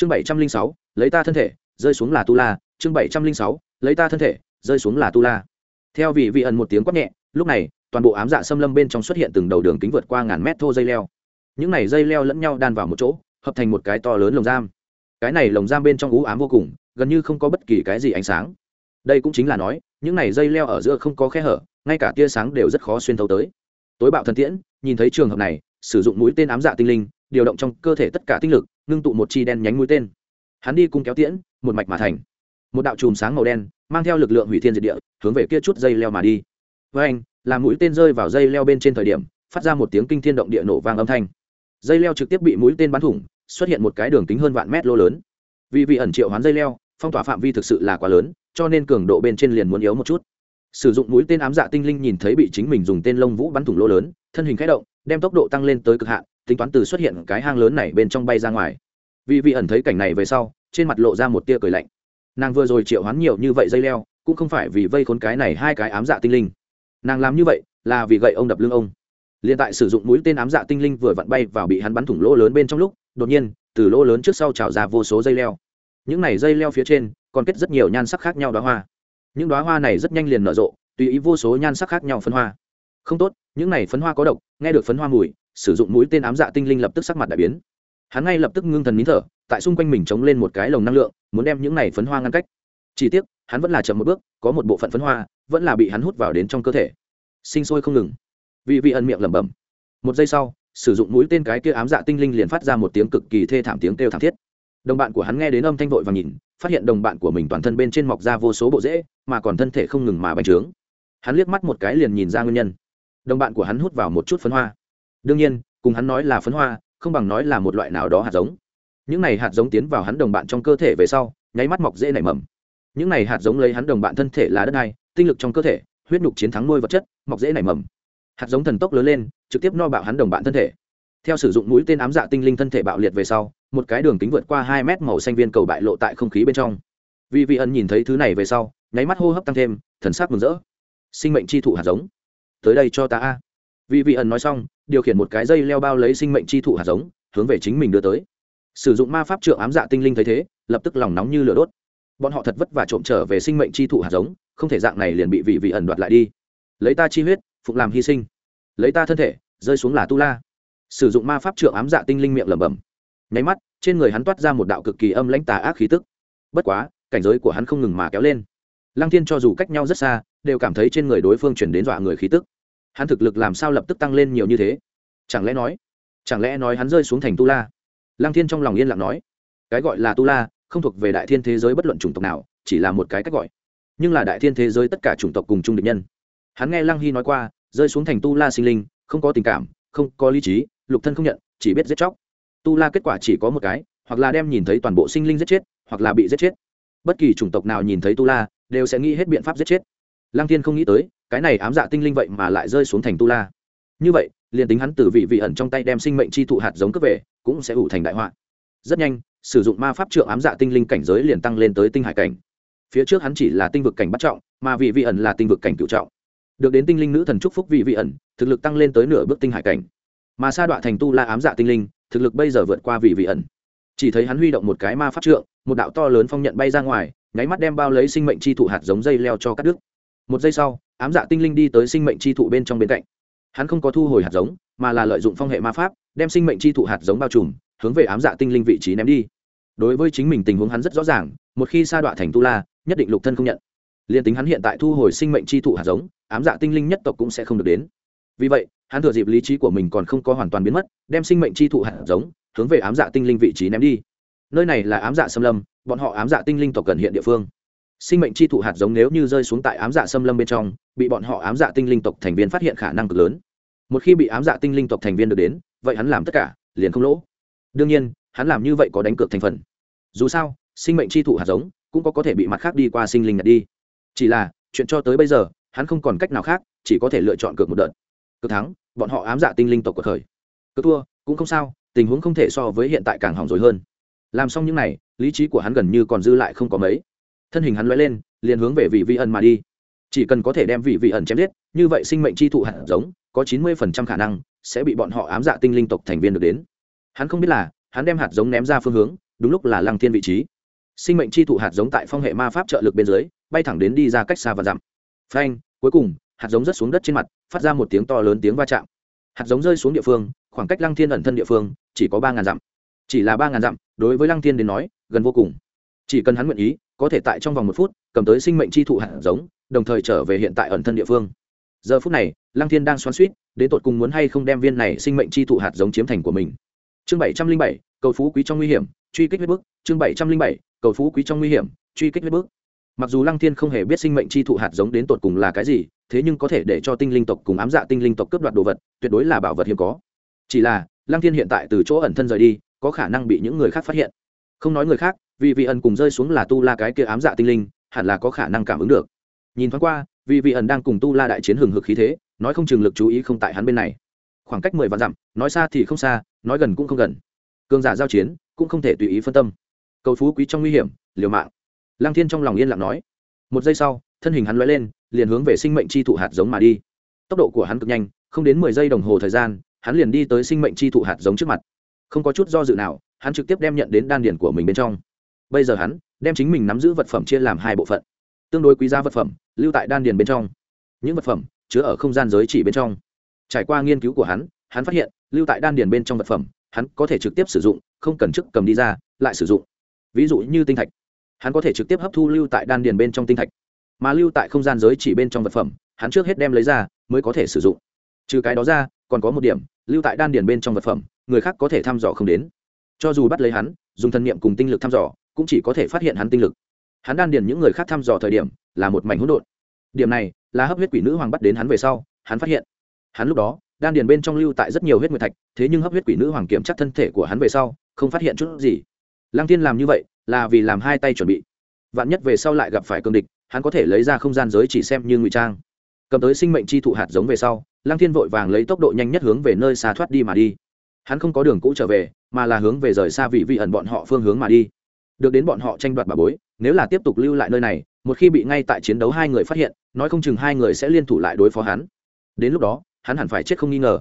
chương bảy trăm linh sáu, lấy ta thân thể, rơi xuống là tu la. Chương bảy trăm linh sáu, lấy ta thân thể, rơi xuống là tu la. Theo vị vị ẩn một tiếng quát nhẹ, lúc này, toàn bộ ám dạ xâm lâm bên trong xuất hiện từng đầu đường kính vượt qua ngàn mét thô dây leo. Những này dây leo lẫn nhau đan vào một chỗ, hợp thành một cái to lớn lồng giam. Cái này lồng giam bên trong ú ám vô cùng, gần như không có bất kỳ cái gì ánh sáng. Đây cũng chính là nói, những này dây leo ở giữa không có khe hở, ngay cả tia sáng đều rất khó xuyên thấu tới. Tối bạo thần tiễn, nhìn thấy trường hợp này, sử dụng mũi tên ám dạ tinh linh, điều động trong cơ thể tất cả tinh lực ngưng tụ một chi đen nhánh mũi tên. Hắn đi cung kéo tiễn, một mạch mà thành. Một đạo chùm sáng màu đen, mang theo lực lượng hủy thiên diệt địa, hướng về kia chút dây leo mà đi. Với anh làm mũi tên rơi vào dây leo bên trên thời điểm, phát ra một tiếng kinh thiên động địa nổ vang âm thanh. Dây leo trực tiếp bị mũi tên bắn thủng, xuất hiện một cái đường kính hơn vạn mét lô lớn. Vì vị ẩn triệu hoán dây leo, phong tỏa phạm vi thực sự là quá lớn, cho nên cường độ bên trên liền muốn yếu một chút. Sử dụng mũi tên ám dạ tinh linh nhìn thấy bị chính mình dùng tên lông vũ bắn thủng lô lớn, thân hình k h ẽ động, đem tốc độ tăng lên tới cực hạn tính toán từ xuất hiện cái hang lớn này bên trong bay ra ngoài. Vì vị ẩn thấy cảnh này về sau, trên mặt lộ ra một tia cười lạnh. Nàng vừa rồi triệu hoán nhiều như vậy dây leo, cũng không phải vì vây khốn cái này hai cái ám dạ tinh linh. Nàng làm như vậy là vì gậy ông đập lưng ông. Liền tại sử dụng mũi tên ám dạ tinh linh vừa vặn bay vào bị hắn bắn thủng lỗ lớn bên trong lúc, đột nhiên, từ lỗ lớn trước sau trào ra vô số dây leo. Những này dây leo phía trên còn kết rất nhiều nhan sắc khác nhau đóa hoa. Những đoá hoa này rất nhanh liền nở rộ, tùy ý vô số nhan sắc khác nhau phân hoa. Không tốt, những này phấn hoa có độc, nghe được phấn hoa mùi sử dụng mũi tên ám dạ tinh linh lập tức sắc mặt đại biến. Hắn ngay lập tức ngưng thần nín thở, tại xung quanh mình chống lên một cái lồng năng lượng, muốn đem những này phấn hoa ngăn cách. Chỉ tiếc, hắn vẫn là chậm một bước, có một bộ phận phấn hoa vẫn là bị hắn hút vào đến trong cơ thể. Sinh sôi không ngừng. Vị vị ẩn miệng lẩm bẩm. Một giây sau, sử dụng mũi tên cái kia ám dạ tinh linh liền phát ra một tiếng cực kỳ thê thảm tiếng kêu thảm thiết. Đồng bạn của hắn nghe đến âm thanh vội và nhìn, phát hiện đồng bạn của mình toàn thân bên trên mọc ra vô số bộ rễ, mà còn thân thể không ngừng mà bành trướng. Hắn liếc mắt một cái liền nhìn ra nguyên nhân. Đồng bạn của hắn hút vào một chút phấn hoa đương nhiên, cùng hắn nói là phấn hoa, không bằng nói là một loại nào đó hạt giống. Những này hạt giống tiến vào hắn đồng bạn trong cơ thể về sau, nháy mắt mọc dễ nảy mầm. Những này hạt giống lấy hắn đồng bạn thân thể là đất này tinh lực trong cơ thể, huyết nhục chiến thắng nuôi vật chất, mọc dễ nảy mầm. Hạt giống thần tốc lớn lên, trực tiếp no bạo hắn đồng bạn thân thể. Theo sử dụng mũi tên ám dạ tinh linh thân thể bạo liệt về sau, một cái đường kính vượt qua hai mét màu xanh viên cầu bại lộ tại không khí bên trong. Vì vị ẩn nhìn thấy thứ này về sau, nháy mắt hô hấp tăng thêm, thần sắc mừng rỡ. Sinh mệnh chi thụ hạt giống. Tới đây cho ta a vì vị ẩn nói xong, điều khiển một cái dây leo bao lấy sinh mệnh chi thụ hạt giống, hướng về chính mình đưa tới. Sử dụng ma pháp trượng ám dạ tinh linh thấy thế, lập tức lòng nóng như lửa đốt. Bọn họ thật vất vả trộm trở về sinh mệnh chi thụ hạt giống, không thể dạng này liền bị vị vị ẩn đoạt lại đi. Lấy ta chi huyết phục làm hy sinh. Lấy ta thân thể, rơi xuống là tu la. Sử dụng ma pháp trượng ám dạ tinh linh miệng lẩm bẩm. Nháy mắt, trên người hắn toát ra một đạo cực kỳ âm lãnh tà ác khí tức. Bất quá, cảnh giới của hắn không ngừng mà kéo lên. Lăng thiên cho dù cách nhau rất xa, đều cảm thấy trên người đối phương chuyển đến dọa người khí tức hắn thực lực làm sao lập tức tăng lên nhiều như thế? Chẳng lẽ nói, chẳng lẽ nói hắn rơi xuống thành tu la? Lăng thiên trong lòng yên lặng nói, cái gọi là tu la không thuộc về đại thiên thế giới bất luận chủng tộc nào, chỉ là một cái cách gọi. Nhưng là đại thiên thế giới tất cả chủng tộc cùng chung địch nhân. Hắn nghe lăng hy nói qua, rơi xuống thành tu la sinh linh, không có tình cảm, không có lý trí, lục thân không nhận, chỉ biết giết chóc. Tu la kết quả chỉ có một cái, hoặc là đem nhìn thấy toàn bộ sinh linh giết chết, hoặc là bị giết chết. Bất kỳ chủng tộc nào nhìn thấy tu la, đều sẽ nghĩ hết biện pháp giết chết lăng thiên không nghĩ tới, cái này ám dạ tinh linh vậy mà lại rơi xuống thành tu la. Như vậy, liền tính hắn từ vị vị ẩn trong tay đem sinh mệnh chi thụ hạt giống cướp về, cũng sẽ ủ thành đại họa. Rất nhanh, sử dụng ma pháp trượng ám dạ tinh linh cảnh giới liền tăng lên tới tinh hải cảnh. Phía trước hắn chỉ là tinh vực cảnh bắt trọng, mà vị vị ẩn là tinh vực cảnh cựu trọng. Được đến tinh linh nữ thần trúc phúc vị vị ẩn, thực lực tăng lên tới nửa bước tinh hải cảnh. Mà sa đoạn thành tu la ám dạ tinh linh, thực lực bây giờ vượt qua vị vị ẩn. Chỉ thấy hắn huy động một cái ma pháp trượng, một đạo to lớn phong nhận bay ra ngoài, nháy mắt đem bao lấy sinh mệnh chi thụ hạt giống dây leo cho cắt đứt một giây sau, ám dạ tinh linh đi tới sinh mệnh chi thụ bên trong bên cạnh. Hắn không có thu hồi hạt giống, mà là lợi dụng phong hệ ma pháp, đem sinh mệnh chi thụ hạt giống bao trùm, hướng về ám dạ tinh linh vị trí ném đi. Đối với chính mình tình huống hắn rất rõ ràng, một khi sa đọa thành tu la, nhất định lục thân không nhận. Liền tính hắn hiện tại thu hồi sinh mệnh chi thụ hạt giống, ám dạ tinh linh nhất tộc cũng sẽ không được đến. Vì vậy, hắn thừa dịp lý trí của mình còn không có hoàn toàn biến mất, đem sinh mệnh chi thụ hạt giống, hướng về ám dạ tinh linh vị trí ném đi. Nơi này là ám dạ xâm lâm, bọn họ ám dạ tinh linh tộc cần hiện địa phương sinh mệnh chi thụ hạt giống nếu như rơi xuống tại ám dạ xâm lâm bên trong bị bọn họ ám dạ tinh linh tộc thành viên phát hiện khả năng cực lớn. Một khi bị ám dạ tinh linh tộc thành viên được đến vậy hắn làm tất cả liền không lỗ. Đương nhiên hắn làm như vậy có đánh cược thành phần. Dù sao sinh mệnh chi thụ hạt giống cũng có có thể bị mặt khác đi qua sinh linh nhặt đi. Chỉ là chuyện cho tới bây giờ hắn không còn cách nào khác chỉ có thể lựa chọn cược một đợt. Cực thắng bọn họ ám dạ tinh linh tộc của khởi. Cực thua cũng không sao tình huống không thể so với hiện tại càng hỏng rồi hơn. Làm xong những này, lý trí của hắn gần như còn dư lại không có mấy thân hình hắn lóe lên, liền hướng về vị vị ẩn mà đi. Chỉ cần có thể đem vị vị ẩn chém giết, như vậy sinh mệnh chi thụ hạt giống, có chín mươi phần trăm khả năng sẽ bị bọn họ ám dạ tinh linh tộc thành viên được đến. Hắn không biết là, hắn đem hạt giống ném ra phương hướng, đúng lúc là lăng thiên vị trí. Sinh mệnh chi thụ hạt giống tại phong hệ ma pháp trợ lực bên dưới, bay thẳng đến đi ra cách xa và dặm. Phanh, cuối cùng, hạt giống rớt xuống đất trên mặt, phát ra một tiếng to lớn tiếng va chạm. Hạt giống rơi xuống địa phương, khoảng cách lăng thiên ẩn thân địa phương, chỉ có ba ngàn dặm. Chỉ là ba ngàn dặm, đối với lăng thiên đến nói, gần vô cùng. Chỉ cần hắn nguyện ý có thể tại trong vòng một phút cầm tới sinh mệnh chi thụ hạt giống, đồng thời trở về hiện tại ẩn thân địa phương. Giờ phút này, lăng thiên đang xoắn suýt, đến tột cùng muốn hay không đem viên này sinh mệnh chi thụ hạt giống chiếm thành của mình. Chương bảy trăm linh bảy, cầu phú quý trong nguy hiểm, truy kích huyết bức. Chương bảy trăm linh bảy, cầu phú quý trong nguy hiểm, truy kích huyết bức. Mặc dù lăng thiên không hề biết sinh mệnh chi thụ hạt giống đến tột cùng là cái gì, thế nhưng có thể để cho tinh linh tộc cùng ám dạ tinh linh tộc cướp đoạt đồ vật, tuyệt đối là bảo vật hiếm có. Chỉ là, lăng thiên hiện tại từ chỗ ẩn thân rời đi, có khả năng bị những người khác phát hiện. Không nói người khác vì vị ẩn cùng rơi xuống là tu la cái kia ám dạ tinh linh, hẳn là có khả năng cảm ứng được. Nhìn thoáng qua, vì vị ẩn đang cùng tu la đại chiến hừng hực khí thế, nói không chừng lực chú ý không tại hắn bên này. Khoảng cách mười vạn dặm, nói xa thì không xa, nói gần cũng không gần. Cường giả giao chiến, cũng không thể tùy ý phân tâm. Cầu phú quý trong nguy hiểm, liều mạng. Lăng thiên trong lòng yên lặng nói. Một giây sau, thân hình hắn l lên, liền hướng về sinh mệnh chi thụ hạt giống mà đi. Tốc độ của hắn cực nhanh, không đến mười giây đồng hồ thời gian, hắn liền đi tới sinh mệnh chi thụ hạt giống trước mặt. Không có chút do dự nào, hắn trực tiếp đem nhận đến đan điển của mình bên trong bây giờ hắn đem chính mình nắm giữ vật phẩm chia làm hai bộ phận, tương đối quý giá vật phẩm lưu tại đan điền bên trong. Những vật phẩm chứa ở không gian giới chỉ bên trong. Trải qua nghiên cứu của hắn hắn phát hiện lưu tại đan điền bên trong vật phẩm, hắn có thể trực tiếp sử dụng, không cần chức cầm đi ra, lại sử dụng. Ví dụ như tinh thạch, hắn có thể trực tiếp hấp thu lưu tại đan điền bên trong tinh thạch. Mà lưu tại không gian giới chỉ bên trong vật phẩm, hắn trước hết đem lấy ra, mới có thể sử dụng. Trừ cái đó ra, còn có một điểm, lưu tại đan điền bên trong vật phẩm, người khác có thể thăm dò không đến. Cho dù bắt lấy hắn, dùng thân nhiệm cùng tinh lực thăm dò cũng chỉ có thể phát hiện hắn tinh lực. Hắn đan điền những người khác thăm dò thời điểm là một mảnh hỗn độn. Điểm này là hấp huyết quỷ nữ hoàng bắt đến hắn về sau, hắn phát hiện. Hắn lúc đó, đan điền bên trong lưu tại rất nhiều huyết nguyệt thạch, thế nhưng hấp huyết quỷ nữ hoàng kiểm chắc thân thể của hắn về sau, không phát hiện chút gì. Lăng tiên làm như vậy là vì làm hai tay chuẩn bị. Vạn nhất về sau lại gặp phải cương địch, hắn có thể lấy ra không gian giới chỉ xem như ngụy trang. Cầm tới sinh mệnh chi thụ hạt giống về sau, lăng thiên vội vàng lấy tốc độ nhanh nhất hướng về nơi xa thoát đi mà đi. Hắn không có đường cũ trở về, mà là hướng về rời xa vị vị ẩn bọn họ phương hướng mà đi được đến bọn họ tranh đoạt bà bối, nếu là tiếp tục lưu lại nơi này, một khi bị ngay tại chiến đấu hai người phát hiện, nói không chừng hai người sẽ liên thủ lại đối phó hắn. Đến lúc đó, hắn hẳn phải chết không nghi ngờ.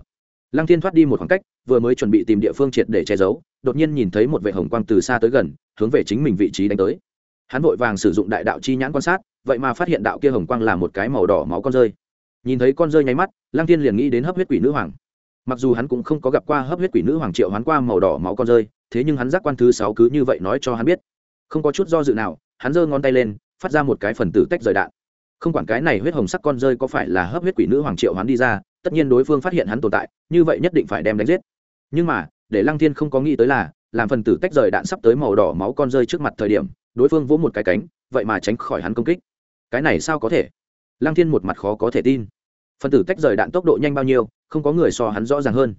Lăng thiên thoát đi một khoảng cách, vừa mới chuẩn bị tìm địa phương triệt để che giấu, đột nhiên nhìn thấy một vệ hồng quang từ xa tới gần, hướng về chính mình vị trí đánh tới. Hắn vội vàng sử dụng đại đạo chi nhãn quan sát, vậy mà phát hiện đạo kia hồng quang là một cái màu đỏ máu con rơi. Nhìn thấy con rơi nháy mắt, lăng thiên liền nghĩ đến hấp huyết quỷ nữ hoàng mặc dù hắn cũng không có gặp qua hấp huyết quỷ nữ hoàng triệu hoán qua màu đỏ máu con rơi, thế nhưng hắn giác quan thứ sáu cứ như vậy nói cho hắn biết. Không có chút do dự nào, hắn giơ ngón tay lên, phát ra một cái phần tử tách rời đạn. Không quản cái này huyết hồng sắc con rơi có phải là hấp huyết quỷ nữ hoàng triệu hoán đi ra, tất nhiên đối phương phát hiện hắn tồn tại, như vậy nhất định phải đem đánh giết. Nhưng mà, để lăng thiên không có nghĩ tới là, làm phần tử tách rời đạn sắp tới màu đỏ máu con rơi trước mặt thời điểm, đối phương vỗ một cái cánh, vậy mà tránh khỏi hắn công kích. Cái này sao có thể? Lăng thiên một mặt khó có thể tin. Phần tử tách rời đạn tốc độ nhanh bao nhiêu không có người so hắn rõ ràng hơn.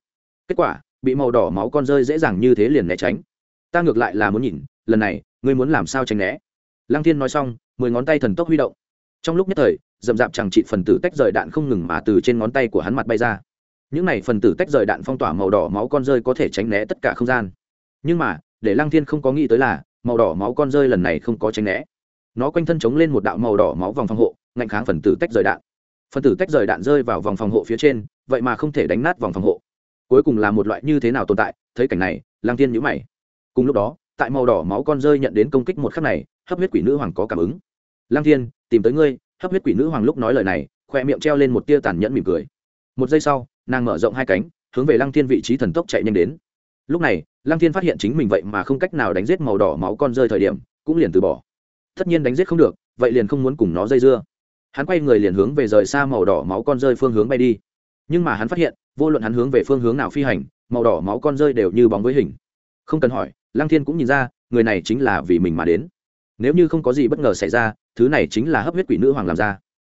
Kết quả, bị màu đỏ máu con rơi dễ dàng như thế liền né tránh. Ta ngược lại là muốn nhìn, lần này, ngươi muốn làm sao tránh né? Lăng thiên nói xong, mười ngón tay thần tốc huy động. Trong lúc nhất thời dầm dạp chẳng trị phần tử tách rời đạn không ngừng mà từ trên ngón tay của hắn mặt bay ra. Những này phần tử tách rời đạn phong tỏa màu đỏ máu con rơi có thể tránh né tất cả không gian. Nhưng mà, để lăng thiên không có nghĩ tới là, màu đỏ máu con rơi lần này không có tránh né. Nó quanh thân chống lên một đạo màu đỏ máu vòng phòng hộ ngạnh kháng phần tử tách rời đạn. Phần tử tách rời đạn rơi vào vòng phòng hộ phía trên vậy mà không thể đánh nát vòng phòng hộ. Cuối cùng là một loại như thế nào tồn tại, thấy cảnh này lang tiên nhữ mày. Cùng lúc đó, tại màu đỏ máu con rơi nhận đến công kích một khắc này, hấp huyết quỷ nữ hoàng có cảm ứng. Lang thiên, tìm tới ngươi, hấp huyết quỷ nữ hoàng lúc nói lời này, khoe miệng treo lên một tia tàn nhẫn mỉm cười. Một giây sau, nàng mở rộng hai cánh, hướng về lăng thiên vị trí thần tốc chạy nhanh đến. Lúc này, lăng thiên phát hiện chính mình vậy mà không cách nào đánh giết màu đỏ máu con rơi thời điểm, cũng liền từ bỏ. Tất nhiên đánh giết không được, vậy liền không muốn cùng nó dây dưa. Hắn quay người liền hướng về rời xa màu đỏ máu con rơi phương hướng bay đi nhưng mà hắn phát hiện, vô luận hắn hướng về phương hướng nào phi hành, màu đỏ máu con rơi đều như bóng với hình. Không cần hỏi, lăng thiên cũng nhìn ra, người này chính là vì mình mà đến. Nếu như không có gì bất ngờ xảy ra, thứ này chính là hấp huyết quỷ nữ hoàng làm ra.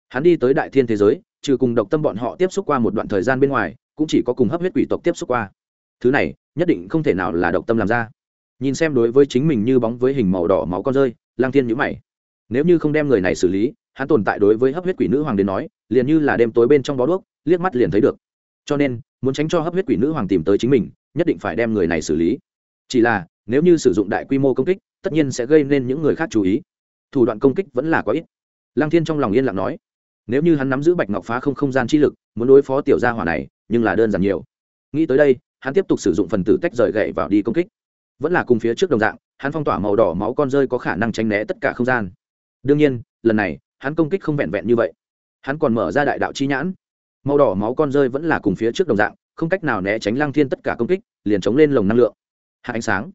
Hắn đi tới đại thiên thế giới, trừ cùng độc tâm bọn họ tiếp xúc qua một đoạn thời gian bên ngoài, cũng chỉ có cùng hấp huyết quỷ tộc tiếp xúc qua. Thứ này, nhất định không thể nào là độc tâm làm ra. Nhìn xem đối với chính mình như bóng với hình màu đỏ máu con rơi lang thiên nhữ mày. Nếu như không đem người này xử lý, hắn tồn tại đối với hấp huyết quỷ nữ hoàng đến nói liền như là đêm tối bên trong bó đuốc, liếc mắt liền thấy được. Cho nên, muốn tránh cho hấp huyết quỷ nữ hoàng tìm tới chính mình, nhất định phải đem người này xử lý. Chỉ là, nếu như sử dụng đại quy mô công kích, tất nhiên sẽ gây nên những người khác chú ý. Thủ đoạn công kích vẫn là có ít. Lăng thiên trong lòng yên lặng nói, nếu như hắn nắm giữ bạch ngọc phá không không gian chi lực, muốn đối phó tiểu gia hỏa này, nhưng là đơn giản nhiều. Nghĩ tới đây, hắn tiếp tục sử dụng phần tử tách rời gậy vào đi công kích. Vẫn là cùng phía trước đồng dạng, hắn phong tỏa màu đỏ máu con rơi có khả năng tránh né tất cả không gian. Đương nhiên, lần này, hắn công kích không vẹn vẹn như vậy hắn còn mở ra đại đạo chi nhãn. Màu đỏ máu con rơi vẫn là cùng phía trước đồng dạng, không cách nào né tránh lăng thiên tất cả công kích, liền chống lên lồng năng lượng. Hạ ánh sáng.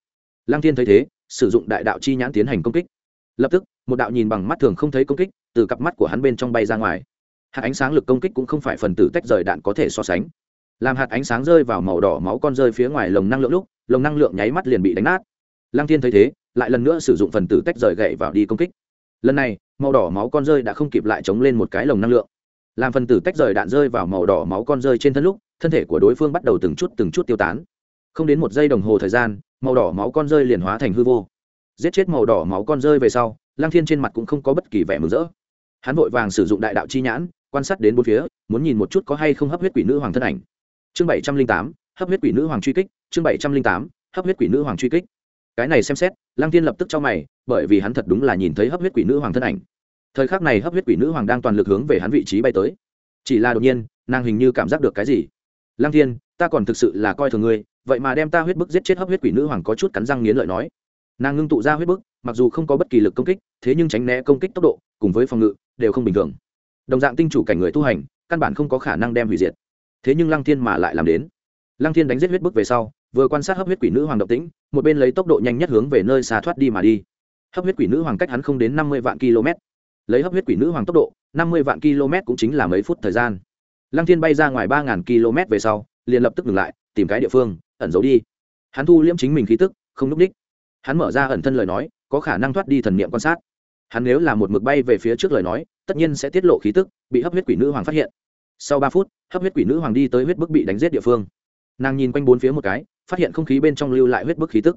Lăng thiên thấy thế, sử dụng đại đạo chi nhãn tiến hành công kích. Lập tức, một đạo nhìn bằng mắt thường không thấy công kích, từ cặp mắt của hắn bên trong bay ra ngoài. Hạt ánh sáng lực công kích cũng không phải phần tử tách rời đạn có thể so sánh. Làm hạt ánh sáng rơi vào màu đỏ máu con rơi phía ngoài lồng năng lượng lúc, lồng năng lượng nháy mắt liền bị đánh nát. Lăng thiên thấy thế, lại lần nữa sử dụng phần tử tách rời gậy vào đi công kích lần này, màu đỏ máu con rơi đã không kịp lại chống lên một cái lồng năng lượng. Làm phần tử tách rời đạn rơi vào màu đỏ máu con rơi trên thân lúc, thân thể của đối phương bắt đầu từng chút từng chút tiêu tán. Không đến một giây đồng hồ thời gian, màu đỏ máu con rơi liền hóa thành hư vô. Giết chết màu đỏ máu con rơi về sau lang thiên trên mặt cũng không có bất kỳ vẻ mừng rỡ. Hắn vội vàng sử dụng đại đạo chi nhãn, quan sát đến bốn phía, muốn nhìn một chút có hay không hấp huyết quỷ nữ hoàng thân ảnh. Chương bảy trăm linh tám, hấp huyết quỷ nữ hoàng truy kích, chương bảy trăm linh tám, hấp huyết quỷ nữ hoàng truy kích cái này xem xét lang thiên lập tức cho mày, bởi vì hắn thật đúng là nhìn thấy hấp huyết quỷ nữ hoàng thân ảnh. Thời khắc này hấp huyết quỷ nữ hoàng đang toàn lực hướng về hắn vị trí bay tới. Chỉ là đột nhiên, nàng hình như cảm giác được cái gì. Lang thiên, ta còn thực sự là coi thường ngươi, vậy mà đem ta huyết bức giết chết hấp huyết quỷ nữ hoàng có chút cắn răng nghiến lợi nói. Nàng ngưng tụ ra huyết bức, mặc dù không có bất kỳ lực công kích, thế nhưng tránh né công kích tốc độ, cùng với phòng ngự, đều không bình thường. Đồng dạng tinh chủ cảnh người tu hành, căn bản không có khả năng đem hủy diệt. Thế nhưng lăng thiên mà lại làm đến. Lăng thiên đánh giết huyết bức về sau vừa quan sát hấp huyết quỷ nữ hoàng động tĩnh, một bên lấy tốc độ nhanh nhất hướng về nơi xa thoát đi mà đi. Hấp huyết quỷ nữ hoàng cách hắn không đến năm mươi vạn km. Lấy hấp huyết quỷ nữ hoàng tốc độ, năm mươi vạn km cũng chính là mấy phút thời gian. Lăng thiên bay ra ngoài ba ngàn km về sau, liền lập tức ngừng lại, tìm cái địa phương, ẩn giấu đi. Hắn thu liễm chính mình khí tức, không núp ních hắn mở ra ẩn thân lời nói, có khả năng thoát đi thần niệm quan sát. Hắn nếu là một mực bay về phía trước lời nói, tất nhiên sẽ tiết lộ khí tức, bị hấp huyết quỷ nữ hoàng phát hiện. Sau ba phút, hấp huyết quỷ nữ hoàng đi tới huyết bức bị đánh giết địa phương. Nàng nhìn quanh bốn phía một cái phát hiện không khí bên trong lưu lại huyết bức khí tức.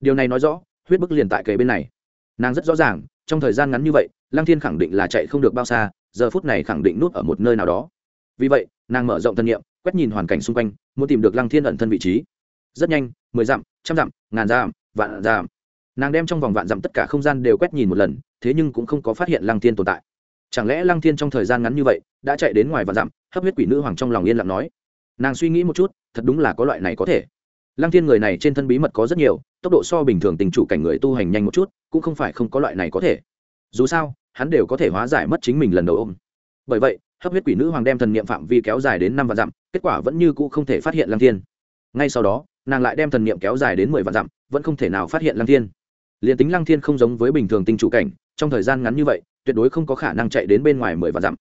Điều này nói rõ, huyết bức liền tại kề bên này. Nàng rất rõ ràng, trong thời gian ngắn như vậy, lăng thiên khẳng định là chạy không được bao xa, giờ phút này khẳng định nút ở một nơi nào đó. Vì vậy, nàng mở rộng thân nhiệm quét nhìn hoàn cảnh xung quanh, muốn tìm được lăng thiên ẩn thân vị trí. Rất nhanh, mười dặm, trăm dặm, ngàn dặm, vạn dặm. Nàng đem trong vòng vạn dặm tất cả không gian đều quét nhìn một lần, thế nhưng cũng không có phát hiện lăng thiên tồn tại. Chẳng lẽ lăng thiên trong thời gian ngắn như vậy, đã chạy đến ngoài vạn dặm, hấp huyết quỷ nữ hoàng trong lòng yên lặng nói. Nàng suy nghĩ một chút, thật đúng là có loại này có thể lăng thiên người này trên thân bí mật có rất nhiều, tốc độ so bình thường tình chủ cảnh người tu hành nhanh một chút, cũng không phải không có loại này có thể. Dù sao, hắn đều có thể hóa giải mất chính mình lần đầu ôm. Bởi vậy, hấp huyết quỷ nữ hoàng đem thần niệm phạm vi kéo dài đến năm vạn dặm, kết quả vẫn như cũ không thể phát hiện lăng thiên. Ngay sau đó, nàng lại đem thần niệm kéo dài đến mười vạn dặm, vẫn không thể nào phát hiện lăng thiên. Liền tính lăng thiên không giống với bình thường tinh chủ cảnh, trong thời gian ngắn như vậy, tuyệt đối không có khả năng chạy đến bên ngoài mười vạn dặm.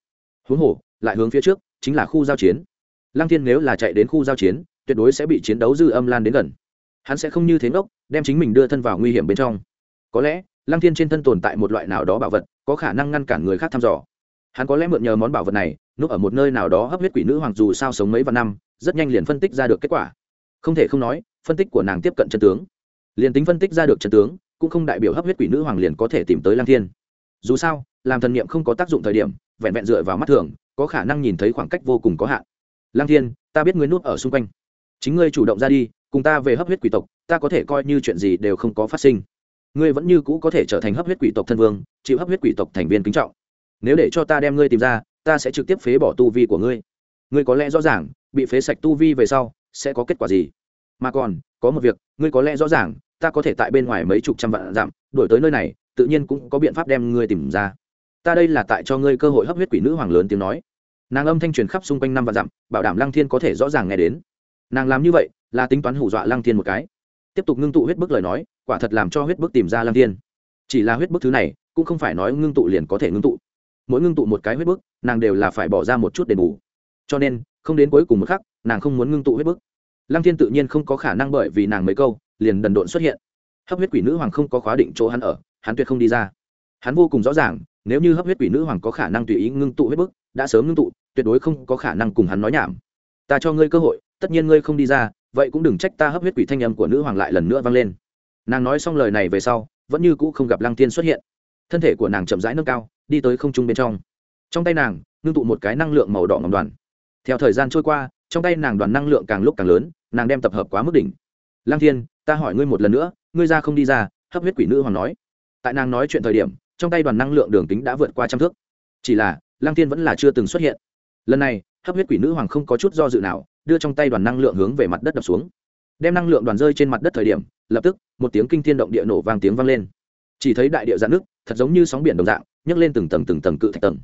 Huống hồ, lại hướng phía trước, chính là khu giao chiến. Lăng thiên nếu là chạy đến khu giao chiến tuyệt đối sẽ bị chiến đấu dư âm lan đến gần. Hắn sẽ không như thế ngốc, đem chính mình đưa thân vào nguy hiểm bên trong. Có lẽ, lăng thiên trên thân tồn tại một loại nào đó bảo vật, có khả năng ngăn cản người khác thăm dò. Hắn có lẽ mượn nhờ món bảo vật này, núp ở một nơi nào đó hấp huyết quỷ nữ hoàng dù sao sống mấy vạn năm, rất nhanh liền phân tích ra được kết quả. Không thể không nói, phân tích của nàng tiếp cận chân tướng. Liền tính phân tích ra được chân tướng, cũng không đại biểu hấp huyết quỷ nữ hoàng liền có thể tìm tới lang thiên. Dù sao, làm thần niệm không có tác dụng thời điểm, vẹn vẹn dựa vào mắt thường, có khả năng nhìn thấy khoảng cách vô cùng có hạn. Lang thiên, ta biết ngươi núp ở xung quanh chính ngươi chủ động ra đi, cùng ta về hấp huyết quỷ tộc, ta có thể coi như chuyện gì đều không có phát sinh. Ngươi vẫn như cũ có thể trở thành hấp huyết quỷ tộc thân vương, chịu hấp huyết quỷ tộc thành viên kính trọng. Nếu để cho ta đem ngươi tìm ra, ta sẽ trực tiếp phế bỏ tu vi của ngươi. Ngươi có lẽ rõ ràng, bị phế sạch tu vi về sau, sẽ có kết quả gì? Mà còn, có một việc, ngươi có lẽ rõ ràng, ta có thể tại bên ngoài mấy chục trăm vạn dặm đổi tới nơi này, tự nhiên cũng có biện pháp đem ngươi tìm ra. Ta đây là tại cho ngươi cơ hội hấp huyết quỷ nữ hoàng lớn tiếng nói. Nàng âm thanh truyền khắp xung quanh năm vạn dặm, bảo đảm lăng thiên có thể rõ ràng nghe đến nàng làm như vậy, là tính toán hủ dọa lăng thiên một cái. Tiếp tục ngưng tụ huyết bức lời nói, quả thật làm cho huyết bức tìm ra lăng thiên. Chỉ là huyết bức thứ này, cũng không phải nói ngưng tụ liền có thể ngưng tụ. Mỗi ngưng tụ một cái huyết bức, nàng đều là phải bỏ ra một chút đền bù. Cho nên, không đến cuối cùng một khắc, nàng không muốn ngưng tụ huyết bức. Lăng thiên tự nhiên không có khả năng bởi vì nàng mấy câu, liền đần độn xuất hiện. Hấp huyết quỷ nữ hoàng không có khóa định chỗ hắn ở, hắn tuyệt không đi ra. Hắn vô cùng rõ ràng, nếu như hấp huyết quỷ nữ hoàng có khả năng tùy ý ngưng tụ huyết bức, đã sớm ngưng tụ, tuyệt đối không có khả năng cùng hắn nói nhảm. Ta cho ngươi cơ hội tất nhiên ngươi không đi ra, vậy cũng đừng trách ta hấp huyết quỷ thanh âm của nữ hoàng lại lần nữa vang lên. Nàng nói xong lời này về sau, vẫn như cũ không gặp lăng thiên xuất hiện. Thân thể của nàng chậm rãi nâng cao, đi tới không trung bên trong. Trong tay nàng, ngưng tụ một cái năng lượng màu đỏ ngầm đoàn. Theo thời gian trôi qua, trong tay nàng đoàn năng lượng càng lúc càng lớn, nàng đem tập hợp quá mức đỉnh. Lăng thiên, ta hỏi ngươi một lần nữa, ngươi ra không đi ra? hấp huyết quỷ nữ hoàng nói. Tại nàng nói chuyện thời điểm, trong tay đoàn năng lượng đường tính đã vượt qua trăm thước. Chỉ là, lăng thiên vẫn là chưa từng xuất hiện. Lần này hấp huyết quỷ nữ hoàng không có chút do dự nào, đưa trong tay đoàn năng lượng hướng về mặt đất đập xuống. Đem năng lượng đoàn rơi trên mặt đất thời điểm, lập tức, một tiếng kinh thiên động địa nổ vang tiếng vang lên. Chỉ thấy đại địa dạn nước thật giống như sóng biển đồng dạng, nhấc lên từng tầng từng tầng cự thạch tầng.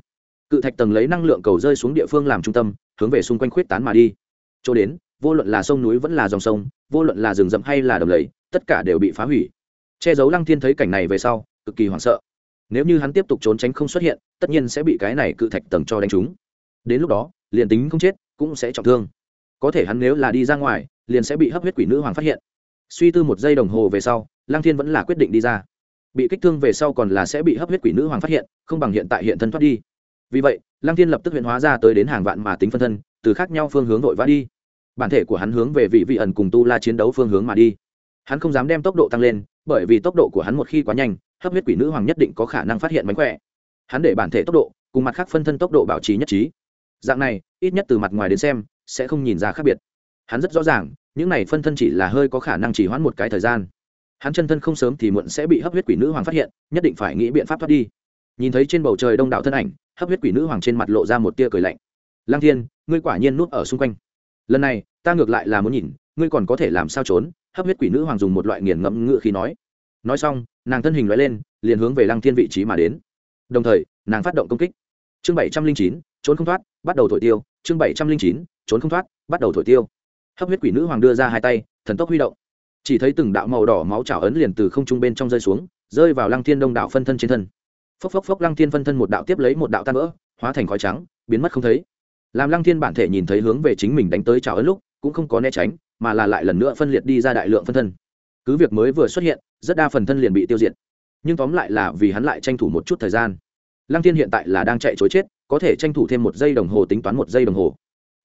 Cự thạch tầng lấy năng lượng cầu rơi xuống địa phương làm trung tâm, hướng về xung quanh khuyết tán mà đi. Chỗ đến, vô luận là sông núi vẫn là dòng sông, vô luận là rừng rậm hay là đầm lầy, tất cả đều bị phá hủy. Che giấu lăng thiên thấy cảnh này về sau, cực kỳ hoảng sợ. Nếu như hắn tiếp tục trốn tránh không xuất hiện, tất nhiên sẽ bị cái này cự thạch tầng cho đánh trúng. Đến lúc đó liền tính không chết, cũng sẽ trọng thương. Có thể hắn nếu là đi ra ngoài, liền sẽ bị hấp huyết quỷ nữ hoàng phát hiện. Suy tư một giây đồng hồ về sau Lang thiên vẫn là quyết định đi ra. Bị kích thương về sau còn là sẽ bị hấp huyết quỷ nữ hoàng phát hiện, không bằng hiện tại hiện thân thoát đi. Vì vậy Lang thiên lập tức huyện hóa ra tới đến hàng vạn mà tính phân thân, từ khác nhau phương hướng vội vã đi. Bản thể của hắn hướng về vị vị ẩn cùng tu la chiến đấu phương hướng mà đi. Hắn không dám đem tốc độ tăng lên, bởi vì tốc độ của hắn một khi quá nhanh, hấp huyết quỷ nữ hoàng nhất định có khả năng phát hiện mánh khỏe. Hắn để bản thể tốc độ, cùng mặt khác phân thân tốc độ bảo trì nhất trí dạng này, ít nhất từ mặt ngoài đến xem, sẽ không nhìn ra khác biệt. Hắn rất rõ ràng, những này phân thân chỉ là hơi có khả năng chỉ hoãn một cái thời gian. Hắn chân thân không sớm thì muộn sẽ bị hấp huyết quỷ nữ hoàng phát hiện, nhất định phải nghĩ biện pháp thoát đi. Nhìn thấy trên bầu trời đông đảo thân ảnh, hấp huyết quỷ nữ hoàng trên mặt lộ ra một tia cười lạnh. Lang thiên, ngươi quả nhiên nuốt ở xung quanh. Lần này, ta ngược lại là muốn nhìn, ngươi còn có thể làm sao trốn? Hấp huyết quỷ nữ hoàng dùng một loại nghiền ngẫm ngựa khi nói. Nói xong, nàng thân hình loại lên, liền hướng về lăng thiên vị trí mà đến. Đồng thời, nàng phát động công kích. Chương bảy trăm linh chín, trốn không thoát bắt đầu thổi tiêu, chương bảy trăm linh chín, trốn không thoát, bắt đầu thổi tiêu. Hấp huyết quỷ nữ hoàng đưa ra hai tay, thần tốc huy động. Chỉ thấy từng đạo màu đỏ máu trào ấn liền từ không trung bên trong rơi xuống, rơi vào lăng thiên đông đạo phân thân trên thân. Phốc phốc phốc, lăng thiên phân thân một đạo tiếp lấy một đạo tan vỡ, hóa thành khói trắng, biến mất không thấy. Làm lăng thiên bản thể nhìn thấy hướng về chính mình đánh tới trào ấn lúc, cũng không có né tránh, mà là lại lần nữa phân liệt đi ra đại lượng phân thân. Cứ việc mới vừa xuất hiện, rất đa phần thân liền bị tiêu diệt. Nhưng tóm lại là vì hắn lại tranh thủ một chút thời gian lăng thiên hiện tại là đang chạy chối chết, có thể tranh thủ thêm một giây đồng hồ tính toán một giây đồng hồ.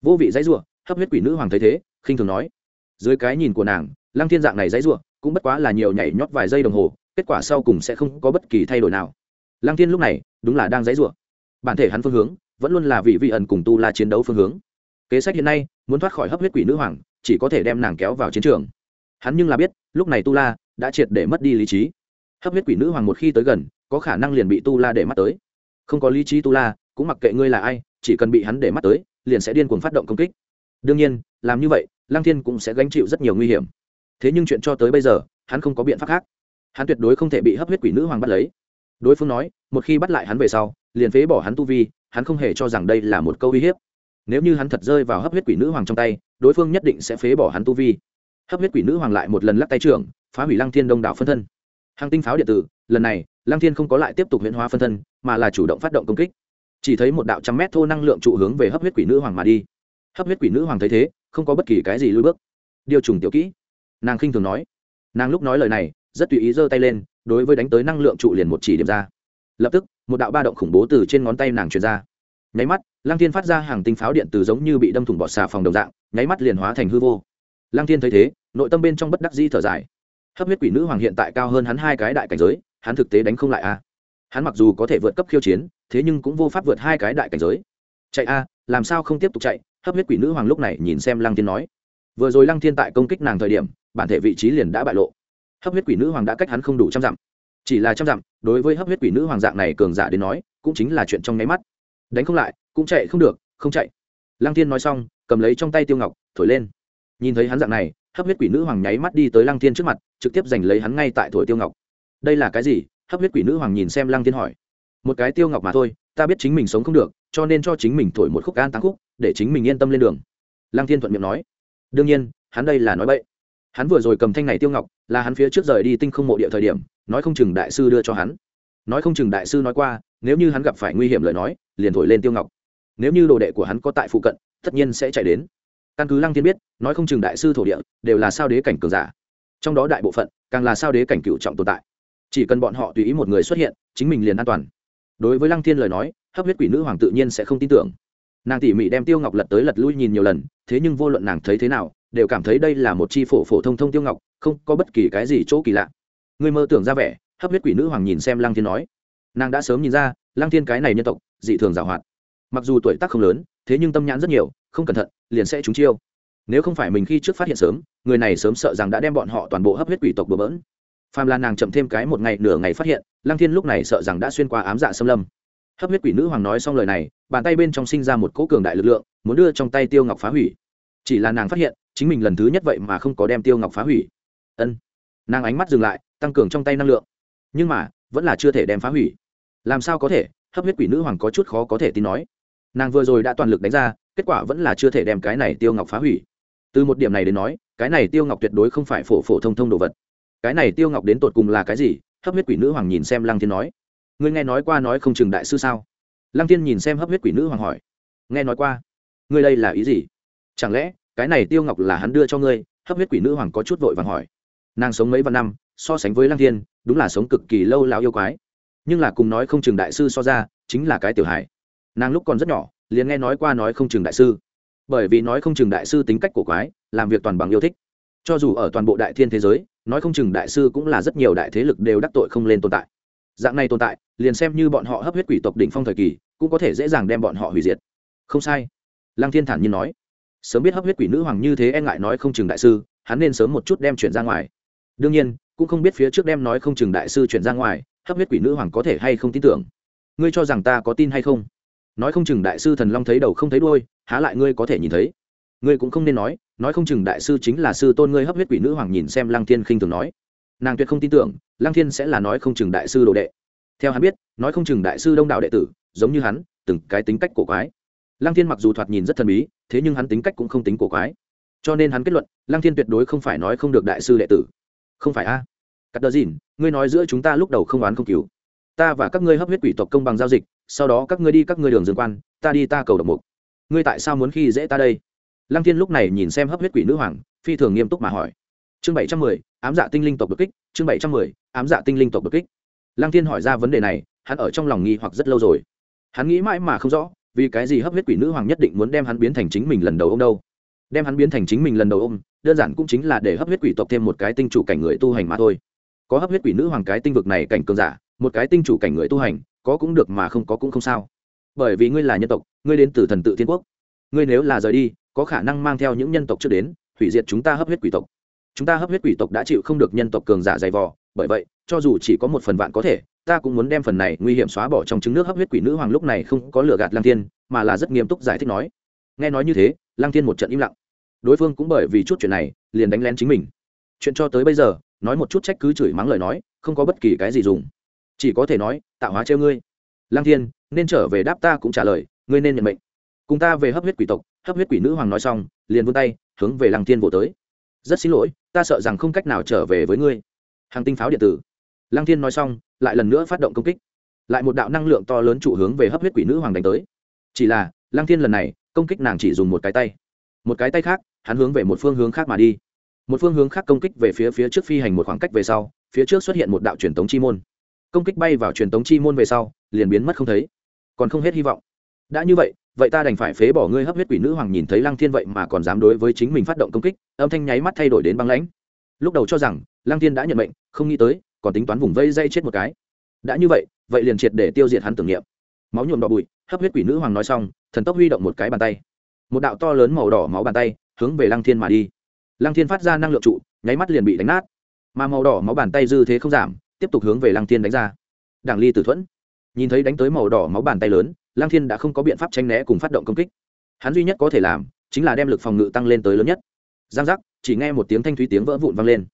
Vô vị dãy ruộng hấp huyết quỷ nữ hoàng thấy thế, khinh thường nói. Dưới cái nhìn của nàng, lăng thiên dạng này dãy ruộng cũng bất quá là nhiều nhảy nhót vài giây đồng hồ, kết quả sau cùng sẽ không có bất kỳ thay đổi nào. Lăng thiên lúc này, đúng là đang dãy ruộng bản thể hắn phương hướng, vẫn luôn là vị vị ẩn cùng tu la chiến đấu phương hướng. Kế sách hiện nay, muốn thoát khỏi hấp huyết quỷ nữ hoàng, chỉ có thể đem nàng kéo vào chiến trường. Hắn nhưng là biết, lúc này tu la đã triệt để mất đi lý trí. Hấp huyết quỷ nữ hoàng một khi tới gần, có khả năng liền bị tu la để mắt tới không có lý trí tu la, cũng mặc kệ ngươi là ai, chỉ cần bị hắn để mắt tới, liền sẽ điên cuồng phát động công kích. Đương nhiên, làm như vậy, lăng thiên cũng sẽ gánh chịu rất nhiều nguy hiểm. Thế nhưng chuyện cho tới bây giờ, hắn không có biện pháp khác. Hắn tuyệt đối không thể bị hấp huyết quỷ nữ hoàng bắt lấy. Đối phương nói, một khi bắt lại hắn về sau, liền phế bỏ hắn tu vi, hắn không hề cho rằng đây là một câu uy hiếp. Nếu như hắn thật rơi vào hấp huyết quỷ nữ hoàng trong tay, đối phương nhất định sẽ phế bỏ hắn tu vi. Hấp huyết quỷ nữ hoàng lại một lần lắc tay trưởng, phá hủy lăng thiên đông đảo phân thân. Hàng tinh pháo điện tử, lần này lăng thiên không có lại tiếp tục huyễn hóa phân thân, mà là chủ động phát động công kích. Chỉ thấy một đạo trăm mét thô năng lượng trụ hướng về hấp huyết quỷ nữ hoàng mà đi. Hấp huyết quỷ nữ hoàng thấy thế, không có bất kỳ cái gì lui bước. Điều trùng tiểu kỹ. Nàng khinh thường nói. Nàng lúc nói lời này, rất tùy ý giơ tay lên, đối với đánh tới năng lượng trụ liền một chỉ điểm ra. Lập tức, một đạo ba động khủng bố từ trên ngón tay nàng truyền ra. Nháy mắt, lăng thiên phát ra hàng tinh pháo điện từ giống như bị đâm thủng bọt xà phòng đồng dạng, nháy mắt liền hóa thành hư vô. Lăng thiên thấy thế, nội tâm bên trong bất đắc di thở dài. Hấp huyết quỷ nữ hoàng hiện tại cao hơn hắn hai cái đại cảnh giới hắn thực tế đánh không lại a. Hắn mặc dù có thể vượt cấp khiêu chiến, thế nhưng cũng vô pháp vượt hai cái đại cảnh giới. Chạy a, làm sao không tiếp tục chạy? Hấp huyết quỷ nữ hoàng lúc này nhìn xem lăng thiên nói. Vừa rồi lăng thiên tại công kích nàng thời điểm, bản thể vị trí liền đã bại lộ. Hấp huyết quỷ nữ hoàng đã cách hắn không đủ trăm dặm. Chỉ là trăm dặm, đối với hấp huyết quỷ nữ hoàng dạng này cường giả đến nói, cũng chính là chuyện trong nháy mắt. Đánh không lại, cũng chạy không được, không chạy. Lăng thiên nói xong, cầm lấy trong tay tiêu ngọc, thổi lên. Nhìn thấy hắn dạng này, hấp huyết quỷ nữ hoàng nháy mắt đi tới lăng thiên trước mặt, trực tiếp giành lấy hắn ngay tại thổi tiêu ngọc đây là cái gì? Hấp huyết quỷ nữ hoàng nhìn xem lăng thiên hỏi. Một cái tiêu ngọc mà thôi, ta biết chính mình sống không được, cho nên cho chính mình thổi một khúc an tăng khúc, để chính mình yên tâm lên đường. Lăng thiên thuận miệng nói. Đương nhiên, hắn đây là nói bậy. Hắn vừa rồi cầm thanh này tiêu ngọc, là hắn phía trước rời đi tinh không mộ địa thời điểm, nói không chừng đại sư đưa cho hắn. Nói không chừng đại sư nói qua, nếu như hắn gặp phải nguy hiểm lời nói, liền thổi lên tiêu ngọc. Nếu như đồ đệ của hắn có tại phụ cận, tất nhiên sẽ chạy đến. Căn cứ lăng thiên biết, nói không chừng đại sư thổ địa, đều là sao đế cảnh cường giả. Trong đó đại bộ phận, càng là sao đế cảnh cựu trọng tồn tại chỉ cần bọn họ tùy ý một người xuất hiện, chính mình liền an toàn. Đối với lăng thiên lời nói, hấp huyết quỷ nữ hoàng tự nhiên sẽ không tin tưởng. Nàng tỉ mỉ đem tiêu ngọc lật tới lật lui nhìn nhiều lần, thế nhưng vô luận nàng thấy thế nào, đều cảm thấy đây là một chi phổ phổ thông thông tiêu ngọc, không có bất kỳ cái gì chỗ kỳ lạ. Người mơ tưởng ra vẻ, hấp huyết quỷ nữ hoàng nhìn xem lăng thiên nói. Nàng đã sớm nhìn ra, lăng thiên cái này nhân tộc, dị thường giảo hoạt. Mặc dù tuổi tác không lớn, thế nhưng tâm nhãn rất nhiều, không cẩn thận, liền sẽ trúng chiêu. Nếu không phải mình khi trước phát hiện sớm, người này sớm sợ rằng đã đem bọn họ toàn bộ hấp huyết quỷ tộc bừa bỡn phàm là nàng chậm thêm cái một ngày, nửa ngày phát hiện, lăng thiên lúc này sợ rằng đã xuyên qua ám dạ xâm lâm. Hấp huyết quỷ nữ hoàng nói xong lời này, bàn tay bên trong sinh ra một cỗ cường đại lực lượng, muốn đưa trong tay tiêu ngọc phá hủy. Chỉ là nàng phát hiện, chính mình lần thứ nhất vậy mà không có đem tiêu ngọc phá hủy. Ân. Nàng ánh mắt dừng lại, tăng cường trong tay năng lượng. Nhưng mà, vẫn là chưa thể đem phá hủy. Làm sao có thể? Hấp huyết quỷ nữ hoàng có chút khó có thể tin nói. Nàng vừa rồi đã toàn lực đánh ra, kết quả vẫn là chưa thể đem cái này tiêu ngọc phá hủy. Từ một điểm này đến nói, cái này tiêu ngọc tuyệt đối không phải phổ phổ thông thông đồ vật cái này tiêu ngọc đến tột cùng là cái gì? Hấp huyết quỷ nữ hoàng nhìn xem lăng thiên nói. Ngươi nghe nói qua nói không chừng đại sư sao? Lăng thiên nhìn xem hấp huyết quỷ nữ hoàng hỏi. Nghe nói qua. Ngươi đây là ý gì? Chẳng lẽ, cái này tiêu ngọc là hắn đưa cho ngươi? Hấp huyết quỷ nữ hoàng có chút vội vàng hỏi. Nàng sống mấy vạn năm, so sánh với lăng thiên, đúng là sống cực kỳ lâu lao yêu quái. Nhưng là cùng nói không chừng đại sư so ra, chính là cái tiểu hải nàng lúc còn rất nhỏ, liền nghe nói qua nói không chừng đại sư. Bởi vì nói không chừng đại sư tính cách của quái, làm việc toàn bằng yêu thích. Cho dù ở toàn bộ đại thiên thế giới nói không chừng đại sư cũng là rất nhiều đại thế lực đều đắc tội không lên tồn tại. Dạng này tồn tại, liền xem như bọn họ hấp huyết quỷ tộc đỉnh phong thời kỳ, cũng có thể dễ dàng đem bọn họ hủy diệt. Không sai. Lăng thiên thản nhiên nói. Sớm biết hấp huyết quỷ nữ hoàng như thế e ngại nói không chừng đại sư, hắn nên sớm một chút đem chuyển ra ngoài. Đương nhiên, cũng không biết phía trước đem nói không chừng đại sư chuyển ra ngoài, hấp huyết quỷ nữ hoàng có thể hay không tin tưởng. Ngươi cho rằng ta có tin hay không? Nói không chừng đại sư thần long thấy đầu không thấy đôi há lại ngươi có thể nhìn thấy? Ngươi cũng không nên nói nói không chừng đại sư chính là sư tôn ngươi hấp huyết quỷ nữ hoàng nhìn xem lăng thiên khinh thường nói. Nàng tuyệt không tin tưởng, lăng thiên sẽ là nói không chừng đại sư đồ đệ. Theo hắn biết, nói không chừng đại sư đông đạo đệ tử, giống như hắn, từng cái tính cách cổ quái. Lăng thiên mặc dù thoạt nhìn rất thần bí, thế nhưng hắn tính cách cũng không tính cổ quái. Cho nên hắn kết luận, lăng thiên tuyệt đối không phải nói không được đại sư đệ tử. Không phải a? À? cắt đờ dìn, ngươi nói giữa chúng ta lúc đầu không oán không cứu ta và các ngươi hấp huyết quỷ tộc công bằng giao dịch, sau đó các ngươi đi các ngươi đường dương quan, ta đi ta cầu độc mục. Ngươi tại sao muốn khi dễ ta đây? Lăng thiên lúc này nhìn xem hấp huyết quỷ nữ hoàng, phi thường nghiêm túc mà hỏi. Chương bảy trăm mười, ám dạ tinh linh tộc đột kích, chương bảy trăm mười, ám dạ tinh linh tộc đột kích. Lăng thiên hỏi ra vấn đề này, hắn ở trong lòng nghi hoặc rất lâu rồi. Hắn nghĩ mãi mà không rõ, vì cái gì hấp huyết quỷ nữ hoàng nhất định muốn đem hắn biến thành chính mình lần đầu ông đâu. Đem hắn biến thành chính mình lần đầu ông, đơn giản cũng chính là để hấp huyết quỷ tộc thêm một cái tinh chủ cảnh người tu hành mà thôi. Có hấp huyết quỷ nữ hoàng cái tinh vực này cảnh cường giả, một cái tinh chủ cảnh người tu hành, có cũng được mà không có cũng không sao. Bởi vì ngươi là nhân tộc, ngươi đến từ thần tự thiên quốc. Ngươi nếu là rời đi có khả năng mang theo những nhân tộc trước đến, hủy diệt chúng ta hấp huyết quỷ tộc. Chúng ta hấp huyết quỷ tộc đã chịu không được nhân tộc cường giả dày vò, bởi vậy, cho dù chỉ có một phần vạn có thể, ta cũng muốn đem phần này nguy hiểm xóa bỏ trong trứng nước hấp huyết quỷ nữ hoàng lúc này không có lừa gạt lang thiên, mà là rất nghiêm túc giải thích nói. Nghe nói như thế lang thiên một trận im lặng. Đối phương cũng bởi vì chút chuyện này, liền đánh lén chính mình. Chuyện cho tới bây giờ, nói một chút trách cứ chửi mắng lời nói, không có bất kỳ cái gì dùng. Chỉ có thể nói, tạo hóa treo ngươi. Lang thiên, nên trở về đáp ta cũng trả lời, ngươi nên nhận mệnh. Cùng ta về hấp huyết quỷ tộc hấp huyết quỷ nữ hoàng nói xong, liền vươn tay, hướng về lăng thiên vỗ tới. Rất xin lỗi, ta sợ rằng không cách nào trở về với ngươi. Hàng tinh pháo điện tử. Lăng thiên nói xong, lại lần nữa phát động công kích. Lại một đạo năng lượng to lớn trụ hướng về hấp huyết quỷ nữ hoàng đánh tới. Chỉ là, lăng thiên lần này, công kích nàng chỉ dùng một cái tay. Một cái tay khác, hắn hướng về một phương hướng khác mà đi. Một phương hướng khác công kích về phía phía trước phi hành một khoảng cách về sau, phía trước xuất hiện một đạo truyền tống chi môn. Công kích bay vào truyền tống chi môn về sau, liền biến mất không thấy. Còn không hết hy vọng. Đã như vậy vậy ta đành phải phế bỏ ngươi hấp huyết quỷ nữ hoàng nhìn thấy lăng thiên vậy mà còn dám đối với chính mình phát động công kích, âm thanh nháy mắt thay đổi đến băng lãnh. Lúc đầu cho rằng, lăng thiên đã nhận mệnh, không nghĩ tới, còn tính toán vùng vây dây chết một cái. Đã như vậy vậy liền triệt để tiêu diệt hắn tưởng niệm. Máu nhuộm đỏ bụi, hấp huyết quỷ nữ hoàng nói xong, thần tốc huy động một cái bàn tay. Một đạo to lớn màu đỏ máu bàn tay, hướng về lăng thiên mà đi. Lăng thiên phát ra năng lượng trụ, nháy mắt liền bị đánh nát. Mà màu đỏ máu bàn tay dư thế không giảm, tiếp tục hướng về lăng thiên đánh ra. Đảng ly tử thuẫn, nhìn thấy đánh tới màu đỏ máu bàn tay lớn lang thiên đã không có biện pháp tranh né cùng phát động công kích. Hắn duy nhất có thể làm chính là đem lực phòng ngự tăng lên tới lớn nhất. Giang giác, chỉ nghe một tiếng thanh thúy tiếng vỡ vụn vang lên.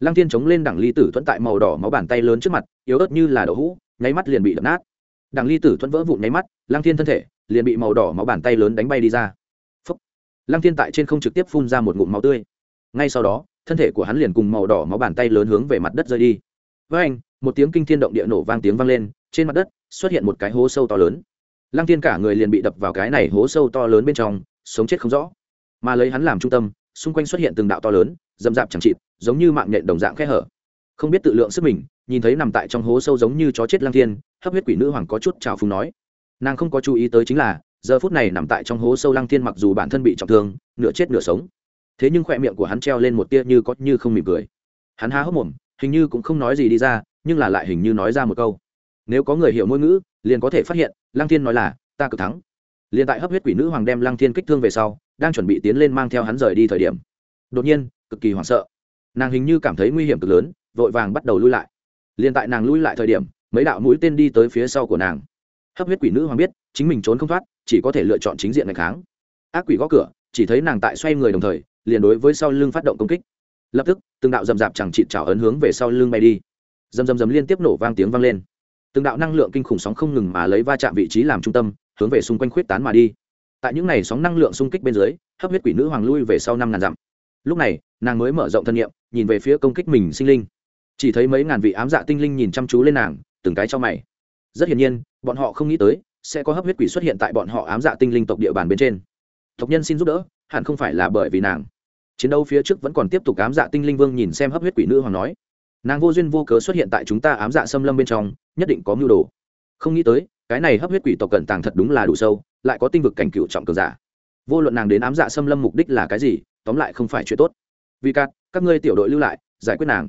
Lang thiên chống lên đẳng ly tử thuẫn tại màu đỏ máu bàn tay lớn trước mặt, yếu ớt như là đậu hũ, nháy mắt liền bị đập nát. Đẳng ly tử thuẫn vỡ vụn nháy mắt, lang thiên thân thể liền bị màu đỏ máu bàn tay lớn đánh bay đi ra. Phúc. lang thiên tại trên không trực tiếp phun ra một ngụm máu tươi. Ngay sau đó, thân thể của hắn liền cùng màu đỏ máu bàn tay lớn hướng về mặt đất rơi đi. Với anh, một tiếng kinh thiên động địa nổ vang tiếng vang lên, trên mặt đất xuất hiện một cái hố sâu to lớn lăng Thiên cả người liền bị đập vào cái này hố sâu to lớn bên trong, sống chết không rõ. Mà lấy hắn làm trung tâm, xung quanh xuất hiện từng đạo to lớn dầm dạp chẳng chịt, giống như mạng nhện đồng dạng khe hở. Không biết tự lượng sức mình, nhìn thấy nằm tại trong hố sâu giống như chó chết lăng thiên, hấp huyết quỷ nữ hoàng có chút trào phúng nói. Nàng không có chú ý tới chính là, giờ phút này nằm tại trong hố sâu lăng thiên mặc dù bản thân bị trọng thương, nửa chết nửa sống. Thế nhưng khoe miệng của hắn treo lên một tia như có như không mỉm cười. Hắn há hốc mồm, hình như cũng không nói gì đi ra, nhưng là lại hình như nói ra một câu nếu có người hiểu ngôn ngữ, liền có thể phát hiện, lăng thiên nói là, ta cực thắng. Liền tại hấp huyết quỷ nữ hoàng đem lăng thiên kích thương về sau, đang chuẩn bị tiến lên mang theo hắn rời đi thời điểm. Đột nhiên, cực kỳ hoảng sợ. Nàng hình như cảm thấy nguy hiểm cực lớn, vội vàng bắt đầu lui lại. Liền tại nàng lui lại thời điểm, mấy đạo mũi tên đi tới phía sau của nàng. Hấp huyết quỷ nữ hoàng biết, chính mình trốn không thoát, chỉ có thể lựa chọn chính diện ngày kháng. Ác quỷ gõ cửa, chỉ thấy nàng tại xoay người đồng thời, liền đối với sau lưng phát động công kích. Lập tức, từng đạo rầm rạp chẳng chịt trào ấn hướng về sau lưng bay đi. Rầm rầm rầm liên tiếp nổ vang tiếng vang lên từng đạo năng lượng kinh khủng sóng không ngừng mà lấy va chạm vị trí làm trung tâm, hướng về xung quanh khuyết tán mà đi. Tại những này sóng năng lượng xung kích bên dưới, hấp huyết quỷ nữ hoàng lui về sau năm ngàn dặm. Lúc này, nàng mới mở rộng thân nhiệm nhìn về phía công kích mình sinh linh. Chỉ thấy mấy ngàn vị ám dạ tinh linh nhìn chăm chú lên nàng, từng cái cho mày. Rất hiển nhiên, bọn họ không nghĩ tới, sẽ có hấp huyết quỷ xuất hiện tại bọn họ ám dạ tinh linh tộc địa bàn bên trên. Tộc nhân xin giúp đỡ, hẳn không phải là bởi vì nàng. Chiến đấu phía trước vẫn còn tiếp tục ám dạ tinh linh vương nhìn xem hấp huyết quỷ nữ hoàng nói nàng vô duyên vô cớ xuất hiện tại chúng ta ám dạ xâm lâm bên trong, nhất định có mưu đồ. Không nghĩ tới, cái này hấp huyết quỷ tộc cận tàng thật đúng là đủ sâu, lại có tinh vực cảnh cựu trọng cường giả. Vô luận nàng đến ám dạ xâm lâm mục đích là cái gì, tóm lại không phải chuyện tốt. Vì cát, các ngươi tiểu đội lưu lại, giải quyết nàng.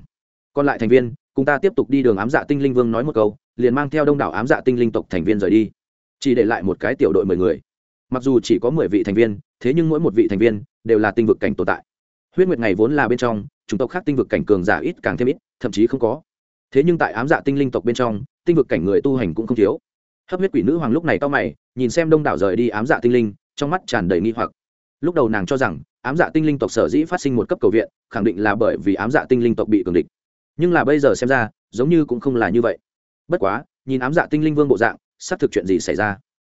Còn lại thành viên, cùng ta tiếp tục đi đường ám dạ tinh linh vương nói một câu, liền mang theo đông đảo ám dạ tinh linh tộc thành viên rời đi. Chỉ để lại một cái tiểu đội mười người. Mặc dù chỉ có mười vị thành viên, thế nhưng mỗi một vị thành viên đều là tinh vực cảnh tồn tại. Huyết nguyệt ngày vốn là bên trong chủng tộc khác tinh vực cảnh cường giả ít càng thêm ít, thậm chí không có. Thế nhưng tại ám dạ tinh linh tộc bên trong, tinh vực cảnh người tu hành cũng không thiếu. Hấp huyết quỷ nữ hoàng lúc này to mày, nhìn xem đông đảo rời đi ám dạ tinh linh, trong mắt tràn đầy nghi hoặc. Lúc đầu nàng cho rằng, ám dạ tinh linh tộc sở dĩ phát sinh một cấp cầu viện, khẳng định là bởi vì ám dạ tinh linh tộc bị cường địch. Nhưng là bây giờ xem ra, giống như cũng không là như vậy. Bất quá, nhìn ám dạ tinh linh vương bộ dạng, xác thực chuyện gì xảy ra?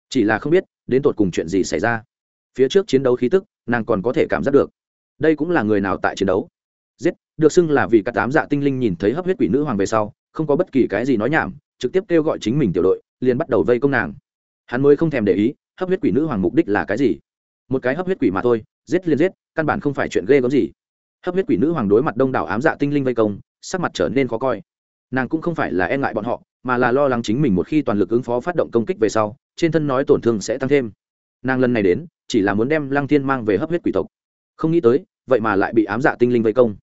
Chỉ là không biết, đến tột cùng chuyện gì xảy ra? Phía trước chiến đấu khí tức, nàng còn có thể cảm giác được. Đây cũng là người nào tại chiến đấu? Giết, được xưng là vì các tám dạ tinh linh nhìn thấy hấp huyết quỷ nữ hoàng về sau, không có bất kỳ cái gì nói nhảm, trực tiếp kêu gọi chính mình tiểu đội, liền bắt đầu vây công nàng. Hắn mới không thèm để ý, hấp huyết quỷ nữ hoàng mục đích là cái gì? Một cái hấp huyết quỷ mà thôi, giết liền giết, căn bản không phải chuyện ghê gớm gì. Hấp huyết quỷ nữ hoàng đối mặt đông đảo ám dạ tinh linh vây công, sắc mặt trở nên khó coi. Nàng cũng không phải là e ngại bọn họ, mà là lo lắng chính mình một khi toàn lực ứng phó phát động công kích về sau, trên thân nói tổn thương sẽ tăng thêm. Nàng lần này đến, chỉ là muốn đem lăng thiên mang về hấp huyết quỷ tộc. Không nghĩ tới vậy mà lại bị ám dạ tinh linh vây công.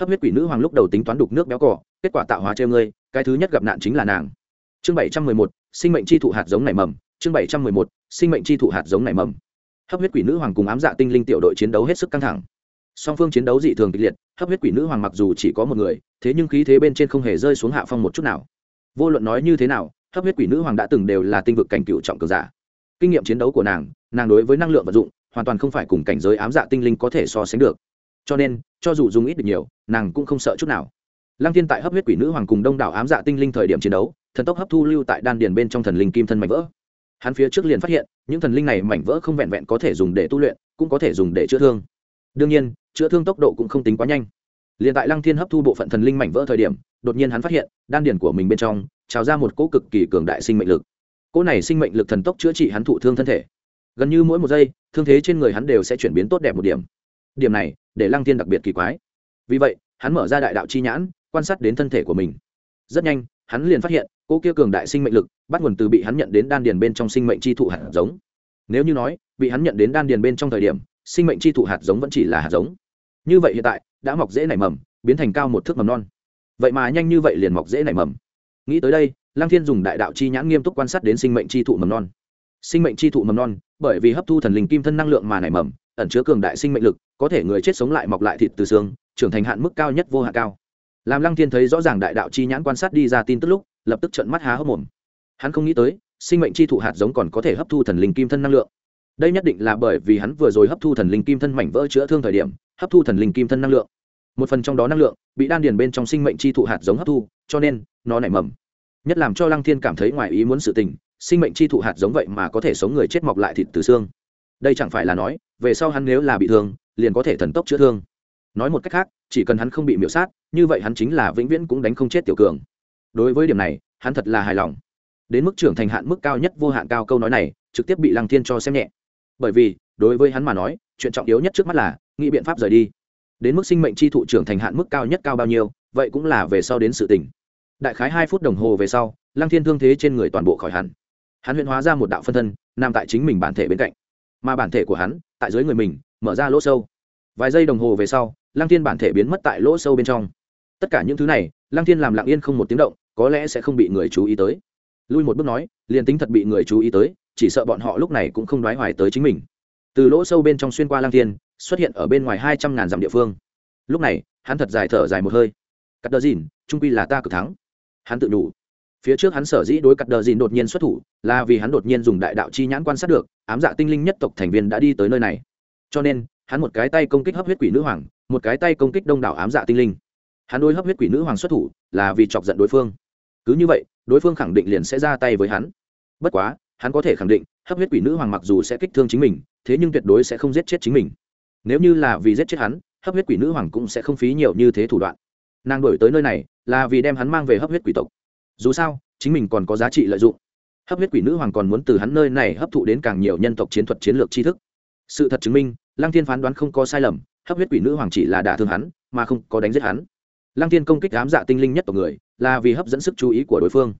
Hấp huyết quỷ nữ hoàng lúc đầu tính toán đục nước béo cỏ kết quả tạo hóa treo ngươi, cái thứ nhất gặp nạn chính là nàng. Chương bảy trăm mười một, sinh mệnh chi thụ hạt giống nảy mầm, chương bảy trăm mười một, sinh mệnh chi thụ hạt giống nảy mầm. Hấp huyết quỷ nữ hoàng cùng ám dạ tinh linh tiểu đội chiến đấu hết sức căng thẳng. Song phương chiến đấu dị thường kịch liệt, hấp huyết quỷ nữ hoàng mặc dù chỉ có một người, thế nhưng khí thế bên trên không hề rơi xuống hạ phong một chút nào. Vô luận nói như thế nào, hấp huyết quỷ nữ hoàng đã từng đều là tinh vực cảnh cựu trọng cường giả. Kinh nghiệm chiến đấu của nàng nàng đối với năng lượng vật dụng hoàn toàn không phải cùng cảnh giới ám dạ tinh linh có thể so sánh được. Cho nên, cho dù dùng ít được nhiều, nàng cũng không sợ chút nào. Lăng thiên tại hấp huyết quỷ nữ hoàng cùng đông đảo ám dạ tinh linh thời điểm chiến đấu, thần tốc hấp thu lưu tại đan điền bên trong thần linh kim thân mảnh vỡ. Hắn phía trước liền phát hiện, những thần linh này mảnh vỡ không vẹn vẹn có thể dùng để tu luyện, cũng có thể dùng để chữa thương. Đương nhiên, chữa thương tốc độ cũng không tính quá nhanh. Liền tại lăng thiên hấp thu bộ phận thần linh mảnh vỡ thời điểm, đột nhiên hắn phát hiện, đan điền của mình bên trong, trào ra một cỗ cực kỳ cường đại sinh mệnh lực. Cỗ này sinh mệnh lực thần tốc chữa trị hắn thụ thương thân thể gần như mỗi một giây, thương thế trên người hắn đều sẽ chuyển biến tốt đẹp một điểm. Điểm này, để lăng thiên đặc biệt kỳ quái. Vì vậy, hắn mở ra đại đạo chi nhãn, quan sát đến thân thể của mình. Rất nhanh, hắn liền phát hiện cô kia cường đại sinh mệnh lực, bắt nguồn từ bị hắn nhận đến đan điền bên trong sinh mệnh chi thụ hạt giống. Nếu như nói, bị hắn nhận đến đan điền bên trong thời điểm, sinh mệnh chi thụ hạt giống vẫn chỉ là hạt giống. Như vậy hiện tại, đã mọc dễ nảy mầm, biến thành cao một thước mầm non. Vậy mà nhanh như vậy liền mọc dễ nảy mầm. Nghĩ tới đây, lăng thiên dùng đại đạo chi nhãn nghiêm túc quan sát đến sinh mệnh chi thụ mầm non. Sinh mệnh chi thụ mầm non bởi vì hấp thu thần linh kim thân năng lượng mà nảy mầm, ẩn chứa cường đại sinh mệnh lực, có thể người chết sống lại mọc lại thịt từ xương, trưởng thành hạn mức cao nhất vô hạn cao. Làm lăng thiên thấy rõ ràng đại đạo chi nhãn quan sát đi ra tin tức lúc, lập tức trận mắt há hốc mồm. Hắn không nghĩ tới, sinh mệnh chi thụ hạt giống còn có thể hấp thu thần linh kim thân năng lượng. Đây nhất định là bởi vì hắn vừa rồi hấp thu thần linh kim thân mảnh vỡ chữa thương thời điểm, hấp thu thần linh kim thân năng lượng. Một phần trong đó năng lượng, bị đan điền bên trong sinh mệnh chi thụ hạt giống hấp thu, cho nên, nó nảy mầm. Nhất làm cho lăng thiên cảm thấy ngoài ý muốn sự tình sinh mệnh chi thụ hạt giống vậy mà có thể sống người chết mọc lại thịt từ xương. Đây chẳng phải là nói, về sau hắn nếu là bị thương, liền có thể thần tốc chữa thương. Nói một cách khác, chỉ cần hắn không bị miễu sát, như vậy hắn chính là vĩnh viễn cũng đánh không chết tiểu cường. Đối với điểm này, hắn thật là hài lòng. Đến mức trưởng thành hạn mức cao nhất vô hạn cao câu nói này, trực tiếp bị lăng thiên cho xem nhẹ. Bởi vì, đối với hắn mà nói, chuyện trọng yếu nhất trước mắt là, nghĩ biện pháp rời đi. Đến mức sinh mệnh chi thụ trưởng thành hạn mức cao nhất cao bao nhiêu, vậy cũng là về sau đến sự tình. đại khái hai phút đồng hồ về sau, lăng thiên thương thế trên người toàn bộ khỏi hẳn hắn huyễn hóa ra một đạo phân thân, nằm tại chính mình bản thể bên cạnh. Mà bản thể của hắn, tại dưới người mình, mở ra lỗ sâu. Vài giây đồng hồ về sau, lăng thiên bản thể biến mất tại lỗ sâu bên trong. Tất cả những thứ này, lăng thiên làm lặng yên không một tiếng động, có lẽ sẽ không bị người chú ý tới. Lui một bước nói, liền tính thật bị người chú ý tới, chỉ sợ bọn họ lúc này cũng không đoái hoài tới chính mình. Từ lỗ sâu bên trong xuyên qua lăng thiên, xuất hiện ở bên ngoài hai trăm ngàn dặm địa phương. Lúc này, hắn thật dài thở dài một hơi. Cắt đờ dìn, trung quy là ta cực thắng. Hắn tự đủ phía trước hắn sở dĩ đối cắt đờ dìn đột nhiên xuất thủ là vì hắn đột nhiên dùng đại đạo chi nhãn quan sát được, ám dạ tinh linh nhất tộc thành viên đã đi tới nơi này. Cho nên, hắn một cái tay công kích hấp huyết quỷ nữ hoàng, một cái tay công kích đông đảo ám dạ tinh linh. Hắn đôi hấp huyết quỷ nữ hoàng xuất thủ là vì chọc giận đối phương. Cứ như vậy, đối phương khẳng định liền sẽ ra tay với hắn. Bất quá, hắn có thể khẳng định, hấp huyết quỷ nữ hoàng mặc dù sẽ kích thương chính mình, thế nhưng tuyệt đối sẽ không giết chết chính mình. Nếu như là vì giết chết hắn, hấp huyết quỷ nữ hoàng cũng sẽ không phí nhiều như thế thủ đoạn. Nàng đổi tới nơi này là vì đem hắn mang về hấp huyết quỷ tộc dù sao, chính mình còn có giá trị lợi dụng. Hấp huyết quỷ nữ hoàng còn muốn từ hắn nơi này hấp thụ đến càng nhiều nhân tộc chiến thuật chiến lược tri thức. Sự thật chứng minh, lăng thiên phán đoán không có sai lầm, hấp huyết quỷ nữ hoàng chỉ là đả thương hắn, mà không có đánh giết hắn. Lăng thiên công kích ám dạ tinh linh nhất tộc người, là vì hấp dẫn sức chú ý của đối phương.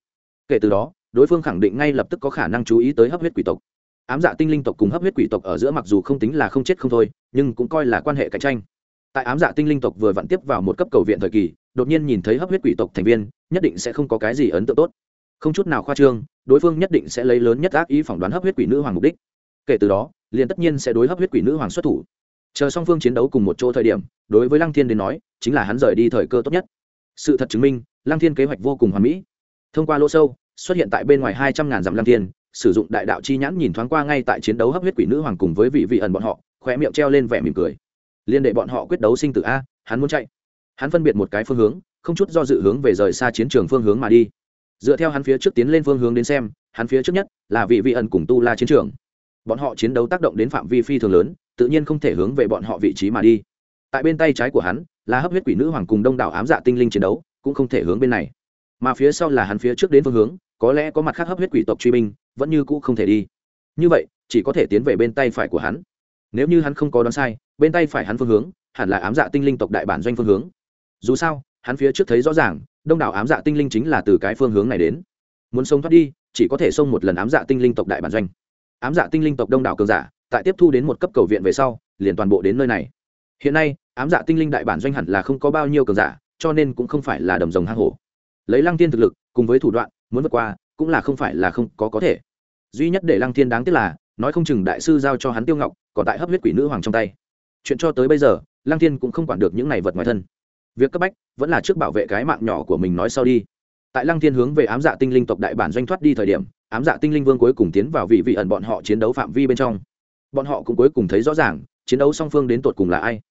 Kể từ đó, đối phương khẳng định ngay lập tức có khả năng chú ý tới hấp huyết quỷ tộc. Ám dạ tinh linh tộc cùng hấp huyết quỷ tộc ở giữa mặc dù không tính là không chết không thôi, nhưng cũng coi là quan hệ cạnh tranh tại ám dạ tinh linh tộc vừa vặn tiếp vào một cấp cầu viện thời kỳ, đột nhiên nhìn thấy hấp huyết quỷ tộc thành viên, nhất định sẽ không có cái gì ấn tượng tốt. Không chút nào khoa trương, đối phương nhất định sẽ lấy lớn nhất ác ý phỏng đoán hấp huyết quỷ nữ hoàng mục đích. Kể từ đó, liền tất nhiên sẽ đối hấp huyết quỷ nữ hoàng xuất thủ. Chờ song phương chiến đấu cùng một chỗ thời điểm, đối với lăng thiên đến nói, chính là hắn rời đi thời cơ tốt nhất. Sự thật chứng minh, lăng thiên kế hoạch vô cùng hoàn mỹ. Thông qua lỗ sâu, xuất hiện tại bên ngoài hai trăm ngàn dặm lăng thiên, sử dụng đại đạo chi nhãn nhìn thoáng qua ngay tại chiến đấu hấp huyết quỷ nữ hoàng cùng với vị vị ẩn bọn họ, khóe miệng treo lên vẻ mỉm cười liên đệ bọn họ quyết đấu sinh tử a, hắn muốn chạy. Hắn phân biệt một cái phương hướng, không chút do dự hướng về rời xa chiến trường phương hướng mà đi. Dựa theo hắn phía trước tiến lên phương hướng đến xem, hắn phía trước nhất là vị vị ẩn cùng tu la chiến trường. Bọn họ chiến đấu tác động đến phạm vi phi thường lớn, tự nhiên không thể hướng về bọn họ vị trí mà đi. Tại bên tay trái của hắn là hấp huyết quỷ nữ hoàng cùng đông đảo ám dạ tinh linh chiến đấu, cũng không thể hướng bên này. Mà phía sau là hắn phía trước đến phương hướng, có lẽ có mặt khác hấp huyết quỷ tộc truy binh, vẫn như cũ không thể đi. Như vậy, chỉ có thể tiến về bên tay phải của hắn. Nếu như hắn không có đoán sai bên tay phải hắn phương hướng, hẳn là ám dạ tinh linh tộc đại bản doanh phương hướng. Dù sao, hắn phía trước thấy rõ ràng, đông đảo ám dạ tinh linh chính là từ cái phương hướng này đến. Muốn sống thoát đi, chỉ có thể xông một lần ám dạ tinh linh tộc đại bản doanh. Ám dạ tinh linh tộc đông đảo cường giả, tại tiếp thu đến một cấp cầu viện về sau, liền toàn bộ đến nơi này. Hiện nay, ám dạ tinh linh đại bản doanh hẳn là không có bao nhiêu cường giả, cho nên cũng không phải là đầm rồng hang hổ. Lấy lăng tiên thực lực, cùng với thủ đoạn, muốn vượt qua, cũng là không phải là không có có thể. Duy nhất để lăng tiên đáng tiếc là, nói không chừng đại sư giao cho hắn tiêu ngọc, còn tại hấp huyết quỷ nữ hoàng trong tay chuyện cho tới bây giờ, lăng Thiên cũng không quản được những này vật ngoài thân. Việc cấp bách vẫn là trước bảo vệ cái mạng nhỏ của mình nói sau đi. Tại lăng thiên hướng về ám dạ tinh linh tộc đại bản doanh thoát đi thời điểm, ám dạ tinh linh vương cuối cùng tiến vào vị vị ẩn bọn họ chiến đấu phạm vi bên trong. Bọn họ cũng cuối cùng thấy rõ ràng, chiến đấu song phương đến tột cùng là ai.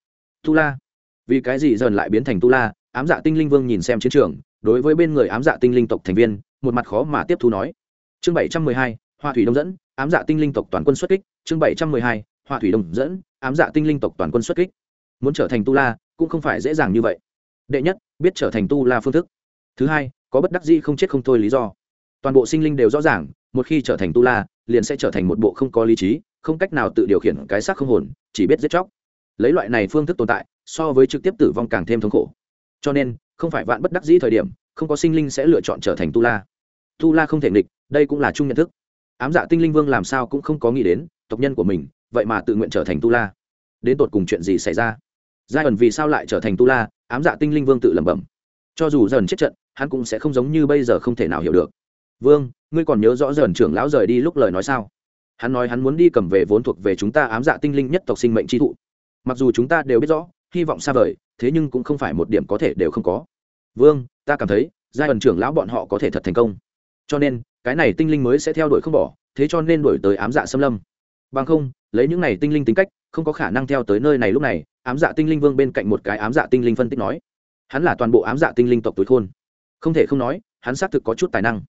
Tu la. Vì cái gì dần lại biến thành tu la, ám dạ tinh linh vương nhìn xem chiến trường, đối với bên người ám dạ tinh linh tộc thành viên, một mặt khó mà tiếp thu nói. Chương bảy trăm mười hai, hoa thủy đông dẫn, ám dạ tinh linh tộc toàn quân xuất kích, chương bảy trăm mười hai hoa thủy đồng dẫn, ám dạ tinh linh tộc toàn quân xuất kích. Muốn trở thành tu la, cũng không phải dễ dàng như vậy. Đệ nhất, biết trở thành tu la phương thức. Thứ hai, có bất đắc di không chết không thôi lý do. Toàn bộ sinh linh đều rõ ràng, một khi trở thành tu la, liền sẽ trở thành một bộ không có lý trí, không cách nào tự điều khiển cái xác không hồn, chỉ biết giết chóc. Lấy loại này phương thức tồn tại, so với trực tiếp tử vong càng thêm thống khổ. Cho nên, không phải vạn bất đắc dĩ thời điểm, không có sinh linh sẽ lựa chọn trở thành tu la. Tu la không thể nghịch, đây cũng là chung nhận thức. Ám dạ tinh linh vương làm sao cũng không có nghĩ đến, tộc nhân của mình vậy mà tự nguyện trở thành tu la. Đến tột cùng chuyện gì xảy ra? Giai ẩn vì sao lại trở thành tu la? Ám dạ tinh linh vương tự lẩm bẩm. Cho dù dần chết trận, hắn cũng sẽ không giống như bây giờ không thể nào hiểu được. Vương, ngươi còn nhớ rõ dần trưởng lão rời đi lúc lời nói sao? Hắn nói hắn muốn đi cầm về vốn thuộc về chúng ta ám dạ tinh linh nhất tộc sinh mệnh tri thụ. Mặc dù chúng ta đều biết rõ, hy vọng xa vời, thế nhưng cũng không phải một điểm có thể đều không có. Vương, ta cảm thấy, giai ẩn trưởng lão bọn họ có thể thật thành công. Cho nên, cái này tinh linh mới sẽ theo đuổi không bỏ, thế cho nên đuổi tới ám dạ xâm lâm. Bằng không lấy những này tinh linh tính cách, không có khả năng theo tới nơi này lúc này, ám dạ tinh linh vương bên cạnh một cái ám dạ tinh linh phân tích nói. Hắn là toàn bộ ám dạ tinh linh tộc tối khôn. Không thể không nói, hắn xác thực có chút tài năng.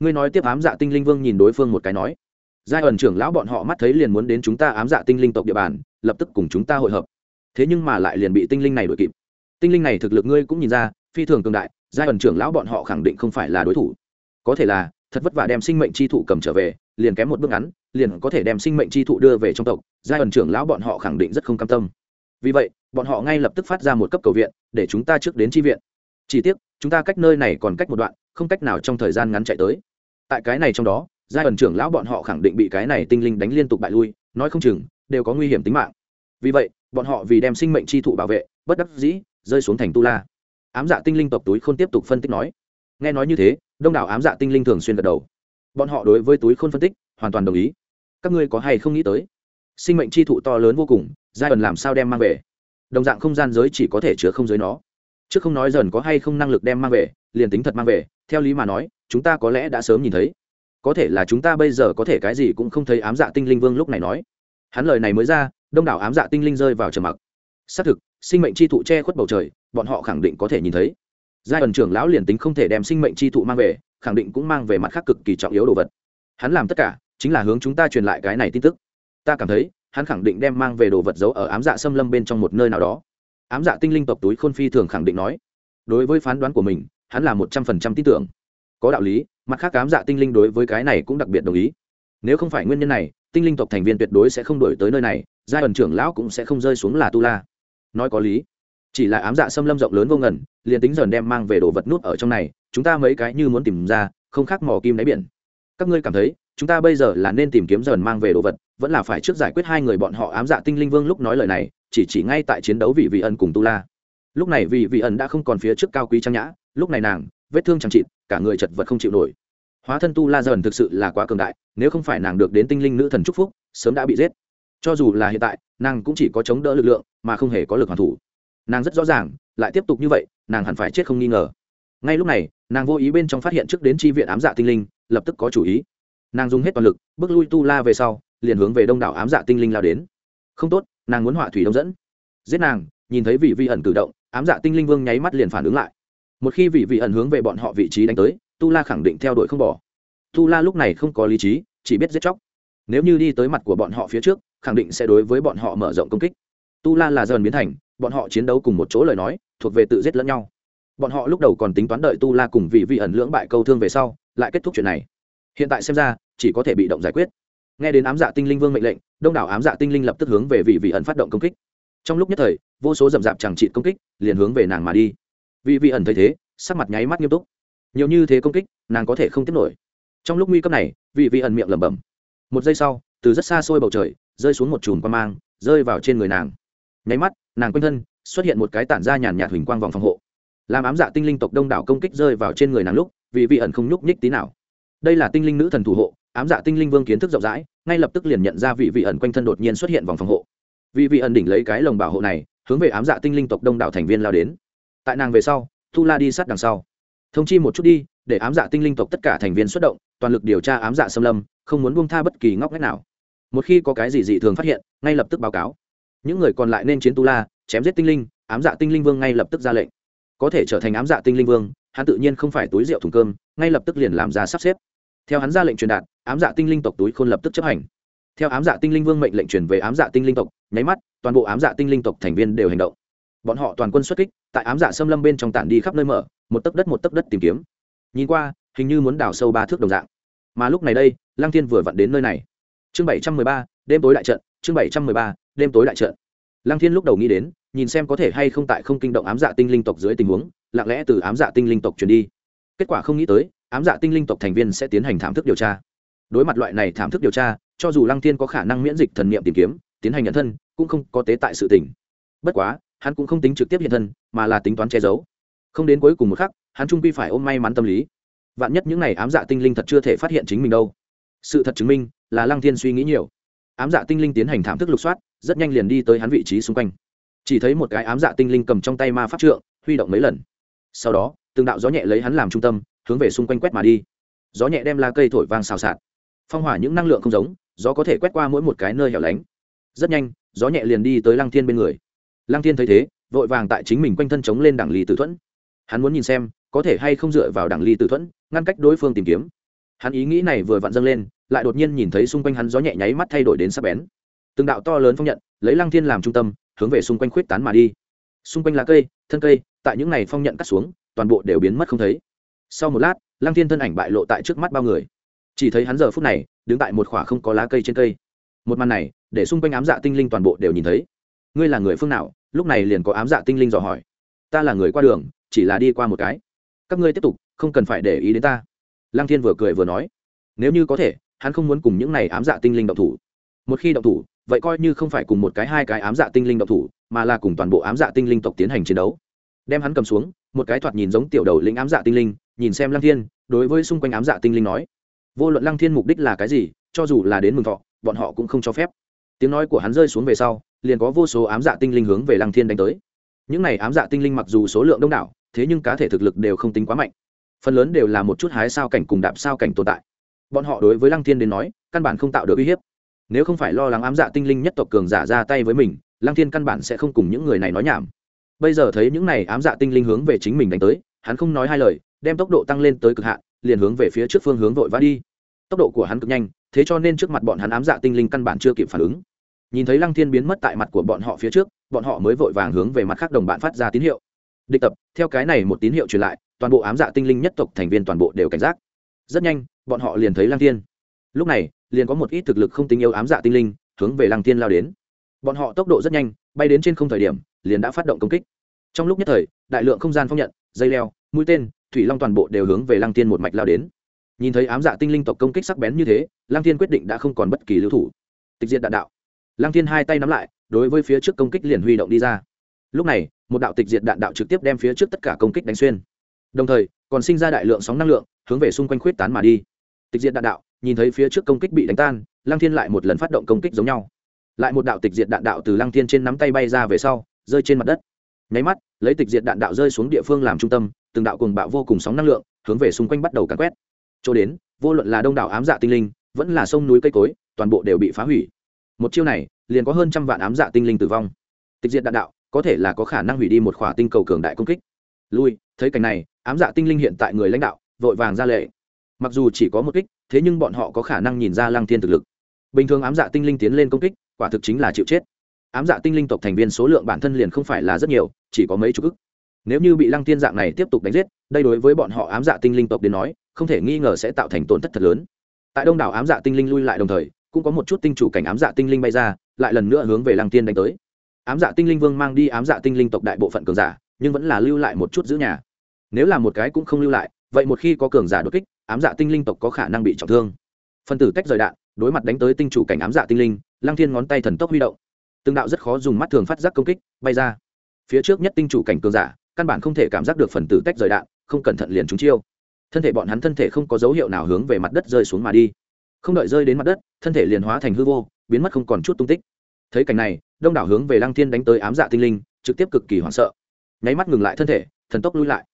Ngươi nói tiếp ám dạ tinh linh vương nhìn đối phương một cái nói. Giai ẩn trưởng lão bọn họ mắt thấy liền muốn đến chúng ta ám dạ tinh linh tộc địa bàn, lập tức cùng chúng ta hội hợp. Thế nhưng mà lại liền bị tinh linh này đuổi kịp. Tinh linh này thực lực ngươi cũng nhìn ra, phi thường cường đại, giai ẩn trưởng lão bọn họ khẳng định không phải là đối thủ. Có thể là, thật vất vả đem sinh mệnh chi thụ cầm trở về liền kém một bước ngắn, liền có thể đem sinh mệnh chi thụ đưa về trong tộc, giai ẩn trưởng lão bọn họ khẳng định rất không cam tâm. Vì vậy, bọn họ ngay lập tức phát ra một cấp cầu viện, để chúng ta trước đến tri viện. Chỉ tiếc, chúng ta cách nơi này còn cách một đoạn, không cách nào trong thời gian ngắn chạy tới. Tại cái này trong đó, giai ẩn trưởng lão bọn họ khẳng định bị cái này tinh linh đánh liên tục bại lui, nói không chừng, đều có nguy hiểm tính mạng. Vì vậy, bọn họ vì đem sinh mệnh chi thụ bảo vệ, bất đắc dĩ, rơi xuống thành tu la. Ám dạ tinh linh tộc túi không tiếp tục phân tích nói. Nghe nói như thế, đông đảo ám dạ tinh linh thường xuyên gật đầu bọn họ đối với túi khôn phân tích hoàn toàn đồng ý. Các ngươi có hay không nghĩ tới? Sinh mệnh chi thụ to lớn vô cùng, giai ẩn làm sao đem mang về? Đồng dạng không gian giới chỉ có thể chứa không giới nó. Chứ không nói dần có hay không năng lực đem mang về, liền tính thật mang về, theo lý mà nói, chúng ta có lẽ đã sớm nhìn thấy. Có thể là chúng ta bây giờ có thể cái gì cũng không thấy ám dạ tinh linh vương lúc này nói. Hắn lời này mới ra, đông đảo ám dạ tinh linh rơi vào trầm mặc. Xác thực, sinh mệnh chi thụ che khuất bầu trời, bọn họ khẳng định có thể nhìn thấy. Giai ẩn trưởng lão liền tính không thể đem sinh mệnh chi thụ mang về khẳng định cũng mang về mặt khác cực kỳ trọng yếu đồ vật. Hắn làm tất cả, chính là hướng chúng ta truyền lại cái này tin tức. Ta cảm thấy, hắn khẳng định đem mang về đồ vật giấu ở ám dạ xâm lâm bên trong một nơi nào đó. Ám dạ tinh linh tộc túi khôn phi thường khẳng định nói. Đối với phán đoán của mình, hắn là một trăm phần trăm tin tưởng. Có đạo lý, mặt khác ám dạ tinh linh đối với cái này cũng đặc biệt đồng ý. Nếu không phải nguyên nhân này, tinh linh tộc thành viên tuyệt đối sẽ không đổi tới nơi này, giai ẩn trưởng lão cũng sẽ không rơi xuống là tu la. Nói có lý, chỉ là ám dạ xâm lâm rộng lớn vô ngần, liền tính dần đem mang về đồ vật nút ở trong này chúng ta mấy cái như muốn tìm ra, không khác mò kim đáy biển. Các ngươi cảm thấy, chúng ta bây giờ là nên tìm kiếm dần mang về đồ vật, vẫn là phải trước giải quyết hai người bọn họ ám dạ tinh linh vương lúc nói lời này, chỉ chỉ ngay tại chiến đấu vị vị ẩn cùng tu la. Lúc này vị vị ẩn đã không còn phía trước cao quý trang nhã, lúc này nàng, vết thương chẳng chịt, cả người chật vật không chịu nổi. Hóa thân tu la dần thực sự là quá cường đại, nếu không phải nàng được đến tinh linh nữ thần chúc phúc, sớm đã bị giết. Cho dù là hiện tại, nàng cũng chỉ có chống đỡ lực lượng, mà không hề có lực hoàn thủ. Nàng rất rõ ràng, lại tiếp tục như vậy, nàng hẳn phải chết không nghi ngờ ngay lúc này, nàng vô ý bên trong phát hiện trước đến tri viện ám dạ tinh linh, lập tức có chủ ý. Nàng dùng hết toàn lực, bước lui tu la về sau, liền hướng về đông đảo ám dạ tinh linh lao đến. Không tốt, nàng muốn họa thủy đông dẫn. Giết nàng, nhìn thấy vị vi ẩn cử động, ám dạ tinh linh vương nháy mắt liền phản ứng lại. Một khi vị vị ẩn hướng về bọn họ vị trí đánh tới, tu la khẳng định theo đuổi không bỏ. Tu la lúc này không có lý trí, chỉ biết giết chóc. Nếu như đi tới mặt của bọn họ phía trước, khẳng định sẽ đối với bọn họ mở rộng công kích. Tu la là dần biến thành, bọn họ chiến đấu cùng một chỗ lời nói, thuộc về tự giết lẫn nhau bọn họ lúc đầu còn tính toán đợi tu la cùng vị vị ẩn lưỡng bại câu thương về sau, lại kết thúc chuyện này. Hiện tại xem ra, chỉ có thể bị động giải quyết. Nghe đến ám dạ tinh linh vương mệnh lệnh, đông đảo ám dạ tinh linh lập tức hướng về vị vị ẩn phát động công kích. Trong lúc nhất thời, vô số rậm rạp chẳng trị công kích liền hướng về nàng mà đi. Vị vị ẩn thấy thế, sắc mặt nháy mắt nghiêm túc. Nhiều như thế công kích, nàng có thể không tiếp nổi. Trong lúc nguy cấp này, vị vị ẩn miệng lẩm bẩm. Một giây sau, từ rất xa xôi bầu trời, rơi xuống một chùm quan mang, rơi vào trên người nàng. Nháy mắt, nàng quanh thân xuất hiện một cái tản ra nhàn nhạt huỳnh quang vòng phòng hộ làm ám dạ tinh linh tộc đông đảo công kích rơi vào trên người nàng lúc vị vị ẩn không nhúc nhích tí nào. Đây là tinh linh nữ thần thủ hộ, ám dạ tinh linh vương kiến thức rộng rãi, ngay lập tức liền nhận ra vị vị ẩn quanh thân đột nhiên xuất hiện vòng phòng hộ. Vị vị ẩn đỉnh lấy cái lồng bảo hộ này, hướng về ám dạ tinh linh tộc đông đảo thành viên lao đến. Tại nàng về sau tu la đi sát đằng sau. Thông chi một chút đi, để ám dạ tinh linh tộc tất cả thành viên xuất động, toàn lực điều tra ám dạ xâm lâm, không muốn buông tha bất kỳ ngóc ngách nào. Một khi có cái gì dị thường phát hiện, ngay lập tức báo cáo. Những người còn lại nên chiến tu la, chém giết tinh linh, ám dạ tinh linh vương ngay lập tức ra lệnh có thể trở thành ám dạ tinh linh vương, hắn tự nhiên không phải túi rượu thùng cơm, ngay lập tức liền làm ra sắp xếp. Theo hắn ra lệnh truyền đạt, ám dạ tinh linh tộc túi khôn lập tức chấp hành. Theo ám dạ tinh linh vương mệnh lệnh truyền về ám dạ tinh linh tộc, nháy mắt, toàn bộ ám dạ tinh linh tộc thành viên đều hành động. Bọn họ toàn quân xuất kích, tại ám dạ xâm lâm bên trong tản đi khắp nơi mở, một tấc đất một tấc đất tìm kiếm. Nhìn qua, hình như muốn đào sâu ba thước đồng dạng. Mà lúc này đây, lăng thiên vừa vặn đến nơi này. Chương bảy trăm mười ba, đêm tối đại trận, chương bảy trăm mười ba, đêm tối đại trận. Lăng thiên lúc đầu nghĩ đến nhìn xem có thể hay không tại không kinh động ám dạ tinh linh tộc dưới tình huống, lặng lẽ từ ám dạ tinh linh tộc truyền đi. Kết quả không nghĩ tới, ám dạ tinh linh tộc thành viên sẽ tiến hành thảm thức điều tra. Đối mặt loại này thảm thức điều tra, cho dù lăng thiên có khả năng miễn dịch thần niệm tìm kiếm, tiến hành nhận thân, cũng không có tế tại sự tỉnh bất quá, hắn cũng không tính trực tiếp hiện thân, mà là tính toán che giấu. Không đến cuối cùng một khắc, hắn trung quy phải ôm may mắn tâm lý. Vạn nhất những n à y ám dạ tinh linh thật chưa thể phát hiện chính mình đâu. Sự thật chứng minh là lăng thiên suy nghĩ nhiều. Ám dạ tinh linh tiến hành thảm thức lục soát, rất nhanh liền đi tới hắn vị trí xung quanh chỉ thấy một cái ám dạ tinh linh cầm trong tay ma pháp trượng, huy động mấy lần. Sau đó, từng đạo gió nhẹ lấy hắn làm trung tâm, hướng về xung quanh quét mà đi. Gió nhẹ đem lá cây thổi vang xào xạc. Phong hỏa những năng lượng không giống, gió có thể quét qua mỗi một cái nơi hẻo lánh. Rất nhanh, gió nhẹ liền đi tới lăng thiên bên người. Lăng thiên thấy thế, vội vàng tại chính mình quanh thân chống lên đẳng ly tử thuẫn. Hắn muốn nhìn xem, có thể hay không dựa vào đẳng ly tử thuẫn, ngăn cách đối phương tìm kiếm. Hắn ý nghĩ này vừa vặn dâng lên, lại đột nhiên nhìn thấy xung quanh hắn gió nhẹ nháy mắt thay đổi đến sắc bén. Từng đạo to lớn phong nhận, lấy lăng thiên làm trung tâm hướng về xung quanh khuyết tán mà đi. Xung quanh lá cây, thân cây, tại những ngày phong nhận cắt xuống, toàn bộ đều biến mất không thấy. Sau một lát, lăng thiên thân ảnh bại lộ tại trước mắt bao người. Chỉ thấy hắn giờ phút này, đứng tại một khỏa không có lá cây trên cây. Một màn này, để xung quanh ám dạ tinh linh toàn bộ đều nhìn thấy. Ngươi là người phương nào? Lúc này liền có ám dạ tinh linh dò hỏi. Ta là người qua đường, chỉ là đi qua một cái. Các ngươi tiếp tục, không cần phải để ý đến ta. Lăng thiên vừa cười vừa nói. Nếu như có thể, hắn không muốn cùng những này ám dạ tinh linh động thủ. Một khi động thủ vậy coi như không phải cùng một cái hai cái ám dạ tinh linh độc thủ, mà là cùng toàn bộ ám dạ tinh linh tộc tiến hành chiến đấu. Đem hắn cầm xuống, một cái thoạt nhìn giống tiểu đầu lĩnh ám dạ tinh linh, nhìn xem lăng thiên, đối với xung quanh ám dạ tinh linh nói, vô luận lăng thiên mục đích là cái gì, cho dù là đến mừng thọ, bọn họ cũng không cho phép. Tiếng nói của hắn rơi xuống về sau, liền có vô số ám dạ tinh linh hướng về lăng thiên đánh tới. Những này ám dạ tinh linh mặc dù số lượng đông đảo, thế nhưng cá thể thực lực đều không tính quá mạnh. Phần lớn đều là một chút hái sao cảnh cùng đạp sao cảnh tồn tại. Bọn họ đối với lăng thiên đến nói, căn bản không tạo được uy hiếp nếu không phải lo lắng ám dạ tinh linh nhất tộc cường giả ra tay với mình, lăng thiên căn bản sẽ không cùng những người này nói nhảm. Bây giờ thấy những này ám dạ tinh linh hướng về chính mình đánh tới, hắn không nói hai lời, đem tốc độ tăng lên tới cực hạn, liền hướng về phía trước phương hướng vội vã đi. Tốc độ của hắn cực nhanh, thế cho nên trước mặt bọn hắn ám dạ tinh linh căn bản chưa kịp phản ứng. Nhìn thấy lăng thiên biến mất tại mặt của bọn họ phía trước, bọn họ mới vội vàng hướng về mặt khác đồng bạn phát ra tín hiệu. Địch tập, theo cái này một tín hiệu truyền lại, toàn bộ ám dạ tinh linh nhất tộc thành viên toàn bộ đều cảnh giác. Rất nhanh, bọn họ liền thấy lăng thiên. Lúc này liền có một ít thực lực không tính yêu ám dạ tinh linh, hướng về lăng thiên lao đến. Bọn họ tốc độ rất nhanh, bay đến trên không thời điểm, liền đã phát động công kích. Trong lúc nhất thời, đại lượng không gian phong nhận, dây leo, mũi tên, thủy long toàn bộ đều hướng về lăng thiên một mạch lao đến. Nhìn thấy ám dạ tinh linh tộc công kích sắc bén như thế, lăng thiên quyết định đã không còn bất kỳ lưu thủ. Tịch diệt đạn đạo. Lăng thiên hai tay nắm lại, đối với phía trước công kích liền huy động đi ra. Lúc này, một đạo tịch diệt đạn đạo trực tiếp đem phía trước tất cả công kích đánh xuyên. Đồng thời, còn sinh ra đại lượng sóng năng lượng, hướng về xung quanh khuyết tán mà đi. Tịch diệt đạn đạo nhìn thấy phía trước công kích bị đánh tan, lăng thiên lại một lần phát động công kích giống nhau. Lại một đạo tịch diệt đạn đạo từ lăng thiên trên nắm tay bay ra về sau, rơi trên mặt đất. Nháy mắt, lấy tịch diệt đạn đạo rơi xuống địa phương làm trung tâm, từng đạo cùng bạo vô cùng sóng năng lượng, hướng về xung quanh bắt đầu càn quét. Chỗ đến, vô luận là đông đảo ám dạ tinh linh, vẫn là sông núi cây cối, toàn bộ đều bị phá hủy. Một chiêu này, liền có hơn trăm vạn ám dạ tinh linh tử vong. Tịch diệt đạn đạo, có thể là có khả năng hủy đi một khỏa tinh cầu cường đại công kích. Lui, thấy cảnh này, ám dạ tinh linh hiện tại người lãnh đạo, vội vàng ra lệ. Mặc dù chỉ có một kích thế nhưng bọn họ có khả năng nhìn ra lăng thiên thực lực. Bình thường ám dạ tinh linh tiến lên công kích, quả thực chính là chịu chết. Ám dạ tinh linh tộc thành viên số lượng bản thân liền không phải là rất nhiều, chỉ có mấy chục ức. Nếu như bị lăng thiên dạng này tiếp tục đánh giết, đây đối với bọn họ ám dạ tinh linh tộc đến nói, không thể nghi ngờ sẽ tạo thành tổn thất thật lớn. Tại đông đảo ám dạ tinh linh lui lại đồng thời, cũng có một chút tinh chủ cảnh ám dạ tinh linh bay ra, lại lần nữa hướng về lăng tiên đánh tới. Ám dạ tinh linh vương mang đi ám dạ tinh linh tộc đại bộ phận cường giả, nhưng vẫn là lưu lại một chút giữ nhà. Nếu là một cái cũng không lưu lại vậy một khi có cường giả đột kích, ám dạ tinh linh tộc có khả năng bị trọng thương. Phân tử tách rời đạn, đối mặt đánh tới tinh chủ cảnh ám dạ tinh linh, lăng thiên ngón tay thần tốc huy động. Từng đạo rất khó dùng mắt thường phát giác công kích, bay ra. Phía trước nhất tinh chủ cảnh cường giả, căn bản không thể cảm giác được phần tử tách rời đạn, không cẩn thận liền trúng chiêu. Thân thể bọn hắn thân thể không có dấu hiệu nào hướng về mặt đất rơi xuống mà đi. Không đợi rơi đến mặt đất, thân thể liền hóa thành hư vô, biến mất không còn chút tung tích. Thấy cảnh này, đông đảo hướng về lăng thiên đánh tới ám dạ tinh linh, trực tiếp cực kỳ hoảng sợ. Nháy mắt ngừng lại thân thể, thần tốc lui lại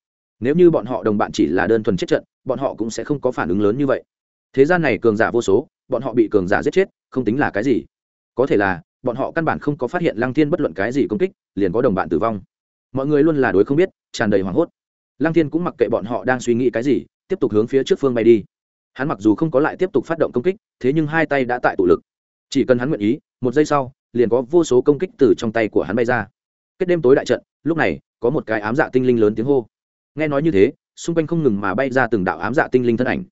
nếu như bọn họ đồng bạn chỉ là đơn thuần chết trận, bọn họ cũng sẽ không có phản ứng lớn như vậy. Thế gian này cường giả vô số, bọn họ bị cường giả giết chết, không tính là cái gì. Có thể là, bọn họ căn bản không có phát hiện lăng thiên bất luận cái gì công kích, liền có đồng bạn tử vong. Mọi người luôn là đối không biết, tràn đầy hoảng hốt. Lăng thiên cũng mặc kệ bọn họ đang suy nghĩ cái gì, tiếp tục hướng phía trước phương bay đi. Hắn mặc dù không có lại tiếp tục phát động công kích, thế nhưng hai tay đã tại tụ lực. Chỉ cần hắn nguyện ý, một giây sau, liền có vô số công kích từ trong tay của hắn bay ra. Kết đêm tối đại trận, lúc này, có một cái ám dạ tinh linh lớn tiếng hô nghe nói như thế, xung quanh không ngừng mà bay ra từng đạo ám dạ tinh linh thân ảnh.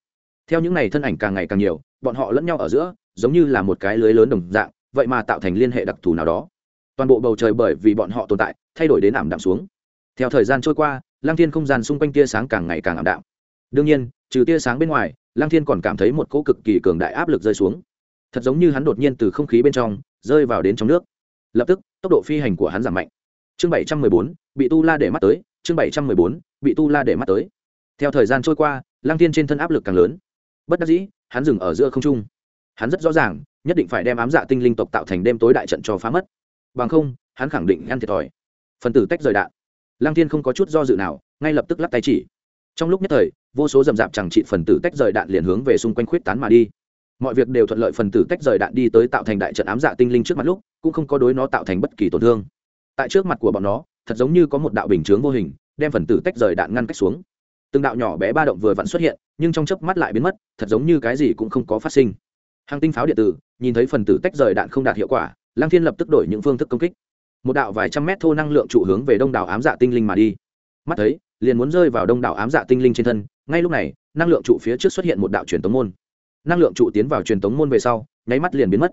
Theo những n à y thân ảnh càng ngày càng nhiều, bọn họ lẫn nhau ở giữa, giống như là một cái lưới lớn đồng dạng, vậy mà tạo thành liên hệ đặc thù nào đó. Toàn bộ bầu trời bởi vì bọn họ tồn tại, thay đổi đến ảm đạm xuống. Theo thời gian trôi qua lang thiên không gian xung quanh tia sáng càng ngày càng ảm đạm. Đương nhiên, trừ tia sáng bên ngoài lang thiên còn cảm thấy một cỗ cực kỳ cường đại áp lực rơi xuống. Thật giống như hắn đột nhiên từ không khí bên trong, rơi vào đến trong nước. Lập tức, tốc độ phi hành của hắn giảm mạnh. Chương bảy trăm mười bốn, bị tu la để mắt tới, chương bảy trăm mười bốn bị tu la để mắt tới. Theo thời gian trôi qua lang thiên trên thân áp lực càng lớn. Bất đắc dĩ, hắn dừng ở giữa không trung. Hắn rất rõ ràng, nhất định phải đem ám dạ tinh linh tộc tạo thành đêm tối đại trận cho phá mất. Bằng không, hắn khẳng định ăn thiệt thòi. Phần tử tách rời đạn. Lang thiên không có chút do dự nào, ngay lập tức lắp tay chỉ. Trong lúc nhất thời, vô số rầm rạp chẳng trị phần tử tách rời đạn liền hướng về xung quanh khuyết tán mà đi. Mọi việc đều thuận lợi phần tử tách rời đạn đi tới tạo thành đại trận ám dạ tinh linh trước mặt lúc, cũng không có đối nó tạo thành bất kỳ tổn thương. Tại trước mặt của bọn nó, thật giống như có một đạo bình chướng vô hình đem phần tử tách rời đạn ngăn cách xuống. Từng đạo nhỏ bé ba động vừa vặn xuất hiện, nhưng trong chớp mắt lại biến mất, thật giống như cái gì cũng không có phát sinh. Hàng tinh pháo điện tử, nhìn thấy phần tử tách rời đạn không đạt hiệu quả lang thiên lập tức đổi những phương thức công kích. Một đạo vài trăm mét thô năng lượng trụ hướng về đông đảo ám dạ tinh linh mà đi. Mắt thấy, liền muốn rơi vào đông đảo ám dạ tinh linh trên thân, ngay lúc này, năng lượng trụ phía trước xuất hiện một đạo truyền tống môn. Năng lượng trụ tiến vào truyền tống môn về sau, nháy mắt liền biến mất.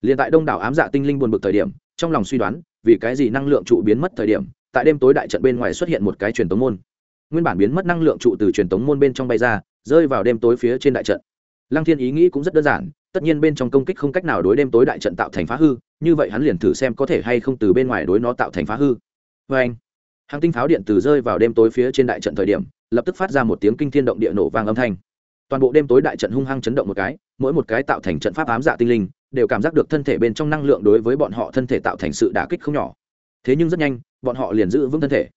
Liền tại đông đảo ám dạ tinh linh buồn bực thời điểm, trong lòng suy đoán, vì cái gì năng lượng trụ biến mất thời điểm tại đêm tối đại trận bên ngoài xuất hiện một cái truyền tống môn. Nguyên bản biến mất năng lượng trụ từ truyền tống môn bên trong bay ra, rơi vào đêm tối phía trên đại trận. Lăng thiên ý nghĩ cũng rất đơn giản, tất nhiên bên trong công kích không cách nào đối đêm tối đại trận tạo thành phá hư, như vậy hắn liền thử xem có thể hay không từ bên ngoài đối nó tạo thành phá hư. Vê anh hàng tinh pháo điện từ rơi vào đêm tối phía trên đại trận thời điểm, lập tức phát ra một tiếng kinh thiên động địa nổ vang âm thanh. Toàn bộ đêm tối đại trận hung hăng chấn động một cái, mỗi một cái tạo thành trận pháp ám dạ tinh linh, đều cảm giác được thân thể bên trong năng lượng đối với bọn họ thân thể tạo thành sự đả kích không nhỏ thế nhưng rất nhanh, bọn họ liền giữ vững thân thể.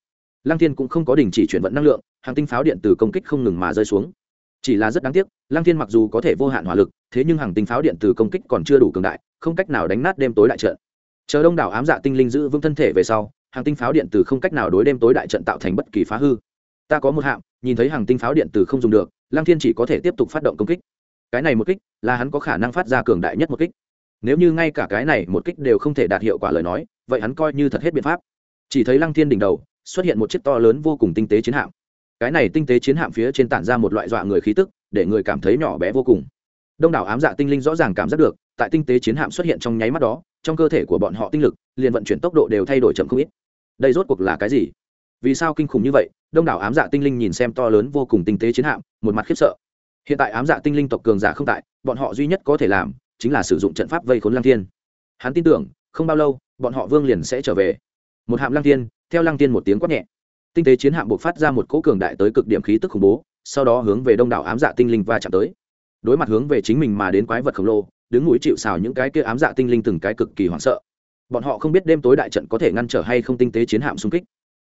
Lăng thiên cũng không có đình chỉ chuyển vận năng lượng, hàng tinh pháo điện từ công kích không ngừng mà rơi xuống. Chỉ là rất đáng tiếc, lăng thiên mặc dù có thể vô hạn hỏa lực, thế nhưng hàng tinh pháo điện từ công kích còn chưa đủ cường đại, không cách nào đánh nát đêm tối đại trận. Chờ đông đảo ám dạ tinh linh giữ vững thân thể về sau, hàng tinh pháo điện từ không cách nào đối đêm tối đại trận tạo thành bất kỳ phá hư. Ta có một hạm nhìn thấy hàng tinh pháo điện từ không dùng được, lăng thiên chỉ có thể tiếp tục phát động công kích. Cái này một kích, là hắn có khả năng phát ra cường đại nhất một kích. Nếu như ngay cả cái này một kích đều không thể đạt hiệu quả lời nói vậy hắn coi như thật hết biện pháp. Chỉ thấy lăng thiên đỉnh đầu xuất hiện một chiếc to lớn vô cùng tinh tế chiến hạm. Cái này tinh tế chiến hạm phía trên tản ra một loại dọa người khí tức, để người cảm thấy nhỏ bé vô cùng. Đông đảo ám dạ tinh linh rõ ràng cảm giác được, tại tinh tế chiến hạm xuất hiện trong nháy mắt đó, trong cơ thể của bọn họ tinh lực, liền vận chuyển tốc độ đều thay đổi chậm không ít. Đây rốt cuộc là cái gì? Vì sao kinh khủng như vậy? Đông đảo ám dạ tinh linh nhìn xem to lớn vô cùng tinh tế chiến hạm, một mặt khiếp sợ. Hiện tại ám dạ tinh linh tộc cường giả không tại, bọn họ duy nhất có thể làm chính là sử dụng trận pháp vây khốn lăng thiên. Hắn tin tưởng không bao lâu, bọn họ vương liền sẽ trở về. Một hạm lăng thiên theo lăng thiên một tiếng quát nhẹ. Tinh tế chiến hạm buộc phát ra một cỗ cường đại tới cực điểm khí tức khủng bố, sau đó hướng về đông đảo ám dạ tinh linh va chạm tới. Đối mặt hướng về chính mình mà đến quái vật khổng lồ, đứng núi chịu xào những cái kia ám dạ tinh linh từng cái cực kỳ hoảng sợ. Bọn họ không biết đêm tối đại trận có thể ngăn trở hay không tinh tế chiến hạm xung kích.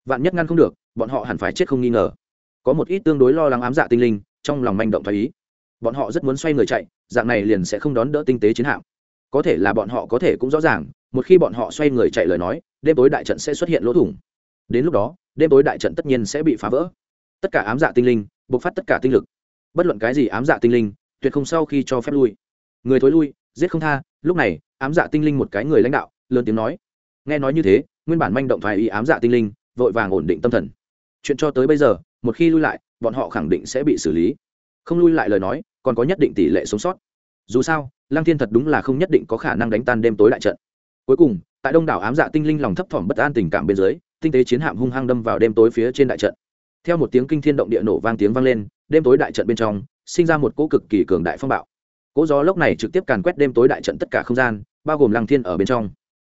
Vạn nhất ngăn không được, bọn họ hẳn phải chết không nghi ngờ. Có một ít tương đối lo lắng ám dạ tinh linh, trong lòng manh động thoái ý. Bọn họ rất muốn xoay người chạy, dạng này liền sẽ không đón đỡ tinh tế chiến hạm. Có thể là bọn họ có thể cũng rõ ràng một khi bọn họ xoay người chạy lời nói, đêm tối đại trận sẽ xuất hiện lỗ thủng. Đến lúc đó, đêm tối đại trận tất nhiên sẽ bị phá vỡ. Tất cả ám dạ tinh linh, bộc phát tất cả tinh lực. Bất luận cái gì ám dạ tinh linh, tuyệt không sau khi cho phép lui. Người thối lui, giết không tha, lúc này, ám dạ tinh linh một cái người lãnh đạo, lớn tiếng nói. Nghe nói như thế, nguyên bản manh động thoại ý ám dạ tinh linh, vội vàng ổn định tâm thần. Chuyện cho tới bây giờ, một khi lui lại, bọn họ khẳng định sẽ bị xử lý. Không lui lại lời nói, còn có nhất định tỷ lệ sống sót. Dù sao, lăng thiên thật đúng là không nhất định có khả năng đánh tan đêm tối đại trận cuối cùng tại đông đảo ám dạ tinh linh lòng thấp thỏm bất an tình cảm bên dưới tinh tế chiến hạm hung hăng đâm vào đêm tối phía trên đại trận. Theo một tiếng kinh thiên động địa nổ vang tiếng vang lên đêm tối đại trận bên trong sinh ra một cỗ cực kỳ cường đại phong bạo. Cỗ gió lốc này trực tiếp càn quét đêm tối đại trận tất cả không gian bao gồm lăng thiên ở bên trong.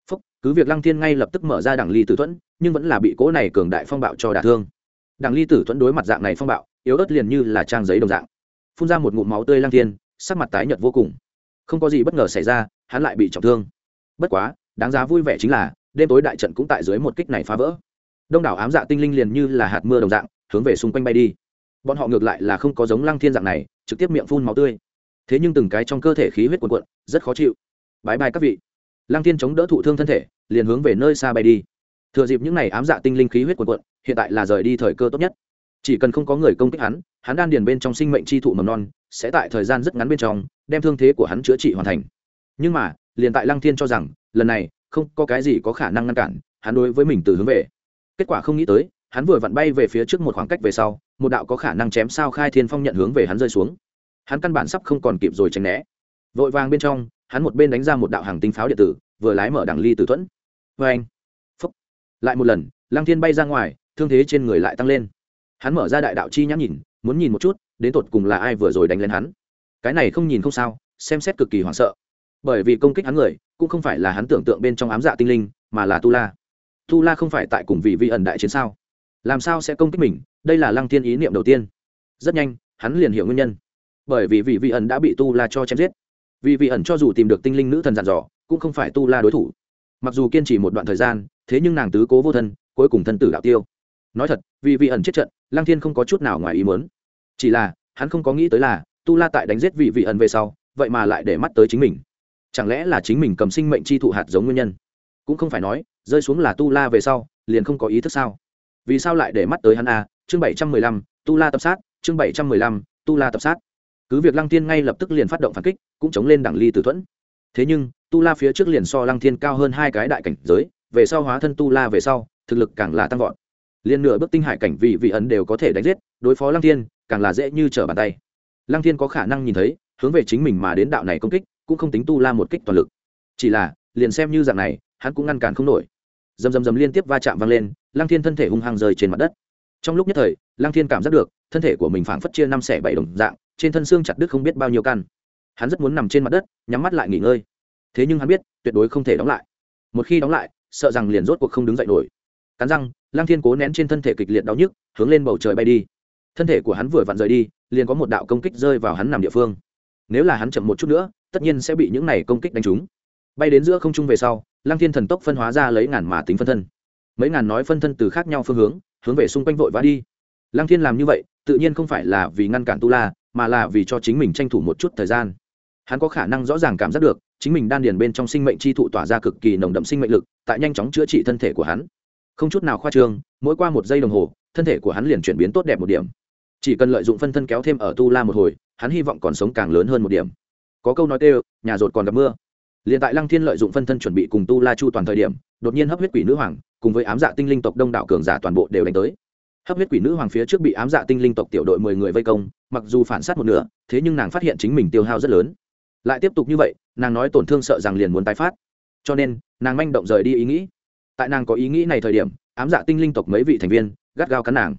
Phúc, cứ việc lăng thiên ngay lập tức mở ra đảng ly tử thuẫn nhưng vẫn là bị cỗ này cường đại phong bạo cho đả thương. Đảng ly tử thuẫn đối mặt dạng này phong bạo yếu ớt liền như là trang giấy đồng dạng. Phun ra một ngụm máu tươi lăng thiên sắc mặt tái nhợt vô cùng. Không có gì bất ngờ xảy ra hắn lại bị trọng thương bất quá, đáng giá vui vẻ chính là, đêm tối đại trận cũng tại dưới một kích này phá vỡ. Đông đảo ám dạ tinh linh liền như là hạt mưa đồng dạng, hướng về xung quanh bay đi. Bọn họ ngược lại là không có giống lăng thiên dạng này, trực tiếp miệng phun máu tươi. Thế nhưng từng cái trong cơ thể khí huyết quần quận rất khó chịu. Bãi bài các vị. Lăng thiên chống đỡ thụ thương thân thể, liền hướng về nơi xa bay đi. Thừa dịp những n à y ám dạ tinh linh khí huyết quần quận hiện tại là rời đi thời cơ tốt nhất. Chỉ cần không có người công kích hắn hắn đan điền bên trong sinh mệnh chi thụ mầm non, sẽ tại thời gian rất ngắn bên trong, đem thương thế của hắn chữa trị hoàn thành. Nhưng mà liền tại lăng thiên cho rằng, lần này, không có cái gì có khả năng ngăn cản, hắn đối với mình từ hướng về. Kết quả không nghĩ tới, hắn vừa vặn bay về phía trước một khoảng cách về sau, một đạo có khả năng chém sao khai thiên phong nhận hướng về hắn rơi xuống. Hắn căn bản sắp không còn kịp rồi tránh né. Vội vàng bên trong, hắn một bên đánh ra một đạo hàng tinh pháo điện tử, vừa lái mở đằng ly tử thuẫn. Vê anh, phúc. Lại một lần, lăng thiên bay ra ngoài, thương thế trên người lại tăng lên. Hắn mở ra đại đạo chi nhãn nhìn, muốn nhìn một chút, đến tột cùng là ai vừa rồi đánh lên hắn. Cái này không nhìn không sao, xem xét cực kỳ hoảng sợ bởi vì công kích hắn người, cũng không phải là hắn tưởng tượng bên trong ám dạ tinh linh, mà là tu la. Tu la không phải tại cùng vị vi ẩn đại chiến sao? Làm sao sẽ công kích mình? Đây là lăng thiên ý niệm đầu tiên. Rất nhanh, hắn liền hiểu nguyên nhân. Bởi vì vị vị ẩn đã bị tu la cho chém giết. Vị vị ẩn cho dù tìm được tinh linh nữ thần dặn dò, cũng không phải tu la đối thủ. Mặc dù kiên trì một đoạn thời gian, thế nhưng nàng tứ cố vô thân, cuối cùng thân tử đạo tiêu. Nói thật vì vị ẩn chết trận, lăng thiên không có chút nào ngoài ý muốn. Chỉ là, hắn không có nghĩ tới là tu la tại đánh giết vị vị ẩn về sau, vậy mà lại để mắt tới chính mình chẳng lẽ là chính mình cầm sinh mệnh chi thụ hạt giống nguyên nhân? Cũng không phải nói, rơi xuống là tu la về sau, liền không có ý thức sao? Vì sao lại để mắt tới hắn a? Chương bảy trăm mười lăm, tu la tập sát, chương bảy trăm mười lăm, tu la tập sát. Cứ việc lăng tiên ngay lập tức liền phát động phản kích, cũng chống lên đẳng ly tử thuẫn. Thế nhưng, tu la phía trước liền so lăng thiên cao hơn hai cái đại cảnh giới, về sau hóa thân tu la về sau, thực lực càng là tăng vọt. Liền nửa bước tinh hải cảnh vị vị ấn đều có thể đánh giết, đối phó lăng thiên, càng là dễ như trở bàn tay. Lăng thiên có khả năng nhìn thấy, hướng về chính mình mà đến đạo này công kích cũng không tính tu la một kích toàn lực. Chỉ là, liền xem như dạng này, hắn cũng ngăn cản không nổi. Dầm dầm dầm liên tiếp va chạm vang lên, lăng thiên thân thể hung hăng rơi trên mặt đất. Trong lúc nhất thời, lăng thiên cảm giác được, thân thể của mình phảng phất chia năm xẻ bảy đồng dạng, trên thân xương chặt đứt không biết bao nhiêu căn. Hắn rất muốn nằm trên mặt đất, nhắm mắt lại nghỉ ngơi. Thế nhưng hắn biết, tuyệt đối không thể đóng lại. Một khi đóng lại, sợ rằng liền rốt cuộc không đứng dậy nổi. Cắn răng, lăng thiên cố nén trên thân thể kịch liệt đau nhức, hướng lên bầu trời bay đi. Thân thể của hắn vừa vặn rời đi, liền có một đạo công kích rơi vào hắn nằm địa phương. Nếu là hắn chậm một chút nữa tất nhiên sẽ bị những này công kích đánh trúng. Bay đến giữa không trung về sau, lăng thiên thần tốc phân hóa ra lấy ngàn mà tính phân thân. Mấy ngàn nói phân thân từ khác nhau phương hướng hướng về xung quanh vội vã đi. Lăng thiên làm như vậy, tự nhiên không phải là vì ngăn cản tu la, mà là vì cho chính mình tranh thủ một chút thời gian. Hắn có khả năng rõ ràng cảm giác được, chính mình đan điền bên trong sinh mệnh chi thụ tỏa ra cực kỳ nồng đậm sinh mệnh lực, tại nhanh chóng chữa trị thân thể của hắn. Không chút nào khoa trương, mỗi qua một giây đồng hồ, thân thể của hắn liền chuyển biến tốt đẹp một điểm. Chỉ cần lợi dụng phân thân kéo thêm ở tu la một hồi, hắn hy vọng còn sống càng lớn hơn một điểm có câu nói kêu nhà rột còn gặp mưa. Liền tại lăng thiên lợi dụng phân thân chuẩn bị cùng tu la chu toàn thời điểm, đột nhiên hấp huyết quỷ nữ hoàng, cùng với ám dạ tinh linh tộc đông đảo cường giả toàn bộ đều đánh tới. Hấp huyết quỷ nữ hoàng phía trước bị ám dạ tinh linh tộc tiểu đội mười người vây công, mặc dù phản sát một nửa, thế nhưng nàng phát hiện chính mình tiêu hao rất lớn. Lại tiếp tục như vậy, nàng nói tổn thương sợ rằng liền muốn tái phát. Cho nên, nàng manh động rời đi ý nghĩ. Tại nàng có ý nghĩ này thời điểm, ám dạ tinh linh tộc mấy vị thành viên gắt gao cắn nàng.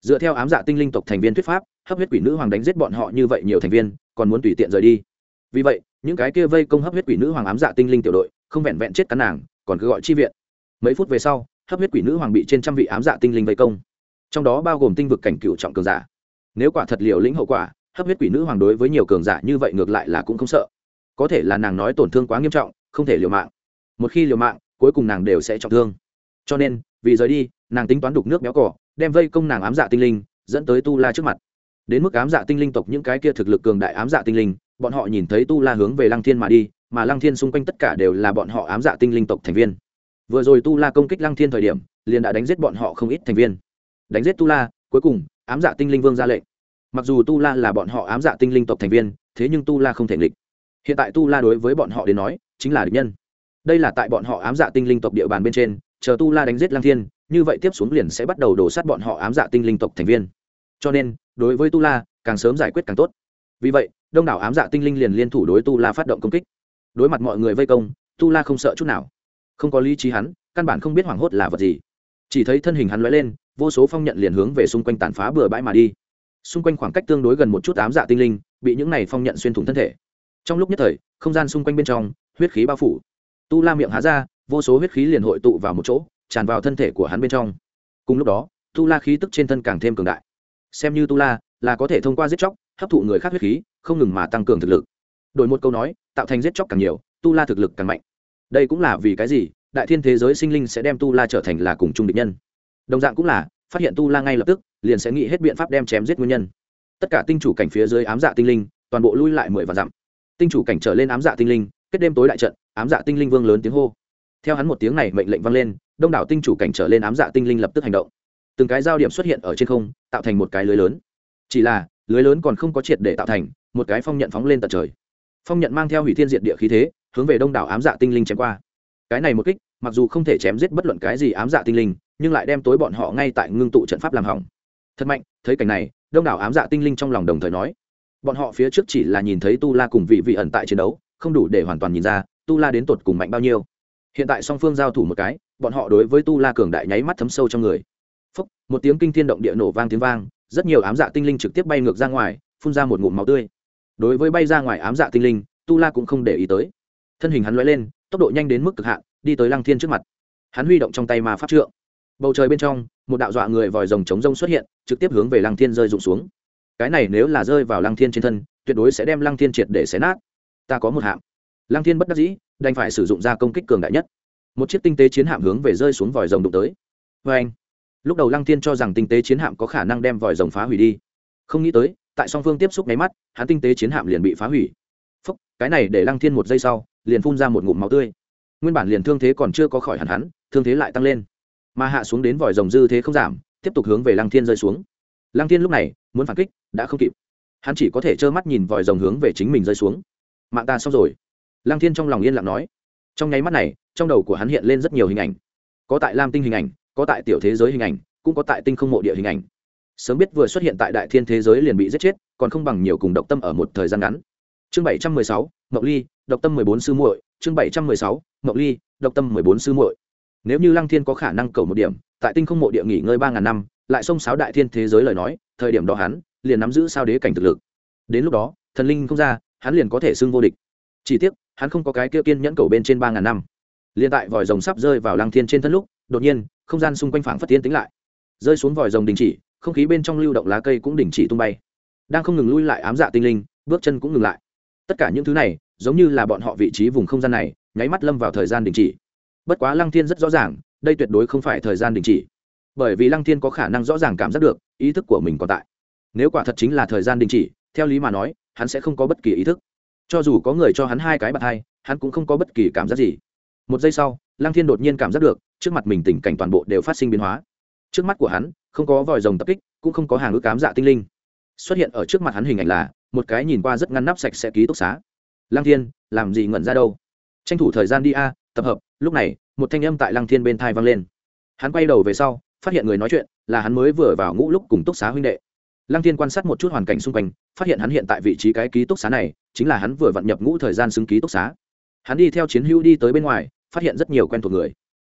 Dựa theo ám dạ tinh linh tộc thành viên thuyết pháp, hấp huyết quỷ nữ hoàng đánh giết bọn họ như vậy nhiều thành viên, còn muốn tùy tiện rời đi vì vậy, những cái kia vây công hấp huyết quỷ nữ hoàng ám dạ tinh linh tiểu đội, không vẹn vẹn chết cắn nàng, còn cứ gọi chi viện. Mấy phút về sau, hấp huyết quỷ nữ hoàng bị trên trăm vị ám dạ tinh linh vây công. Trong đó bao gồm tinh vực cảnh cựu trọng cường giả. Nếu quả thật liều lĩnh hậu quả, hấp huyết quỷ nữ hoàng đối với nhiều cường giả như vậy ngược lại là cũng không sợ. Có thể là nàng nói tổn thương quá nghiêm trọng, không thể liều mạng. Một khi liều mạng, cuối cùng nàng đều sẽ trọng thương. Cho nên, vì rời đi, nàng tính toán đục nước béo cỏ, đem vây công nàng ám dạ tinh linh, dẫn tới tu la trước mặt. Đến mức ám dạ tinh linh tộc những cái kia thực lực cường đại ám dạ tinh linh bọn họ nhìn thấy tu la hướng về lăng thiên mà đi, mà lăng thiên xung quanh tất cả đều là bọn họ ám dạ tinh linh tộc thành viên. Vừa rồi tu la công kích lăng thiên thời điểm, liền đã đánh giết bọn họ không ít thành viên. Đánh giết tu la, cuối cùng, ám dạ tinh linh vương ra lệnh. Mặc dù tu la là bọn họ ám dạ tinh linh tộc thành viên, thế nhưng tu la không thể nghịch. Hiện tại tu la đối với bọn họ đến nói, chính là địch nhân. Đây là tại bọn họ ám dạ tinh linh tộc địa bàn bên trên, chờ tu la đánh giết lăng thiên, như vậy tiếp xuống liền sẽ bắt đầu đổ sát bọn họ ám dạ tinh linh tộc thành viên. Cho nên, đối với tu la, càng sớm giải quyết càng tốt. Vì vậy đông đảo ám dạ tinh linh liền liên thủ đối tu la phát động công kích. Đối mặt mọi người vây công, tu la không sợ chút nào. Không có lý trí hắn, căn bản không biết hoảng hốt là vật gì. Chỉ thấy thân hình hắn lóe lên, vô số phong nhận liền hướng về xung quanh tàn phá bừa bãi mà đi. Xung quanh khoảng cách tương đối gần một chút ám dạ tinh linh, bị những này phong nhận xuyên thủng thân thể. Trong lúc nhất thời, không gian xung quanh bên trong, huyết khí bao phủ. Tu la miệng há ra, vô số huyết khí liền hội tụ vào một chỗ, tràn vào thân thể của hắn bên trong. Cùng lúc đó, tu la khí tức trên thân càng thêm cường đại. Xem như tu la, là có thể thông qua giết chóc, hấp thụ người khác huyết khí không ngừng mà tăng cường thực lực. Đổi một câu nói, tạo thành giết chóc càng nhiều, tu la thực lực càng mạnh. Đây cũng là vì cái gì, đại thiên thế giới sinh linh sẽ đem tu la trở thành là cùng chung địch nhân. Đồng dạng cũng là, phát hiện tu la ngay lập tức, liền sẽ nghĩ hết biện pháp đem chém giết nguyên nhân. Tất cả tinh chủ cảnh phía dưới ám dạ tinh linh, toàn bộ lui lại mười và dặm. Tinh chủ cảnh trở lên ám dạ tinh linh, kết đêm tối đại trận, ám dạ tinh linh vương lớn tiếng hô. Theo hắn một tiếng này mệnh lệnh vang lên, đông đảo tinh chủ cảnh trở lên ám dạ tinh linh lập tức hành động. Từng cái giao điểm xuất hiện ở trên không, tạo thành một cái lưới lớn. Chỉ là, lưới lớn còn không có triệt để tạo thành một cái phong nhận phóng lên tận trời. Phong nhận mang theo hủy thiên diệt địa khí thế hướng về đông đảo ám dạ tinh linh chém qua. Cái này một kích mặc dù không thể chém giết bất luận cái gì ám dạ tinh linh nhưng lại đem tối bọn họ ngay tại ngưng tụ trận pháp làm hỏng. Thật mạnh thấy cảnh này đông đảo ám dạ tinh linh trong lòng đồng thời nói. Bọn họ phía trước chỉ là nhìn thấy tu la cùng vị vị ẩn tại chiến đấu không đủ để hoàn toàn nhìn ra tu la đến tột cùng mạnh bao nhiêu. Hiện tại song phương giao thủ một cái bọn họ đối với tu la cường đại nháy mắt thấm sâu trong người. Phúc, một tiếng kinh thiên động địa nổ vang tiếng vang rất nhiều ám dạ tinh linh trực tiếp bay ngược ra ngoài phun ra một ngụm máu tươi đối với bay ra ngoài ám dạ tinh linh, tu la cũng không để ý tới. Thân hình hắn l lên, tốc độ nhanh đến mức cực hạn, đi tới lăng thiên trước mặt. Hắn huy động trong tay ma pháp trượng. Bầu trời bên trong, một đạo dọa người vòi rồng chống rông xuất hiện, trực tiếp hướng về lăng thiên rơi rụng xuống. Cái này nếu là rơi vào lăng thiên trên thân, tuyệt đối sẽ đem lăng thiên triệt để xé nát. Ta có một hạng. Lăng thiên bất đắc dĩ, đành phải sử dụng ra công kích cường đại nhất. Một chiếc tinh tế chiến hạm hướng về rơi xuống vòi rồng đụng tới. Vê anh lúc đầu lăng thiên cho rằng tinh tế chiến hạm có khả năng đem vòi rồng phá hủy đi. Không nghĩ tới tại song phương tiếp xúc nháy mắt, hắn tinh tế chiến hạm liền bị phá hủy. Phúc, cái này để lăng thiên một giây sau, liền phun ra một ngụm máu tươi. Nguyên bản liền thương thế còn chưa có khỏi hẳn hắn, thương thế lại tăng lên. Mà hạ xuống đến vòi rồng dư thế không giảm, tiếp tục hướng về lăng thiên rơi xuống. Lăng thiên lúc này, muốn phản kích, đã không kịp. Hắn chỉ có thể trơ mắt nhìn vòi rồng hướng về chính mình rơi xuống. Mạng ta xong rồi. Lăng thiên trong lòng yên lặng nói. Trong nháy mắt này, trong đầu của hắn hiện lên rất nhiều hình ảnh. Có tại lam tinh hình ảnh, có tại tiểu thế giới hình ảnh, cũng có tại tinh không mộ địa hình ảnh sớm biết vừa xuất hiện tại đại thiên thế giới liền bị giết chết, còn không bằng nhiều cùng độc tâm ở một thời gian ngắn. Chương bảy trăm mười sáu mậu ly, độc tâm mười bốn sư muội. Chương bảy trăm mười sáu mậu ly, độc tâm mười bốn sư muội. Nếu như lăng thiên có khả năng cầu một điểm, tại tinh không mộ địa nghỉ ngơi ba ngàn năm, lại xông sáo đại thiên thế giới lời nói, thời điểm đó hắn liền nắm giữ sao đế cảnh thực lực. Đến lúc đó, thần linh không ra, hắn liền có thể xưng vô địch. Chỉ tiếc, hắn không có cái kia kiên nhẫn cầu bên trên ba ngàn năm. Liền tại vòi rồng sắp rơi vào lăng thiên trên thân lúc, đột nhiên, không gian xung quanh phảng phất tiên tính lại. Rơi xuống vòi rồng đình chỉ không khí bên trong lưu động lá cây cũng đình chỉ tung bay. Đang không ngừng lui lại ám dạ tinh linh, bước chân cũng ngừng lại. Tất cả những thứ này, giống như là bọn họ vị trí vùng không gian này, nháy mắt lâm vào thời gian đình chỉ. Bất quá lăng thiên rất rõ ràng, đây tuyệt đối không phải thời gian đình chỉ. Bởi vì lăng thiên có khả năng rõ ràng cảm giác được, ý thức của mình còn tại. Nếu quả thật chính là thời gian đình chỉ, theo lý mà nói, hắn sẽ không có bất kỳ ý thức. Cho dù có người cho hắn hai cái bạc hai, hắn cũng không có bất kỳ cảm giác gì. Một giây sau, lăng thiên đột nhiên cảm giác được, trước mặt mình tình cảnh toàn bộ đều phát sinh biến hóa. Trước mắt của hắn không có vòi rồng tập kích, cũng không có hàng ước cám dạ tinh linh. Xuất hiện ở trước mặt hắn hình ảnh là, một cái nhìn qua rất ngăn nắp sạch sẽ ký túc xá. Lăng thiên, làm gì ngẩn ra đâu? Tranh thủ thời gian đi a, tập hợp. Lúc này, một thanh âm tại lăng thiên bên thai vang lên. Hắn quay đầu về sau, phát hiện người nói chuyện là hắn mới vừa vào ngũ lúc cùng túc xá huynh đệ. Lăng thiên quan sát một chút hoàn cảnh xung quanh, phát hiện hắn hiện tại vị trí cái ký túc xá này, chính là hắn vừa vận nhập ngũ thời gian xứng ký túc xá. Hắn đi theo chiến hữu đi tới bên ngoài, phát hiện rất nhiều quen thuộc người.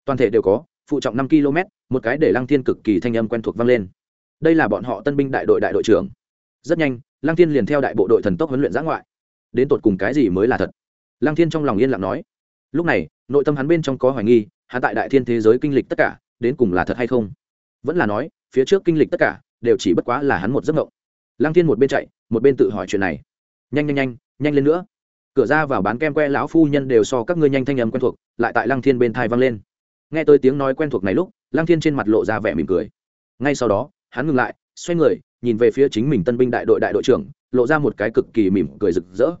Toàn thể đều có, phụ trọng năm km một cái để lăng thiên cực kỳ thanh âm quen thuộc vang lên. Đây là bọn họ tân binh đại đội đại đội trưởng. Rất nhanh, lăng thiên liền theo đại bộ đội thần tốc huấn luyện giã ngoại. Đến tột cùng cái gì mới là thật? Lăng thiên trong lòng yên lặng nói. Lúc này, nội tâm hắn bên trong có hoài nghi, hắn tại đại thiên thế giới kinh lịch tất cả, đến cùng là thật hay không? Vẫn là nói, phía trước kinh lịch tất cả, đều chỉ bất quá là hắn một giấc mộng. Lăng thiên một bên chạy, một bên tự hỏi chuyện này. Nhanh nhanh nhanh nhanh lên nữa. Cửa ra vào bán kem que lão phu nhân đều so các ngươi nhanh thanh âm quen thuộc, lại tại lăng thiên bên thai vang lên nghe tới tiếng nói quen thuộc này lúc, lăng thiên trên mặt lộ ra vẻ mỉm cười. Ngay sau đó, hắn ngừng lại, xoay người, nhìn về phía chính mình tân binh đại đội đại đội trưởng, lộ ra một cái cực kỳ mỉm cười rực rỡ.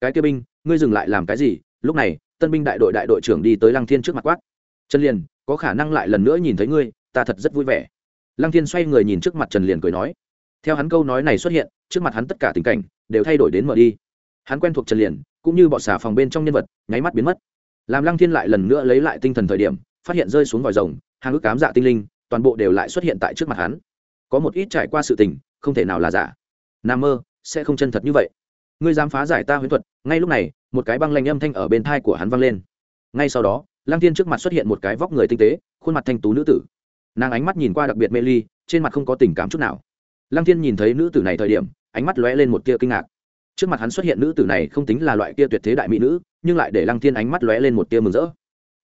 Cái kia binh, ngươi dừng lại làm cái gì? Lúc này, tân binh đại đội đại đội trưởng đi tới lăng thiên trước mặt quát. Trần liền, có khả năng lại lần nữa nhìn thấy ngươi, ta thật rất vui vẻ. Lăng thiên xoay người nhìn trước mặt trần liền cười nói. Theo hắn câu nói này xuất hiện, trước mặt hắn tất cả tình cảnh đều thay đổi đến mở đi. Hắn quen thuộc trần liền, cũng như bọn xả phòng bên trong nhân vật, nháy mắt biến mất. Làm lăng thiên lại lần nữa lấy lại tinh thần thời điểm phát hiện rơi xuống vòi rồng, hàng ước cám dạ tinh linh, toàn bộ đều lại xuất hiện tại trước mặt hắn. Có một ít trải qua sự tình, không thể nào là giả. Nam mơ, sẽ không chân thật như vậy. Ngươi dám phá giải ta huyễn thuật, ngay lúc này, một cái băng lanh âm thanh ở bên thai của hắn vang lên. Ngay sau đó lang thiên trước mặt xuất hiện một cái vóc người tinh tế, khuôn mặt thanh tú nữ tử. Nàng ánh mắt nhìn qua đặc biệt mê ly, trên mặt không có tình cảm chút nào. Lang thiên nhìn thấy nữ tử này thời điểm, ánh mắt lóe lên một tia kinh ngạc. Trước mặt hắn xuất hiện nữ tử này không tính là loại kia tuyệt thế đại mỹ nữ, nhưng lại để lăng thiên ánh mắt lóe lên một tia mừng rỡ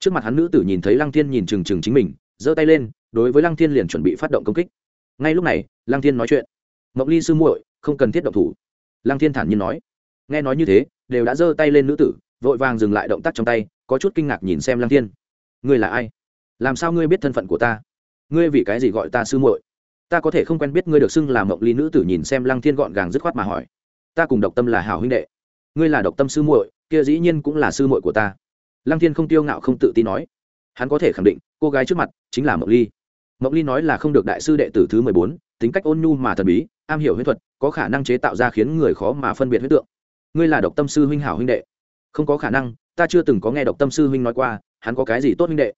trước mặt hắn nữ tử nhìn thấy lăng thiên nhìn trừng trừng chính mình, giơ tay lên, đối với lăng thiên liền chuẩn bị phát động công kích. Ngay lúc này, lăng thiên nói chuyện. Mộng ly sư muội, không cần thiết động thủ. Lăng thiên thản nhiên nói. Nghe nói như thế, đều đã giơ tay lên nữ tử, vội vàng dừng lại động tác trong tay, có chút kinh ngạc nhìn xem lăng thiên. Ngươi là ai? Làm sao ngươi biết thân phận của ta? Ngươi vì cái gì gọi ta sư muội? Ta có thể không quen biết ngươi được xưng là mộng ly nữ tử nhìn xem lăng thiên gọn gàng dứt khoát mà hỏi. Ta cùng độc tâm là hảo huynh đệ. Ngươi là độc tâm sư muội, kia dĩ nhiên cũng là sư muội của ta lăng thiên không tiêu ngạo không tự tin nói. Hắn có thể khẳng định, cô gái trước mặt chính là mộng ly. Mộng ly nói là không được đại sư đệ tử thứ mười bốn, tính cách ôn nhu mà thần bí, am hiểu huyết thuật, có khả năng chế tạo ra khiến người khó mà phân biệt huyết tượng. Ngươi là độc tâm sư huynh hảo huynh đệ. Không có khả năng, ta chưa từng có nghe độc tâm sư huynh nói qua, hắn có cái gì tốt huynh đệ?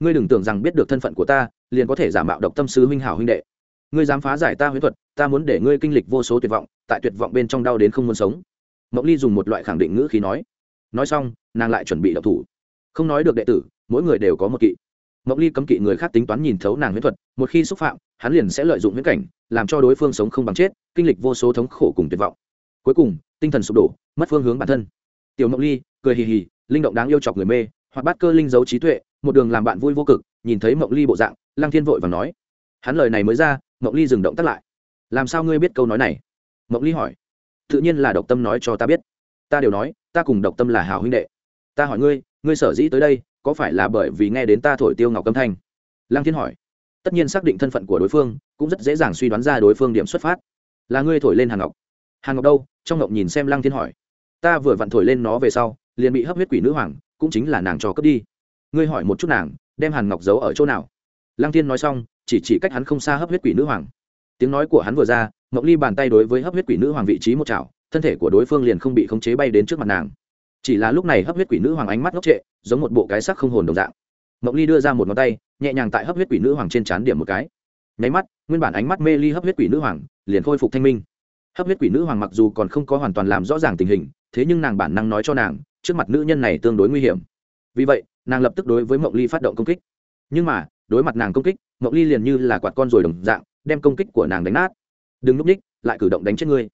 Ngươi đừng tưởng rằng biết được thân phận của ta, liền có thể giả mạo độc tâm sư huynh hảo huynh đệ. Ngươi dám phá giải ta huyết thuật, ta muốn để ngươi kinh lịch vô số tuyệt vọng, tại tuyệt vọng bên trong đau đến không muốn sống. Mộng ly dùng một loại khẳng định ngữ khí nói. Nói xong, nàng lại chuẩn bị đậu thủ không nói được đệ tử, mỗi người đều có một kỵ. Mộng ly cấm kỵ người khác tính toán nhìn thấu nàng huyết thuật, một khi xúc phạm, hắn liền sẽ lợi dụng huyết cảnh, làm cho đối phương sống không bằng chết, kinh lịch vô số thống khổ cùng tuyệt vọng. Cuối cùng, tinh thần sụp đổ, mất phương hướng bản thân. Tiểu mộng ly cười hì hì, linh động đáng yêu chọc người mê, hoặc bát cơ linh giấu trí tuệ, một đường làm bạn vui vô cực, nhìn thấy mộng ly bộ dạng, lăng thiên vội và nói, hắn lời này mới ra mộng ly dừng động tắt lại. Làm sao ngươi biết câu nói này? Mộng ly hỏi, tự nhiên là độc tâm nói cho ta biết. Ta đều nói, ta cùng độc tâm là hảo huynh đệ. Ta hỏi ngươi ngươi sở dĩ tới đây, có phải là bởi vì nghe đến ta thổi tiêu ngọc âm thanh? Lăng thiên hỏi. Tất nhiên xác định thân phận của đối phương, cũng rất dễ dàng suy đoán ra đối phương điểm xuất phát. Là ngươi thổi lên hàn ngọc. Hàn ngọc đâu? Trong ngọc nhìn xem lăng thiên hỏi. Ta vừa vặn thổi lên nó về sau, liền bị hấp huyết quỷ nữ hoàng, cũng chính là nàng cho cướp đi. Ngươi hỏi một chút nàng, đem hàn ngọc giấu ở chỗ nào? Lăng thiên nói xong, chỉ chỉ cách hắn không xa hấp huyết quỷ nữ hoàng. Tiếng nói của hắn vừa ra, ngọc ly bàn tay đối với hấp huyết quỷ nữ hoàng vị trí một chảo, thân thể của đối phương liền không bị khống chế bay đến trước mặt nàng chỉ là lúc này hấp huyết quỷ nữ hoàng ánh mắt ngốc trệ, giống một bộ cái sắc không hồn đồng dạng. Ngọc ly đưa ra một ngón tay, nhẹ nhàng tại hấp huyết quỷ nữ hoàng trên trán điểm một cái. Nháy mắt, nguyên bản ánh mắt mê ly hấp huyết quỷ nữ hoàng, liền khôi phục thanh minh. Hấp huyết quỷ nữ hoàng mặc dù còn không có hoàn toàn làm rõ ràng tình hình, thế nhưng nàng bản năng nói cho nàng, trước mặt nữ nhân này tương đối nguy hiểm. Vì vậy, nàng lập tức đối với mộng ly phát động công kích. Nhưng mà, đối mặt nàng công kích, mộng ly liền như là quạt con rồi đồng dạng, đem công kích của nàng đánh nát. Đừng núp ních, lại cử động đánh chết ngươi.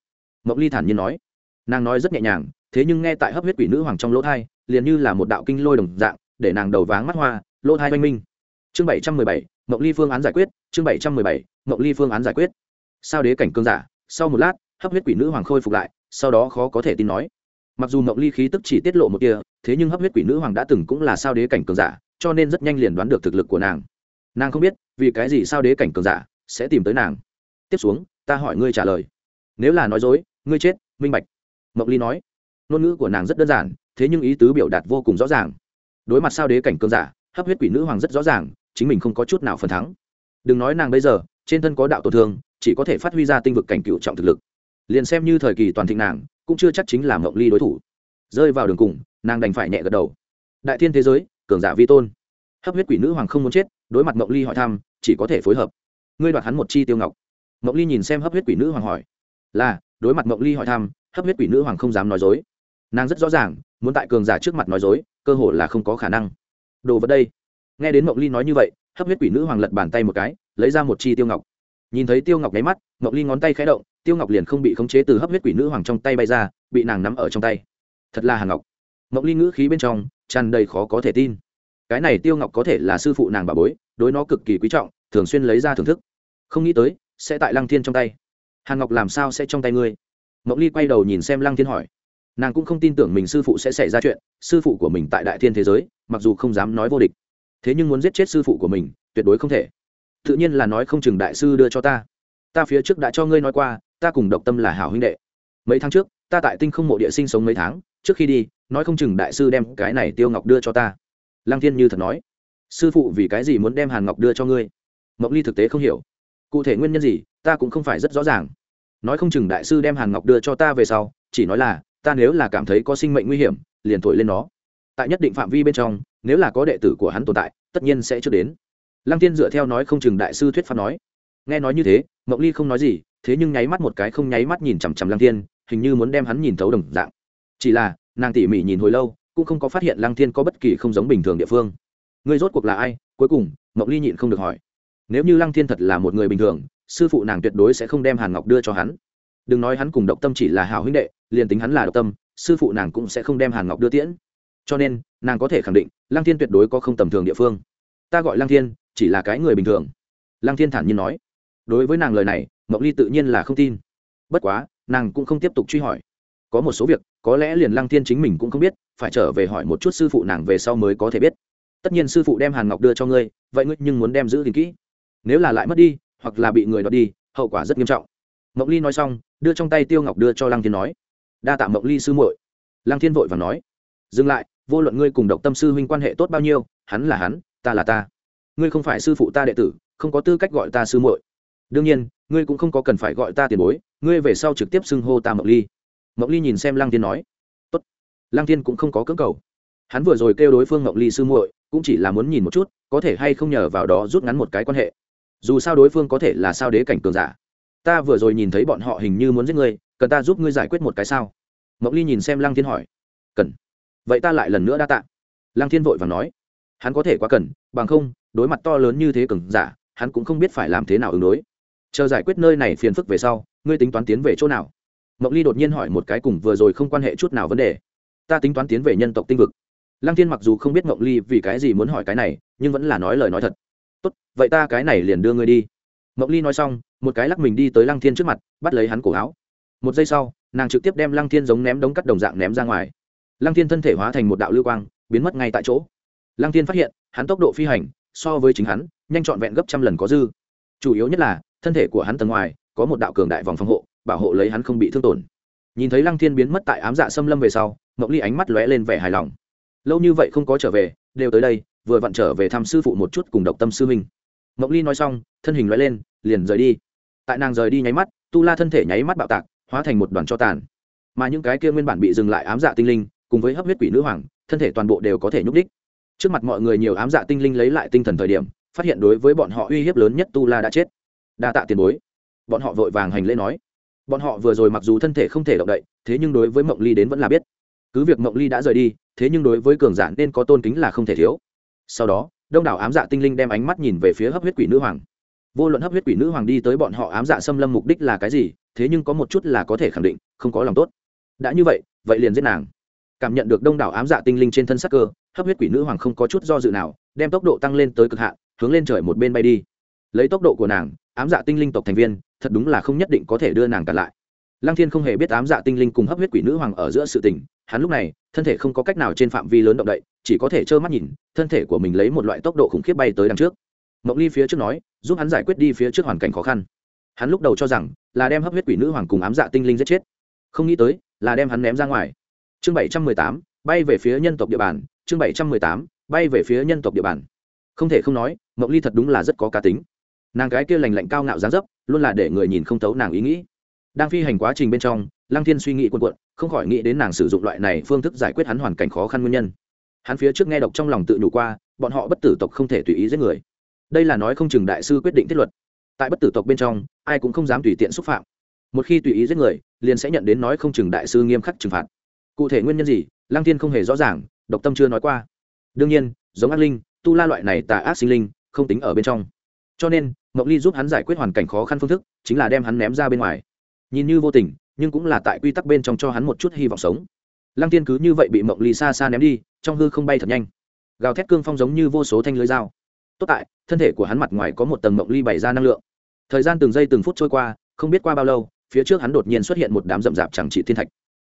Mộng ly thản nhiên nói. Nàng nói rất nhẹ nhàng thế nhưng nghe tại hấp huyết quỷ nữ hoàng trong lỗ thai, liền như là một đạo kinh lôi đồng dạng, để nàng đầu váng mắt hoa, lỗ thai oanh minh. Chương bảy trăm mười bảy, mộng ly phương án giải quyết, chương bảy trăm mười bảy, mộng ly phương án giải quyết. Sao đế cảnh cương giả, sau một lát, hấp huyết quỷ nữ hoàng khôi phục lại, sau đó khó có thể tin nói. Mặc dù mộng ly khí tức chỉ tiết lộ một kia thế nhưng hấp huyết quỷ nữ hoàng đã từng cũng là sao đế cảnh cường giả, cho nên rất nhanh liền đoán được thực lực của nàng. Nàng không biết, vì cái gì sao đế cảnh cường giả sẽ tìm tới nàng. Tiếp xuống, ta hỏi ngươi trả lời. Nếu là nói dối, ngươi chết, minh bạch. Mộng ly nói ngôn ngữ của nàng rất đơn giản, thế nhưng ý tứ biểu đạt vô cùng rõ ràng. Đối mặt sao đế cảnh cơn giả, hấp huyết quỷ nữ hoàng rất rõ ràng, chính mình không có chút nào phần thắng. Đừng nói nàng bây giờ, trên thân có đạo tổn thương, chỉ có thể phát huy ra tinh vực cảnh cựu trọng thực lực. Liền xem như thời kỳ toàn thịnh nàng, cũng chưa chắc chính là mộng ly đối thủ. Rơi vào đường cùng, nàng đành phải nhẹ gật đầu. Đại thiên thế giới, cường giả vi tôn. Hấp huyết quỷ nữ hoàng không muốn chết, đối mặt mộng ly hỏi thăm, chỉ có thể phối hợp. Ngươi đoạt hắn một chi tiêu ngọc. Mộng ly nhìn xem hấp huyết quỷ nữ hoàng hỏi. Là, đối mặt mộng ly hỏi thăm, hấp huyết quỷ nữ hoàng không dám nói dối nàng rất rõ ràng, muốn tại cường giả trước mặt nói dối, cơ hội là không có khả năng. Đồ vật đây. Nghe đến mộng ly nói như vậy, hấp huyết quỷ nữ hoàng lật bàn tay một cái, lấy ra một chi tiêu ngọc. Nhìn thấy tiêu ngọc nháy mắt, mộng ly ngón tay khẽ động, tiêu ngọc liền không bị khống chế từ hấp huyết quỷ nữ hoàng trong tay bay ra, bị nàng nắm ở trong tay. Thật là hàn ngọc. Mộng ly ngữ khí bên trong, tràn đầy khó có thể tin. Cái này tiêu ngọc có thể là sư phụ nàng bà bối, đối nó cực kỳ quý trọng, thường xuyên lấy ra thưởng thức. Không nghĩ tới, sẽ tại lăng thiên trong tay. Hàn ngọc làm sao sẽ trong tay ngươi? Mộng ly quay đầu nhìn xem lăng thiên hỏi nàng cũng không tin tưởng mình sư phụ sẽ xảy ra chuyện, sư phụ của mình tại đại thiên thế giới, mặc dù không dám nói vô địch, thế nhưng muốn giết chết sư phụ của mình, tuyệt đối không thể. Tự nhiên là nói không chừng đại sư đưa cho ta. Ta phía trước đã cho ngươi nói qua, ta cùng độc tâm là hảo huynh đệ. Mấy tháng trước, ta tại tinh không mộ địa sinh sống mấy tháng, trước khi đi, nói không chừng đại sư đem cái này tiêu ngọc đưa cho ta. Lăng thiên như thật nói, sư phụ vì cái gì muốn đem hàn ngọc đưa cho ngươi? Mộng ly thực tế không hiểu. Cụ thể nguyên nhân gì, ta cũng không phải rất rõ ràng. Nói không chừng đại sư đem hàn ngọc đưa cho ta về sau, chỉ nói là ta nếu là cảm thấy có sinh mệnh nguy hiểm, liền thổi lên nó. Tại nhất định phạm vi bên trong, nếu là có đệ tử của hắn tồn tại, tất nhiên sẽ trước đến. Lăng tiên dựa theo nói không chừng đại sư thuyết pháp nói. Nghe nói như thế, mộng ly không nói gì, thế nhưng nháy mắt một cái không nháy mắt nhìn chằm chằm lăng tiên hình như muốn đem hắn nhìn thấu đồng dạng. Chỉ là, nàng tỉ mỉ nhìn hồi lâu, cũng không có phát hiện lăng thiên có bất kỳ không giống bình thường địa phương. Người rốt cuộc là ai? Cuối cùng, mộng ly nhịn không được hỏi. Nếu như lăng thiên thật là một người bình thường, sư phụ nàng tuyệt đối sẽ không đem hàn ngọc đưa cho hắn đừng nói hắn cùng độc tâm chỉ là hảo huynh đệ, liền tính hắn là độc tâm, sư phụ nàng cũng sẽ không đem hàn ngọc đưa tiễn. Cho nên, nàng có thể khẳng định, lăng thiên tuyệt đối có không tầm thường địa phương. Ta gọi lăng thiên, chỉ là cái người bình thường. Lăng thiên thản nhiên nói. Đối với nàng lời này, mộng ly tự nhiên là không tin. Bất quá, nàng cũng không tiếp tục truy hỏi. Có một số việc, có lẽ liền lăng thiên chính mình cũng không biết, phải trở về hỏi một chút sư phụ nàng về sau mới có thể biết. Tất nhiên sư phụ đem hàn ngọc đưa cho ngươi, vậy ngươi nhưng muốn đem giữ gìn kỹ. Nếu là lại mất đi, hoặc là bị người đoạt đi, hậu quả rất nghiêm trọng mộng ly nói xong, đưa trong tay tiêu ngọc đưa cho lăng thiên nói. Đa tạ mộng ly sư muội. Lăng thiên vội và nói. Dừng lại, vô luận ngươi cùng độc tâm sư huynh quan hệ tốt bao nhiêu, hắn là hắn, ta là ta. Ngươi không phải sư phụ ta đệ tử, không có tư cách gọi ta sư muội. Đương nhiên, ngươi cũng không có cần phải gọi ta tiền bối, ngươi về sau trực tiếp xưng hô ta mộng ly. Mộng ly nhìn xem lăng thiên nói. Tốt. Lăng thiên cũng không có cưỡng cầu. Hắn vừa rồi kêu đối phương mộng ly sư muội, cũng chỉ là muốn nhìn một chút, có thể hay không nhờ vào đó rút ngắn một cái quan hệ. Dù sao đối phương có thể là sao đế cảnh cường giả ta vừa rồi nhìn thấy bọn họ hình như muốn giết ngươi, cần ta giúp ngươi giải quyết một cái sao? Mộng ly nhìn xem lăng thiên hỏi. Cần. Vậy ta lại lần nữa đa tạ. Lăng thiên vội và nói. Hắn có thể quá cần, bằng không, đối mặt to lớn như thế cường giả, hắn cũng không biết phải làm thế nào ứng đối. Chờ giải quyết nơi này phiền phức về sau, ngươi tính toán tiến về chỗ nào? Mộng ly đột nhiên hỏi một cái cùng vừa rồi không quan hệ chút nào vấn đề. Ta tính toán tiến về nhân tộc tinh vực. Lăng thiên mặc dù không biết mộng ly vì cái gì muốn hỏi cái này, nhưng vẫn là nói lời nói thật. Tốt, vậy ta cái này liền đưa ngươi đi mộng ly nói xong, một cái lắc mình đi tới lăng thiên trước mặt, bắt lấy hắn cổ áo. Một giây sau, nàng trực tiếp đem lăng thiên giống ném đống cắt đồng dạng ném ra ngoài. Lăng thiên thân thể hóa thành một đạo lưu quang, biến mất ngay tại chỗ. Lăng thiên phát hiện, hắn tốc độ phi hành, so với chính hắn, nhanh trọn vẹn gấp trăm lần có dư. Chủ yếu nhất là, thân thể của hắn tầng ngoài, có một đạo cường đại vòng phòng hộ, bảo hộ lấy hắn không bị thương tổn. Nhìn thấy lăng thiên biến mất tại ám dạ xâm lâm về sau, mộng ly ánh mắt lóe lên vẻ hài lòng. Lâu như vậy không có trở về, đều tới đây, vừa vặn trở về thăm sư phụ một chút cùng độc tâm sư minh mộng ly nói xong, thân hình lóe lên, liền rời đi. Tại nàng rời đi nháy mắt, tu la thân thể nháy mắt bạo tạc, hóa thành một đoàn cho tàn. Mà những cái kia nguyên bản bị dừng lại ám dạ tinh linh, cùng với hấp huyết quỷ nữ hoàng, thân thể toàn bộ đều có thể nhúc đích. Trước mặt mọi người nhiều ám dạ tinh linh lấy lại tinh thần thời điểm, phát hiện đối với bọn họ uy hiếp lớn nhất tu la đã chết. Đa tạ tiền bối. Bọn họ vội vàng hành lễ nói. Bọn họ vừa rồi mặc dù thân thể không thể động đậy, thế nhưng đối với mộng ly đến vẫn là biết. Cứ việc mộng ly đã rời đi, thế nhưng đối với cường giả nên có tôn kính là không thể thiếu. Sau đó đông đảo ám dạ tinh linh đem ánh mắt nhìn về phía hấp huyết quỷ nữ hoàng. Vô luận hấp huyết quỷ nữ hoàng đi tới bọn họ ám dạ xâm lâm mục đích là cái gì, thế nhưng có một chút là có thể khẳng định, không có lòng tốt. Đã như vậy vậy liền giết nàng. Cảm nhận được đông đảo ám dạ tinh linh trên thân sắc cơ, hấp huyết quỷ nữ hoàng không có chút do dự nào, đem tốc độ tăng lên tới cực hạn, hướng lên trời một bên bay đi. Lấy tốc độ của nàng, ám dạ tinh linh tộc thành viên, thật đúng là không nhất định có thể đưa nàng cả lại lăng thiên không hề biết ám dạ tinh linh cùng hấp huyết quỷ nữ hoàng ở giữa sự tình, hắn lúc này, thân thể không có cách nào trên phạm vi lớn động đậy, chỉ có thể trơ mắt nhìn, thân thể của mình lấy một loại tốc độ khủng khiếp bay tới đằng trước. Mộng ly phía trước nói, giúp hắn giải quyết đi phía trước hoàn cảnh khó khăn. Hắn lúc đầu cho rằng là đem hấp huyết quỷ nữ hoàng cùng ám dạ tinh linh giết chết. Không nghĩ tới là đem hắn ném ra ngoài. Chương bảy trăm mười tám, bay về phía nhân tộc địa bàn. Chương bảy trăm mười tám, bay về phía nhân tộc địa bàn. Không thể không nói, mộng ly thật đúng là rất có cá tính. Nàng gái kia lành lạnh cao ngạo dáng dấp, luôn là để người nhìn không thấu nàng ý nghĩ đang phi hành quá trình bên trong, lăng thiên suy nghĩ quần quận không khỏi nghĩ đến nàng sử dụng loại này phương thức giải quyết hắn hoàn cảnh khó khăn nguyên nhân. Hắn phía trước nghe độc trong lòng tự nhủ qua, bọn họ bất tử tộc không thể tùy ý giết người. Đây là nói không chừng đại sư quyết định thiết luật. Tại bất tử tộc bên trong, ai cũng không dám tùy tiện xúc phạm. Một khi tùy ý giết người, liền sẽ nhận đến nói không chừng đại sư nghiêm khắc trừng phạt. Cụ thể nguyên nhân gì, lăng thiên không hề rõ ràng, độc tâm chưa nói qua. Đương nhiên, giống ác linh, tu la loại này tà ác sinh linh, không tính ở bên trong. Cho nên mộng ly giúp hắn giải quyết hoàn cảnh khó khăn phương thức, chính là đem hắn ném ra bên ngoài nhìn như vô tình, nhưng cũng là tại quy tắc bên trong cho hắn một chút hy vọng sống. Lăng tiên cứ như vậy bị mộng ly xa xa ném đi, trong hư không bay thật nhanh. Gào thét cương phong giống như vô số thanh lưới dao. Tốt tại, thân thể của hắn mặt ngoài có một tầng mộng ly bày ra năng lượng. Thời gian từng giây từng phút trôi qua, không biết qua bao lâu, phía trước hắn đột nhiên xuất hiện một đám rậm rạp chẳng trị thiên thạch.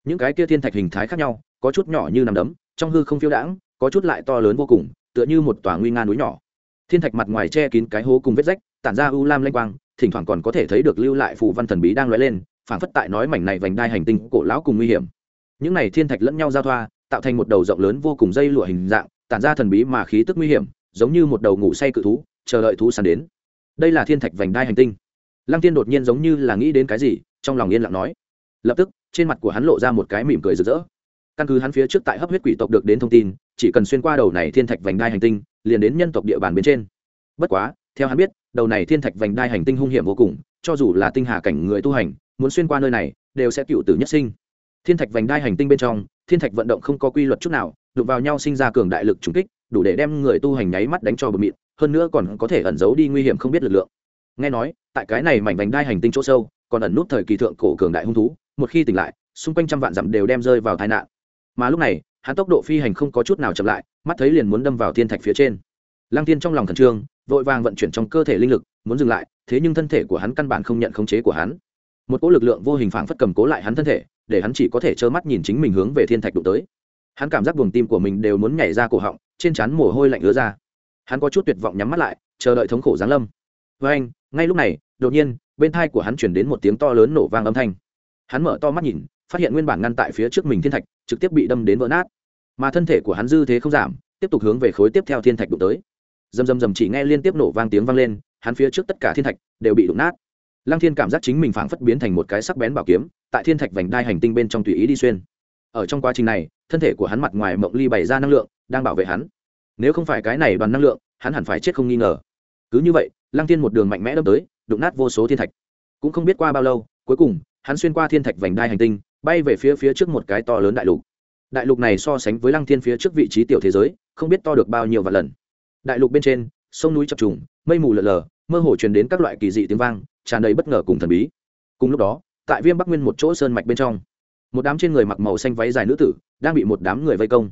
Những cái kia thiên thạch hình thái khác nhau, có chút nhỏ như nằm đấm, trong hư không phiêu đãng, có chút lại to lớn vô cùng, tựa như một tòa nguy nga núi nhỏ. Thiên thạch mặt ngoài che kín cái hố cùng vết rách, tản ra u lam lanh quang thỉnh thoảng còn có thể thấy được lưu lại phù văn thần bí đang lóe lên phản phất tại nói mảnh này vành đai hành tinh cổ lão cùng nguy hiểm. Những này thiên thạch lẫn nhau giao thoa, tạo thành một đầu rộng lớn vô cùng dây lụa hình dạng, tản ra thần bí mà khí tức nguy hiểm, giống như một đầu ngủ say cự thú, chờ đợi thú săn đến. Đây là thiên thạch vành đai hành tinh. Lăng tiên đột nhiên giống như là nghĩ đến cái gì, trong lòng yên lặng nói. Lập tức, trên mặt của hắn lộ ra một cái mỉm cười rực rỡ. Căn cứ hắn phía trước tại hấp huyết quỷ tộc được đến thông tin, chỉ cần xuyên qua đầu này thiên thạch vành đai hành tinh, liền đến nhân tộc địa bàn bên trên. Bất quá theo hắn biết, đầu này thiên thạch vành đai hành tinh hung hiểm vô cùng, cho dù là tinh hà cảnh người tu hành, muốn xuyên qua nơi này, đều sẽ cựu tử nhất sinh. Thiên thạch vành đai hành tinh bên trong, thiên thạch vận động không có quy luật chút nào, đụng vào nhau sinh ra cường đại lực trùng kích, đủ để đem người tu hành nháy mắt đánh cho bờ mịn hơn nữa còn có thể ẩn giấu đi nguy hiểm không biết lực lượng. Nghe nói, tại cái này mảnh vành đai hành tinh chỗ sâu, còn ẩn nút thời kỳ thượng cổ cường đại hung thú, một khi tỉnh lại, xung quanh trăm vạn dặm đều đem rơi vào tai nạn. Mà lúc này, hắn tốc độ phi hành không có chút nào chậm lại, mắt thấy liền muốn đâm vào thiên thạch phía trên lăng tiên trong lòng khẩn trương, vội vàng vận chuyển trong cơ thể linh lực, muốn dừng lại, thế nhưng thân thể của hắn căn bản không nhận khống chế của hắn. Một cỗ lực lượng vô hình phảng phất cầm cố lại hắn thân thể, để hắn chỉ có thể trơ mắt nhìn chính mình hướng về thiên thạch đụng tới. Hắn cảm giác buồng tim của mình đều muốn nhảy ra cổ họng, trên trán mồ hôi lạnh ứa ra. Hắn có chút tuyệt vọng nhắm mắt lại, chờ đợi thống khổ giáng lâm. Với anh, ngay lúc này, đột nhiên, bên thai của hắn chuyển đến một tiếng to lớn nổ vang âm thanh. Hắn mở to mắt nhìn, phát hiện nguyên bản ngăn tại phía trước mình thiên thạch, trực tiếp bị đâm đến vỡ nát. Mà thân thể của hắn dư thế không giảm, tiếp tục hướng về khối tiếp theo thiên thạch đụng tới dầm dầm dầm chỉ nghe liên tiếp nổ vang tiếng vang lên, hắn phía trước tất cả thiên thạch đều bị đụng nát. Lăng thiên cảm giác chính mình phảng phất biến thành một cái sắc bén bảo kiếm, tại thiên thạch vành đai hành tinh bên trong tùy ý đi xuyên. Ở trong quá trình này, thân thể của hắn mặt ngoài mộng ly bày ra năng lượng, đang bảo vệ hắn. Nếu không phải cái này đoàn năng lượng, hắn hẳn phải chết không nghi ngờ. Cứ như vậy, lăng thiên một đường mạnh mẽ đâm tới, đụng nát vô số thiên thạch. Cũng không biết qua bao lâu, cuối cùng, hắn xuyên qua thiên thạch vành đai hành tinh, bay về phía phía trước một cái to lớn đại lục. Đại lục này so sánh với lăng thiên phía trước vị trí tiểu thế giới, không biết to được bao nhiêu vạn lần đại lục bên trên, sông núi chập trùng, mây mù lờ lờ mơ hồ truyền đến các loại kỳ dị tiếng vang, tràn đầy bất ngờ cùng thần bí. Cùng lúc đó, tại viêm bắc nguyên một chỗ sơn mạch bên trong, một đám trên người mặc màu xanh váy dài nữ tử đang bị một đám người vây công.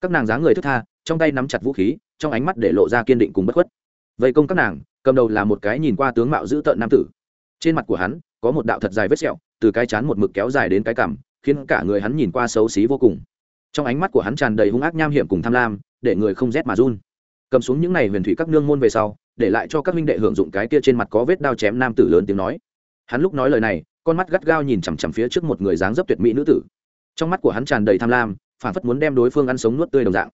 Các nàng dáng người thức tha, trong tay nắm chặt vũ khí, trong ánh mắt để lộ ra kiên định cùng bất khuất. Vây công các nàng, cầm đầu là một cái nhìn qua tướng mạo dữ tợn nam tử. Trên mặt của hắn, có một đạo thật dài vết sẹo, từ cái chán một mực kéo dài đến cái cằm, khiến cả người hắn nhìn qua xấu xí vô cùng. Trong ánh mắt của hắn tràn đầy hung ác nham hiểm cùng tham lam, để người không rét mà run cầm xuống những này huyền thủy các nương môn về sau, để lại cho các minh đệ hưởng dụng cái kia trên mặt có vết đao chém nam tử lớn tiếng nói. Hắn lúc nói lời này, con mắt gắt gao nhìn chằm chằm phía trước một người dáng dấp tuyệt mỹ nữ tử. Trong mắt của hắn tràn đầy tham lam phản phất muốn đem đối phương ăn sống nuốt tươi đồng dạng.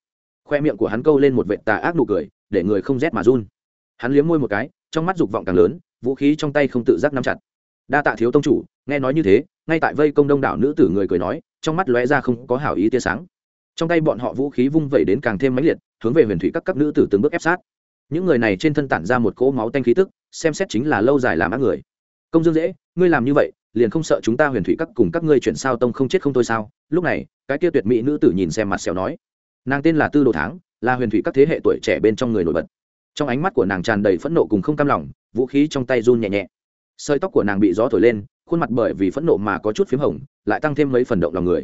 Khoe miệng của hắn câu lên một vệ tà ác nụ cười, để người không rét mà run. Hắn liếm môi một cái, trong mắt dục vọng càng lớn, vũ khí trong tay không tự giác nắm chặt. Đa tạ thiếu tông chủ, nghe nói như thế, ngay tại vây công đông đảo nữ tử người cười nói, trong mắt lóe ra không có hảo ý tia sáng. Trong tay bọn họ vũ khí vung vẩy đến càng thêm mãnh liệt hướng về huyền thủy các các nữ tử từng bước ép sát. Những người này trên thân tản ra một cỗ máu tanh khí tức, xem xét chính là lâu dài làm ác người. Công dương dễ, ngươi làm như vậy, liền không sợ chúng ta huyền thủy các cùng các ngươi chuyển sao tông không chết không thôi sao? Lúc này, cái kia tuyệt mỹ nữ tử nhìn xem mặt xẻo nói, nàng tên là tư đồ tháng là huyền thủy các thế hệ tuổi trẻ bên trong người nổi bật. Trong ánh mắt của nàng tràn đầy phẫn nộ cùng không cam lòng, vũ khí trong tay run nhẹ nhẹ. Sợi tóc của nàng bị gió thổi lên, khuôn mặt bởi vì phẫn nộ mà có chút p h í m hồng, lại tăng thêm mấy phần động lòng người.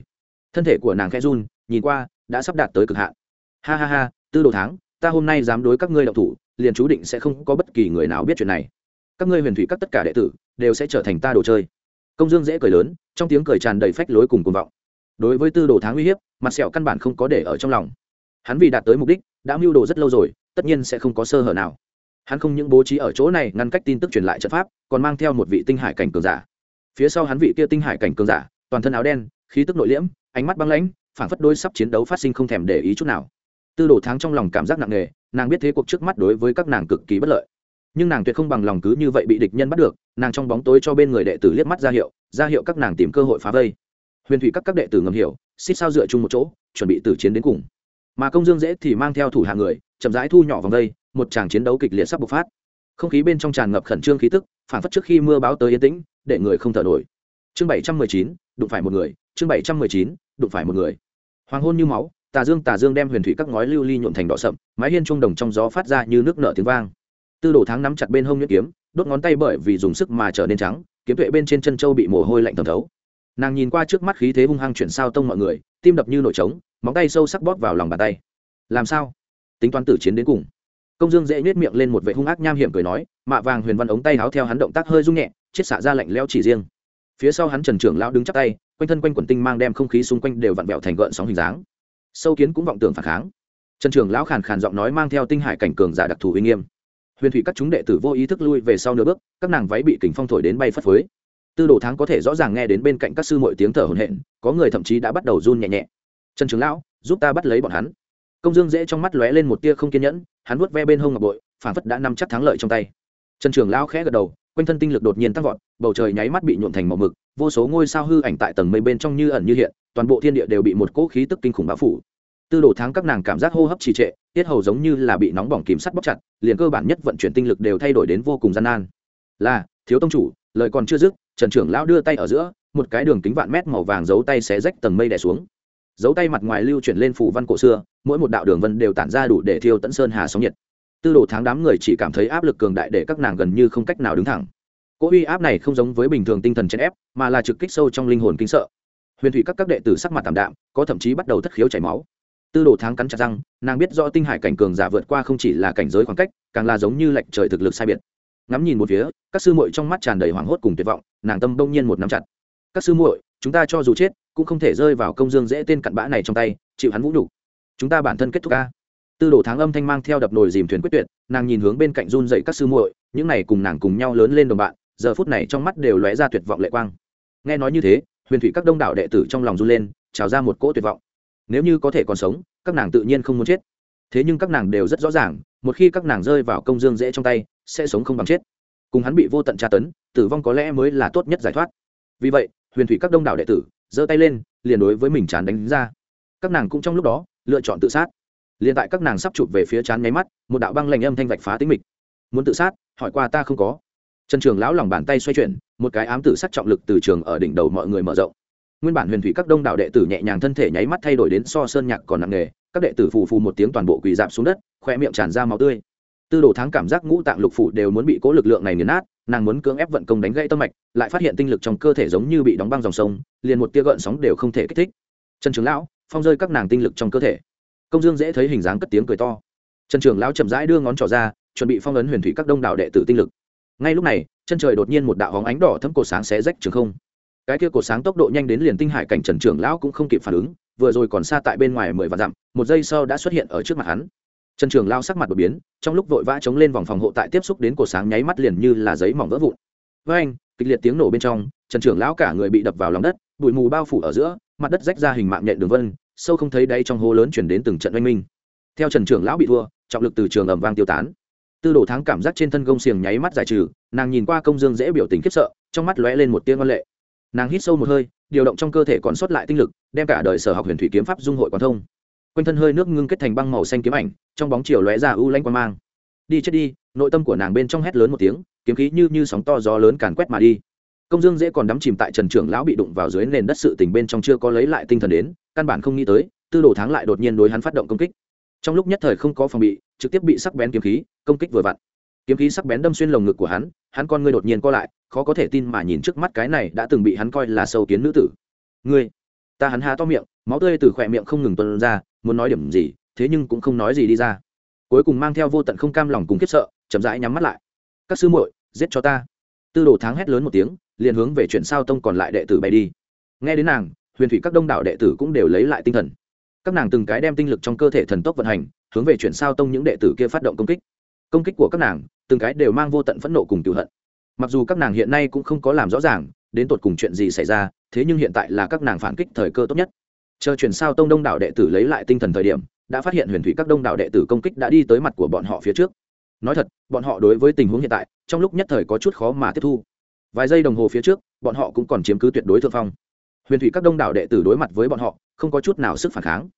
Thân thể của nàng khẽ run, nhìn qua, đã sắp đạt tới cực hạn. Ha ha ha tư đồ tháng, ta hôm nay dám đối các ngươi đạo thủ, liền chú định sẽ không có bất kỳ người nào biết chuyện này. Các ngươi huyền thủy các tất cả đệ tử, đều sẽ trở thành ta đồ chơi. Công dương dễ cười lớn, trong tiếng cười tràn đầy phách lối cùng cuồng vọng. Đối với tư đồ tháng uy hiếp, mặt sẹo căn bản không có để ở trong lòng. Hắn vì đạt tới mục đích, đã mưu đồ rất lâu rồi, tất nhiên sẽ không có sơ hở nào. Hắn không những bố trí ở chỗ này ngăn cách tin tức truyền lại trận pháp, còn mang theo một vị tinh hải cảnh cường giả. Phía sau hắn vị kia tinh hải cảnh cường giả, toàn thân áo đen, khí tức nội liễm, ánh mắt băng lãnh, phảng phất đôi sắp chiến đấu phát sinh không thèm để ý chút nào tư đồ tháng trong lòng cảm giác nặng nề, nàng biết thế cuộc trước mắt đối với các nàng cực kỳ bất lợi. Nhưng nàng tuyệt không bằng lòng cứ như vậy bị địch nhân bắt được, nàng trong bóng tối cho bên người đệ tử liếc mắt ra hiệu ra hiệu các nàng tìm cơ hội phá vây. Huyền thủy các các đệ tử ngầm hiểu, xích sao dựa chung một chỗ, chuẩn bị tử chiến đến cùng. Mà công dương dễ thì mang theo thủ hạ người, chậm rãi thu nhỏ vòng vây một tràng chiến đấu kịch liệt sắp bộc phát. Không khí bên trong tràn ngập khẩn trương khí tức, phản phất trước khi mưa báo tới yên tĩnh, để người không thở nổi. Chương bảy trăm mười chín, đụng phải một người, chương bảy trăm mười chín, đụng phải một người. Hoàng hôn như máu tà dương tà dương đem huyền thủy các ngói lưu ly nhuộm thành đỏ sậm, mái hiên trung đồng trong gió phát ra như nước nở tiếng vang. Tư đồ tháng nắm chặt bên hông nhuyễn kiếm, đốt ngón tay bởi vì dùng sức mà trở nên trắng, kiếm tuệ bên trên chân châu bị mồ hôi lạnh thẩm thấu. Nàng nhìn qua trước mắt khí thế hung hăng chuyển sao tông mọi người, tim đập như nổi trống, móng tay sâu sắc bóp vào lòng bàn tay. Làm sao? Tính toán tử chiến đến cùng. Công dương dễ nhét miệng lên một vệ hung ác nham hiểm cười nói, mạ vàng huyền văn ống tay háo theo hắn động tác hơi rung nhẹ chết xả ra lạnh leo chỉ riêng. Phía sau hắn trần trưởng lão đứng chắp tay, quanh thân quanh quần tinh mang đem không khí xung quanh đều vặn vẹo thành gợn sóng hình dáng sâu kiến cũng vọng tưởng phản kháng. Trần trưởng lão khàn khàn giọng nói mang theo tinh hải cảnh cường giả đặc thù uy nghiêm. Huyền thủy các chúng đệ tử vô ý thức lui về sau nửa bước, các nàng váy bị kình phong thổi đến bay phất phới. Tư đồ tháng có thể rõ ràng nghe đến bên cạnh các sư mọi tiếng thở hổn hển, có người thậm chí đã bắt đầu run nhẹ nhẹ. Trần trưởng lão, giúp ta bắt lấy bọn hắn. Công dương dễ trong mắt lóe lên một tia không kiên nhẫn, hắn vuốt ve bên hông ngọc bội phản phất đã nắm chắc thắng lợi trong tay. Trần trưởng lão khẽ gật đầu quanh thân tinh lực đột nhiên tăng vọt, bầu trời nháy mắt bị nhuộn thành màu mực, vô số ngôi sao hư ảnh tại tầng mây bên trong như ẩn như hiện, toàn bộ thiên địa đều bị một cỗ khí tức kinh khủng bao phủ. Tư đồ tháng các nàng cảm giác hô hấp trì trệ, tiết hầu giống như là bị nóng bỏng kìm sắt bóc chặt, liền cơ bản nhất vận chuyển tinh lực đều thay đổi đến vô cùng gian nan. Là, thiếu tông chủ, lời còn chưa dứt, trần trưởng lão đưa tay ở giữa, một cái đường kính vạn mét màu vàng giấu tay xé rách tầng mây đè xuống. Giấu tay mặt ngoài lưu chuyển lên phủ văn cổ xưa, mỗi một đạo đường vân đều tản ra đủ để thiêu tận sơn hà sóng nhiệt tư đồ tháng đám người chỉ cảm thấy áp lực cường đại để các nàng gần như không cách nào đứng thẳng. Cỗ uy áp này không giống với bình thường tinh thần chèn ép, mà là trực kích sâu trong linh hồn kinh sợ. Huyền thủy các các đệ tử sắc mặt tảm đạm, có thậm chí bắt đầu thất khiếu chảy máu. Tư đồ tháng cắn chặt răng, nàng biết rõ tinh hải cảnh cường giả vượt qua không chỉ là cảnh giới khoảng cách, càng là giống như lệnh trời thực lực sai biệt. Ngắm nhìn một phía, các sư muội trong mắt tràn đầy hoảng hốt cùng tuyệt vọng, nàng tâm đông nhiên một nắm chặt. Các sư muội, chúng ta cho dù chết, cũng không thể rơi vào công dương dễ tên cặn bã này trong tay, chịu hắn vũ đủ chúng ta bản thân kết thúc ca tư đồ tháng âm thanh mang theo đập nồi dìm thuyền quyết tuyệt, nàng nhìn hướng bên cạnh run dậy các sư muội, những này cùng nàng cùng nhau lớn lên đồng bạn, giờ phút này trong mắt đều lóe ra tuyệt vọng lệ quang. Nghe nói như thế, huyền thủy các đông đảo đệ tử trong lòng run lên, trào ra một cỗ tuyệt vọng. Nếu như có thể còn sống, các nàng tự nhiên không muốn chết. Thế nhưng các nàng đều rất rõ ràng, một khi các nàng rơi vào công dương dễ trong tay, sẽ sống không bằng chết. Cùng hắn bị vô tận tra tấn, tử vong có lẽ mới là tốt nhất giải thoát. Vì vậy, huyền thủy các đông đảo đệ tử, giơ tay lên, liền đối với mình chán đánh ra. Các nàng cũng trong lúc đó, lựa chọn tự sát liền tại các nàng sắp chụp về phía chán nháy mắt, một đạo băng lạnh âm thanh vạch phá tính mịch. Muốn tự sát? Hỏi qua ta không có. Trần trường lão lòng bàn tay xoay chuyển, một cái ám tử sắc trọng lực từ trường ở đỉnh đầu mọi người mở rộng. Nguyên bản huyền thủy các đông đạo đệ tử nhẹ nhàng thân thể nháy mắt thay đổi đến so sơn nhạc còn nặng nề, các đệ tử phù phù một tiếng toàn bộ quỳ dạp xuống đất, khoe miệng tràn ra máu tươi. Tư đồ tháng cảm giác ngũ tạng lục phủ đều muốn bị cố lực lượng này nghiền nát, nàng muốn cưỡng ép vận công đánh gãy tâm mạch, lại phát hiện tinh lực trong cơ thể giống như bị đóng băng dòng sông, liền một tia gợn sóng đều không thể kích thích. Trần trường lão, phong rơi các nàng tinh lực trong cơ thể công dương dễ thấy hình dáng cất tiếng cười to. Trần trường lão chậm rãi đưa ngón trỏ ra, chuẩn bị phong ấn huyền thủy các đông đạo đệ tử tinh lực. Ngay lúc này, chân trời đột nhiên một đạo hóng ánh đỏ thấm cổ sáng xé rách trường không. Cái kia cổ sáng tốc độ nhanh đến liền tinh hải cảnh trần trường lão cũng không kịp phản ứng, vừa rồi còn xa tại bên ngoài mười vạn dặm, một giây sau đã xuất hiện ở trước mặt hắn. Trần trường lao sắc mặt đột biến, trong lúc vội vã chống lên vòng phòng hộ tại tiếp xúc đến cổ sáng nháy mắt liền như là giấy mỏng vỡ vụn. Với anh, kịch liệt tiếng nổ bên trong, trần trường lão cả người bị đập vào lòng đất, bụi mù bao phủ ở giữa, mặt đất rách ra hình mạng nhện đường vân sâu không thấy đáy trong hố lớn chuyển đến từng trận oanh minh. Theo trần trưởng lão bị thua, trọng lực từ trường ầm vang tiêu tán. Tư đồ thắng cảm giác trên thân gông xiềng nháy mắt giải trừ, nàng nhìn qua công dương dễ biểu tình khiếp sợ, trong mắt lóe lên một tia ngon lệ. Nàng hít sâu một hơi, điều động trong cơ thể còn sót lại tinh lực, đem cả đời sở học huyền thủy kiếm pháp dung hội quan thông. Quanh thân hơi nước ngưng kết thành băng màu xanh kiếm ảnh, trong bóng chiều lóe ra u lanh quan mang. Đi chết đi, nội tâm của nàng bên trong hét lớn một tiếng, kiếm khí như như sóng to gió lớn càn quét mà đi công dương dễ còn đắm chìm tại trần trưởng lão bị đụng vào dưới nền đất sự tình bên trong chưa có lấy lại tinh thần đến, căn bản không nghĩ tới, tư đồ tháng lại đột nhiên đối hắn phát động công kích. Trong lúc nhất thời không có phòng bị, trực tiếp bị sắc bén kiếm khí, công kích vừa vặn. Kiếm khí sắc bén đâm xuyên lồng ngực của hắn hắn con ngươi đột nhiên co lại, khó có thể tin mà nhìn trước mắt cái này đã từng bị hắn coi là sâu kiến nữ tử. Ngươi, ta hắn há to miệng, máu tươi từ khỏe miệng không ngừng tuân ra, muốn nói điểm gì, thế nhưng cũng không nói gì đi ra. Cuối cùng mang theo vô tận không cam lòng cùng khiếp sợ, chậm rãi nhắm mắt lại. Các sư muội, giết cho ta. Tư đồ tháng hét lớn một tiếng liền hướng về chuyện sao tông còn lại đệ tử bay đi. Nghe đến nàng, huyền thủy các đông đảo đệ tử cũng đều lấy lại tinh thần. Các nàng từng cái đem tinh lực trong cơ thể thần tốc vận hành, hướng về chuyển sao tông những đệ tử kia phát động công kích. Công kích của các nàng, từng cái đều mang vô tận phẫn nộ cùng cựu hận. Mặc dù các nàng hiện nay cũng không có làm rõ ràng, đến tột cùng chuyện gì xảy ra, thế nhưng hiện tại là các nàng phản kích thời cơ tốt nhất. Chờ chuyển sao tông đông đảo đệ tử lấy lại tinh thần thời điểm, đã phát hiện huyền thủy các đông đảo đệ tử công kích đã đi tới mặt của bọn họ phía trước. Nói thật, bọn họ đối với tình huống hiện tại, trong lúc nhất thời có chút khó mà tiếp thu vài giây đồng hồ phía trước, bọn họ cũng còn chiếm cứ tuyệt đối thượng phong. Huyền thủy các đông đảo đệ tử đối mặt với bọn họ, không có chút nào sức phản kháng.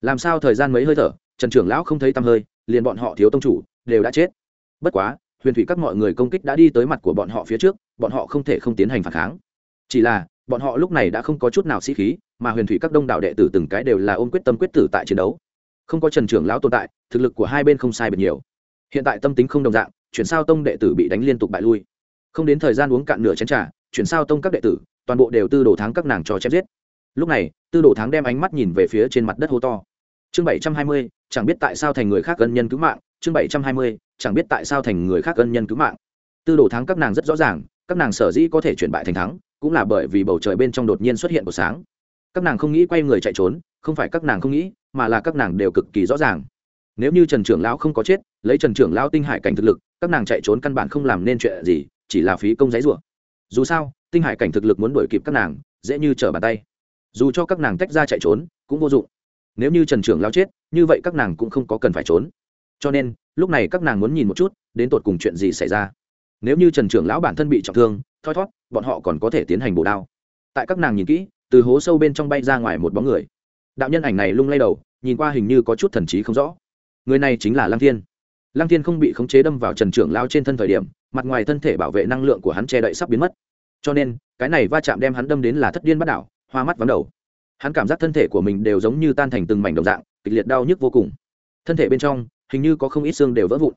Làm sao thời gian mấy hơi thở, trần trưởng lão không thấy tăm hơi, liền bọn họ thiếu tông chủ, đều đã chết. Bất quá, huyền thủy các mọi người công kích đã đi tới mặt của bọn họ phía trước, bọn họ không thể không tiến hành phản kháng. Chỉ là, bọn họ lúc này đã không có chút nào sĩ khí, mà huyền thủy các đông đảo đệ tử từng cái đều là ôm quyết tâm quyết tử tại chiến đấu. Không có trần trưởng lão tồn tại, thực lực của hai bên không sai biệt nhiều. Hiện tại tâm tính không đồng dạng, chuyển sao tông đệ tử bị đánh liên tục bại lui không đến thời gian uống cạn nửa chén trà, chuyển sao tông các đệ tử toàn bộ đều tư đồ thắng các nàng cho chém giết. Lúc này tư đồ thắng đem ánh mắt nhìn về phía trên mặt đất hô to. Chương bảy trăm hai mươi chẳng biết tại sao thành người khác ân nhân cứu mạng. Chương bảy trăm hai mươi chẳng biết tại sao thành người khác ân nhân cứu mạng. Tư đồ thắng các nàng rất rõ ràng các nàng sở dĩ có thể chuyển bại thành thắng cũng là bởi vì bầu trời bên trong đột nhiên xuất hiện của sáng. Các nàng không nghĩ quay người chạy trốn không phải các nàng không nghĩ mà là các nàng đều cực kỳ rõ ràng. Nếu như trần trưởng lão không có chết lấy trần trưởng lão tinh hải cảnh thực lực các nàng chạy trốn căn bản không làm nên chuyện gì chỉ là phí công giấy rủa. Dù sao, tinh hải cảnh thực lực muốn đuổi kịp các nàng, dễ như trở bàn tay. Dù cho các nàng tách ra chạy trốn, cũng vô dụng. Nếu như trần trưởng lão chết, như vậy các nàng cũng không có cần phải trốn. Cho nên, lúc này các nàng muốn nhìn một chút, đến tột cùng chuyện gì xảy ra. Nếu như trần trưởng lão bản thân bị trọng thương, thoi thót, bọn họ còn có thể tiến hành bổ đao. Tại các nàng nhìn kỹ, từ hố sâu bên trong bay ra ngoài một bóng người. Đạo nhân ảnh này lung lay đầu, nhìn qua hình như có chút thần trí không rõ. Người này chính là lăng thiên lăng thiên không bị khống chế đâm vào trần trưởng lao trên thân thời điểm, mặt ngoài thân thể bảo vệ năng lượng của hắn che đậy sắp biến mất. Cho nên, cái này va chạm đem hắn đâm đến là thất điên bắt đảo, hoa mắt vắng đầu. Hắn cảm giác thân thể của mình đều giống như tan thành từng mảnh đồng dạng, kịch liệt đau nhức vô cùng. Thân thể bên trong, hình như có không ít xương đều vỡ vụn.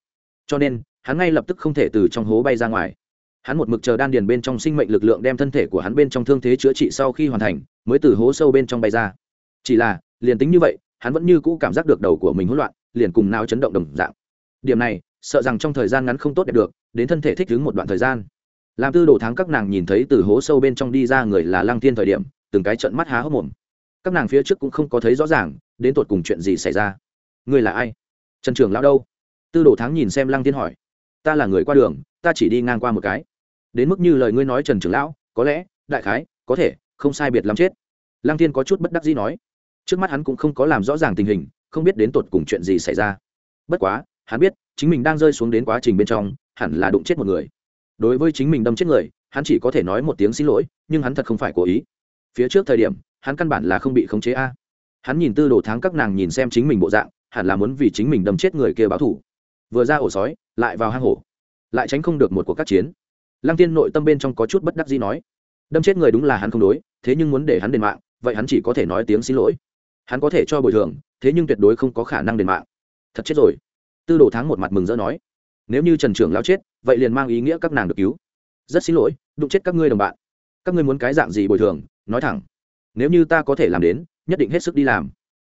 Cho nên, hắn ngay lập tức không thể từ trong hố bay ra ngoài. Hắn một mực chờ đan điền bên trong sinh mệnh lực lượng đem thân thể của hắn bên trong thương thế chữa trị sau khi hoàn thành, mới từ hố sâu bên trong bay ra. Chỉ là, liền tính như vậy, hắn vẫn như cũ cảm giác được đầu của mình hỗn loạn, liền cùng nào chấn động đồng dạng điểm này, sợ rằng trong thời gian ngắn không tốt đẹp được, đến thân thể thích ứng một đoạn thời gian. Làm tư đồ tháng các nàng nhìn thấy từ hố sâu bên trong đi ra người là lăng tiên thời điểm, từng cái trận mắt há hốc mồm. Các nàng phía trước cũng không có thấy rõ ràng, đến tột cùng chuyện gì xảy ra. Người là ai? Trần trường lão đâu? Tư đồ tháng nhìn xem lăng tiên hỏi. Ta là người qua đường, ta chỉ đi ngang qua một cái. Đến mức như lời ngươi nói trần trưởng lão, có lẽ, đại khái, có thể, không sai biệt lắm chết. Lăng tiên có chút bất đắc dĩ nói. Trước mắt hắn cũng không có làm rõ ràng tình hình, không biết đến tột cùng chuyện gì xảy ra. Bất quá hắn biết, chính mình đang rơi xuống đến quá trình bên trong, hẳn là đụng chết một người. Đối với chính mình đâm chết người, hắn chỉ có thể nói một tiếng xin lỗi, nhưng hắn thật không phải cố ý. Phía trước thời điểm, hắn căn bản là không bị khống chế a. Hắn nhìn tư đồ tháng các nàng nhìn xem chính mình bộ dạng, hẳn là muốn vì chính mình đâm chết người kia báo thủ vừa ra ổ sói, lại vào hang hổ. Lại tránh không được một cuộc các chiến. Lăng tiên nội tâm bên trong có chút bất đắc gì nói, đâm chết người đúng là hắn không đối, thế nhưng muốn để hắn đền mạng, vậy hắn chỉ có thể nói tiếng xin lỗi. Hắn có thể cho bồi thường, thế nhưng tuyệt đối không có khả năng đền mạng. Thật chết rồi tư đồ tháng một mặt mừng rỡ nói, nếu như trần trưởng lao chết, vậy liền mang ý nghĩa các nàng được cứu. Rất xin lỗi, đụng chết các ngươi đồng bạn. Các ngươi muốn cái dạng gì bồi thường, nói thẳng. Nếu như ta có thể làm đến, nhất định hết sức đi làm.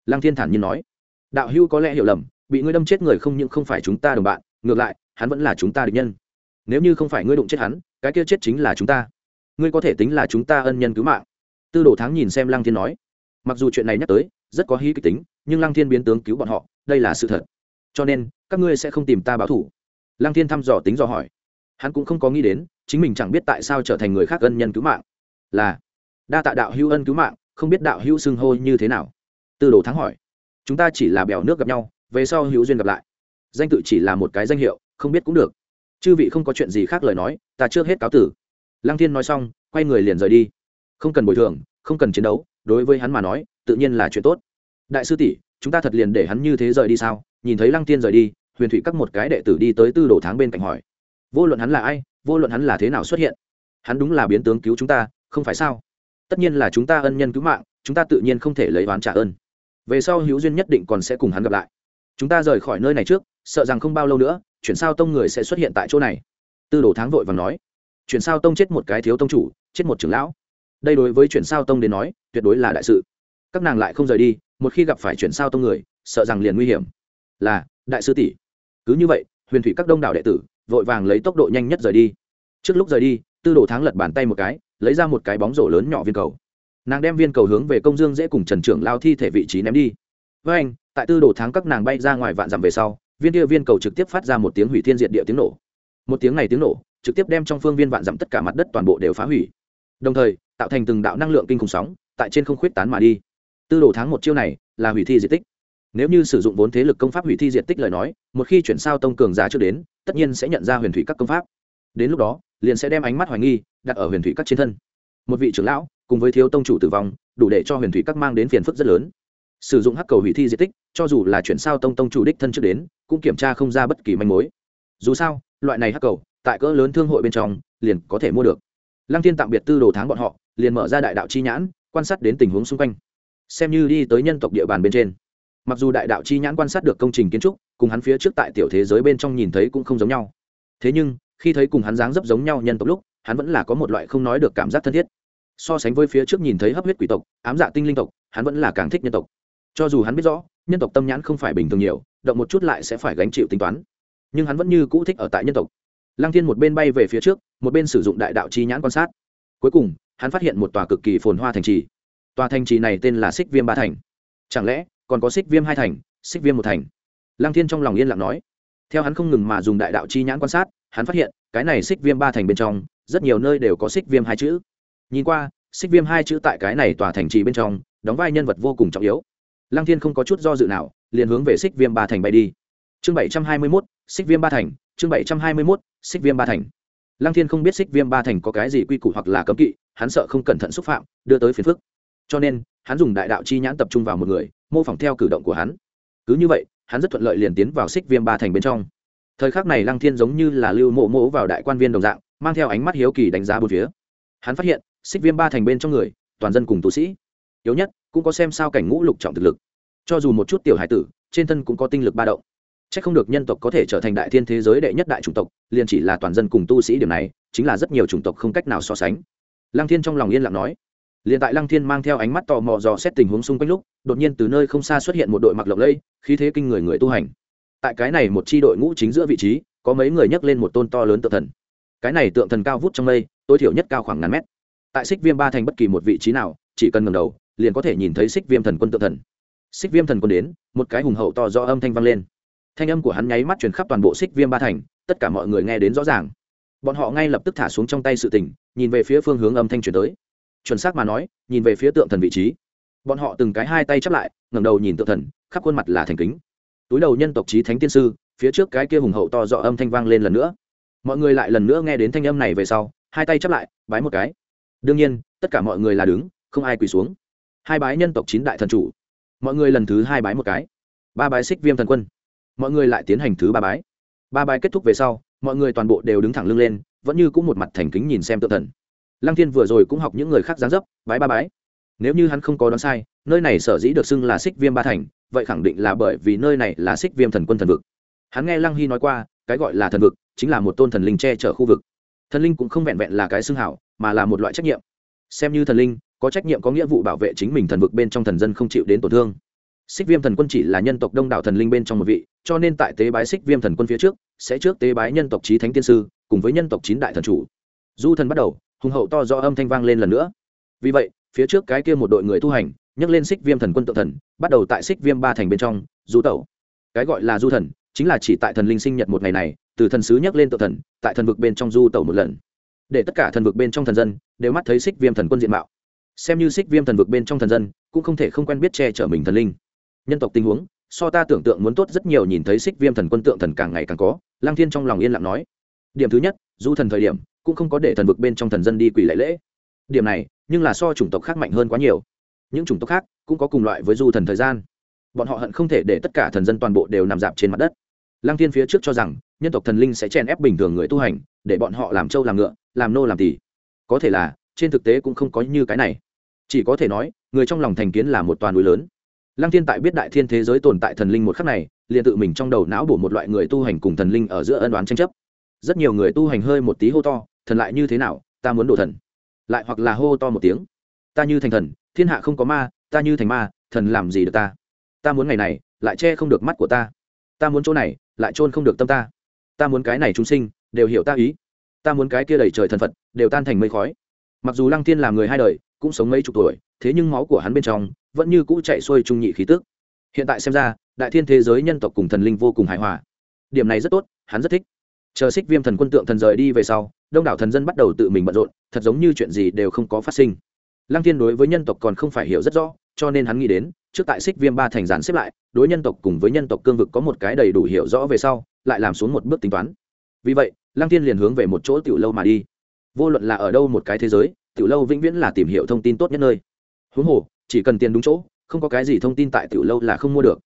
Lăng thiên thản nhiên nói, đạo hưu có lẽ hiểu lầm, bị ngươi đâm chết người không những không phải chúng ta đồng bạn, ngược lại, hắn vẫn là chúng ta địch nhân. Nếu như không phải ngươi đụng chết hắn, cái kia chết chính là chúng ta. Ngươi có thể tính là chúng ta ân nhân cứu mạng. Tư đồ tháng nhìn xem lăng thiên nói, mặc dù chuyện này nhắc tới, rất có hy kịch tính, nhưng lăng thiên biến tướng cứu bọn họ, đây là sự thật cho nên, các ngươi sẽ không tìm ta báo thủ. Lăng thiên thăm dò tính dò hỏi. Hắn cũng không có nghĩ đến, chính mình chẳng biết tại sao trở thành người khác ân nhân cứu mạng. Là, đa tạ đạo hữu ân cứu mạng, không biết đạo hữu xưng hô như thế nào. Tư đồ thắng hỏi. Chúng ta chỉ là bèo nước gặp nhau, về sau hữu duyên gặp lại. Danh tự chỉ là một cái danh hiệu, không biết cũng được. Chư vị không có chuyện gì khác lời nói, ta trước hết cáo tử. Lăng thiên nói xong, quay người liền rời đi. Không cần bồi thường, không cần chiến đấu, đối với hắn mà nói, tự nhiên là chuyện tốt. Đại sư tỷ chúng ta thật liền để hắn như thế rời đi sao? Nhìn thấy lăng tiên rời đi, huyền thủy các một cái đệ tử đi tới tư đồ tháng bên cạnh hỏi. Vô luận hắn là ai, vô luận hắn là thế nào xuất hiện, hắn đúng là biến tướng cứu chúng ta, không phải sao? Tất nhiên là chúng ta ân nhân cứu mạng, chúng ta tự nhiên không thể lấy oán trả ơn. Về sau hữu duyên nhất định còn sẽ cùng hắn gặp lại. Chúng ta rời khỏi nơi này trước, sợ rằng không bao lâu nữa, chuyển sao tông người sẽ xuất hiện tại chỗ này. Tư đồ tháng vội và nói. Chuyển sao tông chết một cái thiếu tông chủ, chết một trưởng lão. Đây đối với chuyển sao tông đến nói, tuyệt đối là đại sự. Các nàng lại không rời đi một khi gặp phải chuyển sao tông người, sợ rằng liền nguy hiểm. Là, đại sư tỷ. Cứ như vậy, huyền thủy các đông đảo đệ tử, vội vàng lấy tốc độ nhanh nhất rời đi. Trước lúc rời đi, tư đồ tháng lật bàn tay một cái, lấy ra một cái bóng rổ lớn nhỏ viên cầu. Nàng đem viên cầu hướng về công dương dễ cùng trần trưởng lao thi thể vị trí ném đi. Với anh, tại tư đồ tháng các nàng bay ra ngoài vạn dặm về sau, viên kia viên cầu trực tiếp phát ra một tiếng hủy thiên diệt địa tiếng nổ. Một tiếng này tiếng nổ, trực tiếp đem trong phương viên vạn dặm tất cả mặt đất toàn bộ đều phá hủy. Đồng thời, tạo thành từng đạo năng lượng kinh khủng sóng, tại trên không khuyết tán mà đi tư đồ tháng một chiêu này là hủy thi diện tích. Nếu như sử dụng vốn thế lực công pháp hủy thi diện tích lời nói, một khi chuyển sao tông cường giả trước đến, tất nhiên sẽ nhận ra huyền thủy các công pháp. Đến lúc đó, liền sẽ đem ánh mắt hoài nghi đặt ở huyền thủy các trên thân. Một vị trưởng lão cùng với thiếu tông chủ tử vong, đủ để cho huyền thủy các mang đến phiền phức rất lớn. Sử dụng hắc cầu hủy thi diện tích, cho dù là chuyển sao tông tông chủ đích thân trước đến, cũng kiểm tra không ra bất kỳ manh mối. Dù sao, loại này hắc cầu, tại cỡ lớn thương hội bên trong, liền có thể mua được. Lăng thiên tạm biệt tư đồ tháng bọn họ, liền mở ra đại đạo chi nhãn, quan sát đến tình huống xung quanh xem như đi tới nhân tộc địa bàn bên trên. Mặc dù đại đạo chi nhãn quan sát được công trình kiến trúc, cùng hắn phía trước tại tiểu thế giới bên trong nhìn thấy cũng không giống nhau. Thế nhưng, khi thấy cùng hắn dáng dấp giống nhau nhân tộc lúc, hắn vẫn là có một loại không nói được cảm giác thân thiết. So sánh với phía trước nhìn thấy hấp huyết quỷ tộc, ám dạ tinh linh tộc, hắn vẫn là càng thích nhân tộc. Cho dù hắn biết rõ, nhân tộc tâm nhãn không phải bình thường nhiều, động một chút lại sẽ phải gánh chịu tính toán. Nhưng hắn vẫn như cũ thích ở tại nhân tộc. Lăng thiên một bên bay về phía trước, một bên sử dụng đại đạo chi nhãn quan sát. Cuối cùng, hắn phát hiện một tòa cực kỳ phồn hoa thành trì tòa thành trì này tên là xích viêm ba thành chẳng lẽ còn có xích viêm hai thành xích viêm một thành lăng thiên trong lòng yên lặng nói theo hắn không ngừng mà dùng đại đạo chi nhãn quan sát hắn phát hiện cái này xích viêm ba thành bên trong rất nhiều nơi đều có xích viêm hai chữ nhìn qua xích viêm hai chữ tại cái này tòa thành trì bên trong đóng vai nhân vật vô cùng trọng yếu lăng thiên không có chút do dự nào liền hướng về xích viêm ba thành bay đi chương bảy trăm hai mươi mốt xích viêm ba thành chương bảy trăm hai mươi mốt xích viêm ba thành lăng thiên không biết xích viêm ba thành có cái gì quy củ hoặc là cấm kỵ hắn sợ không cẩn thận xúc phạm đưa tới phiền phức cho nên, hắn dùng đại đạo chi nhãn tập trung vào một người, mô phỏng theo cử động của hắn. Cứ như vậy, hắn rất thuận lợi liền tiến vào xích viêm ba thành bên trong. Thời khắc này lăng thiên giống như là lưu mộ mộ vào đại quan viên đồng dạng, mang theo ánh mắt hiếu kỳ đánh giá bốn phía. Hắn phát hiện, xích viêm ba thành bên trong người, toàn dân cùng tu sĩ. Yếu nhất, cũng có xem sao cảnh ngũ lục trọng thực lực. Cho dù một chút tiểu hải tử, trên thân cũng có tinh lực ba động. C h ắ c không được nhân tộc có thể trở thành đại thiên thế giới đệ nhất đại chủng tộc, liền chỉ là toàn dân cùng tu sĩ điểm này, chính là rất nhiều chủng tộc không cách nào so sánh. Lăng thiên trong lòng yên lặng nói liền tại lăng thiên mang theo ánh mắt tò mò dò xét tình huống xung quanh lúc, đột nhiên từ nơi không xa xuất hiện một đội mặc lộng lẫy, khí thế kinh người người tu hành. Tại cái này một chi đội ngũ chính giữa vị trí, có mấy người nhấc lên một tôn to lớn tượng thần. Cái này tượng thần cao vút trong mây, tối thiểu nhất cao khoảng ngàn mét. Tại xích viêm ba thành bất kỳ một vị trí nào, chỉ cần ngầm đầu, liền có thể nhìn thấy xích viêm thần quân tượng thần. Xích viêm thần quân đến, một cái hùng hậu to do âm thanh vang lên. Thanh âm của hắn nháy mắt truyền khắp toàn bộ xích viêm ba thành, tất cả mọi người nghe đến rõ ràng. Bọn họ ngay lập tức thả xuống trong tay sự tình, nhìn về phía phương hướng âm thanh truyền tới chuẩn xác mà nói, nhìn về phía tượng thần vị trí. Bọn họ từng cái hai tay chắp lại, ngẩng đầu nhìn tượng thần, khắp khuôn mặt là thành kính. Túi đầu nhân tộc trí thánh tiên sư, phía trước cái kia hùng hậu to dọ âm thanh vang lên lần nữa. Mọi người lại lần nữa nghe đến thanh âm này về sau, hai tay chắp lại, bái một cái. Đương nhiên, tất cả mọi người là đứng, không ai quỳ xuống. Hai bái nhân tộc chín đại thần chủ. Mọi người lần thứ hai bái một cái. Ba bái xích viêm thần quân. Mọi người lại tiến hành thứ ba bái. Ba bái kết thúc về sau, mọi người toàn bộ đều đứng thẳng lưng lên, vẫn như cũng một mặt thành kính nhìn xem tượng thần lăng thiên vừa rồi cũng học những người khác dáng dấp, bái ba bái. Nếu như hắn không có đoán sai, nơi này sở dĩ được xưng là xích viêm ba thành, vậy khẳng định là bởi vì nơi này là xích viêm thần quân thần vực. Hắn nghe lăng hy nói qua, cái gọi là thần vực chính là một tôn thần linh che chở khu vực. Thần linh cũng không vẹn vẹn là cái xưng hảo, mà là một loại trách nhiệm. Xem như thần linh, có trách nhiệm có nghĩa vụ bảo vệ chính mình thần vực bên trong thần dân không chịu đến tổn thương. Xích viêm thần quân chỉ là nhân tộc đông đảo thần linh bên trong một vị, cho nên tại tế bái xích viêm thần quân phía trước, sẽ trước tế bái nhân tộc trí thánh tiên sư, cùng với nhân tộc chín đại thần chủ. Du thần bắt đầu hùng hậu to do âm thanh vang lên lần nữa. Vì vậy, phía trước cái kia một đội người tu hành, nhấc lên xích viêm thần quân tự thần, bắt đầu tại xích viêm ba thành bên trong, du tẩu. Cái gọi là du thần, chính là chỉ tại thần linh sinh nhật một ngày này, từ thần sứ nhấc lên tự thần, tại thần vực bên trong du tẩu một lần. Để tất cả thần vực bên trong thần dân, đều mắt thấy xích viêm thần quân diện mạo. Xem như xích viêm thần vực bên trong thần dân, cũng không thể không quen biết che chở mình thần linh. Nhân tộc tình huống, so ta tưởng tượng muốn tốt rất nhiều nhìn thấy xích viêm thần quân tượng thần càng ngày càng có lang thiên trong lòng yên lặng nói. Điểm thứ nhất, du thần thời điểm cũng không có để thần vực bên trong thần dân đi quỷ lễ lễ. Điểm này, nhưng là so chủng tộc khác mạnh hơn quá nhiều. Những chủng tộc khác cũng có cùng loại với du thần thời gian. Bọn họ hận không thể để tất cả thần dân toàn bộ đều nằm dạp trên mặt đất. Lang thiên phía trước cho rằng, nhân tộc thần linh sẽ chèn ép bình thường người tu hành, để bọn họ làm trâu làm ngựa, làm nô làm tỳ. Có thể là, trên thực tế cũng không có như cái này. Chỉ có thể nói, người trong lòng thành kiến là một toàn núi lớn. Lăng thiên tại biết đại thiên thế giới tồn tại thần linh một khắc này, liền tự mình trong đầu não bổ một loại người tu hành cùng thần linh ở giữa ân đoán tranh chấp. Rất nhiều người tu hành hơi một tí hô to thần lại như thế nào, ta muốn đổ thần. Lại hoặc là hô to một tiếng. Ta như thành thần, thiên hạ không có ma, ta như thành ma, thần làm gì được ta? Ta muốn ngày này, lại che không được mắt của ta. Ta muốn chỗ này, lại chôn không được tâm ta. Ta muốn cái này chúng sinh, đều hiểu ta ý. Ta muốn cái kia đầy trời thần phật, đều tan thành mây khói. Mặc dù lăng tiên làm người hai đời, cũng sống mấy chục tuổi, thế nhưng máu của hắn bên trong, vẫn như cũ chạy xuôi trung nhị khí tức. Hiện tại xem ra, đại thiên thế giới nhân tộc cùng thần linh vô cùng hài hòa. Điểm này rất tốt, hắn rất thích. Chờ xích viêm thần quân tượng thần rời đi về sau đông đảo thần dân bắt đầu tự mình bận rộn, thật giống như chuyện gì đều không có phát sinh. Lăng thiên đối với nhân tộc còn không phải hiểu rất rõ, cho nên hắn nghĩ đến, trước tại xích viêm ba thành gián xếp lại, đối nhân tộc cùng với nhân tộc cương vực có một cái đầy đủ hiểu rõ về sau, lại làm xuống một bước tính toán. Vì vậy, lăng thiên liền hướng về một chỗ tiểu lâu mà đi. Vô luận là ở đâu một cái thế giới, tiểu lâu vĩnh viễn là tìm hiểu thông tin tốt nhất nơi. Huống hồ, chỉ cần tiền đúng chỗ, không có cái gì thông tin tại tiểu lâu là không mua được.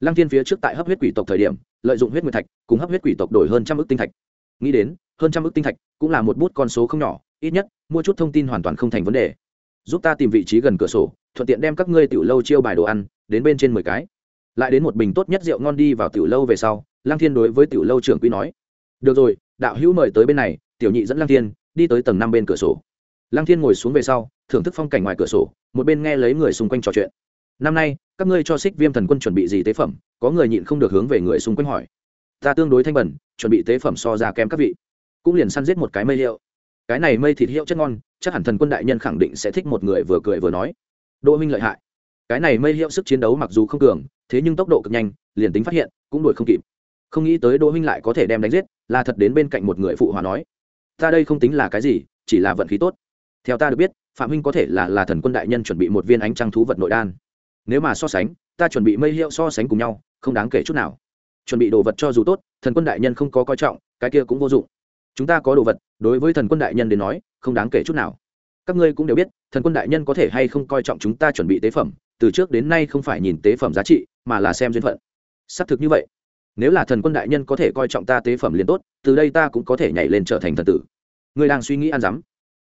Lăng thiên phía trước tại hấp huyết quỷ tộc thời điểm, lợi dụng huyết nguyệt thạch, cùng hấp huyết quỷ tộc đổi hơn trăm ước tinh thạch. Nghĩ đến hơn trăm ước tinh thạch, cũng là một bút con số không nhỏ, ít nhất, mua chút thông tin hoàn toàn không thành vấn đề. Giúp ta tìm vị trí gần cửa sổ, thuận tiện đem các ngươi tiểu lâu chiêu bài đồ ăn, đến bên trên mười cái. Lại đến một bình tốt nhất rượu ngon đi vào tiểu lâu về sau Lang thiên đối với tiểu lâu trưởng quý nói, được rồi, đạo hữu mời tới bên này, tiểu nhị dẫn Lang thiên, đi tới tầng năm bên cửa sổ. Lang thiên ngồi xuống về sau, thưởng thức phong cảnh ngoài cửa sổ, một bên nghe lấy người xung quanh trò chuyện. Năm nay, các ngươi cho xích viêm thần quân chuẩn bị gì tế phẩm? Có người nhịn không được hướng về người xung quanh hỏi. Ta tương đối thanh bẩn, chuẩn bị tế phẩm so ra kém các vị cũng liền săn giết một cái mây hiệu. Cái này mây thịt hiệu chất ngon, chắc hẳn thần quân đại nhân khẳng định sẽ thích một người vừa cười vừa nói. Đỗ minh lợi hại. Cái này mây hiệu sức chiến đấu mặc dù không cường, thế nhưng tốc độ cực nhanh, liền tính phát hiện, cũng đuổi không kịp. Không nghĩ tới đỗ minh lại có thể đem đánh giết, là thật đến bên cạnh một người phụ hòa nói. Ta đây không tính là cái gì, chỉ là vận khí tốt. Theo ta được biết, phạm huynh có thể là là thần quân đại nhân chuẩn bị một viên ánh trăng thú vật nội đan. Nếu mà so sánh, ta chuẩn bị mây hiệu so sánh cùng nhau, không đáng kể chút nào. Chuẩn bị đồ vật cho dù tốt, thần quân đại nhân không có coi trọng, cái kia cũng vô dụng chúng ta có đồ vật, đối với thần quân đại nhân đến nói, không đáng kể chút nào. Các ngươi cũng đều biết, thần quân đại nhân có thể hay không coi trọng chúng ta chuẩn bị tế phẩm, từ trước đến nay không phải nhìn tế phẩm giá trị, mà là xem duyên phận. Xác thực như vậy. Nếu là thần quân đại nhân có thể coi trọng ta tế phẩm liền tốt, từ đây ta cũng có thể nhảy lên trở thành thần tử. Ngươi đang suy nghĩ ăn dám.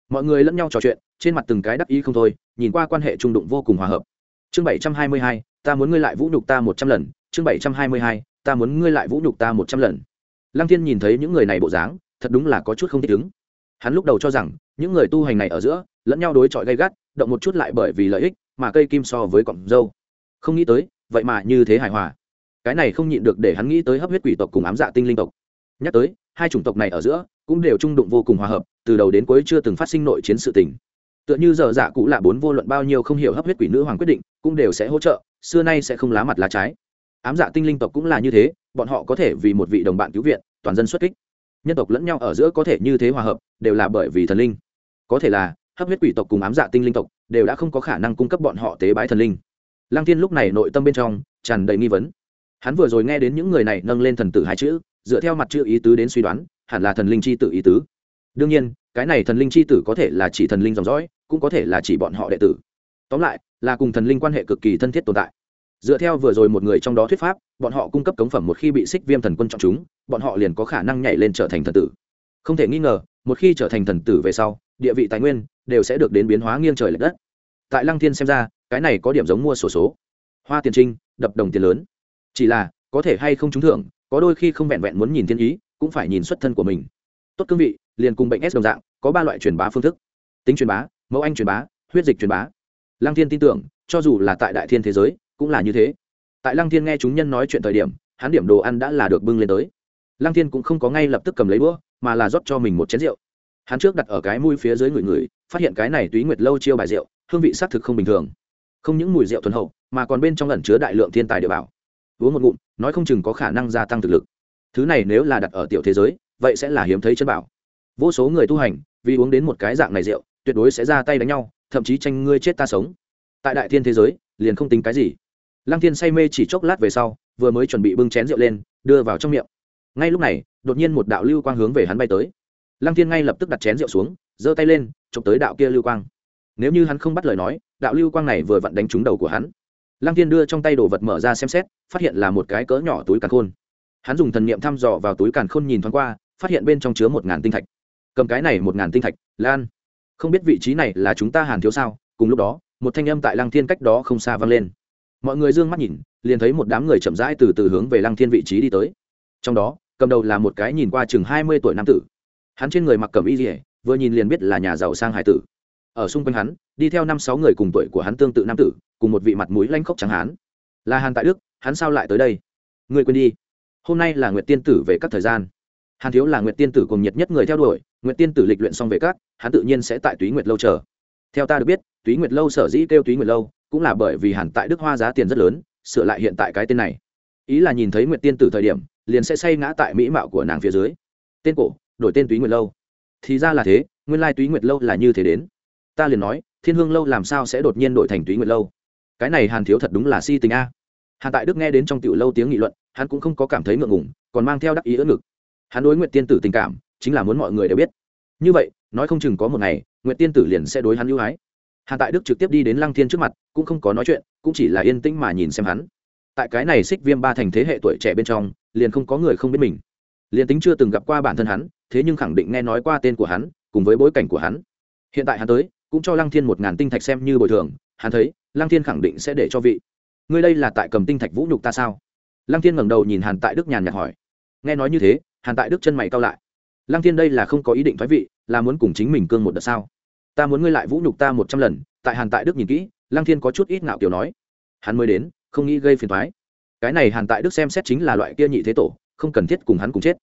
Mọi người lẫn nhau trò chuyện, trên mặt từng cái đắc ý không thôi, nhìn qua quan hệ trung đụng vô cùng hòa hợp. Chương bảy trăm hai mươi hai, ta muốn ngươi lại vũ nhục ta một trăm lần. Chương bảy trăm hai mươi hai, ta muốn ngươi lại vũ nhục ta một trăm lần. Lăng thiên nhìn thấy những người này bộ dáng thật đúng là có chút không thích ứng. Hắn lúc đầu cho rằng, những người tu hành này ở giữa, lẫn nhau đối chọi gay gắt, động một chút lại bởi vì lợi ích, mà cây kim so với cọng dâu. Không nghĩ tới, vậy mà như thế hài hòa. Cái này không nhịn được để hắn nghĩ tới hấp huyết quỷ tộc cùng ám dạ tinh linh tộc. Nhắc tới, hai chủng tộc này ở giữa, cũng đều trung đụng vô cùng hòa hợp, từ đầu đến cuối chưa từng phát sinh nội chiến sự tình. Tựa như giờ dạ cũ là bốn vô luận bao nhiêu không hiểu hấp huyết quỷ nữ hoàng quyết định, cũng đều sẽ hỗ trợ, xưa nay sẽ không lá mặt lá trái. Ám dạ tinh linh tộc cũng là như thế, bọn họ có thể vì một vị đồng bạn cứu viện, toàn dân xuất kích nhân tộc lẫn nhau ở giữa có thể như thế hòa hợp, đều là bởi vì thần linh. Có thể là, hấp huyết quỷ tộc cùng ám dạ tinh linh tộc đều đã không có khả năng cung cấp bọn họ tế bái thần linh. Lăng thiên lúc này nội tâm bên trong tràn đầy nghi vấn. Hắn vừa rồi nghe đến những người này nâng lên thần tử hai chữ, dựa theo mặt chữ ý tứ đến suy đoán, hẳn là thần linh c h i tử ý tứ. Đương nhiên, cái này thần linh c h i tử có thể là chỉ thần linh dòng dõi, cũng có thể là chỉ bọn họ đệ tử. Tóm lại, là cùng thần linh quan hệ cực kỳ thân thiết tồn tại. Dựa theo vừa rồi một người trong đó thuyết pháp, bọn họ cung cấp cống phẩm một khi bị xích viêm thần quân trọng chúng bọn họ liền có khả năng nhảy lên trở thành thần tử. Không thể nghi ngờ, một khi trở thành thần tử về sau, địa vị tài nguyên đều sẽ được đến biến hóa nghiêng trời l ệ đất. Tại lăng thiên xem ra, cái này có điểm giống mua sổ số. Hoa tiền trinh, đập đồng tiền lớn. Chỉ là, có thể hay không trúng thưởng, có đôi khi không vẹn vẹn muốn nhìn thiên ý, cũng phải nhìn xuất thân của mình. Tốt cương vị, liền cùng bệnh s đồng dạng, có ba loại truyền bá phương thức. Tính truyền bá, mẫu anh truyền bá, huyết dịch truyền bá. Lăng thiên tin tưởng, cho dù là tại đại thiên thế giới, cũng là như thế. Tại lăng thiên nghe chúng nhân nói chuyện thời điểm, hắn điểm đồ ăn đã là được bưng lên tới lăng thiên cũng không có ngay lập tức cầm lấy đũa, mà là rót cho mình một chén rượu. Hắn trước đặt ở cái mũi phía dưới người người, phát hiện cái này túy nguyệt lâu chiêu bài rượu, hương vị xác thực không bình thường. Không những mùi rượu thuần hậu, mà còn bên trong ẩn chứa đại lượng thiên tài địa bảo. Uống một ngụm, nói không chừng có khả năng gia tăng thực lực. Thứ này nếu là đặt ở tiểu thế giới, vậy sẽ là hiếm thấy chân bảo. Vô số người tu hành, vì uống đến một cái dạng này rượu, tuyệt đối sẽ ra tay đánh nhau, thậm chí tranh ngươi chết ta sống. Tại đại thiên thế giới, liền không tính cái gì. Lăng thiên say mê chỉ chốc lát về sau, vừa mới chuẩn bị bưng chén rượu lên, đưa vào trong miệng ngay lúc này, đột nhiên một đạo lưu quang hướng về hắn bay tới. Lăng thiên ngay lập tức đặt chén rượu xuống, giơ tay lên, chụp tới đạo kia lưu quang. Nếu như hắn không bắt lời nói, đạo lưu quang này vừa vặn đánh trúng đầu của hắn. Lăng thiên đưa trong tay đồ vật mở ra xem xét, phát hiện là một cái cỡ nhỏ túi càn khôn. Hắn dùng thần niệm thăm dò vào túi càn khôn nhìn thoáng qua, phát hiện bên trong chứa một ngàn tinh thạch. Cầm cái này một ngàn tinh thạch, lan. Không biết vị trí này là chúng ta hàn thiếu sao? Cùng lúc đó, một thanh âm tại lăng thiên cách đó không xa vang lên. Mọi người d ư ơ n g mắt nhìn, liền thấy một đám người chậm rãi từ từ hướng về lăng thiên vị trí đi tới. Trong đó cầm đầu là một cái nhìn qua chừng hai mươi tuổi nam tử. Hắn trên người mặc cầm y dỉa vừa nhìn liền biết là nhà giàu sang hải tử. Ở xung quanh hắn, đi theo năm sáu người cùng tuổi của hắn tương tự nam tử, cùng một vị mặt mũi lanh khốc trắng hán. Là hàn tại đức, hắn sao lại tới đây? Người quên đi. Hôm nay là nguyệt tiên tử về các thời gian. Hàn thiếu là nguyệt tiên tử cùng nhiệt nhất người theo đuổi, nguyệt tiên tử lịch luyện xong về các, hắn tự nhiên sẽ tại túy nguyệt lâu chờ. Theo ta được biết, túy nguyệt lâu sở dĩ kêu túy nguyệt lâu, cũng là bởi vì hàn tại đức hoa giá tiền rất lớn, sửa lại hiện tại cái tên này ý là nhìn thấy nguyệt tiên tử thời điểm, liền sẽ say ngã tại mỹ mạo của nàng phía dưới. Tên cổ, đổi tên túy nguyệt lâu. Thì ra là thế, nguyên lai túy nguyệt lâu là như thế đến. Ta liền nói, thiên hương lâu làm sao sẽ đột nhiên đổi thành túy nguyệt lâu? Cái này hàn thiếu thật đúng là si tình a. Hàn tại đức nghe đến trong tiểu lâu tiếng nghị luận, hắn cũng không có cảm thấy ngượng ngùng, còn mang theo đắc ý ớt ngực. Hắn đối Nguyệt tiên tử tình cảm, chính là muốn mọi người đều biết. Như vậy, nói không chừng có một ngày, Nguyệt tiên tử liền sẽ đối hắn ưu ái. Hàn tại đức trực tiếp đi đến lăng thiên trước mặt, cũng không có nói chuyện, cũng chỉ là yên tĩnh mà nhìn xem hắn tại cái này xích viêm ba thành thế hệ tuổi trẻ bên trong, liền không có người không biết mình. Liền tính chưa từng gặp qua bản thân hắn, thế nhưng khẳng định nghe nói qua tên của hắn, cùng với bối cảnh của hắn. Hiện tại hắn tới, cũng cho lăng thiên một ngàn tinh thạch xem như bồi thường, hắn thấy, lăng thiên khẳng định sẽ để cho vị. Ngươi đây là tại cầm tinh thạch vũ nhục ta sao? Lăng thiên ngẩng đầu nhìn hàn tại đức nhàn nhạt hỏi. Nghe nói như thế, hàn tại đức chân mày cao lại. Lăng thiên đây là không có ý định thoái vị, là muốn cùng chính mình cương một đợt sao? Ta muốn ngươi lại vũ nhục ta một trăm lần, tại hàn tại đức nhìn kỹ, lăng thiên có chút ít ngạo kiểu nói. Hắn mới đến không nghĩ gây phiền thoái. Cái này hàn tại đức xem xét chính là loại kia nhị thế tổ, không cần thiết cùng hắn cùng chết.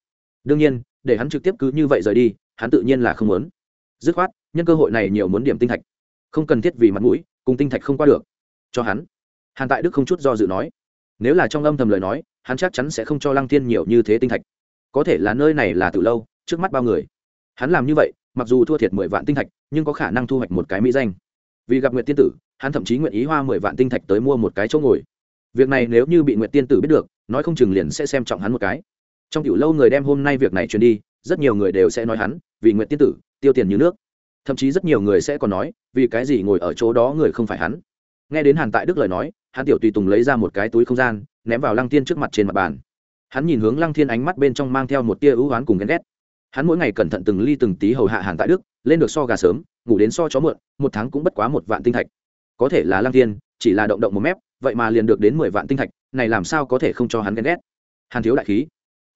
Đương nhiên, để hắn trực tiếp cứ như vậy rời đi, hắn tự nhiên là không muốn. Dứt khoát, nhân cơ hội này nhiều muốn điểm tinh thạch. Không cần thiết vì mặt mũi, cùng tinh thạch không qua được. Cho hắn. Hàn tại đức không chút do dự nói. Nếu là trong âm thầm lời nói, hắn chắc chắn sẽ không cho lăng thiên nhiều như thế tinh thạch. Có thể là nơi này là từ lâu, trước mắt bao người. Hắn làm như vậy, mặc dù thua thiệt mười vạn tinh thạch, nhưng có khả năng thu hoạch một cái mỹ danh. Vì gặp nguyện tiên tử, hắn thậm chí nguyện ý hoa mười vạn tinh thạch tới mua một cái chỗ ngồi việc này nếu như bị Nguyệt tiên tử biết được, nói không chừng liền sẽ xem trọng hắn một cái. Trong kiểu lâu người đem hôm nay việc này truyền đi, rất nhiều người đều sẽ nói hắn, vì Nguyệt tiên tử, tiêu tiền như nước. Thậm chí rất nhiều người sẽ còn nói, vì cái gì ngồi ở chỗ đó người không phải hắn. Nghe đến hàn tại đức lời nói, hắn tiểu tùy tùng lấy ra một cái túi không gian, ném vào lăng tiên trước mặt trên mặt bàn. Hắn nhìn hướng lăng thiên ánh mắt bên trong mang theo một tia ưu oán cùng ghen ghét. Hắn mỗi ngày cẩn thận từng ly từng tí hầu hạ hàn tại đức, lên được so gà sớm, ngủ đến so chó mượn, một tháng cũng bất quá một vạn tinh thạch. Có thể là lăng thiên, chỉ là động động một mép vậy mà liền được đến mười vạn tinh thạch, này làm sao có thể không cho hắn ghen ghét? Hàn thiếu đại khí.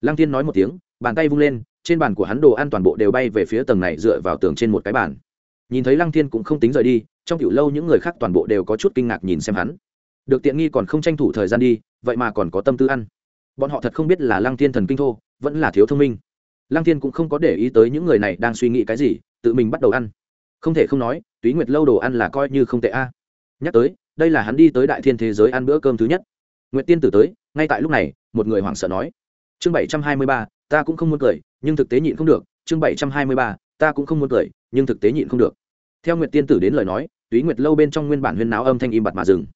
Lăng thiên nói một tiếng, bàn tay vung lên, trên bàn của hắn đồ ăn toàn bộ đều bay về phía tầng này dựa vào tường trên một cái bàn. Nhìn thấy lăng thiên cũng không tính rời đi, trong kiểu lâu những người khác toàn bộ đều có chút kinh ngạc nhìn xem hắn. Được tiện nghi còn không tranh thủ thời gian đi, vậy mà còn có tâm tư ăn. Bọn họ thật không biết là lăng thiên thần kinh thô, vẫn là thiếu thông minh. Lăng thiên cũng không có để ý tới những người này đang suy nghĩ cái gì, tự mình bắt đầu ăn. Không thể không nói, túy nguyệt lâu đồ ăn là coi như không tệ a. Nhắc tới đây là hắn đi tới đại thiên thế giới ăn bữa cơm thứ nhất. Nguyệt tiên tử tới, ngay tại lúc này, một người hoảng sợ nói, chương bảy trăm hai mươi ba, ta cũng không muốn cười, nhưng thực tế nhịn không được, chương bảy trăm hai mươi ba, ta cũng không muốn cười, nhưng thực tế nhịn không được. Theo nguyệt tiên tử đến lời nói, túy nguyệt lâu bên trong nguyên bản huyên náo âm thanh im bặt mà dừng.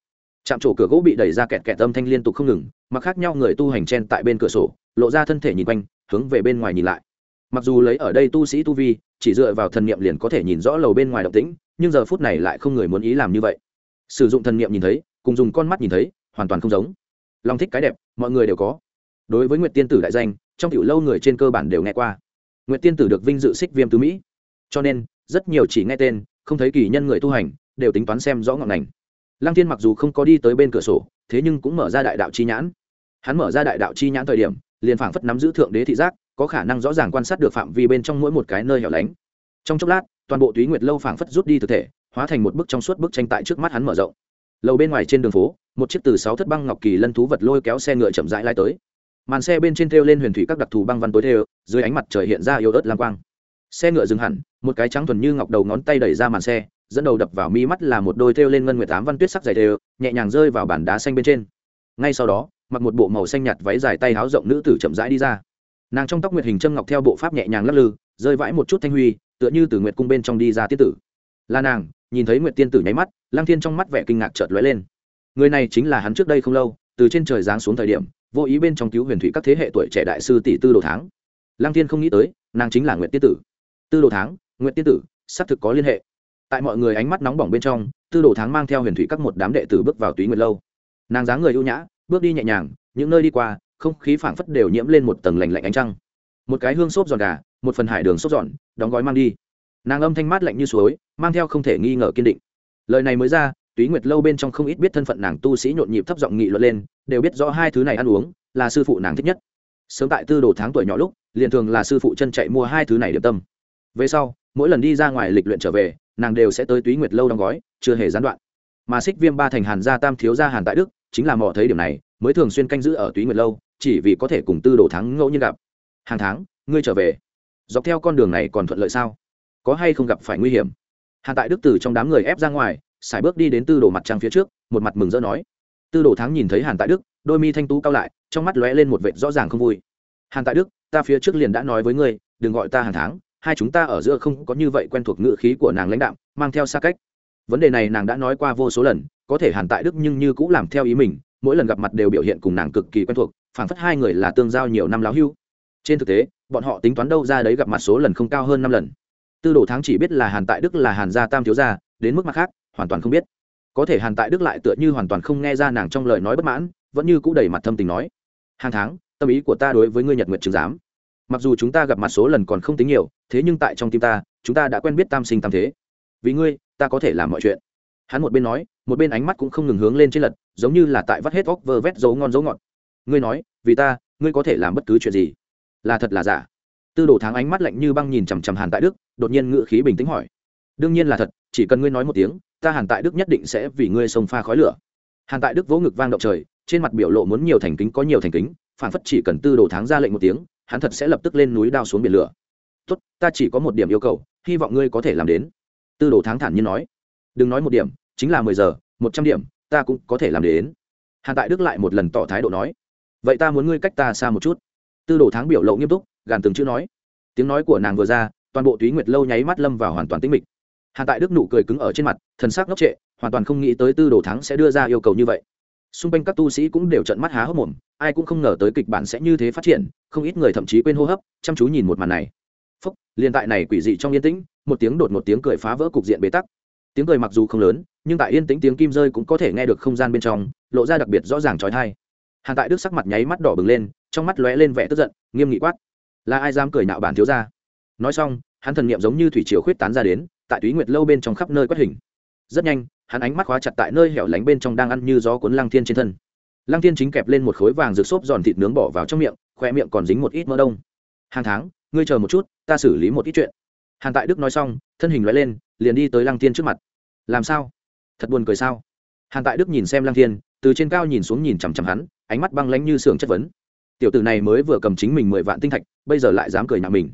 Chạm trổ cửa gỗ bị đẩy ra kẹt kẹt âm thanh liên tục không ngừng mặc khác nhau người tu hành chen tại bên cửa sổ, lộ ra thân thể nhìn quanh, hướng về bên ngoài nhìn lại. Mặc dù lấy ở đây tu sĩ tu vi, chỉ dựa vào thần niệm liền có thể nhìn rõ lầu bên ngoài động tĩnh, nhưng giờ phút này lại không người muốn ý làm như vậy sử dụng thần niệm nhìn thấy, cùng dùng con mắt nhìn thấy, hoàn toàn không giống. Lòng thích cái đẹp, mọi người đều có. Đối với nguyệt tiên tử đại danh, trong tiểu lâu người trên cơ bản đều nghe qua. Nguyệt tiên tử được vinh dự xích viêm tứ mỹ. Cho nên, rất nhiều chỉ nghe tên, không thấy kỳ nhân người tu hành, đều tính toán xem rõ ngọn ngành. Lăng thiên mặc dù không có đi tới bên cửa sổ, thế nhưng cũng mở ra đại đạo chi nhãn. Hắn mở ra đại đạo chi nhãn thời điểm, liền phảng phất nắm giữ thượng đế thị giác, có khả năng rõ ràng quan sát được phạm vi bên trong mỗi một cái nơi hẻo lánh. Trong chốc lát, toàn bộ túy nguyệt lâu phảng phất rút đi thực thể hóa thành một bức trong suốt bức tranh tại trước mắt hắn mở rộng. Lầu bên ngoài trên đường phố, một chiếc từ sáu thất băng ngọc kỳ lân thú vật lôi kéo xe ngựa chậm rãi lai tới. Màn xe bên trên thêu lên huyền thủy các đặc thù băng văn tối thêu, dưới ánh mặt trời hiện ra yếu ớt lam quang. Xe ngựa dừng hẳn, một cái trắng thuần như ngọc đầu ngón tay đẩy ra màn xe, dẫn đầu đập vào mi mắt là một đôi thêu lên ngân nguyệt tám văn tuyết sắc dày thêu, nhẹ nhàng rơi vào bản đá xanh bên trên. Ngay sau đó, mặc một bộ màu xanh nhạt váy dài tay háo rộng nữ tử chậm rãi đi ra. Nàng trong tóc nguyệt hình châm ngọc theo bộ pháp nhẹ nhàng lắc lư, rơi vãi một chút thanh huy, tựa như từ nguyệt cung bên trong đi ra tiết tử. Là nàng nhìn thấy nguyệt tiên tử nháy mắt, lăng thiên trong mắt vẻ kinh ngạc chợt lóe lên. Người này chính là hắn trước đây không lâu, từ trên trời giáng xuống thời điểm, vô ý bên trong cứu huyền thủy các thế hệ tuổi trẻ đại sư tỷ tư đồ tháng lăng thiên không nghĩ tới, nàng chính là nguyệt tiên tử. Tư đồ tháng nguyệt tiên tử, xác thực có liên hệ. Tại mọi người ánh mắt nóng bỏng bên trong, tư đồ tháng mang theo huyền thủy các một đám đệ tử bước vào túy nguyệt lâu. Nàng dáng người ưu nhã, bước đi nhẹ nhàng, những nơi đi qua, không khí phảng phất đều nhiễm lên một tầng lành lạnh ánh trăng. Một cái hương xốp giòn gà, một phần hải đường xốp giòn, đóng gói mang đi nàng âm thanh mát lạnh như suối, mang theo không thể nghi ngờ kiên định. Lời này mới ra, túy nguyệt lâu bên trong không ít biết thân phận nàng tu sĩ nhộn nhịp thấp giọng nghị luận lên, đều biết rõ hai thứ này ăn uống là sư phụ nàng thích nhất. Sớm tại tư đồ tháng tuổi nhỏ lúc, liền thường là sư phụ chân chạy mua hai thứ này điểm tâm. Về sau, mỗi lần đi ra ngoài lịch luyện trở về, nàng đều sẽ tới túy nguyệt lâu đóng gói, chưa hề gián đoạn. Mà xích viêm ba thành hàn gia tam thiếu gia hàn tại đức, chính là mò thấy điểm này, mới thường xuyên canh giữ ở túy nguyệt lâu, chỉ vì có thể cùng tư đồ thắng ngẫu nhiên gặp. Hàng tháng, ngươi trở về. Dọc theo con đường này còn thuận lợi sao? Có hay không gặp phải nguy hiểm. Hàn tại đức từ trong đám người ép ra ngoài sải bước đi đến tư đồ mặt trăng phía trước, một mặt mừng rỡ nói. Tư đồ thắng nhìn thấy hàn tại đức, đôi mi thanh tú cao lại, trong mắt lóe lên một vệt rõ ràng không vui. Hàn tại đức, ta phía trước liền đã nói với ngươi, đừng gọi ta hàng tháng, hai chúng ta ở giữa không có như vậy quen thuộc ngữ khí của nàng lãnh đạo mang theo xa cách. Vấn đề này nàng đã nói qua vô số lần, có thể hàn tại đức nhưng như cũng làm theo ý mình, mỗi lần gặp mặt đều biểu hiện cùng nàng cực kỳ quen thuộc, phảng phất hai người là tương giao nhiều năm láo hưu. Trên thực tế, bọn họ tính toán đâu ra đấy gặp mặt số lần không cao hơn năm lần tư đồ tháng chỉ biết là hàn tại đức là hàn gia tam thiếu gia, đến mức mặt khác, hoàn toàn không biết. Có thể hàn tại đức lại tựa như hoàn toàn không nghe ra nàng trong lời nói bất mãn, vẫn như cũ đầy mặt thâm tình nói, hàng tháng, tâm ý của ta đối với ngươi nhật nguyện trừng giám. Mặc dù chúng ta gặp mặt số lần còn không tính nhiều, thế nhưng tại trong tim ta, chúng ta đã quen biết tam sinh tam thế. Vì ngươi, ta có thể làm mọi chuyện. Hắn một bên nói, một bên ánh mắt cũng không ngừng hướng lên trên lật, giống như là tại vắt hết óc vơ vét dấu ngon dấu ngọt. Ngươi nói, vì ta, ngươi có thể làm bất cứ chuyện gì? Là thật là giả? Tư đồ tháng ánh mắt lạnh như băng nhìn chằm chằm hàn tại đức, đột nhiên ngự khí bình tĩnh hỏi. Đương nhiên là thật, chỉ cần ngươi nói một tiếng, ta hàn tại đức nhất định sẽ vì ngươi sông pha khói lửa. Hàn tại đức vỗ ngực vang động trời, trên mặt biểu lộ muốn nhiều thành kính có nhiều thành kính phản phất chỉ cần tư đồ tháng ra lệnh một tiếng, hắn thật sẽ lập tức lên núi đao xuống biển lửa. Tốt, ta chỉ có một điểm yêu cầu, hy vọng ngươi có thể làm đến. Tư đồ tháng thản nhiên nói. Đừng nói một điểm, chính là mười giờ, một trăm điểm, ta cũng có thể làm đến. Hàn tại đức lại một lần tỏ thái độ nói. Vậy ta muốn ngươi cách ta xa một chút. Tư đồ tháng biểu lộ nghiêm túc gàn từng chữ nói. Tiếng nói của nàng vừa ra, toàn bộ túy nguyệt lâu nháy mắt lâm vào hoàn toàn tĩnh mịch. Hàn tại đức nụ cười cứng ở trên mặt, thần sắc ngốc trệ, hoàn toàn không nghĩ tới tư đồ thắng sẽ đưa ra yêu cầu như vậy. Xung quanh các tu sĩ cũng đều trận mắt há hốc mồm, ai cũng không ngờ tới kịch bản sẽ như thế phát triển, không ít người thậm chí quên hô hấp, chăm chú nhìn một màn này. Phúc liên tại này quỷ dị trong yên tĩnh, một tiếng đột một tiếng cười phá vỡ cục diện bế tắc. Tiếng cười mặc dù không lớn, nhưng tại yên tĩnh tiếng kim rơi cũng có thể nghe được không gian bên trong, lộ ra đặc biệt rõ ràng trói thai. Hàn tại đức sắc mặt nháy mắt đỏ bừng lên, trong mắt lóe lên vẻ tức giận, nghiêm nghị quát là ai dám cười nạo bản thiếu gia? nói xong, hắn thần niệm giống như thủy chiều khuyết tán ra đến, tại túy nguyệt lâu bên trong khắp nơi quét hình. Rất nhanh, hắn ánh mắt khóa chặt tại nơi hẻo lánh bên trong đang ăn như gió cuốn lăng thiên trên thân. Lăng thiên chính kẹp lên một khối vàng rực xốp giòn thịt nướng bỏ vào trong miệng, khoe miệng còn dính một ít mỡ đông. Hàng tháng, ngươi chờ một chút, ta xử lý một ít chuyện. Hàn tại đức nói xong, thân hình loại lên, liền đi tới lăng thiên trước mặt. Làm sao? Thật buồn cười sao? Hàn tại đức nhìn xem lăng thiên, từ trên cao nhìn xuống nhìn chằm chằm hắn, ánh mắt băng lánh như sưởng chất vấn tiểu tử này mới vừa cầm chính mình mười vạn tinh thạch, bây giờ lại dám cười nhạo mình.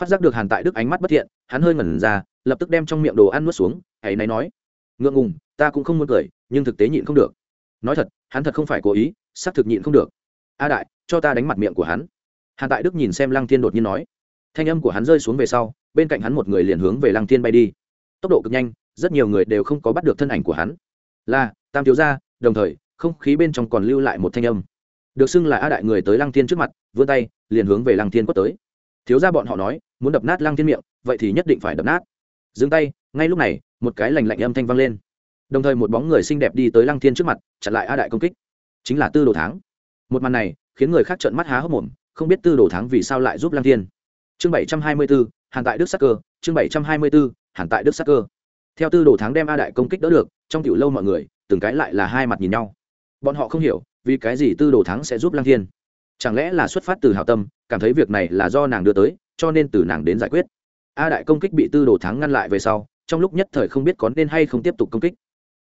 Phát giác được hàn tại đức ánh mắt bất thiện, hắn hơi ngẩn ra, lập tức đem trong miệng đồ ăn nuốt xuống, hãy náy nói. Ngượng ngùng, ta cũng không muốn cười, nhưng thực tế nhịn không được. Nói thật, hắn thật không phải cố ý, xác thực nhịn không được. A đại, cho ta đánh mặt miệng của hắn. Hàn tại đức nhìn xem lăng thiên đột nhiên nói. Thanh âm của hắn rơi xuống về sau, bên cạnh hắn một người liền hướng về lăng thiên bay đi. Tốc độ cực nhanh, rất nhiều người đều không có bắt được thân ảnh của hắn. Là, tam thiếu gia, đồng thời, không khí bên trong còn lưu lại một thanh âm được xưng là a đại người tới lăng thiên trước mặt, vươn tay, liền hướng về lăng thiên quất tới. Thiếu gia bọn họ nói, muốn đập nát lăng thiên miệng, vậy thì nhất định phải đập nát. Dừng tay, ngay lúc này, một cái lành lạnh âm thanh vang lên. Đồng thời một bóng người xinh đẹp đi tới lăng thiên trước mặt, chặn lại a đại công kích. Chính là tư đồ tháng một màn này, khiến người khác trợn mắt há hốc mồm, không biết tư đồ tháng vì sao lại giúp lăng thiên. Chương bảy trăm hai mươi bốn hàn tại đức sắc cơ. Chương bảy trăm hai mươi bốn hàn tại đức sắc cơ. Theo tư đồ tháng đem a đại công kích đỡ được, trong tiểu lâu mọi người, từng cái lại là hai mặt nhìn nhau. Bọn họ không hiểu vì cái gì tư đồ thắng sẽ giúp lăng thiên? Chẳng lẽ là xuất phát từ hảo tâm, cảm thấy việc này là do nàng đưa tới, cho nên từ nàng đến giải quyết? A đại công kích bị tư đồ thắng ngăn lại về sau, trong lúc nhất thời không biết có nên hay không tiếp tục công kích.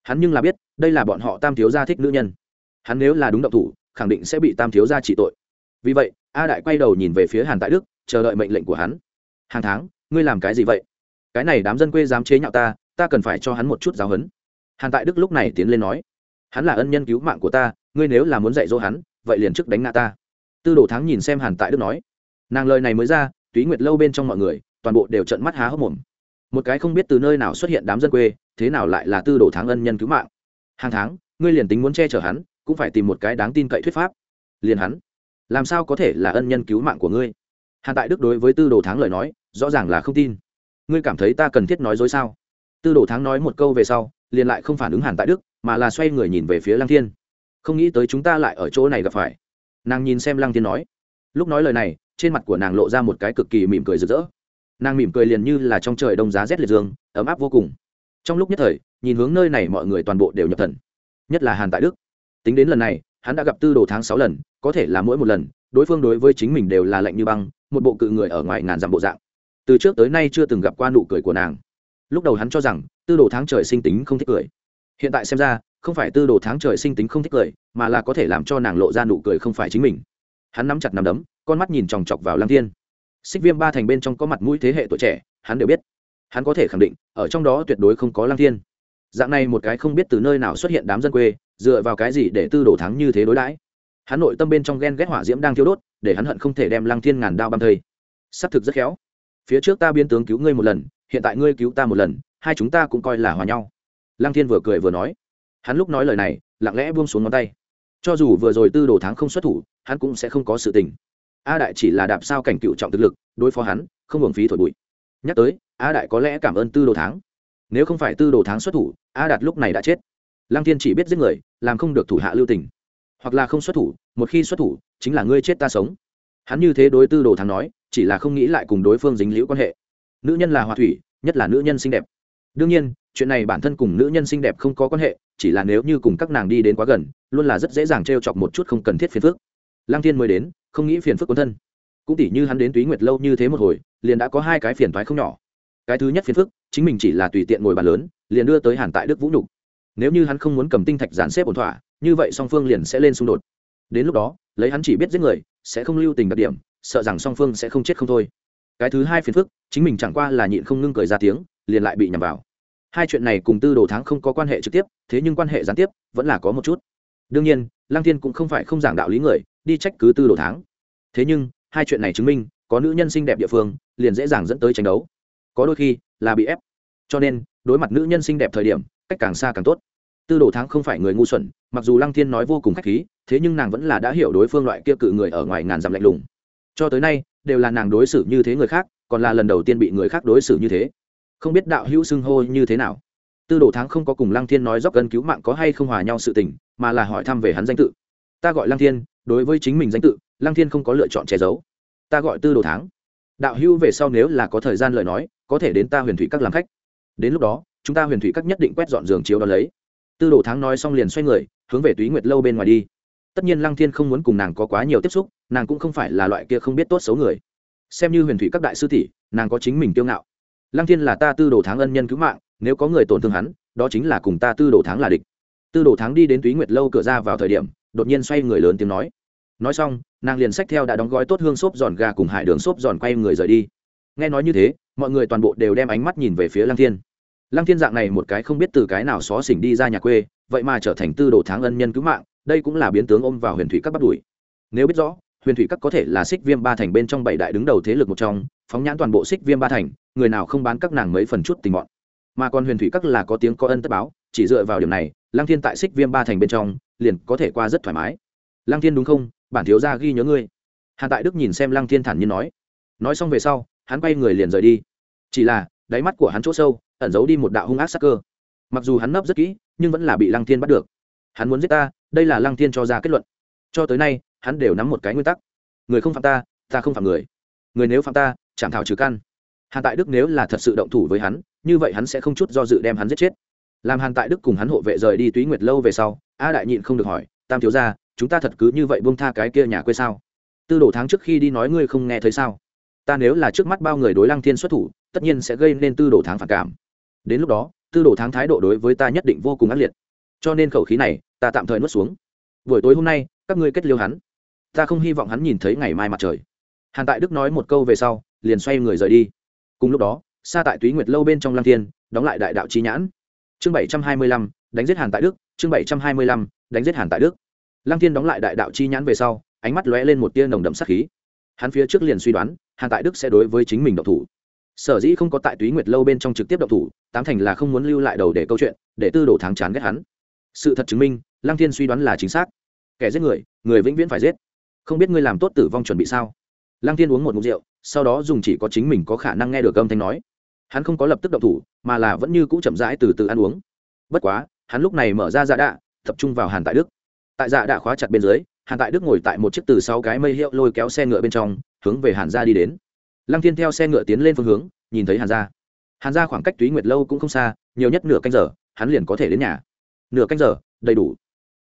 Hắn nhưng là biết, đây là bọn họ tam thiếu gia thích nữ nhân. Hắn nếu là đúng động thủ, khẳng định sẽ bị tam thiếu gia trị tội. Vì vậy, a đại quay đầu nhìn về phía hàn tại đức, chờ đợi mệnh lệnh của hắn. Hàng tháng, ngươi làm cái gì vậy? Cái này đám dân quê dám chế nhạo ta ta cần phải cho hắn một chút giáo huấn. Hàn tại đức lúc này tiến lên nói hắn là ân nhân cứu mạng của ta, ngươi nếu là muốn dạy dỗ hắn, vậy liền trước đánh ngã ta. Tư đồ thắng nhìn xem hàn tại đức nói, nàng lời này mới ra, túy nguyệt lâu bên trong mọi người, toàn bộ đều trận mắt há hốc mồm. Một cái không biết từ nơi nào xuất hiện đám dân quê, thế nào lại là tư đồ thắng ân nhân cứu mạng? Hàng tháng, ngươi liền tính muốn che chở hắn, cũng phải tìm một cái đáng tin cậy thuyết pháp. Liền hắn, làm sao có thể là ân nhân cứu mạng của ngươi? Hàn tại đức đối với tư đồ thắng lời nói, rõ ràng là không tin. Ngươi cảm thấy ta cần thiết nói dối sao? Tư đồ thắng nói một câu về sau liền lại không phản ứng hàn tại đức, mà là xoay người nhìn về phía lăng thiên. Không nghĩ tới chúng ta lại ở chỗ này gặp phải. Nàng nhìn xem lăng thiên nói. Lúc nói lời này, trên mặt của nàng lộ ra một cái cực kỳ mỉm cười rực rỡ. Nàng mỉm cười liền như là trong trời đông giá rét liệt dương, ấm áp vô cùng. Trong lúc nhất thời, nhìn hướng nơi này mọi người toàn bộ đều nhập thần. Nhất là hàn tại đức. Tính đến lần này, hắn đã gặp tư đồ tháng sáu lần, có thể là mỗi một lần, đối phương đối với chính mình đều là lạnh như băng, một bộ cự người ở ngoài ngàn dặm bộ dạng. Từ trước tới nay chưa từng gặp qua nụ cười của nàng lúc đầu hắn cho rằng tư đồ tháng trời sinh tính không thích cười. Hiện tại xem ra, không phải tư đồ tháng trời sinh tính không thích cười, mà là có thể làm cho nàng lộ ra nụ cười không phải chính mình. Hắn nắm chặt nắm đấm, con mắt nhìn chòng chọc vào lăng thiên. Xích viêm ba thành bên trong có mặt mũi thế hệ tuổi trẻ, hắn đều biết. Hắn có thể khẳng định, ở trong đó tuyệt đối không có lăng thiên. Dạng này một cái không biết từ nơi nào xuất hiện đám dân quê, dựa vào cái gì để tư đồ thắng như thế đối đãi? Hắn nội tâm bên trong ghen ghét hỏa diễm đang thiêu đốt, để hắn hận không thể đem lăng thiên ngàn đao băm thây. S ắ c thực rất khéo. Phía trước ta biên tướng cứu ngươi một lần hiện tại ngươi cứu ta một lần, hai chúng ta cũng coi là hòa nhau. Lăng thiên vừa cười vừa nói. Hắn lúc nói lời này, lặng lẽ buông xuống ngón tay. Cho dù vừa rồi tư đồ tháng không xuất thủ, hắn cũng sẽ không có sự tình. A đại chỉ là đạp sao cảnh cựu trọng thực lực, đối phó hắn, không hưởng phí thổi bụi. Nhắc tới, a đại có lẽ cảm ơn tư đồ tháng nếu không phải tư đồ tháng xuất thủ, a đạt lúc này đã chết. Lăng thiên chỉ biết giết người, làm không được thủ hạ lưu tình. Hoặc là không xuất thủ, một khi xuất thủ, chính là ngươi chết ta sống. Hắn như thế đối tư đồ tháng nói, chỉ là không nghĩ lại cùng đối phương dính liễu quan hệ nữ nhân là hòa thủy, nhất là nữ nhân xinh đẹp. Đương nhiên, chuyện này bản thân cùng nữ nhân xinh đẹp không có quan hệ, chỉ là nếu như cùng các nàng đi đến quá gần, luôn là rất dễ dàng t r e o chọc một chút không cần thiết phiền phức. Lang thiên mới đến, không nghĩ phiền phức quân thân. Cũng tỉ như hắn đến túy nguyệt lâu như thế một hồi, liền đã có hai cái phiền thoái không nhỏ. Cái thứ nhất phiền phức, chính mình chỉ là tùy tiện ngồi bàn lớn, liền đưa tới hàn tại đức vũ nhục. Nếu như hắn không muốn cầm tinh thạch giàn xếp ổn thỏa, như vậy song phương liền sẽ lên xung đột. Đến lúc đó, lấy hắn chỉ biết giết người, sẽ không lưu tình đặc điểm, sợ rằng song phương sẽ không chết không thôi cái thứ hai phiền phức, chính mình chẳng qua là nhịn không ngưng cười ra tiếng, liền lại bị nhầm vào. Hai chuyện này cùng tư đồ tháng không có quan hệ trực tiếp, thế nhưng quan hệ gián tiếp, vẫn là có một chút. Đương nhiên, lăng thiên cũng không phải không giảng đạo lý người, đi trách cứ tư đồ tháng. Thế nhưng, hai chuyện này chứng minh, có nữ nhân xinh đẹp địa phương, liền dễ dàng dẫn tới tranh đấu. Có đôi khi, là bị ép. Cho nên, đối mặt nữ nhân xinh đẹp thời điểm, cách càng xa càng tốt. Tư đồ tháng không phải người ngu xuẩn, mặc dù lăng thiên nói vô cùng khách khí, thế nhưng nàng vẫn là đã hiểu đối phương loại kia cự người ở ngoài ngàn dặm lạnh lùng. Cho tới nay đều là nàng đối xử như thế người khác, còn là lần đầu tiên bị người khác đối xử như thế. Không biết đạo hữu xưng hô như thế nào. Tư đồ tháng không có cùng lăng thiên nói dốc cân cứu mạng có hay không hòa nhau sự tình, mà là hỏi thăm về hắn danh tự. Ta gọi lăng thiên, đối với chính mình danh tự, lăng thiên không có lựa chọn che giấu. Ta gọi tư đồ tháng đạo hữu về sau nếu là có thời gian lời nói, có thể đến ta huyền thủy các làm khách. Đến lúc đó, chúng ta huyền thủy các nhất định quét dọn giường chiếu đó lấy. Tư đồ tháng nói xong liền xoay người, hướng về túy nguyệt lâu bên ngoài đi tất nhiên lăng thiên không muốn cùng nàng có quá nhiều tiếp xúc, nàng cũng không phải là loại kia không biết tốt xấu người. Xem như huyền thủy các đại sư tỷ, nàng có chính mình kiêu ngạo. Lăng thiên là ta tư đồ tháng ân nhân cứu mạng, nếu có người tổn thương hắn, đó chính là cùng ta tư đồ tháng là địch. Tư đồ tháng đi đến túy nguyệt lâu cửa ra vào thời điểm, đột nhiên xoay người lớn tiếng nói. Nói xong, nàng liền xách theo đã đóng gói tốt hương xốp giòn gà cùng hải đường xốp giòn quay người rời đi. Nghe nói như thế, mọi người toàn bộ đều đem ánh mắt nhìn về phía lăng thiên. Lăng thiên dạng này một cái không biết từ cái nào xó xỉnh đi ra nhà quê, vậy mà trở thành tư đồ tháng ân nhân cứu mạng đây cũng là biến tướng ôm vào huyền thủy các bắt đuổi. Nếu biết rõ, huyền thủy các có thể là xích viêm ba thành bên trong bảy đại đứng đầu thế lực một trong, phóng nhãn toàn bộ xích viêm ba thành, người nào không bán các nàng mấy phần chút tình bọn. Mà còn huyền thủy các là có tiếng có ân tất báo, chỉ dựa vào điểm này, lăng thiên tại xích viêm ba thành bên trong, liền có thể qua rất thoải mái. Lăng thiên đúng không? Bản thiếu gia ghi nhớ ngươi. Hàn tại đức nhìn xem lăng thiên thản nhiên nói. Nói xong về sau, hắn quay người liền rời đi. Chỉ là, đáy mắt của hắn chỗ sâu, ẩn giấu đi một đạo hung ác sắc cơ. Mặc dù hắn nấp rất kỹ, nhưng vẫn là bị lăng thiên bắt được. Hắn muốn giết ta đây là lăng thiên cho ra kết luận. Cho tới nay, hắn đều nắm một cái nguyên tắc. Người không phạm ta ta không phạm người. Người nếu phạm ta, chạm thảo trừ căn. Hàn tại đức nếu là thật sự động thủ với hắn, như vậy hắn sẽ không chút do dự đem hắn giết chết. Làm hàn tại đức cùng hắn hộ vệ rời đi túy nguyệt lâu về sau, a đại nhịn không được hỏi, tam thiếu ra chúng ta thật cứ như vậy buông tha cái kia nhà quê sao? Tư đồ tháng trước khi đi nói ngươi không nghe thấy sao? Ta nếu là trước mắt bao người đối lăng thiên xuất thủ, tất nhiên sẽ gây nên tư đồ tháng phản cảm. Đến lúc đó, tư đồ tháng thái độ đối với ta nhất định vô cùng ác liệt cho nên khẩu khí này, ta tạm thời nuốt xuống. Buổi tối hôm nay, các ngươi kết liêu hắn. Ta không hy vọng hắn nhìn thấy ngày mai mặt trời. Hàn tại đức nói một câu về sau, liền xoay người rời đi. Cùng lúc đó xa tại túy nguyệt lâu bên trong lăng thiên, đóng lại đại đạo chi nhãn. Chương bảy trăm hai mươi lăm, đánh giết hàn tại đức. Chương bảy trăm hai mươi lăm, đánh giết hàn tại đức. Lăng thiên đóng lại đại đạo chi nhãn về sau, ánh mắt lóe lên một tia nồng đậm sắc khí. Hắn phía trước liền suy đoán, hàn tại đức sẽ đối với chính mình độc thủ. Sở dĩ không có tại túy nguyệt lâu bên trong trực tiếp độc thủ, tám thành là không muốn lưu lại đầu để câu chuyện, để tư đồ tháng chán ghét hắn sự thật chứng minh, lăng thiên suy đoán là chính xác. Kẻ giết người người vĩnh viễn phải giết. Không biết ngươi làm tốt tử vong chuẩn bị sao? Lăng thiên uống một mục rượu, sau đó dùng chỉ có chính mình có khả năng nghe được âm thanh nói. Hắn không có lập tức động thủ, mà là vẫn như cũ chậm rãi từ từ ăn uống. Bất quá, hắn lúc này mở ra dạ đạ, tập trung vào hàn tại đức. Tại dạ đạ khóa chặt bên dưới, hàn tại đức ngồi tại một chiếc từ sáu cái mây hiệu lôi kéo xe ngựa bên trong, hướng về hàn gia đi đến. Lăng thiên theo xe ngựa tiến lên phương hướng, nhìn thấy hàn gia. Hàn gia khoảng cách túy nguyệt lâu cũng không xa, nhiều nhất nửa canh giờ, hắn liền có thể đến nhà nửa canh giờ, đầy đủ.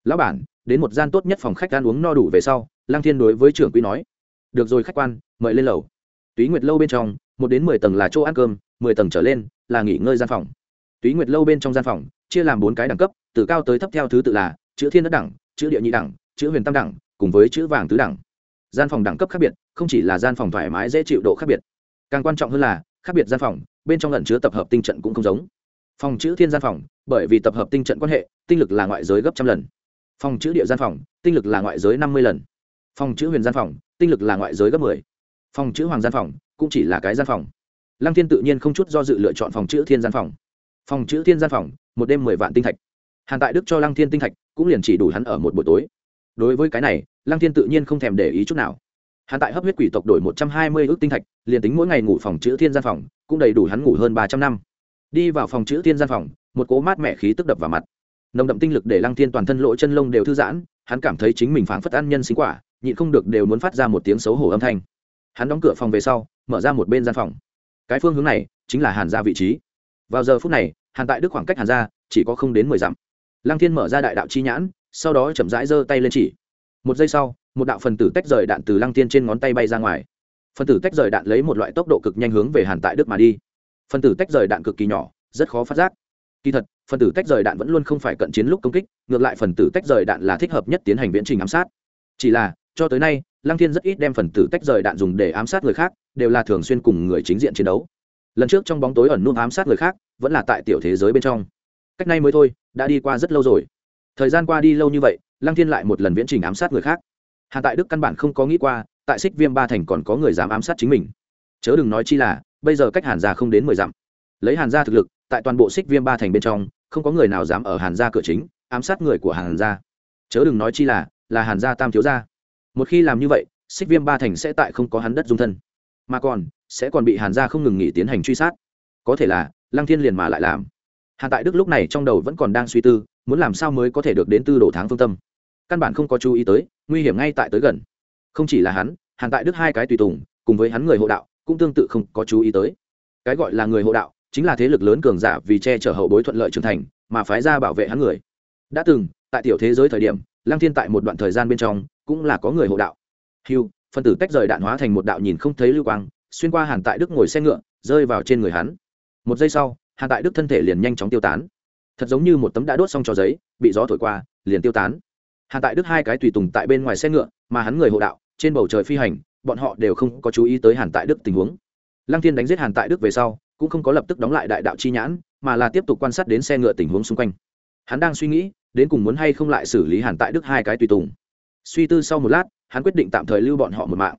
Lão bản, đến một gian tốt nhất phòng khách ăn uống no đủ về sau Lang thiên đối với trưởng quỹ nói. Được rồi khách quan, mời lên lầu. Túy nguyệt lâu bên trong, một đến mười tầng là chỗ ăn cơm, mười tầng trở lên là nghỉ ngơi gian phòng. Túy nguyệt lâu bên trong gian phòng, chia làm bốn cái đẳng cấp, từ cao tới thấp theo thứ tự là chữ thiên đất đẳng, chữ địa nhị đẳng, chữ huyền tam đẳng, cùng với chữ vàng tứ đẳng. Gian phòng đẳng cấp khác biệt, không chỉ là gian phòng thoải mái dễ chịu độ khác biệt. Càng quan trọng hơn là, khác biệt gian phòng, bên trong lẩn chứa tập hợp tinh trận cũng không giống phòng chữ thiên gian phòng, bởi vì tập hợp tinh trận quan hệ, tinh lực là ngoại giới gấp trăm lần. Phòng chữ địa gian phòng, tinh lực là ngoại giới năm mươi lần. Phòng chữ huyền gian phòng, tinh lực là ngoại giới gấp mười. Phòng chữ hoàng gian phòng, cũng chỉ là cái gian phòng. Lăng thiên tự nhiên không chút do dự lựa chọn phòng chữ thiên gian phòng. Phòng chữ thiên gian phòng, một đêm mười vạn tinh thạch. Hàn tại đức cho lăng thiên tinh thạch, cũng liền chỉ đủ hắn ở một buổi tối. Đối với cái này, lăng thiên tự nhiên không thèm để ý chút nào. Hàn tại hấp huyết quỷ tộc đổi một trăm hai mươi ước tinh thạch, liền tính mỗi ngày ngủ phòng chữ thiên gian phòng, cũng đầy đủ hắn ngủ hơn ba trăm năm đi vào phòng chữ thiên gian phòng, một cố mát mẻ khí tức đập vào mặt. Nồng đậm tinh lực để lăng thiên toàn thân lỗ chân lông đều thư giãn, hắn cảm thấy chính mình phảng phất ăn nhân sinh quả, nhịn không được đều muốn phát ra một tiếng xấu hổ âm thanh. Hắn đóng cửa phòng về sau, mở ra một bên gian phòng. Cái phương hướng này chính là hàn ra vị trí. Vào giờ phút này, hàn tại đức khoảng cách hàn ra chỉ có không đến mười dặm. Lăng thiên mở ra đại đạo chi nhãn, sau đó chậm rãi giơ tay lên chỉ. Một giây sau, một đạo phần tử tách rời đạn từ lăng thiên trên ngón tay bay ra ngoài. Phần tử tách rời đạn lấy một loại tốc độ cực nhanh hướng về hàn tại đức mà đi phần tử tách rời đạn cực kỳ nhỏ, rất khó phát giác. Kỳ thật phần tử tách rời đạn vẫn luôn không phải cận chiến lúc công kích, ngược lại phần tử tách rời đạn là thích hợp nhất tiến hành viễn trình ám sát. Chỉ là, cho tới nay, lăng thiên rất ít đem phần tử tách rời đạn dùng để ám sát người khác, đều là thường xuyên cùng người chính diện chiến đấu. Lần trước trong bóng tối ẩn nút ám sát người khác, vẫn là tại tiểu thế giới bên trong. Cách nay mới thôi, đã đi qua rất lâu rồi. Thời gian qua đi lâu như vậy, lăng thiên lại một lần viễn trình ám sát người khác. Hạ tại đức căn bản không có nghĩ qua, tại xích viêm ba thành còn có người dám ám sát chính mình. Chớ đừng nói chi là bây giờ cách hàn gia không đến mười dặm. Lấy hàn gia thực lực, tại toàn bộ xích viêm ba thành bên trong, không có người nào dám ở hàn gia cửa chính, ám sát người của hàn gia. Chớ đừng nói chi là là hàn gia tam thiếu gia. Một khi làm như vậy, xích viêm ba thành sẽ tại không có hắn đất dung thân. Mà còn, sẽ còn bị hàn gia không ngừng nghỉ tiến hành truy sát. Có thể là, lăng thiên liền mà lại làm. Hàn tại đức lúc này trong đầu vẫn còn đang suy tư, muốn làm sao mới có thể được đến tư đồ tháng phương tâm. Căn bản không có chú ý tới, nguy hiểm ngay tại tới gần. Không chỉ là hắn, hàn tại đức hai cái tùy tùng, cùng với hắn người hộ đạo cũng tương tự không có chú ý tới. Cái gọi là người hộ đạo, chính là thế lực lớn cường giả vì che chở hậu bối thuận lợi trưởng thành, mà phái ra bảo vệ hắn người. Đã từng, tại tiểu thế giới thời điểm lang thiên tại một đoạn thời gian bên trong, cũng là có người hộ đạo. Hiu phân tử tách rời đạn hóa thành một đạo nhìn không thấy lưu quang, xuyên qua hàn tại đức ngồi xe ngựa, rơi vào trên người hắn. Một giây sau, hàn tại đức thân thể liền nhanh chóng tiêu tán. Thật giống như một tấm đã đốt xong cho giấy, bị gió thổi qua, liền tiêu tán. Hàn tại đức hai cái tùy tùng tại bên ngoài xe ngựa, mà hắn người hộ đạo, trên bầu trời phi hành bọn họ đều không có chú ý tới hàn tại đức tình huống. Lăng thiên đánh giết hàn tại đức về sau, cũng không có lập tức đóng lại đại đạo chi nhãn, mà là tiếp tục quan sát đến xe ngựa tình huống xung quanh. Hắn đang suy nghĩ, đến cùng muốn hay không lại xử lý hàn tại đức hai cái tùy tùng. Suy tư sau một lát, hắn quyết định tạm thời lưu bọn họ một mạng.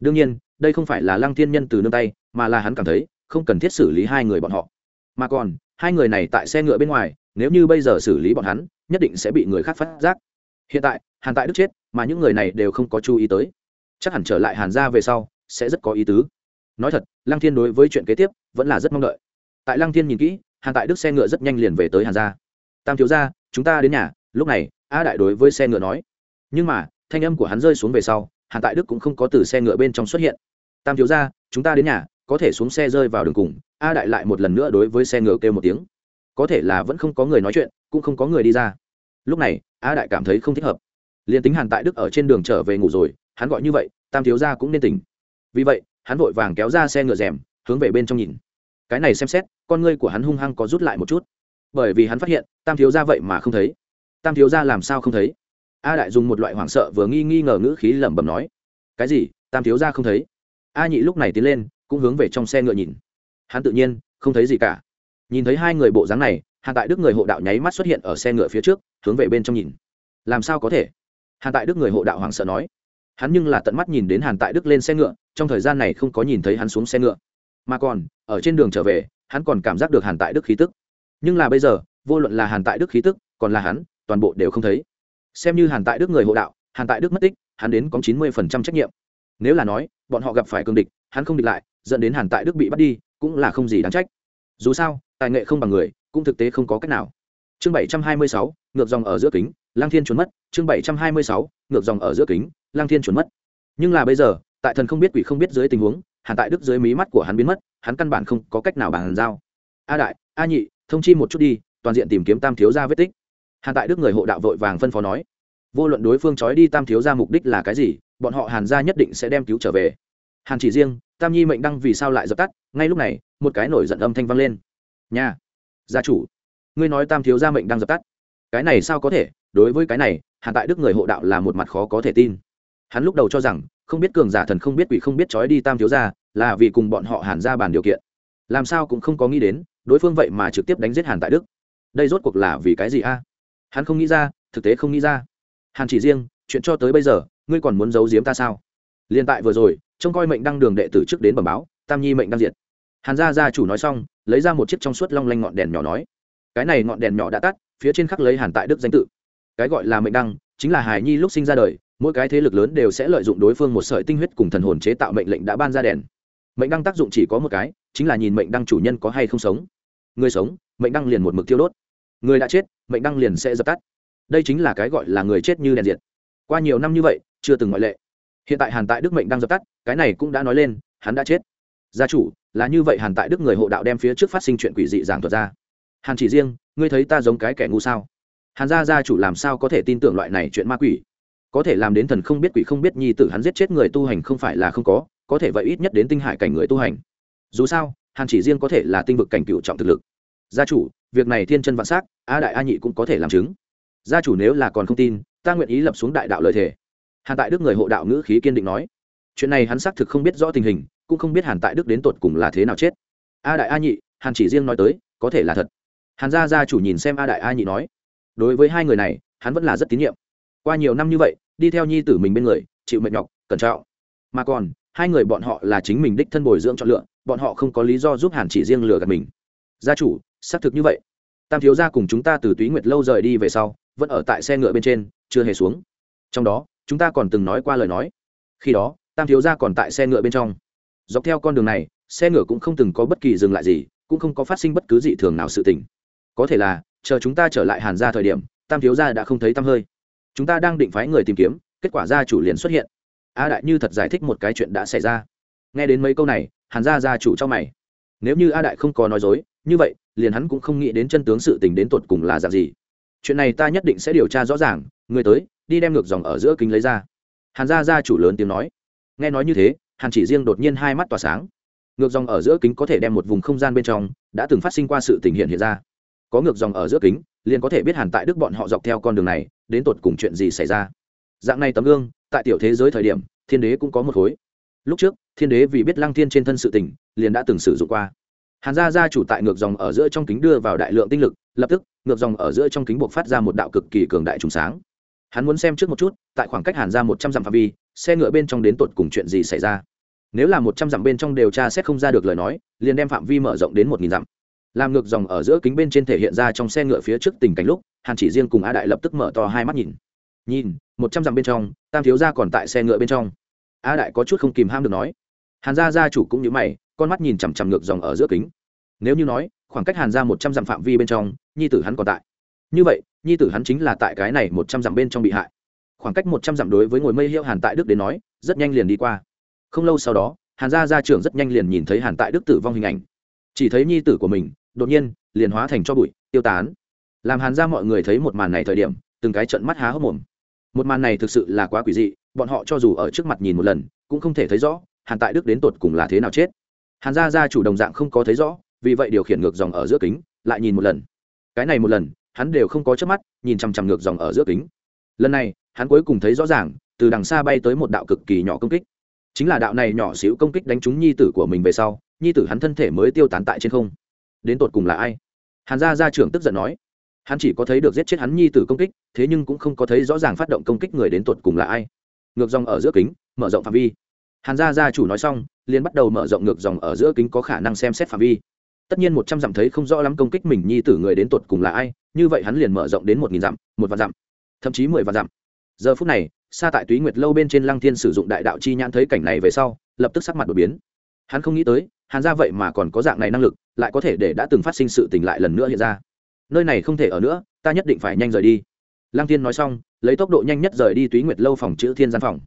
Đương nhiên, đây không phải là lăng thiên nhân từ nương tay, mà là hắn cảm thấy, không cần thiết xử lý hai người bọn họ. Mà còn, hai người này tại xe ngựa bên ngoài, nếu như bây giờ xử lý bọn hắn, nhất định sẽ bị người khác phát giác. Hiện tại, hàn tại đức chết, mà những người này đều không có chú ý tới chắc hẳn trở lại hàn Gia về sau, sẽ rất có ý tứ. Nói thật, lăng thiên đối với chuyện kế tiếp, vẫn là rất mong đợi. Tại lăng thiên nhìn kỹ, hàn tại đức xe ngựa rất nhanh liền về tới hàn gia. Tam thiếu gia, chúng ta đến nhà. Lúc này, a đại đối với xe ngựa nói. Nhưng mà, thanh âm của hắn rơi xuống về sau, hàn tại đức cũng không có từ xe ngựa bên trong xuất hiện. Tam thiếu gia, chúng ta đến nhà, có thể xuống xe rơi vào đường cùng. A đại lại một lần nữa đối với xe ngựa kêu một tiếng. Có thể là vẫn không có người nói chuyện, cũng không có người đi ra. Lúc này, a đại cảm thấy không thích hợp. Liền tính hàn tại đức ở trên đường trở về ngủ rồi hắn gọi như vậy, tam thiếu gia cũng nên tỉnh. Vì vậy, hắn vội vàng kéo ra xe ngựa rèm, hướng về bên trong nhìn. Cái này xem xét, con ngươi của hắn hung hăng có rút lại một chút. Bởi vì hắn phát hiện, tam thiếu gia vậy mà không thấy. Tam thiếu gia làm sao không thấy? A đại dùng một loại hoảng sợ vừa nghi nghi ngờ ngữ khí lẩm bẩm nói. Cái gì? Tam thiếu gia không thấy? A nhị lúc này tiến lên, cũng hướng về trong xe ngựa nhìn. Hắn tự nhiên, không thấy gì cả. Nhìn thấy hai người bộ dáng này, hàn tại đức người hộ đạo nháy mắt xuất hiện ở xe ngựa phía trước, hướng về bên trong nhìn. Làm sao có thể? Hàn tại đức người hộ đạo hoảng sợ nói hắn nhưng là tận mắt nhìn đến hàn tại đức lên xe ngựa, trong thời gian này không có nhìn thấy hắn xuống xe ngựa. Mà còn, ở trên đường trở về, hắn còn cảm giác được hàn tại đức khí tức. Nhưng là bây giờ, vô luận là hàn tại đức khí tức, còn là hắn, toàn bộ đều không thấy. Xem như hàn tại đức người hộ đạo, hàn tại đức mất tích, hắn đến có chín mươi phần trăm trách nhiệm. Nếu là nói, bọn họ gặp phải cương địch, hắn không địch lại, dẫn đến hàn tại đức bị bắt đi, cũng là không gì đáng trách. Dù sao, tài nghệ không bằng người, cũng thực tế không có cách nào. Chương bảy trăm hai mươi sáu, ngược dòng ở giữa kính, lang thiên trốn mất. Chương bảy trăm hai mươi sáu, ngược dòng ở giữa kính lang thiên chuẩn mất. Nhưng là bây giờ, tại thần không biết quỷ không biết dưới tình huống hàn tại đức dưới mí mắt của hắn biến mất, hắn căn bản không có cách nào bàn giao. A đại, a nhị, thông chi một chút đi, toàn diện tìm kiếm tam thiếu gia vết tích. Hàn tại đức người hộ đạo vội vàng phân phó nói. Vô luận đối phương trói đi tam thiếu gia mục đích là cái gì, bọn họ hàn gia nhất định sẽ đem cứu trở về. Hàn chỉ riêng, tam nhi mệnh đăng vì sao lại dập tắt, ngay lúc này, một cái nổi giận âm thanh vang lên. Nhà gia chủ, ngươi nói tam thiếu gia mệnh đang dập tắt. Cái này sao có thể? Đối với cái này, hàn tại đức người hộ đạo là một mặt khó có thể tin hắn lúc đầu cho rằng, không biết cường giả thần không biết quỷ không biết trói đi tam thiếu gia, là vì cùng bọn họ hàn ra bàn điều kiện. Làm sao cũng không có nghĩ đến, đối phương vậy mà trực tiếp đánh giết hàn tại đức. Đây rốt cuộc là vì cái gì a? Hắn không nghĩ ra, thực tế không nghĩ ra. Hàn chỉ riêng, chuyện cho tới bây giờ, ngươi còn muốn giấu giếm ta sao? Liên tại vừa rồi, trông coi mệnh đăng đường đệ tử trước đến bẩm báo, tam nhi mệnh đăng diệt. Hàn gia gia chủ nói xong, lấy ra một chiếc trong suốt long lanh ngọn đèn nhỏ nói, cái này ngọn đèn nhỏ đã tắt, phía trên khắc lấy hàn tại đức danh tự. Cái gọi là mệnh đăng, chính là hải nhi lúc sinh ra đời mỗi cái thế lực lớn đều sẽ lợi dụng đối phương một sợi tinh huyết cùng thần hồn chế tạo mệnh lệnh đã ban ra đèn. Mệnh đăng tác dụng chỉ có một cái, chính là nhìn mệnh đăng chủ nhân có hay không sống. Người sống, mệnh đăng liền một mực tiêu đốt. Người đã chết, mệnh đăng liền sẽ dập tắt. Đây chính là cái gọi là người chết như đèn diệt. Qua nhiều năm như vậy, chưa từng ngoại lệ. Hiện tại hàn tại đức mệnh đang dập tắt, cái này cũng đã nói lên, hắn đã chết. Gia chủ, là như vậy hàn tại đức người hộ đạo đem phía trước phát sinh chuyện quỷ dị giảng thuật ra. Hàn chỉ riêng, ngươi thấy ta giống cái kẻ ngu sao? Hàn gia gia chủ làm sao có thể tin tưởng loại này chuyện ma quỷ? Có thể làm đến thần không biết quỷ không biết nhi tử hắn giết chết người tu hành không phải là không có có thể vậy ít nhất đến tinh hải cảnh người tu hành. Dù sao, hàn chỉ riêng có thể là tinh vực cảnh cựu trọng thực lực. Gia chủ, việc này thiên chân vạn s á c a đại a nhị cũng có thể làm chứng. Gia chủ nếu là còn không tin, ta nguyện ý lập xuống đại đạo lợi thể hàn tại đức người hộ đạo ngữ khí kiên định nói. Chuyện này hắn xác thực không biết rõ tình hình, cũng không biết hàn tại đức đến tột cùng là thế nào chết. A đại a nhị, hàn chỉ riêng nói tới, có thể là thật. Hàn gia gia chủ nhìn xem a đại a nhị nói. Đối với hai người này, hắn vẫn là rất tín nhiệm. Qua nhiều năm như vậy đi theo nhi tử mình bên người, chịu mệt nhọc, cẩn trọng. Mà còn, hai người bọn họ là chính mình đích thân bồi dưỡng chọn lựa, bọn họ không có lý do giúp hàn chỉ riêng lừa gạt mình. Gia chủ, xác thực như vậy. Tam thiếu gia cùng chúng ta từ túy nguyệt lâu rời đi về sau, vẫn ở tại xe ngựa bên trên, chưa hề xuống. Trong đó, chúng ta còn từng nói qua lời nói. Khi đó, tam thiếu gia còn tại xe ngựa bên trong. Dọc theo con đường này, xe ngựa cũng không từng có bất kỳ dừng lại gì, cũng không có phát sinh bất cứ gì thường nào sự tình. Có thể là, chờ chúng ta trở lại hàn ra thời điểm, tam thiếu gia đã không thấy tăm hơi chúng ta đang định phái người tìm kiếm, kết quả gia chủ liền xuất hiện. A đại như thật giải thích một cái chuyện đã xảy ra. Nghe đến mấy câu này, hàn gia gia chủ cho mày. Nếu như a đại không có nói dối, như vậy, liền hắn cũng không nghĩ đến chân tướng sự tình đến tột cùng là dạng gì. Chuyện này ta nhất định sẽ điều tra rõ ràng, người tới, đi đem ngược dòng ở giữa kính lấy ra. Hàn gia gia chủ lớn tiếng nói. Nghe nói như thế, hàn chỉ riêng đột nhiên hai mắt tỏa sáng. Ngược dòng ở giữa kính có thể đem một vùng không gian bên trong đã từng phát sinh qua sự tình hiện hiện ra. Có ngược dòng ở giữa kính, liền có thể biết hàn tại đức bọn họ dọc theo con đường này đến tột cùng chuyện gì xảy ra. Dạng này tấm gương, tại tiểu thế giới thời điểm, thiên đế cũng có một khối. Lúc trước, thiên đế vì biết lăng thiên trên thân sự tình, liền đã từng sử dụng qua. Hàn gia gia chủ tại ngược dòng ở giữa trong kính đưa vào đại lượng tinh lực, lập tức, ngược dòng ở giữa trong kính buộc phát ra một đạo cực kỳ cường đại trùng sáng. Hắn muốn xem trước một chút, tại khoảng cách hàn ra một trăm dặm phạm vi, xe ngựa bên trong đến tột cùng chuyện gì xảy ra. Nếu là một trăm dặm bên trong điều tra xét không ra được lời nói, liền đem phạm vi mở rộng đến một nghìn dặm làm ngược dòng ở giữa kính bên trên thể hiện ra trong xe ngựa phía trước tình cảnh lúc, hàn chỉ riêng cùng a đại lập tức mở to hai mắt nhìn. Nhìn, một trăm dặm bên trong, tam thiếu gia còn tại xe ngựa bên trong. A đại có chút không kìm ham được nói. Hàn gia gia chủ cũng như mày, con mắt nhìn chằm chằm ngược dòng ở giữa kính. Nếu như nói, khoảng cách hàn ra một trăm dặm phạm vi bên trong, nhi tử hắn còn tại. Như vậy, nhi tử hắn chính là tại cái này một trăm dặm bên trong bị hại. Khoảng cách một trăm dặm đối với ngồi mây hiệu hàn tại đức đến nói, rất nhanh liền đi qua. Không lâu sau đó, hàn gia gia trưởng rất nhanh liền nhìn thấy hàn tại đức tử vong hình ảnh. Chỉ thấy nhi tử của mình đột nhiên, liền hóa thành cho bụi, tiêu tán. Làm hàn ra mọi người thấy một màn này thời điểm, từng cái trận mắt há hốc mồm. Một màn này thực sự là quá quỷ dị, bọn họ cho dù ở trước mặt nhìn một lần, cũng không thể thấy rõ, hàn tại đức đến tột cùng là thế nào chết. Hàn gia gia chủ đồng dạng không có thấy rõ, vì vậy điều khiển ngược dòng ở giữa kính, lại nhìn một lần. Cái này một lần, hắn đều không có chớp mắt, nhìn chằm chằm ngược dòng ở giữa kính. Lần này, hắn cuối cùng thấy rõ ràng, từ đằng xa bay tới một đạo cực kỳ nhỏ công kích. Chính là đạo này nhỏ xíu công kích đánh trúng nhi tử của mình về sau, nhi tử hắn thân thể mới tiêu tán tại trên không đến tột cùng là ai? Hàn gia gia trưởng tức giận nói, hắn chỉ có thấy được giết chết hắn nhi tử công kích, thế nhưng cũng không có thấy rõ ràng phát động công kích người đến tột cùng là ai. Ngược dòng ở giữa kính, mở rộng phạm vi. Hàn gia gia chủ nói xong, liền bắt đầu mở rộng ngược dòng ở giữa kính có khả năng xem xét phạm vi. Tất nhiên một trăm dặm thấy không rõ lắm công kích mình nhi tử người đến tột cùng là ai, như vậy hắn liền mở rộng đến một nghìn dặm, một vạn dặm, thậm chí mười vạn dặm. Giờ phút này xa tại túy nguyệt lâu bên trên lăng thiên sử dụng đại đạo chi nhãn thấy cảnh này về sau, lập tức sắc mặt đột biến hắn không nghĩ tới, hàn ra vậy mà còn có dạng này năng lực, lại có thể để đã từng phát sinh sự tình lại lần nữa hiện ra. Nơi này không thể ở nữa, ta nhất định phải nhanh rời đi. Lăng thiên nói xong, lấy tốc độ nhanh nhất rời đi túy nguyệt lâu phòng chữ thiên gian phòng.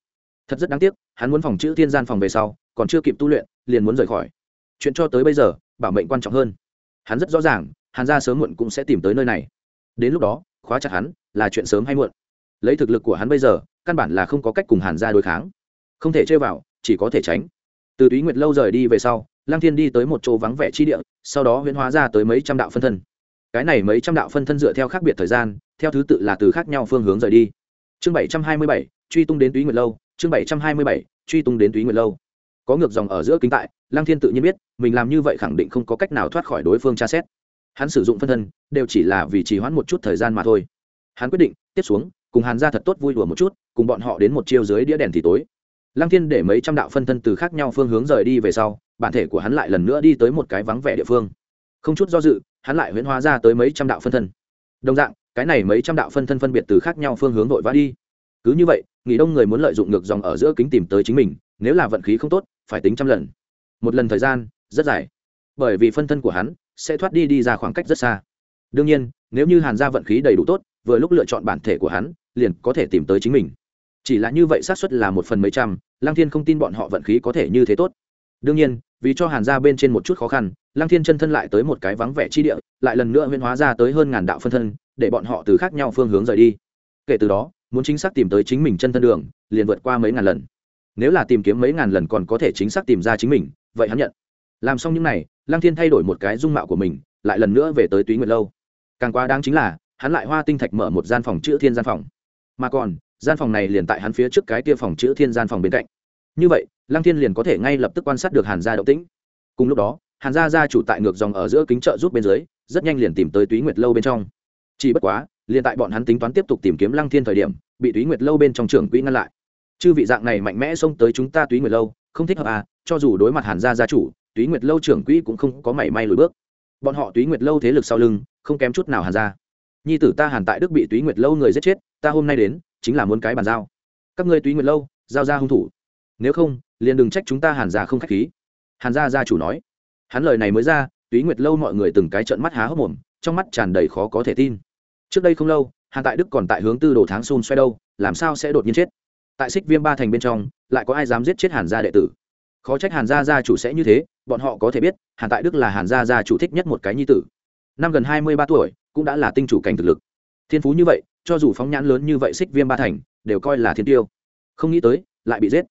Thật rất đáng tiếc, hắn muốn phòng chữ thiên gian phòng về sau, còn chưa kịp tu luyện, liền muốn rời khỏi. Chuyện cho tới bây giờ, bảo mệnh quan trọng hơn. Hắn rất rõ ràng, hàn gia sớm muộn cũng sẽ tìm tới nơi này. Đến lúc đó, khóa chặt hắn là chuyện sớm hay muộn. Lấy thực lực của hắn bây giờ, căn bản là không có cách cùng hàn gia đối kháng. Không thể chơi vào, chỉ có thể tránh từ túy nguyệt lâu rời đi về sau, lăng thiên đi tới một chỗ vắng vẻ chi địa, sau đó huyễn hóa ra tới mấy trăm đạo phân thân. Cái này mấy trăm đạo phân thân dựa theo khác biệt thời gian, theo thứ tự là từ khác nhau phương hướng rời đi. Chương bảy trăm hai mươi bảy, truy tung đến túy nguyệt lâu, chương bảy trăm hai mươi bảy, truy tung đến túy nguyệt lâu. Có ngược dòng ở giữa kính tại, lăng thiên tự nhiên biết, mình làm như vậy khẳng định không có cách nào thoát khỏi đối phương tra xét. Hắn sử dụng phân thân, đều chỉ là vì trì hoãn một chút thời gian mà thôi. Hắn quyết định, tiếp xuống, cùng hàn ra thật tốt vui đùa một chút, cùng bọn họ đến một chiêu dưới đĩa đèn thì tối lăng thiên để mấy trăm đạo phân thân từ khác nhau phương hướng rời đi về sau, bản thể của hắn lại lần nữa đi tới một cái vắng vẻ địa phương. Không chút do dự, hắn lại huyễn hóa ra tới mấy trăm đạo phân thân. Đồng dạng, cái này mấy trăm đạo phân thân phân biệt từ khác nhau phương hướng vội vã đi. Cứ như vậy, nghỉ đông người muốn lợi dụng ngược dòng ở giữa kính tìm tới chính mình, nếu là vận khí không tốt, phải tính trăm lần. Một lần thời gian, rất dài. Bởi vì phân thân của hắn sẽ thoát đi đi ra khoảng cách rất xa. Đương nhiên, nếu như hàn gia vận khí đầy đủ tốt, vừa lúc lựa chọn bản thể của hắn, liền có thể tìm tới chính mình. Chỉ là như vậy xác suất là một phần mấy trăm lang thiên không tin bọn họ vận khí có thể như thế tốt. Đương nhiên vì cho hàn gia bên trên một chút khó khăn lang thiên chân thân lại tới một cái vắng vẻ chi địa lại lần nữa nguyên hóa ra tới hơn ngàn đạo phân thân để bọn họ từ khác nhau phương hướng rời đi. Kể từ đó muốn chính xác tìm tới chính mình chân thân đường liền vượt qua mấy ngàn lần. Nếu là tìm kiếm mấy ngàn lần còn có thể chính xác tìm ra chính mình vậy hắn nhận. Làm xong những này, lăng thiên thay đổi một cái dung mạo của mình lại lần nữa về tới túy nguyệt lâu. Càng quá đáng chính là hắn lại hoa tinh thạch mở một gian phòng chữ thiên gian phòng. Mà còn gian phòng này liền tại hắn phía trước cái kia phòng chữ thiên gian phòng bên cạnh. Như vậy, lăng thiên liền có thể ngay lập tức quan sát được hàn gia động tĩnh. Cùng lúc đó, hàn gia gia chủ tại ngược dòng ở giữa kính chợ giúp bên dưới, rất nhanh liền tìm tới túy nguyệt lâu bên trong. Chỉ bất quá, liền tại bọn hắn tính toán tiếp tục tìm kiếm lăng thiên thời điểm, bị túy nguyệt lâu bên trong trưởng quỹ ngăn lại. Chư vị dạng này mạnh mẽ xông tới chúng ta túy nguyệt lâu, không thích hợp à cho dù đối mặt hàn gia gia chủ, túy nguyệt lâu trưởng quỹ cũng không có mảy may lùi bước. Bọn họ túy nguyệt lâu thế lực sau lưng, không kém chút nào hàn gia. Nhi tử ta hàn tại đức bị túy nguyệt lâu người giết chết, ta hôm nay đến chính là muốn cái bàn giao. Các ngươi túy nguyệt lâu, giao ra hung thủ. Nếu không, liền đừng trách chúng ta hàn gia không khách khí. Hàn gia gia chủ nói. Hắn lời này mới ra, túy nguyệt lâu mọi người từng cái trợn mắt há hốc mồm, trong mắt tràn đầy khó có thể tin. Trước đây không lâu, hàn tại đức còn tại hướng tư đồ tháng xôn xoay đâu, làm sao sẽ đột nhiên chết? Tại xích viêm ba thành bên trong, lại có ai dám giết chết hàn gia đệ tử? Khó trách hàn gia gia chủ sẽ như thế, bọn họ có thể biết, hàn tại đức là hàn gia gia chủ thích nhất một cái nhi tử. Năm gần hai mươi ba tuổi, cũng đã là tinh chủ cảnh thực lực. Thiên phú như vậy cho dù phóng nhãn lớn như vậy xích viêm ba thành, đều coi là thiên tiêu. Không nghĩ tới, lại bị giết.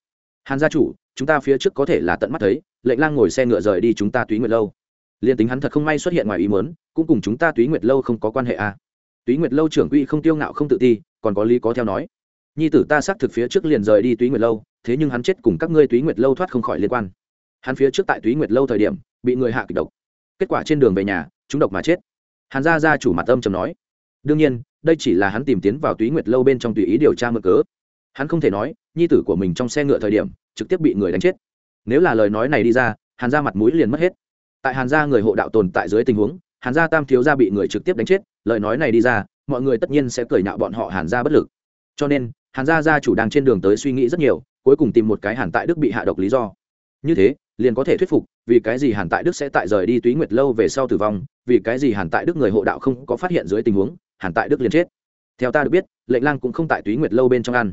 Hàn gia chủ, chúng ta phía trước có thể là tận mắt thấy, lệnh lang ngồi xe ngựa rời đi chúng ta túy nguyệt lâu. Liền tính hắn thật không may xuất hiện ngoài ý muốn, cũng cùng chúng ta túy nguyệt lâu không có quan hệ à. túy nguyệt lâu trưởng quỹ không tiêu ngạo không tự ti, còn có lý có theo nói. Nhi tử ta xác thực phía trước liền rời đi túy nguyệt lâu, thế nhưng hắn chết cùng các ngươi túy nguyệt lâu thoát không khỏi liên quan. Hắn phía trước tại túy nguyệt lâu thời điểm, bị người hạ kịch độc. Kết quả trên đường về nhà, chúng độc mà chết. Hàn gia gia chủ mặt âm chầm nói. Đương nhiên đây chỉ là hắn tìm tiến vào túy nguyệt lâu bên trong tùy ý điều tra mơ cớ. Hắn không thể nói, nhi tử của mình trong xe ngựa thời điểm, trực tiếp bị người đánh chết. Nếu là lời nói này đi ra, hàn gia mặt mũi liền mất hết. Tại hàn gia người hộ đạo tồn tại dưới tình huống, hàn gia tam thiếu gia bị người trực tiếp đánh chết, lời nói này đi ra, mọi người tất nhiên sẽ cười nhạo bọn họ hàn gia bất lực. Cho nên, hàn gia gia chủ đang trên đường tới suy nghĩ rất nhiều, cuối cùng tìm một cái hàn tại đức bị hạ độc lý do. Như thế, liền có thể thuyết phục, vì cái gì hàn tại đức sẽ tại rời đi túy nguyệt lâu về sau tử vong, vì cái gì hàn tại đức người hộ đạo không có phát hiện dưới tình huống hàn tại đức liền chết. Theo ta được biết, lệnh lang cũng không tại túy nguyệt lâu bên trong ăn.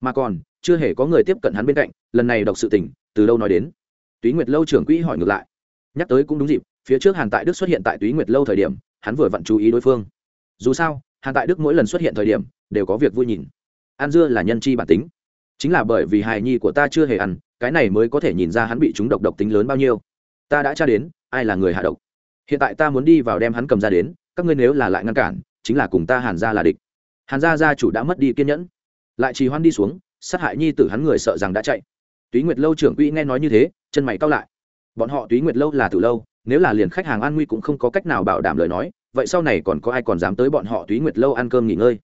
Mà còn, chưa hề có người tiếp cận hắn bên cạnh, lần này đọc sự tình, từ đâu nói đến? Túy nguyệt lâu trưởng quỹ hỏi ngược lại. Nhắc tới cũng đúng dịp, phía trước hàn tại đức xuất hiện tại túy nguyệt lâu thời điểm, hắn vừa vặn chú ý đối phương. Dù sao, hàn tại đức mỗi lần xuất hiện thời điểm, đều có việc vui nhìn. Ăn dưa là nhân chi bản tính. Chính là bởi vì hài nhi của ta chưa hề ăn, cái này mới có thể nhìn ra hắn bị chúng độc độc tính lớn bao nhiêu. Ta đã tra đến, ai là người hạ độc. Hiện tại ta muốn đi vào đem hắn cầm ra đến, các ngươi nếu là lại ngăn cản chính là cùng ta hàn gia là địch. Hàn gia gia chủ đã mất đi kiên nhẫn. Lại trì hoan đi xuống, sát hại nhi tử hắn người sợ rằng đã chạy. Túy nguyệt lâu trưởng quỹ nghe nói như thế, chân mày cao lại. Bọn họ túy nguyệt lâu là từ lâu, nếu là liền khách hàng an nguy cũng không có cách nào bảo đảm lời nói, vậy sau này còn có ai còn dám tới bọn họ túy nguyệt lâu ăn cơm nghỉ ngơi?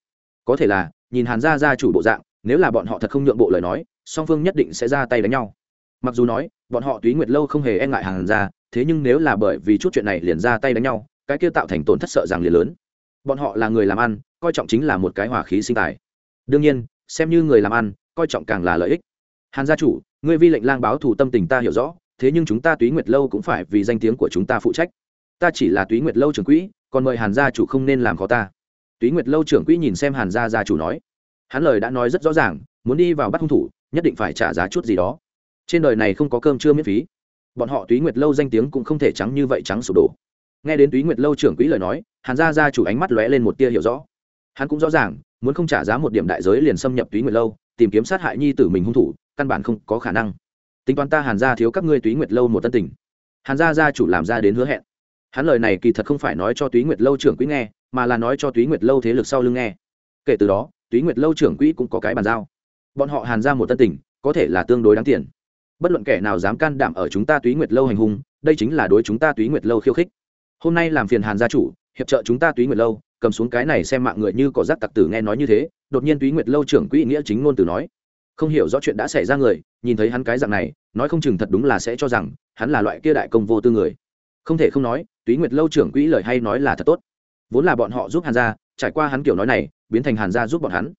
Có thể là, nhìn hàn gia gia chủ bộ dạng, nếu là bọn họ thật không nhượng bộ lời nói, song phương nhất định sẽ ra tay đánh nhau. Mặc dù nói, bọn họ túy nguyệt lâu không hề e ngại hàn gia, thế nhưng nếu là bởi vì chút chuyện này liền ra tay đánh nhau, cái kia tạo thành tổn thất sợ rằng liền lớn bọn họ là người làm ăn, coi trọng chính là một cái hỏa khí sinh tài. Đương nhiên, xem như người làm ăn, coi trọng càng là lợi ích. Hàn gia chủ, ngươi vi lệnh lang báo thủ tâm tình ta hiểu rõ, thế nhưng chúng ta túy nguyệt lâu cũng phải vì danh tiếng của chúng ta phụ trách. Ta chỉ là túy nguyệt lâu trưởng quỹ, còn mời hàn gia chủ không nên làm khó ta. Túy nguyệt lâu trưởng quỹ nhìn xem hàn gia gia chủ nói. Hắn lời đã nói rất rõ ràng, muốn đi vào bắt hung thủ, nhất định phải trả giá chút gì đó. Trên đời này không có cơm chưa miễn phí. Bọn họ túy nguyệt lâu danh tiếng cũng không thể trắng như vậy trắng sụp đổ nghe đến túy nguyệt lâu trưởng quỹ lời nói, hàn gia gia chủ ánh mắt lóe lên một tia hiểu rõ. Hắn cũng rõ ràng, muốn không trả giá một điểm đại giới liền xâm nhập túy nguyệt lâu, tìm kiếm sát hại nhi tử mình hung thủ, căn bản không có khả năng. Tính toán ta hàn gia thiếu các ngươi túy nguyệt lâu một tân tình. Hàn gia gia chủ làm ra đến hứa hẹn. Hắn lời này kỳ thật không phải nói cho túy nguyệt lâu trưởng quỹ nghe, mà là nói cho túy nguyệt lâu thế lực sau lưng nghe. Kể từ đó, túy nguyệt lâu trưởng quỹ cũng có cái bàn giao. Bọn họ hàn ra một tân tình, có thể là tương đối đáng tiền. Bất luận kẻ nào dám can đảm ở chúng ta túy nguyệt lâu hành hung, đây chính là đối chúng ta túy nguyệt lâu khiêu khích hôm nay làm phiền hàn gia chủ, hiệp trợ chúng ta túy nguyệt lâu, cầm xuống cái này xem mạng người như có rác tặc tử nghe nói như thế, đột nhiên túy nguyệt lâu trưởng quỹ nghĩa chính ngôn từ nói. Không hiểu rõ chuyện đã xảy ra người, nhìn thấy hắn cái dạng này, nói không chừng thật đúng là sẽ cho rằng, hắn là loại kia đại công vô tư người. Không thể không nói, túy nguyệt lâu trưởng quỹ lời hay nói là thật tốt. Vốn là bọn họ giúp hàn gia, trải qua hắn kiểu nói này, biến thành hàn gia giúp bọn hắn.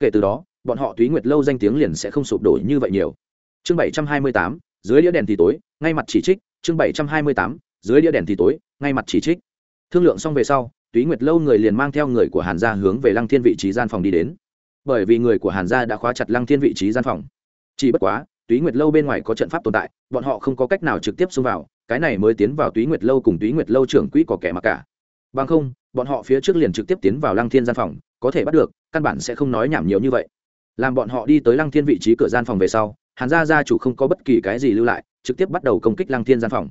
Kể từ đó, bọn họ túy nguyệt lâu danh tiếng liền sẽ không sụp đổ như vậy nhiều. Chương bảy trăm hai mươi tám, dưới đĩa đèn thì tối, ngay mặt chỉ trích, chương bảy trăm hai mươi tám dưới đĩa đèn thì tối, ngay mặt chỉ trích. Thương lượng xong về sau, túy nguyệt lâu người liền mang theo người của hàn gia hướng về lăng thiên vị trí gian phòng đi đến. Bởi vì người của hàn gia đã khóa chặt lăng thiên vị trí gian phòng. Chỉ bất quá, túy nguyệt lâu bên ngoài có trận pháp tồn tại, bọn họ không có cách nào trực tiếp xông vào, cái này mới tiến vào túy nguyệt lâu cùng túy nguyệt lâu trưởng quỹ có kẻ mặc cả. Bằng không, bọn họ phía trước liền trực tiếp tiến vào lăng thiên gian phòng, có thể bắt được, căn bản sẽ không nói nhảm nhiều như vậy. Làm bọn họ đi tới lăng thiên vị trí cửa gian phòng về sau, hàn gia gia chủ không có bất kỳ cái gì lưu lại, trực tiếp bắt đầu công kích lăng thiên gian phòng.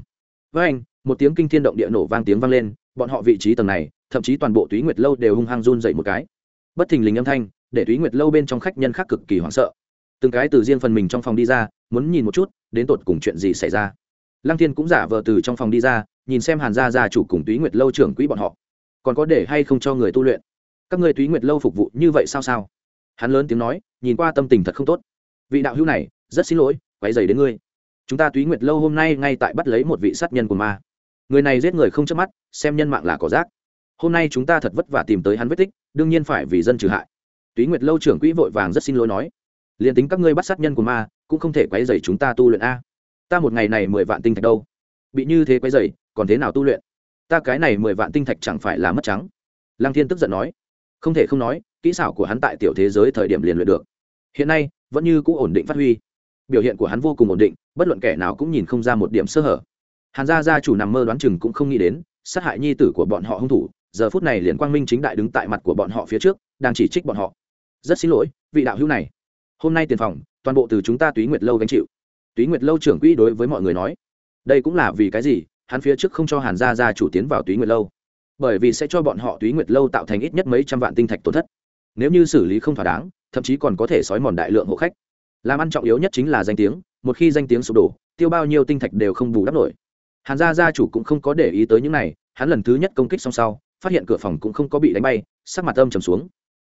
Với anh một tiếng kinh thiên động địa nổ vang tiếng vang lên, bọn họ vị trí tầng này, thậm chí toàn bộ túy nguyệt lâu đều hung hăng run dậy một cái. Bất thình lình âm thanh, để túy nguyệt lâu bên trong khách nhân khác cực kỳ hoảng sợ. Từng cái từ riêng phần mình trong phòng đi ra, muốn nhìn một chút, đến tột cùng chuyện gì xảy ra. Lăng thiên cũng giả vờ từ trong phòng đi ra, nhìn xem hàn gia gia chủ cùng túy nguyệt lâu trưởng quỹ bọn họ. Còn có để hay không cho người tu luyện? Các người túy nguyệt lâu phục vụ như vậy sao sao? Hắn lớn tiếng nói, nhìn qua tâm tình thật không tốt. Vị đạo hữu này, rất xin lỗi quay dày đến ngươi. Chúng ta túy nguyệt lâu hôm nay ngay tại bắt lấy một vị sát nhân của ma người này giết người không chớp mắt, xem nhân mạng là cỏ rác. Hôm nay chúng ta thật vất vả tìm tới hắn vết tích, đương nhiên phải vì dân trừ hại. Túy nguyệt lâu trưởng quỹ vội vàng rất xin lỗi nói. Liền tính các ngươi bắt sát nhân của ma, cũng không thể quấy dày chúng ta tu luyện a. Ta một ngày này mười vạn tinh thạch đâu? Bị như thế quấy dày còn thế nào tu luyện? Ta cái này mười vạn tinh thạch chẳng phải là mất trắng. Lang thiên tức giận nói. Không thể không nói, kỹ xảo của hắn tại tiểu thế giới thời điểm liền luyện được. Hiện nay, vẫn như cũ ổn định phát huy. Biểu hiện của hắn vô cùng ổn định, bất luận kẻ nào cũng nhìn không ra một điểm sơ hở hàn gia gia chủ nằm mơ đoán chừng cũng không nghĩ đến, sát hại nhi tử của bọn họ hung thủ, giờ phút này liền quang minh chính đại đứng tại mặt của bọn họ phía trước, đang chỉ trích bọn họ. Rất xin lỗi, vị đạo hữu này. Hôm nay tiền phòng, toàn bộ từ chúng ta túy nguyệt lâu gánh chịu. Túy nguyệt lâu trưởng quỹ đối với mọi người nói, đây cũng là vì cái gì? Hắn phía trước không cho hàn gia gia chủ tiến vào túy nguyệt lâu. Bởi vì sẽ cho bọn họ túy nguyệt lâu tạo thành ít nhất mấy trăm vạn tinh thạch tổn thất. Nếu như xử lý không thỏa đáng, thậm chí còn có thể sói mòn đại lượng hộ khách. Làm ăn trọng yếu nhất chính là danh tiếng, một khi danh tiếng sụp đổ, tiêu bao nhiêu tinh thạch đều không bù đắp nổi hàn gia gia chủ cũng không có để ý tới những này, hắn lần thứ nhất công kích xong sau, phát hiện cửa phòng cũng không có bị đánh bay, sắc mặt âm trầm xuống.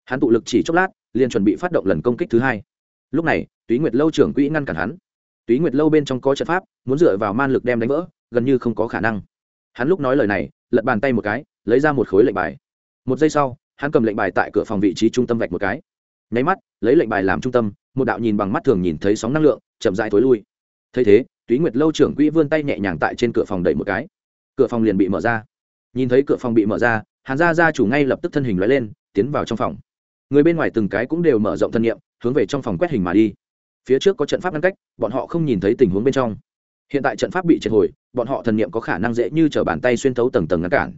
Hắn tụ lực chỉ chốc lát, liền chuẩn bị phát động lần công kích thứ hai. Lúc này, túy nguyệt lâu trưởng quỹ ngăn cản hắn. Túy nguyệt lâu bên trong có trận pháp, muốn dựa vào man lực đem đánh vỡ, gần như không có khả năng. Hắn lúc nói lời này, lật bàn tay một cái, lấy ra một khối lệnh bài. Một giây sau, hắn cầm lệnh bài tại cửa phòng vị trí trung tâm vạch một cái. Nháy mắt, lấy lệnh bài làm trung tâm, một đạo nhìn bằng mắt thường nhìn thấy sóng năng lượng, chậm dại thối lui. Thấy thế túy nguyệt lâu trưởng quỹ vươn tay nhẹ nhàng tại trên cửa phòng đẩy một cái. Cửa phòng liền bị mở ra. Nhìn thấy cửa phòng bị mở ra, hàn gia gia chủ ngay lập tức thân hình loại lên, tiến vào trong phòng. Người bên ngoài từng cái cũng đều mở rộng thân nhiệm, hướng về trong phòng quét hình mà đi. Phía trước có trận pháp ngăn cách, bọn họ không nhìn thấy tình huống bên trong. Hiện tại trận pháp bị triệt hồi, bọn họ thần niệm có khả năng dễ như t r ở bàn tay xuyên thấu tầng tầng ngăn cản.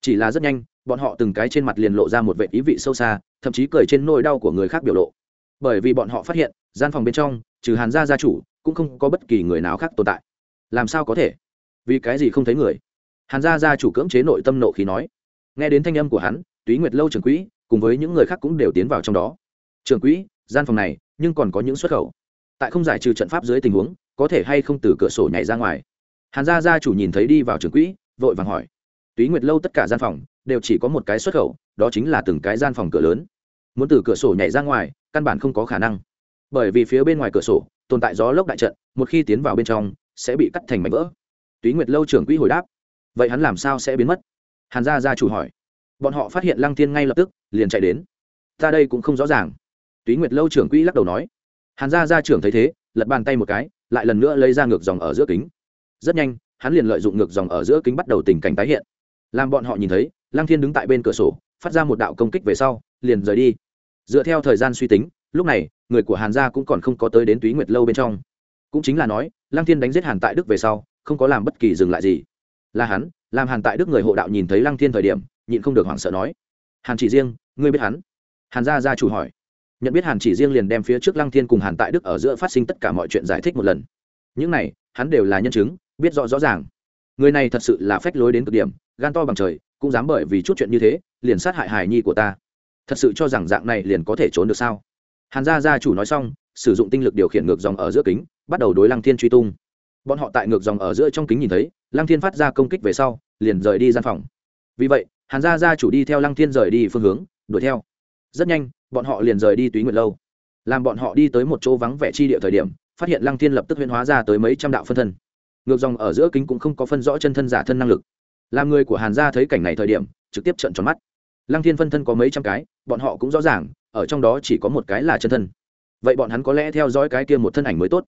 Chỉ là rất nhanh, bọn họ từng cái trên mặt liền lộ ra một vệ ý vị sâu xa, thậm chí cười trên nỗi đau của người khác biểu lộ. Bởi vì bọn họ phát hiện, gian phòng bên trong, trừ hàn gia gia chủ cũng không có bất kỳ người nào khác tồn tại. Làm sao có thể? Vì cái gì không thấy người? Hàn gia gia chủ cưỡng chế nội tâm nộ khí nói. Nghe đến thanh âm của hắn, túy nguyệt lâu trưởng quỹ, cùng với những người khác cũng đều tiến vào trong đó. Trưởng quỹ, gian phòng này, nhưng còn có những xuất khẩu. Tại không giải trừ trận pháp dưới tình huống, có thể hay không từ cửa sổ nhảy ra ngoài? Hàn gia gia chủ nhìn thấy đi vào trưởng quỹ, vội vàng hỏi. Túy nguyệt lâu tất cả gian phòng, đều chỉ có một cái xuất khẩu, đó chính là từng cái gian phòng cửa lớn. Muốn từ cửa sổ nhảy ra ngoài, căn bản không có khả năng. Bởi vì phía bên ngoài cửa sổ tồn tại gió lốc đại trận, một khi tiến vào bên trong, sẽ bị cắt thành mảnh vỡ. Túy nguyệt lâu trưởng quỹ hồi đáp, vậy hắn làm sao sẽ biến mất? Hàn gia gia chủ hỏi. Bọn họ phát hiện lăng thiên ngay lập tức, liền chạy đến. Ta đây cũng không rõ ràng. Túy nguyệt lâu trưởng quỹ lắc đầu nói. Hàn gia gia trưởng thấy thế, lật bàn tay một cái, lại lần nữa lấy ra ngược dòng ở giữa kính. Rất nhanh, hắn liền lợi dụng ngược dòng ở giữa kính bắt đầu tình cảnh tái hiện. Làm bọn họ nhìn thấy, lăng thiên đứng tại bên cửa sổ, phát ra một đạo công kích về sau, liền rời đi. Dựa theo thời gian suy tính lúc này, người của hàn gia cũng còn không có tới đến túy nguyệt lâu bên trong. Cũng chính là nói, lăng thiên đánh giết hàn tại đức về sau, không có làm bất kỳ dừng lại gì. Là hắn, làm hàn tại đức người hộ đạo nhìn thấy lăng thiên thời điểm, nhịn không được hoảng sợ nói. Hàn chỉ riêng, ngươi biết hắn? Hàn gia gia chủ hỏi. Nhận biết hàn chỉ riêng liền đem phía trước lăng thiên cùng hàn tại đức ở giữa phát sinh tất cả mọi chuyện giải thích một lần. Những này, hắn đều là nhân chứng, biết rõ rõ ràng. Người này thật sự là phách lối đến cực điểm, gan to bằng trời, cũng dám bởi vì chút chuyện như thế, liền sát hại hài nhi của ta. Thật sự cho rằng dạng này liền có thể trốn được sao? Hàn gia gia chủ nói xong, sử dụng tinh lực điều khiển ngược dòng ở giữa kính, bắt đầu đối lăng thiên truy tung. Bọn họ tại ngược dòng ở giữa trong kính nhìn thấy, lăng thiên phát ra công kích về sau, liền rời đi gian phòng. Vì vậy, hàn gia gia chủ đi theo lăng thiên rời đi phương hướng, đuổi theo. Rất nhanh, bọn họ liền rời đi túy nguyệt lâu. Làm bọn họ đi tới một chỗ vắng vẻ chi địa thời điểm, phát hiện lăng thiên lập tức huyễn hóa ra tới mấy trăm đạo phân thân. Ngược dòng ở giữa kính cũng không có phân rõ chân thân giả thân năng lực. Làm người của hàn gia thấy cảnh này thời điểm, trực tiếp trận tròn mắt. Lăng thiên phân thân có mấy trăm cái, bọn họ cũng rõ ràng ở trong đó chỉ có một cái là chân thân. Vậy bọn hắn có lẽ theo dõi cái kia một thân ảnh mới tốt.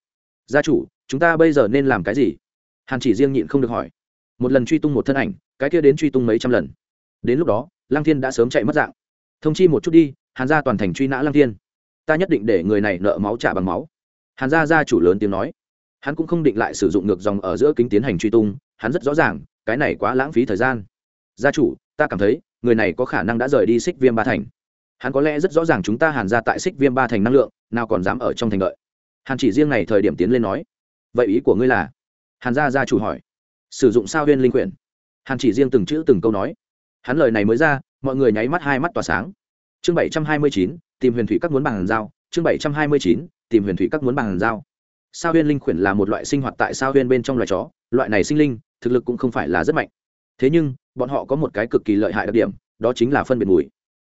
Gia chủ, chúng ta bây giờ nên làm cái gì? Hàn chỉ riêng nhịn không được hỏi. Một lần truy tung một thân ảnh, cái kia đến truy tung mấy trăm lần. Đến lúc đó, lăng thiên đã sớm chạy mất dạng. Thông chi một chút đi, hàn gia toàn thành truy nã lăng thiên. Ta nhất định để người này nợ máu trả bằng máu. Hàn gia gia chủ lớn tiếng nói. Hắn cũng không định lại sử dụng ngược dòng ở giữa kính tiến hành truy tung, hắn rất rõ ràng, cái này quá lãng phí thời gian. Gia chủ, ta cảm thấy, người này có khả năng đã rời đi xích viêm ba thành hắn có lẽ rất rõ ràng chúng ta hàn ra tại xích viêm ba thành năng lượng, nào còn dám ở trong thành lợi hàn chỉ riêng này thời điểm tiến lên nói, vậy ý của ngươi là? Hàn gia gia chủ hỏi, sử dụng sao huyên linh quyển hàn chỉ riêng từng chữ từng câu nói. Hắn lời này mới ra, mọi người nháy mắt hai mắt tỏa sáng. Chương bảy trăm hai mươi chín, tìm huyền thủy các muốn bằng giao. Chương bảy trăm hai mươi chín, tìm huyền thủy các muốn bằng giao. Sao huyên linh quyển là một loại sinh hoạt tại sao huyên bên trong loài chó, loại này sinh linh, thực lực cũng không phải là rất mạnh. Thế nhưng, bọn họ có một cái cực kỳ lợi hại đặc điểm, đó chính là phân biệt mùi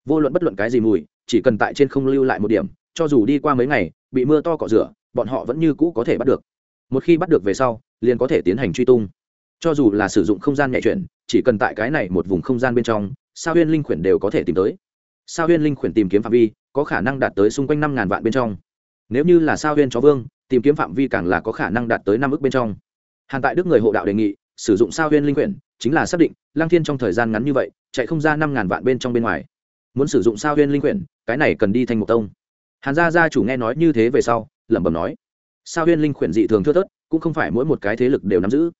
vô luận bất luận cái gì mùi, chỉ cần tại trên không lưu lại một điểm, cho dù đi qua mấy ngày, bị mưa to cọ rửa, bọn họ vẫn như cũ có thể bắt được. Một khi bắt được về sau, liền có thể tiến hành truy tung. Cho dù là sử dụng không gian nhạy chuyển, chỉ cần tại cái này một vùng không gian bên trong, sao huyên linh khuyển đều có thể tìm tới. Sao huyên linh khuyển tìm kiếm phạm vi, có khả năng đạt tới xung quanh năm ngàn vạn bên trong. Nếu như là sao huyên chó vương, tìm kiếm phạm vi càng là có khả năng đạt tới năm ước bên trong. Hàn tại đức người hộ đạo đề nghị, sử dụng sao huyên linh quyển chính là xác định, lăng thiên trong thời gian ngắn như vậy, chạy không ra năm ngàn vạn bên trong bên ngoài muốn sử dụng sao huyên linh quyển, cái này cần đi thành một tông. Hàn gia gia chủ nghe nói như thế về sau, lẩm bẩm nói, sao huyên linh quyển dị thường thưa thớt, cũng không phải mỗi một cái thế lực đều nắm giữ.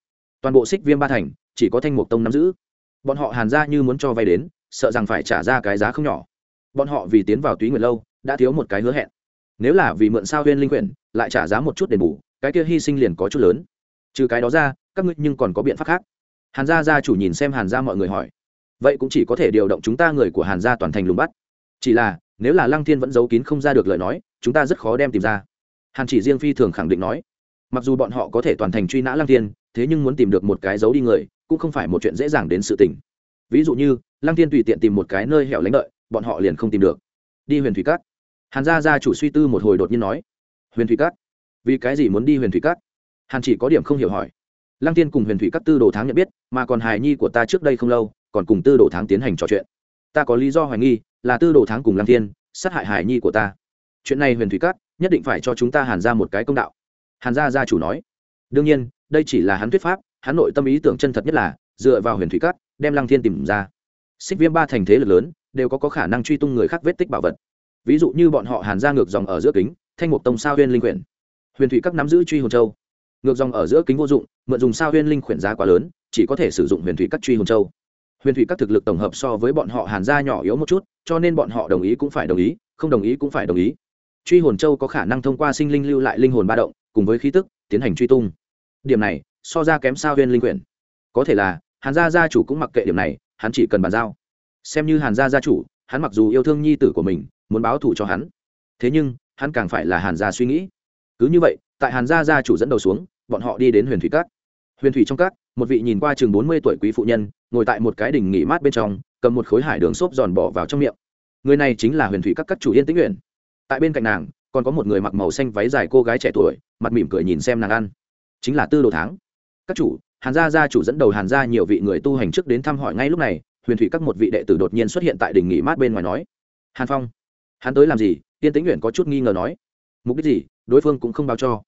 Toàn bộ xích viêm ba thành, chỉ có thanh mục tông nắm giữ. Bọn họ hàn gia như muốn cho vay đến, sợ rằng phải trả ra cái giá không nhỏ. Bọn họ vì tiến vào túy nguyệt lâu, đã thiếu một cái hứa hẹn. Nếu là vì mượn sao huyên linh quyển, lại trả giá một chút đền bù, cái kia hy sinh liền có chút lớn. Trừ cái đó ra, các ngươi nhưng còn có biện pháp khác. Hàn gia gia chủ nhìn xem hàn gia mọi người hỏi vậy cũng chỉ có thể điều động chúng ta người của hàn gia toàn thành lùng bắt. Chỉ là, nếu là lăng thiên vẫn giấu kín không ra được lời nói, chúng ta rất khó đem tìm ra. Hàn chỉ riêng phi thường khẳng định nói. Mặc dù bọn họ có thể toàn thành truy nã lăng thiên, thế nhưng muốn tìm được một cái giấu đi người, cũng không phải một chuyện dễ dàng đến sự tình. Ví dụ như, lăng thiên tùy tiện tìm một cái nơi hẻo lánh đợi, bọn họ liền không tìm được. Đi huyền thủy cát. Hàn gia gia chủ suy tư một hồi đột nhiên nói. Huyền thủy cát? Vì cái gì muốn đi huyền thủy cát? Hàn chỉ có điểm không hiểu hỏi. Lăng tiên cùng huyền thủy Cát tư đồ tháng nhận biết, mà còn hài nhi của ta trước đây không lâu còn cùng tư đồ tháng tiến hành trò chuyện. Ta có lý do hoài nghi là tư đồ tháng cùng lăng Thiên sát hại Hải nhi của ta. Chuyện này huyền thủy Cát nhất định phải cho chúng ta hàn ra một cái công đạo. Hàn gia gia chủ nói. Đương nhiên đây chỉ là hắn thuyết pháp hắn nội tâm ý tưởng chân thật nhất là dựa vào huyền thủy Cát đem lăng thiên tìm ra. Xích viêm ba thành thế lực lớn đều có, có khả năng truy tung người khác vết tích bảo vật. Ví dụ như bọn họ hàn ra ngược dòng ở giữa kính thanh mục tông sao huyên linh quyển. Huyền thủy các nắm giữ truy hồn châu. Ngược dòng ở giữa kính vô dụng mượn dùng sao huyên linh quyển giá quá lớn chỉ có thể sử dụng huyền thủy các truy hồn châu huyền thủy các thực lực tổng hợp so với bọn họ hàn gia nhỏ yếu một chút, cho nên bọn họ đồng ý cũng phải đồng ý, không đồng ý cũng phải đồng ý. Truy hồn châu có khả năng thông qua sinh linh lưu lại linh hồn ba động, cùng với khí tức, tiến hành truy tung. Điểm này, so ra kém sao Viên linh quyển. Có thể là, hàn gia gia chủ cũng mặc kệ điểm này, hắn chỉ cần bàn giao. Xem như hàn gia gia chủ, hắn mặc dù yêu thương nhi tử của mình, muốn báo thù cho hắn. Thế nhưng, hắn càng phải là hàn gia suy nghĩ. Cứ như vậy, tại hàn gia gia chủ dẫn đầu xuống, bọn họ đi đến huyền thủy cát huyền thủy trong cát một vị nhìn qua chừng bốn mươi tuổi quý phụ nhân, ngồi tại một cái đỉnh nghỉ mát bên trong, cầm một khối hải đường xốp giòn bỏ vào trong miệng. Người này chính là huyền thủy các các chủ yên tĩnh nguyện tại bên cạnh nàng, còn có một người mặc màu xanh váy dài cô gái trẻ tuổi, mặt mỉm cười nhìn xem nàng ăn. Chính là tư đồ tháng các chủ, hàn gia gia chủ dẫn đầu hàn gia nhiều vị người tu hành trước đến thăm hỏi ngay lúc này, huyền thủy các một vị đệ tử đột nhiên xuất hiện tại đình nghỉ mát bên ngoài nói. Hàn phong, hắn tới làm gì? Yên tĩnh nguyện có chút nghi ngờ nói. Mục đích gì? Đối phương cũng không báo cho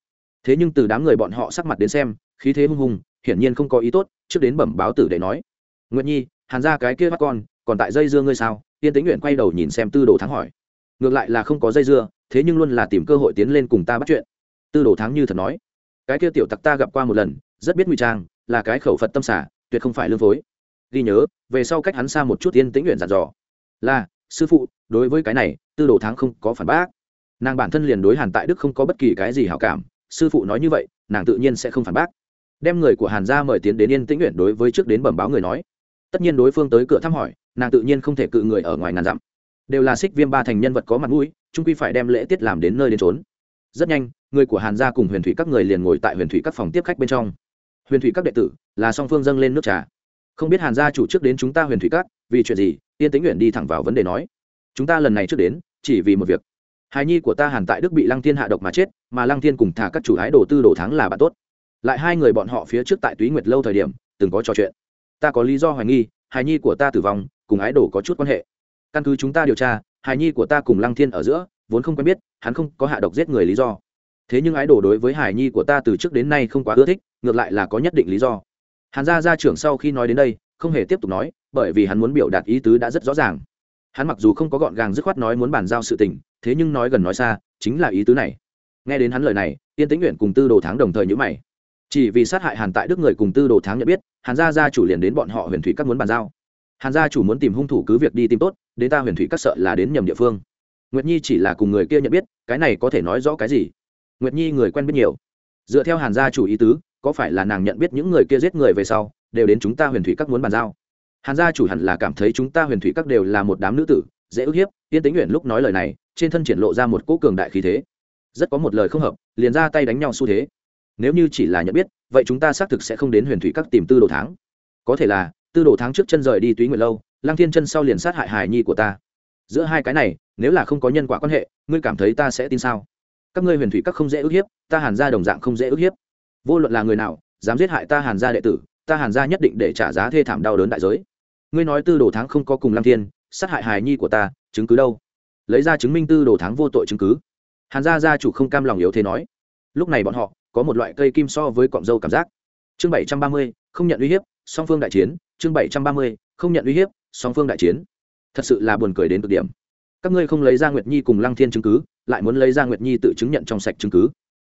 thế nhưng từ đám người bọn họ sắc mặt đến xem, khí thế hung hùng, hiển nhiên không có ý tốt, trước đến bẩm báo tử để nói. Nguyện nhi, hàn ra cái kia bắt con, còn tại dây dưa ngươi sao? Tiên tính nguyện quay đầu nhìn xem tư đồ thắng hỏi. Ngược lại là không có dây dưa, thế nhưng luôn là tìm cơ hội tiến lên cùng ta bắt chuyện. Tư đồ thắng như thật nói. Cái kia tiểu tặc ta gặp qua một lần, rất biết ngụy trang, là cái khẩu phật tâm xả, tuyệt không phải lương phối. Ghi nhớ, về sau cách hắn xa một chút tiên tĩnh nguyện dặn dò. Là, sư phụ, đối với cái này, tư đồ thắng không có phản bác. Nàng bản thân liền đối hàn tại đức không có bất kỳ cái gì hảo cảm sư phụ nói như vậy, nàng tự nhiên sẽ không phản bác. Đem người của hàn gia mời tiến đến yên tĩnh nguyện đối với trước đến bẩm báo người nói. Tất nhiên đối phương tới cửa thăm hỏi, nàng tự nhiên không thể cự người ở ngoài ngàn dặm. Đều là xích viêm ba thành nhân vật có mặt mũi trung quy phải đem lễ tiết làm đến nơi đến trốn rất nhanh, người của hàn gia cùng huyền thủy các người liền ngồi tại huyền thủy các phòng tiếp khách bên trong. Huyền thủy các đệ tử là song phương dâng lên nước trà. Không biết hàn gia chủ trước đến chúng ta huyền thủy các, vì chuyện gì, yên tĩnh nguyện đi thẳng vào vấn đề nói. Chúng ta lần này trước đến, chỉ vì một việc hài nhi của ta hàn tại đức bị lăng thiên hạ độc mà chết, mà lăng thiên cùng thả các chủ ái đồ tư đồ thắng là bạn tốt. Lại hai người bọn họ phía trước tại túy nguyệt lâu thời điểm, từng có trò chuyện. Ta có lý do hoài nghi, hài nhi của ta tử vong, cùng ái đồ có chút quan hệ. Căn cứ chúng ta điều tra, hài nhi của ta cùng lăng thiên ở giữa, vốn không quen biết, hắn không có hạ độc giết người lý do. Thế nhưng ái đồ đối với hài nhi của ta từ trước đến nay không quá ưa thích, ngược lại là có nhất định lý do. Hàn gia gia trưởng sau khi nói đến đây, không hề tiếp tục nói, bởi vì hắn muốn biểu đạt ý tứ đã rất rõ ràng hắn mặc dù không có gọn gàng dứt khoát nói muốn bàn giao sự tình, thế nhưng nói gần nói xa, chính là ý tứ này. Nghe đến hắn lời này tiên tĩnh nguyện cùng tư đồ tháng đồng thời nhữ mày. Chỉ vì sát hại hàn tại đức người cùng tư đồ tháng nhận biết, hàn gia gia chủ liền đến bọn họ huyền thủy các muốn bàn giao. Hàn gia chủ muốn tìm hung thủ cứ việc đi tìm tốt, đến ta huyền thủy các sợ là đến nhầm địa phương. Nguyệt nhi chỉ là cùng người kia nhận biết, cái này có thể nói rõ cái gì? Nguyệt nhi người quen biết nhiều. Dựa theo hàn gia chủ ý tứ, có phải là nàng nhận biết những người kia giết người về sau, đều đến chúng ta huyền thủy các muốn bàn giao? Hàn gia chủ hẳn là cảm thấy chúng ta huyền thủy các đều là một đám nữ tử, dễ ức hiếp tiên tính nguyện lúc nói lời này, trên thân triển lộ ra một cỗ cường đại khí thế. Rất có một lời không hợp, liền ra tay đánh nhau xu thế. Nếu như chỉ là nhận biết, vậy chúng ta xác thực sẽ không đến huyền thủy các tìm tư đồ tháng có thể là, tư đồ tháng trước chân rời đi túy nguyệt lâu, lăng thiên chân sau liền sát hại hài nhi của ta. Giữa hai cái này, nếu là không có nhân quả quan hệ, ngươi cảm thấy ta sẽ tin sao? Các ngươi huyền thủy các không dễ ức hiếp, ta hàn gia đồng dạng không dễ ức hiếp. Vô luận là người nào, dám giết hại ta hàn gia đệ tử, ta hàn gia nhất định để trả giá thê thảm đau đớn đại giới ngươi nói tư đồ tháng không có cùng lăng thiên, sát hại hài nhi của ta, chứng cứ đâu? Lấy ra chứng minh tư đồ tháng vô tội chứng cứ. Hàn gia gia chủ không cam lòng yếu thế nói. Lúc này bọn họ, có một loại cây kim so với cọng dâu cảm giác. Chương bảy trăm ba mươi, không nhận uy hiếp, song phương đại chiến. Chương bảy trăm ba mươi, không nhận uy hiếp, song phương đại chiến. Thật sự là buồn cười đến cực điểm. Các ngươi không lấy ra nguyệt nhi cùng lăng thiên chứng cứ, lại muốn lấy ra nguyệt nhi tự chứng nhận trong sạch chứng cứ.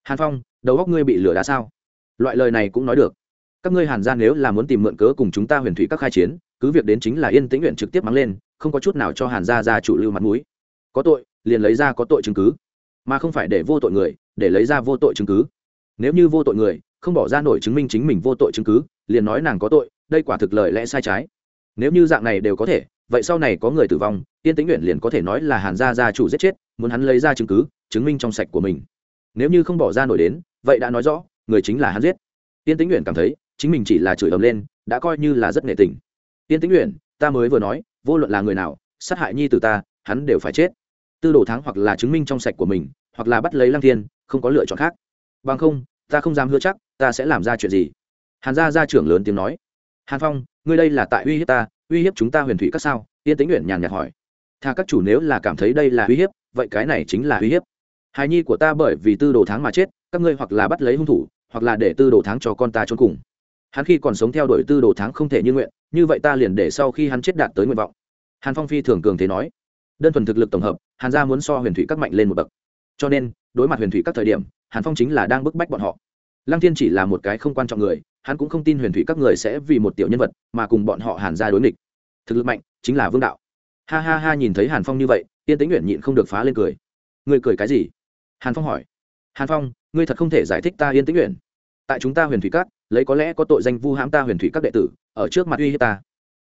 Hàn phong, đầu góc ngươi bị lửa đá sao? Loại lời này cũng nói được các ngươi hàn ra nếu là muốn tìm mượn cớ cùng chúng ta huyền thủy các khai chiến, cứ việc đến chính là yên tĩnh nguyện trực tiếp mắng lên, không có chút nào cho hàn gia ra chủ lưu mặt mũi. Có tội, liền lấy ra có tội chứng cứ. Mà không phải để vô tội người, để lấy ra vô tội chứng cứ. Nếu như vô tội người, không bỏ ra nổi chứng minh chính mình vô tội chứng cứ, liền nói nàng có tội, đây quả thực lời lẽ sai trái. Nếu như dạng này đều có thể, vậy sau này có người tử vong tiên tĩnh nguyện liền có thể nói là hàn gia gia chủ giết chết, muốn hắn lấy ra chứng cứ, chứng minh trong sạch của mình. Nếu như không bỏ ra nổi đến, vậy đã nói rõ, người chính là hắn giết. Tiên tĩnh nguyện cảm thấy chính mình chỉ là chửi ầm lên đã coi như là rất nghệ tình. Tiên tĩnh Luyện, ta mới vừa nói vô luận là người nào sát hại nhi từ ta hắn đều phải chết. Tư đồ thắng hoặc là chứng minh trong sạch của mình hoặc là bắt lấy lăng thiên không có lựa chọn khác. Bằng không ta không dám hứa chắc ta sẽ làm ra chuyện gì. Hàn gia gia trưởng lớn tiếng nói. Hàn phong ngươi đây là tại uy hiếp ta uy hiếp chúng ta huyền thủy các sao? Yên tĩnh nguyện nhàn nhạt hỏi. Tha các chủ nếu là cảm thấy đây là uy hiếp vậy cái này chính là uy hiếp. Hài nhi của ta bởi vì tư đồ tháng mà chết các ngươi hoặc là bắt lấy hung thủ hoặc là để tư đồ tháng cho con ta trốn cùng hắn khi còn sống theo đuổi tư đồ tháng không thể như nguyện, như vậy ta liền để sau khi hắn chết đạt tới nguyện vọng. Hàn phong phi thường cường thế nói. Đơn thuần thực lực tổng hợp, hàn gia muốn so huyền thủy các mạnh lên một bậc. Cho nên, đối mặt huyền thủy các thời điểm, hàn phong chính là đang bức bách bọn họ. Lăng thiên chỉ là một cái không quan trọng người, hắn cũng không tin huyền thủy các người sẽ vì một tiểu nhân vật mà cùng bọn họ hàn gia đối nghịch. Thực lực mạnh, chính là vương đạo. Ha ha ha, nhìn thấy hàn phong như vậy, tiên tĩnh nguyện nhịn không được phá lên cười. Người cười cái gì? Hàn phong hỏi. Hàn phong, ngươi thật không thể giải thích ta yên tĩnh nguyện tại chúng ta huyền thủy các lấy có lẽ có tội danh vu hãm ta huyền thủy các đệ tử, ở trước mặt uy hiếp ta.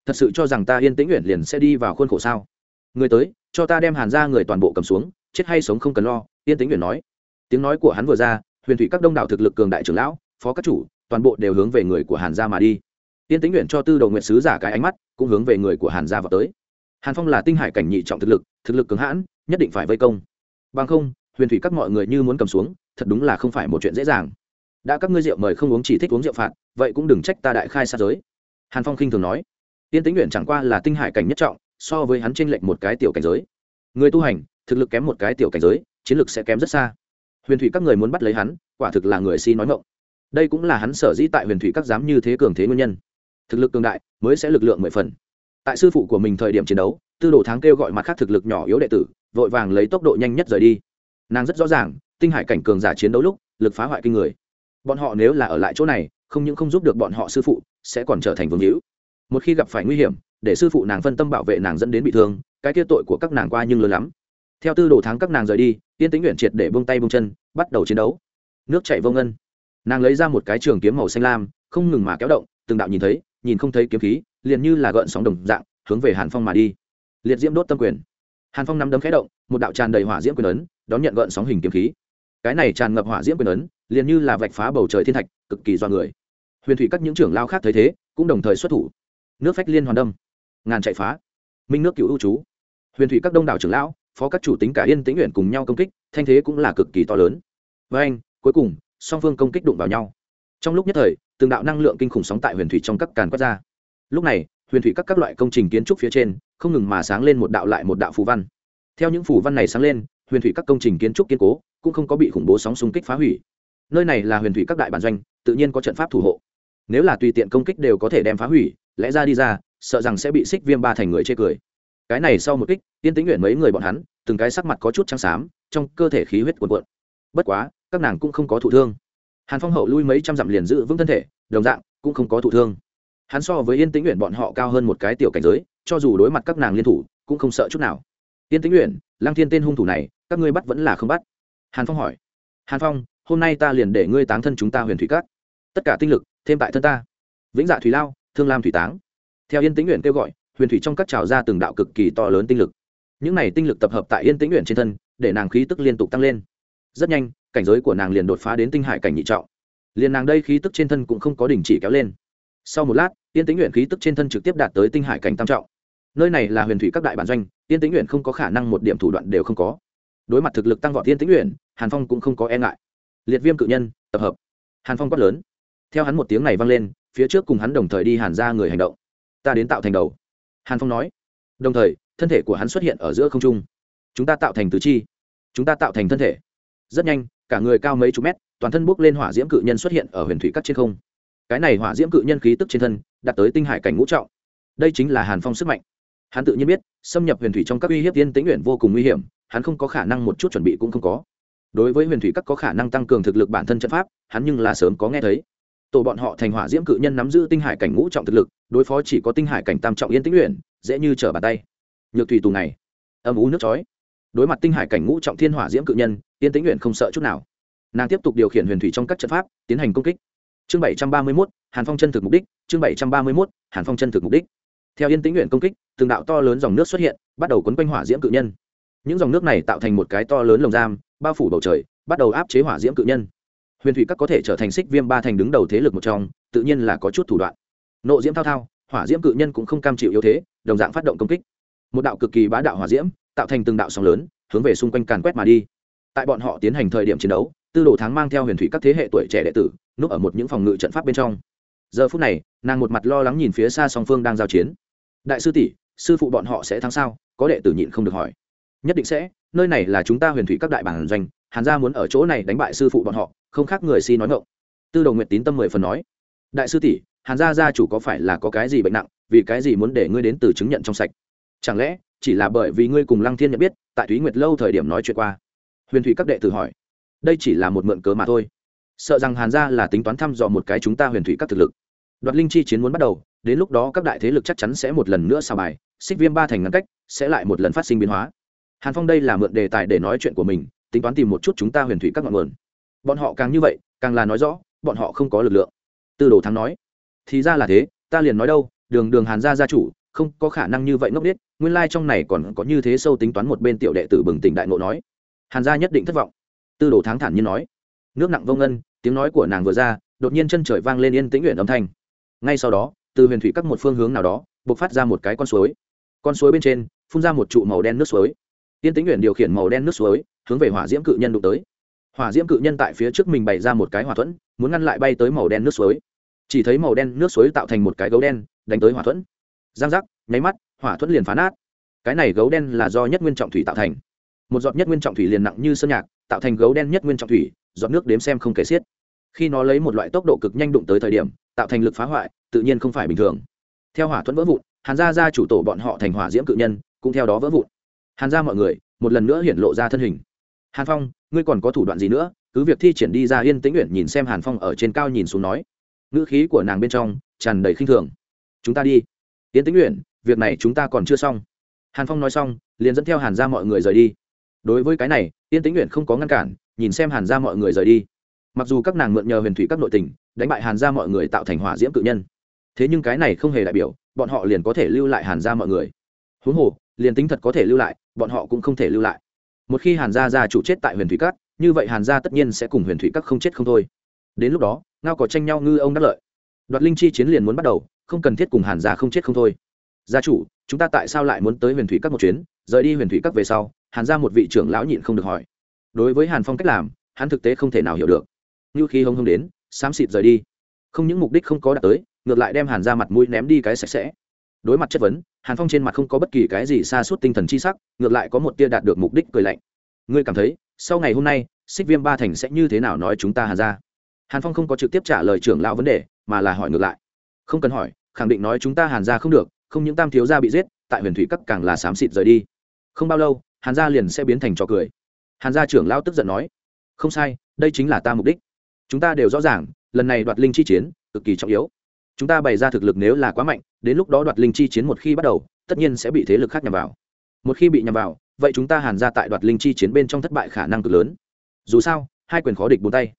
Thật sự cho rằng ta yên tĩnh nguyện liền sẽ đi vào khuôn khổ sao? Người tới, cho ta đem hàn ra người toàn bộ cầm xuống, chết hay sống không cần lo, yên tĩnh nguyện nói. Tiếng nói của hắn vừa ra, huyền thủy các đông đảo thực lực cường đại trưởng lão, phó các chủ, toàn bộ đều hướng về người của hàn gia mà đi. Yên tĩnh nguyện cho tư đầu nguyện sứ giả cái ánh mắt, cũng hướng về người của hàn gia vào tới. Hàn phong là tinh hải cảnh nhị trọng thực lực thực lực cường hãn, nhất định phải vây công. Bằng không, huyền thủy các mọi người như muốn cầm xuống, thật đúng là không phải một chuyện dễ dàng đã các ngươi rượu mời không uống chỉ thích uống rượu phạt, vậy cũng đừng trách ta đại khai xa giới. Hàn phong khinh thường nói. Tiên tính nguyện chẳng qua là tinh hải cảnh nhất trọng, so với hắn tranh lệch một cái tiểu cảnh giới. Người tu hành, thực lực kém một cái tiểu cảnh giới, chiến lược sẽ kém rất xa. Huyền thủy các người muốn bắt lấy hắn, quả thực là người si nói ngộng đây cũng là hắn sở dĩ tại huyền thủy các dám như thế cường thế nguyên nhân. Thực lực cường đại, mới sẽ lực lượng mười phần. Tại sư phụ của mình thời điểm chiến đấu, tư đồ tháng kêu gọi mặt khác thực lực nhỏ yếu đệ tử, vội vàng lấy tốc độ nhanh nhất rời đi. Nàng rất rõ ràng, tinh hải cảnh cường giả chiến đấu lúc, lực phá hoại kinh người bọn họ nếu là ở lại chỗ này, không những không giúp được bọn họ sư phụ, sẽ còn trở thành vương hữu. Một khi gặp phải nguy hiểm, để sư phụ nàng phân tâm bảo vệ nàng dẫn đến bị thương, cái kia tội của các nàng qua nhưng lớn lắm. Theo tư đồ tháng các nàng rời đi tiên tính nguyện triệt để bông tay bông chân, bắt đầu chiến đấu. Nước chạy vô ngân. Nàng lấy ra một cái trường kiếm màu xanh lam, không ngừng mà kéo động, từng đạo nhìn thấy, nhìn không thấy kiếm khí, liền như là gợn sóng đồng dạng, hướng về hàn phong mà đi. Liệt diễm đốt tâm quyền. Hàn phong nắm đấm khẽ động, một đạo tràn đầy hỏa diễm quyền ấn, đón nhận gợn sóng hình kiếm khí. Cái này tràn ngập hỏa diễm quyền ấn liền như là vạch phá bầu trời thiên thạch, cực kỳ do người. Huyền thủy các những trưởng lao khác thấy thế, cũng đồng thời xuất thủ. Nước phách liên hoàn đâm, ngàn chạy phá. Minh nước cựu ưu chú huyền thủy các đông đảo trưởng lão, phó các chủ tính cả yên tĩnh nguyện cùng nhau công kích, thanh thế cũng là cực kỳ to lớn. Với anh, cuối cùng, song phương công kích đụng vào nhau. Trong lúc nhất thời, từng đạo năng lượng kinh khủng sóng tại huyền thủy trong các càn quét ra. Lúc này, huyền thủy các các loại công trình kiến trúc phía trên, không ngừng mà sáng lên một đạo lại một đạo phù văn. Theo những phù văn này sáng lên, huyền thủy các công trình kiến trúc kiên cố, cũng không có bị khủng bố sóng xung kích phá hủy nơi này là huyền thủy các đại bản doanh, tự nhiên có trận pháp thủ hộ. Nếu là tùy tiện công kích đều có thể đem phá hủy, lẽ ra đi ra, sợ rằng sẽ bị xích viêm ba thành người chê cười. Cái này sau một kích, tiên tính nguyện mấy người bọn hắn, từng cái sắc mặt có chút trắng xám, trong cơ thể khí huyết cuồn cuộn. Bất quá, các nàng cũng không có thụ thương. Hàn phong hậu lui mấy trăm dặm liền giữ vững thân thể, đồng dạng, cũng không có thụ thương. Hắn so với yên tĩnh nguyện bọn họ cao hơn một cái tiểu cảnh giới, cho dù đối mặt các nàng liên thủ, cũng không sợ chút nào. Yên tĩnh nguyện lăng thiên tên hung thủ này, các ngươi bắt vẫn là không bắt? Hàn phong hỏi. Hàn phong hôm nay ta liền để ngươi táng thân chúng ta huyền thủy cát tất cả tinh lực, thêm tại thân ta. Vĩnh dạ thủy lao, thương lam thủy táng. Theo yên tĩnh nguyện kêu gọi, huyền thủy trong các trào ra từng đạo cực kỳ to lớn tinh lực. Những này tinh lực tập hợp tại yên tĩnh nguyện trên thân, để nàng khí tức liên tục tăng lên. Rất nhanh, cảnh giới của nàng liền đột phá đến tinh hải cảnh nhị trọng. Liền nàng đây khí tức trên thân cũng không có đình chỉ kéo lên. Sau một lát, yên tĩnh nguyện khí tức trên thân trực tiếp đạt tới tinh hải cảnh tam trọng. Nơi này là huyền thủy các đại bản doanh, yên tĩnh nguyện không có khả năng một điểm thủ đoạn đều không có. Đối mặt thực lực tăng vọt yên tĩnh nguyện hàn phong cũng không có e ngại liệt viêm cự nhân, tập hợp. Hàn phong quát lớn. Theo hắn một tiếng này vang lên, phía trước cùng hắn đồng thời đi hàn ra người hành động. Ta đến tạo thành đầu. Hàn phong nói. Đồng thời, thân thể của hắn xuất hiện ở giữa không trung. Chúng ta tạo thành tứ chi. Chúng ta tạo thành thân thể. Rất nhanh, cả người cao mấy chục mét, toàn thân bốc lên hỏa diễm cự nhân xuất hiện ở huyền thủy cắt trên không. Cái này hỏa diễm cự nhân khí tức trên thân, đạt tới tinh hải cảnh ngũ trọng. Đây chính là hàn phong sức mạnh. Hắn tự nhiên biết, xâm nhập huyền thủy trong các uy hiếp tiên tĩnh nguyện vô cùng nguy hiểm, hắn không có khả năng một chút chuẩn bị cũng không có đối với huyền thủy các có khả năng tăng cường thực lực bản thân trận pháp, hắn nhưng là sớm có nghe thấy. Tổ bọn họ thành hỏa diễm cự nhân nắm giữ tinh hải cảnh ngũ trọng thực lực, đối phó chỉ có tinh hải cảnh tam trọng yên tĩnh luyện, dễ như trở bàn tay. Nhược thủy tù này âm ú nước chói. Đối mặt tinh hải cảnh ngũ trọng thiên hỏa diễm cự nhân, yên tĩnh luyện không sợ chút nào. Nàng tiếp tục điều khiển huyền thủy trong các trận pháp, tiến hành công kích. Chương bảy trăm ba mươi mốt, hàn phong chân thực mục đích. Chương bảy trăm ba mươi mốt, hàn phong chân thực mục đích. Theo yên tĩnh luyện công kích, từng đạo to lớn dòng nước xuất hiện, bắt đầu quấn quanh hỏa diễm cự nhân những dòng nước này tạo thành một cái to lớn lồng giam, bao phủ bầu trời, bắt đầu áp chế hỏa diễm cự nhân. Huyền thủy các có thể trở thành xích viêm ba thành đứng đầu thế lực một trong, tự nhiên là có chút thủ đoạn. Nộ diễm thao thao, hỏa diễm cự nhân cũng không cam chịu yếu thế, đồng dạng phát động công kích. Một đạo cực kỳ bá đạo hỏa diễm, tạo thành từng đạo sóng lớn, hướng về xung quanh càn quét mà đi. Tại bọn họ tiến hành thời điểm chiến đấu, tư đồ tháng mang theo huyền thủy các thế hệ tuổi trẻ đệ tử, núp ở một những phòng ngự trận pháp bên trong. Giờ phút này, nàng một mặt lo lắng nhìn phía xa song phương đang giao chiến. Đại sư tỷ, sư phụ bọn họ sẽ thắng sao? Có đệ tử nhịn không được hỏi nhất định sẽ, nơi này là chúng ta huyền thủy các đại bản doanh, hàn gia muốn ở chỗ này đánh bại sư phụ bọn họ, không khác người si nói ngộng tư đồ nguyệt tín tâm mười phần nói. Đại sư tỷ, hàn gia gia chủ có phải là có cái gì bệnh nặng, vì cái gì muốn để ngươi đến từ chứng nhận trong sạch? Chẳng lẽ, chỉ là bởi vì ngươi cùng lăng thiên nhận biết, tại thúy nguyệt lâu thời điểm nói chuyện qua? Huyền thủy các đệ tử hỏi. Đây chỉ là một mượn cớ mà thôi. Sợ rằng hàn gia là tính toán thăm dò một cái chúng ta huyền thủy các thực lực. Đoạt linh chi chiến muốn bắt đầu, đến lúc đó các đại thế lực chắc chắn sẽ một lần nữa xào bài, xích viêm ba thành ngăn cách, sẽ lại một lần phát sinh biến hóa hàn phong đây là mượn đề tài để nói chuyện của mình, tính toán tìm một chút chúng ta huyền thủy các ngọn nguồn. Bọn họ càng như vậy, càng là nói rõ, bọn họ không có lực lượng. Tư đồ thắng nói, thì ra là thế, ta liền nói đâu, đường đường hàn gia gia chủ, không có khả năng như vậy ngốc biết nguyên lai trong này còn có như thế sâu tính toán một bên tiểu đệ tử bừng tỉnh đại ngộ nói. Hàn gia nhất định thất vọng. Tư đồ thắng thản nhiên nói, nước nặng vô ngân, tiếng nói của nàng vừa ra, đột nhiên chân trời vang lên yên tĩnh uyển âm thanh. Ngay sau đó, từ huyền thủy các một phương hướng nào đó b ộ c phát ra một cái con suối. Con suối bên trên, phun ra một trụ màu đen nước suối. Tiên tĩnh nguyện điều khiển màu đen nước suối, hướng về hỏa diễm cự nhân đụng tới. Hỏa diễm cự nhân tại phía trước mình bày ra một cái hỏa thuẫn, muốn ngăn lại bay tới màu đen nước suối. Chỉ thấy màu đen nước suối tạo thành một cái gấu đen, đánh tới hỏa thuẫn. Giang giác, nháy mắt, hỏa thuẫn liền phá nát. Cái này gấu đen là do nhất nguyên trọng thủy tạo thành. Một giọt nhất nguyên trọng thủy liền nặng như sơn nhạc, tạo thành gấu đen nhất nguyên trọng thủy, giọt nước đếm xem không kể xiết. Khi nó lấy một loại tốc độ cực nhanh đụng tới thời điểm, tạo thành lực phá hoại, tự nhiên không phải bình thường. Theo hỏa thuẫn vỡ vụn, hàn gia gia chủ tổ bọn họ thành hỏa diễm cự nhân, cũng theo đó vỡ vụn hàn gia mọi người, một lần nữa hiển lộ ra thân hình. Hàn phong, ngươi còn có thủ đoạn gì nữa? Cứ việc thi triển đi ra yên tĩnh nguyện nhìn xem hàn phong ở trên cao nhìn xuống nói. Ngữ khí của nàng bên trong tràn đầy khinh thường. Chúng ta đi. Yên tĩnh nguyện, việc này chúng ta còn chưa xong. Hàn phong nói xong, liền dẫn theo hàn ra mọi người rời đi. Đối với cái này, yên tĩnh nguyện không có ngăn cản, nhìn xem hàn ra mọi người rời đi. Mặc dù các nàng mượn nhờ huyền thủy các nội tình, đánh bại hàn ra mọi người tạo thành hỏa diễm cự nhân. Thế nhưng cái này không hề đại biểu, bọn họ liền có thể lưu lại hàn ra mọi người. Huống hồ, liền tính thật có thể lưu lại bọn họ cũng không thể lưu lại. Một khi hàn gia gia chủ chết tại huyền thủy Cát, như vậy hàn gia tất nhiên sẽ cùng huyền thủy Cát không chết không thôi. Đến lúc đó ngao có tranh nhau ngư ông đắc lợi. Đoạt linh chi chiến liền muốn bắt đầu không cần thiết cùng hàn gia không chết không thôi. Gia chủ chúng ta tại sao lại muốn tới huyền thủy các một chuyến? Rời đi huyền thủy các về sau hàn ra một vị trưởng lão nhịn không được hỏi. Đối với hàn phong cách làm hắn thực tế không thể nào hiểu được. Như khi hông hông đến xám xịt rời đi. Không những mục đích không có đạt tới ngược lại đem hàn ra mặt mũi ném đi cái sạch sẽ đối mặt chất vấn, hàn phong trên mặt không có bất kỳ cái gì xa suốt tinh thần chi sắc, ngược lại có một tia đạt được mục đích cười lạnh. Ngươi cảm thấy, sau ngày hôm nay, xích viêm ba thành sẽ như thế nào nói chúng ta hàn ra? Hàn phong không có trực tiếp trả lời trưởng lão vấn đề, mà là hỏi ngược lại. Không cần hỏi, khẳng định nói chúng ta hàn ra không được, không những tam thiếu gia bị giết, tại huyền thủy các càng là xám xịt rời đi. Không bao lâu, hàn gia liền sẽ biến thành trò cười. Hàn gia trưởng lão tức giận nói, không sai, đây chính là ta mục đích. Chúng ta đều rõ ràng, lần này đoạt linh chi chiến, cực kỳ trọng yếu chúng ta bày ra thực lực nếu là quá mạnh, đến lúc đó đoạt linh chi chiến một khi bắt đầu, tất nhiên sẽ bị thế lực khác nhằm vào. Một khi bị nhằm vào, vậy chúng ta hàn ra tại đoạt linh chi chiến bên trong thất bại khả năng cực lớn. Dù sao, hai quyền khó địch bốn tay.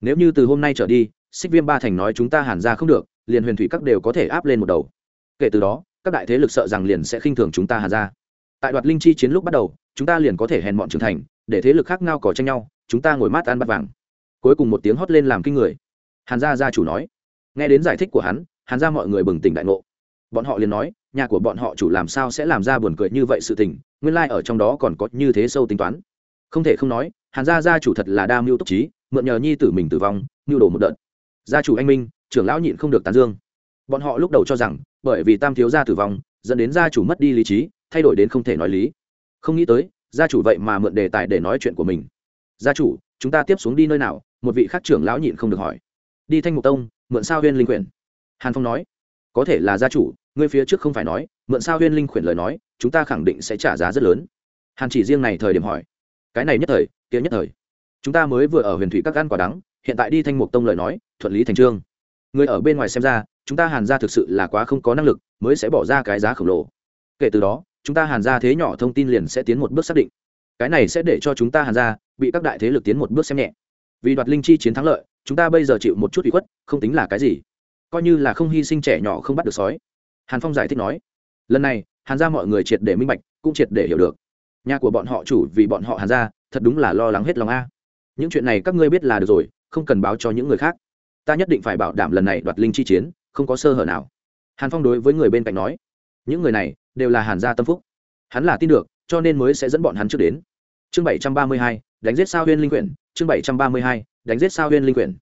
Nếu như từ hôm nay trở đi, xích viêm ba thành nói chúng ta hàn ra không được, liền huyền thủy các đều có thể áp lên một đầu. Kể từ đó, các đại thế lực sợ rằng liền sẽ khinh thường chúng ta hàn ra. Tại đoạt linh chi chiến lúc bắt đầu, chúng ta liền có thể hèn bọn trưởng thành, để thế lực khác ngao cỏ tranh nhau, chúng ta ngồi mát ăn bắt vàng. Cuối cùng một tiếng hót lên làm kinh người. Hàn gia gia chủ nói nghe đến giải thích của hắn, hàn gia mọi người bừng tỉnh đại ngộ. Bọn họ liền nói, nhà của bọn họ chủ làm sao sẽ làm ra buồn cười như vậy sự tình, nguyên lai、like、ở trong đó còn có như thế sâu tính toán. Không thể không nói, hàn gia gia chủ thật là đa mưu túc trí, mượn nhờ nhi tử mình tử vong, mưu đồ một đợt. Gia chủ anh minh, trưởng lão nhịn không được tán dương. Bọn họ lúc đầu cho rằng, bởi vì tam thiếu gia tử vong, dẫn đến gia chủ mất đi lý trí, thay đổi đến không thể nói lý. Không nghĩ tới, gia chủ vậy mà mượn đề tài để nói chuyện của mình. Gia chủ, chúng ta tiếp xuống đi nơi nào? Một vị khác trưởng lão nhịn không được hỏi. Đi thanh mục tông mượn sao huyên linh quyển hàn phong nói, có thể là gia chủ, ngươi phía trước không phải nói, mượn sao huyên linh quyển lời nói, chúng ta khẳng định sẽ trả giá rất lớn. Hàn chỉ riêng này thời điểm hỏi, cái này nhất thời, kia nhất thời. Chúng ta mới vừa ở huyền thủy các gan quả đắng, hiện tại đi thanh mục tông lời nói, thuận lý thành trương. Người ở bên ngoài xem ra, chúng ta hàn ra thực sự là quá không có năng lực, mới sẽ bỏ ra cái giá khổng lồ. Kể từ đó, chúng ta hàn ra thế nhỏ thông tin liền sẽ tiến một bước xác định. Cái này sẽ để cho chúng ta hàn ra bị các đại thế lực tiến một bước xem nhẹ. Vì đoạt linh chi chiến thắng lợi chúng ta bây giờ chịu một chút ủy khuất, không tính là cái gì. Coi như là không hy sinh trẻ nhỏ không bắt được sói. Hàn phong giải thích nói, lần này, hàn ra mọi người triệt để minh bạch, cũng triệt để hiểu được. Nhà của bọn họ chủ vì bọn họ hàn ra thật đúng là lo lắng hết lòng a. Những chuyện này các ngươi biết là được rồi, không cần báo cho những người khác. Ta nhất định phải bảo đảm lần này đoạt linh chi chiến, không có sơ hở nào. Hàn phong đối với người bên cạnh nói, những người này đều là hàn gia tâm phúc. Hắn là tin được, cho nên mới sẽ dẫn bọn hắn trước đến. Chương bảy trăm ba mươi hai, đánh giết sao huyên linh quyển, chương bảy trăm ba mươi hai đánh giết sao huyên linh quyển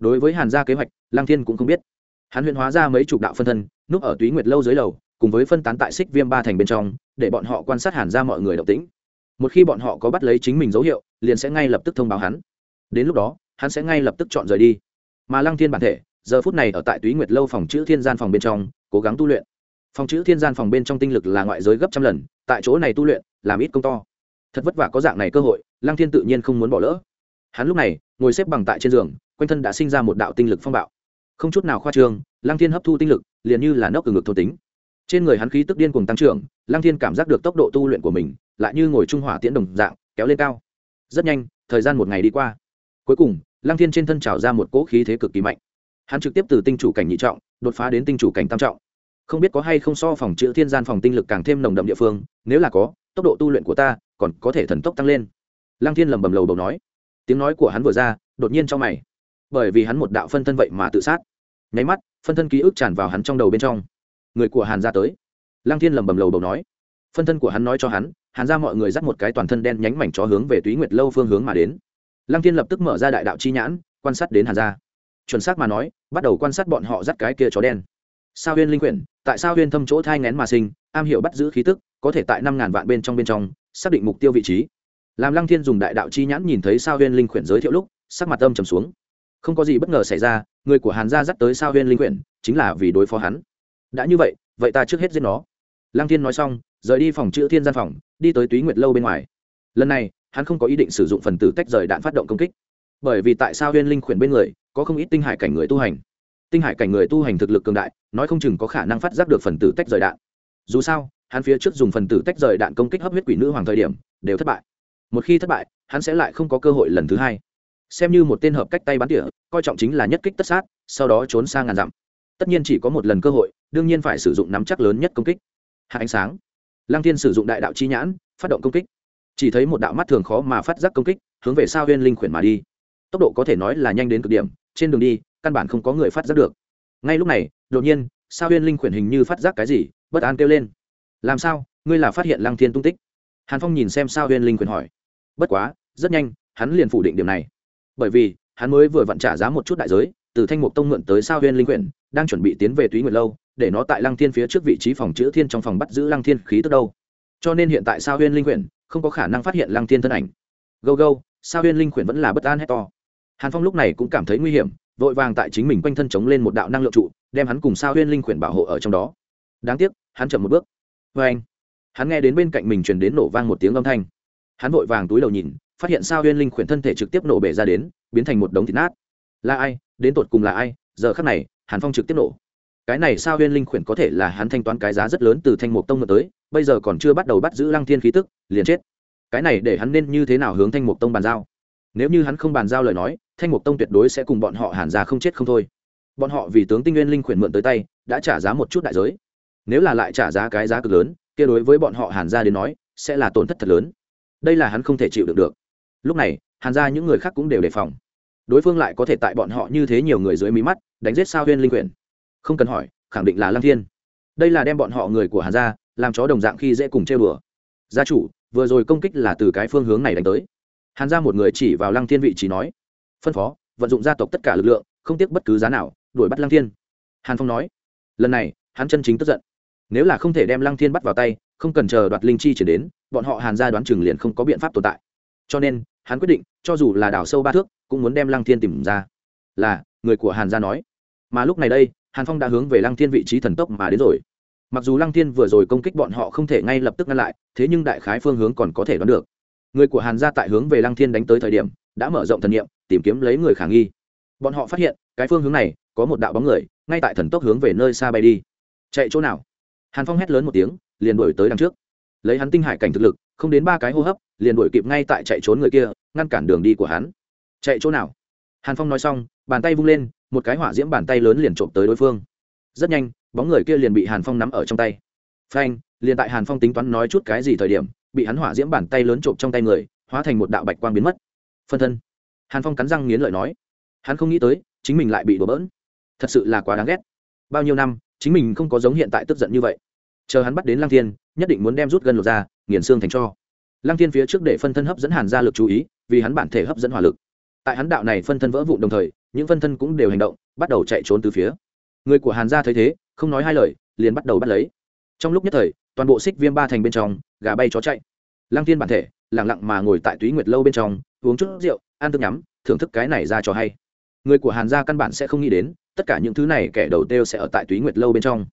đối với hàn gia kế hoạch lang thiên cũng không biết. Hắn huyện hóa ra mấy chục đạo phân thân, núp ở túy nguyệt lâu dưới lầu, cùng với phân tán tại xích viêm ba thành bên trong, để bọn họ quan sát hàn ra mọi người động tĩnh. Một khi bọn họ có bắt lấy chính mình dấu hiệu, liền sẽ ngay lập tức thông báo hắn. Đến lúc đó, hắn sẽ ngay lập tức chọn rời đi. Mà lăng thiên bản thể, giờ phút này ở tại túy nguyệt lâu phòng chữ thiên gian phòng bên trong, cố gắng tu luyện. Phòng chữ thiên gian phòng bên trong tinh lực là ngoại giới gấp trăm lần, tại chỗ này tu luyện, làm ít công to. Thật vất vả có dạng này cơ hội, lăng thiên tự nhiên không muốn bỏ lỡ. Hắn lúc này ngồi xếp bằng tại trên giường, quanh thân đã sinh ra một đạo tinh lực phong bạo. Không chút nào khoa trương, lăng thiên hấp thu tinh lực, liền như là nóc từ ngực thô tính. Trên người hắn khí tức điên cùng tăng trưởng, lăng thiên cảm giác được tốc độ tu luyện của mình, lại như ngồi trung hỏa tiễn đồng dạng, kéo lên cao. Rất nhanh, thời gian một ngày đi qua. Cuối cùng, lăng thiên trên thân trào ra một cỗ khí thế cực kỳ mạnh. Hắn trực tiếp từ tinh chủ cảnh nhị trọng, đột phá đến tinh chủ cảnh tam trọng. Không biết có hay không so phòng chữ thiên gian phòng tinh lực càng thêm nồng đậm địa phương, nếu là có, tốc độ tu luyện của ta còn có thể thần tốc tăng lên. Lăng thiên lầm bầm lầu đầu nói tiếng nói của hắn vừa ra, đột nhiên trong mày. Bởi vì hắn một đạo phân thân vậy mà tự sát. Nháy mắt, phân thân ký ức tràn vào hắn trong đầu bên trong. Người của hàn ra tới. Lăng thiên lầm bầm lầu đầu nói. Phân thân của hắn nói cho hắn, hàn ra mọi người dắt một cái toàn thân đen nhánh mảnh chó hướng về túy nguyệt lâu phương hướng mà đến. Lăng thiên lập tức mở ra đại đạo chi nhãn, quan sát đến hàn gia. Chuẩn xác mà nói, bắt đầu quan sát bọn họ dắt cái kia chó đen. Sao huyên linh quyển, tại sao huyên thâm chỗ thai ngén mà sinh, am hiểu bắt giữ khí tức, có thể tại năm ngàn vạn bên trong bên trong, xác định mục tiêu vị trí làm lăng thiên dùng đại đạo chi nhãn nhìn thấy sao huyên linh quyển giới thiệu lúc, sắc mặt âm trầm xuống. Không có gì bất ngờ xảy ra, người của hàn gia dắt tới sao huyên linh quyển chính là vì đối phó hắn. Đã như vậy vậy ta trước hết giết nó. Lăng thiên nói xong, rời đi phòng chữ thiên gian phòng, đi tới túy nguyệt lâu bên ngoài. Lần này, hắn không có ý định sử dụng phần tử tách rời đạn phát động công kích. Bởi vì tại sao huyên linh Quyển bên người, có không ít tinh hải cảnh người tu hành. Tinh hải cảnh người tu hành thực lực cường đại, nói không chừng có khả năng phát giác được phần tử tách rời đạn. Dù sao, hắn phía trước dùng phần tử tách rời đạn công kích hấp huyết quỷ nữ hoàng thời điểm, đều thất bại một khi thất bại, hắn sẽ lại không có cơ hội lần thứ hai. Xem như một tên hợp cách tay bắn tỉa, coi trọng chính là nhất kích tất sát, sau đó trốn sang ngàn dặm. Tất nhiên chỉ có một lần cơ hội, đương nhiên phải sử dụng nắm chắc lớn nhất công kích. Hạ ánh sáng. Lăng thiên sử dụng đại đạo chi nhãn, phát động công kích. Chỉ thấy một đạo mắt thường khó mà phát giác công kích, hướng về sao huyên linh khuyển mà đi. Tốc độ có thể nói là nhanh đến cực điểm, trên đường đi, căn bản không có người phát giác được. Ngay lúc này, đột nhiên, sao huyên linh khuyển hình như phát giác cái gì, bất an kêu lên. Làm sao? Ngươi là phát hiện lăng thiên tung tích? Hàn phong nhìn xem sao huyên linh khuyển hỏi bất quá, rất nhanh, hắn liền phủ định điểm này. Bởi vì, hắn mới vừa vặn trả giá một chút đại giới, từ thanh mục tông mượn tới sao huyên linh quyển, đang chuẩn bị tiến về túy nguyệt lâu, để nó tại lăng thiên phía trước vị trí phòng chữ thiên trong phòng bắt giữ lăng thiên khí tức đâu. Cho nên hiện tại sao huyên linh quyển không có khả năng phát hiện lăng thiên thân ảnh. Gâu gâu, sao huyên linh quyển vẫn là bất an hét to. Hàn phong lúc này cũng cảm thấy nguy hiểm, vội vàng tại chính mình quanh thân chống lên một đạo năng lượng trụ, đem hắn cùng sao huyên linh quyển bảo hộ ở trong đó. Đáng tiếc, hắn chậm một bước. Vê anh hắn nghe đến bên cạnh mình truyền đến nổ vang một tiếng âm thanh hắn vội vàng túi đầu nhìn, phát hiện sao huyên linh khuyển thân thể trực tiếp nổ bể ra đến, biến thành một đống thịt nát. Là ai? Đến tột cùng là ai? Giờ khắc này, hàn phong trực tiếp nổ. Cái này sao huyên linh khuyển có thể là hắn thanh toán cái giá rất lớn từ thanh mục tông mượn tới, bây giờ còn chưa bắt đầu bắt giữ lăng thiên khí tức, liền chết. Cái này để hắn nên như thế nào hướng thanh mục tông bàn giao? Nếu như hắn không bàn giao lời nói, thanh mục tông tuyệt đối sẽ cùng bọn họ hàn ra không chết không thôi. Bọn họ vì tướng tinh nguyên linh khuyển mượn tới tay, đã trả giá một chút đại giới. Nếu là lại trả giá cái giá cực lớn, kia đối với bọn họ hàn ra đến nói, sẽ là tổn thất thật lớn đây là hắn không thể chịu được được. Lúc này, hàn ra những người khác cũng đều đề phòng. Đối phương lại có thể tại bọn họ như thế nhiều người dưới mí mắt, đánh giết sao huyên linh quyền không cần hỏi, khẳng định là lăng thiên. Đây là đem bọn họ người của hàn gia làm chó đồng dạng khi dễ cùng chơi bừa gia chủ, vừa rồi công kích là từ cái phương hướng này đánh tới. Hàn gia một người chỉ vào lăng thiên vị trí nói, phân phó, vận dụng gia tộc tất cả lực lượng, không tiếc bất cứ giá nào, đuổi bắt lăng thiên. Hàn phong nói, lần này, hắn chân chính tức giận. Nếu là không thể đem lăng thiên bắt vào tay, không cần chờ đoạt linh chi chuyển đến bọn họ hàn gia đoán chừng liền không có biện pháp tồn tại. Cho nên, hắn quyết định, cho dù là đào sâu ba thước, cũng muốn đem lăng thiên tìm ra. Là, người của hàn gia nói. Mà lúc này đây, hàn phong đã hướng về lăng thiên vị trí thần tốc mà đến rồi. Mặc dù lăng thiên vừa rồi công kích bọn họ không thể ngay lập tức ngăn lại, thế nhưng đại khái phương hướng còn có thể đoán được. Người của hàn gia tại hướng về lăng thiên đánh tới thời điểm, đã mở rộng thần nghiệm tìm kiếm lấy người khả nghi. Bọn họ phát hiện, cái phương hướng này, có một đạo bóng người, ngay tại thần tốc hướng về nơi xa bay đi. Chạy chỗ nào? Hàn phong hét lớn một tiếng, liền đuổi tới đằng trước lấy hắn tinh hải cảnh thực lực, không đến ba cái hô hấp, liền đuổi kịp ngay tại chạy trốn người kia, ngăn cản đường đi của hắn. Chạy chỗ nào? Hàn phong nói xong, bàn tay vung lên, một cái hỏa diễm bàn tay lớn liền trộm tới đối phương. Rất nhanh, bóng người kia liền bị hàn phong nắm ở trong tay. Phanh, liền tại hàn phong tính toán nói chút cái gì thời điểm, bị hắn hỏa diễm bàn tay lớn trộm trong tay người, hóa thành một đạo bạch quang biến mất. Phân thân. Hàn phong cắn răng nghiến lợi nói, hắn không nghĩ tới, chính mình lại bị đổ bỡn. Thật sự là quá đáng ghét. Bao nhiêu năm, chính mình không có giống hiện tại tức giận như vậy. Chờ hắn bắt đến Lang thiên nhất định muốn đem rút gân lột ra, nghiền xương thành cho. Lăng thiên phía trước để phân thân hấp dẫn hàn ra lực chú ý, vì hắn bản thể hấp dẫn hỏa lực. Tại hắn đạo này phân thân vỡ vụn đồng thời, những phân thân cũng đều hành động, bắt đầu chạy trốn từ phía. Người của hàn gia thấy thế, không nói hai lời, liền bắt đầu bắt lấy. Trong lúc nhất thời, toàn bộ xích viêm ba thành bên trong, gà bay chó chạy. Lăng Thiên bản thể lẳng lặng mà ngồi tại túy nguyệt lâu bên trong, uống chút rượu, ăn thức nhắm, thưởng thức cái này ra cho hay. Người của hàn gia căn bản sẽ không nghĩ đến, tất cả những thứ này kẻ đầu têu sẽ ở tại túy nguyệt lâu bên trong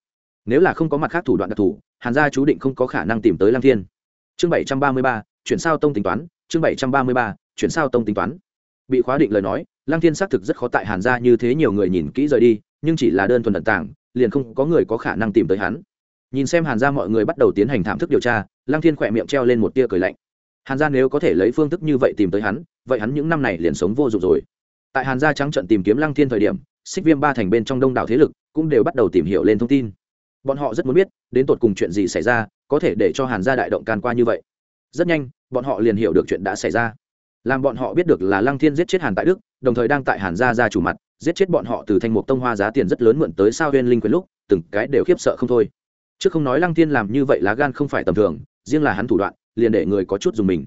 nếu là không có mặt khác thủ đoạn đặc thù, hàn gia chú định không có khả năng tìm tới lăng thiên. Chương bảy trăm ba mươi ba, chuyển sao tông tính toán, chương bảy trăm ba mươi ba, chuyển sao tông tính toán. Bị khóa định lời nói, lăng thiên xác thực rất khó tại hàn gia như thế nhiều người nhìn kỹ rời đi, nhưng chỉ là đơn thuần tận tảng liền không có người có khả năng tìm tới hắn. Nhìn xem hàn gia mọi người bắt đầu tiến hành thảm thức điều tra, lăng thiên khỏe miệng treo lên một tia cười lạnh. Hàn gia nếu có thể lấy phương thức như vậy tìm tới hắn, vậy hắn những năm này liền sống vô dụng rồi. Tại hàn gia trắng trận tìm kiếm lăng thiên thời điểm, xích viêm ba thành bên trong đông đảo thế lực cũng đều bắt đầu tìm hiểu lên thông tin bọn họ rất muốn biết, đến tột cùng chuyện gì xảy ra, có thể để cho hàn gia đại động can qua như vậy. Rất nhanh, bọn họ liền hiểu được chuyện đã xảy ra. Làm bọn họ biết được là lăng thiên giết chết hàn tại đức, đồng thời đang tại hàn gia ra chủ mặt, giết chết bọn họ từ thanh mục tông hoa giá tiền rất lớn mượn tới sao huyên linh quyền lúc, từng cái đều khiếp sợ không thôi. Chứ không nói lăng thiên làm như vậy lá gan không phải tầm thường, riêng là hắn thủ đoạn, liền để người có chút dùng mình.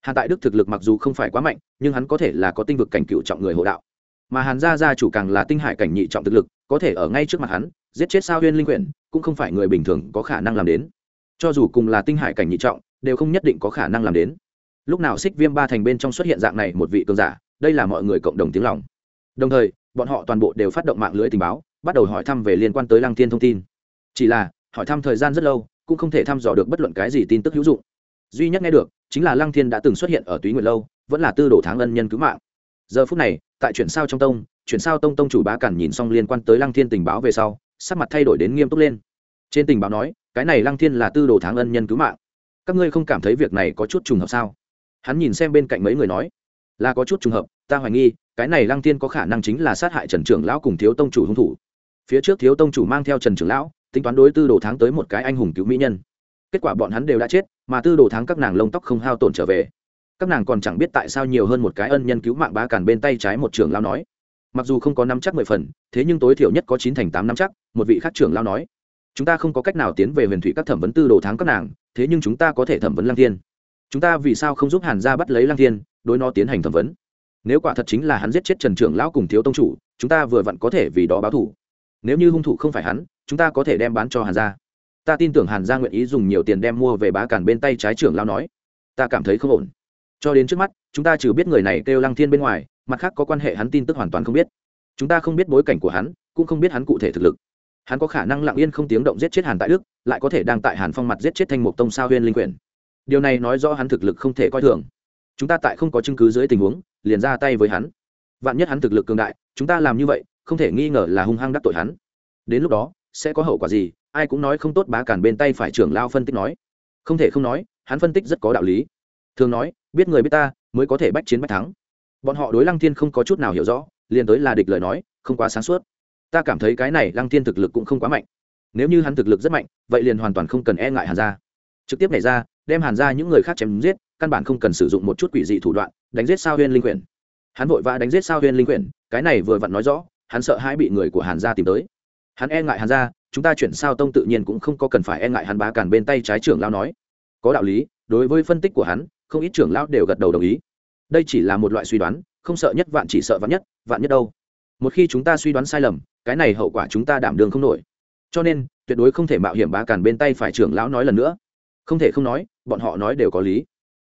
Hàn tại đức thực lực mặc dù không phải quá mạnh, nhưng hắn có thể là có tinh vực cảnh cựu trọng người hộ đạo. Mà hàn gia gia chủ càng là tinh hải cảnh nhị trọng thực lực, có thể ở ngay trước mặt hắn giết chết sao huyên linh quyển, cũng không phải người bình thường có khả năng làm đến. Cho dù cùng là tinh hải cảnh nhị trọng, đều không nhất định có khả năng làm đến. Lúc nào xích viêm ba thành bên trong xuất hiện dạng này một vị cường giả, đây là mọi người cộng đồng tiếng lòng. Đồng thời, bọn họ toàn bộ đều phát động mạng lưới tình báo, bắt đầu hỏi thăm về liên quan tới lăng thiên thông tin. Chỉ là, hỏi thăm thời gian rất lâu, cũng không thể thăm dò được bất luận cái gì tin tức hữu dụng. Duy nhất nghe được, chính là lăng thiên đã từng xuất hiện ở túy nguyệt lâu, vẫn là tư đồ tháng ân nhân cứu mạng. Giờ phút này, tại chuyển sao trong tông, chuyển sao tông tông chủ bá cản nhìn xong liên quan tới lăng thiên tình báo về sau sắc mặt thay đổi đến nghiêm túc lên. Trên tình báo nói, cái này lăng thiên là tư đồ tháng ân nhân cứu mạng. Các ngươi không cảm thấy việc này có chút trùng hợp sao? Hắn nhìn xem bên cạnh mấy người nói, là có chút trùng hợp, ta hoài nghi, cái này lăng thiên có khả năng chính là sát hại trần trưởng lão cùng thiếu tông chủ hung thủ. Phía trước thiếu tông chủ mang theo trần trưởng lão, tính toán đối tư đồ tháng tới một cái anh hùng cứu mỹ nhân. Kết quả bọn hắn đều đã chết, mà tư đồ tháng các nàng lông tóc không hao tổn trở về. Các nàng còn chẳng biết tại sao nhiều hơn một cái ân nhân cứu mạng bá càn bên tay trái một trưởng lão nói. Mặc dù không có năm chắc mười phần, thế nhưng tối thiểu nhất có chín thành tám năm chắc một vị khác trưởng lão nói, chúng ta không có cách nào tiến về huyền thủy các thẩm vấn tư đồ tháng các nàng, thế nhưng chúng ta có thể thẩm vấn lăng thiên. Chúng ta vì sao không giúp hàn gia bắt lấy lăng thiên, đối nó tiến hành thẩm vấn? Nếu quả thật chính là hắn giết chết trần trưởng lão cùng thiếu tông chủ, chúng ta vừa vặn có thể vì đó báo thủ. Nếu như hung thủ không phải hắn, chúng ta có thể đem bán cho hàn gia. Ta tin tưởng hàn gia nguyện ý dùng nhiều tiền đem mua về bá cản bên tay trái trưởng lão nói. Ta cảm thấy không ổn. Cho đến trước mắt, chúng ta trừ biết người này kêu lăng thiên bên ngoài, mặt khác có quan hệ hắn tin tức hoàn toàn không biết. Chúng ta không biết bối cảnh của hắn, cũng không biết hắn cụ thể thực lực hắn có khả năng lặng yên không tiếng động giết chết hàn tại đức, lại có thể đang tại hàn phong mặt giết chết thanh mục tông sao huyên linh quyền điều này nói rõ hắn thực lực không thể coi thường. Chúng ta tại không có chứng cứ dưới tình huống, liền ra tay với hắn. Vạn nhất hắn thực lực cường đại, chúng ta làm như vậy, không thể nghi ngờ là hung hăng đắc tội hắn. Đến lúc đó, sẽ có hậu quả gì, ai cũng nói không tốt bá cản bên tay phải trưởng lao phân tích nói. Không thể không nói, hắn phân tích rất có đạo lý. Thường nói, biết người biết ta, mới có thể bách chiến bách thắng. Bọn họ đối lăng thiên không có chút nào hiểu rõ, liền tới là địch lời nói, không quá sáng suốt ta cảm thấy cái này lăng thiên thực lực cũng không quá mạnh. Nếu như hắn thực lực rất mạnh, vậy liền hoàn toàn không cần e ngại hàn gia. Trực tiếp nảy ra, đem hàn gia những người khác chém giết, căn bản không cần sử dụng một chút quỷ dị thủ đoạn, đánh giết sao huyên linh quyển. Hắn vội vã đánh giết sao huyên linh quyển, cái này vừa vặn nói rõ, hắn sợ hãi bị người của hàn gia tìm tới. Hắn e ngại hàn gia, chúng ta chuyển sao tông tự nhiên cũng không có cần phải e ngại hắn bá càn bên tay trái trưởng lao nói. Có đạo lý, đối với phân tích của hắn, không ít trưởng lão đều gật đầu đồng ý. Đây chỉ là một loại suy đoán, không sợ nhất vạn chỉ sợ vạn nhất vạn nhất đâu. Một khi chúng ta suy đoán sai lầm cái này hậu quả chúng ta đảm đường không nổi. Cho nên, tuyệt đối không thể mạo hiểm bá càn bên tay phải trưởng lão nói lần nữa. Không thể không nói, bọn họ nói đều có lý.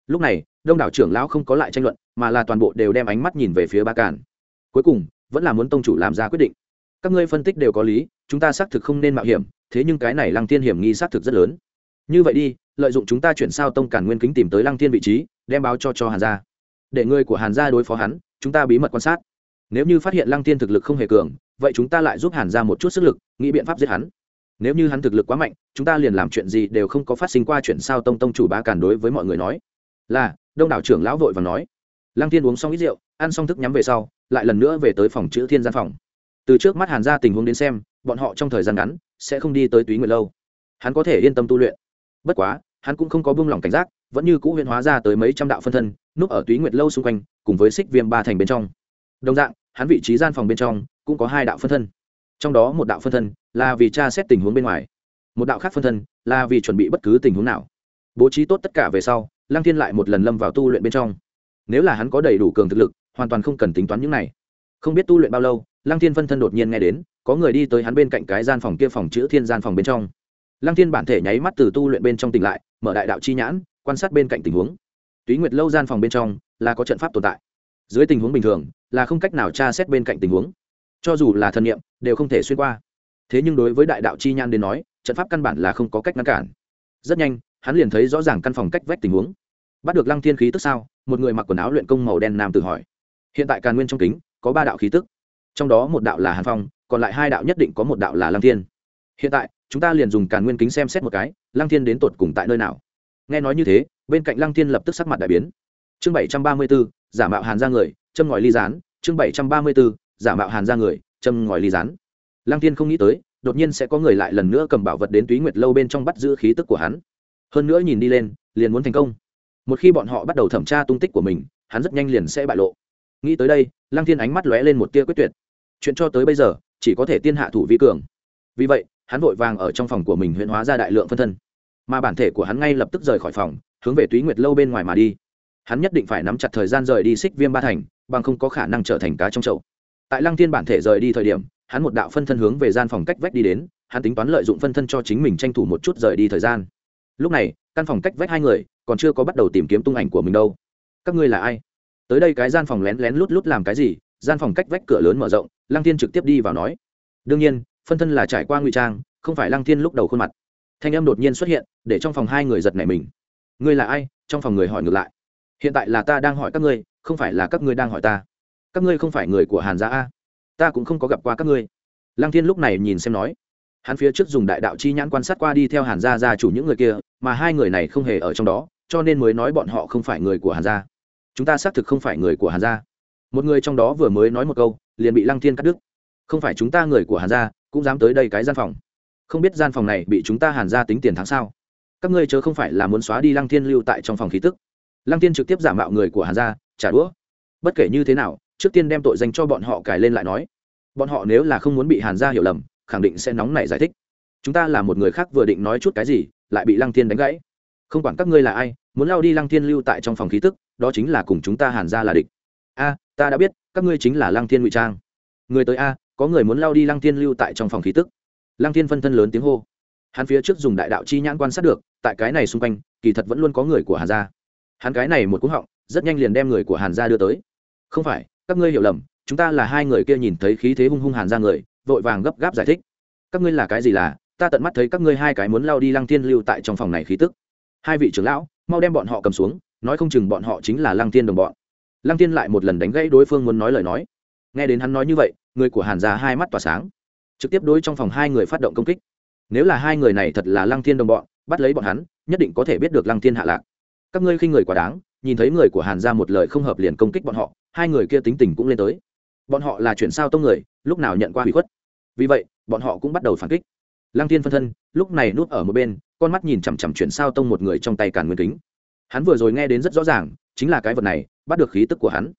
Lúc này, đông đảo trưởng lão không có lại tranh luận, mà là toàn bộ đều đem ánh mắt nhìn về phía bá càn. Cuối cùng, vẫn là muốn tông chủ làm ra quyết định. Các ngươi phân tích đều có lý, chúng ta xác thực không nên mạo hiểm, thế nhưng cái này lăng tiên hiểm nghi xác thực rất lớn. Như vậy đi, lợi dụng chúng ta chuyển sao tông cản nguyên kính tìm tới lăng tiên vị trí, đem báo cho cho hàn gia. Để người của hàn gia đối phó hắn, chúng ta bí mật quan sát. Nếu như phát hiện lăng tiên thực lực không hề cường vậy chúng ta lại giúp hàn gia một chút sức lực, nghĩ biện pháp giết hắn. Nếu như hắn thực lực quá mạnh, chúng ta liền làm chuyện gì đều không có phát sinh qua chuyện sao tông tông chủ bá cản đối với mọi người nói. Là, đông đảo trưởng lão vội và nói. Lăng thiên uống xong ít rượu, ăn xong thức nhắm về sau, lại lần nữa về tới phòng chữ thiên gian phòng. Từ trước mắt hàn ra tình huống đến xem, bọn họ trong thời gian ngắn, sẽ không đi tới túy nguyệt lâu. Hắn có thể yên tâm tu luyện. Bất quá, hắn cũng không có buông lỏng cảnh giác, vẫn như cũ huyện hóa ra tới mấy trăm đạo phân thân, núp ở túy nguyệt lâu xung quanh, cùng với xích viêm ba thành bên trong. Đồng dạng hắn vị trí gian phòng bên trong cũng có hai đạo phân thân. Trong đó một đạo phân thân là vì tra xét tình huống bên ngoài, một đạo khác phân thân là vì chuẩn bị bất cứ tình huống nào. Bố trí tốt tất cả về sau, lăng thiên lại một lần lâm vào tu luyện bên trong. Nếu là hắn có đầy đủ cường thực lực, hoàn toàn không cần tính toán những này. Không biết tu luyện bao lâu, lăng thiên phân thân đột nhiên nghe đến, có người đi tới hắn bên cạnh cái gian phòng kia phòng chữ thiên gian phòng bên trong. Lăng thiên bản thể nháy mắt từ tu luyện bên trong tỉnh lại, mở đại đạo chi nhãn, quan sát bên cạnh tình huống. Túy nguyệt lâu gian phòng bên trong là có trận pháp tồn tại dưới tình huống bình thường, là không cách nào tra xét bên cạnh tình huống. Cho dù là thân nhiệm đều không thể xuyên qua. Thế nhưng đối với đại đạo chi nhan đến nói, trận pháp căn bản là không có cách ngăn cản. Rất nhanh, hắn liền thấy rõ ràng căn phòng cách vách tình huống. Bắt được lăng thiên khí tức sao? Một người mặc quần áo luyện công màu đen nam tự hỏi. Hiện tại càn nguyên trong kính, có ba đạo khí tức. Trong đó một đạo là hàn phong, còn lại hai đạo nhất định có một đạo là lăng thiên. Hiện tại, chúng ta liền dùng càn nguyên kính xem xét một cái, lăng thiên đến tột cùng tại nơi nào? Nghe nói như thế, bên cạnh lăng thiên lập tức sắc mặt đại biến. Chương bảy trăm ba mươi bốn giả mạo hàn ra người, châm ngòi ly rán chương bảy trăm ba mươi bốn giả mạo hàn ra người, châm ngòi ly rán lăng thiên không nghĩ tới, đột nhiên sẽ có người lại lần nữa cầm bảo vật đến túy nguyệt lâu bên trong bắt giữ khí tức của hắn. Hơn nữa nhìn đi lên, liền muốn thành công. Một khi bọn họ bắt đầu thẩm tra tung tích của mình, hắn rất nhanh liền sẽ bại lộ. Nghĩ tới đây, lăng thiên ánh mắt lóe lên một tia quyết tuyệt. Chuyện cho tới bây giờ, chỉ có thể tiên hạ thủ vi cường. Vì vậy, hắn vội vàng ở trong phòng của mình huyễn hóa ra đại lượng phân thân. Mà bản thể của hắn ngay lập tức rời khỏi phòng, hướng về túy nguyệt lâu bên ngoài mà đi hắn nhất định phải nắm chặt thời gian rời đi xích viêm ba thành, bằng không có khả năng trở thành cá trong chậu. Tại lăng Thiên bản thể rời đi thời điểm, hắn một đạo phân thân hướng về gian phòng cách vách đi đến, hắn tính toán lợi dụng phân thân cho chính mình tranh thủ một chút rời đi thời gian. Lúc này, căn phòng cách vách hai người còn chưa có bắt đầu tìm kiếm tung ảnh của mình đâu. Các ngươi là ai? Tới đây cái gian phòng lén lén lút lút làm cái gì? Gian phòng cách vách cửa lớn mở rộng, lăng thiên trực tiếp đi vào nói. Đương nhiên, phân thân là trải qua ngụy trang, không phải lăng thiên lúc đầu khuôn mặt. Thanh âm đột nhiên xuất hiện, để trong phòng hai người giật nảy mình. Ngươi là ai? Trong phòng người hỏi ngược lại hiện tại là ta đang hỏi các ngươi, không phải là các ngươi đang hỏi ta. Các ngươi không phải người của hàn gia a. Ta cũng không có gặp qua các ngươi. Lăng thiên lúc này nhìn xem nói. Hắn phía trước dùng đại đạo chi nhãn quan sát qua đi theo hàn gia gia chủ những người kia, mà hai người này không hề ở trong đó, cho nên mới nói bọn họ không phải người của hàn gia. Chúng ta xác thực không phải người của hàn gia. Một người trong đó vừa mới nói một câu, liền bị lăng thiên cắt đứt. Không phải chúng ta người của hàn gia, cũng dám tới đây cái gian phòng. Không biết gian phòng này bị chúng ta hàn gia tính tiền tháng sao? Các ngươi chớ không phải là muốn xóa đi lăng thiên lưu tại trong phòng khí tức lăng thiên trực tiếp giả mạo người của hàn gia, trả đũa. Bất kể như thế nào, trước tiên đem tội danh cho bọn họ cài lên lại nói. Bọn họ nếu là không muốn bị hàn gia hiểu lầm, khẳng định sẽ nóng nảy giải thích. Chúng ta là một người khác vừa định nói chút cái gì, lại bị lăng thiên đánh gãy. Không quản các ngươi là ai, muốn lao đi lăng thiên lưu tại trong phòng khí tức, đó chính là cùng chúng ta hàn Gia là địch. A, ta đã biết, các ngươi chính là lăng thiên ngụy trang. Người tới a, có người muốn lao đi lăng thiên lưu tại trong phòng khí tức. Lăng thiên phân thân lớn tiếng hô. Hắn phía trước dùng đại đạo chi nhãn quan sát được, tại cái này xung quanh, kỳ thật vẫn luôn có người của hàn gia hắn cái này một cú họng, rất nhanh liền đem người của hàn gia đưa tới. Không phải, các ngươi hiểu lầm, chúng ta là hai người kia nhìn thấy khí thế hung hung hàn ra người, vội vàng gấp gáp giải thích. Các ngươi là cái gì là? Ta tận mắt thấy các ngươi hai cái muốn lao đi lăng thiên lưu tại trong phòng này khí tức. Hai vị trưởng lão, mau đem bọn họ cầm xuống, nói không chừng bọn họ chính là lăng thiên đồng bọn. Lăng thiên lại một lần đánh gãy đối phương muốn nói lời nói. Nghe đến hắn nói như vậy, người của hàn già hai mắt tỏa sáng. Trực tiếp đối trong phòng hai người phát động công kích. Nếu là hai người này thật là lăng thiên đồng bọn, bắt lấy bọn hắn, nhất định có thể biết được lăng thiên hạ lạc các ngươi khi người quá đáng, nhìn thấy người của hàn ra một lời không hợp liền công kích bọn họ, hai người kia tính tình cũng lên tới. Bọn họ là chuyển sao tông người, lúc nào nhận qua hủy khuất. Vì vậy, bọn họ cũng bắt đầu phản kích. Lăng thiên phân thân, lúc này núp ở một bên, con mắt nhìn chằm chằm chuyển sao tông một người trong tay càn nguyên kính. Hắn vừa rồi nghe đến rất rõ ràng, chính là cái vật này, bắt được khí tức của hắn.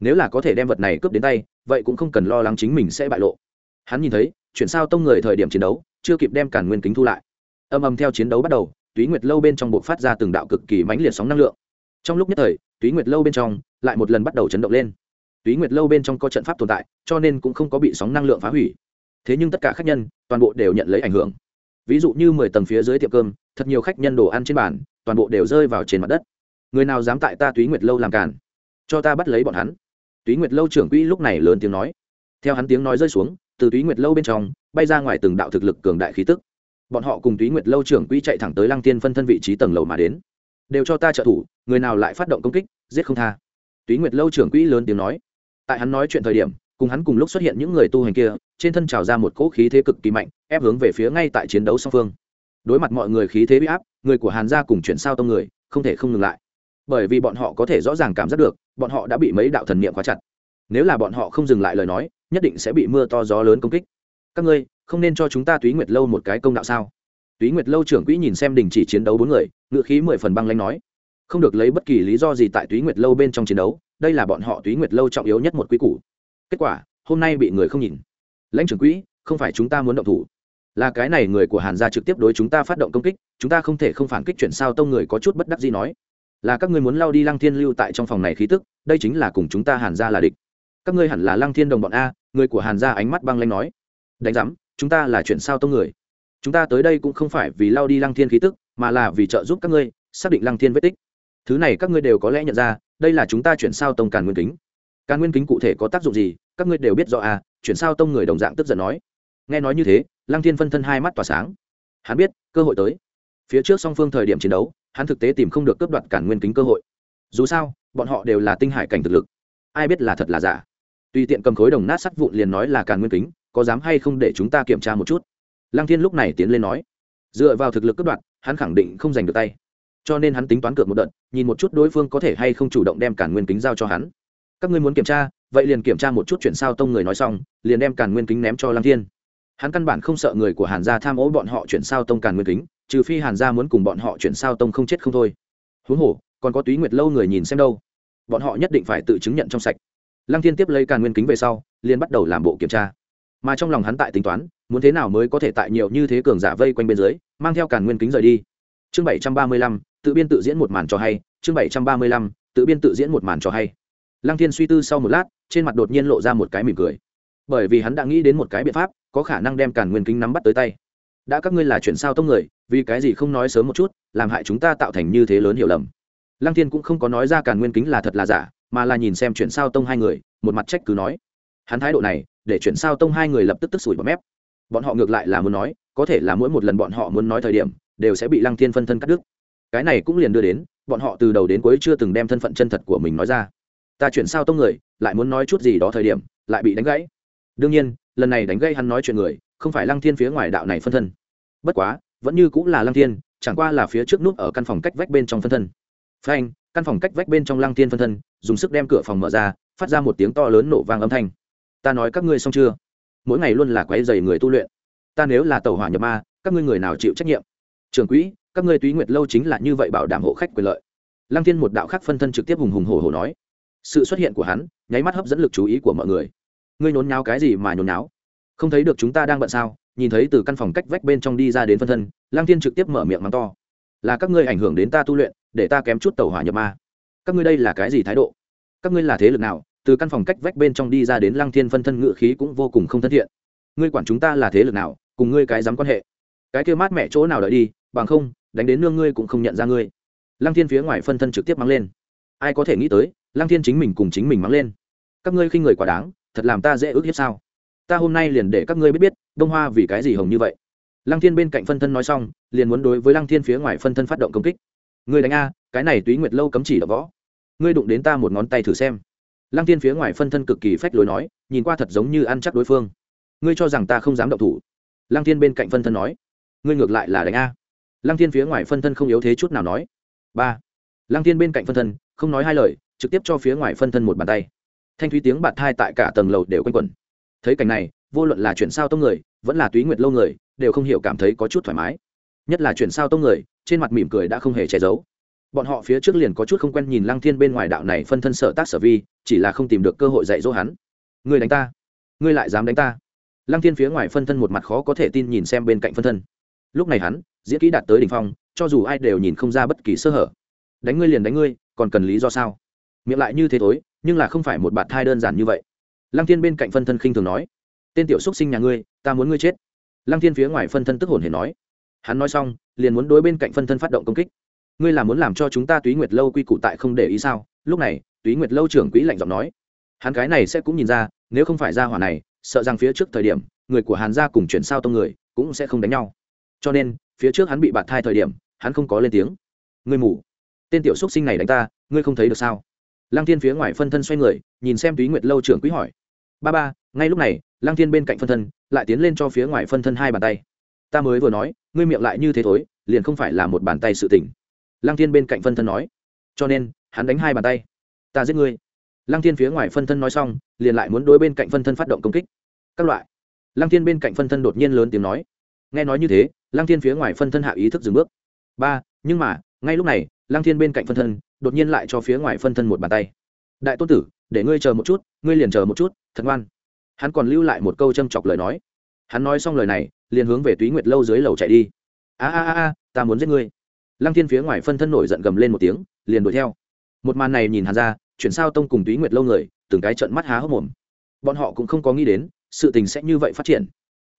Nếu là có thể đem vật này cướp đến tay, vậy cũng không cần lo lắng chính mình sẽ bại lộ. Hắn nhìn thấy, chuyển sao tông người thời điểm chiến đấu, chưa kịp đem càn nguyên kính thu lại. Âm âm theo chiến đấu bắt đầu túy nguyệt lâu bên trong bộ phát ra từng đạo cực kỳ mãnh liệt sóng năng lượng. Trong lúc nhất thời, túy nguyệt lâu bên trong lại một lần bắt đầu chấn động lên. Túy nguyệt lâu bên trong có trận pháp tồn tại, cho nên cũng không có bị sóng năng lượng phá hủy. Thế nhưng tất cả khách nhân, toàn bộ đều nhận lấy ảnh hưởng. Ví dụ như mười tầng phía dưới tiệm cơm, thật nhiều khách nhân đồ ăn trên bàn, toàn bộ đều rơi vào trên mặt đất. Người nào dám tại ta túy nguyệt lâu làm cản cho ta bắt lấy bọn hắn. Túy nguyệt lâu trưởng quỹ lúc này lớn tiếng nói. Theo hắn tiếng nói rơi xuống, từ túy nguyệt lâu bên trong, bay ra ngoài từng đạo thực lực cường đại khí tức bọn họ cùng túy nguyệt lâu trưởng quỹ chạy thẳng tới lăng tiên phân thân vị trí tầng lầu mà đến. Đều cho ta trợ thủ, người nào lại phát động công kích, giết không tha. Túy nguyệt lâu trưởng quỹ lớn tiếng nói. Tại hắn nói chuyện thời điểm, cùng hắn cùng lúc xuất hiện những người tu hành kia, trên thân trào ra một cỗ khí thế cực kỳ mạnh, ép hướng về phía ngay tại chiến đấu song phương. Đối mặt mọi người khí thế bị áp, người của hàn gia cùng chuyển sao tông người, không thể không ngừng lại. Bởi vì bọn họ có thể rõ ràng cảm giác được, bọn họ đã bị mấy đạo thần niệm khóa chặt. Nếu là bọn họ không dừng lại lời nói, nhất định sẽ bị mưa to gió lớn công kích. Các ngươi không nên cho chúng ta túy nguyệt lâu một cái công đạo sao? Túy nguyệt lâu trưởng quỹ nhìn xem đình chỉ chiến đấu bốn người ngựa khí mười phần băng lanh nói, không được lấy bất kỳ lý do gì tại túy nguyệt lâu bên trong chiến đấu, đây là bọn họ túy nguyệt lâu trọng yếu nhất một quý củ. Kết quả, hôm nay bị người không nhìn. Lãnh trưởng quỹ, không phải chúng ta muốn động thủ. Là cái này người của hàn gia trực tiếp đối chúng ta phát động công kích, chúng ta không thể không phản kích chuyển sao tông người có chút bất đắc gì nói. Là các ngươi muốn lao đi lăng thiên lưu tại trong phòng này khí tức, đây chính là cùng chúng ta hàn gia là địch. Các ngươi hẳn là lăng thiên đồng bọn a, người của hàn gia ánh mắt băng lanh nói. Đánh giám chúng ta là chuyển sao tông người. Chúng ta tới đây cũng không phải vì lao đi lăng thiên khí tức, mà là vì trợ giúp các ngươi, xác định lăng thiên vết tích. Thứ này các ngươi đều có lẽ nhận ra, đây là chúng ta chuyển sao tông càn nguyên kính. Càn nguyên kính cụ thể có tác dụng gì, các ngươi đều biết rõ à chuyển sao tông người đồng dạng tức giận nói. Nghe nói như thế, lăng thiên phân thân hai mắt tỏa sáng. Hắn biết, cơ hội tới. Phía trước song phương thời điểm chiến đấu, hắn thực tế tìm không được cướp đoạt cản nguyên kính cơ hội. Dù sao, bọn họ đều là tinh hải cảnh thực lực. Ai biết là thật là giả. Tùy tiện cầm khối đồng nát sắt vụn liền nói là càn nguyên kính có dám hay không để chúng ta kiểm tra một chút? Lăng thiên lúc này tiến lên nói. Dựa vào thực lực cướp đoạt, hắn khẳng định không giành được tay. Cho nên hắn tính toán cược một đợt, nhìn một chút đối phương có thể hay không chủ động đem cản nguyên kính giao cho hắn. Các ngươi muốn kiểm tra, vậy liền kiểm tra một chút chuyển sao tông người nói xong, liền đem càn nguyên kính ném cho lăng thiên. Hắn căn bản không sợ người của hàn gia tham ô bọn họ chuyển sao tông càn nguyên kính, trừ phi hàn gia muốn cùng bọn họ chuyển sao tông không chết không thôi. Huống hồ, còn có túy nguyệt lâu người nhìn xem đâu. Bọn họ nhất định phải tự chứng nhận trong sạch. Lăng thiên tiếp lấy càn nguyên kính về sau, liền bắt đầu làm bộ kiểm tra mà trong lòng hắn tại tính toán, muốn thế nào mới có thể tại nhiều như thế cường giả vây quanh bên dưới, mang theo càn nguyên kính rời đi. Chương bảy trăm ba mươi lăm, tự biên tự diễn một màn cho hay. Chương bảy trăm ba mươi lăm, tự biên tự diễn một màn cho hay. Lăng thiên suy tư sau một lát, trên mặt đột nhiên lộ ra một cái mỉm cười. Bởi vì hắn đã nghĩ đến một cái biện pháp, có khả năng đem càn nguyên kính nắm bắt tới tay. Đã các ngươi là chuyển sao tông người, vì cái gì không nói sớm một chút, làm hại chúng ta tạo thành như thế lớn hiểu lầm. Lăng thiên cũng không có nói ra càn nguyên kính là thật là giả, mà là nhìn xem chuyển sao tông hai người, một mặt trách cứ nói. Hắn thái độ này để chuyển sao tông hai người lập tức tức sủi bọt mép. Bọn họ ngược lại là muốn nói, có thể là mỗi một lần bọn họ muốn nói thời điểm, đều sẽ bị lăng thiên phân thân cắt đứt. Cái này cũng liền đưa đến, bọn họ từ đầu đến cuối chưa từng đem thân phận chân thật của mình nói ra. Ta chuyển sao tông người, lại muốn nói chút gì đó thời điểm, lại bị đánh gãy. Đương nhiên, lần này đánh gãy hắn nói chuyện người, không phải lăng thiên phía ngoài đạo này phân thân. Bất quá, vẫn như cũng là lăng thiên, chẳng qua là phía trước nút ở căn phòng cách vách bên trong phân thân. Phanh, căn phòng cách vách bên trong lăng thiên phân thân, dùng sức đem cửa phòng mở ra, phát ra một tiếng to lớn nổ vang âm thanh ta nói các ngươi xong chưa? Mỗi ngày luôn là quấy dày người tu luyện. Ta nếu là tàu hỏa nhập ma, các ngươi người nào chịu trách nhiệm? Trường quỹ, các ngươi túy nguyệt lâu chính là như vậy bảo đảm hộ khách quyền lợi. Lăng thiên một đạo khác phân thân trực tiếp hùng hùng hổ hổ nói. Sự xuất hiện của hắn, nháy mắt hấp dẫn lực chú ý của mọi người. Ngươi nhốn nháo cái gì mà nhốn nháo? Không thấy được chúng ta đang bận sao? Nhìn thấy từ căn phòng cách vách bên trong đi ra đến phân thân lang thiên trực tiếp mở miệng mắng to. Là các ngươi ảnh hưởng đến ta tu luyện, để ta kém chút tàu hỏa nhập ma. Các ngươi đây là cái gì thái độ? Các ngươi là thế lực nào? Từ căn phòng cách vách bên trong đi ra đến lăng thiên phân thân ngự khí cũng vô cùng không thân thiện. Ngươi quản chúng ta là thế lực nào, cùng ngươi cái dám quan hệ? Cái kêu mát mẹ chỗ nào đợi đi, bằng không, đánh đến nương ngươi cũng không nhận ra ngươi. Lăng thiên phía ngoài phân thân trực tiếp mắng lên. Ai có thể nghĩ tới, lăng thiên chính mình cùng chính mình mắng lên. Các ngươi khinh người quá đáng, thật làm ta dễ ước hiếp sao? Ta hôm nay liền để các ngươi biết biết, đông hoa vì cái gì hồng như vậy. Lăng thiên bên cạnh phân thân nói xong, liền muốn đối với lăng thiên phía ngoài phân thân phát động công kích. Ngươi đánh a, cái này túy nguyệt lâu cấm chỉ đ võ. Ngươi đụng đến ta một ngón tay thử xem lăng thiên phía ngoài phân thân cực kỳ phách lối nói, nhìn qua thật giống như ăn chắc đối phương. Ngươi cho rằng ta không dám động thủ? Lăng thiên bên cạnh phân thân nói, ngươi ngược lại là đánh a. Lăng thiên phía ngoài phân thân không yếu thế chút nào nói, ba. Lăng thiên bên cạnh phân thân, không nói hai lời, trực tiếp cho phía ngoài phân thân một bàn tay. Thanh thúy tiếng bạt thai tại cả tầng lầu đều quanh quẩn. Thấy cảnh này, vô luận là chuyển sao tông người, vẫn là túy nguyệt lâu người, đều không hiểu cảm thấy có chút thoải mái. Nhất là chuyển sao tông người, trên mặt mỉm cười đã không hề che giấu. Bọn họ phía trước liền có chút không quen nhìn lăng thiên bên ngoài đạo này phân thân sở tác sở vi chỉ là không tìm được cơ hội dạy dỗ hắn. Ngươi đánh ta, ngươi lại dám đánh ta. Lăng thiên phía ngoài phân thân một mặt khó có thể tin nhìn xem bên cạnh phân thân. Lúc này hắn, diễn kỹ đạt tới đ ỉ n h phong, cho dù ai đều nhìn không ra bất kỳ sơ hở. Đánh ngươi liền đánh ngươi, còn cần lý do sao? Miệng lại như thế thối nhưng là không phải một bạt thai đơn giản như vậy. Lăng thiên bên cạnh phân thân khinh thường nói, tên tiểu xúc sinh nhà ngươi, ta muốn ngươi chết. Lăng thiên phía ngoài phân thân tức hồn hề nói. Hắn nói xong, liền muốn đối bên cạnh phân thân phát động công kích. Ngươi là muốn làm cho chúng ta túy nguyệt lâu quy củ tại không để ý sao? Lúc này túy nguyệt lâu trưởng quỹ lạnh giọng nói. Hắn cái này sẽ cũng nhìn ra, nếu không phải ra hỏa này, sợ rằng phía trước thời điểm, người của hàn gia cùng chuyển sao tông người cũng sẽ không đánh nhau. Cho nên, phía trước hắn bị bạt thai thời điểm, hắn không có lên tiếng. Ngươi mù. Tên tiểu xúc sinh này đánh ta, ngươi không thấy được sao? Lăng thiên phía ngoài phân thân xoay người, nhìn xem túy nguyệt lâu trưởng quỹ hỏi. Ba ba, ngay lúc này, lăng thiên bên cạnh phân thân, lại tiến lên cho phía ngoài phân thân hai bàn tay. Ta mới vừa nói, ngươi miệng lại như thế thối, liền không phải là một bàn tay sự tỉnh lăng thiên bên cạnh phân thân nói. Cho nên, hắn đánh hai bàn tay ta giết ngươi. Lăng thiên phía ngoài phân thân nói xong, liền lại muốn đối bên cạnh phân thân phát động công kích. Các loại. Lăng thiên bên cạnh phân thân đột nhiên lớn tiếng nói. Nghe nói như thế, lăng thiên phía ngoài phân thân hạ ý thức dừng bước. Ba, nhưng mà, ngay lúc này, lăng thiên bên cạnh phân thân đột nhiên lại cho phía ngoài phân thân một bàn tay. Đại tôn tử, để ngươi chờ một chút, ngươi liền chờ một chút, thật ngoan. Hắn còn lưu lại một câu châm chọc lời nói. Hắn nói xong lời này, liền hướng về túy nguyệt lâu dưới lầu chạy đi. A a a a, ta muốn giết ngươi. Lăng thiên phía ngoài phân thân nổi giận gầm lên một tiếng, liền đuổi theo một màn này nhìn hàn ra, chuyển sao tông cùng túy nguyệt lâu người, từng cái trận mắt há hốc mồm. Bọn họ cũng không có nghĩ đến, sự tình sẽ như vậy phát triển.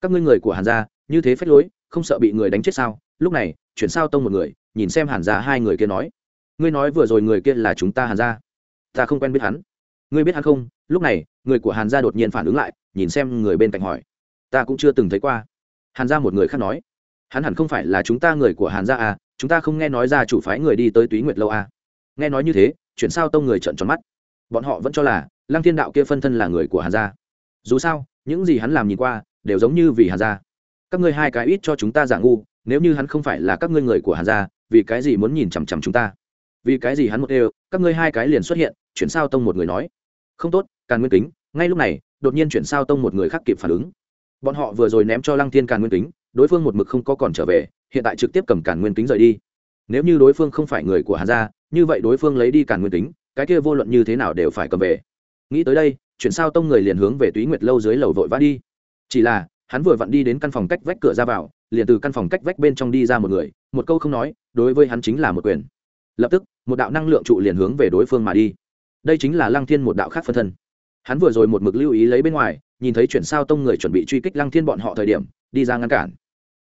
Các ngươi người của hàn gia, như thế phách lối, không sợ bị người đánh chết sao? Lúc này, chuyển sao tông một người, nhìn xem hàn gia hai người kia nói, ngươi nói vừa rồi người kia là chúng ta hàn gia. Ta không quen biết hắn. Ngươi biết hắn không? Lúc này, người của hàn gia đột nhiên phản ứng lại, nhìn xem người bên cạnh hỏi, ta cũng chưa từng thấy qua. Hàn gia một người khác nói, hắn hẳn không phải là chúng ta người của hàn gia à chúng ta không nghe nói ra chủ phái người đi tới túy nguyệt lâu à nghe nói như thế, chuyển sao tông người trợn tròn mắt. Bọn họ vẫn cho là, lăng thiên đạo kia phân thân là người của hàn gia. Dù sao, những gì hắn làm nhìn qua, đều giống như vì hàn gia. Các ngươi hai cái ít cho chúng ta giả ngu, nếu như hắn không phải là các ngươi người của hàn gia, vì cái gì muốn nhìn chằm chằm chúng ta? Vì cái gì hắn một đều, các ngươi hai cái liền xuất hiện, chuyển sao tông một người nói. Không tốt, càn nguyên kính, ngay lúc này, đột nhiên chuyển sao tông một người khác kịp phản ứng. Bọn họ vừa rồi ném cho lăng thiên càn nguyên kính, đối phương một mực không có còn trở về, hiện tại trực tiếp cầm càn nguyên kính rời đi. Nếu như đối phương không phải người của hàn gia như vậy đối phương lấy đi càn nguyên kính, cái kia vô luận như thế nào đều phải cầm về. Nghĩ tới đây, chuyển sao tông người liền hướng về túy nguyệt lâu dưới lầu vội vã đi. Chỉ là, hắn vừa vặn đi đến căn phòng cách vách cửa ra vào, liền từ căn phòng cách vách bên trong đi ra một người, một câu không nói, đối với hắn chính là một quyền. Lập tức, một đạo năng lượng trụ liền hướng về đối phương mà đi. Đây chính là lăng thiên một đạo khác phân thân. Hắn vừa rồi một mực lưu ý lấy bên ngoài, nhìn thấy chuyển sao tông người chuẩn bị truy kích lăng thiên bọn họ thời điểm, đi ra ngăn cản.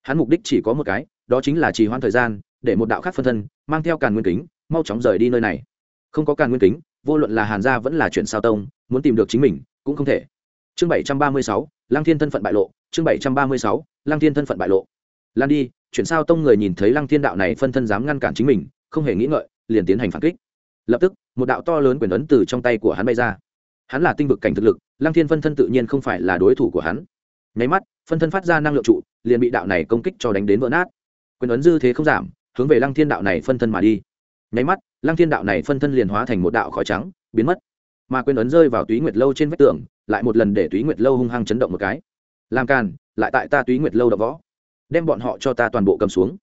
Hắn mục đích chỉ có một cái, đó chính là trì hoãn thời gian, để một đạo khác phân thân, mang theo càn nguyên kính mau chóng rời đi nơi này. Không có càn nguyên kính, vô luận là hàn gia vẫn là chuyện sao tông, muốn tìm được chính mình, cũng không thể. Chương bảy trăm ba mươi sáu, lăng thiên thân phận bại lộ, chương bảy trăm ba mươi sáu, lăng thiên thân phận bại lộ. Lan đi chuyển sao tông người nhìn thấy lăng thiên đạo này phân thân dám ngăn cản chính mình, không hề nghĩ ngợi, liền tiến hành phản kích. Lập tức, một đạo to lớn quyền ấn từ trong tay của hắn bay ra. Hắn là tinh vực cảnh thực lực, lăng thiên phân thân tự nhiên không phải là đối thủ của hắn. Nháy mắt, phân thân phát ra năng lượng trụ, liền bị đạo này công kích cho đánh đến vỡ nát. Quyền ấn dư thế không giảm, hướng về lăng thiên đạo này phân thân mà đi nháy mắt, lăng thiên đạo này phân thân liền hóa thành một đạo khói trắng, biến mất. Mà quyền ấn rơi vào túy nguyệt lâu trên vách tường, lại một lần để túy nguyệt lâu hung hăng chấn động một cái. Làm càn, lại tại ta túy nguyệt lâu đập võ. Đem bọn họ cho ta toàn bộ cầm xuống.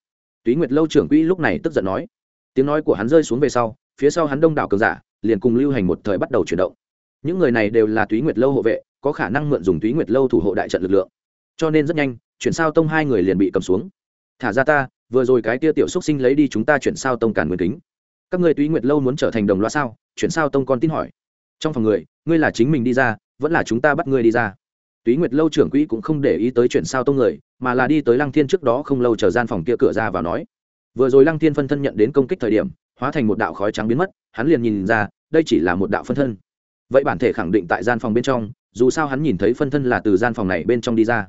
Túy nguyệt lâu trưởng quỹ lúc này tức giận nói. Tiếng nói của hắn rơi xuống về sau, phía sau hắn đông đảo cường giả, liền cùng lưu hành một thời bắt đầu chuyển động. Những người này đều là túy nguyệt lâu hộ vệ, có khả năng mượn dùng túy nguyệt lâu thủ hộ đại trận lực lượng. Cho nên rất nhanh, chuyển sao tông hai người liền bị cầm xuống. Thả ra ta, vừa rồi cái tia tiểu xúc sinh lấy đi chúng ta chuyển sao tông càn nguyên kính các ngươi túy nguyệt lâu muốn trở thành đồng loa sao? Chuyển sao tông con tin hỏi. Trong phòng người, ngươi là chính mình đi ra, vẫn là chúng ta bắt ngươi đi ra. Túy nguyệt lâu trưởng quỹ cũng không để ý tới chuyển sao tông người, mà là đi tới lăng thiên trước đó không lâu chờ gian phòng kia cửa ra và nói. Vừa rồi lăng thiên phân thân nhận đến công kích thời điểm, hóa thành một đạo khói trắng biến mất, hắn liền nhìn ra, đây chỉ là một đạo phân thân. Vậy bản thể khẳng định tại gian phòng bên trong, dù sao hắn nhìn thấy phân thân là từ gian phòng này bên trong đi ra.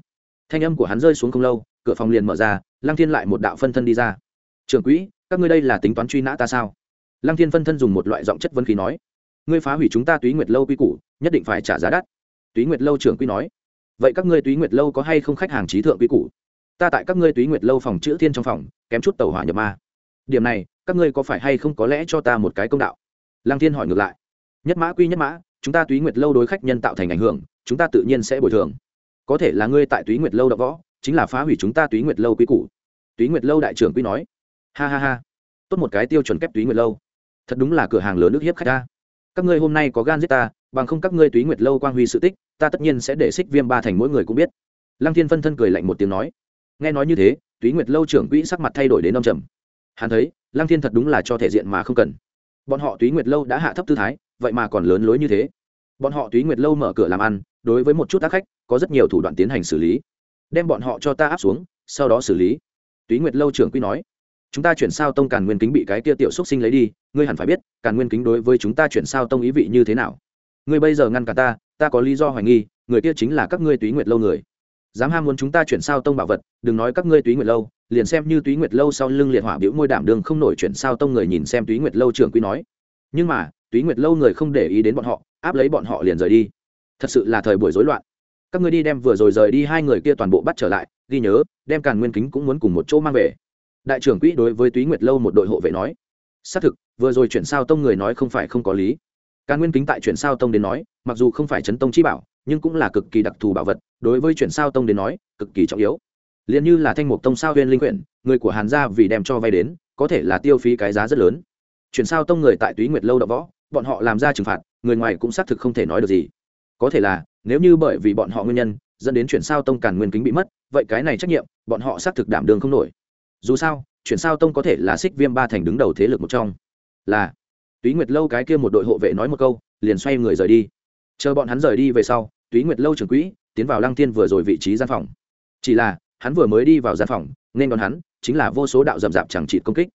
Thanh âm của hắn rơi xuống không lâu, cửa phòng liền mở ra, lăng thiên lại một đạo phân thân đi ra. Trưởng quỹ, các ngươi đây là tính toán truy nã ta sao? Lăng thiên phân thân dùng một loại giọng chất vân khí nói, ngươi phá hủy chúng ta túy nguyệt lâu quy củ, nhất định phải trả giá đắt. Túy nguyệt lâu trưởng quy nói, vậy các ngươi túy nguyệt lâu có hay không khách hàng trí thượng quy củ? Ta tại các ngươi túy nguyệt lâu phòng chữ thiên trong phòng, kém chút tàu hỏa nhập ma. Điểm này, các ngươi có phải hay không có lẽ cho ta một cái công đạo? Lăng thiên hỏi ngược lại, nhất mã quy nhất mã, chúng ta túy nguyệt lâu đối khách nhân tạo thành ảnh hưởng, chúng ta tự nhiên sẽ bồi thường. Có thể là ngươi tại túy nguyệt lâu đ võ, chính là phá hủy chúng ta túy nguyệt lâu quy củ. Túy nguyệt lâu đại trưởng quy nói, ha ha ha, tốt một cái tiêu chuẩn kép túy nguyệt lâu thật đúng là cửa hàng lớn nước hiếp khách ta. Các ngươi hôm nay có gan giết ta, bằng không các ngươi túy nguyệt lâu quang huy sự tích, ta tất nhiên sẽ để xích viêm ba thành mỗi người cũng biết. Lăng thiên phân thân cười lạnh một tiếng nói. Nghe nói như thế, túy nguyệt lâu trưởng quỹ sắc mặt thay đổi đến đông trầm. Hắn thấy, lăng thiên thật đúng là cho thể diện mà không cần. Bọn họ túy nguyệt lâu đã hạ thấp tư thái, vậy mà còn lớn lối như thế. Bọn họ túy nguyệt lâu mở cửa làm ăn, đối với một chút tác khách, có rất nhiều thủ đoạn tiến hành xử lý. Đem bọn họ cho ta áp xuống, sau đó xử lý. Túy nguyệt lâu trưởng quy nói chúng ta chuyển sao tông càn nguyên kính bị cái kia tiểu xúc sinh lấy đi, ngươi hẳn phải biết, càn nguyên kính đối với chúng ta chuyển sao tông ý vị như thế nào. Ngươi bây giờ ngăn cả ta ta có lý do hoài nghi, người kia chính là các ngươi túy nguyệt lâu người. Dám ham muốn chúng ta chuyển sao tông bảo vật, đừng nói các ngươi túy nguyệt lâu, liền xem như túy nguyệt lâu sau lưng liệt hỏa biểu môi đảm đường không nổi chuyển sao tông người nhìn xem túy nguyệt lâu trưởng quý nói. Nhưng mà, túy nguyệt lâu người không để ý đến bọn họ, áp lấy bọn họ liền rời đi. Thật sự là thời buổi rối loạn. Các ngươi đi đem vừa rồi rời đi hai người kia toàn bộ bắt trở lại, ghi nhớ, đem càn nguyên kính cũng muốn cùng một chỗ mang về đại trưởng quỹ đối với túy nguyệt lâu một đội hộ vệ nói, xác thực, vừa rồi chuyển sao tông người nói không phải không có lý. Càn nguyên kính tại chuyển sao tông đến nói, mặc dù không phải chấn tông chi bảo, nhưng cũng là cực kỳ đặc thù bảo vật, đối với chuyển sao tông đến nói, cực kỳ trọng yếu. Liền như là thanh mục tông sao huyên linh quyển, người của hàn gia vì đem cho vay đến, có thể là tiêu phí cái giá rất lớn. Chuyển sao tông người tại túy nguyệt lâu đập võ, bọn họ làm ra trừng phạt, người ngoài cũng xác thực không thể nói được gì. Có thể là, nếu như bởi vì bọn họ nguyên nhân, dẫn đến chuyển sao tông càn nguyên kính bị mất, vậy cái này trách nhiệm, bọn họ xác thực đảm đường không nổi dù sao, chuyển sao tông có thể là xích viêm ba thành đứng đầu thế lực một trong. Là, túy nguyệt lâu cái kia một đội hộ vệ nói một câu, liền xoay người rời đi. Chờ bọn hắn rời đi về sau, túy nguyệt lâu trưởng quỹ tiến vào lăng thiên vừa rồi vị trí gian phòng. Chỉ là, hắn vừa mới đi vào gian phòng, nên đón hắn chính là vô số đạo rậm rạp chẳng trị công kích.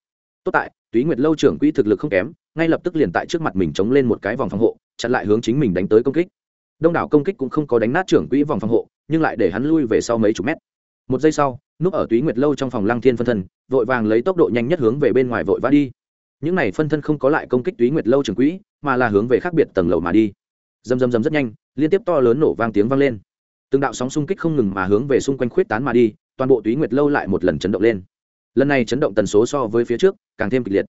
Tốt tại, túy nguyệt lâu trưởng quỹ thực lực không kém, ngay lập tức liền tại trước mặt mình chống lên một cái vòng phòng hộ, chặn lại hướng chính mình đánh tới công kích. Đông đảo công kích cũng không có đánh nát trưởng quỹ vòng phòng hộ, nhưng lại để hắn lui về sau mấy chục mét. Một giây sau núp ở túy nguyệt lâu trong phòng lăng thiên phân thân, vội vàng lấy tốc độ nhanh nhất hướng về bên ngoài vội vã đi. Những này phân thân không có lại công kích túy nguyệt lâu trường quỹ, mà là hướng về khác biệt tầng lầu mà đi. Dầm dầm dầm rất nhanh, liên tiếp to lớn nổ vang tiếng vang lên. Từng đạo sóng xung kích không ngừng mà hướng về xung quanh khuyết tán mà đi, toàn bộ túy nguyệt lâu lại một lần chấn động lên. Lần này chấn động tần số so với phía trước, càng thêm kịch liệt.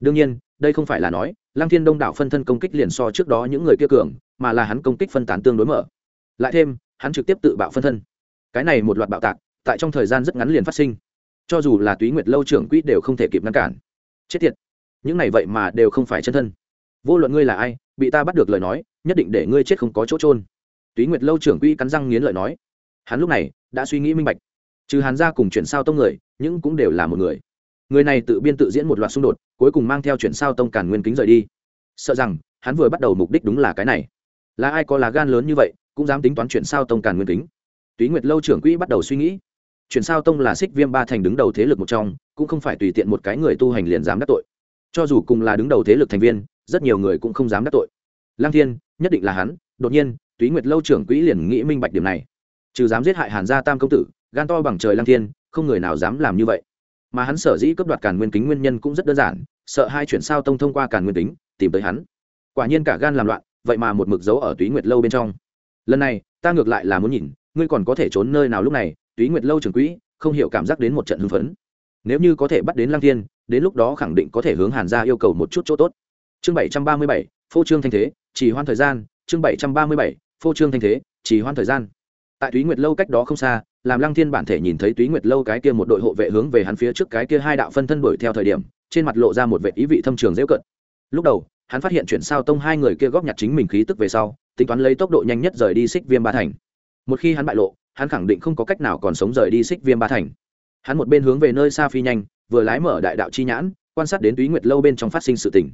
Đương nhiên, đây không phải là nói, lăng thiên đông đảo phân thân công kích liền so trước đó những người kia cường, mà là hắn công kích phân tán tương đối mở. Lại thêm, hắn trực tiếp tự bạo phân thân. Cái này một loạt bạo tạc tại trong thời gian rất ngắn liền phát sinh. Cho dù là túy nguyệt lâu trưởng quỹ đều không thể kịp ngăn cản. Chết tiệt, những này vậy mà đều không phải chân thân. Vô luận ngươi là ai, bị ta bắt được lời nói, nhất định để ngươi chết không có chỗ trôn túy nguyệt lâu trưởng quỹ cắn răng nghiến lợi nói. Hắn lúc này đã suy nghĩ minh bạch. Trừ hắn ra cùng chuyển sao tông người nhưng cũng đều là một người. Người này tự biên tự diễn một loạt xung đột, cuối cùng mang theo chuyển sao tông càn nguyên kính rời đi. Sợ rằng, hắn vừa bắt đầu mục đích đúng là cái này. Là ai có là gan lớn như vậy, cũng dám tính toán chuyển sao tông càn nguyên kính. Túy nguyệt lâu trưởng quỹ bắt đầu suy nghĩ chuyển sao tông là xích viêm ba thành đứng đầu thế lực một trong, cũng không phải tùy tiện một cái người tu hành liền dám đắc tội. Cho dù cùng là đứng đầu thế lực thành viên, rất nhiều người cũng không dám đắc tội. Lang thiên, nhất định là hắn, đột nhiên, túy nguyệt lâu trưởng quỹ liền nghĩ minh bạch điểm này. Trừ dám giết hại hàn gia tam công tử, gan to bằng trời lang thiên, không người nào dám làm như vậy. Mà hắn sở dĩ cấp đoạt càn nguyên kính nguyên nhân cũng rất đơn giản, sợ hai chuyển sao tông thông qua càn nguyên kính, tìm tới hắn. Quả nhiên cả gan làm loạn, vậy mà một mực dấu ở túy nguyệt lâu bên trong. Lần này, ta ngược lại là muốn nhìn, ngươi còn có thể trốn nơi nào lúc này túy nguyệt lâu trưởng quỹ, không hiểu cảm giác đến một trận hưng phấn. Nếu như có thể bắt đến lăng thiên, đến lúc đó khẳng định có thể hướng hàn gia yêu cầu một chút chỗ tốt. Chương bảy trăm ba mươi bảy, phô trương thanh thế, chỉ hoan thời gian. Chương bảy trăm ba mươi bảy, phô trương thanh thế, chỉ hoan thời gian. Tại túy nguyệt lâu cách đó không xa, làm lăng thiên bản thể nhìn thấy túy nguyệt lâu cái kia một đội hộ vệ hướng về hắn phía trước cái kia hai đạo phân thân đuổi theo thời điểm, trên mặt lộ ra một vệ ý vị thâm trường dễ cận lúc đầu, hắn phát hiện chuyển sao tông hai người kia góp nhặt chính mình khí tức về sau, tính toán lấy tốc độ nhanh nhất rời đi xích viêm ba thành. Một khi hắn bại lộ hắn khẳng định không có cách nào còn sống rời đi xích viêm ba thành. Hắn một bên hướng về nơi xa phi nhanh, vừa lái mở đại đạo chi nhãn, quan sát đến túy nguyệt lâu bên trong phát sinh sự tình.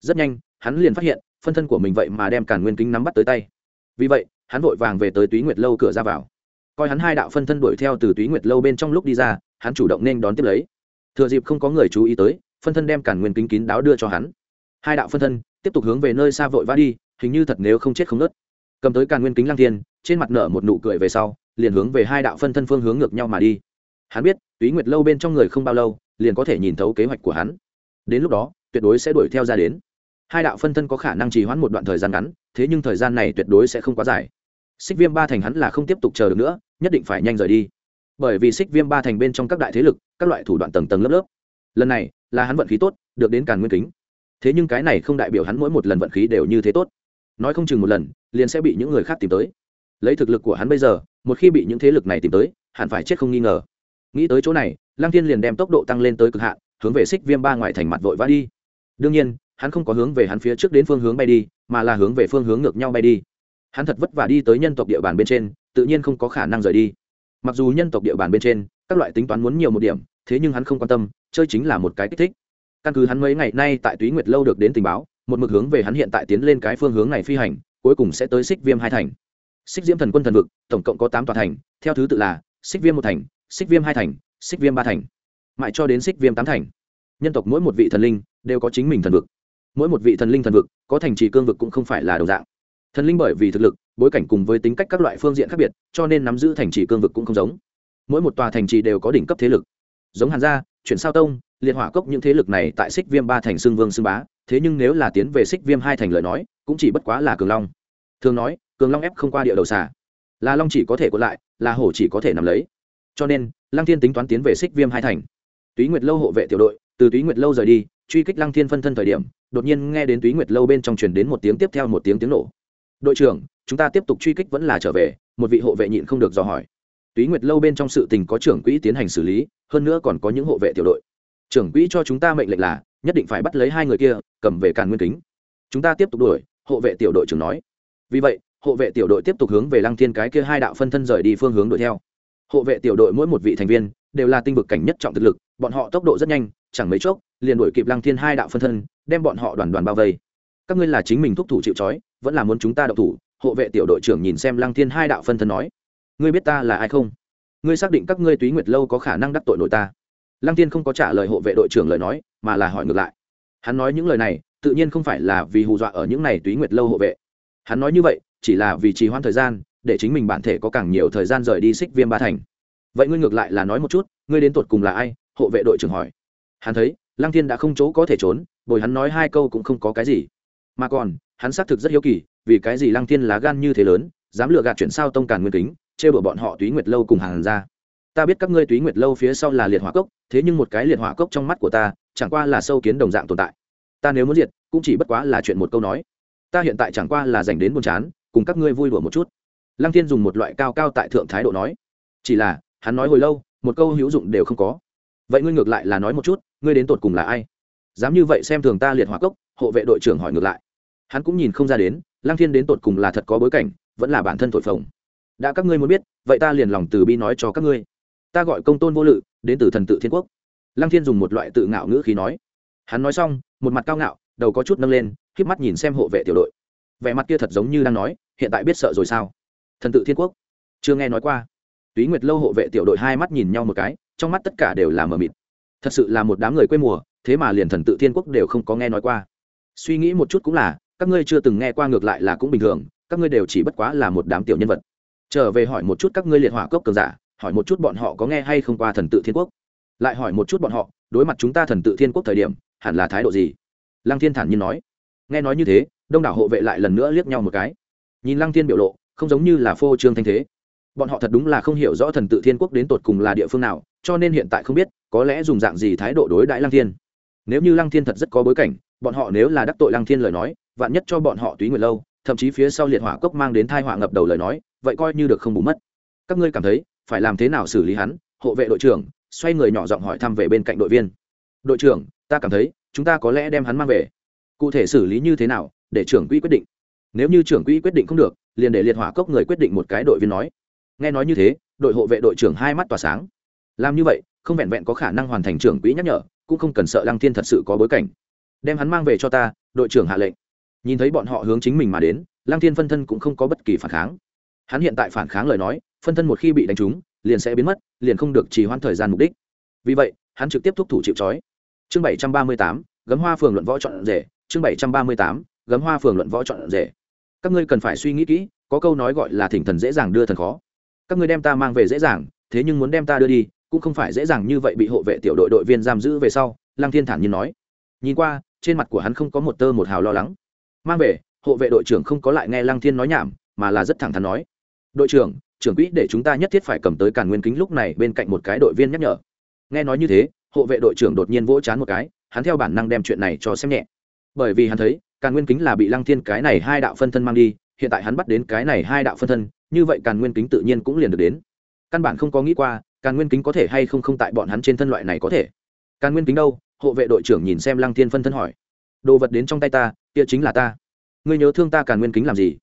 Rất nhanh, hắn liền phát hiện, phân thân của mình vậy mà đem cản nguyên kính nắm bắt tới tay. Vì vậy, hắn vội vàng về tới túy nguyệt lâu cửa ra vào. Coi hắn hai đạo phân thân đuổi theo từ túy nguyệt lâu bên trong lúc đi ra, hắn chủ động nên đón tiếp lấy. Thừa dịp không có người chú ý tới, phân thân đem cản nguyên kính kín đáo đưa cho hắn. Hai đạo phân thân tiếp tục hướng về nơi xa vội vã đi, hình như thật nếu không chết không nớt. Cầm tới càn nguyên kính lăng thiên, trên mặt nở một nụ cười về sau liền hướng về hai đạo phân thân phương hướng ngược nhau mà đi. Hắn biết, túy nguyệt lâu bên trong người không bao lâu, liền có thể nhìn thấu kế hoạch của hắn. Đến lúc đó, tuyệt đối sẽ đuổi theo ra đến. Hai đạo phân thân có khả năng trì hoãn một đoạn thời gian ngắn, thế nhưng thời gian này tuyệt đối sẽ không quá dài. Xích viêm ba thành hắn là không tiếp tục chờ được nữa, nhất định phải nhanh rời đi. Bởi vì xích viêm ba thành bên trong các đại thế lực, các loại thủ đoạn tầng tầng lớp lớp. Lần này, là hắn vận khí tốt, được đến càn nguyên kính. Thế nhưng cái này không đại biểu hắn mỗi một lần vận khí đều như thế tốt. Nói không chừng một lần, liền sẽ bị những người khác tìm tới lấy thực lực của hắn bây giờ, một khi bị những thế lực này tìm tới, hẳn phải chết không nghi ngờ. Nghĩ tới chỗ này, lăng thiên liền đem tốc độ tăng lên tới cực hạn, hướng về xích viêm ba ngoài thành mặt vội vã đi. Đương nhiên, hắn không có hướng về hắn phía trước đến phương hướng bay đi, mà là hướng về phương hướng ngược nhau bay đi. Hắn thật vất vả đi tới nhân tộc địa bàn bên trên, tự nhiên không có khả năng rời đi. Mặc dù nhân tộc địa bàn bên trên, các loại tính toán muốn nhiều một điểm, thế nhưng hắn không quan tâm, chơi chính là một cái kích thích. Căn cứ hắn mấy ngày nay tại túy nguyệt lâu được đến tình báo, một mực hướng về hắn hiện tại tiến lên cái phương hướng này phi hành, cuối cùng sẽ tới xích viêm hai thành xích diễm thần quân thần vực, tổng cộng có tám tòa thành, theo thứ tự là xích viêm một thành, xích viêm hai thành, xích viêm ba thành. Mãi cho đến xích viêm tám thành, nhân tộc mỗi một vị thần linh đều có chính mình thần vực. Mỗi một vị thần linh thần vực, có thành trì cương vực cũng không phải là đồng dạng. Thần linh bởi vì thực lực, bối cảnh cùng với tính cách các loại phương diện khác biệt, cho nên nắm giữ thành trì cương vực cũng không giống. Mỗi một tòa thành trì đều có đỉnh cấp thế lực. Giống hàn gia, chuyển sao tông, liệt hỏa cốc những thế lực này tại xích viêm ba thành xương vương xương bá, thế nhưng nếu là tiến về xích viêm hai thành lời nói, cũng chỉ bất quá là cường long thường nói, cường long ép không qua địa đầu xà. Là long chỉ có thể còn lại, là hổ chỉ có thể nằm lấy. Cho nên, lăng thiên tính toán tiến về xích viêm hai thành. Túy nguyệt lâu hộ vệ tiểu đội, từ túy nguyệt lâu rời đi, truy kích lăng thiên phân thân thời điểm, đột nhiên nghe đến túy nguyệt lâu bên trong truyền đến một tiếng tiếp theo một tiếng tiếng nổ. Đội trưởng, chúng ta tiếp tục truy kích vẫn là trở về, một vị hộ vệ nhịn không được dò hỏi. Túy nguyệt lâu bên trong sự tình có trưởng quỹ tiến hành xử lý, hơn nữa còn có những hộ vệ tiểu đội. Trưởng quỹ cho chúng ta mệnh lệnh là, nhất định phải bắt lấy hai người kia, cầm về càn nguyên kính. Chúng ta tiếp tục đuổi, hộ vệ tiểu đội trưởng nói vì vậy, hộ vệ tiểu đội tiếp tục hướng về lăng thiên cái kia hai đạo phân thân rời đi phương hướng đuổi theo. Hộ vệ tiểu đội mỗi một vị thành viên đều là tinh vực cảnh nhất trọng thực lực, bọn họ tốc độ rất nhanh, chẳng mấy chốc, liền đuổi kịp lăng thiên hai đạo phân thân, đem bọn họ đoàn đoàn bao vây. Các ngươi là chính mình thúc thủ chịu trói, vẫn là muốn chúng ta đậu thủ? Hộ vệ tiểu đội trưởng nhìn xem lăng thiên hai đạo phân thân nói. Ngươi biết ta là ai không? Ngươi xác định các ngươi túy nguyệt lâu có khả năng đắc tội nội ta? Lăng thiên không có trả lời hộ vệ đội trưởng lời nói, mà là hỏi ngược lại. Hắn nói những lời này, tự nhiên không phải là vì hù dọa ở những này túy nguyệt lâu hộ vệ hắn nói như vậy, chỉ là vì trì hoãn thời gian, để chính mình bản thể có càng nhiều thời gian rời đi xích viêm ba thành. Vậy ngươi ngược lại là nói một chút, ngươi đến tột cùng là ai? Hộ vệ đội trưởng hỏi. Hắn thấy, lăng thiên đã không chỗ có thể trốn, bồi hắn nói hai câu cũng không có cái gì. Mà còn, hắn xác thực rất hiếu kỳ, vì cái gì lăng thiên lá gan như thế lớn, dám lừa gạt chuyển sao tông càn nguyên kính chê bừa bọn họ túy nguyệt lâu cùng hàng ra ta biết các ngươi túy nguyệt lâu phía sau là liệt hỏa cốc, thế nhưng một cái liệt hỏa cốc trong mắt của ta, chẳng qua là sâu kiến đồng dạng tồn tại. Ta nếu muốn diệt, cũng chỉ bất quá là chuyện một câu nói ta hiện tại chẳng qua là dành đến buồn chán, cùng các ngươi vui đùa một chút. Lăng thiên dùng một loại cao cao tại thượng thái độ nói. Chỉ là, hắn nói hồi lâu, một câu hữu dụng đều không có. Vậy ngươi ngược lại là nói một chút, ngươi đến tột cùng là ai? Dám như vậy xem thường ta liệt hỏa cốc, hộ vệ đội trưởng hỏi ngược lại. Hắn cũng nhìn không ra đến, lăng thiên đến tột cùng là thật có bối cảnh, vẫn là bản thân thổi phồng. Đã các ngươi muốn biết, vậy ta liền lòng từ bi nói cho các ngươi. Ta gọi công tôn vô lự, đến từ thần tự thiên quốc. Lăng thiên dùng một loại tự ngạo ngữ khí nói. Hắn nói xong, một mặt cao ngạo, đầu có chút nâng lên k mắt nhìn xem hộ vệ tiểu đội. Vẻ mặt kia thật giống như đang nói, hiện tại biết sợ rồi sao? Thần tự thiên quốc. Chưa nghe nói qua. Túy nguyệt lâu hộ vệ tiểu đội hai mắt nhìn nhau một cái, trong mắt tất cả đều là mờ mịt. Thật sự là một đám người quê mùa, thế mà liền thần tự thiên quốc đều không có nghe nói qua. Suy nghĩ một chút cũng là, các ngươi chưa từng nghe qua ngược lại là cũng bình thường, các ngươi đều chỉ bất quá là một đám tiểu nhân vật. Trở về hỏi một chút các ngươi liệt hỏa cốc cường giả, hỏi một chút bọn họ có nghe hay không qua thần tự thiên quốc. Lại hỏi một chút bọn họ, đối mặt chúng ta thần tự thiên quốc thời điểm, hẳn là thái độ gì? Lăng thiên thản nhiên nói nghe nói như thế, đông đảo hộ vệ lại lần nữa liếc nhau một cái. Nhìn lăng thiên biểu lộ, không giống như là phô trương thanh thế. Bọn họ thật đúng là không hiểu rõ thần tự thiên quốc đến tột cùng là địa phương nào, cho nên hiện tại không biết, có lẽ dùng dạng gì thái độ đối đãi lăng thiên. Nếu như lăng thiên thật rất có bối cảnh, bọn họ nếu là đắc tội lăng thiên lời nói, vạn nhất cho bọn họ túy nguyệt lâu, thậm chí phía sau liệt hỏa cốc mang đến thai hỏa ngập đầu lời nói, vậy coi như được không bù mất. Các ngươi cảm thấy, phải làm thế nào xử lý hắn? Hộ vệ đội trưởng, xoay người nhỏ giọng hỏi thăm về bên cạnh đội viên. Đội trưởng, ta cảm thấy, chúng ta có lẽ đem hắn mang về cụ thể xử lý như thế nào, để trưởng quỹ quyết định. Nếu như trưởng quỹ quyết định không được, liền để liệt hỏa cốc người quyết định một cái đội viên nói. Nghe nói như thế, đội hộ vệ đội trưởng hai mắt tỏa sáng. Làm như vậy, không vẹn vẹn có khả năng hoàn thành trưởng quỹ nhắc nhở, cũng không cần sợ lăng thiên thật sự có bối cảnh. Đem hắn mang về cho ta, đội trưởng hạ lệnh. Nhìn thấy bọn họ hướng chính mình mà đến, lăng thiên phân thân cũng không có bất kỳ phản kháng. Hắn hiện tại phản kháng lời nói, phân thân một khi bị đánh trúng, liền sẽ biến mất, liền không được trì hoãn thời gian mục đích. Vì vậy, hắn trực tiếp thúc thủ chịu trói. Chương bảy trăm ba mươi tám, gấm hoa phường luận võ chọn rể chương bảy trăm ba mươi tám, gấm hoa phường luận võ chọn rể. Các ngươi cần phải suy nghĩ kỹ, có câu nói gọi là thỉnh thần dễ dàng đưa thần khó. Các ngươi đem ta mang về dễ dàng, thế nhưng muốn đem ta đưa đi, cũng không phải dễ dàng như vậy bị hộ vệ tiểu đội đội viên giam giữ về sau, lăng thiên thản nhiên nói. Nhìn qua, trên mặt của hắn không có một tơ một hào lo lắng. Mang về, hộ vệ đội trưởng không có lại nghe lăng thiên nói nhảm, mà là rất thẳng thắn nói. Đội trưởng trưởng quỹ để chúng ta nhất thiết phải cầm tới càn nguyên kính lúc này bên cạnh một cái đội viên nhắc nhở. Nghe nói như thế, hộ vệ đội trưởng đột nhiên vỗ chán một cái, hắn theo bản năng đem chuyện này cho xem nhẹ bởi vì hắn thấy, càn nguyên kính là bị lăng thiên cái này hai đạo phân thân mang đi, hiện tại hắn bắt đến cái này hai đạo phân thân, như vậy càn nguyên kính tự nhiên cũng liền được đến. Căn bản không có nghĩ qua, càn nguyên kính có thể hay không không tại bọn hắn trên thân loại này có thể. Càn nguyên kính đâu? Hộ vệ đội trưởng nhìn xem lăng thiên phân thân hỏi. Đồ vật đến trong tay ta, kia chính là ta. Ngươi nhớ thương ta càn nguyên kính làm gì?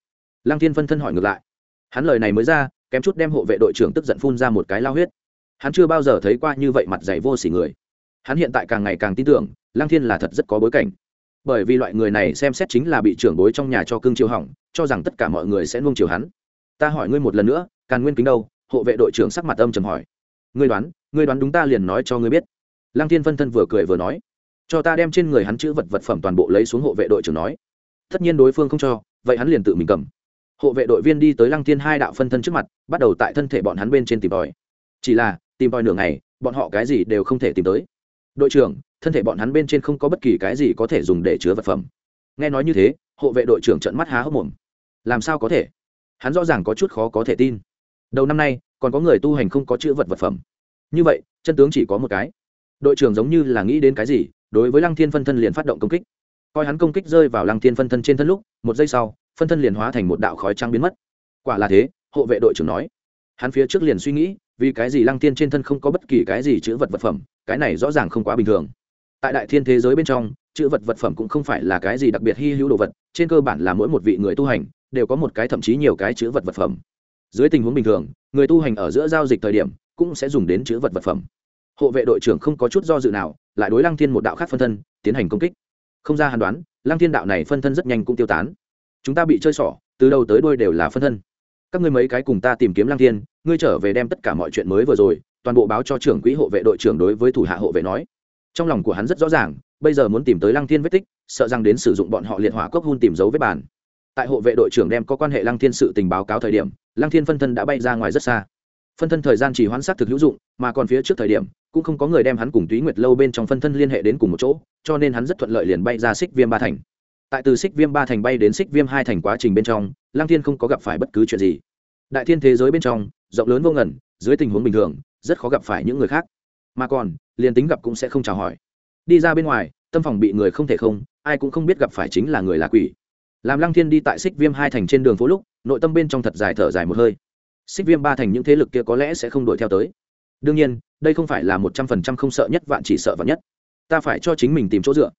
Lăng thiên phân thân hỏi ngược lại. Hắn lời này mới ra, kém chút đem hộ vệ đội trưởng tức giận phun ra một cái lao huyết. Hắn chưa bao giờ thấy qua như vậy mặt dày vô s ỉ người. Hắn hiện tại càng ngày càng tin tưởng, lăng thiên là thật rất có bối cảnh bởi vì loại người này xem xét chính là bị trưởng bối trong nhà cho cương chiều hỏng, cho rằng tất cả mọi người sẽ nuông chiều hắn. Ta hỏi ngươi một lần nữa, càn nguyên kính đâu? Hộ vệ đội trưởng sắc mặt âm trầm hỏi. Ngươi đoán ngươi đoán đúng ta liền nói cho ngươi biết. Lăng thiên phân thân vừa cười vừa nói. Cho ta đem trên người hắn chữ vật vật phẩm toàn bộ lấy xuống hộ vệ đội trưởng nói. Tất nhiên đối phương không cho, vậy hắn liền tự mình cầm. Hộ vệ đội viên đi tới lăng thiên hai đạo phân thân trước mặt, bắt đầu tại thân thể bọn hắn bên trên tìm tòi. Chỉ là, tìm tòi nửa ngày, bọn họ cái gì đều không thể tìm tới. Đội trưởng thân thể bọn hắn bên trên không có bất kỳ cái gì có thể dùng để chứa vật phẩm. Nghe nói như thế, hộ vệ đội trưởng trận mắt há hốc mồm. Làm sao có thể? Hắn rõ ràng có chút khó có thể tin. Đầu năm nay, còn có người tu hành không có chữ vật vật phẩm. Như vậy, chân tướng chỉ có một cái. Đội trưởng giống như là nghĩ đến cái gì, đối với lăng thiên phân thân liền phát động công kích. Coi hắn công kích rơi vào lăng thiên phân thân trên thân lúc, một giây sau, phân thân liền hóa thành một đạo khói trắng biến mất. Quả là thế, hộ vệ đội trưởng nói. Hắn phía trước liền suy nghĩ, vì cái gì lăng thiên trên thân không có bất kỳ cái gì chữ vật vật phẩm, cái này rõ ràng không quá bình thường tại đại thiên thế giới bên trong, chữ vật vật phẩm cũng không phải là cái gì đặc biệt hy hữu đồ vật, trên cơ bản là mỗi một vị người tu hành đều có một cái thậm chí nhiều cái chữ vật vật phẩm. Dưới tình huống bình thường, người tu hành ở giữa giao dịch thời điểm cũng sẽ dùng đến chữ vật vật phẩm. Hộ vệ đội trưởng không có chút do dự nào, lại đối lăng thiên một đạo khác phân thân tiến hành công kích. Không ra hàn đoán, lăng thiên đạo này phân thân rất nhanh cũng tiêu tán. Chúng ta bị chơi xỏ, từ đầu tới đuôi đều là phân thân. Các ngươi mấy cái cùng ta tìm kiếm lăng thiên, ngươi trở về đem tất cả mọi chuyện mới vừa rồi, toàn bộ báo cho trưởng quỹ hộ vệ đội trưởng đối với thủ hạ hộ vệ nói trong lòng của hắn rất rõ ràng, bây giờ muốn tìm tới lăng thiên vết tích, sợ rằng đến sử dụng bọn họ liệt hỏa cốc hun tìm dấu vết bàn. Tại hộ vệ đội trưởng đem có quan hệ lăng thiên sự tình báo cáo thời điểm, lăng thiên phân thân đã bay ra ngoài rất xa. Phân thân thời gian chỉ hoãn xác thực hữu dụng, mà còn phía trước thời điểm, cũng không có người đem hắn cùng túy nguyệt lâu bên trong phân thân liên hệ đến cùng một chỗ, cho nên hắn rất thuận lợi liền bay ra xích viêm ba thành. Tại từ xích viêm ba thành bay đến xích viêm hai thành quá trình bên trong, lăng thiên không có gặp phải bất cứ chuyện gì. Đại thiên thế giới bên trong, rộng lớn vô ngần, dưới tình huống bình thường, rất khó gặp phải những người khác mà còn, liền tính gặp cũng sẽ không chào hỏi. Đi ra bên ngoài, tâm phòng bị người không thể không, ai cũng không biết gặp phải chính là người là quỷ. Làm lăng thiên đi tại xích viêm hai thành trên đường phố lúc, nội tâm bên trong thật dài thở dài một hơi. Xích viêm ba thành những thế lực kia có lẽ sẽ không đuổi theo tới. Đương nhiên, đây không phải là một trăm phần trăm không sợ nhất, vạn chỉ sợ vạn nhất. Ta phải cho chính mình tìm chỗ dựa.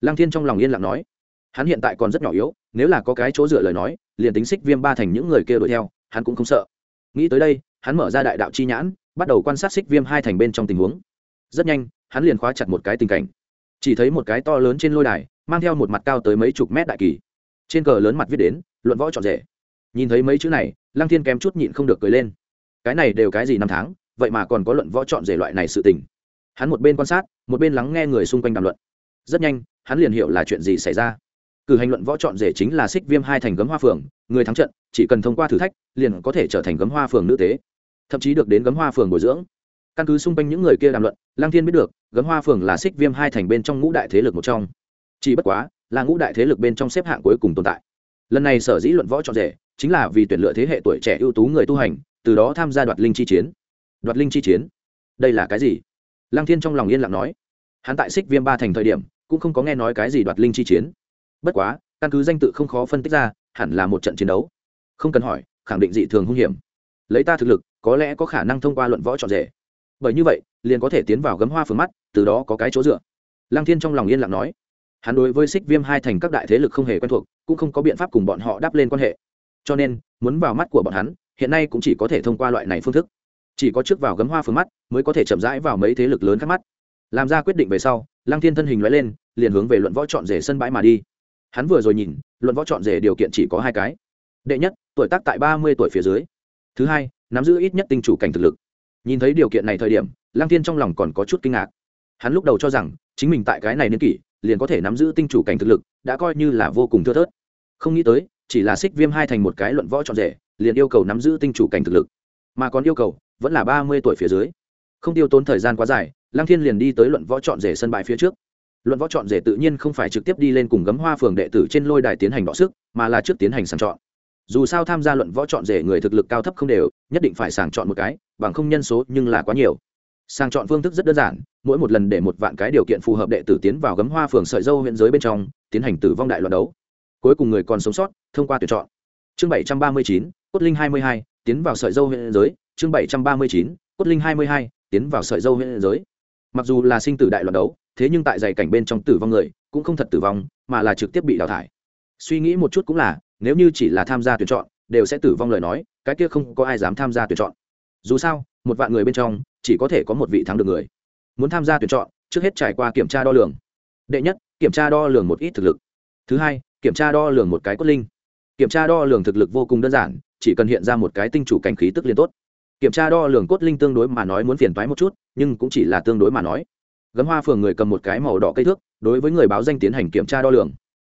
Lăng thiên trong lòng yên lặng nói. Hắn hiện tại còn rất nhỏ yếu, nếu là có cái chỗ dựa lời nói, liền tính xích viêm ba thành những người kia đuổi theo, hắn cũng không sợ. Nghĩ tới đây hắn mở ra đại đạo chi nhãn, bắt đầu quan sát xích viêm hai thành bên trong tình huống. Rất nhanh, hắn liền khóa chặt một cái tình cảnh. Chỉ thấy một cái to lớn trên lôi đài, mang theo một mặt cao tới mấy chục mét đại kỳ. Trên cờ lớn mặt viết đến, luận võ trọn rể. Nhìn thấy mấy chữ này, lăng thiên kém chút nhịn không được cười lên. Cái này đều cái gì năm tháng, vậy mà còn có luận võ trọn rể loại này sự tình. Hắn một bên quan sát, một bên lắng nghe người xung quanh đàm luận. Rất nhanh, hắn liền hiểu là chuyện gì xảy ra. Cử hành luận võ trọn rể chính là xích viêm hai thành gấm hoa phường người thắng trận, chỉ cần thông qua thử thách, liền có thể trở thành gấm hoa phường nữ tế, thậm chí được đến gấm hoa phường bồi dưỡng. Căn cứ xung quanh những người kia đàm luận lang thiên biết được, gấm hoa phường là xích viêm hai thành bên trong ngũ đại thế lực một trong. Chỉ bất quá, là ngũ đại thế lực bên trong xếp hạng cuối cùng tồn tại. Lần này sở dĩ luận võ trọn rể, chính là vì tuyển lựa thế hệ tuổi trẻ ưu tú người tu hành, từ đó tham gia đoạt linh chi chiến. Đoạt linh chi chiến? Đây là cái gì? Lang thiên trong lòng yên lặng nói. Hắn tại xích viêm ba thành thời điểm, cũng không có nghe nói cái gì đoạt linh chi chiến. Bất quá, căn cứ danh tự không khó phân tích ra hẳn là một trận chiến đấu. Không cần hỏi, khẳng định dị thường hung hiểm. Lấy ta thực lực, có lẽ có khả năng thông qua luận võ trọn rể. Bởi như vậy, liền có thể tiến vào gấm hoa phương mắt, từ đó có cái chỗ dựa. Lăng thiên trong lòng yên lặng nói. Hắn đối với xích viêm hai thành các đại thế lực không hề quen thuộc, cũng không có biện pháp cùng bọn họ đáp lên quan hệ. Cho nên, muốn vào mắt của bọn hắn, hiện nay cũng chỉ có thể thông qua loại này phương thức. Chỉ có trước vào gấm hoa phương mắt, mới có thể chậm rãi vào mấy thế lực lớn khác mắt. Làm ra quyết định về sau, lăng thiên thân hình loại lên, liền hướng về luận võ chọn rể sân bãi mà đi hắn vừa rồi nhìn, luận võ chọn rể điều kiện chỉ có hai cái. Đệ nhất, tuổi tác tại ba mươi tuổi phía dưới. Thứ hai, nắm giữ ít nhất tinh chủ cảnh thực lực. Nhìn thấy điều kiện này thời điểm Lang thiên trong lòng còn có chút kinh ngạc. Hắn lúc đầu cho rằng, chính mình tại cái này niên kỷ, liền có thể nắm giữ tinh chủ cảnh thực lực, đã coi như là vô cùng thưa thớt. Không nghĩ tới, chỉ là xích viêm hai thành một cái luận võ trọn rể, liền yêu cầu nắm giữ tinh chủ cảnh thực lực. Mà còn yêu cầu, vẫn là ba mươi tuổi phía dưới. Không tiêu tốn thời gian quá dài Lang thiên liền đi tới luận võ trọn rể sân bãi phía trước luận võ chọn rể tự nhiên không phải trực tiếp đi lên cùng gấm hoa phường đệ tử trên lôi đài tiến hành đọ sức, mà là trước tiến hành sàng chọn. Dù sao tham gia luận võ chọn rể người thực lực cao thấp không đều, nhất định phải sàng chọn một cái, bằng không nhân số nhưng là quá nhiều. Sàng chọn phương thức rất đơn giản, mỗi một lần để một vạn cái điều kiện phù hợp đệ tử tiến vào gấm hoa phường sợi dâu huyện giới bên trong, tiến hành tử vong đại loạt đấu. Cuối cùng người còn sống sót, thông qua tuyển chọn. Chương bảy trăm ba mươi chín, cốt linh hai mươi hai, tiến vào sợi dâu huyện giới. Chương bảy trăm ba mươi chín, cốt linh hai mươi hai, tiến vào sợi dâu huyện giới. Mặc dù là sinh tử đại loạt đấu thế nhưng tại dày cảnh bên trong tử vong người cũng không thật tử vong, mà là trực tiếp bị đào thải. Suy nghĩ một chút cũng là, nếu như chỉ là tham gia tuyển chọn, đều sẽ tử vong lời nói, cái kia không có ai dám tham gia tuyển chọn. Dù sao, một vạn người bên trong, chỉ có thể có một vị thắng được người. Muốn tham gia tuyển chọn, trước hết trải qua kiểm tra đo lường. Đệ nhất, kiểm tra đo lường một ít thực lực. Thứ hai, kiểm tra đo lường một cái cốt linh. Kiểm tra đo lường thực lực vô cùng đơn giản, chỉ cần hiện ra một cái tinh chủ cảnh khí tức liên tốt. Kiểm tra đo lường cốt linh tương đối mà nói muốn phiền toái một chút, nhưng cũng chỉ là tương đối mà nói gấm hoa phường người cầm một cái màu đỏ cây thước, đối với người báo danh tiến hành kiểm tra đo lường.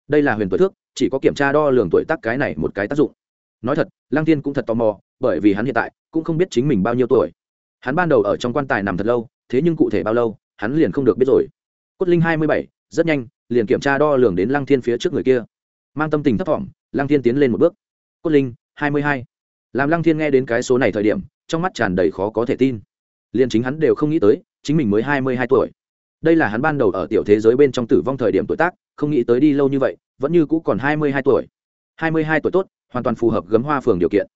Đây là huyền tuổi thước, chỉ có kiểm tra đo lường tuổi tác cái này một cái tác dụng. Nói thật, lăng tiên cũng thật tò mò, bởi vì hắn hiện tại cũng không biết chính mình bao nhiêu tuổi. Hắn ban đầu ở trong quan tài nằm thật lâu, thế nhưng cụ thể bao lâu, hắn liền không được biết rồi. Cốt linh hai mươi bảy, rất nhanh, liền kiểm tra đo lường đến lăng thiên phía trước người kia. Mang tâm tình thấp thỏm, lăng thiên tiến lên một bước. Cốt linh, hai mươi hai. Làm lăng thiên nghe đến cái số này thời điểm, trong mắt tràn đầy khó có thể tin. Liền chính hắn đều không nghĩ tới, chính mình mới hai mươi hai tuổi đây là hắn ban đầu ở tiểu thế giới bên trong tử vong thời điểm tuổi tác, không nghĩ tới đi lâu như vậy, vẫn như cũ còn hai mươi hai tuổi. hai mươi hai tuổi tốt, hoàn toàn phù hợp gấm hoa phường điều kiện.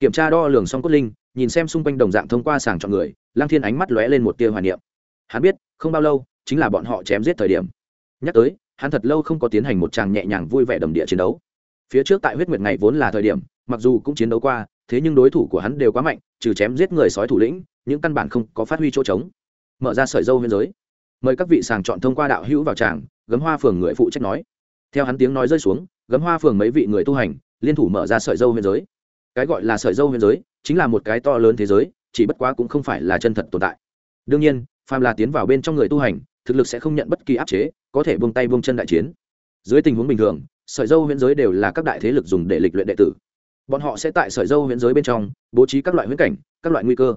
Kiểm tra đo lường xong cốt linh, nhìn xem xung quanh đồng dạng thông qua sàng chọn người lang thiên ánh mắt lóe lên một tia hoài niệm. Hắn biết, không bao lâu, chính là bọn họ chém giết thời điểm. Nhắc tới, hắn thật lâu không có tiến hành một tràng nhẹ nhàng vui vẻ đầm địa chiến đấu. Phía trước tại huyết nguyệt ngày vốn là thời điểm, mặc dù cũng chiến đấu qua, thế nhưng đối thủ của hắn đều quá mạnh, trừ chém giết người sói thủ lĩnh, những căn bản không có phát huy chỗ trống. Mở ra sợi dâu biên giới mời các vị sàng chọn thông qua đạo hữu vào tràng, gấm hoa phường người phụ trách nói. Theo hắn tiếng nói rơi xuống, gấm hoa phường mấy vị người tu hành, liên thủ mở ra sợi dâu biên giới. Cái gọi là sợi dâu biên giới chính là một cái to lớn thế giới, chỉ bất quá cũng không phải là chân thật tồn tại. Đương nhiên, phàm là tiến vào bên trong người tu hành, thực lực sẽ không nhận bất kỳ áp chế, có thể buông tay buông chân đại chiến. Dưới tình huống bình thường, sợi dâu huyễn giới đều là các đại thế lực dùng để lịch luyện đệ tử. Bọn họ sẽ tại sợi dâu huyễn giới bên trong bố trí các loại huyễn cảnh, các loại nguy cơ.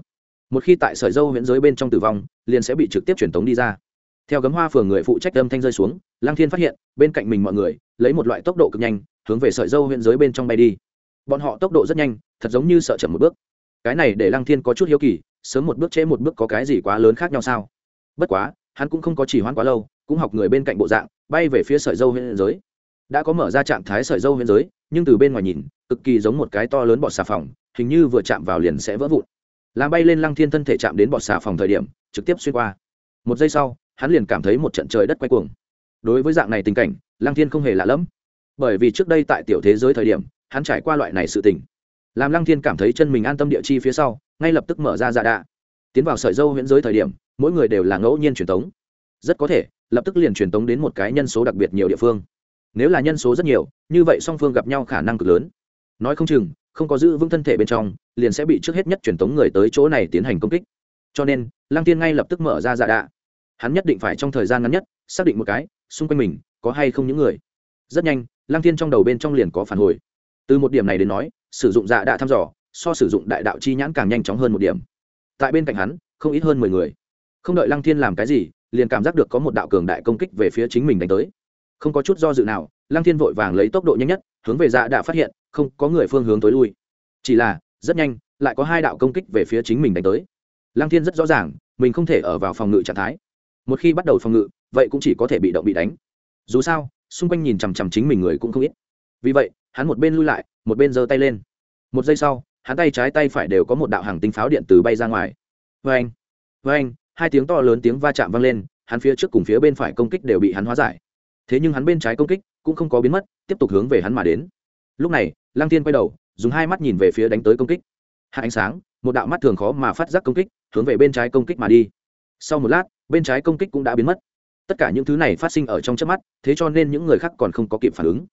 Một khi tại sợi dâu huyễn giới bên trong tử vong, liền sẽ bị trực tiếp truyền tống đi ra theo gấm hoa phường người phụ trách âm thanh rơi xuống lang thiên phát hiện, bên cạnh mình mọi người, lấy một loại tốc độ cực nhanh, hướng về sợi dâu huyện giới bên trong bay đi. Bọn họ tốc độ rất nhanh, thật giống như sợ chậm một bước. Cái này để Lang thiên có chút hiếu kỳ, sớm một bước trễ một bước có cái gì quá lớn khác nhau sao? Bất quá, hắn cũng không có chỉ hoãn quá lâu, cũng học người bên cạnh bộ dạng, bay về phía sợi dâu huyện giới. Đã có mở ra trạng thái sợi dâu huyện giới, nhưng từ bên ngoài nhìn, cực kỳ giống một cái to lớn bọt xà phòng, hình như vừa chạm vào liền sẽ vỡ vụn. Làm bay lên lăng thiên thân thể chạm đến bọt xà phòng thời điểm, trực tiếp xuyên qua. Một giây sau hắn liền cảm thấy một trận trời đất quay cuồng. Đối với dạng này tình cảnh, lăng thiên không hề lạ lẫm. Bởi vì trước đây tại tiểu thế giới thời điểm, hắn trải qua loại này sự tình, làm lăng thiên cảm thấy chân mình an tâm địa chi phía sau, ngay lập tức mở ra dạ đạ. Tiến vào sợi dâu huyễn giới thời điểm, mỗi người đều là ngẫu nhiên truyền tống. Rất có thể, lập tức liền truyền tống đến một cái nhân số đặc biệt nhiều địa phương. Nếu là nhân số rất nhiều, như vậy song phương gặp nhau khả năng cực lớn. Nói không chừng, không có giữ vững thân thể bên trong, liền sẽ bị trước hết nhất truyền tống người tới chỗ này tiến hành công kích. Cho nên, lăng tiên ngay lập tức mở ra dạ đạ hắn nhất định phải trong thời gian ngắn nhất, xác định một cái, xung quanh mình, có hay không những người. Rất nhanh, lăng thiên trong đầu bên trong liền có phản hồi. Từ một điểm này đến nói, sử dụng dạ đã thăm dò, so sử dụng đại đạo chi nhãn càng nhanh chóng hơn một điểm. Tại bên cạnh hắn, không ít hơn mười người. Không đợi lăng thiên làm cái gì, liền cảm giác được có một đạo cường đại công kích về phía chính mình đánh tới. Không có chút do dự nào, lăng thiên vội vàng lấy tốc độ nhanh nhất, hướng về dạ đã phát hiện, không có người phương hướng tối lui. Chỉ là, rất nhanh, lại có hai đạo công kích về phía chính mình đánh tới. Lăng thiên rất rõ ràng, mình không thể ở vào phòng ngự trạng thái một khi bắt đầu phòng ngự, vậy cũng chỉ có thể bị động bị đánh. Dù sao, xung quanh nhìn chằm chằm chính mình người cũng không ít. Vì vậy, hắn một bên lui lại, một bên giơ tay lên. Một giây sau, hắn tay trái tay phải đều có một đạo hàng tinh pháo điện từ bay ra ngoài. Vê anh vê anh hai tiếng to lớn tiếng va chạm vang lên, hắn phía trước cùng phía bên phải công kích đều bị hắn hóa giải. Thế nhưng hắn bên trái công kích cũng không có biến mất, tiếp tục hướng về hắn mà đến. Lúc này, lăng tiên quay đầu, dùng hai mắt nhìn về phía đánh tới công kích. Hạ ánh sáng, một đạo mắt thường khó mà phát giác công kích, hướng về bên trái công kích mà đi. Sau một lát bên trái công kích cũng đã biến mất. Tất cả những thứ này phát sinh ở trong chớp mắt, thế cho nên những người khác còn không có kịp phản ứng.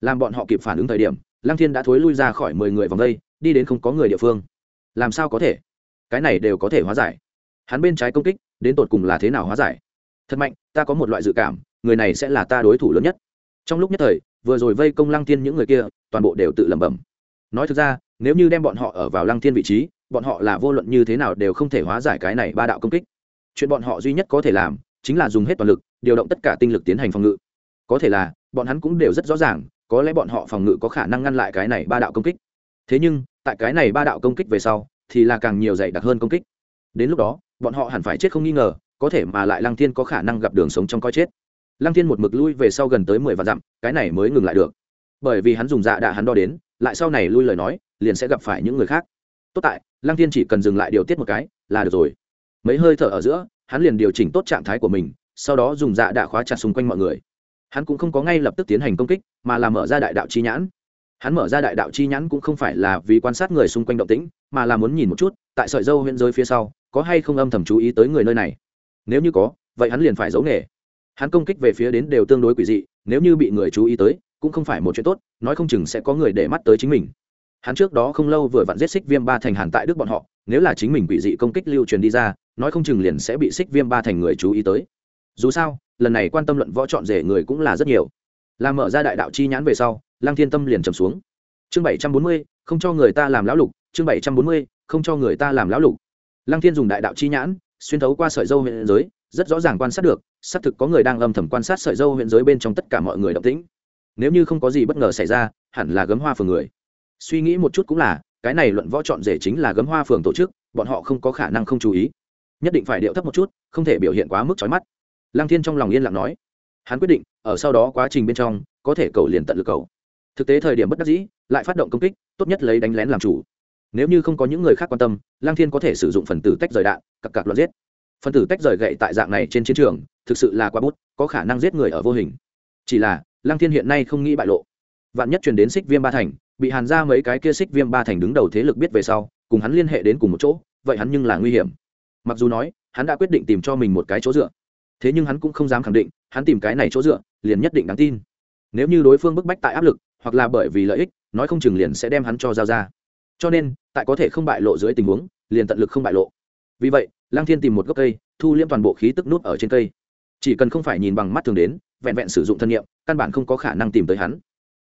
Làm bọn họ kịp phản ứng thời điểm, lăng thiên đã thối lui ra khỏi mười người vòng đây, đi đến không có người địa phương. Làm sao có thể? Cái này đều có thể hóa giải. Hắn bên trái công kích, đến tột cùng là thế nào hóa giải? Thật mạnh, ta có một loại dự cảm, người này sẽ là ta đối thủ lớn nhất. Trong lúc nhất thời, vừa rồi vây công lăng thiên những người kia, toàn bộ đều tự lẩm bẩm. Nói thực ra, nếu như đem bọn họ ở vào lăng thiên vị trí, bọn họ là vô luận như thế nào đều không thể hóa giải cái này ba đạo công kích chuyện bọn họ duy nhất có thể làm chính là dùng hết toàn lực, điều động tất cả tinh lực tiến hành phòng ngự. Có thể là, bọn hắn cũng đều rất rõ ràng, có lẽ bọn họ phòng ngự có khả năng ngăn lại cái này ba đạo công kích. Thế nhưng, tại cái này ba đạo công kích về sau, thì là càng nhiều dày đặc hơn công kích. Đến lúc đó, bọn họ hẳn phải chết không nghi ngờ, có thể mà lại lăng thiên có khả năng gặp đường sống trong coi chết. Lăng thiên một mực lui về sau gần tới mười vạn dặm, cái này mới ngừng lại được. Bởi vì hắn dùng dạ đạ hắn đo đến, lại sau này lui lời nói, liền sẽ gặp phải những người khác. Tốt tại, lăng thiên chỉ cần dừng lại điều tiết một cái, là được rồi mấy hơi thở ở giữa, hắn liền điều chỉnh tốt trạng thái của mình, sau đó dùng dạ đạ khóa chặt xung quanh mọi người. Hắn cũng không có ngay lập tức tiến hành công kích, mà là mở ra đại đạo chi nhãn. Hắn mở ra đại đạo chi nhãn cũng không phải là vì quan sát người xung quanh động tĩnh, mà là muốn nhìn một chút, tại sợi dâu huyện giới phía sau, có hay không âm thầm chú ý tới người nơi này. Nếu như có, vậy hắn liền phải giấu nghề. Hắn công kích về phía đến đều tương đối quỷ dị, nếu như bị người chú ý tới, cũng không phải một chuyện tốt, nói không chừng sẽ có người để mắt tới chính mình. Hắn trước đó không lâu vừa vặn giết xích viêm ba thành hàn tại đức bọn họ, nếu là chính mình quỷ dị công kích lưu truyền đi ra nói không chừng liền sẽ bị xích viêm ba thành người chú ý tới. Dù sao, lần này quan tâm luận võ chọn rể người cũng là rất nhiều. Làm mở ra đại đạo chi nhãn về sau, lăng thiên tâm liền trầm xuống. Chương bảy trăm bốn mươi, không cho người ta làm lão lục. Chương bảy trăm bốn mươi, không cho người ta làm lão lục. Lăng thiên dùng đại đạo chi nhãn, xuyên thấu qua sợi dâu huyện giới, rất rõ ràng quan sát được, xác thực có người đang âm thầm quan sát sợi dâu huyện giới bên trong tất cả mọi người động tĩnh. Nếu như không có gì bất ngờ xảy ra, hẳn là gấm hoa phường người. Suy nghĩ một chút cũng là, cái này luận võ chọn rể chính là gấm hoa phường tổ chức, bọn họ không có khả năng không chú ý nhất định phải điệu thấp một chút, không thể biểu hiện quá mức trói mắt. Lăng thiên trong lòng yên lặng nói. Hắn quyết định, ở sau đó quá trình bên trong, có thể cầu liền tận lực cầu. Thực tế thời điểm bất đắc dĩ, lại phát động công kích, tốt nhất lấy đánh lén làm chủ. Nếu như không có những người khác quan tâm lang thiên có thể sử dụng phần tử tách rời đạn cặp cặp loạt giết. Phần tử tách rời gậy tại dạng này trên chiến trường, thực sự là quá bút, có khả năng giết người ở vô hình. Chỉ là lang thiên hiện nay không nghĩ bại lộ. Vạn nhất truyền đến xích viêm ba thành, bị hàn ra mấy cái kia xích viêm ba thành đứng đầu thế lực biết về sau, cùng hắn liên hệ đến cùng một chỗ, vậy hắn nhưng là nguy hiểm mặc dù nói, hắn đã quyết định tìm cho mình một cái chỗ dựa. Thế nhưng hắn cũng không dám khẳng định, hắn tìm cái này chỗ dựa, liền nhất định đáng tin. Nếu như đối phương bức bách tại áp lực, hoặc là bởi vì lợi ích, nói không chừng liền sẽ đem hắn cho giao ra. Cho nên, tại có thể không bại lộ dưới tình huống, liền tận lực không bại lộ. Vì vậy lang thiên tìm một gốc cây, thu liễm toàn bộ khí tức nút ở trên cây. Chỉ cần không phải nhìn bằng mắt thường đến, vẹn vẹn sử dụng thân nhiệm căn bản không có khả năng tìm tới hắn.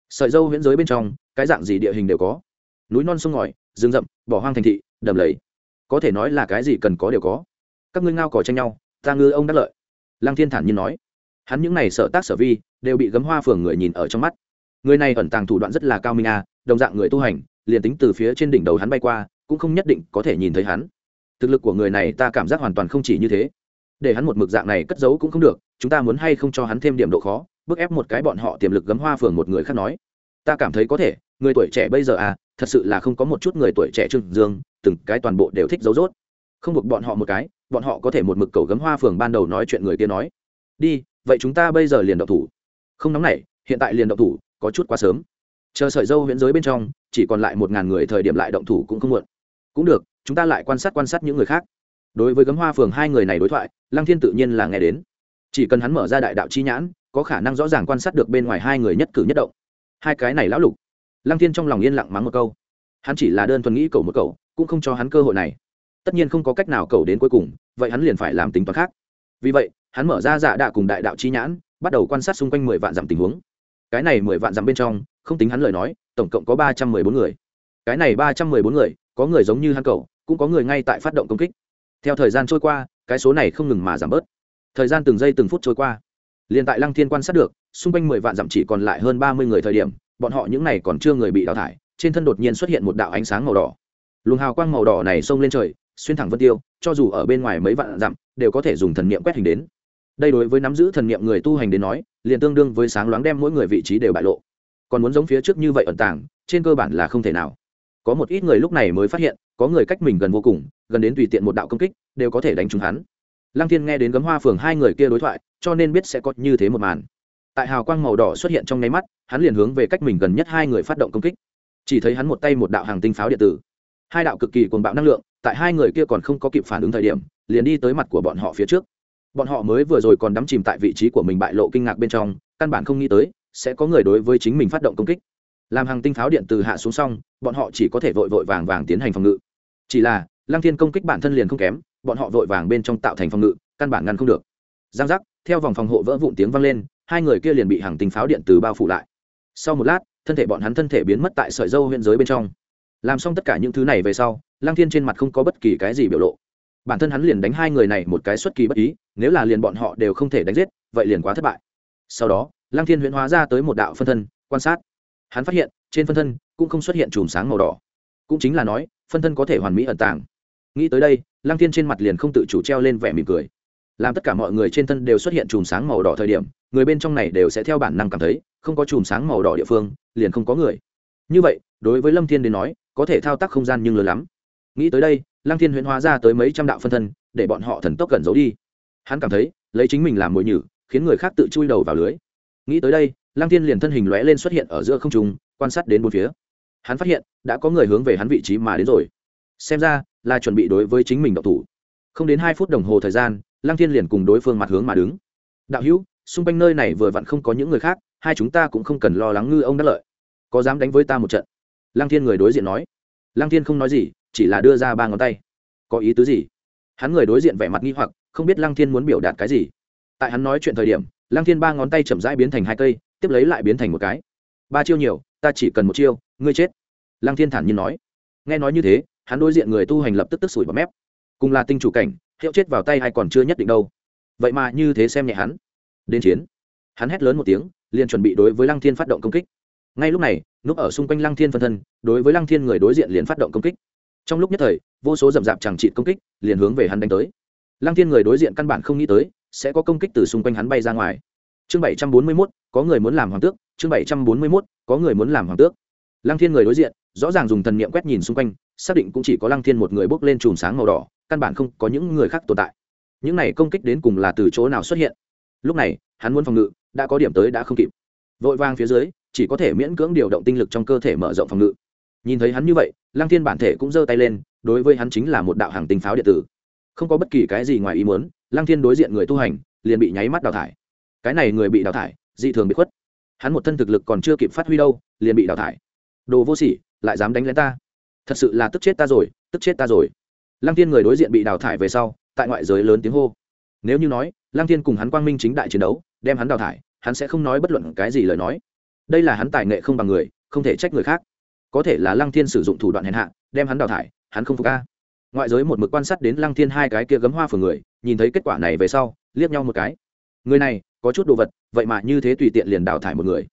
Sợi dâu huyễn giới bên trong, cái dạng gì địa hình đều có. Núi non sông ngòi, rừng rậm, bỏ hoang thành thị, đầm lầy có thể nói là cái gì cần có đều có. Các ngươi ngao cỏ tranh nhau, ta ngư ông đắc lợi. Lăng thiên thản nhiên nói. Hắn những n à y sở tác sở vi, đều bị gấm hoa phường người nhìn ở trong mắt. Người này ẩn tàng thủ đoạn rất là cao minh a đồng dạng người tu hành, liền tính từ phía trên đỉnh đầu hắn bay qua, cũng không nhất định có thể nhìn thấy hắn. Thực lực của người này ta cảm giác hoàn toàn không chỉ như thế. Để hắn một mực dạng này cất giấu cũng không được, chúng ta muốn hay không cho hắn thêm điểm độ khó? Bức ép một cái bọn họ tiềm lực gấm hoa phường một người khác nói. Ta cảm thấy có thể, người tuổi trẻ bây giờ à thật sự là không có một chút người tuổi trẻ trương dương, từng cái toàn bộ đều thích giấu dốt không buộc bọn họ một cái, bọn họ có thể một mực cầu gấm hoa phường ban đầu nói chuyện người kia nói, đi, vậy chúng ta bây giờ liền động thủ. Không nóng này hiện tại liền động thủ, có chút quá sớm. Chờ sợi dâu huyễn giới bên trong, chỉ còn lại một ngàn người thời điểm lại động thủ cũng không muộn. Cũng được, chúng ta lại quan sát quan sát những người khác. Đối với gấm hoa phường hai người này đối thoại, lăng thiên tự nhiên là nghe đến. Chỉ cần hắn mở ra đại đạo chi nhãn, có khả năng rõ ràng quan sát được bên ngoài hai người nhất cử nhất động. Hai cái này lão lục lăng thiên trong lòng yên lặng mắng một câu. Hắn chỉ là đơn thuần nghĩ cầu một cầu cũng không cho hắn cơ hội này. Tất nhiên không có cách nào cầu đến cuối cùng, vậy hắn liền phải làm tính toán khác. Vì vậy, hắn mở ra dạ đạ cùng đại đạo chi nhãn, bắt đầu quan sát xung quanh mười vạn dặm tình huống. Cái này mười vạn dặm bên trong, không tính hắn lời nói, tổng cộng có ba trăm mười bốn người. Cái này ba trăm mười bốn người, có người giống như hắn cầu cũng có người ngay tại phát động công kích. Theo thời gian trôi qua, cái số này không ngừng mà giảm bớt. Thời gian từng giây từng phút trôi qua. Liền tại lăng thiên quan sát được, xung quanh mười vạn dặm chỉ còn lại hơn ba mươi người thời điểm bọn họ những này còn chưa người bị đào thải, trên thân đột nhiên xuất hiện một đạo ánh sáng màu đỏ. Luồng hào quang màu đỏ này xông lên trời, xuyên thẳng vân tiêu, cho dù ở bên ngoài mấy vạn dặm, đều có thể dùng thần niệm quét hình đến. Đây đối với nắm giữ thần niệm người tu hành đến nói, liền tương đương với sáng loáng đem mỗi người vị trí đều bại lộ. Còn muốn giống phía trước như vậy ẩn tàng, trên cơ bản là không thể nào. Có một ít người lúc này mới phát hiện, có người cách mình gần vô cùng, gần đến tùy tiện một đạo công kích, đều có thể đánh trúng hắn. Lăng thiên nghe đến gấm hoa phường hai người kia đối thoại, cho nên biết sẽ có như thế một màn tại hào quang màu đỏ xuất hiện trong nháy mắt, hắn liền hướng về cách mình gần nhất hai người phát động công kích. Chỉ thấy hắn một tay một đạo hàng tinh pháo điện tử, hai đạo cực kỳ cuồng bạo năng lượng, tại hai người kia còn không có kịp phản ứng thời điểm, liền đi tới mặt của bọn họ phía trước. Bọn họ mới vừa rồi còn đắm chìm tại vị trí của mình bại lộ kinh ngạc bên trong, căn bản không nghĩ tới, sẽ có người đối với chính mình phát động công kích. Làm hàng tinh pháo điện từ hạ xuống xong, bọn họ chỉ có thể vội vội vàng vàng tiến hành phòng ngự. Chỉ là, lăng thiên công kích bản thân liền không kém, bọn họ vội vàng bên trong tạo thành phòng ngự, căn bản ngăn không được. Giang giác, theo vòng phòng hộ vỡ vụn tiếng vang lên hai người kia liền bị hàng tinh pháo điện từ bao phủ lại. Sau một lát, thân thể bọn hắn thân thể biến mất tại sợi dâu huyện giới bên trong. Làm xong tất cả những thứ này về sau, lăng thiên trên mặt không có bất kỳ cái gì biểu lộ. Bản thân hắn liền đánh hai người này một cái xuất kỳ bất ý, nếu là liền bọn họ đều không thể đánh giết, vậy liền quá thất bại. Sau đó, lăng thiên huyễn hóa ra tới một đạo phân thân, quan sát. Hắn phát hiện, trên phân thân cũng không xuất hiện chùm sáng màu đỏ. Cũng chính là nói, phân thân có thể hoàn mỹ ẩn tàng. Nghĩ tới đây, lăng thiên trên mặt liền không tự chủ treo lên vẻ mỉm cười làm tất cả mọi người trên thân đều xuất hiện chùm sáng màu đỏ thời điểm, người bên trong này đều sẽ theo bản năng cảm thấy, không có chùm sáng màu đỏ địa phương, liền không có người. Như vậy, đối với lâm thiên đến nói, có thể thao tác không gian nhưng lớn lắm. Nghĩ tới đây, lăng thiên huyễn hóa ra tới mấy trăm đạo phân thân, để bọn họ thần tốc gần giấu đi. Hắn cảm thấy, lấy chính mình làm mồi nhử, khiến người khác tự chui đầu vào lưới. Nghĩ tới đây, lăng thiên liền thân hình lóe lên xuất hiện ở giữa không trung, quan sát đến bốn phía. Hắn phát hiện, đã có người hướng về hắn vị trí mà đến rồi. Xem ra, là chuẩn bị đối với chính mình độc thủ. Không đến hai phút đồng hồ thời gian lăng thiên liền cùng đối phương mặt hướng mà đứng. Đạo hữu, xung quanh nơi này vừa vặn không có những người khác, hai chúng ta cũng không cần lo lắng ngư ông đắc lợi. Có dám đánh với ta một trận? Lăng thiên người đối diện nói. Lăng thiên không nói gì, chỉ là đưa ra ba ngón tay. Có ý tứ gì? Hắn người đối diện vẻ mặt nghi hoặc, không biết lăng thiên muốn biểu đạt cái gì. Tại hắn nói chuyện thời điểm, lăng thiên ba ngón tay chậm rãi biến thành hai cây, tiếp lấy lại biến thành một cái. Ba chiêu nhiều, ta chỉ cần một chiêu, ngươi chết. Lăng thiên thản nhiên nói. Nghe nói như thế, hắn đối diện người tu hành lập tức tức sủi vào mép cùng là tinh chủ cảnh, hiệu chết vào tay hay còn chưa nhất định đâu. Vậy mà như thế xem nhẹ hắn. Đến chiến. Hắn hét lớn một tiếng, liền chuẩn bị đối với lăng thiên phát động công kích. Ngay lúc này, núp ở xung quanh lăng thiên phân thân, đối với lăng thiên người đối diện liền phát động công kích. Trong lúc nhất thời, vô số rậm rạp chẳng trị công kích liền hướng về hắn đánh tới. Lăng thiên người đối diện căn bản không nghĩ tới, sẽ có công kích từ xung quanh hắn bay ra ngoài. Chương bảy trăm bốn mươi mốt, có người muốn làm hoàng tước. Chương bảy trăm bốn mươi mốt, có người muốn làm hoàng tước. Lăng thiên người đối diện, rõ ràng dùng thần niệm quét nhìn xung quanh xác định cũng chỉ có lăng thiên một người bốc lên chùm sáng màu đỏ, căn bản không có những người khác tồn tại. Những này công kích đến cùng là từ chỗ nào xuất hiện? Lúc này, hắn muốn phòng ngự, đã có điểm tới đã không kịp. Vội vang phía dưới, chỉ có thể miễn cưỡng điều động tinh lực trong cơ thể mở rộng phòng ngự. Nhìn thấy hắn như vậy, lăng thiên bản thể cũng giơ tay lên, đối với hắn chính là một đạo hàng tinh pháo điện tử. Không có bất kỳ cái gì ngoài ý muốn, lăng thiên đối diện người tu hành, liền bị nháy mắt đào thải. Cái này người bị đào thải, dị thường bị khuất. Hắn một thân thực lực còn chưa kịp phát huy đâu, liền bị đào thải. Đồ vô sỉ, lại dám đánh lén ta thật sự là tức chết ta rồi, tức chết ta rồi. Lăng thiên người đối diện bị đào thải về sau, tại ngoại giới lớn tiếng hô. Nếu như nói, lăng thiên cùng hắn quang minh chính đại chiến đấu, đem hắn đào thải, hắn sẽ không nói bất luận cái gì lời nói. Đây là hắn tài nghệ không bằng người, không thể trách người khác. Có thể là lăng thiên sử dụng thủ đoạn hèn hạ, đem hắn đào thải, hắn không phục ca ngoại giới một mực quan sát đến lăng thiên hai cái kia gấm hoa phường người, nhìn thấy kết quả này về sau, liếc nhau một cái. Người này, có chút đồ vật, vậy mà như thế tùy tiện liền đào thải một người.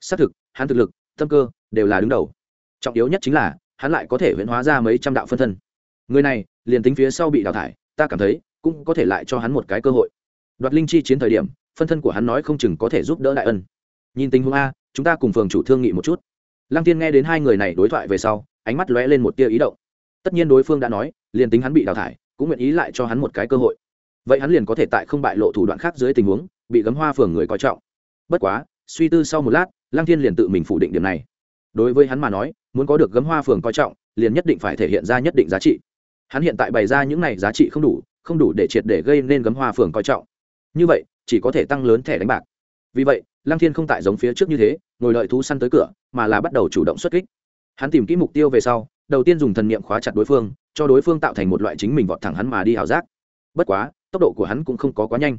Xác thực, hắn thực lực, tâm cơ, đều là đứng đầu. Trọng yếu nhất chính là hắn lại có thể huyễn hóa ra mấy trăm đạo phân thân. Người này, liền tính phía sau bị đào thải, ta cảm thấy, cũng có thể lại cho hắn một cái cơ hội. Đoạt linh chi chiến thời điểm, phân thân của hắn nói không chừng có thể giúp đỡ đại ân. Nhìn tình huống a, chúng ta cùng phường chủ thương nghị một chút. Lăng tiên nghe đến hai người này đối thoại về sau, ánh mắt lóe lên một tia ý động. Tất nhiên đối phương đã nói, liền tính hắn bị đào thải, cũng nguyện ý lại cho hắn một cái cơ hội. Vậy hắn liền có thể tại không bại lộ thủ đoạn khác dưới tình huống, bị gấm hoa phường người coi trọng. Bất quá, suy tư sau một lát, lăng thiên liền tự mình phủ định điểm này. Đối với hắn mà nói muốn có được gấm hoa phường coi trọng, liền nhất định phải thể hiện ra nhất định giá trị. Hắn hiện tại bày ra những này giá trị không đủ không đủ để triệt để gây nên gấm hoa phường coi trọng. Như vậy, chỉ có thể tăng lớn thẻ đánh bạc. Vì vậy, lăng thiên không tại giống phía trước như thế, ngồi đợi thú săn tới cửa, mà là bắt đầu chủ động xuất kích. Hắn tìm kỹ mục tiêu về sau, đầu tiên dùng thần niệm khóa chặt đối phương, cho đối phương tạo thành một loại chính mình vọt thẳng hắn mà đi ảo giác. Bất quá, tốc độ của hắn cũng không có quá nhanh.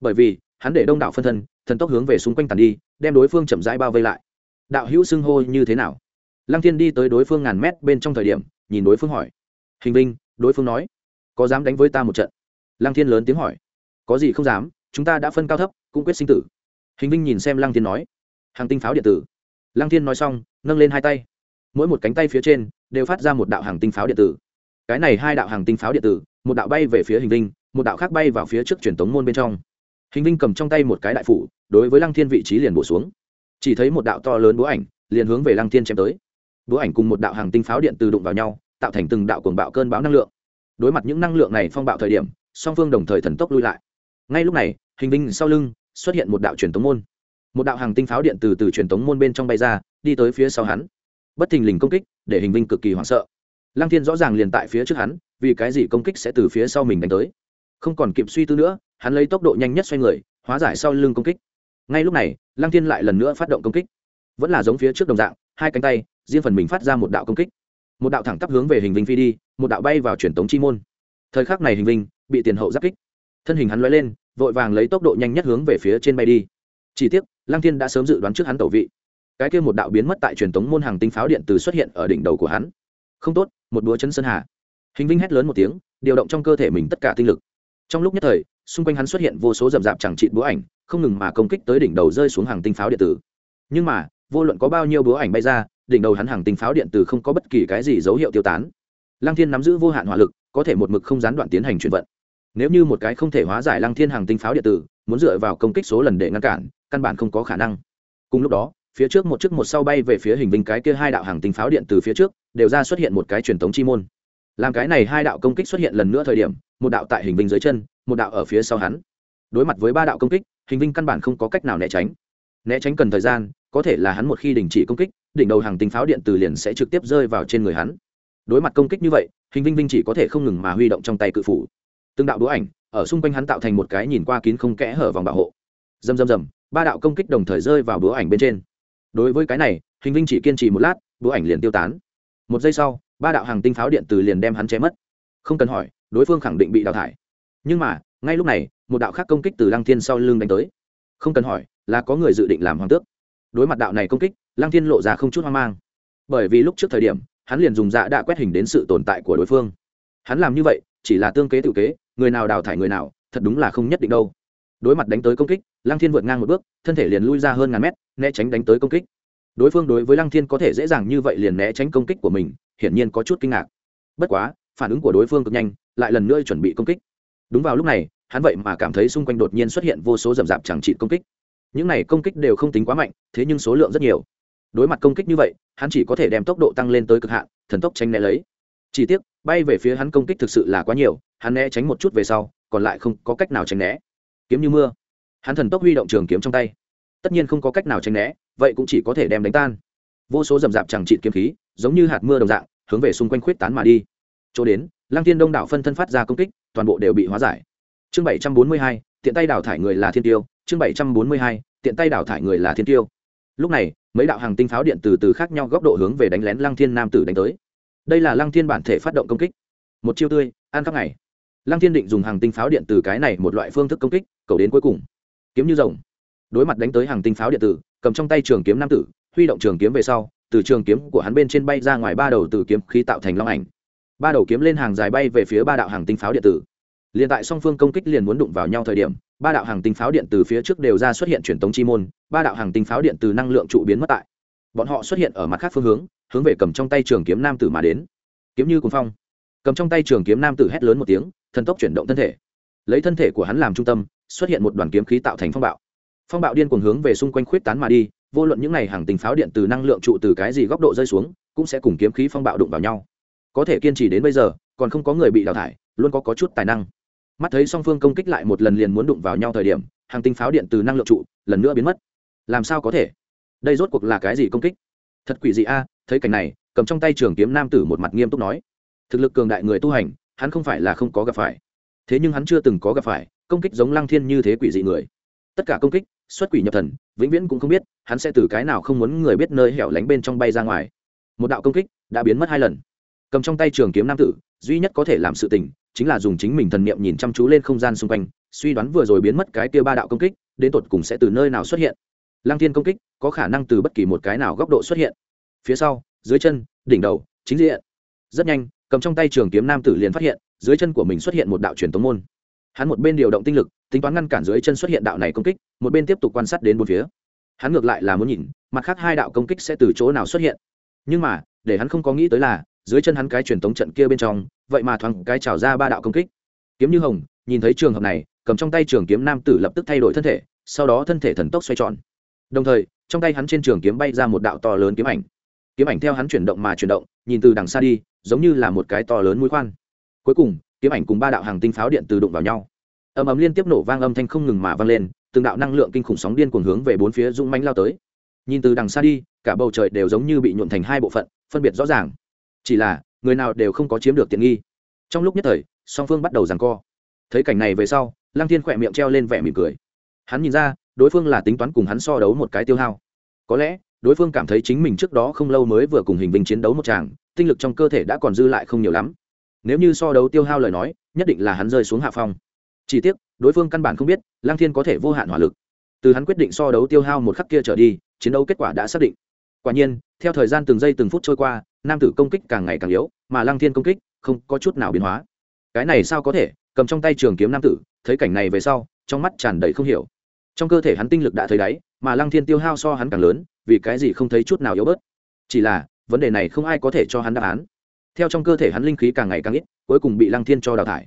Bởi vì, hắn để đông đảo phân thân, thần tốc hướng về xung quanh tàn đi, đem đối phương chậm rãi bao vây lại. Đạo hữu xưng hô như thế nào? Lăng thiên đi tới đối phương ngàn mét bên trong thời điểm, nhìn đối phương hỏi. Hình binh đối phương nói, có dám đánh với ta một trận? Lăng thiên lớn tiếng hỏi. Có gì không dám, chúng ta đã phân cao thấp, cũng quyết sinh tử. Hình binh nhìn xem lăng thiên nói. Hàng tinh pháo điện tử. Lăng thiên nói xong, nâng lên hai tay. Mỗi một cánh tay phía trên đều phát ra một đạo hàng tinh pháo điện tử. Cái này hai đạo hàng tinh pháo điện tử, một đạo bay về phía hình binh một đạo khác bay vào phía trước truyền tống môn bên trong. Hình binh cầm trong tay một cái đại phủ, đối với lăng thiên vị trí liền bổ xuống. Chỉ thấy một đạo to lớn búa ảnh, liền hướng về lăng thiên chém tới búa ảnh cùng một đạo hàng tinh pháo điện từ đụng vào nhau, tạo thành từng đạo cuồng bạo cơn bão năng lượng. Đối mặt những năng lượng này phong bạo thời điểm, song phương đồng thời thần tốc lui lại. Ngay lúc này, hình vinh sau lưng, xuất hiện một đạo truyền tống môn. Một đạo hàng tinh pháo điện từ từ truyền tống môn bên trong bay ra, đi tới phía sau hắn. Bất thình lình công kích, để hình vinh cực kỳ hoảng sợ. Lăng thiên rõ ràng liền tại phía trước hắn, vì cái gì công kích sẽ từ phía sau mình đánh tới? Không còn kịp suy tư nữa, hắn lấy tốc độ nhanh nhất xoay người, hóa giải sau lưng công kích. Ngay lúc này, lăng thiên lại lần nữa phát động công kích. Vẫn là giống phía trước đồng dạng, hai cánh tay riêng phần mình phát ra một đạo công kích. Một đạo thẳng tắp hướng về hình vinh phi đi, một đạo bay vào truyền tống chi môn. Thời khắc này hình vinh bị tiền hậu giáp kích. Thân hình hắn l lên, vội vàng lấy tốc độ nhanh nhất hướng về phía trên bay đi. Chỉ tiếc, lăng thiên đã sớm dự đoán trước hắn tẩu vị. Cái kia một đạo biến mất tại truyền tống môn hàng tinh pháo điện từ xuất hiện ở đỉnh đầu của hắn. Không tốt, một búa chân sơn hà. Hình vinh hét lớn một tiếng, điều động trong cơ thể mình tất cả tinh lực. Trong lúc nhất thời, xung quanh hắn xuất hiện vô số rậm rạp chẳng trị búa ảnh, không ngừng mà công kích tới đỉnh đầu rơi xuống hàng tinh pháo điện tử. Nhưng mà, vô luận có bao nhiêu búa ảnh bay ra đỉnh đầu hắn hàng tinh pháo điện tử không có bất kỳ cái gì dấu hiệu tiêu tán. Lăng thiên nắm giữ vô hạn hỏa lực, có thể một mực không gián đoạn tiến hành chuyển vận. Nếu như một cái không thể hóa giải lăng thiên hàng tinh pháo điện tử, muốn dựa vào công kích số lần để ngăn cản, căn bản không có khả năng. Cùng lúc đó, phía trước một chiếc một sau bay về phía hình vinh cái kia hai đạo hàng tinh pháo điện từ phía trước, đều ra xuất hiện một cái truyền thống chi môn. Làm cái này hai đạo công kích xuất hiện lần nữa thời điểm, một đạo tại hình vinh dưới chân, một đạo ở phía sau hắn. Đối mặt với ba đạo công kích, hình vinh căn bản không có cách nào né tránh. Né tránh cần thời gian, có thể là hắn một khi đình chỉ công kích đỉnh đầu hàng tinh pháo điện từ liền sẽ trực tiếp rơi vào trên người hắn. Đối mặt công kích như vậy, hình vinh vinh chỉ có thể không ngừng mà huy động trong tay cự phủ. Từng đạo đũa ảnh, ở xung quanh hắn tạo thành một cái nhìn qua kín không kẽ hở vòng bảo hộ. Dầm dầm dầm ba đạo công kích đồng thời rơi vào đũa ảnh bên trên. Đối với cái này, hình vinh chỉ kiên trì một lát đũa ảnh liền tiêu tán. Một giây sau, ba đạo hàng tinh pháo điện từ liền đem hắn chế mất. Không cần hỏi, đối phương khẳng định bị đào thải. Nhưng mà, ngay lúc này, một đạo khác công kích từ lăng thiên sau lưng đánh tới. Không cần hỏi, là có người dự định làm hoàng tước. Đối mặt đạo này công kích lăng thiên lộ ra không chút hoang mang. Bởi vì lúc trước thời điểm, hắn liền dùng dạ đã quét hình đến sự tồn tại của đối phương. Hắn làm như vậy, chỉ là tương kế tự kế, người nào đào thải người nào, thật đúng là không nhất định đâu. Đối mặt đánh tới công kích, lăng thiên vượt ngang một bước, thân thể liền lui ra hơn ngàn mét, né tránh đánh tới công kích. Đối phương đối với lăng thiên có thể dễ dàng như vậy liền né tránh công kích của mình, hiển nhiên có chút kinh ngạc. Bất quá, phản ứng của đối phương cực nhanh, lại lần nữa chuẩn bị công kích. Đúng vào lúc này, hắn vậy mà cảm thấy xung quanh đột nhiên xuất hiện vô số rầm rạp chẳng trị công kích. Những này công kích đều không tính quá mạnh, thế nhưng số lượng rất nhiều đối mặt công kích như vậy, hắn chỉ có thể đem tốc độ tăng lên tới cực hạn, thần tốc tránh né lấy. Chỉ tiếc, bay về phía hắn công kích thực sự là quá nhiều, hắn né tránh một chút về sau, còn lại không có cách nào tránh né. Kiếm như mưa. Hắn thần tốc huy động trường kiếm trong tay. Tất nhiên không có cách nào tránh né, vậy cũng chỉ có thể đem đánh tan. Vô số rầm rạp chẳng trị kiếm khí, giống như hạt mưa đồng dạng, hướng về xung quanh khuyết tán mà đi. Chỗ đến, lăng thiên đông đảo phân thân phát ra công kích, toàn bộ đều bị hóa giải. Chương bảy trăm bốn mươi hai, tiện tay đào thải người là thiên tiêu. Chương bảy trăm bốn mươi hai, tiện tay đào thải người là thiên tiêu lúc này, mấy đạo hàng tinh pháo điện từ từ khác nhau góc độ hướng về đánh lén lăng thiên nam tử đánh tới. Đây là lăng thiên bản thể phát động công kích. Một chiêu tươi, ăn các ngày. Lăng thiên định dùng hàng tinh pháo điện từ cái này một loại phương thức công kích, cầu đến cuối cùng. Kiếm như rồng. Đối mặt đánh tới hàng tinh pháo điện tử, cầm trong tay trường kiếm nam tử, huy động trường kiếm về sau, từ trường kiếm của hắn bên trên bay ra ngoài ba đầu từ kiếm khí tạo thành long ảnh. Ba đầu kiếm lên hàng dài bay về phía ba đạo hàng tinh pháo điện tử. Liền tại song phương công kích liền muốn đụng vào nhau thời điểm ba đạo hàng tinh pháo điện từ phía trước đều ra xuất hiện truyền tống chi môn ba đạo hàng tinh pháo điện từ năng lượng trụ biến mất tại. Bọn họ xuất hiện ở mặt khác phương hướng hướng về cầm trong tay trường kiếm nam tử mà đến. Kiếm như cuồng phong. Cầm trong tay trường kiếm nam tử hét lớn một tiếng thần tốc chuyển động thân thể. Lấy thân thể của hắn làm trung tâm xuất hiện một đoàn kiếm khí tạo thành phong bạo. Phong bạo điên cuồng hướng về xung quanh khuyết tán mà đi vô luận những n à y hàng tình pháo điện từ năng lượng trụ từ cái gì góc độ rơi xuống cũng sẽ cùng kiếm khí phong bạo đụng vào nhau. Có thể kiên trì đến bây giờ còn không có người bị đào thải luôn có, có chút tài năng mắt thấy song phương công kích lại một lần liền muốn đụng vào nhau thời điểm, hàng tinh pháo điện từ năng lượng trụ, lần nữa biến mất. Làm sao có thể? Đây rốt cuộc là cái gì công kích? Thật quỷ dị a, thấy cảnh này, cầm trong tay trường kiếm nam tử một mặt nghiêm túc nói. Thực lực cường đại người tu hành, hắn không phải là không có gặp phải. Thế nhưng hắn chưa từng có gặp phải, công kích giống lăng thiên như thế quỷ dị người. Tất cả công kích, xuất quỷ nhập thần, vĩnh viễn cũng không biết, hắn sẽ từ cái nào không muốn người biết nơi hẻo lánh bên trong bay ra ngoài. Một đạo công kích đã biến mất hai lần. Cầm trong tay trường kiếm nam tử, duy nhất có thể làm sự tình chính là dùng chính mình thần niệm nhìn chăm chú lên không gian xung quanh, suy đoán vừa rồi biến mất cái kia ba đạo công kích, đến tột cùng sẽ từ nơi nào xuất hiện. Lăng thiên công kích, có khả năng từ bất kỳ một cái nào góc độ xuất hiện. Phía sau, dưới chân, đỉnh đầu, chính diện. Rất nhanh, cầm trong tay trường kiếm nam tử liền phát hiện, dưới chân của mình xuất hiện một đạo truyền tống môn. Hắn một bên điều động tinh lực, tính toán ngăn cản dưới chân xuất hiện đạo này công kích, một bên tiếp tục quan sát đến bốn phía. Hắn ngược lại là muốn nhìn, mặt khác hai đạo công kích sẽ từ chỗ nào xuất hiện. Nhưng mà, để hắn không có nghĩ tới là, dưới chân hắn cái truyền tống trận kia bên trong vậy mà thoáng cái trào ra ba đạo công kích. Kiếm như hồng, nhìn thấy trường hợp này, cầm trong tay trường kiếm nam tử lập tức thay đổi thân thể, sau đó thân thể thần tốc xoay tròn. Đồng thời, trong tay hắn trên trường kiếm bay ra một đạo to lớn kiếm ảnh. Kiếm ảnh theo hắn chuyển động mà chuyển động, nhìn từ đằng xa đi, giống như là một cái to lớn mũi khoan. Cuối cùng, kiếm ảnh cùng ba đạo hàng tinh pháo điện từ đụng vào nhau. Ầm ầm liên tiếp nổ vang âm thanh không ngừng mà vang lên, từng đạo năng lượng kinh khủng sóng điên cuồng hướng về bốn phía dũng mánh lao tới. Nhìn từ đằng xa đi, cả bầu trời đều giống như bị nhuộn thành hai bộ phận, phân biệt rõ ràng. Chỉ là người nào đều không có chiếm được tiện nghi. Trong lúc nhất thời, song phương bắt đầu giằng co. Thấy cảnh này về sau, lăng thiên khỏe miệng treo lên vẻ mỉm cười. Hắn nhìn ra, đối phương là tính toán cùng hắn so đấu một cái tiêu hao. Có lẽ, đối phương cảm thấy chính mình trước đó không lâu mới vừa cùng hình vinh chiến đấu một tràng, tinh lực trong cơ thể đã còn dư lại không nhiều lắm. Nếu như so đấu tiêu hao lời nói, nhất định là hắn rơi xuống hạ phong. Chỉ tiếc, đối phương căn bản không biết lang thiên có thể vô hạn hỏa lực. Từ hắn quyết định so đấu tiêu hao một khắc kia trở đi, chiến đấu kết quả đã xác định. Quả nhiên, theo thời gian từng giây từng phút trôi qua nam tử công kích càng ngày càng yếu, mà lăng thiên công kích không có chút nào biến hóa. Cái này sao có thể? Cầm trong tay trường kiếm nam tử, thấy cảnh này về sau, trong mắt tràn đầy không hiểu. Trong cơ thể hắn tinh lực đã thấy đáy, mà lăng thiên tiêu hao so hắn càng lớn, vì cái gì không thấy chút nào yếu bớt? Chỉ là, vấn đề này không ai có thể cho hắn đáp án. Theo trong cơ thể hắn linh khí càng ngày càng ít, cuối cùng bị lăng thiên cho đào thải.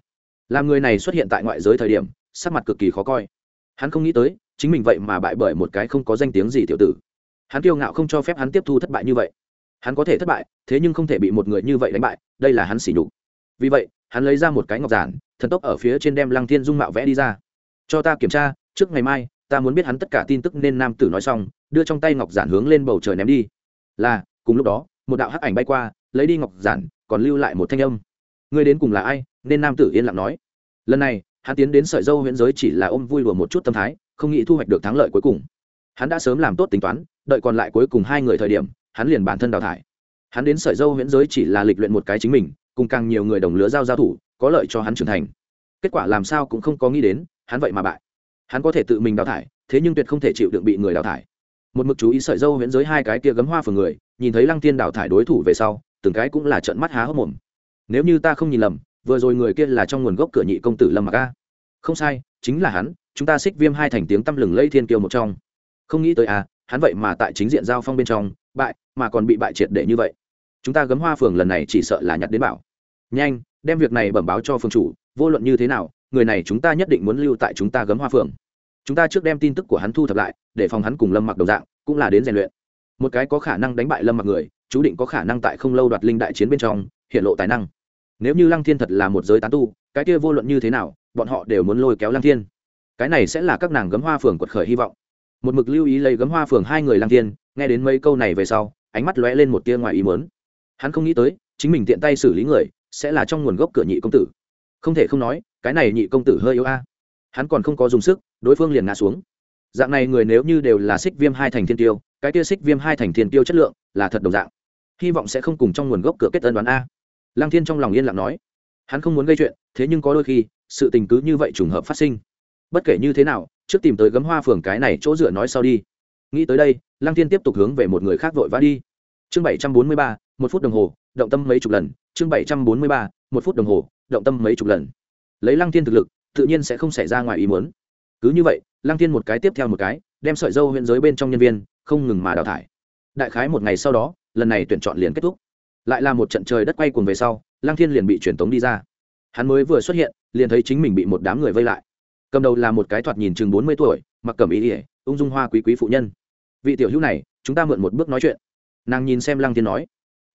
Làm người này xuất hiện tại ngoại giới thời điểm, sắc mặt cực kỳ khó coi. Hắn không nghĩ tới, chính mình vậy mà bại bởi một cái không có danh tiếng gì tiểu tử. Hắn kiêu ngạo không cho phép hắn tiếp thu thất bại như vậy hắn có thể thất bại, thế nhưng không thể bị một người như vậy đánh bại, đây là hắn xỉ nhục. Vì vậy, hắn lấy ra một cái ngọc giản, thần tốc ở phía trên đem lăng thiên dung mạo vẽ đi ra. Cho ta kiểm tra, trước ngày mai, ta muốn biết hắn tất cả tin tức nên nam tử nói xong, đưa trong tay ngọc giản hướng lên bầu trời ném đi. Là, cùng lúc đó, một đạo hắc ảnh bay qua, lấy đi ngọc giản, còn lưu lại một thanh âm. Người đến cùng là ai? Nên nam tử yên lặng nói. Lần này, hắn tiến đến sợi dâu huyễn giới chỉ là ôm vui đùa một chút tâm thái, không nghĩ thu hoạch được thắng lợi cuối cùng. Hắn đã sớm làm tốt tính toán, đợi còn lại cuối cùng hai người thời điểm hắn liền bản thân đào thải. Hắn đến sợi dâu huyễn giới chỉ là lịch luyện một cái chính mình, cùng càng nhiều người đồng lứa giao giao thủ, có lợi cho hắn trưởng thành. Kết quả làm sao cũng không có nghĩ đến, hắn vậy mà bại. Hắn có thể tự mình đào thải, thế nhưng tuyệt không thể chịu đựng bị người đào thải. Một mực chú ý sợi dâu huyễn giới hai cái kia gấm hoa phường người, nhìn thấy lăng tiên đào thải đối thủ về sau, từng cái cũng là trận mắt há hốc mồm. Nếu như ta không nhìn lầm, vừa rồi người kia là trong nguồn gốc cửa nhị công tử lâm mặc a. Không sai, chính là hắn, chúng ta xích viêm hai thành tiếng tăm lừng lây thiên kiêu một trong. Không nghĩ tới à hắn vậy mà tại chính diện giao phong bên trong, bại mà còn bị bại triệt để như vậy. Chúng ta gấm hoa phường lần này chỉ sợ là nhặt đến bảo. Nhanh, đem việc này bẩm báo cho phường chủ, vô luận như thế nào, người này chúng ta nhất định muốn lưu tại chúng ta gấm hoa phường. Chúng ta trước đem tin tức của hắn thu thập lại, để phòng hắn cùng lâm mặc đồng dạng, cũng là đến rèn luyện. Một cái có khả năng đánh bại lâm mặc người, chú định có khả năng tại không lâu đoạt linh đại chiến bên trong, hiện lộ tài năng. Nếu như lăng thiên thật là một giới tán tu, cái kia vô luận như thế nào, bọn họ đều muốn lôi kéo lăng thiên. Cái này sẽ là các nàng gấm hoa phường quật khởi hy vọng. Một mực lưu ý lấy gấm hoa phường hai người lăng thiên, nghe đến mấy câu này về sau ánh mắt lóe lên một tia ngoài ý mớn hắn không nghĩ tới, chính mình tiện tay xử lý người, sẽ là trong nguồn gốc cửa nhị công tử. Không thể không nói, cái này nhị công tử hơi yếu a. Hắn còn không có dùng sức, đối phương liền ngã xuống. Dạng này người nếu như đều là xích viêm hai thành thiên tiêu, cái tia xích viêm hai thành thiên tiêu chất lượng là thật đồng dạng. Hy vọng sẽ không cùng trong nguồn gốc cửa kết tân đoán a. Lăng thiên trong lòng yên lặng nói. Hắn không muốn gây chuyện, thế nhưng có đôi khi, sự tình cứ như vậy trùng hợp phát sinh. Bất kể như thế nào, trước tìm tới gấm hoa phường cái này chỗ dựa nói sau đi. Nghĩ tới đây, lăng thiên tiếp tục hướng về một người khác vội vã đi chương bảy trăm bốn mươi ba, một phút đồng hồ, động tâm mấy chục lần. Chương bảy trăm bốn mươi ba, một phút đồng hồ, động tâm mấy chục lần. Lấy lăng thiên thực lực, tự nhiên sẽ không xảy ra ngoài ý muốn. Cứ như vậy, lăng thiên một cái tiếp theo một cái, đem sợi dâu huyện giới bên trong nhân viên, không ngừng mà đào thải. Đại khái một ngày sau đó, lần này tuyển chọn liền kết thúc. Lại là một trận trời đất quay cuồng về sau, lăng thiên liền bị truyền tống đi ra. Hắn mới vừa xuất hiện, liền thấy chính mình bị một đám người vây lại. Cầm đầu là một cái thoạt nhìn chừng bốn mươi tuổi, mặc cẩm ý ỉa ung dung hoa quý quý phụ nhân. Vị tiểu hữu này, chúng ta mượn một bước nói chuyện nàng nhìn xem lăng thiên nói,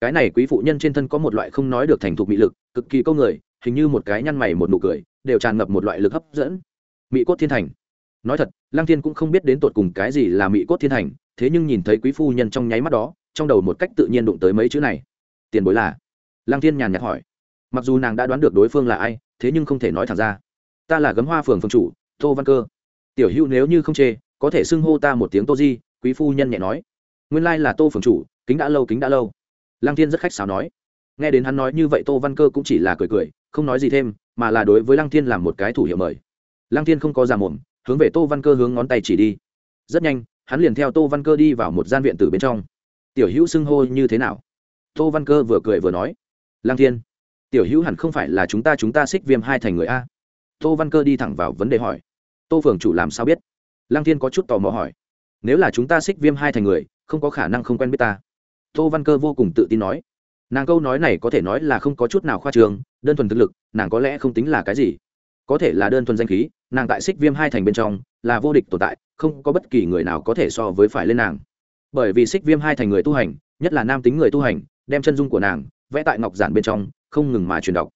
cái này quý phụ nhân trên thân có một loại không nói được thành thục mị lực, cực kỳ câu người, hình như một cái nhăn mày một nụ cười, đều tràn ngập một loại lực hấp dẫn. Mỹ cốt thiên thành. Nói thật, lăng thiên cũng không biết đến tột cùng cái gì là mỹ cốt thiên thành, thế nhưng nhìn thấy quý phu nhân trong nháy mắt đó, trong đầu một cách tự nhiên đụng tới mấy chữ này. Tiền bối là? Lăng thiên nhàn nhạt hỏi. Mặc dù nàng đã đoán được đối phương là ai, thế nhưng không thể nói thẳng ra. Ta là gấm hoa phường phương chủ, tô văn cơ. Tiểu hữu nếu như không chê, có thể xưng hô ta một tiếng tô di, quý phu nhân nhẹ nói. Nguyên lai là tô phường chủ kính đã lâu, kính đã lâu. Lăng thiên rất khách sáo nói. Nghe đến hắn nói như vậy, tô văn cơ cũng chỉ là cười cười, không nói gì thêm, mà là đối với lăng thiên làm một cái thủ hiệu mời. Lăng thiên không có già mồm, hướng về tô văn cơ hướng ngón tay chỉ đi. Rất nhanh, hắn liền theo tô văn cơ đi vào một gian viện từ bên trong. Tiểu hữu xưng hô như thế nào? Tô văn cơ vừa cười vừa nói. Lăng thiên, tiểu hữu hẳn không phải là chúng ta chúng ta xích viêm hai thành người a. Tô văn cơ đi thẳng vào vấn đề hỏi. Tô phường chủ làm sao biết? Lăng thiên có chút tò mò hỏi. Nếu là chúng ta xích viêm hai thành người, không có khả năng không quen biết ta tô văn cơ vô cùng tự tin nói. Nàng câu nói này có thể nói là không có chút nào khoa trường đơn thuần thực lực, nàng có lẽ không tính là cái gì. Có thể là đơn thuần danh khí, nàng tại xích viêm hai thành bên trong, là vô địch tồn tại, không có bất kỳ người nào có thể so với phải lên nàng. Bởi vì xích viêm hai thành người tu hành, nhất là nam tính người tu hành, đem chân dung của nàng vẽ tại ngọc giản bên trong, không ngừng mà truyền đọc.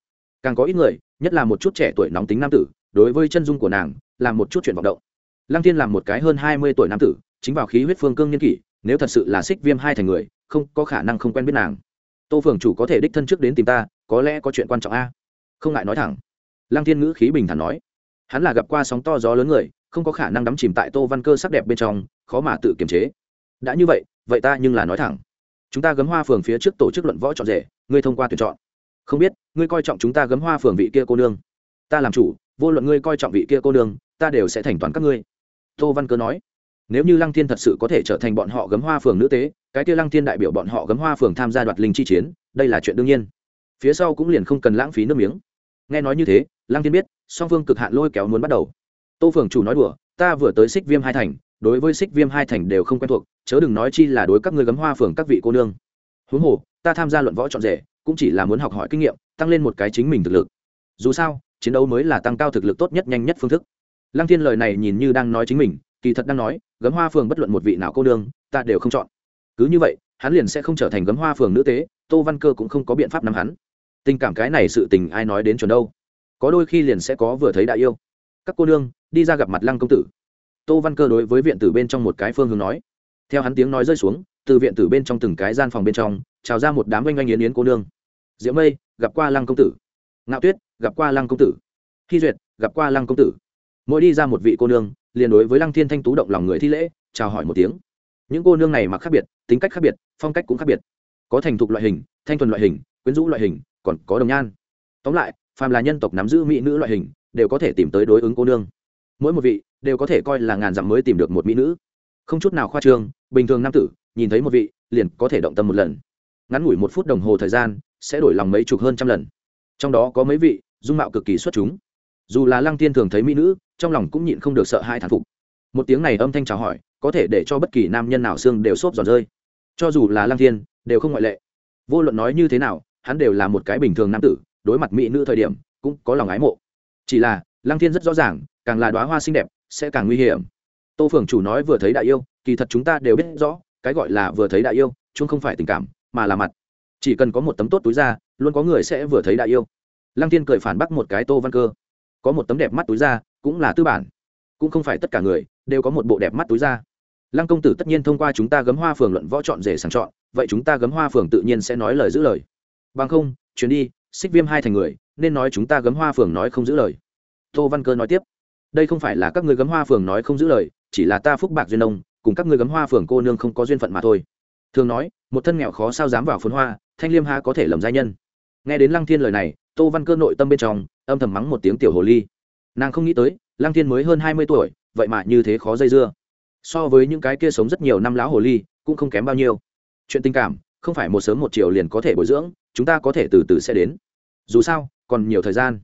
Càng có ít người, nhất là một chút trẻ tuổi nóng tính nam tử, đối với chân dung của nàng, làm một chút chuyện vọng động. Lăng Thiên làm một cái hơn hai mươi tuổi nam tử, chính vào khí huyết phương cương nhân kỷ, nếu thật sự là xích viêm hai thành người không có khả năng không quen biết nàng. Tô phường chủ có thể đích thân trước đến tìm ta, có lẽ có chuyện quan trọng a. Không ngại nói thẳng. Lăng thiên ngữ khí bình thản nói. Hắn là gặp qua sóng to gió lớn người, không có khả năng đắm chìm tại tô văn cơ sắc đẹp bên trong, khó mà tự kiềm chế. Đã như vậy vậy ta nhưng là nói thẳng. Chúng ta gấm hoa phường phía trước tổ chức luận võ chọn rể, ngươi thông qua tuyển chọn. Không biết, ngươi coi trọng chúng ta gấm hoa phường vị kia cô nương. Ta làm chủ, vô luận ngươi coi trọng vị kia cô nương, ta đều sẽ thành toàn các ngươi. Tô văn cơ nói. Nếu như lăng thiên thật sự có thể trở thành bọn họ gấm hoa phường nữ tế cái kia lăng thiên đại biểu bọn họ gấm hoa phường tham gia đoạt linh chi chiến, đây là chuyện đương nhiên. Phía sau cũng liền không cần lãng phí nước miếng. Nghe nói như thế, lăng thiên biết, song phương cực hạn lôi kéo muốn bắt đầu. Tô phường chủ nói đùa, ta vừa tới xích viêm hai thành, đối với xích viêm hai thành đều không quen thuộc, chớ đừng nói chi là đối các ngươi gấm hoa phường các vị cô nương. Huống hồ, ta tham gia luận võ trọn rể, cũng chỉ là muốn học hỏi kinh nghiệm, tăng lên một cái chính mình thực lực. Dù sao, chiến đấu mới là tăng cao thực lực tốt nhất nhanh nhất phương thức. Lăng thiên lời này nhìn như đang nói chính mình, kỳ thật đang nói, gấm hoa phường bất luận một vị nào cô nương, ta đều không chọn cứ như vậy, hắn liền sẽ không trở thành gấm hoa phường nữ tế, tô văn cơ cũng không có biện pháp nắm hắn. Tình cảm cái này sự tình ai nói đến chuẩn đâu? Có đôi khi liền sẽ có vừa thấy đại yêu. Các cô nương, đi ra gặp mặt lăng công tử. Tô văn cơ đối với viện tử bên trong một cái phương hướng nói. Theo hắn tiếng nói rơi xuống, từ viện tử bên trong từng cái gian phòng bên trong, trào ra một đám oanh oanh yến yến cô nương. Diễm mây, gặp qua lăng công tử. Ngạo tuyết, gặp qua lăng công tử. Khi duyệt, gặp qua lăng công tử. Mỗi đi ra một vị cô nương, liền đối với lăng thiên thanh tú động lòng người thi lễ, chào hỏi một tiếng những cô nương này mặc khác biệt, tính cách khác biệt, phong cách cũng khác biệt. Có thành thục loại hình, thanh thuần loại hình, quyến rũ loại hình, còn có đồng nhan. Tóm lại, phàm là nhân tộc nắm giữ mỹ nữ loại hình, đều có thể tìm tới đối ứng cô nương. Mỗi một vị đều có thể coi là ngàn dặm mới tìm được một mỹ nữ. Không chút nào khoa trương, bình thường nam tử, nhìn thấy một vị, liền có thể động tâm một lần. Ngắn ngủi một phút đồng hồ thời gian, sẽ đổi lòng mấy chục hơn trăm lần. Trong đó có mấy vị, dung mạo cực kỳ xuất chúng. Dù là lăng tiên thường thấy mỹ nữ, trong lòng cũng nhịn không được sợ hai thản phục. Một tiếng này âm thanh chào hỏi có thể để cho bất kỳ nam nhân nào xương đều xốp giòn rơi. Cho dù là lăng thiên, đều không ngoại lệ. Vô luận nói như thế nào, hắn đều là một cái bình thường nam tử, đối mặt mỹ nữ thời điểm, cũng có lòng ái mộ. Chỉ là, lăng thiên rất rõ ràng, càng là đoá hoa xinh đẹp, sẽ càng nguy hiểm. Tô phường chủ nói vừa thấy đại yêu, kỳ thật chúng ta đều biết rõ, cái gọi là vừa thấy đại yêu, chúng không phải tình cảm, mà là mặt. Chỉ cần có một tấm tốt túi ra, luôn có người sẽ vừa thấy đại yêu. Lăng thiên cười phản bác một cái tô văn cơ. Có một tấm đẹp mắt túi ra, cũng là tư bản. Cũng không phải tất cả người đều có một bộ đẹp mắt túi ra lăng công tử tất nhiên thông qua chúng ta gấm hoa phường luận võ chọn rể sàng chọn, vậy chúng ta gấm hoa phường tự nhiên sẽ nói lời giữ lời. Bằng không, chuyến đi, xích viêm hai thành người, nên nói chúng ta gấm hoa phường nói không giữ lời. Tô văn cơ nói tiếp, đây không phải là các người gấm hoa phường nói không giữ lời, chỉ là ta phúc bạc duyên ông cùng các người gấm hoa phường cô nương không có duyên phận mà thôi. Thường nói, một thân nghèo khó sao dám vào phun hoa, thanh liêm ha có thể lầm giai nhân. Nghe đến lăng thiên lời này, tô văn cơ nội tâm bên trong, âm thầm mắng một tiếng tiểu hồ ly. Nàng không nghĩ tới, lăng thiên mới hơn hai mươi tuổi, vậy mà như thế khó dây dưa so với những cái kia sống rất nhiều năm lão hồ ly, cũng không kém bao nhiêu. Chuyện tình cảm, không phải một sớm một chiều liền có thể bồi dưỡng, chúng ta có thể từ từ sẽ đến. Dù sao, còn nhiều thời gian.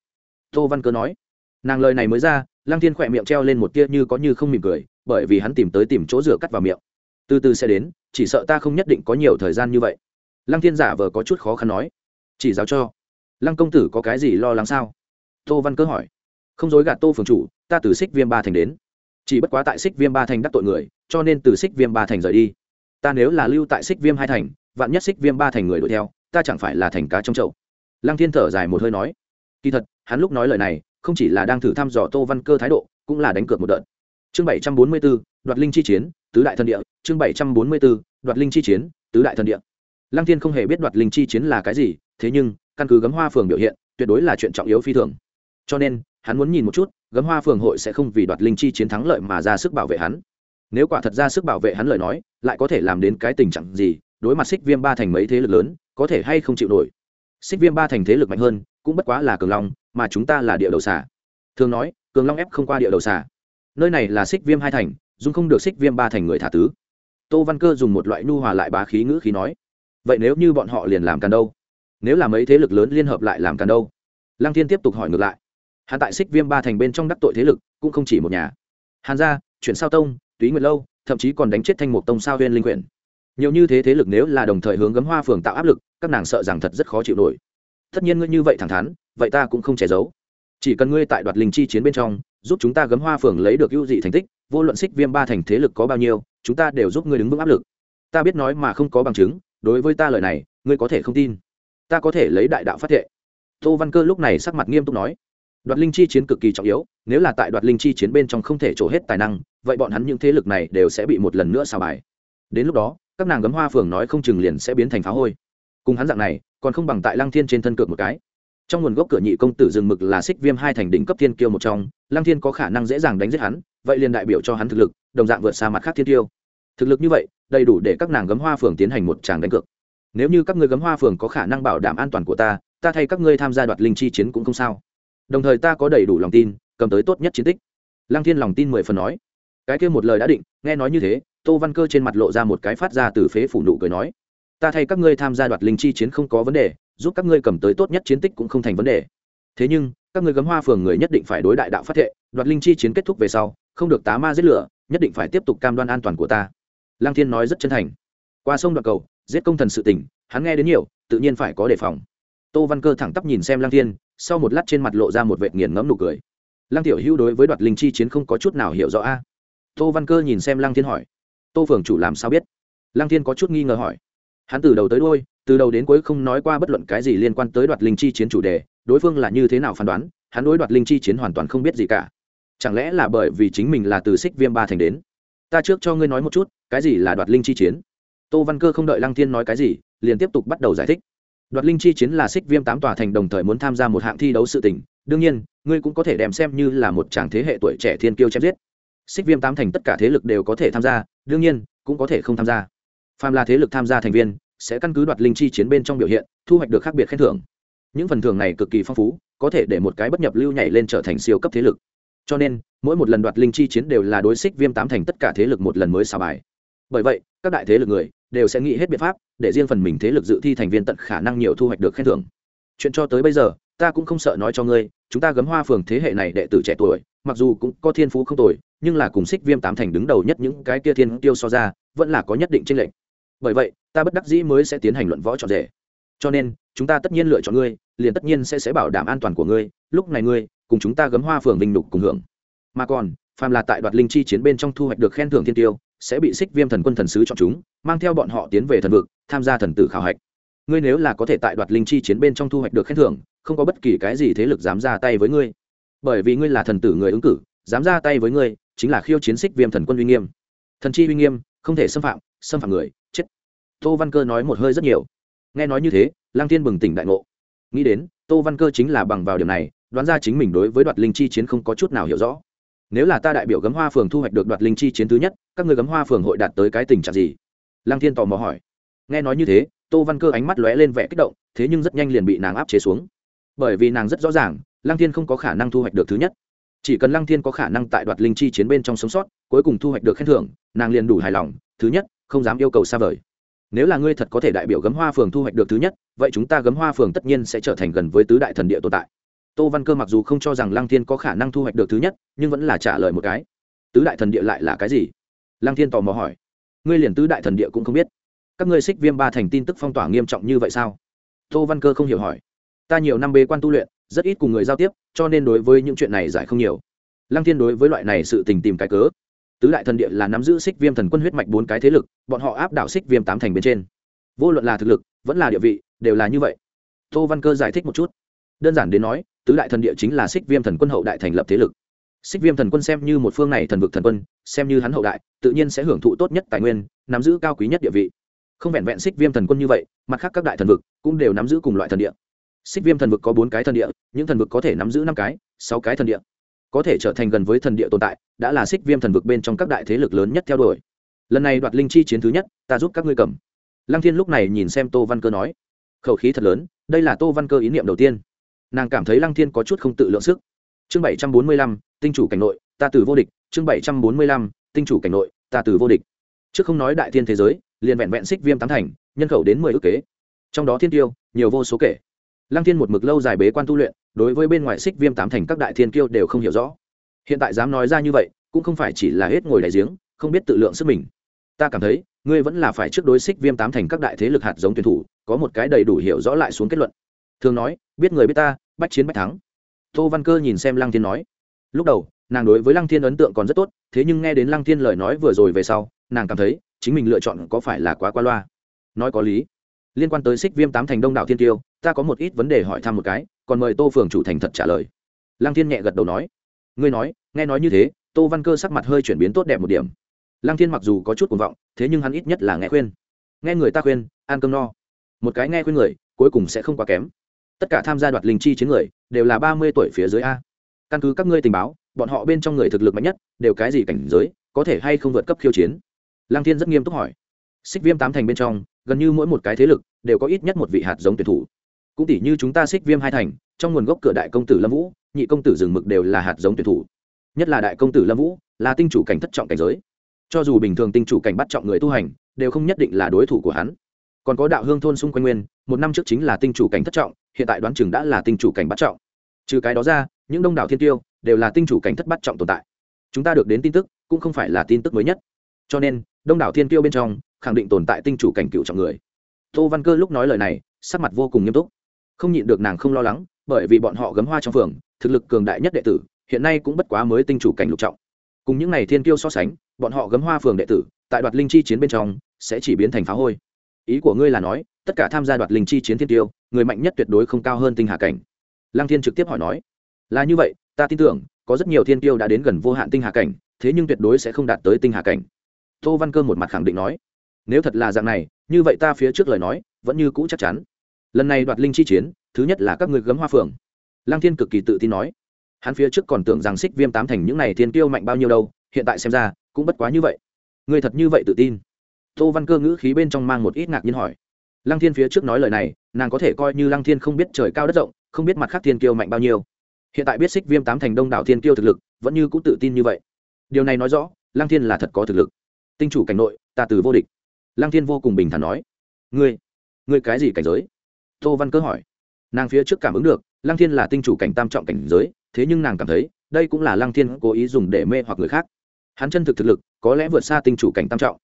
Tô văn cơ nói. Nàng lời này mới ra, lăng thiên khỏe miệng treo lên một tia như có như không mỉm cười, bởi vì hắn tìm tới tìm chỗ rửa cắt vào miệng. Từ từ sẽ đến, chỉ sợ ta không nhất định có nhiều thời gian như vậy. Lăng thiên giả vờ có chút khó khăn nói. Chỉ giáo cho. Lăng công tử có cái gì lo lắng sao? Tô văn cơ hỏi. Không dối gạt tô phường chủ, ta từ xích viêm ba thành đến chỉ bất quá tại xích viêm ba thành đắc tội người cho nên từ xích viêm ba thành rời đi. Ta nếu là lưu tại xích viêm hai thành vạn nhất xích viêm ba thành người đuổi theo ta chẳng phải là thành cá trong chậu. Lăng thiên thở dài một hơi nói. Kỳ thật hắn lúc nói lời này không chỉ là đang thử thăm dò tô văn cơ thái độ cũng là đánh cược một đợt. Chương bảy trăm bốn mươi bốn, đoạt linh chi chiến tứ đại thần địa. Chương bảy trăm bốn mươi bốn, đoạt linh chi chiến tứ đại thần địa. Lăng thiên không hề biết đoạt linh chi chiến là cái gì thế nhưng căn cứ gấm hoa phường biểu hiện tuyệt đối là chuyện trọng yếu phi thường. Cho nên hắn muốn nhìn một chút, gấm hoa phường hội sẽ không vì đoạt linh chi chiến thắng lợi mà ra sức bảo vệ hắn. Nếu quả thật ra sức bảo vệ hắn lời nói, lại có thể làm đến cái tình trạng gì? Đối mặt xích viêm ba thành mấy thế lực lớn, có thể hay không chịu nổi? Xích viêm ba thành thế lực mạnh hơn, cũng bất quá là cường long, mà chúng ta là địa đầu xà. Thường nói, cường long ép không qua địa đầu xà. Nơi này là xích viêm hai thành dung không được xích viêm ba thành người thả tứ. Tô văn cơ dùng một loại nu hòa lại bá khí ngữ khí nói, vậy nếu như bọn họ liền làm càn đâu? Nếu là mấy thế lực lớn liên hợp lại làm càn đâu? Lăng thiên tiếp tục hỏi ngược lại hắn tại xích viêm ba thành bên trong đắc tội thế lực, cũng không chỉ một nhà. Hàn gia, chuyển sao tông, túy nguyệt lâu, thậm chí còn đánh chết thanh mục tông sao huyên linh quyển. Nhiều như thế thế lực nếu là đồng thời hướng gấm hoa phường tạo áp lực, các nàng sợ rằng thật rất khó chịu nổi. Tất nhiên ngươi như vậy thẳng thắn, vậy ta cũng không che giấu. Chỉ cần ngươi tại đoạt linh chi chiến bên trong, giúp chúng ta gấm hoa phường lấy được ưu dị thành tích, vô luận xích viêm ba thành thế lực có bao nhiêu, chúng ta đều giúp ngươi đứng vững áp lực. Ta biết nói mà không có bằng chứng, đối với ta lời này, ngươi có thể không tin. Ta có thể lấy đại đạo phát thệ. Tô văn cơ lúc này sắc mặt nghiêm túc nói đoạt linh chi chiến cực kỳ trọng yếu, nếu là tại đoạt linh chi chiến bên trong không thể trổ hết tài năng, vậy bọn hắn những thế lực này đều sẽ bị một lần nữa xào bài. Đến lúc đó, các nàng gấm hoa phường nói không chừng liền sẽ biến thành phá hôi. Cùng hắn dạng này, còn không bằng tại lăng thiên trên thân cược một cái. Trong nguồn gốc cửa nhị công tử rừng mực là xích viêm hai thành đỉnh cấp thiên kiêu một trong, lăng thiên có khả năng dễ dàng đánh giết hắn, vậy liền đại biểu cho hắn thực lực, đồng dạng vượt xa mặt khác thiên kiêu. Thực lực như vậy, đầy đủ để các nàng gấm hoa phường tiến hành một tràng đánh cược. Nếu như các ngươi gấm hoa phường có khả năng bảo đảm an toàn của ta ta thay các ngươi tham gia đoạt linh chi chiến cũng không sao đồng thời ta có đầy đủ lòng tin, cầm tới tốt nhất chiến tích. Lăng thiên lòng tin mười phần nói. Cái kia một lời đã định, nghe nói như thế, tô văn cơ trên mặt lộ ra một cái phát ra từ phế phủ nụ cười nói. Ta thay các ngươi tham gia đoạt linh chi chiến không có vấn đề, giúp các ngươi cầm tới tốt nhất chiến tích cũng không thành vấn đề. Thế nhưng, các ngươi gấm hoa phường người nhất định phải đối đại đạo phát thệ, đoạt linh chi chiến kết thúc về sau, không được tá ma giết lửa, nhất định phải tiếp tục cam đoan an toàn của ta. Lăng thiên nói rất chân thành. Qua sông đoạt cầu, giết công thần sự tình, hắn nghe đến nhiều, tự nhiên phải có đề phòng. Tô văn cơ thẳng tắp nhìn xem lăng thiên sau một lát trên mặt lộ ra một vệt nghiền ngẫm nụ cười. Lăng tiểu hữu đối với đoạt linh chi chiến không có chút nào hiểu rõ a. À? Tô văn cơ nhìn xem lăng thiên hỏi. Tô phường chủ làm sao biết? Lăng thiên có chút nghi ngờ hỏi. Hắn từ đầu tới đôi từ đầu đến cuối không nói qua bất luận cái gì liên quan tới đoạt linh chi chiến chủ đề, đối phương là như thế nào phán đoán, hắn đối đoạt linh chi chiến hoàn toàn không biết gì cả. Chẳng lẽ là bởi vì chính mình là từ xích viêm ba thành đến? Ta trước cho ngươi nói một chút, cái gì là đoạt linh chi chiến? Tô văn cơ không đợi lăng thiên nói cái gì, liền tiếp tục bắt đầu giải thích đoạt linh chi chiến là xích viêm tám tòa thành đồng thời muốn tham gia một hạng thi đấu sự tình. Đương nhiên, ngươi cũng có thể đem xem như là một chàng thế hệ tuổi trẻ thiên kiêu chém giết. Xích viêm tám thành tất cả thế lực đều có thể tham gia, đương nhiên, cũng có thể không tham gia. Phàm là thế lực tham gia thành viên, sẽ căn cứ đoạt linh chi chiến bên trong biểu hiện, thu hoạch được khác biệt khen thưởng. Những phần thưởng này cực kỳ phong phú, có thể để một cái bất nhập lưu nhảy lên trở thành siêu cấp thế lực. Cho nên, mỗi một lần đoạt linh chi chiến đều là đối xích viêm tám thành tất cả thế lực một lần mới xả bài. Bởi vậy các đại thế lực người đều sẽ nghĩ hết biện pháp để riêng phần mình thế lực dự thi thành viên tận khả năng nhiều thu hoạch được khen thưởng. Chuyện cho tới bây giờ, ta cũng không sợ nói cho ngươi, chúng ta gấm hoa phường thế hệ này đệ tử trẻ tuổi, mặc dù cũng có thiên phú không tồi, nhưng là cùng xích viêm tám thành đứng đầu nhất những cái kia thiên tiêu so ra, vẫn là có nhất định tranh lệch. Bởi vậy, ta bất đắc dĩ mới sẽ tiến hành luận võ trọn rể. Cho nên, chúng ta tất nhiên lựa chọn ngươi, liền tất nhiên sẽ sẽ bảo đảm an toàn của ngươi, lúc này ngươi cùng chúng ta gấm hoa phường vinh đục cùng hưởng. Mà còn, phàm là tại đoạt linh chi chiến bên trong thu hoạch được khen thưởng thiên tiêu sẽ bị xích viêm thần quân thần sứ chọn chúng, mang theo bọn họ tiến về thần vực, tham gia thần tử khảo hạch. Ngươi nếu là có thể tại đoạt linh chi chiến bên trong thu hoạch được khen thưởng, không có bất kỳ cái gì thế lực dám ra tay với ngươi. Bởi vì ngươi là thần tử người ứng cử, dám ra tay với ngươi, chính là khiêu chiến xích viêm thần quân uy nghiêm. Thần chi uy nghiêm, không thể xâm phạm xâm phạm người, chết. Tô văn cơ nói một hơi rất nhiều. Nghe nói như thế lang tiên bừng tỉnh đại ngộ. Nghĩ đến, tô văn cơ chính là bằng vào điểm này, đoán ra chính mình đối với đoạt linh chi chiến không có chút nào hiểu rõ nếu là ta đại biểu gấm hoa phường thu hoạch được đoạt linh chi chiến thứ nhất, các người gấm hoa phường hội đạt tới cái tình trạng gì? Lăng thiên tò mò hỏi. Nghe nói như thế, tô văn cơ ánh mắt lóe lên vẻ kích động, thế nhưng rất nhanh liền bị nàng áp chế xuống. Bởi vì nàng rất rõ ràng, lăng thiên không có khả năng thu hoạch được thứ nhất. Chỉ cần lăng thiên có khả năng tại đoạt linh chi chiến bên trong sống sót, cuối cùng thu hoạch được khen thưởng, nàng liền đủ hài lòng, thứ nhất, không dám yêu cầu xa vời. Nếu là ngươi thật có thể đại biểu gấm hoa phường thu hoạch được thứ nhất, vậy chúng ta gấm hoa phường tất nhiên sẽ trở thành gần với tứ đại thần địa tồn tại tô văn cơ mặc dù không cho rằng lăng thiên có khả năng thu hoạch được thứ nhất, nhưng vẫn là trả lời một cái. Tứ đại thần địa lại là cái gì? Lăng thiên tò mò hỏi. Ngươi liền tứ đại thần địa cũng không biết. Các ngươi xích viêm ba thành tin tức phong tỏa nghiêm trọng như vậy sao? Tô văn cơ không hiểu hỏi. Ta nhiều năm bế quan tu luyện, rất ít cùng người giao tiếp, cho nên đối với những chuyện này giải không nhiều. Lăng thiên đối với loại này sự tình tìm cái cớ. Tứ đại thần địa là nắm giữ xích viêm thần quân huyết mạch bốn cái thế lực, bọn họ áp đảo xích viêm tám thành bên trên. Vô luận là thực lực, vẫn là địa vị, đều là như vậy. Tô văn cơ giải thích một chút. Đơn giản đến nói tứ đại thần địa chính là xích viêm thần quân hậu đại thành lập thế lực. Xích viêm thần quân xem như một phương này thần vực thần quân, xem như hắn hậu đại, tự nhiên sẽ hưởng thụ tốt nhất tài nguyên, nắm giữ cao quý nhất địa vị. Không vẹn vẹn xích viêm thần quân như vậy, mặt khác các đại thần vực cũng đều nắm giữ cùng loại thần địa. Xích viêm thần vực có bốn cái thần địa, những thần vực có thể nắm giữ năm cái, sáu cái thần địa. Có thể trở thành gần với thần địa tồn tại, đã là xích viêm thần vực bên trong các đại thế lực lớn nhất theo đuổi. Lần này đoạt linh chi chiến thứ nhất, ta giúp các ngươi cầm. Lăng thiên lúc này nhìn xem tô văn cơ nói. Khẩu khí thật lớn, đây là tô văn cơ ý niệm đầu tiên nàng cảm thấy lăng thiên có chút không tự lượng sức. Chương bảy trăm bốn mươi lăm, tinh chủ cảnh nội, ta từ vô địch. Chương bảy trăm bốn mươi lăm, tinh chủ cảnh nội, ta từ vô địch. Trước không nói đại thiên thế giới, liền vẹn vẹn xích viêm tám thành, nhân khẩu đến mười ước kế. Trong đó thiên tiêu, nhiều vô số kể. Lăng thiên một mực lâu dài bế quan tu luyện, đối với bên ngoài xích viêm tám thành các đại thiên kiêu đều không hiểu rõ. Hiện tại dám nói ra như vậy, cũng không phải chỉ là hết ngồi đại giếng, không biết tự lượng sức mình. Ta cảm thấy, ngươi vẫn là phải trước đối xích viêm tám thành các đại thế lực hạt giống tuyển thủ, có một cái đầy đủ hiểu rõ lại xuống kết luận thường nói, biết người biết ta, bách chiến bách thắng. Tô văn cơ nhìn xem lăng thiên nói. Lúc đầu, nàng đối với lăng thiên ấn tượng còn rất tốt, thế nhưng nghe đến lăng thiên lời nói vừa rồi về sau, nàng cảm thấy chính mình lựa chọn có phải là quá qua loa. Nói có lý. Liên quan tới xích viêm tám thành đông đảo thiên tiêu, ta có một ít vấn đề hỏi thăm một cái, còn mời tô phường chủ thành thật trả lời. Lăng thiên nhẹ gật đầu nói. Ngươi nói, nghe nói như thế, tô văn cơ sắc mặt hơi chuyển biến tốt đẹp một điểm. Lăng thiên mặc dù có chút cuồng vọng, thế nhưng hắn ít nhất là nghe khuyên. Nghe người ta khuyên, ăn cơm no. Một cái nghe khuyên người, cuối cùng sẽ không quá kém tất cả tham gia đoạt linh chi chiến người đều là ba mươi tuổi phía dưới a. Căn cứ các ngươi tình báo, bọn họ bên trong người thực lực mạnh nhất, đều cái gì cảnh giới, có thể hay không vượt cấp khiêu chiến? Lăng thiên rất nghiêm túc hỏi. Xích viêm tám thành bên trong, gần như mỗi một cái thế lực đều có ít nhất một vị hạt giống tuyển thủ. Cũng tỷ như chúng ta xích viêm hai thành, trong nguồn gốc cửa đại công tử lâm vũ, nhị công tử rừng mực đều là hạt giống tuyển thủ. Nhất là đại công tử lâm vũ, là tinh chủ cảnh thất trọng cảnh giới. Cho dù bình thường tinh chủ cảnh bắt trọng người tu hành, đều không nhất định là đối thủ của hắn. Còn có đạo hương thôn xung quanh nguyên, một năm trước chính là tinh chủ cảnh thất trọng hiện tại đoán chừng đã là tinh chủ cảnh bắt trọng. Trừ cái đó ra, những đông đảo thiên tiêu đều là tinh chủ cảnh thất bắt trọng tồn tại. Chúng ta được đến tin tức, cũng không phải là tin tức mới nhất. Cho nên, đông đảo thiên tiêu bên trong, khẳng định tồn tại tinh chủ cảnh cựu trọng người. Tô văn cơ lúc nói lời này, sắc mặt vô cùng nghiêm túc. Không nhịn được nàng không lo lắng, bởi vì bọn họ gấm hoa trong phường, thực lực cường đại nhất đệ tử, hiện nay cũng bất quá mới tinh chủ cảnh lục trọng. Cùng những n à y thiên kiêu so sánh, bọn họ gấm hoa phường đệ tử, tại đoạt linh chi chiến bên trong, sẽ chỉ biến thành phá hôi ý của ngươi là nói, tất cả tham gia đoạt linh chi chiến thiên tiêu, người mạnh nhất tuyệt đối không cao hơn tinh hà cảnh. Lăng thiên trực tiếp hỏi nói, là như vậy, ta tin tưởng, có rất nhiều thiên tiêu đã đến gần vô hạn tinh hà cảnh, thế nhưng tuyệt đối sẽ không đạt tới tinh hà cảnh. Tô văn cơ một mặt khẳng định nói, nếu thật là dạng này, như vậy ta phía trước lời nói, vẫn như cũ chắc chắn. Lần này đoạt linh chi chiến, thứ nhất là các người gấm hoa phượng. Lăng thiên cực kỳ tự tin nói, hắn phía trước còn tưởng rằng xích viêm tám thành những này thiên tiêu mạnh bao nhiêu đâu, hiện tại xem ra, cũng bất quá như vậy. Người thật như vậy tự tin tô văn cơ ngữ khí bên trong mang một ít ngạc nhiên hỏi. Lăng thiên phía trước nói lời này, nàng có thể coi như lăng thiên không biết trời cao đất rộng, không biết mặt khác thiên kiêu mạnh bao nhiêu. Hiện tại biết xích viêm tám thành đông đảo thiên kiêu thực lực, vẫn như cũng tự tin như vậy. Điều này nói rõ, lăng thiên là thật có thực lực. Tinh chủ cảnh nội, ta từ vô địch. Lăng thiên vô cùng bình thản nói. Ngươi ngươi cái gì cảnh giới? Tô văn cơ hỏi. Nàng phía trước cảm ứng được, lăng thiên là tinh chủ cảnh tam trọng cảnh giới, thế nhưng nàng cảm thấy, đây cũng là lăng thiên cố ý dùng để mê hoặc người khác. Hắn chân thực thực lực, có lẽ vượt xa tinh chủ cảnh tam trọng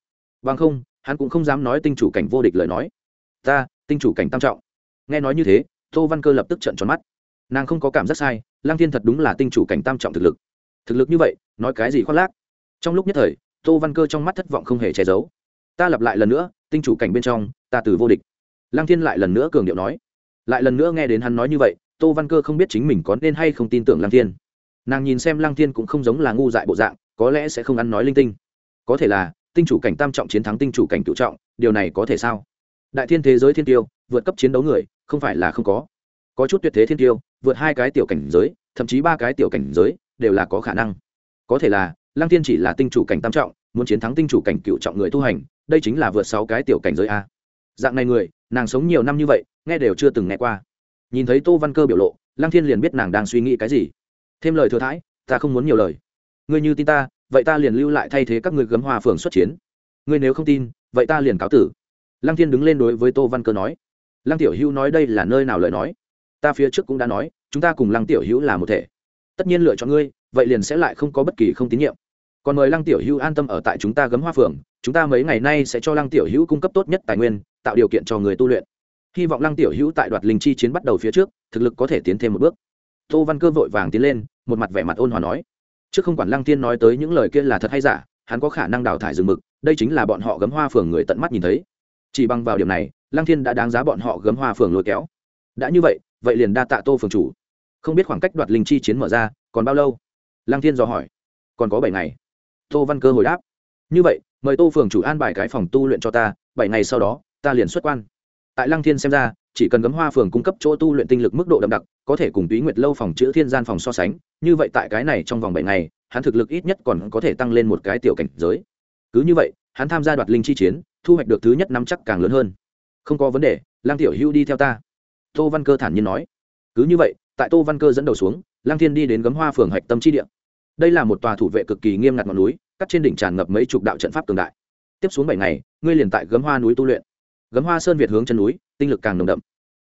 bằng không, hắn cũng không dám nói tinh chủ cảnh vô địch lời nói. Ta, tinh chủ cảnh tam trọng. Nghe nói như thế, tô văn cơ lập tức trận tròn mắt. Nàng không có cảm giác sai lang thiên thật đúng là tinh chủ cảnh tam trọng thực lực. Thực lực như vậy, nói cái gì khoác lác? Trong lúc nhất thời, tô văn cơ trong mắt thất vọng không hề che giấu. Ta lặp lại lần nữa, tinh chủ cảnh bên trong, ta từ vô địch. Lang thiên lại lần nữa cường điệu nói. Lại lần nữa nghe đến hắn nói như vậy, tô văn cơ không biết chính mình có nên hay không tin tưởng lang thiên. Nàng nhìn xem lang thiên cũng không giống là ngu dại bộ dạng, có lẽ sẽ không ăn nói linh tinh. Có thể là tinh chủ cảnh tam trọng chiến thắng tinh chủ cảnh cựu trọng, điều này có thể sao? Đại thiên thế giới thiên tiêu, vượt cấp chiến đấu người, không phải là không có. Có chút tuyệt thế thiên tiêu, vượt hai cái tiểu cảnh giới, thậm chí ba cái tiểu cảnh giới, đều là có khả năng. Có thể là, lăng thiên chỉ là tinh chủ cảnh tam trọng, muốn chiến thắng tinh chủ cảnh cựu trọng người tu hành, đây chính là vượt sáu cái tiểu cảnh giới a. Dạng này người, nàng sống nhiều năm như vậy, nghe đều chưa từng nghe qua. Nhìn thấy tô văn cơ biểu lộ, lăng thiên liền biết nàng đang suy nghĩ cái gì. Thêm lời thừa thãi, ta không muốn nhiều lời. Ngươi như tin ta vậy ta liền lưu lại thay thế các ngươi gấm hoa phường xuất chiến. Ngươi nếu không tin, vậy ta liền cáo tử. Lăng thiên đứng lên đối với tô văn cơ nói. Lăng tiểu hữu nói đây là nơi nào lời nói? Ta phía trước cũng đã nói, chúng ta cùng lăng tiểu hữu là một thể. Tất nhiên lựa chọn ngươi, vậy liền sẽ lại không có bất kỳ không tín nhiệm. Còn mời lăng tiểu hữu an tâm ở tại chúng ta gấm hoa phường, chúng ta mấy ngày nay sẽ cho lăng tiểu hữu cung cấp tốt nhất tài nguyên, tạo điều kiện cho người tu luyện. Hy vọng lăng tiểu hữu tại đoạt linh chi chiến bắt đầu phía trước, thực lực có thể tiến thêm một bước. Tô văn cơ vội vàng tiến lên, một mặt vẻ mặt ôn hòa nói trước không quản lăng tiên nói tới những lời kia là thật hay giả, hắn có khả năng đào thải rừng mực, đây chính là bọn họ gấm hoa phường người tận mắt nhìn thấy. Chỉ bằng vào điểm này, lăng thiên đã đáng giá bọn họ gấm hoa phường lôi kéo. Đã như vậy vậy liền đa tạ tô phường chủ. Không biết khoảng cách đoạt linh chi chiến mở ra, còn bao lâu? Lăng thiên dò hỏi. Còn có bảy ngày. Tô văn cơ hồi đáp. Như vậy, mời tô phường chủ an bài cái phòng tu luyện cho ta, bảy ngày sau đó, ta liền xuất quan. Tại lăng thiên xem ra chỉ cần gấm hoa phường cung cấp chỗ tu luyện tinh lực mức độ đậm đặc, có thể cùng túy nguyệt lâu phòng chữ thiên gian phòng so sánh, như vậy tại cái này trong vòng bảy ngày, hắn thực lực ít nhất còn có thể tăng lên một cái tiểu cảnh giới. Cứ như vậy, hắn tham gia đoạt linh chi chiến, thu hoạch được thứ nhất năm chắc càng lớn hơn. Không có vấn đề lang tiểu hưu đi theo ta. Tô văn cơ thản nhiên nói. Cứ như vậy, tại tô văn cơ dẫn đầu xuống lang thiên đi đến gấm hoa phường hạch tâm chi địa. Đây là một tòa thủ vệ cực kỳ nghiêm ngặt ngọn núi, cắt trên đỉnh tràn ngập mấy chục đạo trận pháp cường đại. Tiếp xuống bảy ngày, ngươi liền tại gấm hoa núi tu luyện gấm hoa sơn việt hướng chân núi, tinh lực càng nồng đậm.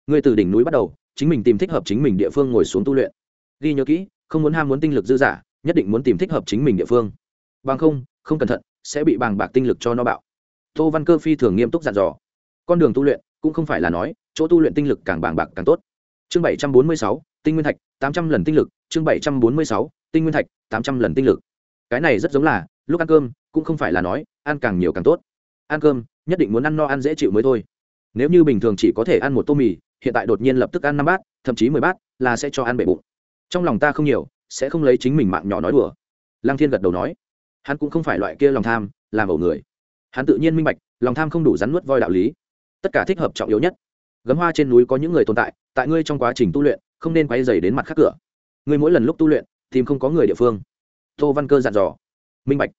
Ngươi từ đỉnh núi bắt đầu, chính mình tìm thích hợp chính mình địa phương ngồi xuống tu luyện. Ghi nhớ kỹ, không muốn ham muốn tinh lực dư giả, nhất định muốn tìm thích hợp chính mình địa phương. Bằng không không cẩn thận, sẽ bị bàng bạc tinh lực cho nó bạo. Tô văn cơ phi thường nghiêm túc dặn dò. Con đường tu luyện, cũng không phải là nói, chỗ tu luyện tinh lực càng bàng bạc càng tốt. Chương bảy trăm bốn mươi sáu, tinh nguyên thạch, tám trăm lần tinh lực, chương bảy trăm bốn mươi sáu, tinh nguyên thạch, tám trăm lần tinh lực. Cái này rất giống là, lúc ăn cơm, cũng không phải là nói, ăn càng nhiều càng tốt. Ăn cơm nhất định muốn ăn no ăn dễ chịu mới thôi. Nếu như bình thường chỉ có thể ăn một tô mì, hiện tại đột nhiên lập tức ăn năm bát, thậm chí mười bát, là sẽ cho ăn bể bụng. Trong lòng ta không nhiều, sẽ không lấy chính mình mạng nhỏ nói đùa. Lăng thiên gật đầu nói, hắn cũng không phải loại kia lòng tham làm ẩu người. Hắn tự nhiên minh bạch, lòng tham không đủ rắn nuốt voi đạo lý. Tất cả thích hợp trọng yếu nhất. Gấm hoa trên núi có những người tồn tại tại ngươi trong quá trình tu luyện, không nên quay dày đến mặt khác cửa. Ngươi mỗi lần lúc tu luyện, tìm không có người địa phương. Tô văn cơ dặn dò. Minh bạch.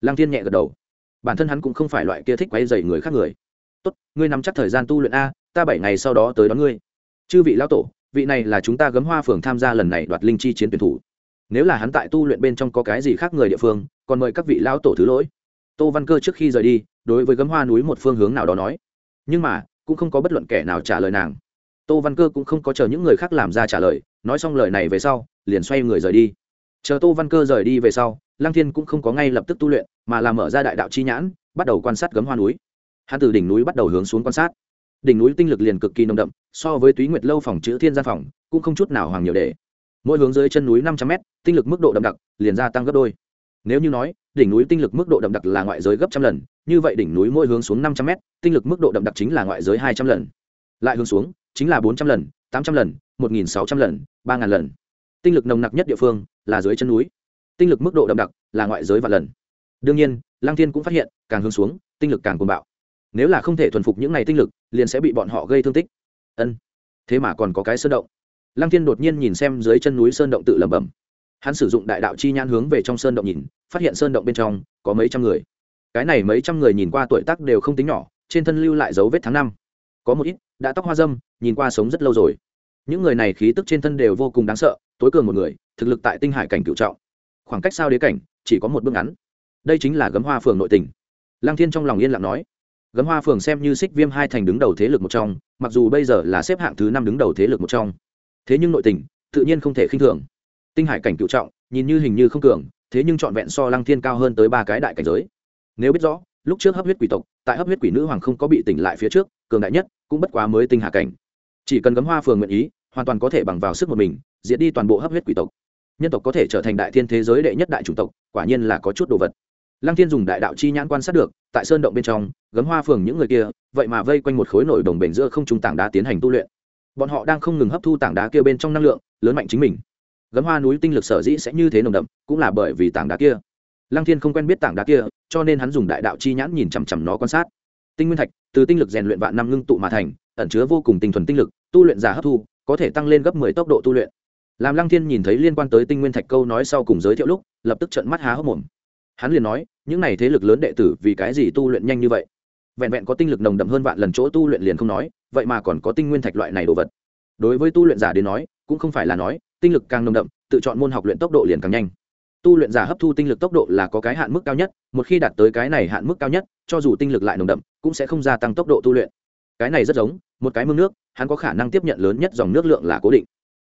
Lang thiên nhẹ gật đầu bản thân hắn cũng không phải loại kia thích quay dày người khác người. Tốt, ngươi nắm chắc thời gian tu luyện a, ta bảy ngày sau đó tới đón ngươi. Chư vị lão tổ, vị này là chúng ta gấm hoa phường tham gia lần này đoạt linh chi chiến tuyển thủ. Nếu là hắn tại tu luyện bên trong có cái gì khác người địa phương, còn mời các vị lão tổ thứ lỗi. Tô văn cơ trước khi rời đi, đối với gấm hoa núi một phương hướng nào đó nói. Nhưng mà, cũng không có bất luận kẻ nào trả lời nàng. Tô văn cơ cũng không có chờ những người khác làm ra trả lời, nói xong lời này về sau, liền xoay người rời đi. Chờ tô văn cơ rời đi về sau, lăng thiên cũng không có ngay lập tức tu luyện mà là mở ra đại đạo chi nhãn, bắt đầu quan sát gấm hoa núi. Hắn từ đỉnh núi bắt đầu hướng xuống quan sát. Đỉnh núi tinh lực liền cực kỳ nồng đậm, so với túy nguyệt lâu phòng chữ thiên gian phòng, cũng không chút nào hoàng nhiều để. Mỗi hướng dưới chân núi năm trăm m tinh lực mức độ đậm đặc liền gia tăng gấp đôi. Nếu như nói, đỉnh núi tinh lực mức độ đậm đặc là ngoại giới gấp trăm lần, như vậy đỉnh núi mỗi hướng xuống năm trăm m tinh lực mức độ đậm đặc chính là ngoại giới hai trăm lần. Lại hướng xuống, chính là bốn trăm lần, tám trăm lần, một nghìn sáu trăm lần, ba ngàn lần. Tinh lực nồng nặc nhất địa phương là dưới chân núi. Tinh lực mức độ đậm đặc là ngoại giới và lần đương nhiên lang thiên cũng phát hiện, càng hướng xuống, tinh lực càng cuồng bạo. Nếu là không thể thuần phục những n à y tinh lực, liền sẽ bị bọn họ gây thương tích. Ân. Thế mà còn có cái sơn động. Lăng thiên đột nhiên nhìn xem dưới chân núi sơn động tự lẩm bẩm. Hắn sử dụng đại đạo chi nhãn hướng về trong sơn động nhìn, phát hiện sơn động bên trong có mấy trăm người. Cái này mấy trăm người nhìn qua tuổi tác đều không tính nhỏ, trên thân lưu lại dấu vết tháng năm. Có một ít, đã tóc hoa dâm, nhìn qua sống rất lâu rồi. Những người này khí tức trên thân đều vô cùng đáng sợ, tối cường một người, thực lực tại tinh hải cảnh cựu trọng. Khoảng cách sao đế cảnh, chỉ có một bước ngắn đây chính là gấm hoa phường nội tỉnh lăng thiên trong lòng yên lặng nói, gấm hoa phường xem như xích viêm hai thành đứng đầu thế lực một trong, mặc dù bây giờ là xếp hạng thứ năm đứng đầu thế lực một trong. Thế nhưng nội tình, tự nhiên không thể khinh thường. Tinh hải cảnh cựu trọng, nhìn như hình như không cường, thế nhưng trọn vẹn so lăng thiên cao hơn tới ba cái đại cảnh giới. Nếu biết rõ, lúc trước hấp huyết quỷ tộc, tại hấp huyết quỷ nữ hoàng không có bị tỉnh lại phía trước, cường đại nhất cũng bất quá mới tinh hạ cảnh. Chỉ cần gấm hoa phường nguyện ý, hoàn toàn có thể bằng vào sức một mình diễn đi toàn bộ hấp huyết quỷ tộc. Nhân tộc có thể trở thành đại thiên thế giới đệ nhất đại chủng tộc, quả nhiên là có chút đồ vật lăng thiên dùng đại đạo chi nhãn quan sát được, tại sơn động bên trong, gấm hoa phường những người kia, vậy mà vây quanh một khối nổi đồng bền giữa không trung tảng đá tiến hành tu luyện. Bọn họ đang không ngừng hấp thu tảng đá kia bên trong năng lượng, lớn mạnh chính mình. Gấm hoa núi tinh lực sở dĩ sẽ như thế nồng đậm, cũng là bởi vì tảng đá kia. Lăng thiên không quen biết tảng đá kia, cho nên hắn dùng đại đạo chi nhãn nhìn chằm chằm nó quan sát. Tinh nguyên thạch, từ tinh lực rèn luyện vạn năm ngưng tụ mà thành, ẩn chứa vô cùng tinh thuần tinh lực, tu luyện giả hấp thu, có thể tăng lên gấp mười tốc độ tu luyện. Làm lăng thiên nhìn thấy liên quan tới tinh nguyên thạch câu nói sau cùng giới thiệu lúc, lập tức trận mắt há hốc mồm hắn liền nói, những này thế lực lớn đệ tử vì cái gì tu luyện nhanh như vậy? Vẹn vẹn có tinh lực nồng đậm hơn vạn lần chỗ tu luyện liền không nói, vậy mà còn có tinh nguyên thạch loại này đồ vật. Đối với tu luyện giả đến nói, cũng không phải là nói, tinh lực càng nồng đậm, tự chọn môn học luyện tốc độ liền càng nhanh. Tu luyện giả hấp thu tinh lực tốc độ là có cái hạn mức cao nhất, một khi đạt tới cái này hạn mức cao nhất, cho dù tinh lực lại nồng đậm, cũng sẽ không gia tăng tốc độ tu luyện. Cái này rất giống, một cái mương nước, hắn có khả năng tiếp nhận lớn nhất dòng nước lượng là cố định.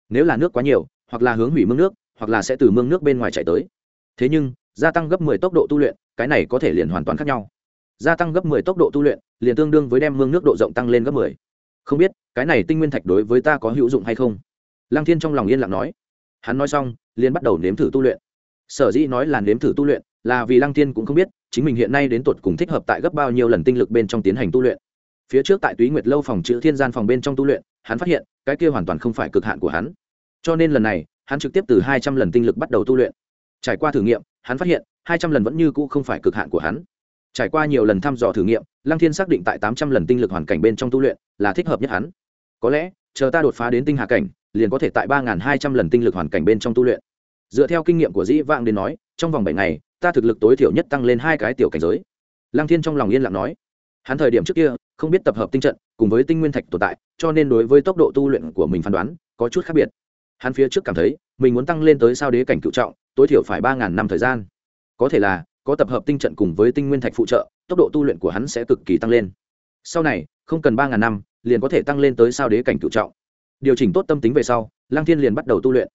Nếu là nước quá nhiều, hoặc là hướng hủy mương nước, hoặc là sẽ từ mương nước bên ngoài chạy tới thế nhưng, gia tăng gấp 10 tốc độ tu luyện, cái này có thể liền hoàn toàn khác nhau. Gia tăng gấp 10 tốc độ tu luyện, liền tương đương với đem mương nước độ rộng tăng lên gấp 10. không biết, cái này tinh nguyên thạch đối với ta có hữu dụng hay không? Lăng thiên trong lòng yên lặng nói. Hắn nói xong, liền bắt đầu nếm thử tu luyện. Sở dĩ nói là nếm thử tu luyện, là vì lăng thiên cũng không biết, chính mình hiện nay đến tột cùng thích hợp tại gấp bao nhiêu lần tinh lực bên trong tiến hành tu luyện. Phía trước tại túy nguyệt lâu phòng chữ thiên gian phòng bên trong tu luyện, hắn phát hiện, cái kia hoàn toàn không phải cực hạn của hắn. Cho nên lần này, hắn trực tiếp từ hai trăm lần tinh lực bắt đầu tu luyện trải qua thử nghiệm, hắn phát hiện, hai trăm lần vẫn như cũ không phải cực hạn của hắn. Trải qua nhiều lần thăm dò thử nghiệm, lăng thiên xác định tại tám trăm lần tinh lực hoàn cảnh bên trong tu luyện là thích hợp nhất hắn. Có lẽ, chờ ta đột phá đến tinh hạ cảnh, liền có thể tại ba hai trăm lần tinh lực hoàn cảnh bên trong tu luyện. Dựa theo kinh nghiệm của dĩ vang đến nói, trong vòng bảy ngày, ta thực lực tối thiểu nhất tăng lên hai cái tiểu cảnh giới. Lăng thiên trong lòng yên lặng nói. Hắn thời điểm trước kia, không biết tập hợp tinh trận, cùng với tinh nguyên thạch tồn tại, cho nên đối với tốc độ tu luyện của mình phán đoán, có chút khác biệt. Hắn phía trước cảm thấy, mình muốn tăng lên tới sao đế cảnh cựu trọng tối thiểu phải ba ngàn năm thời gian. Có thể là, có tập hợp tinh trận cùng với tinh nguyên thạch phụ trợ, tốc độ tu luyện của hắn sẽ cực kỳ tăng lên. Sau này, không cần ba ngàn năm, liền có thể tăng lên tới sao đế cảnh cựu trọng. Điều chỉnh tốt tâm tính về sau, lăng thiên liền bắt đầu tu luyện.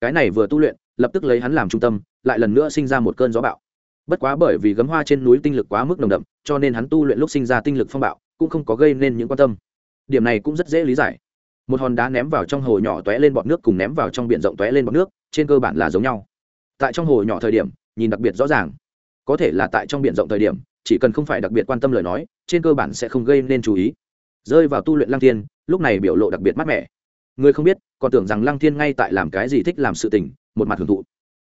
Cái này vừa tu luyện, lập tức lấy hắn làm trung tâm, lại lần nữa sinh ra một cơn gió bạo bất quá bởi vì gấm hoa trên núi tinh lực quá mức nồng đậm, cho nên hắn tu luyện lúc sinh ra tinh lực phong bạo, cũng không có gây nên những quan tâm. Điểm này cũng rất dễ lý giải. Một hòn đá ném vào trong hồ nhỏ t ó é lên bọt nước cùng ném vào trong b i ể n rộng t ó é lên bọt nước, trên cơ bản là giống nhau tại trong hồ nhỏ thời điểm, nhìn đặc biệt rõ ràng. Có thể là tại trong biển rộng thời điểm, chỉ cần không phải đặc biệt quan tâm lời nói, trên cơ bản sẽ không gây nên chú ý. Rơi vào tu luyện lăng thiên, lúc này biểu lộ đặc biệt mát mẻ. Người không biết, còn tưởng rằng lăng thiên ngay tại làm cái gì thích làm sự tình, một mặt hưởng thụ.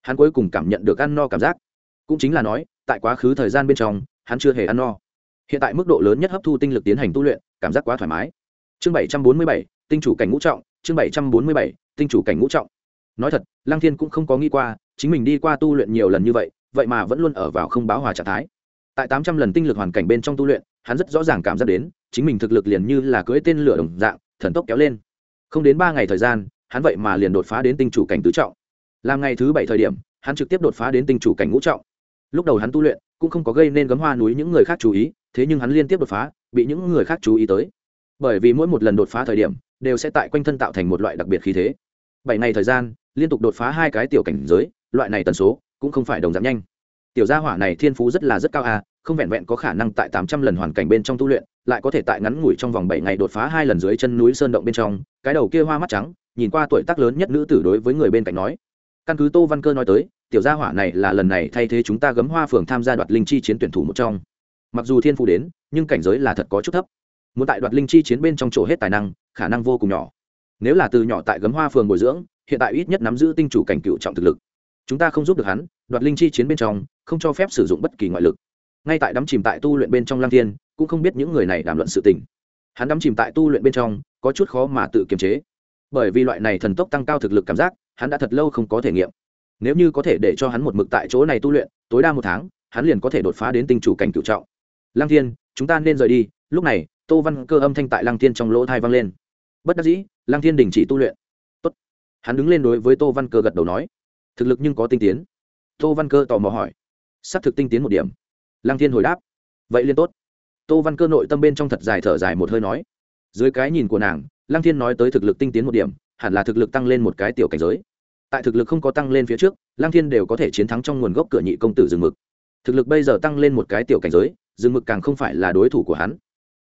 Hắn cuối cùng cảm nhận được ăn no cảm giác. Cũng chính là nói, tại quá khứ thời gian bên trong, hắn chưa hề ăn no. Hiện tại mức độ lớn nhất hấp thu tinh lực tiến hành tu luyện, cảm giác quá thoải mái. Chương bảy trăm bốn mươi bảy, tinh chủ cảnh ngũ trọng, chương bảy trăm bốn mươi bảy, tinh chủ cảnh ngũ trọng. Nói thật, lăng thiên cũng không có nghĩ qua chính mình đi qua tu luyện nhiều lần như vậy vậy mà vẫn luôn ở vào không báo hòa trạng thái. Tại tám trăm lần tinh lực hoàn cảnh bên trong tu luyện, hắn rất rõ ràng cảm giác đến, chính mình thực lực liền như là cưỡi tên lửa đồng dạng, thần tốc kéo lên. Không đến ba ngày thời gian, hắn vậy mà liền đột phá đến tinh chủ cảnh tứ trọng. Làm ngày thứ bảy thời điểm, hắn trực tiếp đột phá đến tinh chủ cảnh ngũ trọng. Lúc đầu hắn tu luyện, cũng không có gây nên gấm hoa núi những người khác chú ý, thế nhưng hắn liên tiếp đột phá, bị những người khác chú ý tới. Bởi vì mỗi một lần đột phá thời điểm, đều sẽ tại quanh thân tạo thành một loại đặc biệt khí thế. Bảy ngày thời gian, liên tục đột phá hai cái tiểu cảnh giới loại này tần số cũng không phải đồng giảm nhanh. Tiểu gia hỏa này thiên phú rất là rất cao à không vẹn vẹn có khả năng tại tám trăm lần hoàn cảnh bên trong tu luyện, lại có thể tại ngắn ngủi trong vòng bảy ngày đột phá hai lần dưới chân núi sơn động bên trong. Cái đầu kia hoa mắt trắng, nhìn qua tuổi tác lớn nhất nữ tử đối với người bên cạnh nói. Căn cứ tô văn cơ nói tới, tiểu gia hỏa này là lần này thay thế chúng ta gấm hoa phường tham gia đoạt linh chi chiến tuyển thủ một trong. Mặc dù thiên phú đến, nhưng cảnh giới là thật có chút thấp. Muốn tại đoạt linh chi chiến bên trong chỗ hết tài năng, khả năng vô cùng nhỏ. Nếu là từ nhỏ tại gấm hoa phường bồi dưỡng, hiện tại ít nhất nắm giữ tinh chủ cảnh cựu trọng thực lực chúng ta không giúp được hắn, đoạt linh chi chiến bên trong, không cho phép sử dụng bất kỳ ngoại lực. Ngay tại đắm chìm tại tu luyện bên trong lang thiên, cũng không biết những người này đàm luận sự tình. Hắn đắm chìm tại tu luyện bên trong, có chút khó mà tự kiềm chế. Bởi vì loại này thần tốc tăng cao thực lực cảm giác, hắn đã thật lâu không có thể nghiệm. Nếu như có thể để cho hắn một mực tại chỗ này tu luyện, tối đa một tháng, hắn liền có thể đột phá đến tinh chủ cảnh cựu trọng. Lăng thiên, chúng ta nên rời đi. Lúc này, tô văn cơ âm thanh tại lăng thiên trong lỗ thai vang lên. Bất đắc dĩ, lăng thiên đình chỉ tu luyện. Tốt. hắn đứng lên đối với tô văn cơ gật đầu nói thực lực nhưng có tinh tiến. Tô văn cơ tò mò hỏi. S ắ c thực tinh tiến một điểm. Lăng thiên hồi đáp. Vậy liên tốt. Tô văn cơ nội tâm bên trong thật dài thở dài một hơi nói. Dưới cái nhìn của nàng, lăng thiên nói tới thực lực tinh tiến một điểm, hẳn là thực lực tăng lên một cái tiểu cảnh giới. Tại thực lực không có tăng lên phía trước, lăng thiên đều có thể chiến thắng trong nguồn gốc cửa nhị công tử rừng mực. Thực lực bây giờ tăng lên một cái tiểu cảnh giới rừng mực càng không phải là đối thủ của hắn.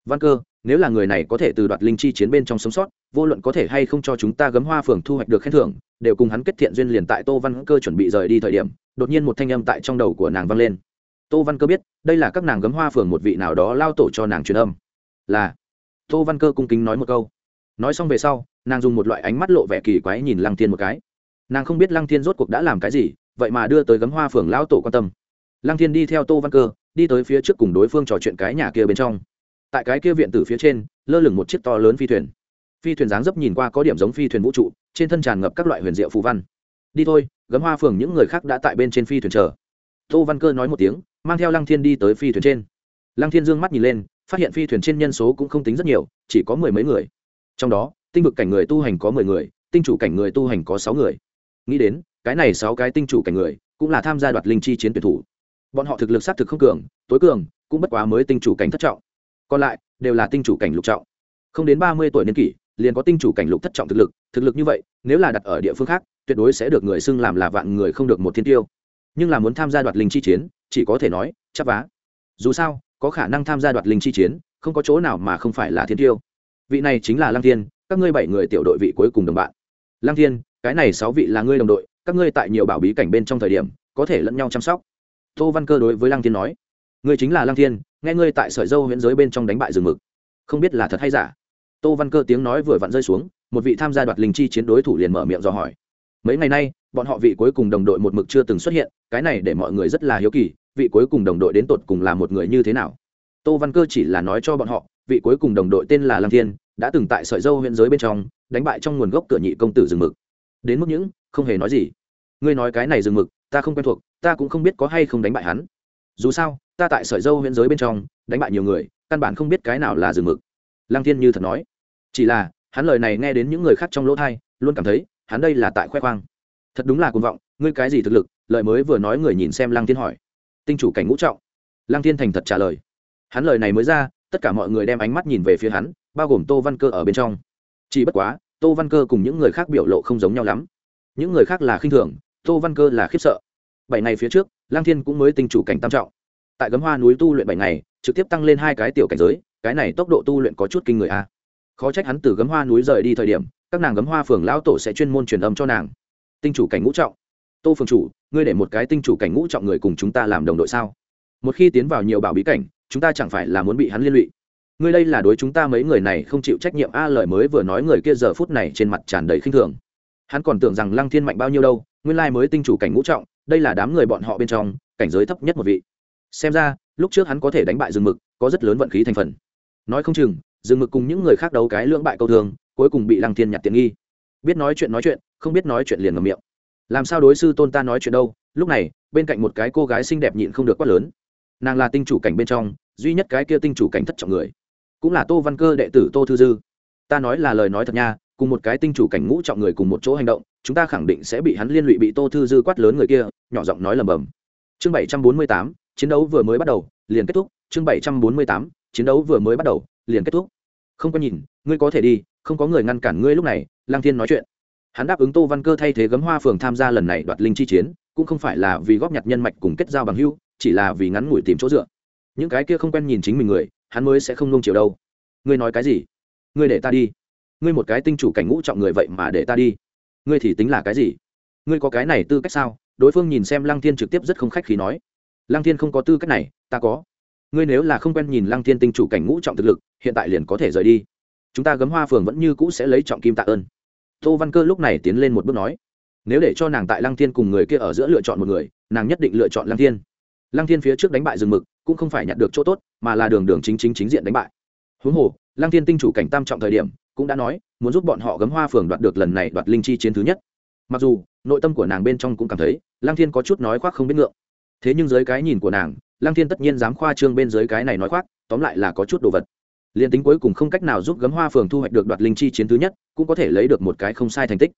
Văn cơ nếu là người này có thể từ đoạt linh chi chiến bên trong sống sót, vô luận có thể hay không cho chúng ta gấm hoa phường thu hoạch được khen thưởng, đều cùng hắn kết thiện duyên liền tại tô văn cơ chuẩn bị rời đi thời điểm, đột nhiên một thanh âm tại trong đầu của nàng vang lên. Tô văn cơ biết, đây là các nàng gấm hoa phường một vị nào đó lao tổ cho nàng truyền âm. Là. Tô văn cơ cung kính nói một câu. Nói xong về sau, nàng dùng một loại ánh mắt lộ vẻ kỳ quái nhìn lăng thiên một cái. Nàng không biết lăng thiên rốt cuộc đã làm cái gì, vậy mà đưa tới gấm hoa phường lao tổ quan tâm. Lăng thiên đi theo tô văn cơ, đi tới phía trước cùng đối phương trò chuyện cái nhà kia bên trong tại cái kia viện tử phía trên, lơ lửng một chiếc to lớn phi thuyền. Phi thuyền dáng dấp nhìn qua có điểm giống phi thuyền vũ trụ, trên thân tràn ngập các loại huyền diệu phù văn. Đi thôi, gấm hoa phường những người khác đã tại bên trên phi thuyền chờ. Tô văn cơ nói một tiếng, mang theo lăng thiên đi tới phi thuyền trên. Lăng thiên dương mắt nhìn lên, phát hiện phi thuyền trên nhân số cũng không tính rất nhiều, chỉ có mười mấy người. Trong đó, tinh vực cảnh người tu hành có mười người, tinh chủ cảnh người tu hành có sáu người. Nghĩ đến, cái này sáu cái tinh chủ cảnh người cũng là tham gia đoạt linh chi chiến tuyển thủ. Bọn họ thực lực xác thực không cường, tối cường, cũng bất quá mới tinh chủ cảnh thất trọng còn lại, đều là tinh chủ cảnh lục trọng. Không đến ba mươi tuổi niên kỷ, liền có tinh chủ cảnh lục thất trọng thực lực thực lực như vậy, nếu là đặt ở địa phương khác, tuyệt đối sẽ được người xưng làm là vạn người không được một thiên tiêu. Nhưng là muốn tham gia đoạt linh chi chiến, chỉ có thể nói chắp vá. Dù sao, có khả năng tham gia đoạt linh chi chiến, không có chỗ nào mà không phải là thiên tiêu. Vị này chính là lăng thiên, các ngươi bảy người tiểu đội vị cuối cùng đồng bạn. Lăng thiên, cái này sáu vị là ngươi đồng đội, các ngươi tại nhiều bảo bí cảnh bên trong thời điểm, có thể lẫn nhau chăm sóc. Tô văn cơ đối với lăng thiên nói, ngươi chính là lăng thiên nghe ngươi tại sợi dâu huyện giới bên trong đánh bại rừng mực. Không biết là thật hay giả. Tô văn cơ tiếng nói vừa vặn rơi xuống, một vị tham gia đoạt linh chi chiến đối thủ liền mở miệng dò hỏi. Mấy ngày nay, bọn họ vị cuối cùng đồng đội một mực chưa từng xuất hiện, cái này để mọi người rất là hiếu kỳ, vị cuối cùng đồng đội đến tột cùng là một người như thế nào? Tô văn cơ chỉ là nói cho bọn họ, vị cuối cùng đồng đội tên là lăng thiên, đã từng tại sợi dâu huyện giới bên trong, đánh bại trong nguồn gốc cửa nhị công tử rừng mực. Đến mức những, không hề nói gì. Ngươi nói cái này rừng mực, ta không quen thuộc, ta cũng không biết có hay không đánh bại hắn dù sao, ta tại sợi dâu huyện giới bên trong, đánh bại nhiều người, căn bản không biết cái nào là rừng mực. Lăng thiên như thật nói. Chỉ là, hắn lời này nghe đến những người khác trong lỗ thai, luôn cảm thấy, hắn đây là tại khoe khoang. Thật đúng là cuồng vọng, ngươi cái gì thực lực? Lời mới vừa nói người nhìn xem lăng thiên hỏi. Tinh chủ cảnh ngũ trọng. Lăng thiên thành thật trả lời. Hắn lời này mới ra, tất cả mọi người đem ánh mắt nhìn về phía hắn, bao gồm tô văn cơ ở bên trong. Chỉ bất quá, tô văn cơ cùng những người khác biểu lộ không giống nhau lắm. Những người khác là khinh thường, tô văn cơ là khiếp sợ. Bảy ngày phía trước lang thiên cũng mới tinh chủ cảnh tam trọng. Tại gấm hoa núi tu luyện bảy ngày, trực tiếp tăng lên hai cái tiểu cảnh giới, cái này tốc độ tu luyện có chút kinh người a. Khó trách hắn từ gấm hoa núi rời đi thời điểm, các nàng gấm hoa phường lão tổ sẽ chuyên môn truyền âm cho nàng. Tinh chủ cảnh ngũ trọng. Tô phường chủ, ngươi để một cái tinh chủ cảnh ngũ trọng người cùng chúng ta làm đồng đội sao? Một khi tiến vào nhiều bảo bí cảnh, chúng ta chẳng phải là muốn bị hắn liên lụy. Ngươi đây là đối chúng ta mấy người này không chịu trách nhiệm a, lời mới vừa nói người kia giờ phút này trên mặt tràn đầy khinh thường. Hắn còn tưởng rằng lăng thiên mạnh bao nhiêu đâu, nguyên lai mới tinh chủ cảnh ngũ trọng đây là đám người bọn họ bên trong, cảnh giới thấp nhất một vị. Xem ra, lúc trước hắn có thể đánh bại rừng mực, có rất lớn vận khí thành phần. Nói không chừng rừng mực cùng những người khác đấu cái lưỡng bại câu thường cuối cùng bị lăng thiên nhặt tiện nghi. Biết nói chuyện nói chuyện, không biết nói chuyện liền ngầm miệng. Làm sao đối sư tôn ta nói chuyện đâu? Lúc này, bên cạnh một cái cô gái xinh đẹp nhịn không được quát lớn. Nàng là tinh chủ cảnh bên trong, duy nhất cái kia tinh chủ cảnh thất trọng người. Cũng là tô văn cơ đệ tử tô thư dư. Ta nói là lời nói thật nha, cùng một cái tinh chủ cảnh ngũ trọng người cùng một chỗ hành động chúng ta khẳng định sẽ bị hắn liên lụy bị tô thư dư quát lớn người kia, nhỏ giọng nói lầm bầm. Chương bảy trăm bốn mươi tám, chiến đấu vừa mới bắt đầu, liền kết thúc. Chương bảy trăm bốn mươi tám, chiến đấu vừa mới bắt đầu, liền kết thúc. Không có nhìn, ngươi có thể đi, không có người ngăn cản ngươi lúc này lang thiên nói chuyện. Hắn đáp ứng tô văn cơ thay thế gấm hoa phường tham gia lần này đoạt linh chi chiến, cũng không phải là vì góp nhặt nhân mạch cùng kết giao bằng hưu chỉ là vì ngắn ngủi tìm chỗ dựa. Những cái kia không quen nhìn chính mình người, hắn mới sẽ không nung chiều đâu. Ngươi nói cái gì? Ngươi để ta đi. Ngươi một cái tinh chủ cảnh ngũ trọng người vậy mà để ta đi ngươi thì tính là cái gì? Ngươi có cái này tư cách sao? Đối phương nhìn xem lăng thiên trực tiếp rất không khách khí nói. Lăng thiên không có tư cách này, ta có. Ngươi nếu là không quen nhìn lăng thiên tinh chủ cảnh ngũ trọng thực lực, hiện tại liền có thể rời đi. Chúng ta gấm hoa phường vẫn như cũ sẽ lấy trọng kim tạ ơn. Tô văn cơ lúc này tiến lên một bước nói. Nếu để cho nàng tại lăng thiên cùng người kia ở giữa lựa chọn một người, nàng nhất định lựa chọn lăng thiên. Lăng thiên phía trước đánh bại rừng mực, cũng không phải nhặt được chỗ tốt, mà là đường đường chính chính chính diện đánh bại huống hồ, lăng thiên tinh chủ cảnh tam trọng thời điểm, cũng đã nói, muốn giúp bọn họ gấm hoa phường đoạt được lần này đoạt linh chi chiến thứ nhất. Mặc dù, nội tâm của nàng bên trong cũng cảm thấy, lăng thiên có chút nói khoác không biết ngượng. Thế nhưng dưới cái nhìn của nàng, lăng thiên tất nhiên dám khoa trương bên dưới cái này nói khoác, tóm lại là có chút đồ vật. Liền tính cuối cùng không cách nào giúp gấm hoa phường thu hoạch được đoạt linh chi chiến thứ nhất, cũng có thể lấy được một cái không sai thành tích.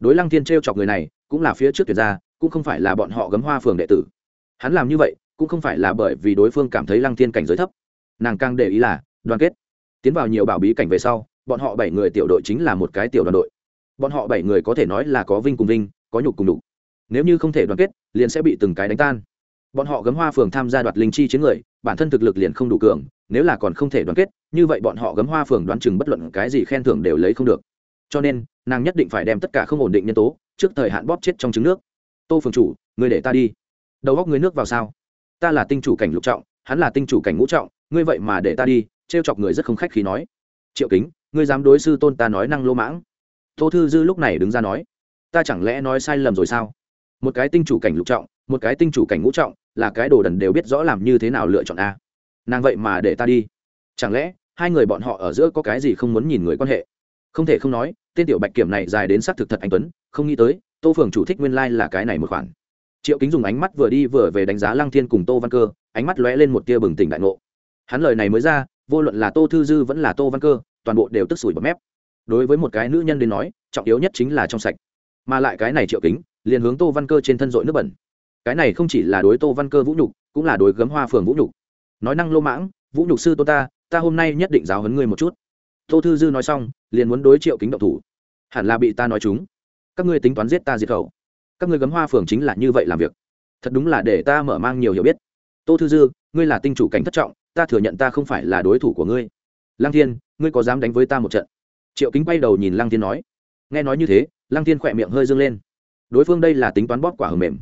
Đối lăng thiên t r e o chọc người này, cũng là phía trước tuyệt ra, cũng không phải là bọn họ gấm hoa phường đệ tử. Hắn làm như vậy, cũng không phải là bởi vì đối phương cảm thấy lăng thiên cảnh giới thấp. Nàng càng để ý là, đoàn kết tiến vào nhiều bảo bí cảnh về sau, bọn họ bảy người tiểu đội chính là một cái tiểu đoàn đội. Bọn họ bảy người có thể nói là có vinh cùng vinh, có nhục cùng đục nếu như không thể đoàn kết, liền sẽ bị từng cái đánh tan. Bọn họ gấm hoa phường tham gia đoạt linh chi chiến người, bản thân thực lực liền không đủ cường, nếu là còn không thể đoàn kết, như vậy bọn họ gấm hoa phường đoán chừng bất luận cái gì khen thưởng đều lấy không được. Cho nên, nàng nhất định phải đem tất cả không ổn định nhân tố, trước thời hạn bóp chết trong trứng nước. Tô phường chủ, người để ta đi. Đầu góc người nước vào sao? Ta là tinh chủ cảnh lục trọng, hắn là tinh chủ cảnh ngũ trọng, ngươi vậy mà để ta đi trêu chọc người rất không khách khi nói, triệu kính, ngươi dám đối sư tôn ta nói năng lô mãng? Tô thư dư lúc này đứng ra nói, ta chẳng lẽ nói sai lầm rồi sao? Một cái tinh chủ cảnh lục trọng, một cái tinh chủ cảnh ngũ trọng, là cái đồ đần đều biết rõ làm như thế nào lựa chọn a? Nàng vậy mà để ta đi. Chẳng lẽ hai người bọn họ ở giữa có cái gì không muốn nhìn người quan hệ? Không thể không nói, tên tiểu bạch kiểm này dài đến xác thực thật anh tuấn, không nghĩ tới, tô phường chủ thích nguyên lai、like、là cái này một khoản. Triệu kính dùng ánh mắt vừa đi vừa về đánh giá lăng thiên cùng tô văn cơ, ánh mắt lóe lên một tia bừng tỉnh đại ngộ. Hắn lời này mới ra vô luận là tô thư dư vẫn là tô văn cơ, toàn bộ đều tức sủi bọt mép. Đối với một cái nữ nhân đến nói, trọng yếu nhất chính là trong sạch. Mà lại cái này triệu kính, liền hướng tô văn cơ trên thân dội nước bẩn. Cái này không chỉ là đối tô văn cơ vũ nhục, cũng là đối gấm hoa phường vũ nhục. Nói năng lô mãng, vũ nhục sư tô ta ta hôm nay nhất định giáo hấn ngươi một chút. Tô thư dư nói xong, liền muốn đối triệu kính động thủ. Hẳn là bị ta nói chúng. Các ngươi tính toán giết ta diệt khẩu. Các ngươi gấm hoa phường chính là như vậy làm việc. Thật đúng là để ta mở mang nhiều hiểu biết. Tô thư dư, ngươi là tinh chủ cảnh thất trọng ta thừa nhận ta không phải là đối thủ của ngươi. Lăng thiên, ngươi có dám đánh với ta một trận? Triệu kính quay đầu nhìn lăng thiên nói. Nghe nói như thế, lăng thiên khỏe miệng hơi dâng lên. Đối phương đây là tính toán bóp quả hầm mềm.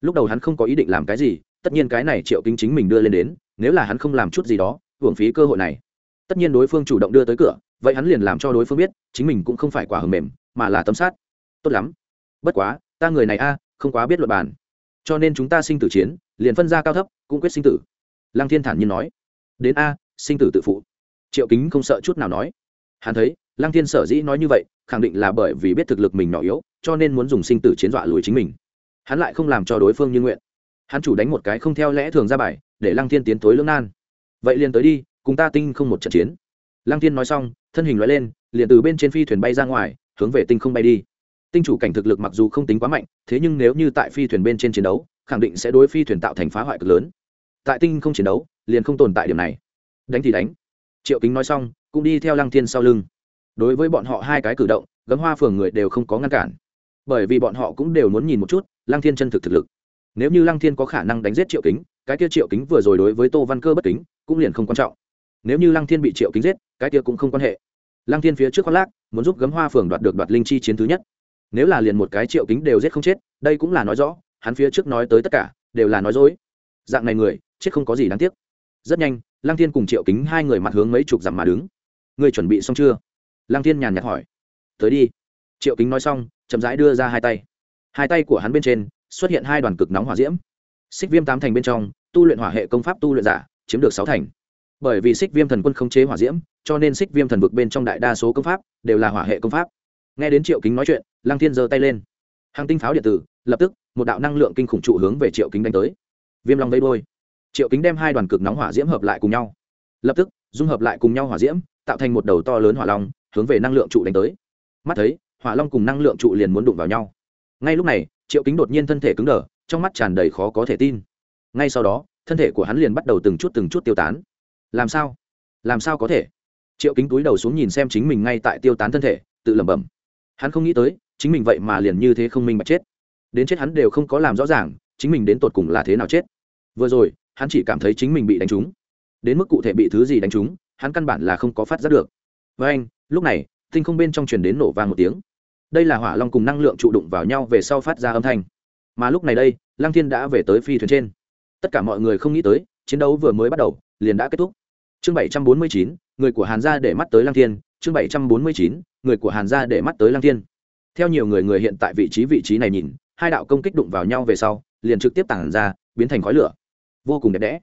Lúc đầu hắn không có ý định làm cái gì, tất nhiên cái này triệu kính chính mình đưa lên đến, nếu là hắn không làm chút gì đó, hưởng phí cơ hội này. Tất nhiên đối phương chủ động đưa tới cửa, vậy hắn liền làm cho đối phương biết, chính mình cũng không phải quả hầm mềm, mà là tấm sát tốt lắm. Bất quá, ta người này a, không quá biết luật bàn. Cho nên chúng ta sinh tử chiến, liền phân ra cao thấp, cũng quyết sinh tử. Lăng thiên thản nhiên nói đến a, sinh tử tự phụ. Triệu kính không sợ chút nào nói. Hắn thấy, lăng thiên sở dĩ nói như vậy, khẳng định là bởi vì biết thực lực mình nhỏ yếu, cho nên muốn dùng sinh tử chiến dọa lùi chính mình. Hắn lại không làm cho đối phương như nguyện. Hắn chủ đánh một cái không theo lẽ thường ra bài, để lăng thiên tiến tối lưỡng nan. Vậy liền tới đi, cùng ta tinh không một trận chiến. Lăng thiên nói xong, thân hình loại lên, liền từ bên trên phi thuyền bay ra ngoài, hướng về tinh không bay đi. Tinh chủ cảnh thực lực mặc dù không tính quá mạnh, thế nhưng nếu như tại phi thuyền bên trên chiến đấu, khẳng định sẽ đối phi thuyền tạo thành phá hoại cực lớn. Tại tinh không chiến đấu liền không tồn tại điểm này. Đánh thì đánh. Triệu kính nói xong, cũng đi theo lăng thiên sau lưng. Đối với bọn họ hai cái cử động, gấm hoa phường người đều không có ngăn cản. Bởi vì bọn họ cũng đều muốn nhìn một chút lăng thiên chân thực thực lực. Nếu như lăng thiên có khả năng đánh giết triệu kính, cái kia triệu kính vừa rồi đối với tô văn cơ bất kính, cũng liền không quan trọng. Nếu như lăng thiên bị triệu kính giết, cái kia cũng không quan hệ. Lăng thiên phía trước khoác lác, muốn giúp gấm hoa phường đoạt được đoạt linh chi chiến thứ nhất. Nếu là liền một cái triệu kính đều giết không chết, đây cũng là nói rõ, hắn phía trước nói tới tất cả, đều là nói dối. Dạng này người, chết không có gì đáng tiếc rất nhanh, lăng thiên cùng triệu kính hai người mặt hướng mấy chục dặm mà đứng. Người chuẩn bị xong chưa? Lăng thiên nhàn nhạt hỏi. Tới đi. Triệu kính nói xong, chậm rãi đưa ra hai tay. Hai tay của hắn bên trên xuất hiện hai đoàn cực nóng hỏa diễm. Xích viêm tám thành bên trong, tu luyện hỏa hệ công pháp tu luyện giả chiếm được sáu thành. Bởi vì xích viêm thần quân khống chế hỏa diễm, cho nên xích viêm thần vực bên trong đại đa số công pháp đều là hỏa hệ công pháp. Nghe đến triệu kính nói chuyện, lăng thiên giơ tay lên. Hàng tinh pháo điện tử, lập tức, một đạo năng lượng kinh khủng trụ hướng về triệu kính đánh tới. Viêm long vây đôi triệu kính đem hai đoàn cực nóng hỏa diễm hợp lại cùng nhau. Lập tức, dung hợp lại cùng nhau hỏa diễm, tạo thành một đầu to lớn hỏa long, hướng về năng lượng trụ đánh tới. Mắt thấy, hỏa long cùng năng lượng trụ liền muốn đụng vào nhau. Ngay lúc này, triệu kính đột nhiên thân thể cứng đờ, trong mắt tràn đầy khó có thể tin. Ngay sau đó, thân thể của hắn liền bắt đầu từng chút từng chút tiêu tán. Làm sao? Làm sao có thể? Triệu kính túi đầu xuống nhìn xem chính mình ngay tại tiêu tán thân thể, tự lẩm bẩm. Hắn không nghĩ tới, chính mình vậy mà liền như thế không minh bạch chết. Đến chết hắn đều không có làm rõ ràng, chính mình đến tột cùng là thế nào chết. Vừa rồi hắn chỉ cảm thấy chính mình bị đánh trúng. Đến mức cụ thể bị thứ gì đánh trúng, hắn căn bản là không có phát giác được. Với anh, lúc này, tinh không bên trong truyền đến nổ vang một tiếng. Đây là hỏa long cùng năng lượng trụ đụng vào nhau về sau phát ra âm thanh. Mà lúc này đây, lăng thiên đã về tới phi thuyền trên. Tất cả mọi người không nghĩ tới, chiến đấu vừa mới bắt đầu, liền đã kết thúc. Chương bảy trăm bốn mươi chín, người của hàn gia để mắt tới lăng thiên. Chương bảy trăm bốn mươi chín, người của hàn gia để mắt tới lăng thiên. Theo nhiều người người hiện tại vị trí vị trí này nhìn, hai đạo công kích đụng vào nhau về sau, liền trực tiếp tản ra, biến thành khói lửa vô cùng đẹp đẽ.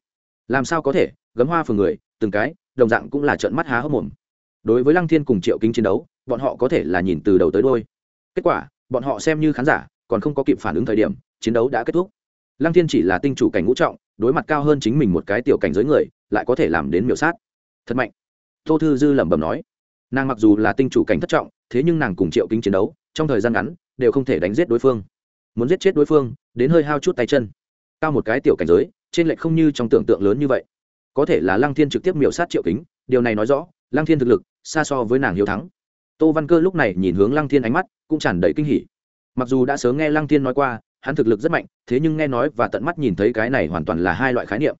Làm sao có thể? Gấm hoa phường người, từng cái, đồng dạng cũng là trợn mắt há hốc mồm. Đối với lăng thiên cùng triệu kính chiến đấu, bọn họ có thể là nhìn từ đầu tới đôi kết quả, bọn họ xem như khán giả, còn không có kịp phản ứng thời điểm, chiến đấu đã kết thúc. Lăng thiên chỉ là tinh chủ cảnh ngũ trọng, đối mặt cao hơn chính mình một cái tiểu cảnh giới người, lại có thể làm đến miểu sát. Thật mạnh. Tô thư dư lẩm bẩm nói. Nàng mặc dù là tinh chủ cảnh thất trọng, thế nhưng nàng cùng triệu kính chiến đấu, trong thời gian ngắn, đều không thể đánh giết đối phương. Muốn giết chết đối phương, đến hơi hao chút tay chân. Cao một cái tiểu cảnh giới trên lệch không như trong tưởng tượng lớn như vậy. Có thể là lăng thiên trực tiếp miểu sát triệu kính, điều này nói rõ, lăng thiên thực lực, xa so với nàng hiếu thắng. Tô văn cơ lúc này nhìn hướng lăng thiên ánh mắt, cũng tràn đầy kinh hỉ. Mặc dù đã sớm nghe lăng thiên nói qua, hắn thực lực rất mạnh, thế nhưng nghe nói và tận mắt nhìn thấy cái này hoàn toàn là hai loại khái niệm.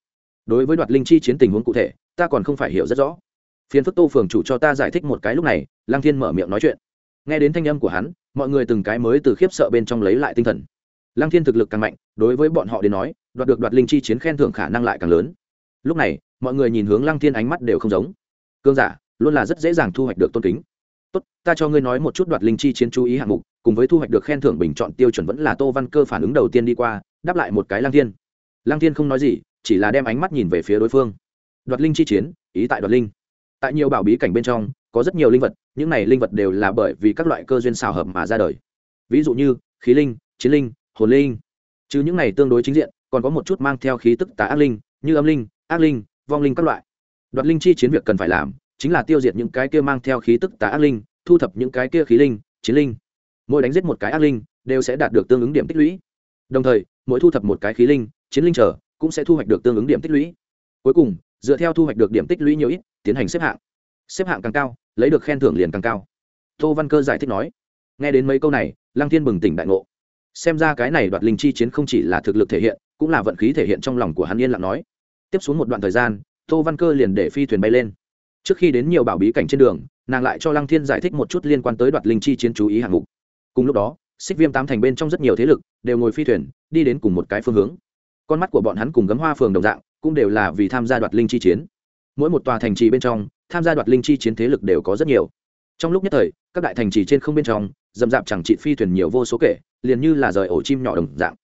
Đối với đoạt linh chi chiến tình huống cụ thể, ta còn không phải hiểu rất rõ. Phiền phức tô phường chủ cho ta giải thích một cái lúc này, lăng thiên mở miệng nói chuyện. Nghe đến thanh âm của hắn, mọi người từng cái mới từ khiếp sợ bên trong lấy lại tinh thần lăng thiên thực lực càng mạnh, đối với bọn họ đến nói, đoạt được đoạt linh chi chiến khen thưởng khả năng lại càng lớn. Lúc này, mọi người nhìn hướng lăng thiên ánh mắt đều không giống. Cương giả, luôn là rất dễ dàng thu hoạch được tôn kính. Tốt, ta cho ngươi nói một chút đoạt linh chi chiến chú ý hạng mục, cùng với thu hoạch được khen thưởng bình chọn tiêu chuẩn vẫn là tô văn cơ phản ứng đầu tiên đi qua, đáp lại một cái lăng thiên. Lăng thiên không nói gì, chỉ là đem ánh mắt nhìn về phía đối phương. Đoạt linh chi chiến, ý tại đoạt linh. Tại nhiều bảo bí cảnh bên trong, có rất nhiều linh vật, những này linh vật đều là bởi vì các loại cơ duyên xào hợp mà ra đời. Ví dụ như, khí linh, chiến linh hồn linh. Chứ những này tương đối chính diện, còn có một chút mang theo khí tức tà ác linh, như âm linh, ác linh, vong linh các loại. Đoạt linh chi chiến việc cần phải làm, chính là tiêu diệt những cái kia mang theo khí tức tà ác linh, thu thập những cái kia khí linh, chiến linh. Mỗi đánh giết một cái ác linh, đều sẽ đạt được tương ứng điểm tích lũy. Đồng thời, mỗi thu thập một cái khí linh, chiến linh trở, cũng sẽ thu hoạch được tương ứng điểm tích lũy. Cuối cùng, dựa theo thu hoạch được điểm tích lũy nhiều ít, tiến hành xếp hạng. Xếp hạng càng cao, lấy được khen thưởng liền càng cao. Tô văn cơ giải thích nói, nghe đến mấy câu này, lăng thiên bừng tỉnh đại ngộ xem ra cái này đoạt linh chi chiến không chỉ là thực lực thể hiện, cũng là vận khí thể hiện trong lòng của hắn yên lặng nói. Tiếp xuống một đoạn thời gian, tô văn cơ liền để phi thuyền bay lên. Trước khi đến nhiều bảo bí cảnh trên đường, nàng lại cho lăng thiên giải thích một chút liên quan tới đoạt linh chi chiến chú ý hạng mục. Cùng lúc đó, xích viêm tám thành bên trong rất nhiều thế lực đều ngồi phi thuyền, đi đến cùng một cái phương hướng. Con mắt của bọn hắn cùng gấm hoa phường đồng dạng, cũng đều là vì tham gia đoạt linh chi chiến. Mỗi một tòa thành trì bên trong, tham gia đoạt linh chi chiến thế lực đều có rất nhiều. Trong lúc nhất thời, các đại thành trì trên không bên trong dầm dạp chẳng trị phi thuyền nhiều vô số kể, liền như là rời ổ chim nhỏ đồng dạng.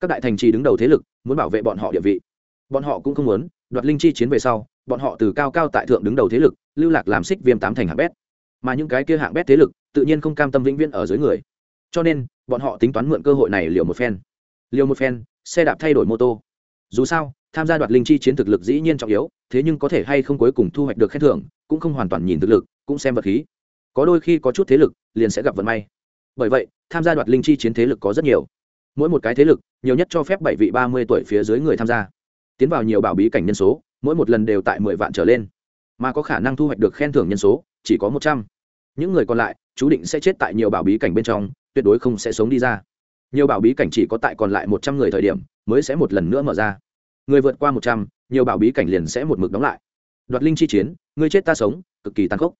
Các đại thành trì đứng đầu thế lực muốn bảo vệ bọn họ địa vị. Bọn họ cũng không muốn, đoạt linh chi chiến về sau, bọn họ từ cao cao tại thượng đứng đầu thế lực, lưu lạc làm xích viêm tám thành hạng bét. Mà những cái kia hạng bét thế lực, tự nhiên không cam tâm vĩnh viễn ở dưới người. Cho nên, bọn họ tính toán mượn cơ hội này liều một phen. Liều một phen, xe đạp thay đổi mô tô. Dù sao, tham gia đoạt linh chi chiến thực lực dĩ nhiên trọng yếu, thế nhưng có thể hay không cuối cùng thu hoạch được khen thưởng, cũng không hoàn toàn nhìn thực lực, cũng xem vật khí. Có đôi khi có chút thế lực, liền sẽ gặp vận may bởi vậy, tham gia đoạt linh chi chiến thế lực có rất nhiều. Mỗi một cái thế lực, nhiều nhất cho phép bảy vị ba mươi tuổi phía dưới người tham gia. Tiến vào nhiều bảo bí cảnh nhân số, mỗi một lần đều tại mười vạn trở lên. Mà có khả năng thu hoạch được khen thưởng nhân số, chỉ có một trăm. Những người còn lại, chú định sẽ chết tại nhiều bảo bí cảnh bên trong, tuyệt đối không sẽ sống đi ra. Nhiều bảo bí cảnh chỉ có tại còn lại một trăm người thời điểm, mới sẽ một lần nữa mở ra. Người vượt qua một trăm, nhiều bảo bí cảnh liền sẽ một mực đóng lại. Đoạt linh chi chiến, người chết ta sống, cực kỳ tàn khốc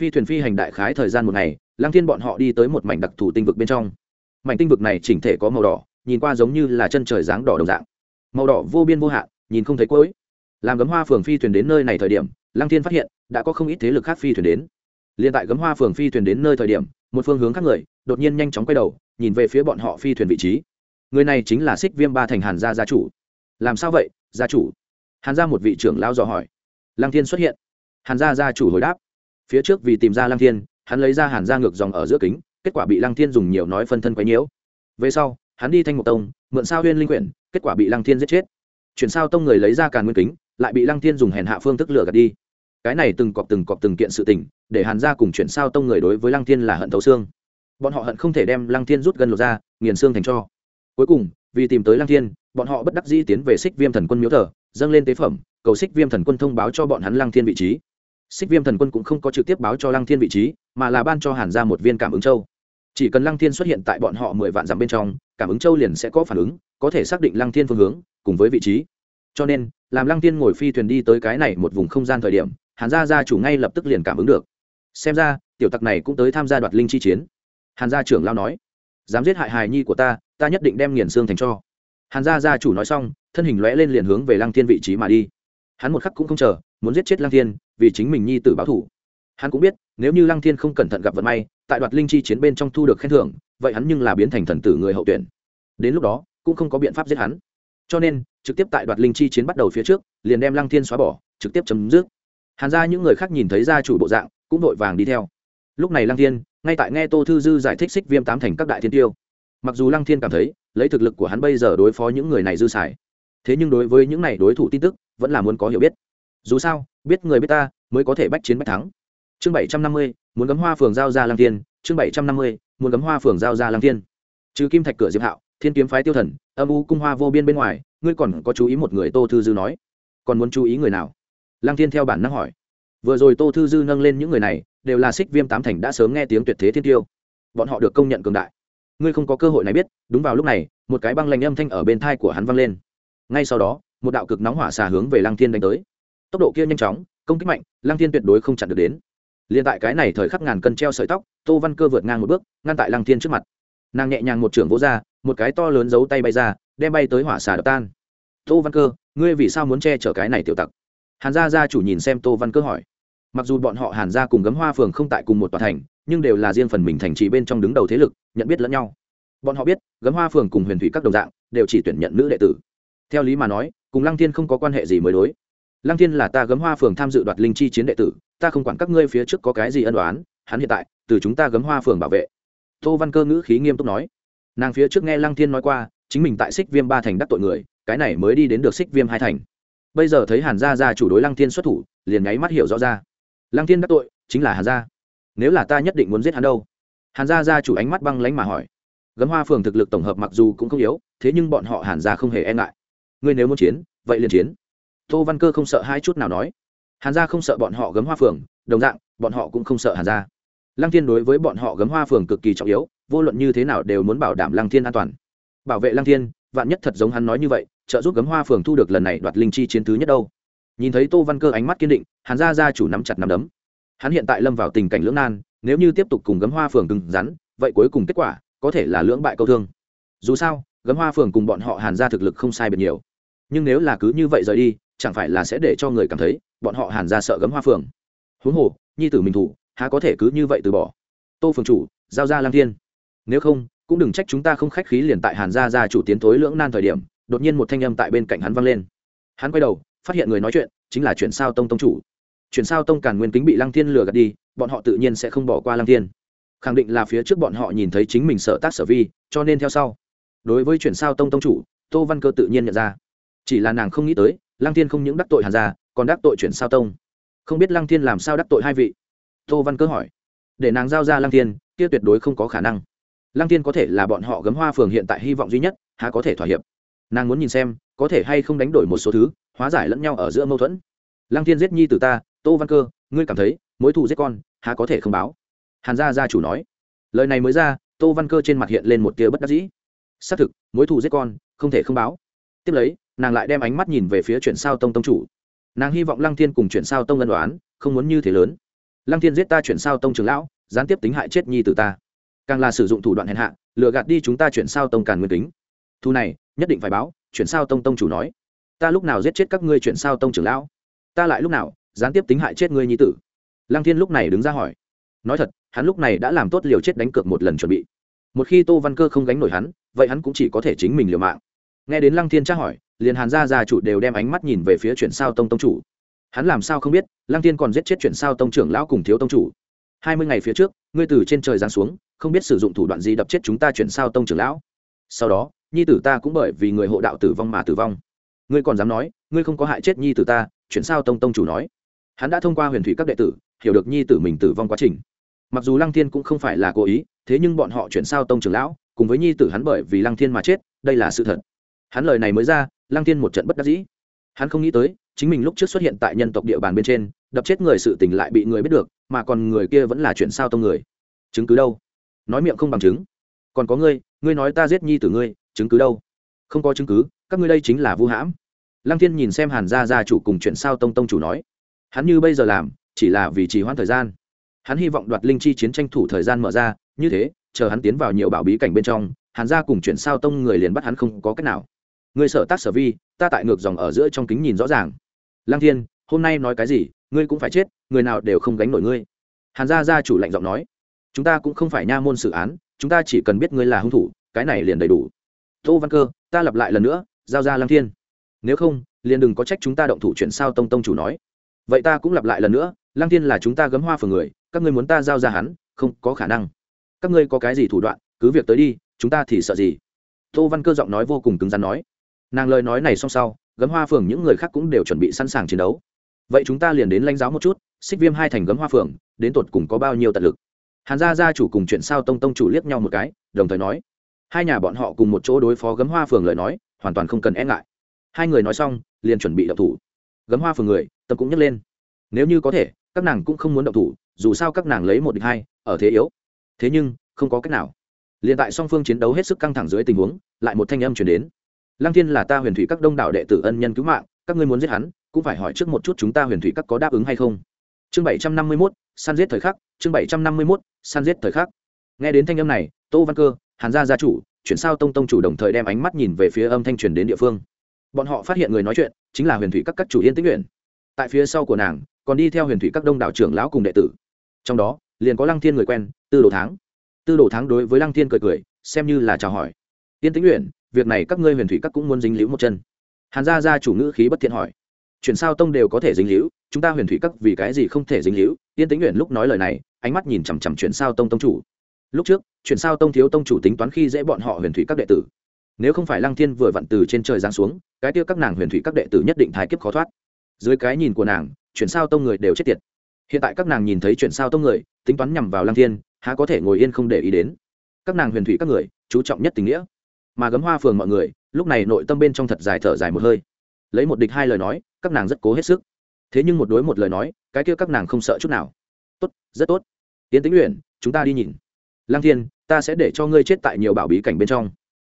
phi thuyền phi hành đại khái thời gian một ngày, lăng thiên bọn họ đi tới một mảnh đặc thù tinh vực bên trong. Mảnh tinh vực này chỉnh thể có màu đỏ, nhìn qua giống như là chân trời dáng đỏ đồng dạng. Màu đỏ vô biên vô hạn, nhìn không thấy cuối. Làm gấm hoa phường phi thuyền đến nơi này thời điểm, lăng thiên phát hiện, đã có không ít thế lực khác phi thuyền đến. Liền tại gấm hoa phường phi thuyền đến nơi thời điểm, một phương hướng khác người, đột nhiên nhanh chóng quay đầu, nhìn về phía bọn họ phi thuyền vị trí. Người này chính là xích viêm ba thành hàn gia gia chủ. Làm sao vậy, gia chủ? Hàn gia một vị trưởng lao dò hỏi. Lăng thiên xuất hiện. Hàn gia gia chủ hồi đáp phía trước vì tìm ra lăng thiên, hắn lấy ra hàn gia ngược dòng ở giữa kính, kết quả bị lăng thiên dùng nhiều nói phân thân quấy nhiễu. Về sau, hắn đi thanh một tông, mượn sao huyên linh quyển, kết quả bị lăng thiên giết chết. Chuyển sao tông người lấy ra càn nguyên kính, lại bị lăng thiên dùng hèn hạ phương thức lửa gạt đi. Cái này từng cọp từng cọp từng kiện sự tình, để hàn gia cùng chuyển sao tông người đối với lăng thiên là hận thấu xương. Bọn họ hận không thể đem lăng thiên rút gần lột ra, nghiền xương thành cho. Cuối cùng, vì tìm tới lăng thiên, bọn họ bất đắc dĩ tiến về xích viêm thần quân miếu thờ, dâng lên tế phẩm, cầu xích viêm thần quân thông báo cho bọn hắn lăng thiên vị trí xích viêm thần quân cũng không có trực tiếp báo cho lăng thiên vị trí, mà là ban cho hàn ra một viên cảm ứng châu. Chỉ cần lăng thiên xuất hiện tại bọn họ mười vạn dặm bên trong, cảm ứng châu liền sẽ có phản ứng, có thể xác định lăng thiên phương hướng, cùng với vị trí. Cho nên, làm lăng thiên ngồi phi thuyền đi tới cái này một vùng không gian thời điểm, hàn gia gia chủ ngay lập tức liền cảm ứng được. Xem ra, tiểu tặc này cũng tới tham gia đoạt linh chi chiến. Hàn gia trưởng lao nói, dám giết hại hài nhi của ta ta nhất định đem nghiền xương thành cho. Hàn gia gia chủ nói xong, thân hình lóe lên liền hướng về lăng thiên vị trí mà đi. Hắn một khắc cũng không chờ, muốn giết chết lăng thiên vì chính mình nhi tử báo thủ. Hắn cũng biết, nếu như lăng thiên không cẩn thận gặp vận may, tại đoạt linh chi chiến bên trong thu được khen thưởng, vậy hắn nhưng là biến thành thần tử người hậu tuyển. Đến lúc đó, cũng không có biện pháp giết hắn. Cho nên, trực tiếp tại đoạt linh chi chiến bắt đầu phía trước, liền đem lăng thiên xóa bỏ, trực tiếp chấm dứt. Hàn ra những người khác nhìn thấy gia chủ bộ dạng, cũng vội vàng đi theo. Lúc này lăng thiên, ngay tại nghe tô thư dư giải thích xích viêm tám thành các đại thiên tiêu. Mặc dù lăng thiên cảm thấy, lấy thực lực của hắn bây giờ đối phó những người này dư xài. Thế nhưng đối với những này đối thủ tin tức, vẫn là muốn có hiểu biết dù sao, biết người biết ta, mới có thể bách chiến bách thắng. Chương bảy trăm năm mươi, muốn gấm hoa phường giao ra lang thiên. Chương bảy trăm năm mươi, muốn gấm hoa phường giao ra lang thiên. Trừ kim thạch cửa diệp hạo, thiên kiếm phái tiêu thần, âm u cung hoa vô biên bên ngoài, ngươi còn có chú ý một người tô thư dư nói. Còn muốn chú ý người nào? Lang thiên theo bản năng hỏi. Vừa rồi tô thư dư nâng lên những người này, đều là xích viêm tám thành đã sớm nghe tiếng tuyệt thế thiên tiêu. Bọn họ được công nhận cường đại. Ngươi không có cơ hội này biết, đúng vào lúc này, một cái băng lạnh âm thanh ở bên thai của hắn vang lên. Ngay sau đó, một đạo cực nóng hỏa xà hướng về lăng thiên đánh tới tốc độ kia nhanh chóng, công kích mạnh, lăng thiên tuyệt đối không chặn được đến. Liền tại cái này thời khắc ngàn cân treo sợi tóc, tô văn cơ vượt ngang một bước, ngăn tại lăng thiên trước mặt. Nàng nhẹ nhàng một trưởng vỗ ra, một cái to lớn giấu tay bay ra, đem bay tới hỏa xà đập tan. Tô văn cơ, ngươi vì sao muốn che chở cái này tiểu tặc? Hàn gia gia chủ nhìn xem tô văn cơ hỏi. Mặc dù bọn họ hàn gia cùng gấm hoa phường không tại cùng một tòa thành, nhưng đều là riêng phần mình thành trì bên trong đứng đầu thế lực, nhận biết lẫn nhau. Bọn họ biết, gấm hoa phường cùng huyền thủy các đồng dạng, đều chỉ tuyển nhận nữ đệ tử. Theo lý mà nói, cùng lăng thiên không có quan hệ gì mới đối lăng thiên là ta gấm hoa phường tham dự đoạt linh chi chiến đệ tử, ta không quản các ngươi phía trước có cái gì ân đoán hắn hiện tại, từ chúng ta gấm hoa phường bảo vệ. Tô văn cơ ngữ khí nghiêm túc nói. Nàng phía trước nghe lăng thiên nói qua, chính mình tại xích viêm ba thành đắc tội người, cái này mới đi đến được xích viêm hai thành. Bây giờ thấy hàn gia gia chủ đối lăng thiên xuất thủ, liền nháy mắt hiểu rõ ra. Lăng thiên đắc tội, chính là hàn gia. Nếu là ta nhất định muốn giết hắn đâu? Hàn gia gia chủ ánh mắt băng lánh mà hỏi. Gấm hoa phường thực lực tổng hợp mặc dù cũng không yếu, thế nhưng bọn họ hàn gia không hề e ngại. Ngươi nếu muốn chiến, vậy liền chiến tô văn cơ không sợ hai chút nào nói. Hàn gia không sợ bọn họ gấm hoa phường, đồng dạng, bọn họ cũng không sợ hàn gia. Lăng thiên đối với bọn họ gấm hoa phường cực kỳ trọng yếu, vô luận như thế nào đều muốn bảo đảm lăng thiên an toàn. Bảo vệ lăng thiên, vạn nhất thật giống hắn nói như vậy, trợ giúp gấm hoa phường thu được lần này đoạt linh chi chiến thứ nhất đâu. Nhìn thấy tô văn cơ ánh mắt kiên định, hàn gia gia chủ nắm chặt nắm đấm. Hắn hiện tại lâm vào tình cảnh lưỡng nan, nếu như tiếp tục cùng gấm hoa phường cứng rắn, vậy cuối cùng kết quả có thể là lưỡng bại câu thương. Dù sao, gấm hoa phường cùng bọn họ hàn ra thực lực không sai biệt nhiều. Nhưng nếu là cứ như vậy rời đi chẳng phải là sẽ để cho người cảm thấy bọn họ hàn ra sợ gấm hoa phường huống hồ, nhi tử mình thủ, há có thể cứ như vậy từ bỏ. Tô phường chủ, giao ra lang thiên. Nếu không, cũng đừng trách chúng ta không khách khí liền tại hàn gia gia chủ tiến tối lưỡng nan thời điểm, đột nhiên một thanh âm tại bên cạnh hắn vang lên. Hắn quay đầu, phát hiện người nói chuyện, chính là chuyển sao tông tông chủ. Chuyển sao tông càn nguyên kính bị lăng thiên lừa gạt đi, bọn họ tự nhiên sẽ không bỏ qua lăng thiên. Khẳng định là phía trước bọn họ nhìn thấy chính mình sợ tác sở vi, cho nên theo sau. Đối với chuyển sao tông tông chủ, tô văn cơ tự nhiên nhận ra. Chỉ là nàng không nghĩ tới lăng thiên không những đắc tội hàn gia, còn đắc tội chuyển sao tông. Không biết lăng thiên làm sao đắc tội hai vị? Tô văn cơ hỏi. Để nàng giao ra lăng thiên, kia tuyệt đối không có khả năng. Lăng thiên có thể là bọn họ gấm hoa phường hiện tại hy vọng duy nhất, há có thể thỏa hiệp. Nàng muốn nhìn xem, có thể hay không đánh đổi một số thứ, hóa giải lẫn nhau ở giữa mâu thuẫn. Lăng thiên giết nhi từ ta, tô văn cơ, ngươi cảm thấy, mối thù giết con, há có thể không báo? Hàn gia gia chủ nói. Lời này mới ra, tô văn cơ trên mặt hiện lên một tia bất đắc dĩ. Xác thực, mối thù giết con, không thể không báo. Tiếp lấy nàng lại đem ánh mắt nhìn về phía chuyển sao tông tông chủ. Nàng hy vọng lăng thiên cùng chuyển sao tông ân đoán không muốn như thế lớn. Lăng thiên giết ta chuyển sao tông trường lão, gián tiếp tính hại chết nhi từ ta. Càng là sử dụng thủ đoạn hèn hạ, lừa gạt đi chúng ta chuyển sao tông càn nguyên tính thu này, nhất định phải báo, chuyển sao tông tông chủ nói. Ta lúc nào giết chết các ngươi chuyển sao tông trưởng lão? Ta lại lúc nào, gián tiếp tính hại chết ngươi nhi tử? Lăng thiên lúc này đứng ra hỏi. Nói thật, hắn lúc này đã làm tốt liều chết đánh cược một lần chuẩn bị. Một khi tô văn cơ không gánh nổi hắn, vậy hắn cũng chỉ có thể chính mình liều mạng. Nghe đến lăng thiên tra hỏi liền hàn gia gia chủ đều đem ánh mắt nhìn về phía chuyển sao tông tông chủ. Hắn làm sao không biết, lăng tiên còn giết chết chuyển sao tông trưởng lão cùng thiếu tông chủ. Hai mươi ngày phía trước, ngươi từ trên trời giáng xuống, không biết sử dụng thủ đoạn gì đập chết chúng ta chuyển sao tông trưởng lão. Sau đó, nhi tử ta cũng bởi vì người hộ đạo tử vong mà tử vong. Ngươi còn dám nói, ngươi không có hại chết nhi tử ta, chuyển sao tông tông chủ nói. Hắn đã thông qua huyền thủy các đệ tử, hiểu được nhi tử mình tử vong quá trình. Mặc dù lăng thiên cũng không phải là cố ý, thế nhưng bọn họ chuyển sao tông trưởng lão, cùng với nhi tử hắn bởi vì lăng thiên mà chết, đây là sự thật. Hắn lời này mới ra lăng thiên một trận bất đắc dĩ. Hắn không nghĩ tới, chính mình lúc trước xuất hiện tại nhân tộc địa bàn bên trên, đập chết người sự tình lại bị người biết được, mà còn người kia vẫn là chuyện sao tông người. Chứng cứ đâu? Nói miệng không bằng chứng. Còn có ngươi ngươi nói ta giết nhi tử ngươi, chứng cứ đâu? Không có chứng cứ, các ngươi đây chính là vu hãm. Lăng thiên nhìn xem hàn gia gia chủ cùng chuyện sao tông tông chủ nói. Hắn như bây giờ làm, chỉ là vì trì hoãn thời gian. Hắn hy vọng đoạt linh chi chiến tranh thủ thời gian mở ra, như thế, chờ hắn tiến vào nhiều bảo bí cảnh bên trong, hàn gia cùng chuyển sao tông người liền bắt hắn không có cách nào người sở tác sở vi, ta tại ngược dòng ở giữa trong kính nhìn rõ ràng. Lăng thiên, hôm nay nói cái gì, ngươi cũng phải chết, người nào đều không gánh nổi ngươi. Hàn gia gia chủ lạnh giọng nói, chúng ta cũng không phải nha môn xử án, chúng ta chỉ cần biết ngươi là hung thủ, cái này liền đầy đủ. Tô văn cơ, ta lặp lại lần nữa, giao ra lăng thiên. Nếu không, liền đừng có trách chúng ta động thủ chuyện sao tông tông chủ nói. Vậy ta cũng lặp lại lần nữa, lăng thiên là chúng ta gấm hoa phường người, các ngươi muốn ta giao ra hắn, không có khả năng. Các ngươi có cái gì thủ đoạn, cứ việc tới đi, chúng ta thì sợ gì. Tô văn cơ giọng nói vô cùng cứng rắn nói nàng lời nói này xong sau, gấm hoa phường những người khác cũng đều chuẩn bị sẵn sàng chiến đấu. Vậy chúng ta liền đến lãnh giáo một chút, xích viêm hai thành gấm hoa phường, đến tột cùng có bao nhiêu tận lực? Hàn gia gia chủ cùng chuyện sao tông tông chủ liếc nhau một cái, đồng thời nói, hai nhà bọn họ cùng một chỗ đối phó gấm hoa phường lời nói, hoàn toàn không cần e ngại. Hai người nói xong, liền chuẩn bị đậu thủ. Gấm hoa phường người, tâm cũng nhấc lên. Nếu như có thể, các nàng cũng không muốn động thủ, dù sao các nàng lấy một địch hai, ở thế yếu. Thế nhưng, không có cách nào. Liền tại song phương chiến đấu hết sức căng thẳng dưới tình huống, lại một thanh âm chuyển đến lăng thiên là ta huyền thủy các đông đảo đệ tử ân nhân cứu mạng, các ngươi muốn giết hắn, cũng phải hỏi trước một chút chúng ta huyền thủy các có đáp ứng hay không. Chương bảy trăm năm mươi mốt, săn giết thời khắc, chương bảy trăm năm mươi mốt, săn giết thời khắc. Nghe đến thanh âm này, tô văn cơ, hàn gia gia chủ, chuyển sao tông tông chủ đồng thời đem ánh mắt nhìn về phía âm thanh truyền đến địa phương. Bọn họ phát hiện người nói chuyện, chính là huyền thủy các các chủ yên tĩnh nguyện tại phía sau của nàng, còn đi theo huyền thủy các đông đảo trưởng lão cùng đệ tử. Trong đó, liền có lăng thiên người quen, tư đồ tháng tư đồ tháng đối với lăng thiên cười cười, xem như là chào hỏi. Yên tĩnh nguyện việc này các ngươi huyền thủy các cũng muốn dính liễu một chân. Hàn gia gia chủ ngữ khí bất thiện hỏi. Chuyển sao tông đều có thể dính liễu chúng ta huyền thủy các vì cái gì không thể dính liễu yên tĩnh nguyện lúc nói lời này, ánh mắt nhìn chằm chằm chuyển sao tông tông chủ. Lúc trước, chuyển sao tông thiếu tông chủ tính toán khi dễ bọn họ huyền thủy các đệ tử. Nếu không phải lăng thiên vừa vặn từ trên trời giáng xuống, cái tiêu các nàng huyền thủy các đệ tử nhất định thái kiếp khó thoát. Dưới cái nhìn của nàng, chuyển sao tông người đều chết tiệt. Hiện tại các nàng nhìn thấy chuyển sao tông người, tính toán nhằm vào lăng thiên, há có thể ngồi yên không để ý đến. Các nàng huyền thủy các người, chú trọng nhất tình nghĩa mà gấm hoa phường mọi người, lúc này nội tâm bên trong thật dài thở dài một hơi. Lấy một địch hai lời nói, các nàng rất cố hết sức. Thế nhưng một đối một lời nói, cái kia các nàng không sợ chút nào. Tốt, rất tốt. Tiến tính luyện chúng ta đi nhìn. Lăng thiên, ta sẽ để cho ngươi chết tại nhiều bảo bí cảnh bên trong.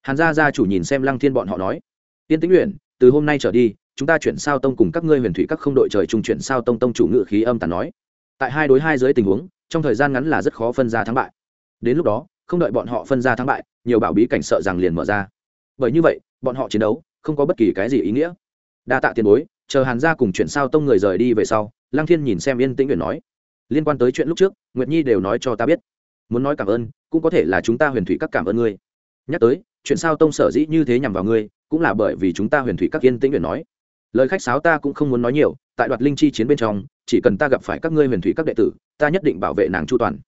Hàn gia gia chủ nhìn xem lăng thiên bọn họ nói. Tiên tĩnh luyện từ hôm nay trở đi, chúng ta chuyển sao tông cùng các ngươi huyền thủy các không đội trời trung chuyển sao tông tông chủ ngự khí âm tàn nói. Tại hai đối hai dưới tình huống, trong thời gian ngắn là rất khó phân ra thắng bại. Đến lúc đó, không đợi bọn họ phân ra thắng bại nhiều bảo bí cảnh sợ rằng liền mở ra. Bởi như vậy, bọn họ chiến đấu không có bất kỳ cái gì ý nghĩa. Đa tạ tiền bối, chờ hàn gia cùng chuyển sao tông người rời đi về sau, lăng thiên nhìn xem yên tĩnh nguyện nói, liên quan tới chuyện lúc trước, nguyệt nhi đều nói cho ta biết. Muốn nói cảm ơn, cũng có thể là chúng ta huyền thủy các cảm ơn ngươi. Nhắc tới chuyện sao tông sở dĩ như thế nhằm vào ngươi, cũng là bởi vì chúng ta huyền thủy các yên tĩnh nguyện nói. Lời khách sáo ta cũng không muốn nói nhiều, tại đoạt linh chi chiến bên trong, chỉ cần ta gặp phải các ngươi huyền thủy các đệ tử, ta nhất định bảo vệ nàng chu toàn.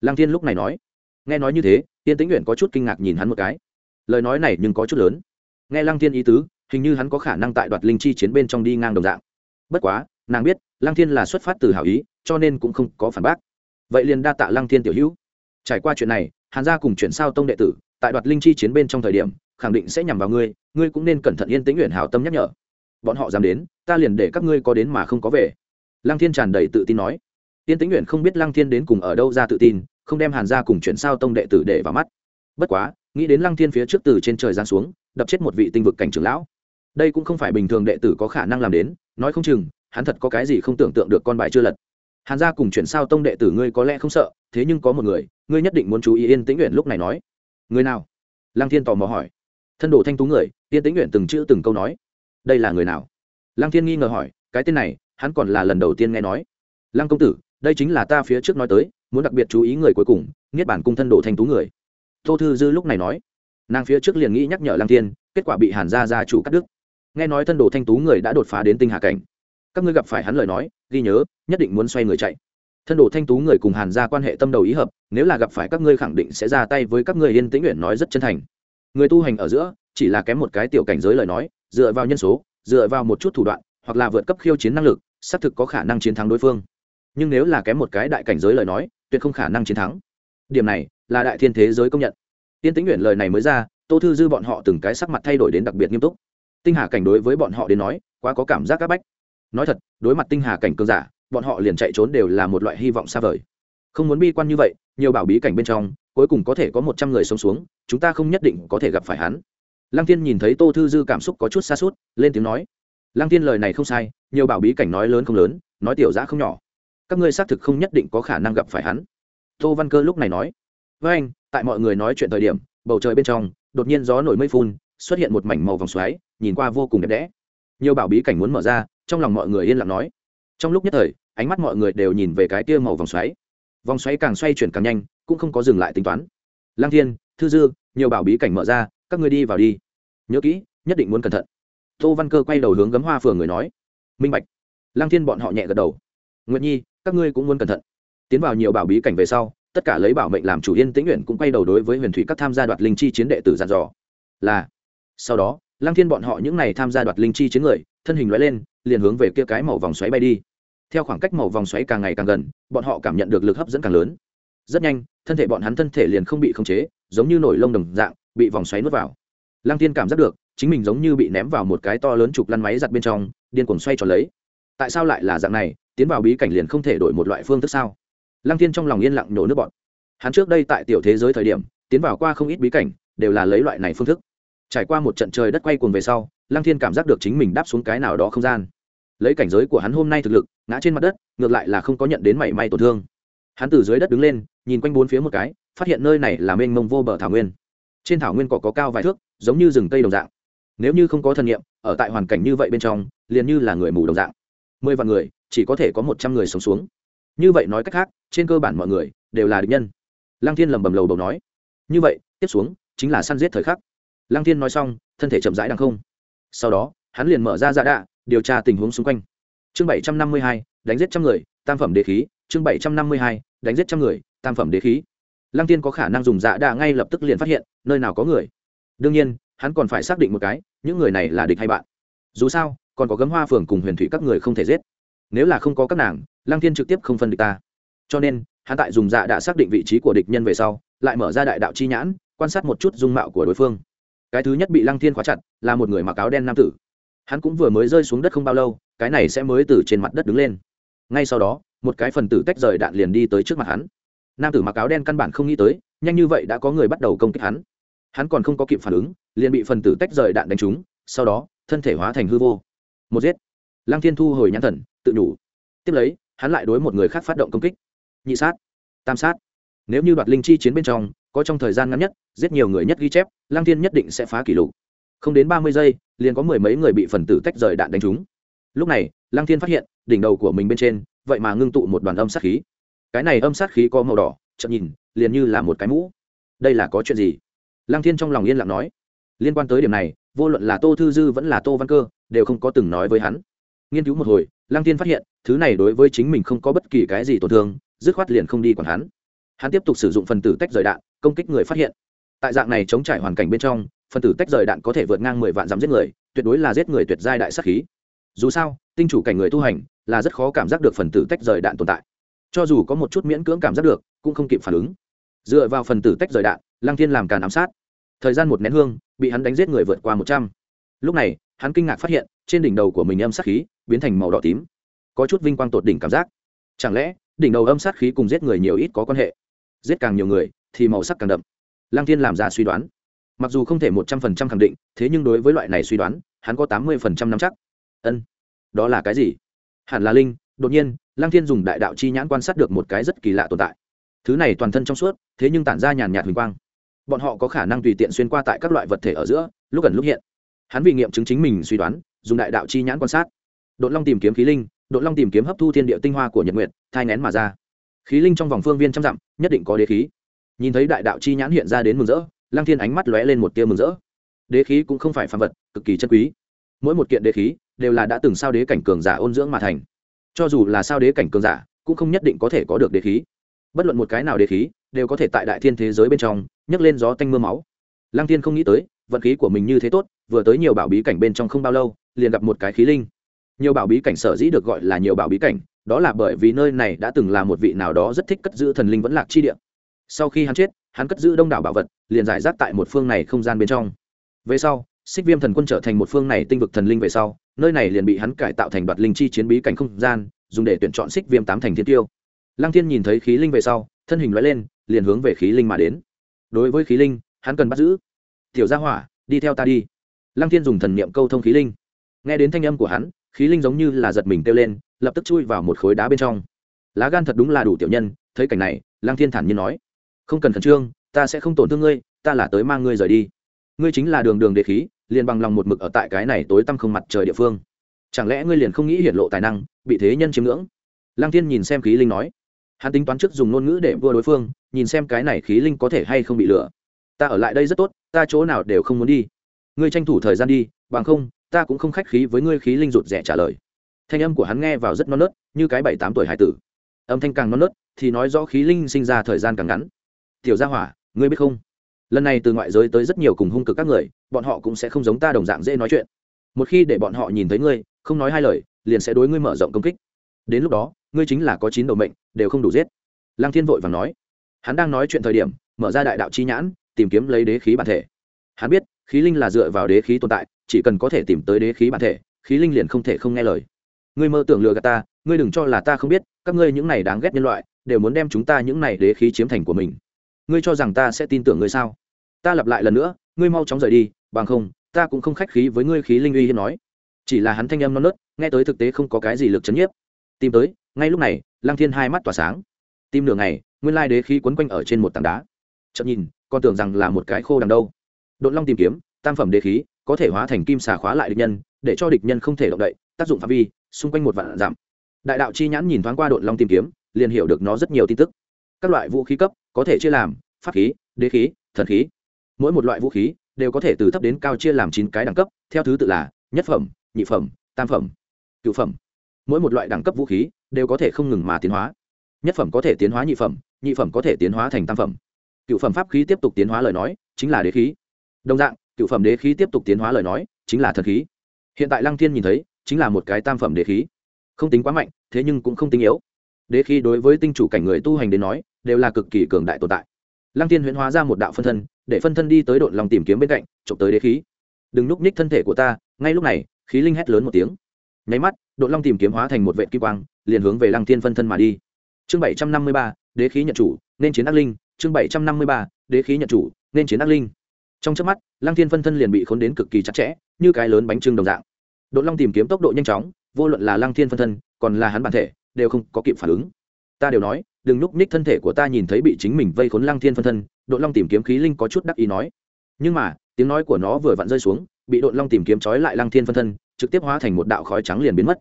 Lăng thiên lúc này nói. Nghe nói như thế yên tĩnh nguyện có chút kinh ngạc nhìn hắn một cái. Lời nói này nhưng có chút lớn. Nghe lăng thiên ý tứ, hình như hắn có khả năng tại đoạt linh chi chiến bên trong đi ngang đồng dạng. Bất quá, nàng biết, lăng thiên là xuất phát từ hảo ý, cho nên cũng không có phản bác. Vậy liền đa tạ lăng thiên tiểu hữu. Trải qua chuyện này, hàn gia cùng chuyển sao tông đệ tử, tại đoạt linh chi chiến bên trong thời điểm, khẳng định sẽ nhằm vào ngươi ngươi cũng nên cẩn thận yên tĩnh nguyện hảo tâm nhắc nhở. Bọn họ dám đến, ta liền để các ngươi có đến mà không có về. Lăng thiên tràn đầy tự tin nói. Yên tĩnh Uyển không biết lăng thiên đến cùng ở đâu ra tự tin không đem hàn gia cùng chuyển sao tông đệ tử để vào mắt. Bất quá, nghĩ đến lăng thiên phía trước từ trên trời giáng xuống, đập chết một vị tinh vực cảnh trưởng lão. Đây cũng không phải bình thường đệ tử có khả năng làm đến, nói không chừng, hắn thật có cái gì không tưởng tượng được con bài chưa lật. Hàn gia cùng chuyển sao tông đệ tử ngươi có lẽ không sợ, thế nhưng có một người, ngươi nhất định muốn chú ý yên tĩnh nguyện lúc này nói. Người nào? Lăng thiên tò mò hỏi. Thân đồ thanh tú người, yên tĩnh nguyện từng chữ từng câu nói. Đây là người nào? Lăng thiên nghi ngờ hỏi, cái tên này, hắn còn là lần đầu tiên nghe nói. Lăng công tử, đây chính là ta phía trước nói tới muốn đặc biệt chú ý người cuối cùng, niết bản cung thân đồ thanh tú người. Tô thư dư lúc này nói, nàng phía trước liền nghĩ nhắc nhở lăng thiên, kết quả bị hàn gia gia chủ cắt đứt. Nghe nói thân đồ thanh tú người đã đột phá đến tinh hà cảnh. Các ngươi gặp phải hắn lời nói, ghi nhớ, nhất định muốn xoay người chạy. Thân đồ thanh tú người cùng hàn gia quan hệ tâm đầu ý hợp, nếu là gặp phải các ngươi khẳng định sẽ ra tay với các ngươi yên tĩnh nguyện nói rất chân thành. Người tu hành ở giữa, chỉ là kém một cái tiểu cảnh giới lời nói, dựa vào nhân số, dựa vào một chút thủ đoạn, hoặc là vượt cấp khiêu chiến năng lực, xác thực có khả năng chiến thắng đối phương. Nhưng nếu là kém một cái đại cảnh giới lời nói tuyệt không khả năng chiến thắng. Điểm này là đại thiên thế giới công nhận. Tiên tĩnh nguyện lời này mới ra, tô thư dư bọn họ từng cái sắc mặt thay đổi đến đặc biệt nghiêm túc. Tinh hà cảnh đối với bọn họ đến nói, quá có cảm giác áp bách. Nói thật, đối mặt tinh hà cảnh cơn giả, bọn họ liền chạy trốn đều là một loại hy vọng xa vời. Không muốn bi quan như vậy, nhiều bảo bí cảnh bên trong, cuối cùng có thể có một trăm người sống xuống, chúng ta không nhất định có thể gặp phải hắn. Lăng tiên nhìn thấy tô thư dư cảm xúc có chút xa suốt lên tiếng nói. Lăng tiên lời này không sai, nhiều bảo bí cảnh nói lớn không lớn, nói tiểu giã không nhỏ các ngươi xác thực không nhất định có khả năng gặp phải hắn. Tô văn cơ lúc này nói, với anh, tại mọi người nói chuyện thời điểm, bầu trời bên trong, đột nhiên gió nổi mây phun, xuất hiện một mảnh màu vòng xoáy, nhìn qua vô cùng đẹp đẽ. Nhiều bảo bí cảnh muốn mở ra, trong lòng mọi người yên lặng nói. Trong lúc nhất thời, ánh mắt mọi người đều nhìn về cái kia màu vòng xoáy. Vòng xoáy càng xoay chuyển càng nhanh, cũng không có dừng lại tính toán. Lang thiên, thư dư, nhiều bảo bí cảnh mở ra, các ngươi đi vào đi. Nhớ kỹ, nhất định muốn cẩn thận. Tô văn cơ quay đầu hướng gấm hoa phường người nói. Minh bạch. Lang thiên bọn họ nhẹ gật đầu. Nguyệt nhi các ngươi cũng muốn cẩn thận. Tiến vào nhiều bảo bí cảnh về sau, tất cả lấy bảo mệnh làm chủ yên tĩnh nguyện cũng quay đầu đối với huyền thủy các tham gia đoạt linh chi chiến đệ tử giàn dò. Là, sau đó lang thiên bọn họ những n à y tham gia đoạt linh chi chiến người, thân hình loại lên, liền hướng về kia cái màu vòng xoáy bay đi. Theo khoảng cách màu vòng xoáy càng ngày càng gần, bọn họ cảm nhận được lực hấp dẫn càng lớn. Rất nhanh, thân thể bọn hắn thân thể liền không bị khống chế, giống như nổi lông đồng dạng, bị vòng xoáy nuốt vào. Lăng thiên cảm giác được, chính mình giống như bị ném vào một cái to lớn trục lăn máy giặt bên trong, điên cuồng xoay tròn lấy tại sao lại là dạng này, tiến vào bí cảnh liền không thể đổi một loại phương thức sao? Lăng Thiên trong lòng yên lặng nhổ nước bọn hắn trước đây tại tiểu thế giới thời điểm, tiến vào qua không ít bí cảnh, đều là lấy loại này phương thức. Trải qua một trận trời đất quay cuồng về sau, lăng thiên cảm giác được chính mình đáp xuống cái nào đó không gian. Lấy cảnh giới của hắn hôm nay thực lực, ngã trên mặt đất, ngược lại là không có nhận đến mảy may tổn thương. Hắn từ dưới đất đứng lên, nhìn quanh bốn phía một cái, phát hiện nơi này là mênh mông vô bờ thảo nguyên. Trên thảo nguyên cỏ có cao vài thước, giống như rừng cây đồng dạng. Nếu như không có thần nghiệm ở tại hoàn cảnh như vậy bên trong, liền như là người mù đồng dạng mười vạn người, chỉ có thể có một trăm người sống xuống. Như vậy nói cách khác, trên cơ bản mọi người đều là địch nhân. Lăng thiên lầm bầm lầu bầu nói. Như vậy, tiếp xuống chính là săn giết thời khắc. Lăng thiên nói xong, thân thể chậm rãi đằng không. Sau đó, hắn liền mở ra dạ đạ, điều tra tình huống xung quanh. Chương bảy trăm năm mươi hai, đánh giết trăm người, tam phẩm đế khí. Chương bảy trăm năm mươi hai, đánh giết trăm người, tam phẩm đế khí. Lăng tiên có khả năng dùng dạ đạ ngay lập tức liền phát hiện, nơi nào có người. Đương nhiên, hắn còn phải xác định một cái, những người này là địch hay bạn. Dù sao còn có gấm hoa phường cùng huyền thủy các người không thể giết. Nếu là không có các nàng, lăng thiên trực tiếp không phân địch ta. Cho nên, hắn tại dùng dạ đã xác định vị trí của địch nhân về sau, lại mở ra đại đạo chi nhãn, quan sát một chút dung mạo của đối phương. Cái thứ nhất bị lăng thiên khóa chặt, là một người mặc áo đen nam tử. Hắn cũng vừa mới rơi xuống đất không bao lâu, cái này sẽ mới từ trên mặt đất đứng lên. Ngay sau đó, một cái phần tử tách rời đạn liền đi tới trước mặt hắn. Nam tử mặc áo đen căn bản không nghĩ tới, nhanh như vậy đã có người bắt đầu công kích hắn. Hắn còn không có kịp phản ứng, liền bị phần tử tách rời đạn đánh trúng, sau đó, thân thể hóa thành hư vô một giết. Lăng thiên thu hồi nhãn thần, tự nhủ. Tiếp lấy, hắn lại đối một người khác phát động công kích. Nhị sát, tam sát. Nếu như đoạt linh chi chiến bên trong, có trong thời gian ngắn nhất, giết nhiều người nhất ghi chép, lăng thiên nhất định sẽ phá kỷ lục. Không đến ba mươi giây, liền có mười mấy người bị phần tử tách rời đạn đánh trúng. Lúc này, lăng thiên phát hiện, đỉnh đầu của mình bên trên, vậy mà ngưng tụ một đoàn âm sát khí. Cái này âm sát khí có màu đỏ, chậm nhìn, liền như là một cái mũ. Đây là có chuyện gì? Lăng thiên trong lòng yên lặng nói. Liên quan tới điểm này, vô luận là tô thư dư vẫn là tô văn cơ đều không có từng nói với hắn. Nghiên cứu một hồi, lăng thiên phát hiện, thứ này đối với chính mình không có bất kỳ cái gì tổn thương, dứt khoát liền không đi còn hắn. Hắn tiếp tục sử dụng phần tử tách rời đạn, công kích người phát hiện. Tại dạng này chống trải hoàn cảnh bên trong, phần tử tách rời đạn có thể vượt ngang mười vạn dám giết người, tuyệt đối là giết người tuyệt giai đại sắc khí. Dù sao, tinh chủ cảnh người tu hành, là rất khó cảm giác được phần tử tách rời đạn tồn tại. Cho dù có một chút miễn cưỡng cảm giác được, cũng không kịp phản ứng. Dựa vào phần tử tách rời đạn, lăng thiên làm càn ám sát. Thời gian một nén hương, bị hắn đánh giết người vượt qua một trăm. Lúc này hắn kinh ngạc phát hiện, trên đỉnh đầu của mình âm sát khí biến thành màu đỏ tím. Có chút vinh quang tột đỉnh cảm giác. Chẳng lẽ, đỉnh đầu âm sát khí cùng giết người nhiều ít có quan hệ? Giết càng nhiều người, thì màu sắc càng đậm. Lang thiên làm ra suy đoán. Mặc dù không thể một trăm phần trăm khẳng định, thế nhưng đối với loại này suy đoán, hắn có tám mươi phần trăm nắm chắc. Ân, đó là cái gì? Hẳn là linh, đột nhiên lang thiên dùng đại đạo chi nhãn quan sát được một cái rất kỳ lạ tồn tại. Thứ này toàn thân trong suốt, thế nhưng tản ra nhàn nhạt huỳnh quang. Bọn họ có khả năng tùy tiện xuyên qua tại các loại vật thể ở giữa, lúc gần lúc hiện hắn vì nghiệm chứng chính mình suy đoán, dùng đại đạo chi nhãn quan sát. Đội long tìm kiếm khí linh đội long tìm kiếm hấp thu thiên địa tinh hoa của nhật nguyệt, thai nén mà ra. Khí linh trong vòng phương viên trăm dặm, nhất định có đế khí. Nhìn thấy đại đạo chi nhãn hiện ra đến mừng rỡ, lăng thiên ánh mắt lóe lên một tia mừng rỡ. Đế khí cũng không phải phàm vật, cực kỳ chân quý. Mỗi một kiện đế khí đều là đã từng sao đế cảnh cường giả ôn dưỡng mà thành. Cho dù là sao đế cảnh cường giả, cũng không nhất định có thể có được đế khí. Bất luận một cái nào đế khí, đều có thể tại đại thiên thế giới bên trong nhấc lên gió tanh mưa máu. Lăng Thiên không nghĩ tới vận khí của mình như thế tốt, vừa tới nhiều bảo bí cảnh bên trong không bao lâu, liền gặp một cái khí linh. Nhiều bảo bí cảnh sở dĩ được gọi là nhiều bảo bí cảnh, đó là bởi vì nơi này đã từng là một vị nào đó rất thích cất giữ thần linh vẫn lạc chi địa. Sau khi hắn chết, hắn cất giữ đông đảo bảo vật, liền giải rác tại một phương này không gian bên trong. Về sau, xích viêm thần quân trở thành một phương này tinh vực thần linh về sau, nơi này liền bị hắn cải tạo thành đoạt linh chi chiến bí cảnh không gian, dùng để tuyển chọn xích viêm tám thành thiên tiêu. Lăng thiên nhìn thấy khí linh về sau, thân hình loại lên, liền hướng về khí linh mà đến. Đối với khí linh, hắn cần bắt giữ tiểu gia hỏa, đi theo ta đi. Lăng thiên dùng thần niệm câu thông khí linh. Nghe đến thanh âm của hắn, khí linh giống như là giật mình kêu lên, lập tức chui vào một khối đá bên trong. Lá gan thật đúng là đủ tiểu nhân, thấy cảnh này, lăng thiên thản nhiên nói, không cần khẩn trương, ta sẽ không tổn thương ngươi, ta là tới mang ngươi rời đi. Ngươi chính là đường đường đề khí, liền bằng lòng một mực ở tại cái này tối tăm không mặt trời địa phương. Chẳng lẽ ngươi liền không nghĩ hiển lộ tài năng, bị thế nhân chiếm ngưỡng? Lăng thiên nhìn xem khí linh nói. Hắn tính toán trước dùng ngôn ngữ để vua đối phương, nhìn xem cái này khí linh có thể hay không bị lừa ta ở lại đây rất tốt, ta chỗ nào đều không muốn đi. Ngươi tranh thủ thời gian đi, bằng không, ta cũng không khách khí với ngươi khí linh rụt rẻ trả lời. Thanh âm của hắn nghe vào rất non nớt, như cái bảy tám tuổi hải tử. Âm thanh càng non nớt, thì nói rõ khí linh sinh ra thời gian càng ngắn. Tiểu gia hỏa, ngươi biết không? Lần này từ ngoại giới tới rất nhiều cùng hung cực các người, bọn họ cũng sẽ không giống ta đồng dạng dễ nói chuyện. Một khi để bọn họ nhìn thấy ngươi, không nói hai lời, liền sẽ đối ngươi mở rộng công kích. Đến lúc đó, ngươi chính là có chín đầu mệnh, đều không đủ giết. Lăng thiên vội và nói. Hắn đang nói chuyện thời điểm, mở ra đại đạo chi nhãn tìm kiếm lấy đế khí bản thể. Hắn biết, khí linh là dựa vào đế khí tồn tại, chỉ cần có thể tìm tới đế khí bản thể, khí linh liền không thể không nghe lời. Ngươi mơ tưởng lừa gạt ta, ngươi đừng cho là ta không biết, các ngươi những này đáng ghét nhân loại, đều muốn đem chúng ta những này đế khí chiếm thành của mình. Ngươi cho rằng ta sẽ tin tưởng ngươi sao? Ta lặp lại lần nữa, ngươi mau chóng rời đi, bằng không, ta cũng không khách khí với ngươi khí linh uy hiếp nói. Chỉ là hắn thanh âm non nớt, nghe tới thực tế không có cái gì lực chấn nhiếp. Tìm tới, ngay lúc này, lăng thiên hai mắt tỏa sáng. Tìm nửa ngày, nguyên lai đế khí quấn quanh ở trên một tảng đá. Chậm nhìn còn tưởng rằng là một cái khô đằng đâu. Đột long tìm kiếm, tam phẩm đế khí, có thể hóa thành kim xà khóa lại địch nhân, để cho địch nhân không thể động đậy, tác dụng phạm vi, xung quanh một vạn giảm đại đạo chi nhãn nhìn thoáng qua đột long tìm kiếm, liền hiểu được nó rất nhiều tin tức. Các loại vũ khí cấp, có thể chia làm, pháp khí, đế khí, thần khí. Mỗi một loại vũ khí, đều có thể từ thấp đến cao chia làm chín cái đẳng cấp, theo thứ tự là nhất phẩm, nhị phẩm, tam phẩm cựu phẩm. Mỗi một loại đẳng cấp vũ khí, đều có thể không ngừng mà tiến hóa. Nhất phẩm có thể tiến hóa nhị phẩm nhị phẩm có thể tiến hóa thành tam phẩm cựu phẩm pháp khí tiếp tục tiến hóa lời nói, chính là đế khí. Đồng dạng, cựu phẩm đế khí tiếp tục tiến hóa lời nói, chính là thần khí. Hiện tại lăng thiên nhìn thấy, chính là một cái tam phẩm đế khí. Không tính quá mạnh, thế nhưng cũng không tính yếu. Đế khí đối với tinh chủ cảnh người tu hành đến nói, đều là cực kỳ cường đại tồn tại. Lăng Thiên huyễn hóa ra một đạo phân thân, để phân thân đi tới đội lòng tìm kiếm bên cạnh trộm tới đế khí. Đừng núp ních thân thể của ta. Ngay lúc này, khí linh hét lớn một tiếng. Nháy mắt đội long tìm kiếm hóa thành một vệ kim quang, liền hướng về lăng Thiên phân thân mà đi. Chương bảy trăm năm mươi ba, đế khí nhận chủ, nên chiến ác linh chương bảy trăm năm mươi ba, đế khí nhận chủ, nên chiến ác linh. Trong trước mắt, lăng thiên phân thân liền bị khốn đến cực kỳ chặt chẽ, như cái lớn bánh trưng đồng dạng. Đội long tìm kiếm tốc độ nhanh chóng, vô luận là lăng thiên phân thân, còn là hắn bản thể, đều không có kịp phản ứng. Ta đều nói, đừng núp ních thân thể của ta nhìn thấy bị chính mình vây khốn lăng thiên phân thân đội long tìm kiếm khí linh có chút đắc ý nói. Nhưng mà, tiếng nói của nó vừa vặn rơi xuống, bị đội long tìm kiếm trói lại lăng thiên phân thân, trực tiếp hóa thành một đạo khói trắng liền biến mất.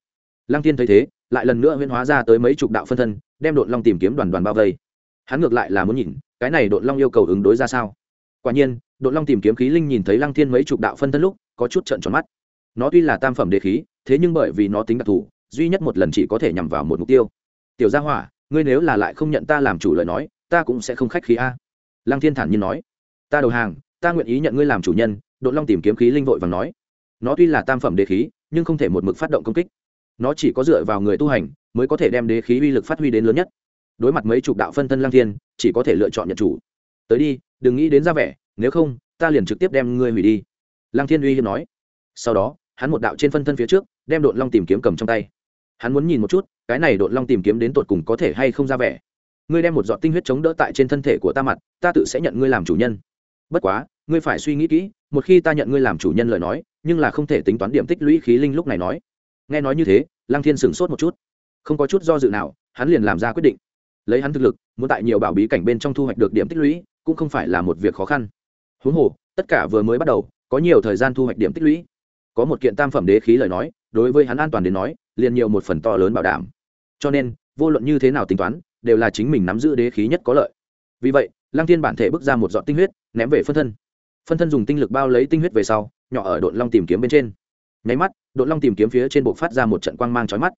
Lăng thiên thấy thế, lại lần nữa huyễn hóa ra tới mấy chục đạo phân thân, đem đội long tìm kiếm đoàn đoàn bao vây. Hắn ngược lại là muốn nhìn cái này đội long yêu cầu ứng đối ra sao? Quả nhiên đội long tìm kiếm khí linh nhìn thấy lăng thiên mấy chục đạo phân thân lúc, có chút trận tròn mắt. Nó tuy là tam phẩm đế khí, thế nhưng bởi vì nó tính đặc thù, duy nhất một lần chỉ có thể nhằm vào một mục tiêu. Tiểu gia hỏa, ngươi nếu là lại không nhận ta làm chủ lời nói, ta cũng sẽ không khách khí a. Lăng thiên thản nhiên nói. Ta đầu hàng, ta nguyện ý nhận ngươi làm chủ nhân đội long tìm kiếm khí linh vội và nói. Nó tuy là tam phẩm đế khí, nhưng không thể một mực phát động công kích. Nó chỉ có dựa vào người tu hành, mới có thể đem đế khí uy lực phát huy đến lớn nhất đối mặt mấy chục đạo phân thân Lang thiên, chỉ có thể lựa chọn nhận chủ. Tới đi, đừng nghĩ đến ra vẻ, nếu không, ta liền trực tiếp đem ngươi hủy đi. Lang thiên uy hiếm nói. Sau đó, hắn một đạo trên phân thân phía trước, đem đội long tìm kiếm cầm trong tay. Hắn muốn nhìn một chút, cái này đội long tìm kiếm đến tột cùng có thể hay không ra vẻ. Ngươi đem một giọt tinh huyết chống đỡ tại trên thân thể của ta mặt, ta tự sẽ nhận ngươi làm chủ nhân. Bất quá, ngươi phải suy nghĩ kỹ, một khi ta nhận ngươi làm chủ nhân lời nói, nhưng là không thể tính toán điểm tích lũy khí linh lúc này nói. Nghe nói như thế lăng thiên sửng sốt một chút. Không có chút do dự nào, hắn liền làm ra quyết định lấy hắn thực lực, muốn tại nhiều bảo bí cảnh bên trong thu hoạch được điểm tích lũy, cũng không phải là một việc khó khăn. Huống hồ, tất cả vừa mới bắt đầu, có nhiều thời gian thu hoạch điểm tích lũy. Có một kiện tam phẩm đế khí lời nói, đối với hắn an toàn đến nói, liền nhiều một phần to lớn bảo đảm. Cho nên, vô luận như thế nào tính toán, đều là chính mình nắm giữ đế khí nhất có lợi. Vì vậy, lăng thiên bản thể bước ra một dọn tinh huyết, ném về phân thân. Phân thân dùng tinh lực bao lấy tinh huyết về sau, nhỏ ở đội long tìm kiếm bên trên. Nháy mắt đội long tìm kiếm phía trên bộ phát ra một trận quang mang trói mắt.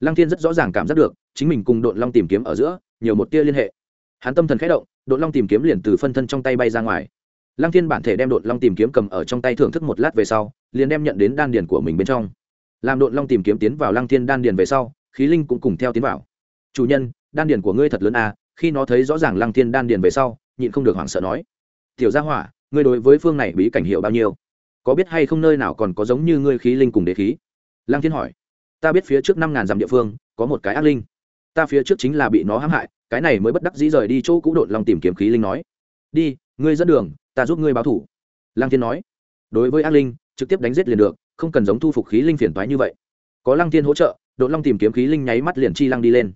Lăng thiên rất rõ ràng cảm giác được, chính mình cùng đội long tìm kiếm ở giữa nhiều một tia liên hệ. Hắn tâm thần khẽ động đội long tìm kiếm liền từ phân thân trong tay bay ra ngoài. Lăng thiên bản thể đem đội long tìm kiếm cầm ở trong tay thưởng thức một lát về sau, liền đem nhận đến đan điền của mình bên trong. Làm đội long tìm kiếm tiến vào lăng thiên đan điền về sau, khí linh cũng cùng theo tiến vào. Chủ nhân, đan điền của ngươi thật lớn à khi nó thấy rõ ràng lăng thiên đan điền về sau, nhịn không được hoảng sợ nói. Tiểu gia hỏa, ngươi đối với phương này bí cảnh hiệu bao nhiêu? Có biết hay không nơi nào còn có giống như ngươi khí linh cùng đế khí? Lăng thiên hỏi. Ta biết phía trước năm ngàn dặm địa phương, có một cái ác linh ta phía trước chính là bị nó hãm hại, cái này mới bất đắc dĩ rời đi chỗ cũ đột lòng tìm kiếm khí linh nói. Đi, ngươi dẫn đường, ta giúp ngươi báo thủ. Lăng thiên nói. Đối với ác linh, trực tiếp đánh giết liền được, không cần giống thu phục khí linh phiền toái như vậy. Có lăng thiên hỗ trợ đột long tìm kiếm khí linh nháy mắt liền chi lăng đi lên.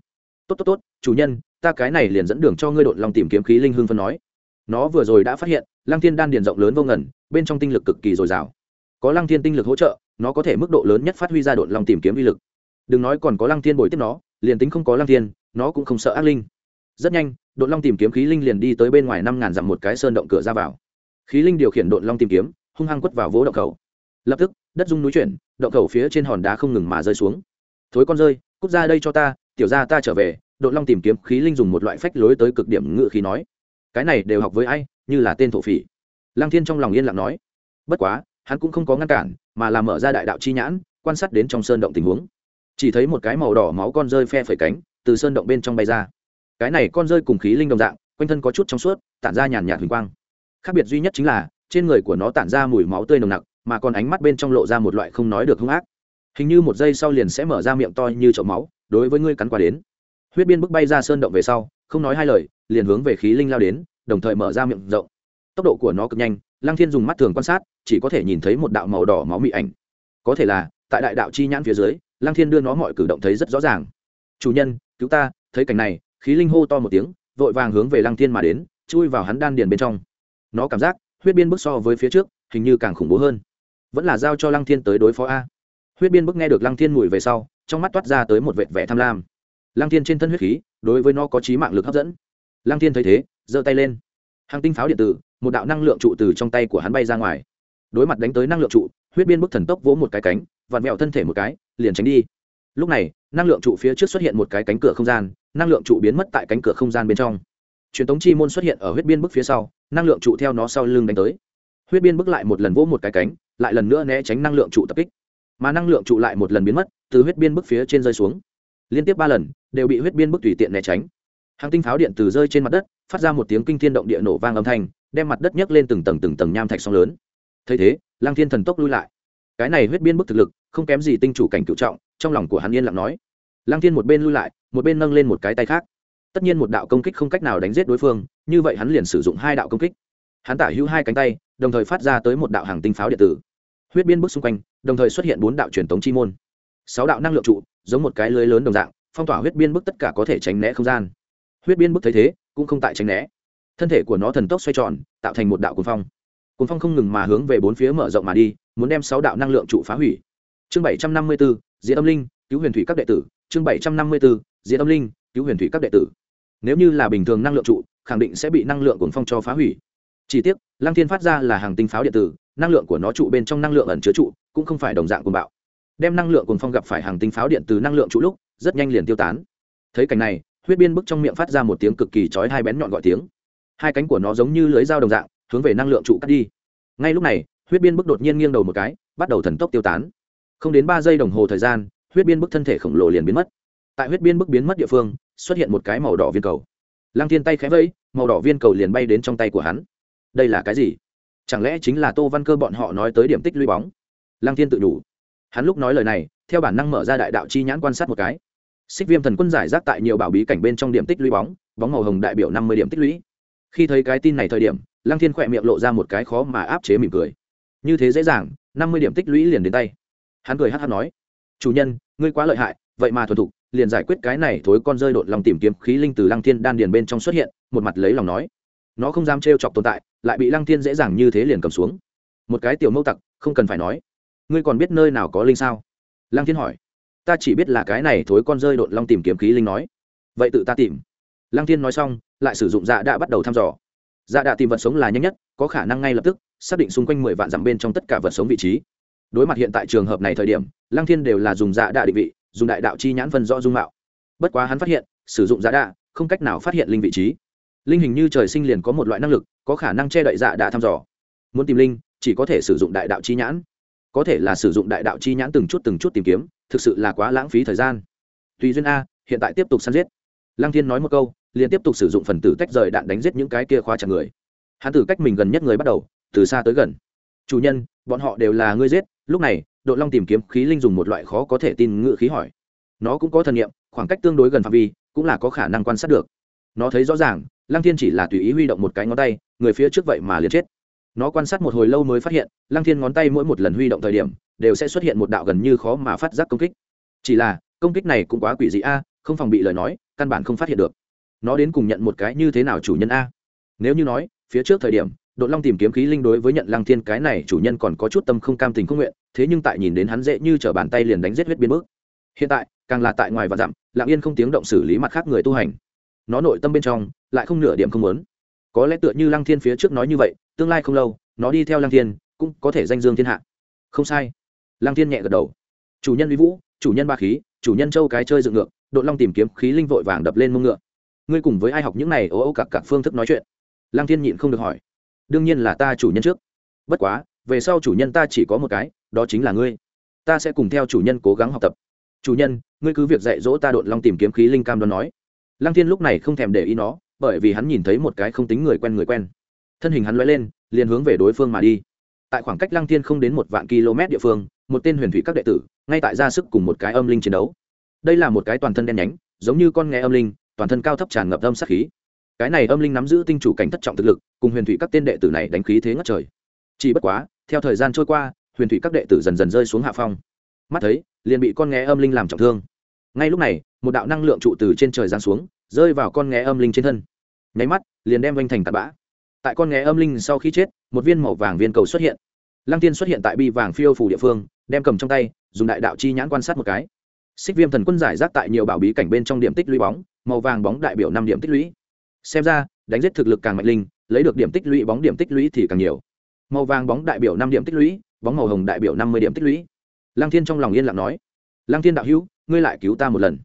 Tốt tốt tốt, chủ nhân, ta cái này liền dẫn đường cho ngươi đột long tìm kiếm khí linh hương phân nói. Nó vừa rồi đã phát hiện, lăng thiên đan điền rộng lớn vô ngần, bên trong tinh lực cực kỳ dồi dào. Có lăng thiên tinh lực hỗ trợ, nó có thể mức độ lớn nhất phát huy ra đột long tìm kiếm uy lực. Đừng nói còn có lăng thiên bồi tiếp nó liền tính không có lăng thiên, nó cũng không sợ ác linh. Rất nhanh Đội long tìm kiếm khí linh liền đi tới bên ngoài năm ngàn dặm một cái sơn động cửa ra vào. Khí linh điều khiển Đội long tìm kiếm, hung hăng quất vào vỗ động khẩu. Lập tức, đất rung núi chuyển, động khẩu phía trên hòn đá không ngừng mà rơi xuống. Thối con rơi, cút ra đây cho ta, tiểu ra ta trở về. Đội long tìm kiếm khí linh dùng một loại phách lối tới cực điểm ngự khí nói. Cái này đều học với ai, như là tên thổ phỉ. Lăng thiên trong lòng yên lặng nói. Bất quá, hắn cũng không có ngăn cản, mà là mở ra đại đạo chi nhãn, quan sát đến trong sơn động tình huống chỉ thấy một cái màu đỏ máu con rơi phe phẩy cánh, từ sơn động bên trong bay ra. Cái này con rơi cùng khí linh đồng dạng, quanh thân có chút trong suốt, tản ra nhàn nhạt huỳnh quang. Khác biệt duy nhất chính là, trên người của nó tản ra mùi máu tươi nồng nặc, mà còn ánh mắt bên trong lộ ra một loại không nói được hung ác. Hình như một giây sau liền sẽ mở ra miệng to như chậu máu, đối với ngươi cắn qua đến. Huyết biên bức bay ra sơn động về sau, không nói hai lời, liền hướng về khí linh lao đến, đồng thời mở ra miệng rộng. Tốc độ của nó cực nhanh, lăng thiên dùng mắt thường quan sát, chỉ có thể nhìn thấy một đạo màu đỏ máu mị ảnh. Có thể là, tại đại đạo chi nhãn phía dưới lăng thiên đưa nó mọi cử động thấy rất rõ ràng. Chủ nhân, cứu ta. Thấy cảnh này, khí linh hô to một tiếng, vội vàng hướng về lăng thiên mà đến, chui vào hắn đan điền bên trong. Nó cảm giác, huyết biên bức so với phía trước, hình như càng khủng bố hơn. Vẫn là giao cho lăng thiên tới đối phó a. Huyết biên bức nghe được lăng thiên mùi về sau, trong mắt toát ra tới một vệt vẻ tham lam. Lăng thiên trên thân huyết khí, đối với nó có trí mạng lực hấp dẫn. Lăng thiên thấy thế, giơ tay lên. Hàng tinh pháo điện tử, một đạo năng lượng trụ từ trong tay của hắn bay ra ngoài. Đối mặt đánh tới năng lượng trụ, huyết biên bức thần tốc vỗ một cái cánh, vặn vẹo thân thể một cái liền tránh đi. Lúc này, năng lượng trụ phía trước xuất hiện một cái cánh cửa không gian, năng lượng trụ biến mất tại cánh cửa không gian bên trong. Truyền thống chi môn xuất hiện ở huyết biên bức phía sau, năng lượng trụ theo nó sau lưng đánh tới. Huyết biên bức lại một lần vỗ một cái cánh, lại lần nữa né tránh năng lượng trụ tập kích. Mà năng lượng trụ lại một lần biến mất, từ huyết biên bức phía trên rơi xuống. Liên tiếp ba lần, đều bị huyết biên bức tùy tiện né tránh. Hàng tinh pháo điện từ rơi trên mặt đất, phát ra một tiếng kinh thiên động địa nổ vang âm thanh, đem mặt đất nhấc lên từng tầng từng tầng nham thạch sóng lớn. Thấy thế lang thiên thần tốc lui lại. Cái này huyết biên bức thực lực không kém gì tinh chủ cảnh cựu trọng, trong lòng của hắn yên lặng nói. Lang thiên một bên lui lại, một bên nâng lên một cái tay khác. Tất nhiên một đạo công kích không cách nào đánh giết đối phương, như vậy hắn liền sử dụng hai đạo công kích. Hắn tả hữu hai cánh tay, đồng thời phát ra tới một đạo hàng tinh pháo điện tử. Huyết biên bước xung quanh, đồng thời xuất hiện bốn đạo truyền tống chi môn. Sáu đạo năng lượng trụ, giống một cái lưới lớn đồng dạng, phong tỏa huyết biên bức tất cả có thể tránh né không gian. Huyết biên bức thấy thế, cũng không tại tránh né. Thân thể của nó thần tốc xoay tròn, tạo thành một đạo cuồng phong. Cuồng phong không ngừng mà hướng về bốn phía mở rộng mà đi, muốn đem sáu đạo năng lượng trụ phá hủy chương bảy trăm năm mươi bốn diễn âm linh, cứu huyền thủy các đệ tử. Chương bảy trăm năm mươi bốn diễn âm linh, cứu huyền thủy các đệ tử. Nếu như là bình thường năng lượng trụ, khẳng định sẽ bị năng lượng cuồng phong cho phá hủy. Chỉ tiếc, lăng thiên phát ra là hàng tinh pháo điện tử, năng lượng của nó trụ bên trong năng lượng ẩn chứa trụ, cũng không phải đồng dạng cuồng bạo. Đem năng lượng cuồng phong gặp phải hàng tinh pháo điện từ năng lượng trụ lúc, rất nhanh liền tiêu tán. Thấy cảnh này, huyết biên bức trong miệng phát ra một tiếng cực kỳ chói hai bén nhọn gọi tiếng. Hai cánh của nó giống như lưới dao đồng dạng, hướng về năng lượng trụ cắt đi. Ngay lúc này, huyết biên bức đột nhiên nghiêng đầu một cái, bắt đầu thần tốc tiêu tán không đến ba giây đồng hồ thời gian, huyết biên bức thân thể khổng lồ liền biến mất. Tại huyết biên bức biến mất địa phương, xuất hiện một cái màu đỏ viên cầu. Lăng thiên tay khẽ vẫy, màu đỏ viên cầu liền bay đến trong tay của hắn. Đây là cái gì? Chẳng lẽ chính là tô văn cơ bọn họ nói tới điểm tích lũy bóng? Lăng thiên tự đủ. Hắn lúc nói lời này, theo bản năng mở ra đại đạo chi nhãn quan sát một cái. Xích viêm thần quân giải rác tại nhiều bảo bí cảnh bên trong điểm tích lũy bóng bóng màu hồng đại biểu năm mươi điểm tích lũy. Khi thấy cái tin này thời điểm, lăng thiên khỏe miệng lộ ra một cái khó mà áp chế mỉm cười. Như thế dễ dàng, năm mươi điểm tích lũy liền đến tay hắn cười hát hát nói, chủ nhân, ngươi quá lợi hại, vậy mà thuần thục, liền giải quyết cái này thối con rơi đột lòng tìm kiếm khí linh từ lăng thiên đan điền bên trong xuất hiện, một mặt lấy lòng nói. Nó không dám trêu chọc tồn tại, lại bị lăng thiên dễ dàng như thế liền cầm xuống. Một cái tiểu mâu tặc, không cần phải nói. Ngươi còn biết nơi nào có linh sao? Lăng thiên hỏi. Ta chỉ biết là cái này thối con rơi đột long tìm kiếm khí linh nói. Vậy tự ta tìm. Lăng thiên nói xong, lại sử dụng dạ đã bắt đầu thăm dò. Dạ đã tìm vật sống là nhanh nhất, có khả năng ngay lập tức, xác định xung quanh mười vạn dặm bên trong tất cả vật sống vị trí đối mặt hiện tại trường hợp này thời điểm, lăng thiên đều là dùng dạ đạ định vị, dùng đại đạo chi nhãn phân rõ dung mạo. Bất quá hắn phát hiện, sử dụng dạ đạ, không cách nào phát hiện linh vị trí. Linh hình như trời sinh liền có một loại năng lực, có khả năng che đậy dạ đạ thăm dò. Muốn tìm linh, chỉ có thể sử dụng đại đạo chi nhãn. Có thể là sử dụng đại đạo chi nhãn từng chút từng chút tìm kiếm, thực sự là quá lãng phí thời gian. Tùy duyên a, hiện tại tiếp tục săn giết. Lăng thiên nói một câu, liền tiếp tục sử dụng phần tử tách rời đạn đánh giết những cái kia khóa chặt người. Hắn từ cách mình gần nhất người bắt đầu, từ xa tới gần. Chủ nhân, bọn họ đều là ngươi giết lúc này đội long tìm kiếm khí linh dùng một loại khó có thể tin ngự khí hỏi. Nó cũng có thần nghiệm khoảng cách tương đối gần phạm vi, cũng là có khả năng quan sát được. Nó thấy rõ ràng, lăng thiên chỉ là tùy ý huy động một cái ngón tay, người phía trước vậy mà liền chết. Nó quan sát một hồi lâu mới phát hiện, lăng thiên ngón tay mỗi một lần huy động thời điểm, đều sẽ xuất hiện một đạo gần như khó mà phát giác công kích. Chỉ là, công kích này cũng quá quỷ dị a, không phòng bị lời nói, căn bản không phát hiện được. Nó đến cùng nhận một cái như thế nào chủ nhân a? Nếu như nói, phía trước thời điểm Độ long tìm kiếm khí linh đối với nhận lăng thiên cái này chủ nhân còn có chút tâm không cam tình không nguyện, thế nhưng tại nhìn đến hắn dễ như trở bàn tay liền đánh giết huyết biến bước. Hiện tại, càng là tại ngoài và dặm, lặng yên không tiếng động xử lý mặt khác người tu hành. Nó nội tâm bên trong, lại không nửa điểm không muốn. Có lẽ tựa như lăng thiên phía trước nói như vậy, tương lai không lâu, nó đi theo lăng thiên, cũng có thể danh dương thiên hạ. Không sai. Lăng thiên nhẹ gật đầu. Chủ nhân vi vũ, chủ nhân ba khí, chủ nhân châu cái chơi dựng ngược Độ long tìm kiếm khí linh vội vàng đập lên mông ngựa. Ngươi cùng với ai học những này ố ố cặc cặc phương thức nói chuyện? Lăng thiên nhịn không được hỏi đương nhiên là ta chủ nhân trước. Bất quá, về sau chủ nhân ta chỉ có một cái, đó chính là ngươi. Ta sẽ cùng theo chủ nhân cố gắng học tập. Chủ nhân, ngươi cứ việc dạy dỗ ta đội long tìm kiếm khí linh cam đoan nói. Lăng thiên lúc này không thèm để ý nó, bởi vì hắn nhìn thấy một cái không tính người quen người quen. Thân hình hắn l lên, liền hướng về đối phương mà đi. Tại khoảng cách lăng thiên không đến một vạn km địa phương, một tên huyền thủy các đệ tử, ngay tại ra sức cùng một cái âm linh chiến đấu. Đây là một cái toàn thân đen nhánh, giống như con nghe âm linh, toàn thân cao thấp tràn ngập âm sát khí cái này âm linh nắm giữ tinh chủ cảnh thất trọng thực lực, cùng huyền thủy các tên đệ tử này đánh khí thế ngất trời. Chỉ bất quá, theo thời gian trôi qua, huyền thủy các đệ tử dần dần rơi xuống hạ phong. Mắt thấy, liền bị con nghe âm linh làm trọng thương. Ngay lúc này, một đạo năng lượng trụ từ trên trời giáng xuống, rơi vào con nghe âm linh trên thân. Nháy mắt, liền đem vanh thành tạt bã. Tại con nghe âm linh sau khi chết, một viên màu vàng viên cầu xuất hiện. Lăng tiên xuất hiện tại bi vàng phiêu phủ địa phương, đem cầm trong tay, dùng đại đạo chi nhãn quan sát một cái. Xích viêm thần quân giải rác tại nhiều bảo bí cảnh bên trong điểm tích lũy bóng, màu vàng bóng đại biểu năm điểm tích lũy xem ra, đánh giết thực lực càng mạnh linh, lấy được điểm tích lũy, bóng điểm tích lũy thì càng nhiều. Màu vàng bóng đại biểu năm điểm tích lũy, bóng màu hồng đại biểu năm mươi điểm tích lũy. Lăng thiên trong lòng yên lặng nói, lăng thiên đạo hữu, ngươi lại cứu ta một lần.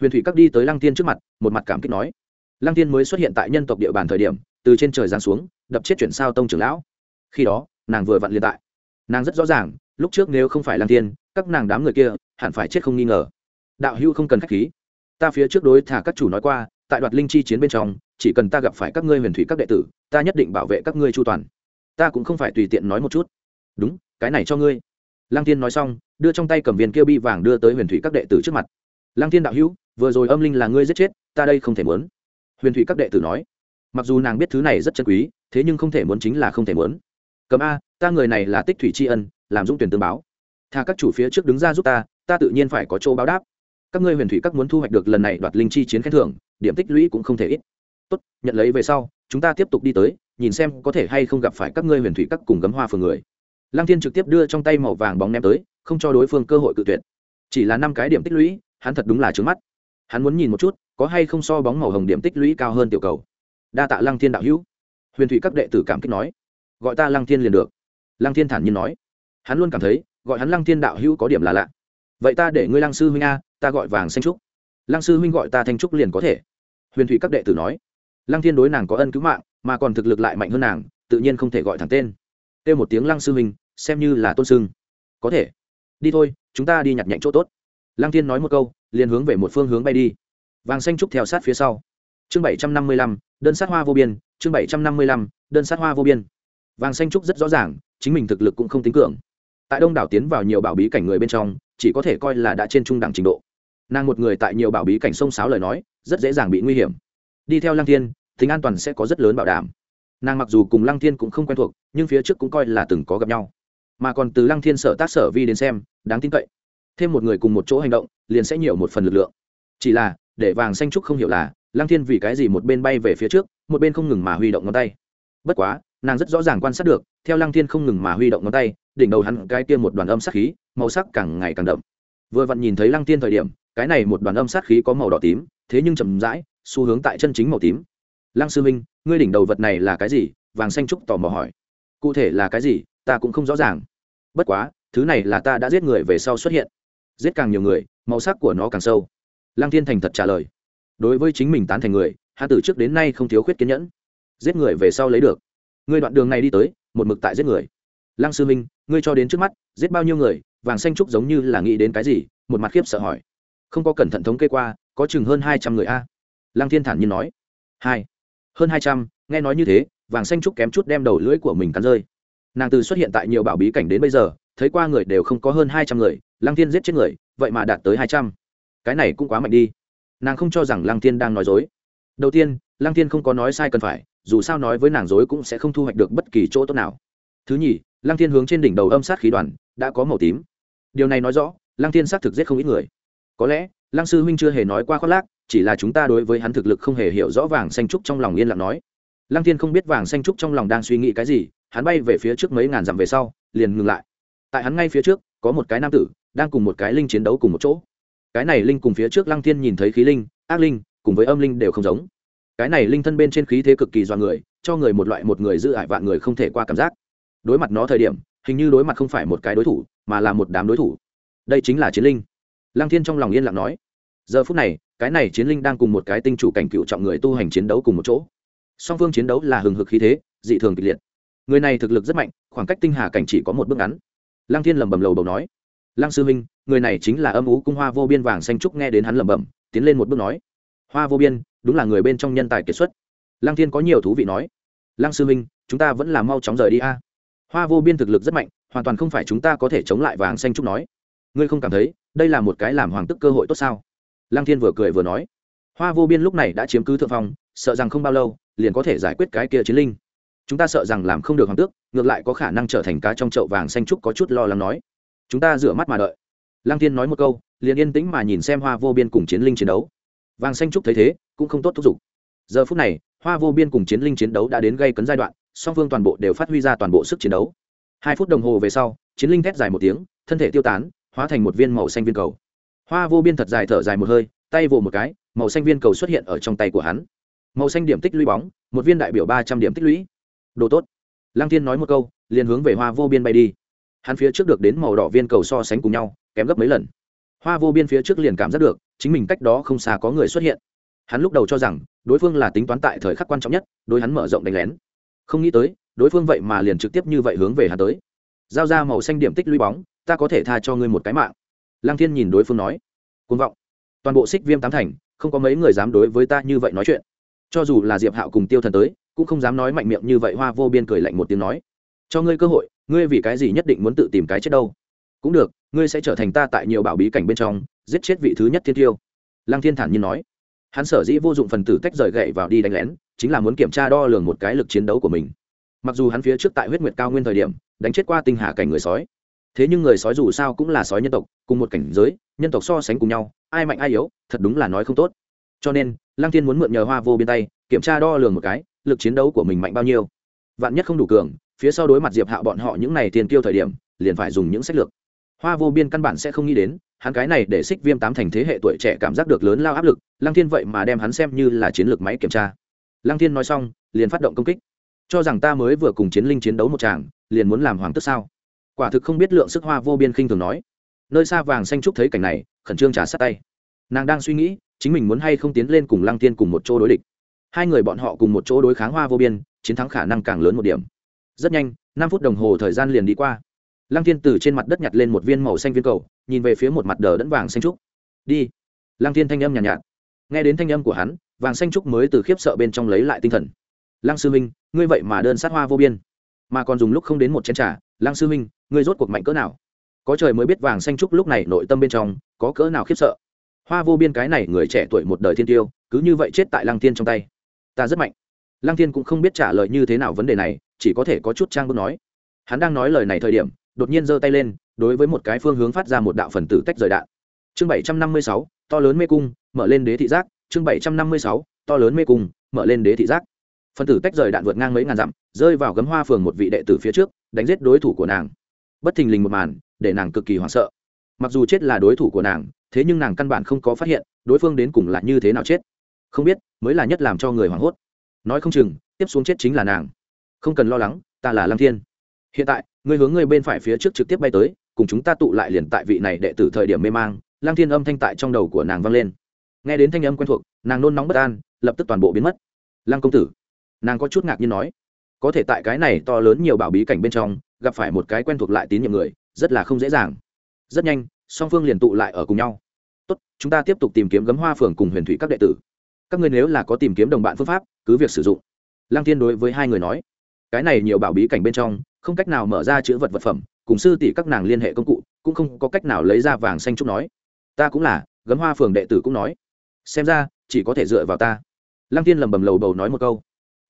Huyền thủy các đi tới lăng thiên trước mặt, một mặt cảm kích nói, lăng thiên mới xuất hiện tại nhân tộc địa bàn thời điểm, từ trên trời giáng xuống, đập chết chuyển sao tông trưởng lão. Khi đó, nàng vừa vặn liên tại. Nàng rất rõ ràng, lúc trước nếu không phải lăng thiên, các nàng đám người kia hẳn phải chết không nghi ngờ. Đạo hữu không cần k h á c h khí. Ta phía trước đối thả các chủ nói qua, tại đoạt linh chi chiến bên trong chỉ cần ta gặp phải các ngươi huyền thủy các đệ tử, ta nhất định bảo vệ các ngươi chu toàn. Ta cũng không phải tùy tiện nói một chút. Đúng, cái này cho ngươi. Lăng thiên nói xong, đưa trong tay cầm viên kia bi vàng đưa tới huyền thủy các đệ tử trước mặt. Lăng thiên đạo hữu, vừa rồi âm linh là ngươi giết chết, ta đây không thể muốn. Huyền thủy các đệ tử nói. Mặc dù nàng biết thứ này rất chân quý, thế nhưng không thể muốn chính là không thể muốn. Cầm a, ta người này là tích thủy tri ân, làm dũng tuyển tương báo. Thà các chủ phía trước đứng ra giúp ta ta tự nhiên phải có chỗ báo đáp. Các ngươi huyền thủy các muốn thu hoạch được lần này đoạt linh chi chiến khen thưởng, điểm tích lũy cũng không thể ít tốt, nhận lấy về sau, chúng ta tiếp tục đi tới, nhìn xem có thể hay không gặp phải các ngươi huyền thủy các cùng gấm hoa phường người. Lăng thiên trực tiếp đưa trong tay màu vàng bóng ném tới, không cho đối phương cơ hội cự tuyệt. Chỉ là năm cái điểm tích lũy, hắn thật đúng là trướng mắt. Hắn muốn nhìn một chút, có hay không so bóng màu hồng điểm tích lũy cao hơn tiểu cầu. Đa tạ lăng thiên đạo hữu. Huyền thủy các đệ tử cảm kích nói, gọi ta lăng thiên liền được. Lăng thiên thản nhiên nói. Hắn luôn cảm thấy, gọi hắn lăng thiên đạo hữu có điểm là lạ. Vậy ta để ngươi lăng sư huynh a, ta gọi vàng xanh trúc. Lăng sư huynh gọi ta thanh trúc liền có thể. Huyền thủy các đệ tử nói lăng thiên đối nàng có ân cứu mạng, mà còn thực lực lại mạnh hơn nàng, tự nhiên không thể gọi thẳng tên. Kêu một tiếng lăng sư huynh xem như là tôn sưng. Có thể. Đi thôi, chúng ta đi nhặt nhạnh chỗ tốt. Lăng thiên nói một câu, liền hướng về một phương hướng bay đi. Vàng xanh trúc theo sát phía sau. Chương bảy trăm năm mươi lăm, đơn sát hoa vô biên, chương bảy trăm năm mươi lăm, đơn sát hoa vô biên. Vàng xanh trúc rất rõ ràng, chính mình thực lực cũng không tính cường. Tại đông đảo tiến vào nhiều bảo bí cảnh người bên trong, chỉ có thể coi là đã trên trung đẳng trình độ. Nàng một người tại nhiều bảo bí cảnh sông sáo lời nói, rất dễ dàng bị nguy hiểm đi theo lăng thiên, tính an toàn sẽ có rất lớn bảo đảm. Nàng mặc dù cùng lăng thiên cũng không quen thuộc, nhưng phía trước cũng coi là từng có gặp nhau. Mà còn từ lăng thiên sở tác sở vi đến xem, đáng tin cậy. Thêm một người cùng một chỗ hành động, liền sẽ nhiều một phần lực lượng. Chỉ là, để vàng xanh trúc không hiểu là, lăng thiên vì cái gì một bên bay về phía trước, một bên không ngừng mà huy động ngón tay. Bất quá, nàng rất rõ ràng quan sát được, theo lăng thiên không ngừng mà huy động ngón tay, đỉnh đầu hắn cái kia một đoàn âm sát khí, màu sắc càng ngày càng đậm. Vừa vặn nhìn thấy lăng thiên thời điểm, cái này một đoàn âm sát khí có màu đỏ tím, thế nhưng chậm rãi xu hướng tại chân chính màu tím. Lăng sư minh, ngươi đỉnh đầu vật này là cái gì? Vàng xanh trúc tò mò hỏi. Cụ thể là cái gì? Ta cũng không rõ ràng. Bất quá, thứ này là ta đã giết người về sau xuất hiện. Giết càng nhiều người, màu sắc của nó càng sâu. Lăng thiên thành thật trả lời. Đối với chính mình tán thành người hạ từ trước đến nay không thiếu khuyết kiên nhẫn. Giết người về sau lấy được. Ngươi đoạn đường này đi tới, một mực tại giết người. Lăng sư minh, ngươi cho đến trước mắt, giết bao nhiêu người, vàng xanh trúc giống như là nghĩ đến cái gì? Một mặt khiếp sợ hỏi. Không có cẩn thận thống kê qua, có chừng hơn hai trăm người a lăng thiên thản nhiên nói. Hai. Hơn hai trăm, nghe nói như thế, vàng xanh trúc kém chút đem đầu lưỡi của mình cắn rơi. Nàng từ xuất hiện tại nhiều bảo bí cảnh đến bây giờ, thấy qua người đều không có hơn hai trăm người, lăng thiên giết chết người, vậy mà đạt tới hai trăm. Cái này cũng quá mạnh đi. Nàng không cho rằng lăng thiên đang nói dối. Đầu tiên, lăng thiên không có nói sai cần phải, dù sao nói với nàng dối cũng sẽ không thu hoạch được bất kỳ chỗ tốt nào. Thứ nhì, lăng thiên hướng trên đỉnh đầu âm sát khí đoàn, đã có màu tím. Điều này nói rõ, lăng thiên xác thực giết không ít người. Có lẽ, lăng sư huynh chưa hề nói qua khoác lác chỉ là chúng ta đối với hắn thực lực không hề hiểu rõ vàng xanh trúc trong lòng yên lặng nói. Lăng thiên không biết vàng xanh trúc trong lòng đang suy nghĩ cái gì, hắn bay về phía trước mấy ngàn dặm về sau, liền ngừng lại. Tại hắn ngay phía trước, có một cái nam tử, đang cùng một cái linh chiến đấu cùng một chỗ. Cái này linh cùng phía trước lăng thiên nhìn thấy khí linh, ác linh, cùng với âm linh đều không giống. Cái này linh thân bên trên khí thế cực kỳ do người, cho người một loại một người giữ ải vạn người không thể qua cảm giác. Đối mặt nó thời điểm, hình như đối mặt không phải một cái đối thủ, mà là một đám đối thủ. Đây chính là chiến linh. Lăng thiên trong lòng yên lặng nói giờ phút này cái này chiến linh đang cùng một cái tinh chủ cảnh cựu trọng người tu hành chiến đấu cùng một chỗ. Song phương chiến đấu là hừng hực khí thế dị thường kịch liệt. Người này thực lực rất mạnh khoảng cách tinh hà cảnh chỉ có một bước ngắn. Lăng thiên lẩm bẩm lầu đầu nói lăng sư huynh, người này chính là âm ú cung hoa vô biên vàng xanh trúc nghe đến hắn lẩm bẩm tiến lên một bước nói hoa vô biên đúng là người bên trong nhân tài kiệt xuất. Lăng thiên có nhiều thú vị nói lăng sư huynh, chúng ta vẫn là mau chóng rời đi a. Hoa vô biên thực lực rất mạnh hoàn toàn không phải chúng ta có thể chống lại vàng xanh trúc nói. Ngươi không cảm thấy đây là một cái làm hoàng tức cơ hội tốt sao? Lăng thiên vừa cười vừa nói, hoa vô biên lúc này đã chiếm cứ thượng phong, sợ rằng không bao lâu, liền có thể giải quyết cái kia chiến linh. Chúng ta sợ rằng làm không được hoàng tước, ngược lại có khả năng trở thành cá trong chậu vàng xanh trúc có chút lo lắng nói. Chúng ta rửa mắt mà đợi. Lăng thiên nói một câu, liền yên tĩnh mà nhìn xem hoa vô biên cùng chiến linh chiến đấu. Vàng xanh trúc thấy thế, cũng không tốt thúc giục. Giờ phút này, hoa vô biên cùng chiến linh chiến đấu đã đến gây cấn giai đoạn, song phương toàn bộ đều phát huy ra toàn bộ sức chiến đấu. Hai phút đồng hồ về sau, chiến linh thét dài một tiếng, thân thể tiêu tán, hóa thành một viên màu xanh viên cầu hoa vô biên thật dài thở dài một hơi, tay vồ một cái, màu xanh viên cầu xuất hiện ở trong tay của hắn. Màu xanh điểm tích lũy bóng, một viên đại biểu ba trăm điểm tích lũy. Đồ tốt. Lăng thiên nói một câu, liền hướng về hoa vô biên bay đi. Hắn phía trước được đến màu đỏ viên cầu so sánh cùng nhau, kém gấp mấy lần. Hoa vô biên phía trước liền cảm giác được, chính mình cách đó không xa có người xuất hiện. Hắn lúc đầu cho rằng, đối phương là tính toán tại thời khắc quan trọng nhất, đối hắn mở rộng đánh lén. Không nghĩ tới, đối phương vậy mà liền trực tiếp như vậy hướng về hắn tới. Giao ra màu xanh điểm tích lũy bóng, ta có thể tha cho ngươi một cái mạng lăng thiên nhìn đối phương nói côn vọng. Toàn bộ xích viêm tám thành, không có mấy người dám đối với ta như vậy nói chuyện. Cho dù là diệp hạo cùng tiêu thần tới, cũng không dám nói mạnh miệng như vậy. Hoa vô biên cười lạnh một tiếng nói, cho ngươi cơ hội, ngươi vì cái gì nhất định muốn tự tìm cái chết đâu? Cũng được, ngươi sẽ trở thành ta tại nhiều bảo bí cảnh bên trong, giết chết vị thứ nhất thiên tiêu. Lăng thiên thản nhiên nói. Hắn sở dĩ vô dụng phần tử tách rời gậy vào đi đánh lén, chính là muốn kiểm tra đo lường một cái lực chiến đấu của mình. Mặc dù hắn phía trước tại huyết nguyệt cao nguyên thời điểm, đánh chết qua tinh hà cảnh người sói thế nhưng người sói dù sao cũng là sói nhân tộc, cùng một cảnh giới, nhân tộc so sánh cùng nhau, ai mạnh ai yếu, thật đúng là nói không tốt. Cho nên, lăng thiên muốn mượn nhờ hoa vô bên tay, kiểm tra đo lường một cái, lực chiến đấu của mình mạnh bao nhiêu. Vạn nhất không đủ cường, phía sau đối mặt diệp hạ bọn họ những n à y tiền tiêu thời điểm, liền phải dùng những sách lược. Hoa vô biên căn bản sẽ không nghĩ đến, hắn cái này để xích viêm tám thành thế hệ tuổi trẻ cảm giác được lớn lao áp lực, lăng thiên vậy mà đem hắn xem như là chiến lược máy kiểm tra. Lăng thiên nói xong, liền phát động công kích. Cho rằng ta mới vừa cùng chiến linh chiến đấu một tràng, liền muốn làm hoàng tức sao? Quả thực không biết lượng sức hoa vô biên khinh thường nói. Nơi xa vàng xanh trúc thấy cảnh này khẩn trương trả sát tay. Nàng đang suy nghĩ chính mình muốn hay không tiến lên cùng lăng tiên cùng một chỗ đối địch. Hai người bọn họ cùng một chỗ đối kháng hoa vô biên chiến thắng khả năng càng lớn một điểm. Rất nhanh năm phút đồng hồ thời gian liền đi qua. Lăng tiên từ trên mặt đất nhặt lên một viên màu xanh viên cầu nhìn về phía một mặt đờ đẫn vàng xanh trúc. Đi. Lăng tiên thanh âm nhàn nhạt, nhạt. Nghe đến thanh âm của hắn vàng xanh trúc mới từ khiếp sợ bên trong lấy lại tinh thần. Lăng sư minh ngươi vậy mà đơn sát hoa vô biên mà còn dùng lúc không đến một chén t r à lăng sư minh, ngươi rốt cuộc mạnh cỡ nào? Có trời mới biết vàng xanh trúc lúc này nội tâm bên trong có cỡ nào khiếp sợ. Hoa vô biên cái này người trẻ tuổi một đời thiên tiêu, cứ như vậy chết tại lăng thiên trong tay. Ta rất mạnh. Lăng thiên cũng không biết trả lời như thế nào vấn đề này, chỉ có thể có chút trang bước nói. Hắn đang nói lời này thời điểm, đột nhiên giơ tay lên, đối với một cái phương hướng phát ra một đạo phần tử tách rời đạn. Chương bảy trăm năm mươi sáu, to lớn mê cung, mở lên đế thị giác. Chương bảy trăm năm mươi sáu, to lớn mê cung, mở lên đế thị giác phần tử tách rời đạn vượt ngang mấy ngàn dặm, rơi vào gấm hoa phường một vị đệ tử phía trước, đánh giết đối thủ của nàng. Bất thình lình một màn, để nàng cực kỳ hoảng sợ. Mặc dù chết là đối thủ của nàng, thế nhưng nàng căn bản không có phát hiện, đối phương đến cùng là như thế nào chết. Không biết, mới là nhất làm cho người hoảng hốt. Nói không chừng, tiếp xuống chết chính là nàng. Không cần lo lắng, ta là lăng thiên. Hiện tại người hướng người bên phải phía trước trực tiếp bay tới, cùng chúng ta tụ lại liền tại vị này đệ tử thời điểm mê mang, lăng thiên âm thanh tại trong đầu của nàng vang lên. Nghe đến thanh âm quen thuộc, nàng nôn nóng bất an, lập tức toàn bộ biến mất. Lăng công tử nàng có chút ngạc nhiên nói, có thể tại cái này to lớn nhiều bảo bí cảnh bên trong, gặp phải một cái quen thuộc lại tín nhiệm người, rất là không dễ dàng. Rất nhanh, song phương liền tụ lại ở cùng nhau. Tốt, chúng ta tiếp tục tìm kiếm gấm hoa phường cùng huyền thủy các đệ tử. Các ngươi nếu là có tìm kiếm đồng bạn phương pháp, cứ việc sử dụng. Lăng thiên đối với hai người nói, cái này nhiều bảo bí cảnh bên trong, không cách nào mở ra chữ vật vật phẩm, cùng sư tỷ các nàng liên hệ công cụ, cũng không có cách nào lấy ra vàng xanh trúc nói. Ta cũng là, gấm hoa phường đệ tử cũng nói. Xem ra, chỉ có thể dựa vào ta. Lăng tiên lầm bầm lầu bầu nói một câu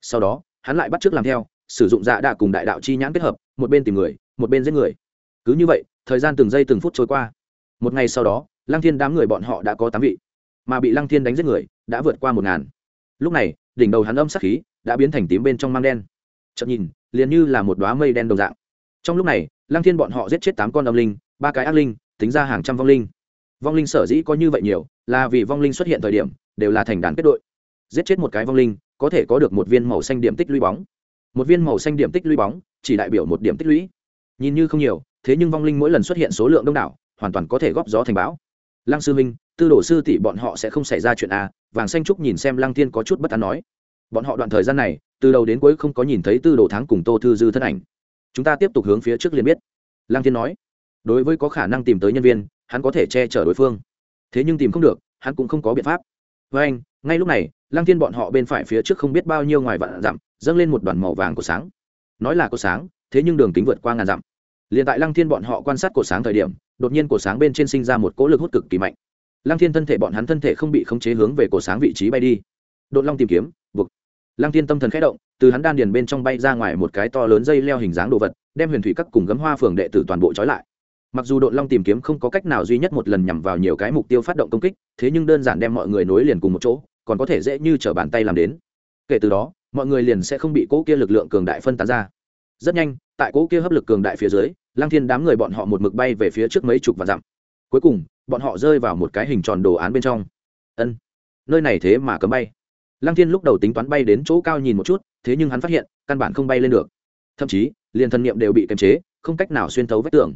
sau đó, hắn lại bắt t r ư ớ c làm theo, sử dụng dạ đạ cùng đại đạo chi nhãn kết hợp, một bên tìm người, một bên giết người. Cứ như vậy, thời gian từng giây từng phút trôi qua. Một ngày sau đó, lăng thiên đám người bọn họ đã có tám vị. Mà bị lăng thiên đánh giết người, đã vượt qua một ngàn. Lúc này, đỉnh đầu hắn âm sắc khí đã biến thành tím bên trong mang đen. Chậm nhìn, liền như là một đoá mây đen đồng dạng. Trong lúc này, lăng thiên bọn họ giết chết tám con âm linh, ba cái ác linh, tính ra hàng trăm vong linh. Vong linh sở dĩ có như vậy nhiều, là vì vong linh xuất hiện thời điểm, đều là thành đàn kết đội. Giết chết một cái vong linh có thể có được một viên màu xanh điểm tích lũy bóng. Một viên màu xanh điểm tích lũy bóng, chỉ đại biểu một điểm tích lũy. Nhìn như không nhiều, thế nhưng vong linh mỗi lần xuất hiện số lượng đông đảo, hoàn toàn có thể góp gió thành bão. Lăng sư minh tư đồ sư tỷ bọn họ sẽ không xảy ra chuyện a vàng xanh trúc nhìn xem lăng tiên có chút bất an nói. Bọn họ đoạn thời gian này, từ đầu đến cuối không có nhìn thấy tư đồ tháng cùng tô thư dư thân ảnh. Chúng ta tiếp tục hướng phía trước liền biết. Lăng tiên nói. Đối với có khả năng tìm tới nhân viên, hắn có thể che chở đối phương. Thế nhưng tìm không được, hắn cũng không có biện pháp. Với anh ngay lúc này, lăng thiên bọn họ bên phải phía trước không biết bao nhiêu ngoài vạn dặm, dâng lên một đoàn màu vàng của sáng. Nói là của sáng, thế nhưng đường kính vượt qua ngàn dặm. Liền tại lăng thiên bọn họ quan sát của sáng thời điểm, đột nhiên của sáng bên trên sinh ra một cỗ lực hút cực kỳ mạnh. Lăng thiên thân thể bọn hắn thân thể không bị khống chế hướng về cổ sáng vị trí bay đi. Đột long tìm kiếm, buộc. Lăng thiên tâm thần khẽ động, từ hắn đan điền bên trong bay ra ngoài một cái to lớn dây leo hình dáng đồ vật, đem huyền thủy các cùng gấm hoa phường đệ tử toàn bộ trói lại. Mặc dù đội long tìm kiếm không có cách nào duy nhất một lần nhằm vào nhiều cái mục tiêu phát động công kích, thế nhưng đơn giản đem mọi người nối liền cùng một chỗ còn có thể dễ như t r ở bàn tay làm đến. Kể từ đó, mọi người liền sẽ không bị cỗ kia lực lượng cường đại phân tán ra. Rất nhanh, tại cỗ kia hấp lực cường đại phía dưới lang thiên đám người bọn họ một mực bay về phía trước mấy chục và dặm. Cuối cùng, bọn họ rơi vào một cái hình tròn đồ án bên trong. Ân, nơi này thế mà cấm bay. Lang thiên lúc đầu tính toán bay đến chỗ cao nhìn một chút, thế nhưng hắn phát hiện, căn bản không bay lên được. Thậm chí, liền thân nhiệm đều bị kiềm chế, không cách nào xuyên thấu vách tường.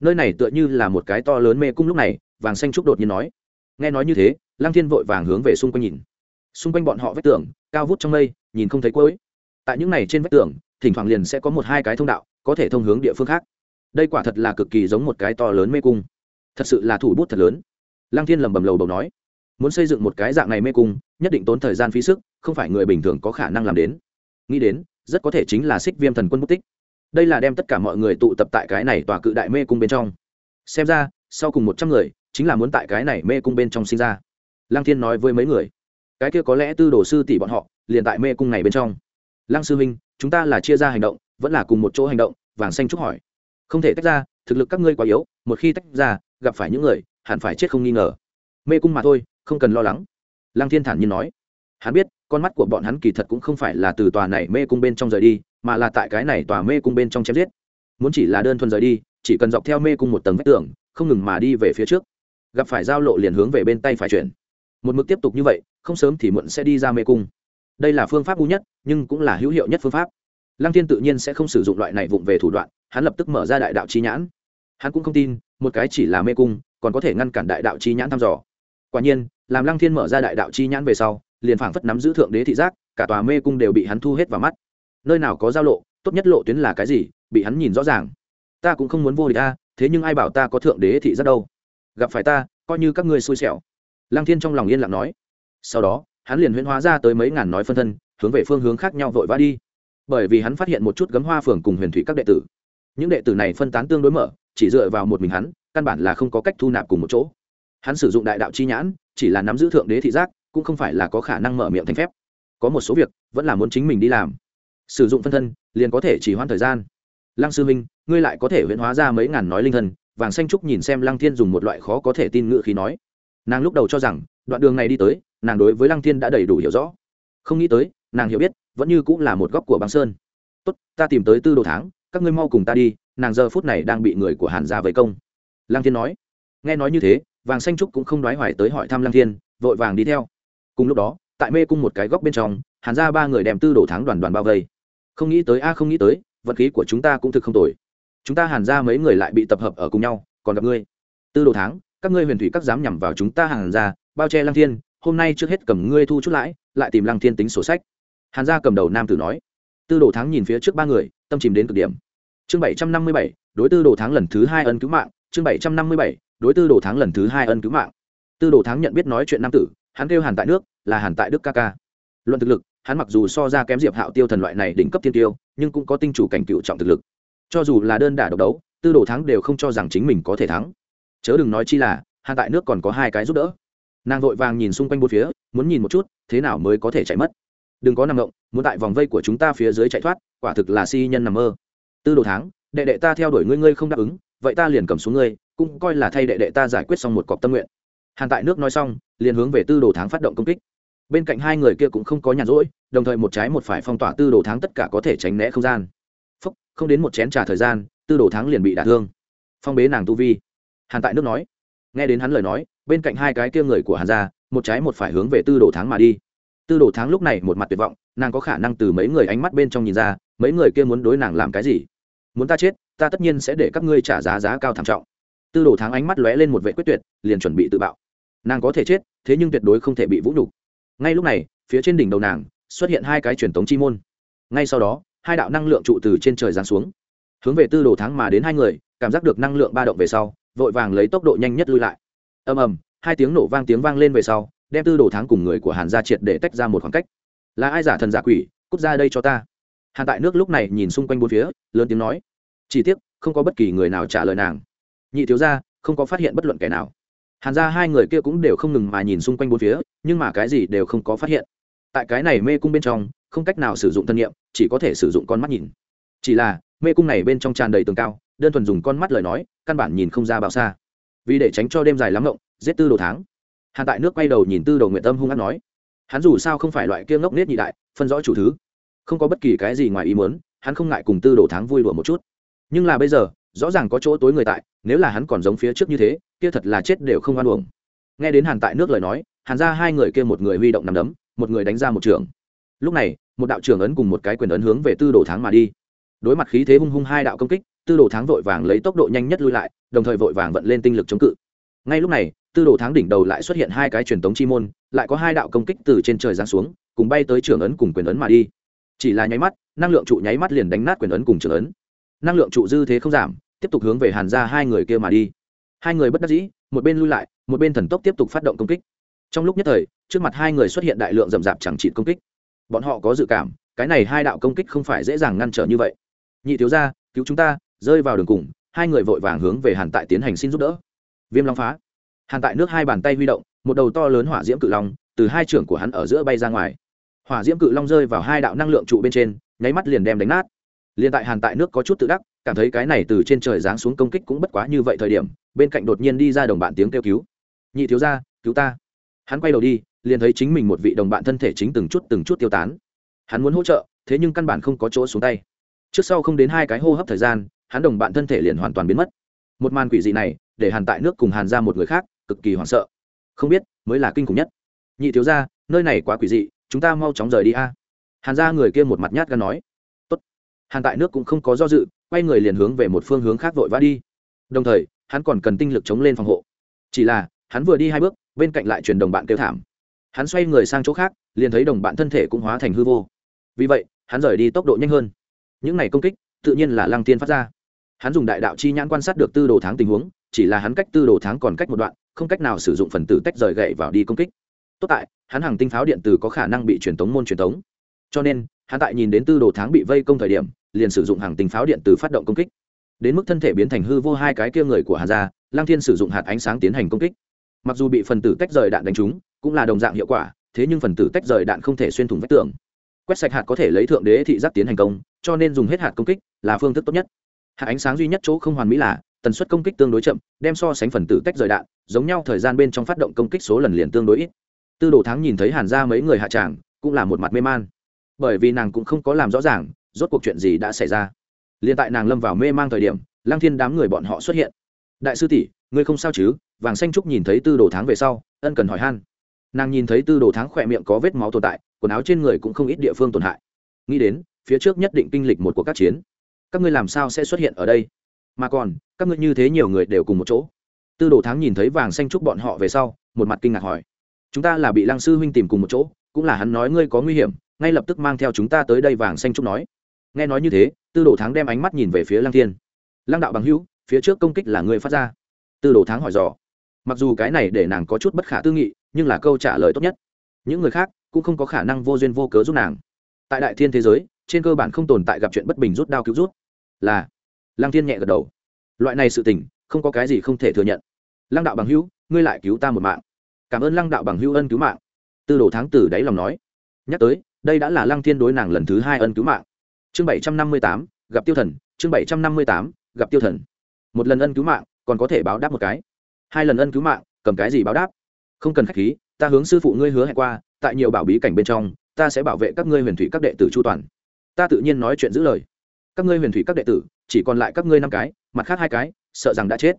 Nơi này tựa như là một cái to lớn mê cung lúc này, vàng xanh trúc đột nhiên nói. Nghe nói như thế, lăng thiên vội vàng hướng về xung quanh nhìn xung quanh bọn họ vách tường, cao vút trong mây, nhìn không thấy cuối. Tại những này trên vách tường, thỉnh thoảng liền sẽ có một hai cái thông đạo, có thể thông hướng địa phương khác. Đây quả thật là cực kỳ giống một cái to lớn mê cung. Thật sự là thủ bút thật lớn. Lăng thiên lầm bầm lầu bầu nói, muốn xây dựng một cái dạng này mê cung, nhất định tốn thời gian phí sức, không phải người bình thường có khả năng làm đến. Nghĩ đến, rất có thể chính là xích viêm thần quân mất tích đây là đem tất cả mọi người tụ tập tại cái này tòa cự đại mê cung bên trong. Xem ra, sau cùng một trăm người, chính là muốn tại cái này mê cung bên trong sinh ra. Lăng thiên nói với mấy người cái kia có lẽ tư đồ sư tỷ bọn họ liền tại mê cung này bên trong. Lăng sư huynh, chúng ta là chia ra hành động, vẫn là cùng một chỗ hành động, vàng xanh trúc hỏi. Không thể tách ra, thực lực các ngươi quá yếu, một khi tách ra, gặp phải những người, hẳn phải chết không nghi ngờ. Mê cung mà thôi, không cần lo lắng. Lăng thiên thản nhiên nói. Hắn biết, con mắt của bọn hắn kỳ thật cũng không phải là từ tòa này mê cung bên trong rời đi, mà là tại cái này tòa mê cung bên trong chém giết. Muốn chỉ là đơn thuần rời đi, chỉ cần dọc theo mê cung một tầng vách tường, không ngừng mà đi về phía trước. Gặp phải giao lộ liền hướng về bên tay phải chuyển một mực tiếp tục như vậy, không sớm thì muộn sẽ đi ra mê cung. Đây là phương pháp u nhất, nhưng cũng là hữu hiệu nhất phương pháp. Lăng thiên tự nhiên sẽ không sử dụng loại này vụng về thủ đoạn, hắn lập tức mở ra đại đạo chi nhãn. Hắn cũng không tin, một cái chỉ là mê cung, còn có thể ngăn cản đại đạo chi nhãn thăm dò. Quả nhiên, làm lăng thiên mở ra đại đạo chi nhãn về sau, liền phảng phất nắm giữ thượng đế thị giác, cả tòa mê cung đều bị hắn thu hết vào mắt. Nơi nào có giao lộ, tốt nhất lộ tuyến là cái gì, bị hắn nhìn rõ ràng. Ta cũng không muốn vô địch a, thế nhưng ai bảo ta có thượng đế thị giác đâu? Gặp phải ta, coi như các ngươi xui xẻo lăng thiên trong lòng yên lặng nói. Sau đó, hắn liền huyễn hóa ra tới mấy ngàn nói phân thân, hướng về phương hướng khác nhau vội vã đi. Bởi vì hắn phát hiện một chút gấm hoa phường cùng huyền thủy các đệ tử. Những đệ tử này phân tán tương đối mở, chỉ dựa vào một mình hắn, căn bản là không có cách thu nạp cùng một chỗ. Hắn sử dụng đại đạo chi nhãn, chỉ là nắm giữ thượng đế thị giác, cũng không phải là có khả năng mở miệng thành phép. Có một số việc, vẫn là muốn chính mình đi làm. Sử dụng phân thân, liền có thể chỉ hoãn thời gian. Lăng sư minh, ngươi lại có thể huyễn hóa ra mấy ngàn nói linh thân, vàng xanh trúc nhìn xem lăng thiên dùng một loại khó có thể tin ngự khí nói nàng lúc đầu cho rằng, đoạn đường này đi tới, nàng đối với lăng thiên đã đầy đủ hiểu rõ. Không nghĩ tới, nàng hiểu biết, vẫn như cũng là một góc của băng sơn. Tốt, ta tìm tới tư đồ tháng các ngươi mau cùng ta đi, nàng giờ phút này đang bị người của hàn gia vây công. Lăng thiên nói. Nghe nói như thế, vàng xanh trúc cũng không đoái hoài tới hỏi thăm lăng thiên, vội vàng đi theo. Cùng lúc đó, tại mê cung một cái góc bên trong, hàn ra ba người đem tư đồ tháng đoàn đoàn bao vây. Không nghĩ tới a, không nghĩ tới vật khí của chúng ta cũng thực không tồi. Chúng ta hàn ra mấy người lại bị tập hợp ở cùng nhau, còn gặp ngươi. Tư đồ tháng các ngươi huyền thủy các dám nhằm vào chúng ta hàn ra bao che lăng thiên, hôm nay trước hết cầm ngươi thu chút lãi, lại tìm lăng thiên tính sổ sách. Hàn gia cầm đầu nam tử nói. Tư đồ Thắng nhìn phía trước ba người, tâm chìm đến cực điểm. Chương bảy trăm năm mươi bảy, đối tư đồ Thắng lần thứ hai ân cứu mạng. Chương bảy trăm năm mươi bảy, đối tư đồ Thắng lần thứ hai ân cứu mạng. Tư đồ Thắng nhận biết nói chuyện nam tử, hắn kêu hàn tại nước, là hàn tại đức ca ca. Luận thực lực, hắn mặc dù so ra kém diệp hạo tiêu thần loại này đỉnh cấp tiên tiêu, nhưng cũng có tinh chủ cảnh cựu trọng thực lực. Cho dù là đơn đả độc đấu, tư đồ thắng đều không cho rằng chính mình có thể thắng chớ đừng nói chi là hàn tại nước còn có hai cái giúp đỡ. Nàng vội vàng nhìn xung quanh bốn phía muốn nhìn một chút thế nào mới có thể chạy mất. Đừng có nằm động, muốn tại vòng vây của chúng ta phía dưới chạy thoát quả thực là si nhân nằm mơ. Tư đồ tháng đệ đệ ta theo đuổi ngươi ngươi không đáp ứng vậy ta liền cầm xuống ngươi cũng coi là thay đệ đệ ta giải quyết xong một cọc tâm nguyện. Hàn tại nước nói xong liền hướng về tư đồ tháng phát động công kích. Bên cạnh hai người kia cũng không có nhàn rỗi đồng thời một trái một phải phong tỏa tư đồ tháng tất cả có thể tránh né không gian. Phúc không đến một chén trà thời gian tư đồ tháng liền bị đả thương. Phong bế nàng tu vi hàn tại nước nói. Nghe đến hắn lời nói, bên cạnh hai cái kia người của hàn gia, một trái một phải hướng về tư đồ tháng mà đi. Tư đồ tháng lúc này một mặt tuyệt vọng, nàng có khả năng từ mấy người ánh mắt bên trong nhìn ra, mấy người kia muốn đối nàng làm cái gì? Muốn ta chết, ta tất nhiên sẽ để các ngươi trả giá giá cao thảm trọng. Tư đồ tháng ánh mắt lóe lên một vệ quyết tuyệt, liền chuẩn bị tự bạo. Nàng có thể chết, thế nhưng tuyệt đối không thể bị vũ nhục. Ngay lúc này, phía trên đỉnh đầu nàng, xuất hiện hai cái truyền thống chi môn. Ngay sau đó, hai đạo năng lượng trụ từ trên trời giáng xuống. Hướng về tư đồ tháng mà đến hai người, cảm giác được năng lượng ba động về sau vội vàng lấy tốc độ nhanh nhất lui lại. Ầm ầm, hai tiếng nổ vang tiếng vang lên về sau, đem tư đồ tháng cùng người của hàn gia triệt để tách ra một khoảng cách. Là ai giả thần giả quỷ, cút ra đây cho ta. Hàn tại nước lúc này nhìn xung quanh bốn phía, lớn tiếng nói. Chỉ tiếc, không có bất kỳ người nào trả lời nàng. Nhị thiếu gia, không có phát hiện bất luận kẻ nào. Hàn ra hai người kia cũng đều không ngừng mà nhìn xung quanh bốn phía, nhưng mà cái gì đều không có phát hiện. Tại cái này mê cung bên trong, không cách nào sử dụng thân nhiệm chỉ có thể sử dụng con mắt nhìn. Chỉ là, mê cung này bên trong tràn đầy tường cao đơn thuần dùng con mắt lời nói, căn bản nhìn không ra bao xa. Vì để tránh cho đêm dài lắm ngộng giết tư đồ tháng. Hàn tại nước quay đầu nhìn tư đồ nguyện tâm hung hát nói, hắn dù sao không phải loại kia ngốc nết nhị đại, phân rõ chủ thứ. Không có bất kỳ cái gì ngoài ý muốn, hắn không ngại cùng tư đồ tháng vui đùa một chút. Nhưng là bây giờ, rõ ràng có chỗ tối người tại, nếu là hắn còn giống phía trước như thế, kia thật là chết đều không ăn uổng. Nghe đến hàn tại nước lời nói, hàn ra hai người kia một người huy động nằm đấm, một người đánh ra một trường. Lúc này, một đạo trưởng ấn cùng một cái quyền ấn hướng về tư đồ tháng mà đi. Đối mặt khí thế hung hung hai đạo công kích tư đồ tháng vội vàng lấy tốc độ nhanh nhất lui lại đồng thời vội vàng vận lên tinh lực chống cự. Ngay lúc này tư đồ tháng đỉnh đầu lại xuất hiện hai cái truyền tống chi môn lại có hai đạo công kích từ trên trời giáng xuống cùng bay tới trưởng ấn cùng quyền ấn mà đi. Chỉ là nháy mắt năng lượng trụ nháy mắt liền đánh nát quyền ấn cùng trưởng ấn. Năng lượng trụ dư thế không giảm tiếp tục hướng về hàn ra hai người kia mà đi. Hai người bất đắc dĩ một bên lui lại một bên thần tốc tiếp tục phát động công kích. Trong lúc nhất thời trước mặt hai người xuất hiện đại lượng rậm rạp chẳng trị công kích. Bọn họ có dự cảm cái này hai đạo công kích không phải dễ dàng ngăn trở như vậy. Nhị thiếu gia, cứu chúng ta rơi vào đường cùng, hai người vội vàng hướng về hàn tại tiến hành xin giúp đỡ. Viêm long phá. Hàn tại nước hai bàn tay huy động, một đầu to lớn hỏa diễm cự long từ hai trưởng của hắn ở giữa bay ra ngoài. Hỏa diễm cự long rơi vào hai đạo năng lượng trụ bên trên, nháy mắt liền đem đánh nát. Liền tại hàn tại nước có chút tự đắc, cảm thấy cái này từ trên trời giáng xuống công kích cũng bất quá như vậy thời điểm, bên cạnh đột nhiên đi ra đồng bạn tiếng kêu cứu. Nhị thiếu ra cứu ta. Hắn quay đầu đi, liền thấy chính mình một vị đồng bạn thân thể chính từng chút từng chút tiêu tán. Hắn muốn hỗ trợ, thế nhưng căn bản không có chỗ xuống tay. Trước sau không đến hai cái hô hấp thời gian hắn đồng bạn thân thể liền hoàn toàn biến mất. Một màn quỷ dị này, để hàn tại nước cùng hàn ra một người khác, cực kỳ hoảng sợ. Không biết, mới là kinh khủng nhất. Nhị thiếu ra nơi này quá quỷ dị, chúng ta mau chóng rời đi a. Hàn ra người kia một mặt nhát gan nói. Tốt. hàn tại nước cũng không có do dự, quay người liền hướng về một phương hướng khác vội vã đi. Đồng thời, hắn còn cần tinh lực chống lên phòng hộ. Chỉ là, hắn vừa đi hai bước, bên cạnh lại truyền đồng bạn kêu thảm. Hắn xoay người sang chỗ khác, liền thấy đồng bạn thân thể cũng hóa thành hư vô. Vì vậy, hắn rời đi tốc độ nhanh hơn. Những này công kích, tự nhiên là lăng tiên phát ra hắn dùng đại đạo chi nhãn quan sát được tư đồ tháng tình huống, chỉ là hắn cách tư đồ tháng còn cách một đoạn, không cách nào sử dụng phần tử tách rời gậy vào đi công kích. Tốt tại, hắn hàng tinh pháo điện tử có khả năng bị truyền tống môn truyền tống. Cho nên, hắn tại nhìn đến tư đồ tháng bị vây công thời điểm, liền sử dụng hàng tinh pháo điện tử phát động công kích. Đến mức thân thể biến thành hư vô hai cái kia người của hà gia lang thiên sử dụng hạt ánh sáng tiến hành công kích. Mặc dù bị phần tử tách rời đạn đánh trúng, cũng là đồng dạng hiệu quả, thế nhưng phần tử tách rời đạn không thể xuyên thủng vách tường. Quét sạch hạt có thể lấy thượng đế thị giác tiến hành công, cho nên dùng hết hạt công kích là phương thức tốt nhất hạ ánh sáng duy nhất chỗ không hoàn mỹ là, tần suất công kích tương đối chậm, đem so sánh phần tử tách rời đạn, giống nhau thời gian bên trong phát động công kích số lần liền tương đối ít. Tư đồ thắng nhìn thấy hàn ra mấy người hạ tràng, cũng là một mặt mê man. Bởi vì nàng cũng không có làm rõ ràng, rốt cuộc chuyện gì đã xảy ra. Liền tại nàng lâm vào mê mang thời điểm lang thiên đám người bọn họ xuất hiện. Đại sư tỷ, ngươi không sao chứ? Vàng xanh trúc nhìn thấy tư đồ tháng về sau, ân cần hỏi han. Nàng nhìn thấy tư đồ tháng khỏe miệng có vết máu tồn tại, quần áo trên người cũng không ít địa phương tổn hại. Nghĩ đến, phía trước nhất định kinh lịch một cuộc các chiến các ngươi làm sao sẽ xuất hiện ở đây? Mà còn, các ngươi như thế nhiều người đều cùng một chỗ. Tư đồ thắng nhìn thấy vàng xanh trúc bọn họ về sau, một mặt kinh ngạc hỏi. Chúng ta là bị lăng sư huynh tìm cùng một chỗ, cũng là hắn nói ngươi có nguy hiểm, ngay lập tức mang theo chúng ta tới đây vàng xanh trúc nói. Nghe nói như thế, tư đồ thắng đem ánh mắt nhìn về phía lăng thiên. Lăng đạo bằng hữu, phía trước công kích là ngươi phát ra. Tư đồ thắng hỏi dò. Mặc dù cái này để nàng có chút bất khả tư nghị, nhưng là câu trả lời tốt nhất. Những người khác cũng không có khả năng vô duyên vô cớ giúp nàng. Tại đại thiên thế giới, trên cơ bản không tồn tại gặp chuyện bất bình rút đao cứu rút là lăng thiên nhẹ gật đầu loại này sự tình không có cái gì không thể thừa nhận lăng đạo bằng hữu ngươi lại cứu ta một mạng cảm ơn lăng đạo bằng hữu ân cứu mạng tư đồ tháng Tử đáy lòng nói nhắc tới đây đã là lăng thiên đối nàng lần thứ hai ân cứu mạng chương bảy trăm năm mươi tám gặp tiêu thần chương bảy trăm năm mươi tám gặp tiêu thần một lần ân cứu mạng còn có thể báo đáp một cái hai lần ân cứu mạng cầm cái gì báo đáp không cần k h á c h khí ta hướng sư phụ ngươi hứa hẹn qua tại nhiều bảo bí cảnh bên trong ta sẽ bảo vệ các ngươi huyền thủy các đệ tử chu toàn ta tự nhiên nói chuyện giữ lời các ngươi huyền thủy các đệ tử, chỉ còn lại các ngươi năm cái, mặt khác hai cái, sợ rằng đã chết.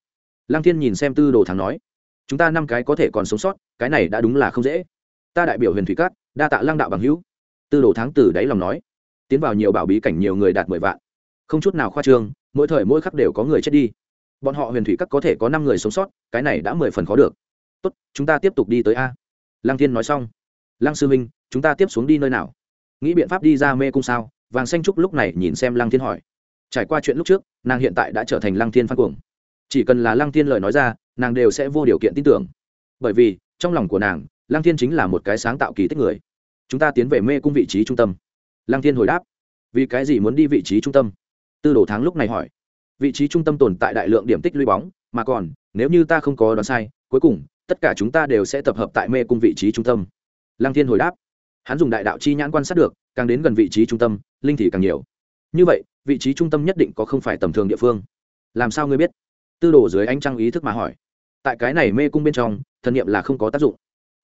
Lăng thiên nhìn xem tư đồ thắng nói, chúng ta năm cái có thể còn sống sót, cái này đã đúng là không dễ. Ta đại biểu huyền thủy các, đa tạ lăng đạo bằng hữu. Tư đồ thắng từ đáy lòng nói, tiến vào nhiều bảo bí cảnh nhiều người đạt mười vạn. Không chút nào khoa trương, mỗi thời mỗi khắc đều có người chết đi. Bọn họ huyền thủy các có thể có năm người sống sót, cái này đã mười phần khó được. Tốt, chúng ta tiếp tục đi tới a. Lăng thiên nói xong, lăng sư minh chúng ta tiếp xuống đi nơi nào? Nghĩ biện pháp đi ra mê cung sao? Vàng xanh trúc lúc này nhìn xem lăng thiên hỏi. Trải qua chuyện lúc trước, nàng hiện tại đã trở thành lăng thiên phan cuồng. Chỉ cần là lăng thiên lời nói ra, nàng đều sẽ vô điều kiện tin tưởng. Bởi vì, trong lòng của nàng, lăng thiên chính là một cái sáng tạo kỳ tích người. Chúng ta tiến về mê cung vị trí trung tâm. Lăng thiên hồi đáp. Vì cái gì muốn đi vị trí trung tâm? Tư đồ tháng lúc này hỏi. Vị trí trung tâm tồn tại đại lượng điểm tích lũy bóng, mà còn, nếu như ta không có đoán sai, cuối cùng, tất cả chúng ta đều sẽ tập hợp tại mê cung vị trí trung tâm. Lăng thiên hồi đáp hắn dùng đại đạo chi nhãn quan sát được, càng đến gần vị trí trung tâm, linh thì càng nhiều. Như vậy, vị trí trung tâm nhất định có không phải tầm thường địa phương. Làm sao ngươi biết? Tư đồ dưới ánh trăng ý thức mà hỏi. Tại cái này mê cung bên trong, thần nghiệm là không có tác dụng.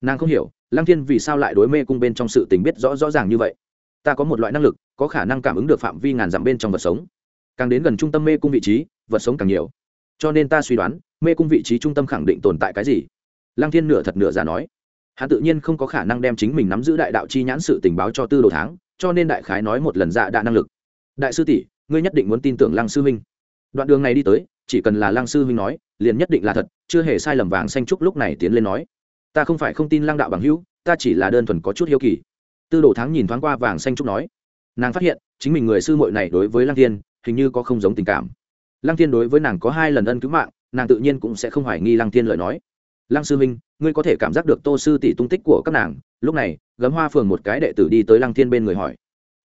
Nàng không hiểu, lăng thiên vì sao lại đối mê cung bên trong sự tình biết rõ rõ ràng như vậy? Ta có một loại năng lực, có khả năng cảm ứng được phạm vi ngàn dặm bên trong vật sống. Càng đến gần trung tâm mê cung vị trí, vật sống càng nhiều. Cho nên ta suy đoán, mê cung vị trí trung tâm khẳng định tồn tại cái gì? Lăng thiên nửa thật nửa giả nói hắn tự nhiên không có khả năng đem chính mình nắm giữ đại đạo chi nhãn sự tình báo cho tư đồ tháng cho nên đại khái nói một lần dạ đạ năng lực. Đại sư tỷ, ngươi nhất định muốn tin tưởng lăng sư huynh đoạn đường này đi tới, chỉ cần là lăng sư huynh nói, liền nhất định là thật, chưa hề sai lầm vàng xanh trúc lúc này tiến lên nói. Ta không phải không tin lăng đạo bằng hữu, ta chỉ là đơn thuần có chút hiếu kỳ. Tư đồ tháng nhìn thoáng qua vàng xanh trúc nói. Nàng phát hiện, chính mình người sư muội này đối với lăng thiên, hình như có không giống tình cảm. Lăng thiên đối với nàng có hai lần ân cứu mạng, nàng tự nhiên cũng sẽ không hoài nghi lăng thiên lời nói. Lăng sư minh ngươi có thể cảm giác được tô sư tỷ tung tích của các nàng. Lúc này, gấm hoa phường một cái đệ tử đi tới lăng thiên bên người hỏi.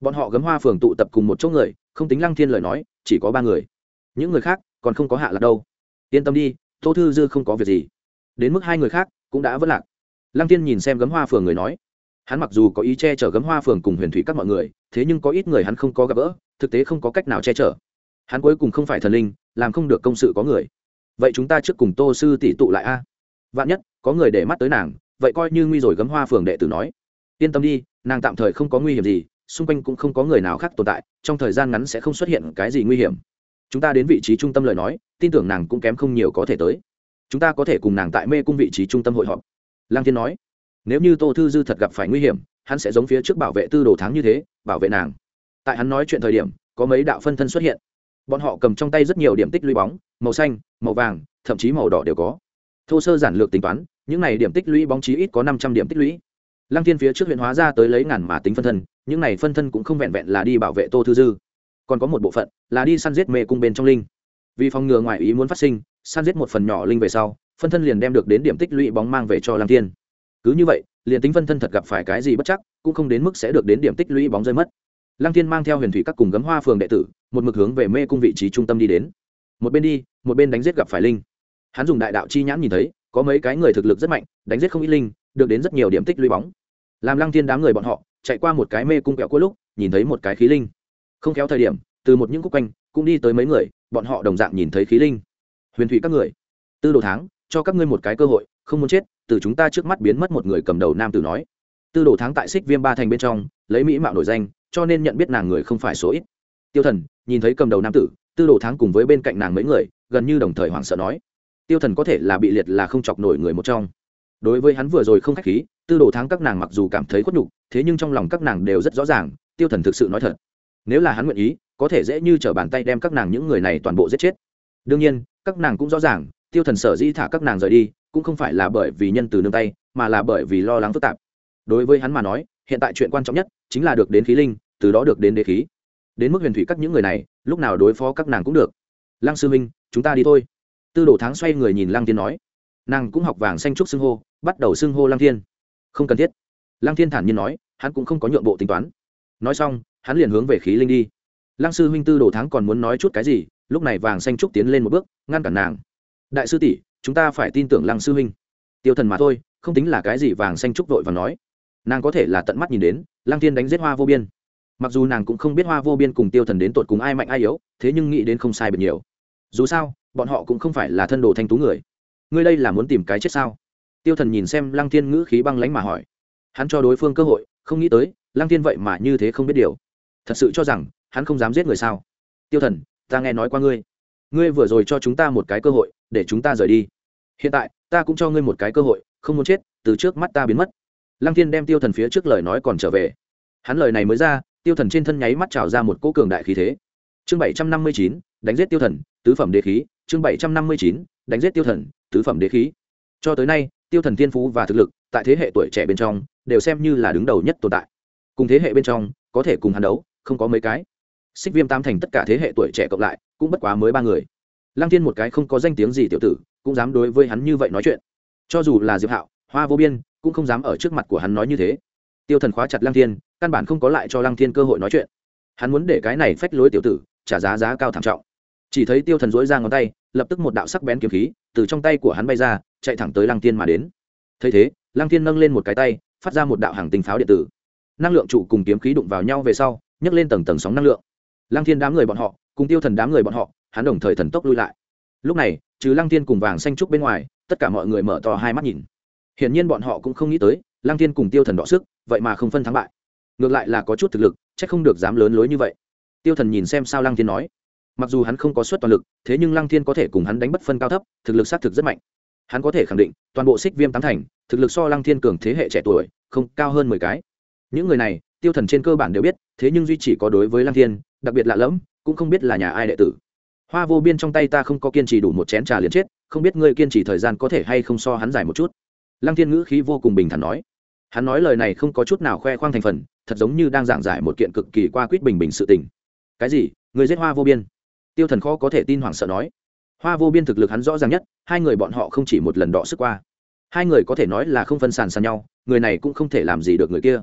Bọn họ gấm hoa phường tụ tập cùng một chỗ người, không tính lăng thiên lời nói, chỉ có ba người. Những người khác còn không có hạ lạc đâu. Yên tâm đi, tô thư dư không có việc gì. Đến mức hai người khác cũng đã vất lạc. Lăng thiên nhìn xem gấm hoa phường người nói. Hắn mặc dù có ý che chở gấm hoa phường cùng huyền thủy các mọi người, thế nhưng có ít người hắn không có gặp gỡ, thực tế không có cách nào che chở. Hắn cuối cùng không phải thần linh, làm không được công sự có người. Vậy chúng ta trước cùng tô sư tỷ tụ lại a. Vạn nhất có người để mắt tới nàng, vậy coi như nguy rồi gấm hoa phường đệ tử nói. Yên tâm đi, nàng tạm thời không có nguy hiểm gì, xung quanh cũng không có người nào khác tồn tại, trong thời gian ngắn sẽ không xuất hiện cái gì nguy hiểm. Chúng ta đến vị trí trung tâm lời nói, tin tưởng nàng cũng kém không nhiều có thể tới. Chúng ta có thể cùng nàng tại mê cung vị trí trung tâm hội họp. Lang thiên nói, nếu như tô thư dư thật gặp phải nguy hiểm, hắn sẽ giống phía trước bảo vệ tư đồ tháng như thế, bảo vệ nàng. Tại hắn nói chuyện thời điểm, có mấy đạo phân thân xuất hiện. Bọn họ cầm trong tay rất nhiều điểm tích lũy bóng, màu xanh, màu vàng, thậm chí màu đỏ đều có thô sơ giản lược tính toán, những này điểm tích lũy bóng chí ít có năm trăm điểm tích lũy. Lăng thiên phía trước huyện hóa ra tới lấy ngàn mà tính phân thân, những này phân thân cũng không vẹn vẹn là đi bảo vệ tô thư dư. Còn có một bộ phận là đi săn giết mê cung bên trong linh. Vì phòng ngừa ngoại ý muốn phát sinh, săn giết một phần nhỏ linh về sau, phân thân liền đem được đến điểm tích lũy bóng mang về cho lăng thiên. Cứ như vậy, liền tính phân thân thật gặp phải cái gì bất chắc, cũng không đến mức sẽ được đến điểm tích lũy bóng rơi mất. Lăng thiên mang theo huyền thủy các cùng gấm hoa phường đệ tử, một mực hướng về mê cung vị trí trung tâm đi đến. Một bên đi, một bên đánh giết gặp phải linh hắn dùng đại đạo chi nhãn nhìn thấy, có mấy cái người thực lực rất mạnh, đánh giết không ít linh, được đến rất nhiều điểm tích lũy bóng. Làm lăng thiên đám người bọn họ, chạy qua một cái mê cung kẹo cuối lúc, nhìn thấy một cái khí linh. Không kéo thời điểm, từ một những khúc quanh, cũng đi tới mấy người, bọn họ đồng dạng nhìn thấy khí linh. Huyền thủy các người, tư đồ tháng, cho các ngươi một cái cơ hội, không muốn chết, từ chúng ta trước mắt biến mất một người cầm đầu nam tử nói. Tư đồ tháng tại xích viêm ba thành bên trong, lấy mỹ mạo nổi danh, cho nên nhận biết nàng người không phải số ít. Tiêu thần, nhìn thấy cầm đầu nam tử, tư đồ tháng cùng với bên cạnh nàng mấy người, gần như đồng thời hoảng sợ nói tiêu thần có thể là bị liệt là không chọc nổi người một trong. Đối với hắn vừa rồi không khách khí, tư đồ tháng các nàng mặc dù cảm thấy khuất nhục, thế nhưng trong lòng các nàng đều rất rõ ràng, tiêu thần thực sự nói thật. Nếu là hắn nguyện ý, có thể dễ như t r ở bàn tay đem các nàng những người này toàn bộ giết chết. Đương nhiên, các nàng cũng rõ ràng, tiêu thần sở dĩ thả các nàng rời đi, cũng không phải là bởi vì nhân từ nương tay, mà là bởi vì lo lắng phức tạp. Đối với hắn mà nói, hiện tại chuyện quan trọng nhất chính là được đến khí linh, từ đó được đến đế khí. Đến mức huyền thủy các những người này, lúc nào đối phó các nàng cũng được. Lăng sư minh chúng ta đi thôi tư đồ tháng xoay người nhìn lăng Thiên nói. Nàng cũng học vàng xanh trúc xưng hô, bắt đầu xưng hô lăng thiên. Không cần thiết. Lăng thiên thản nhiên nói, hắn cũng không có nhượng bộ tính toán. Nói xong, hắn liền hướng về khí linh đi. Lăng sư huynh tư đồ tháng còn muốn nói chút cái gì, lúc này vàng xanh trúc tiến lên một bước, ngăn cản nàng. Đại sư tỷ, chúng ta phải tin tưởng lăng sư huynh. Tiêu thần mà thôi, không tính là cái gì vàng xanh trúc vội và nói. Nàng có thể là tận mắt nhìn đến, lăng thiên đánh giết hoa vô biên. Mặc dù nàng cũng không biết hoa vô biên cùng tiêu thần đến tột cùng ai mạnh ai yếu, thế nhưng nghĩ đến không sai bật nhiều. Dù sao bọn họ cũng không phải là thân đồ thanh tú người. Ngươi đây là muốn tìm cái chết sao? Tiêu thần nhìn xem lăng thiên ngữ khí băng lánh mà hỏi. Hắn cho đối phương cơ hội, không nghĩ tới, lăng thiên vậy mà như thế không biết điều. Thật sự cho rằng, hắn không dám giết người sao? Tiêu thần, ta nghe nói qua ngươi. Ngươi vừa rồi cho chúng ta một cái cơ hội, để chúng ta rời đi. Hiện tại, ta cũng cho ngươi một cái cơ hội, không muốn chết, từ trước mắt ta biến mất. Lăng thiên đem tiêu thần phía trước lời nói còn trở về. Hắn lời này mới ra, tiêu thần trên thân nháy mắt trào ra một cỗ cường đại khí thế. Chương bảy trăm năm mươi chín, đánh giết tiêu thần, tứ phẩm đế khí chương bảy trăm năm mươi chín, đánh giết tiêu thần, tứ phẩm đế khí. Cho tới nay, tiêu thần thiên phú và thực lực tại thế hệ tuổi trẻ bên trong đều xem như là đứng đầu nhất tồn tại. Cùng thế hệ bên trong, có thể cùng hắn đấu, không có mấy cái. Xích viêm tam thành tất cả thế hệ tuổi trẻ cộng lại, cũng bất quá mới ba người. Lăng thiên một cái không có danh tiếng gì tiểu tử, cũng dám đối với hắn như vậy nói chuyện. Cho dù là diệp hạo, hoa vô biên, cũng không dám ở trước mặt của hắn nói như thế. Tiêu thần khóa chặt lăng thiên, căn bản không có lại cho lăng thiên cơ hội nói chuyện. Hắn muốn để cái này phách lối tiểu tử, trả giá giá cao thảm trọng chỉ thấy tiêu thần dối ra ngón tay, lập tức một đạo sắc bén kiếm khí từ trong tay của hắn bay ra, chạy thẳng tới lăng tiên mà đến. Thấy thế, lăng tiên nâng lên một cái tay, phát ra một đạo hàng tinh pháo điện tử. Năng lượng trụ cùng kiếm khí đụng vào nhau về sau, nhấc lên tầng tầng sóng năng lượng. Lăng thiên đám người bọn họ, cùng tiêu thần đám người bọn họ, hắn đồng thời thần tốc lui lại. Lúc này, trừ lăng thiên cùng vàng xanh trúc bên ngoài, tất cả mọi người mở to hai mắt nhìn. Hiển nhiên bọn họ cũng không nghĩ tới, lăng thiên cùng tiêu thần đọ sức, vậy mà không phân thắng bại. Ngược lại là có chút thực lực c h ắ c không được dám lớn lối như vậy. Tiêu thần nhìn xem sao lăng thiên nói mặc dù hắn không có suất toàn lực, thế nhưng lăng thiên có thể cùng hắn đánh bất phân cao thấp, thực lực xác thực rất mạnh. Hắn có thể khẳng định, toàn bộ xích viêm tám thành, thực lực so lăng thiên cường thế hệ trẻ tuổi, không cao hơn mười cái. Những người này, tiêu thần trên cơ bản đều biết, thế nhưng duy chỉ có đối với lăng thiên, đặc biệt lạ lẫm, cũng không biết là nhà ai đệ tử. Hoa vô biên trong tay ta không có kiên trì đủ một chén trà liền chết, không biết ngươi kiên trì thời gian có thể hay không so hắn dài một chút. Lăng thiên ngữ khí vô cùng bình thản nói. Hắn nói lời này không có chút nào khoe khoang thành phần, thật giống như đang giảng giải một kiện cực kỳ qua quýt bình bình sự tình. Cái gì? Người giết hoa vô biên tiêu thần khó có thể tin hoảng sợ nói. Hoa vô biên thực lực hắn rõ ràng nhất, hai người bọn họ không chỉ một lần đọ sức qua. Hai người có thể nói là không phân sàn sàn nhau, người này cũng không thể làm gì được người kia.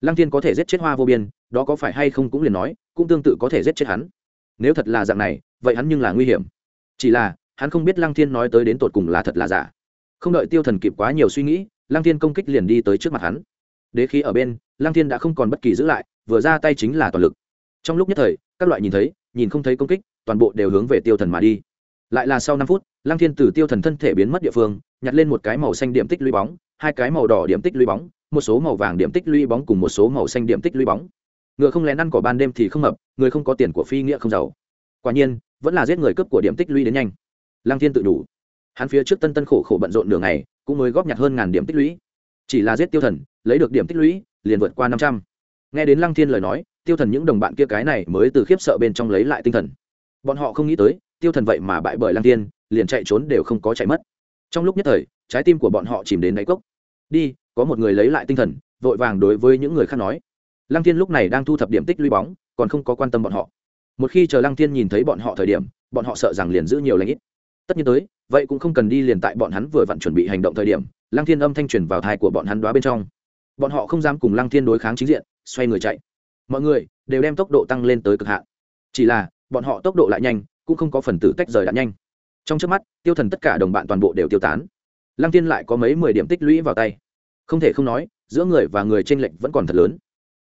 Lăng tiên có thể giết chết hoa vô biên, đó có phải hay không cũng liền nói, cũng tương tự có thể giết chết hắn. Nếu thật là dạng này, vậy hắn nhưng là nguy hiểm. Chỉ là, hắn không biết lăng thiên nói tới đến tột cùng là thật là giả. Không đợi tiêu thần kịp quá nhiều suy nghĩ, lăng thiên công kích liền đi tới trước mặt hắn. Đế khí ở bên, lăng thiên đã không còn bất kỳ giữ lại, vừa ra tay chính là toàn lực. Trong lúc nhất thời, các loại nhìn thấy nhìn không thấy công kích, toàn bộ đều hướng về tiêu thần mà đi. Lại là sau năm phút, lăng thiên từ tiêu thần thân thể biến mất địa phương, nhặt lên một cái màu xanh điểm tích lũy bóng, hai cái màu đỏ điểm tích lũy bóng, một số màu vàng điểm tích lũy bóng cùng một số màu xanh điểm tích lũy bóng. Ngựa không lén ăn cỏ ban đêm thì không hợp, người không có tiền của phi nghĩa không giàu. Quả nhiên, vẫn là giết người cướp của điểm tích lũy đến nhanh. Lăng thiên tự đủ. Hắn phía trước tân tân khổ khổ bận rộn nửa ngày, cũng mới góp nhặt hơn ngàn điểm tích lũy. Chỉ là giết tiêu thần, lấy được điểm tích lũy, liền vượt qua năm trăm nghe đến lăng thiên lời nói, tiêu thần những đồng bạn kia cái này mới từ khiếp sợ bên trong lấy lại tinh thần. Bọn họ không nghĩ tới, tiêu thần vậy mà bại bởi lăng thiên, liền chạy trốn đều không có chạy mất. Trong lúc nhất thời, trái tim của bọn họ chìm đến đáy cốc. Đi, có một người lấy lại tinh thần, vội vàng đối với những người khác nói. Lăng thiên lúc này đang thu thập điểm tích lũy bóng, còn không có quan tâm bọn họ. Một khi chờ lăng thiên nhìn thấy bọn họ thời điểm, bọn họ sợ rằng liền giữ nhiều lãnh ít. Tất nhiên tới, vậy cũng không cần đi liền tại bọn hắn vừa vặn chuẩn bị hành động thời điểm, lăng thiên âm thanh truyền vào thai của bọn hắn đoá bên trong. Bọn họ không dám cùng lăng thiên đối kháng chính diện xoay người chạy. Mọi người đều đem tốc độ tăng lên tới cực hạn. Chỉ là, bọn họ tốc độ lại nhanh, cũng không có phần tử tách rời đạn nhanh. Trong trước mắt, tiêu thần tất cả đồng bạn toàn bộ đều tiêu tán. Lăng tiên lại có mấy mười điểm tích lũy vào tay. Không thể không nói, giữa người và người t r ê n lệch vẫn còn thật lớn.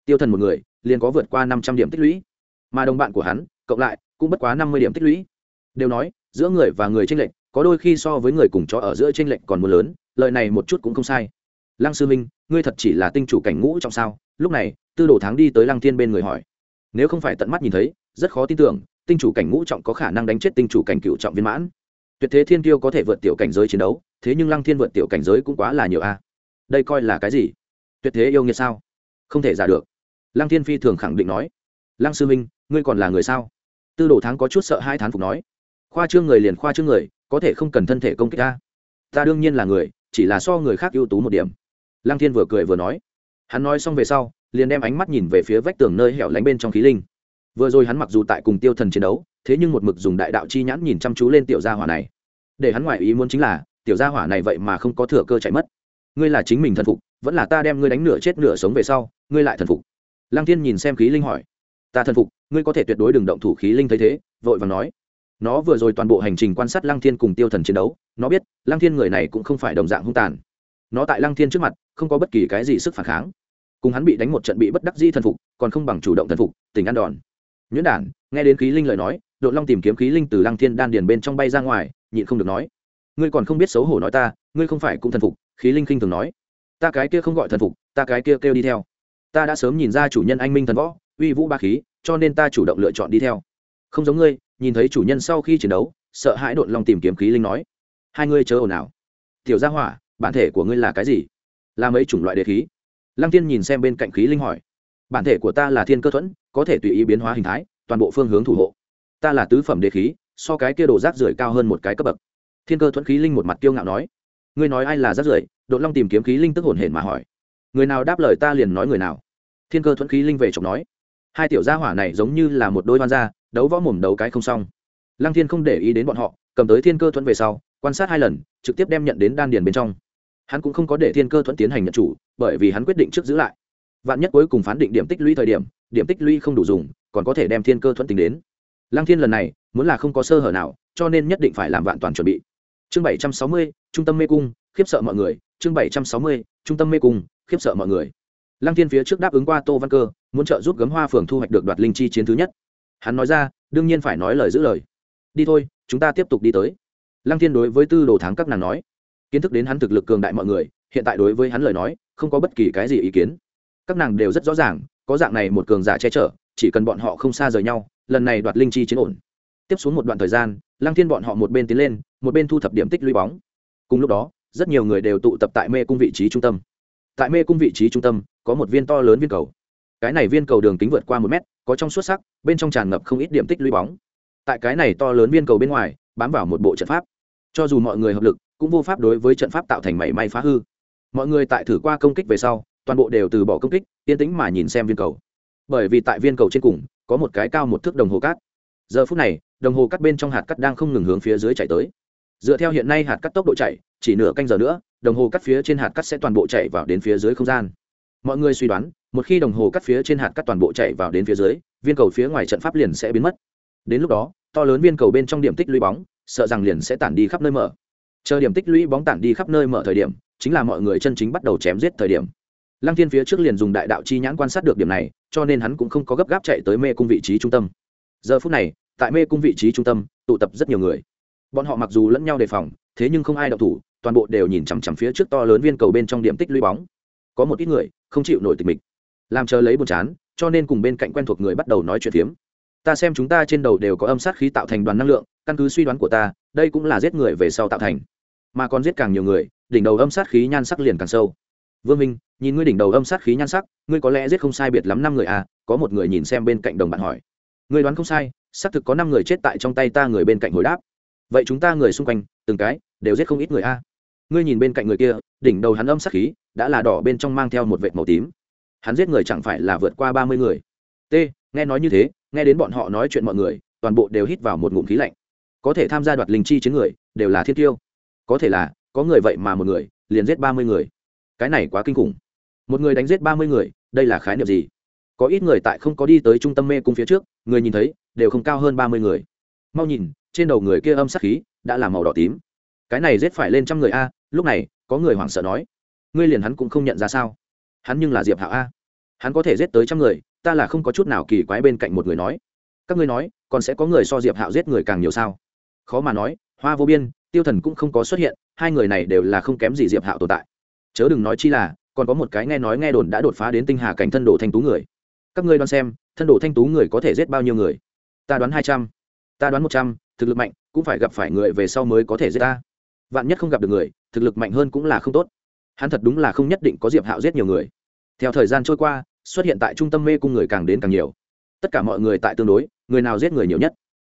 Tiêu thần một người, liền có vượt qua năm trăm điểm tích lũy. Mà đồng bạn của hắn, cộng lại, cũng bất quá năm mươi điểm tích lũy. Đều nói, giữa người và người t r ê n lệch, có đôi khi so với người cùng chó ở giữa t r ê n lệch còn mưa lớn lợi này một chút cũng không sai. Lăng sư minh, ngươi thật chỉ là tinh chủ cảnh ngũ trong sao? Lúc này tư đồ tháng đi tới lăng thiên bên người hỏi. Nếu không phải tận mắt nhìn thấy, rất khó tin tưởng, tinh chủ cảnh ngũ trọng có khả năng đánh chết tinh chủ cảnh cựu trọng viên mãn. Tuyệt thế thiên tiêu có thể vượt tiểu cảnh giới chiến đấu, thế nhưng lăng thiên vượt tiểu cảnh giới cũng quá là nhiều a. Đây coi là cái gì? Tuyệt thế yêu nghiệt sao? Không thể giả được. Lăng thiên phi thường khẳng định nói. Lăng sư minh ngươi còn là người sao? Tư đồ thắng có chút sợ hai thán phục nói. Khoa trương người liền khoa trương người, có thể không cần thân thể công kích ta ta đương nhiên là người, chỉ là so người khác ưu tú một điểm. Lăng thiên vừa cười vừa nói. Hắn nói xong về sau liền đem ánh mắt nhìn về phía vách tường nơi hẻo lánh bên trong khí linh. Vừa rồi hắn mặc dù tại cùng tiêu thần chiến đấu, thế nhưng một mực dùng đại đạo chi nhãn nhìn chăm chú lên tiểu gia hỏa này. Để hắn ngoại ý muốn chính là, tiểu gia hỏa này vậy mà không có thừa cơ chạy mất. Ngươi là chính mình thần phục, vẫn là ta đem ngươi đánh nửa chết nửa sống về sau, ngươi lại thần phục. Lăng thiên nhìn xem khí linh hỏi. Ta thần phục, ngươi có thể tuyệt đối đừng động thủ khí linh thấy thế, vội và nói. Nó vừa rồi toàn bộ hành trình quan sát lăng thiên cùng tiêu thần chiến đấu, nó biết, lăng thiên người này cũng không phải đồng dạng hung tàn. Nó tại lăng thiên trước mặt, không có bất kỳ cái gì sức phản kháng cùng hắn bị đánh một trận bị bất đắc di thần phục, còn không bằng chủ động thần phục, tình ăn đòn. Nhuyễn đản, nghe đến khí linh lời nói đội long tìm kiếm khí linh từ lăng thiên đan điền bên trong bay ra ngoài, nhịn không được nói, ngươi còn không biết xấu hổ nói ta, ngươi không phải cũng thần phục, khí linh khinh thường nói. Ta cái kia không gọi thần phục, ta cái kia kêu đi theo. Ta đã sớm nhìn ra chủ nhân anh minh thần võ, uy vũ ba khí, cho nên ta chủ động lựa chọn đi theo. Không giống ngươi, nhìn thấy chủ nhân sau khi chiến đấu, sợ hãi đội long tìm kiếm khí linh nói, hai ngươi chớ ồn ào. Tiểu gia hỏa, bản thể của ngươi là cái gì? Là mấy chủng loại đề khí? Lăng tiên nhìn xem bên cạnh khí linh hỏi, bản thể của ta là thiên cơ thuẫn, có thể tùy ý biến hóa hình thái, toàn bộ phương hướng thủ hộ. Ta là tứ phẩm đế khí, so cái kia đồ rác rưởi cao hơn một cái cấp bậc. Thiên cơ thuẫn khí linh một mặt kiêu ngạo nói, ngươi nói ai là rác rưởi? Đột long tìm kiếm khí linh tức hồn hển mà hỏi, người nào đáp lời ta liền nói người nào. Thiên cơ thuẫn khí linh về chồng nói, hai tiểu gia hỏa này giống như là một đôi hoan gia, đấu võ mồm đấu cái không xong. Lăng thiên không để ý đến bọn họ, cầm tới thiên cơ thuẫn về sau, quan sát hai lần, trực tiếp đem nhận đến đan điền bên trong hắn cũng không có để thiên cơ thuẫn tiến hành nhận chủ, bởi vì hắn quyết định trước giữ lại. Vạn nhất cuối cùng phán định điểm tích lũy thời điểm điểm tích lũy không đủ dùng, còn có thể đem thiên cơ thuẫn tính đến. Lăng thiên lần này, muốn là không có sơ hở nào, cho nên nhất định phải làm vạn toàn chuẩn bị. Chương bảy trăm sáu mươi, trung tâm mê cung, khiếp sợ mọi người. Chương bảy trăm sáu mươi, trung tâm mê cung, khiếp sợ mọi người. Lăng thiên phía trước đáp ứng qua tô văn cơ, muốn trợ giúp gấm hoa phường thu hoạch được đoạt linh chi chiến thứ nhất. Hắn nói ra, đương nhiên phải nói lời giữ lời. Đi thôi, chúng ta tiếp tục đi tới. Lăng thiên đối với tư đồ thắng các nàng nói kiến thức đến hắn thực lực cường đại mọi người, hiện tại đối với hắn lời nói, không có bất kỳ cái gì ý kiến. Các nàng đều rất rõ ràng, có dạng này một cường giả che chở, chỉ cần bọn họ không xa rời nhau, lần này đoạt linh chi chiến ổn. Tiếp xuống một đoạn thời gian, lăng thiên bọn họ một bên tiến lên, một bên thu thập điểm tích lũy bóng. Cùng lúc đó, rất nhiều người đều tụ tập tại mê cung vị trí trung tâm. Tại mê cung vị trí trung tâm, có một viên to lớn viên cầu. Cái này viên cầu đường kính vượt qua một mét, có trong suốt sắc, bên trong tràn ngập không ít điểm tích lũy bóng. Tại cái này to lớn viên cầu bên ngoài, bám vào một bộ trận pháp. Cho dù mọi người hợp lực cũng vô pháp đối với trận pháp tạo thành mảy may phá hư. Mọi người tại thử qua công kích về sau, toàn bộ đều từ bỏ công kích, yên tĩnh mà nhìn xem viên cầu. Bởi vì tại viên cầu trên cùng, có một cái cao một thước đồng hồ cát. Giờ phút này, đồng hồ cắt bên trong hạt cắt đang không ngừng hướng phía dưới chạy tới. Dựa theo hiện nay hạt cắt tốc độ chạy, chỉ nửa canh giờ nữa, đồng hồ cắt phía trên hạt cắt sẽ toàn bộ chạy vào đến phía dưới không gian. Mọi người suy đoán, một khi đồng hồ cắt phía trên hạt cắt toàn bộ chạy vào đến phía dưới, viên cầu phía ngoài trận pháp liền sẽ biến mất. Đến lúc đó, to lớn viên cầu bên trong điểm tích lũy bóng, sợ rằng liền sẽ tản đi khắp nơi mở chờ điểm tích lũy bóng tản đi khắp nơi mở thời điểm, chính là mọi người chân chính bắt đầu chém giết thời điểm. Lăng thiên phía trước liền dùng đại đạo chi nhãn quan sát được điểm này, cho nên hắn cũng không có gấp gáp chạy tới mê cung vị trí trung tâm. Giờ phút này, tại mê cung vị trí trung tâm, tụ tập rất nhiều người. Bọn họ mặc dù lẫn nhau đề phòng, thế nhưng không ai đậu thủ, toàn bộ đều nhìn chằm chằm phía trước to lớn viên cầu bên trong điểm tích lũy bóng. Có một ít người, không chịu nổi tịch mình làm chờ lấy buồn chán, cho nên cùng bên cạnh quen thuộc người bắt đầu nói chuyện phiếm. Ta xem chúng ta trên đầu đều có âm sát khí tạo thành đoàn năng lượng, căn cứ suy đoán của ta, đây cũng là giết người về sau tạo thành mà còn giết càng nhiều người, đỉnh đầu âm sát khí nhan sắc liền càng sâu. Vương minh, nhìn ngươi đỉnh đầu âm sát khí nhan sắc, ngươi có lẽ giết không sai biệt lắm năm người à có một người nhìn xem bên cạnh đồng bạn hỏi. Ngươi đoán không sai, xác thực có năm người chết tại trong tay ta người bên cạnh hồi đáp. Vậy chúng ta người xung quanh, từng cái, đều giết không ít người a ngươi nhìn bên cạnh người kia, đỉnh đầu hắn âm sát khí, đã là đỏ bên trong mang theo một vệt màu tím. Hắn giết người chẳng phải là vượt qua ba mươi người. T, nghe nói như thế, nghe đến bọn họ nói chuyện mọi người, toàn bộ đều hít vào một ngụm khí lạnh. Có thể tham gia đoạt linh chi chiến người, đều là thiên tiêu có thể là, có người vậy mà một người, liền giết ba mươi người. Cái này quá kinh khủng. Một người đánh giết ba mươi người, đây là khái niệm gì? Có ít người tại không có đi tới trung tâm mê cung phía trước, người nhìn thấy, đều không cao hơn ba mươi người. Mau nhìn, trên đầu người kia âm sắc khí, đã là màu đỏ tím. Cái này giết phải lên trăm người a, lúc này, có người hoảng sợ nói. Ngươi liền hắn cũng không nhận ra sao? Hắn nhưng là diệp hạo a. Hắn có thể giết tới trăm người, ta là không có chút nào kỳ quái bên cạnh một người nói. Các ngươi nói, còn sẽ có người so diệp hạo giết người càng nhiều sao? Khó mà nói, hoa vô biên tiêu thần cũng không có xuất hiện, hai người này đều là không kém gì diệp hạo tồn tại. Chớ đừng nói chi là, còn có một cái nghe nói nghe đồn đã đột phá đến tinh hà cảnh thân đồ thanh tú người. Các ngươi đoán xem, thân đồ thanh tú người có thể giết bao nhiêu người? Ta đoán hai trăm, ta đoán một trăm, thực lực mạnh, cũng phải gặp phải người về sau mới có thể giết ta. Vạn nhất không gặp được người, thực lực mạnh hơn cũng là không tốt. Hắn thật đúng là không nhất định có diệp hạo giết nhiều người. Theo thời gian trôi qua, xuất hiện tại trung tâm mê cung người càng đến càng nhiều. Tất cả mọi người tại tương đối, người nào giết người nhiều nhất?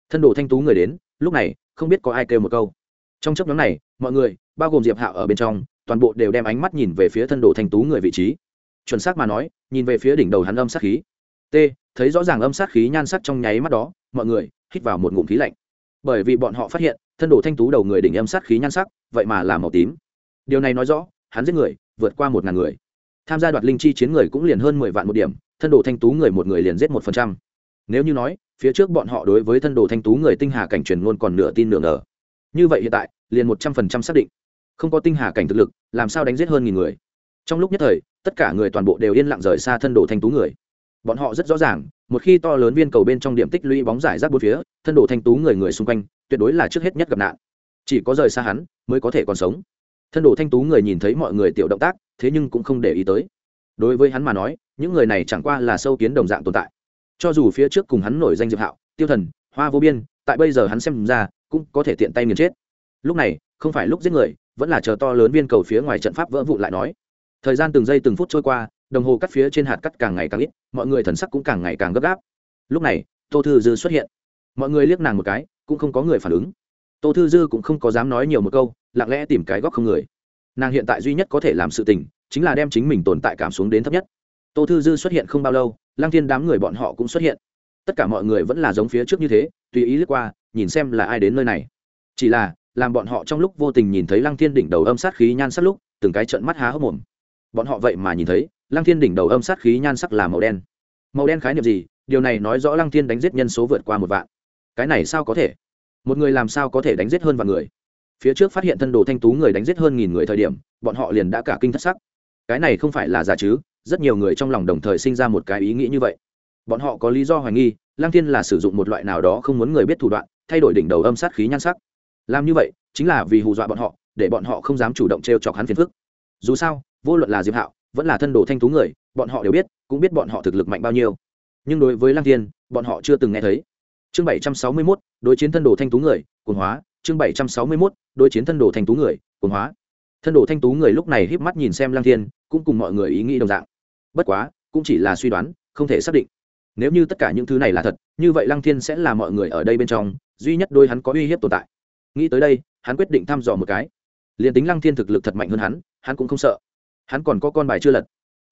Thân đồ thanh tú người đến, lúc này, không biết có ai kêu một câu trong chấp nhóm này, mọi người, bao gồm diệp hạo ở bên trong, toàn bộ đều đem ánh mắt nhìn về phía thân đồ thanh tú người vị trí. Chuẩn xác mà nói, nhìn về phía đỉnh đầu hắn âm sát khí. T, thấy rõ ràng âm sát khí nhan sắc trong nháy mắt đó, mọi người, hít vào một ngụm khí lạnh. Bởi vì bọn họ phát hiện, thân đồ thanh tú đầu người đỉnh âm sát khí nhan sắc, vậy mà là màu tím. Điều này nói rõ, hắn giết người, vượt qua một ngàn người. Tham gia đoạt linh chi chiến người cũng liền hơn mười vạn một điểm, thân đồ thanh tú người một người liền giết một phần trăm. Nếu như nói, phía trước bọn họ đối với thân đồ thanh tú người tinh hà cảnh truyền luôn còn nửa tin nửa ngờ như vậy hiện tại, liền một trăm phần trăm xác định. Không có tinh hà cảnh thực lực, làm sao đánh giết hơn nghìn người? Trong lúc nhất thời, tất cả người toàn bộ đều yên lặng rời xa thân đồ thanh tú người. Bọn họ rất rõ ràng, một khi to lớn viên cầu bên trong điểm tích lũy bóng giải rác bốn phía, thân đồ thanh tú người người xung quanh, tuyệt đối là trước hết nhất gặp nạn. Chỉ có rời xa hắn, mới có thể còn sống. Thân đồ thanh tú người nhìn thấy mọi người tiểu động tác, thế nhưng cũng không để ý tới. Đối với hắn mà nói, những người này chẳng qua là sâu kiến đồng dạng tồn tại. Cho dù phía trước cùng hắn nổi danh diệp hạo, tiêu thần, hoa vô biên, tại bây giờ hắn xem ra cũng có thể tiện tay nghiền chết. Lúc này, không phải lúc giết người, vẫn là chờ to lớn viên cầu phía ngoài trận pháp vỡ vụn lại nói. Thời gian từng giây từng phút trôi qua, đồng hồ cắt phía trên hạt cắt càng ngày càng ít, mọi người thần sắc cũng càng ngày càng gấp gáp. Lúc này, tô thư dư xuất hiện. Mọi người liếc nàng một cái, cũng không có người phản ứng. Tô thư dư cũng không có dám nói nhiều một câu, lặng lẽ tìm cái góc không người. Nàng hiện tại duy nhất có thể làm sự tình, chính là đem chính mình tồn tại cảm xuống đến thấp nhất. Tô thư dư xuất hiện không bao lâu lang thiên đám người bọn họ cũng xuất hiện. Tất cả mọi người vẫn là giống phía trước như thế, tùy ý lướt qua nhìn xem là ai đến nơi này. Chỉ là, làm bọn họ trong lúc vô tình nhìn thấy lăng thiên đỉnh đầu âm sát khí nhan sắc lúc, từng cái trận mắt há hốc mồm. Bọn họ vậy mà nhìn thấy, lăng thiên đỉnh đầu âm sát khí nhan sắc là màu đen. Màu đen khái niệm gì? Điều này nói rõ lăng thiên đánh giết nhân số vượt qua một vạn. Cái này sao có thể? Một người làm sao có thể đánh giết hơn vạn người? Phía trước phát hiện thân đồ thanh tú người đánh giết hơn nghìn người thời điểm, bọn họ liền đã cả kinh thất sắc. Cái này không phải là giả chứ, rất nhiều người trong lòng đồng thời sinh ra một cái ý nghĩ như vậy. Bọn họ có lý do hoài nghi, lăng thiên là sử dụng một loại nào đó không muốn người biết thủ đoạn thay đổi đỉnh đầu âm sát khí nhan sắc. Làm như vậy, chính là vì hù dọa bọn họ, để bọn họ không dám chủ động t r e o chọc hắn phiền phức. Dù sao, vô luận là diệp hạo, vẫn là thân đồ thanh tú người, bọn họ đều biết, cũng biết bọn họ thực lực mạnh bao nhiêu. Nhưng đối với lăng thiên, bọn họ chưa từng nghe thấy. Chương bảy trăm sáu mươi mốt, đối chiến thân đồ thanh tú người cồn hóa. Chương bảy trăm sáu mươi mốt, đối chiến thân đồ thanh tú người cồn hóa. Thân đồ thanh tú người lúc này híp mắt nhìn xem lăng thiên, cũng cùng mọi người ý nghĩ đồng dạng. Bất quá, cũng chỉ là suy đoán, không thể xác định nếu như tất cả những thứ này là thật, như vậy lăng thiên sẽ là mọi người ở đây bên trong, duy nhất đôi hắn có uy hiếp tồn tại. Nghĩ tới đây, hắn quyết định thăm dò một cái. Liền tính lăng thiên thực lực thật mạnh hơn hắn hắn cũng không sợ. Hắn còn có con bài chưa lật.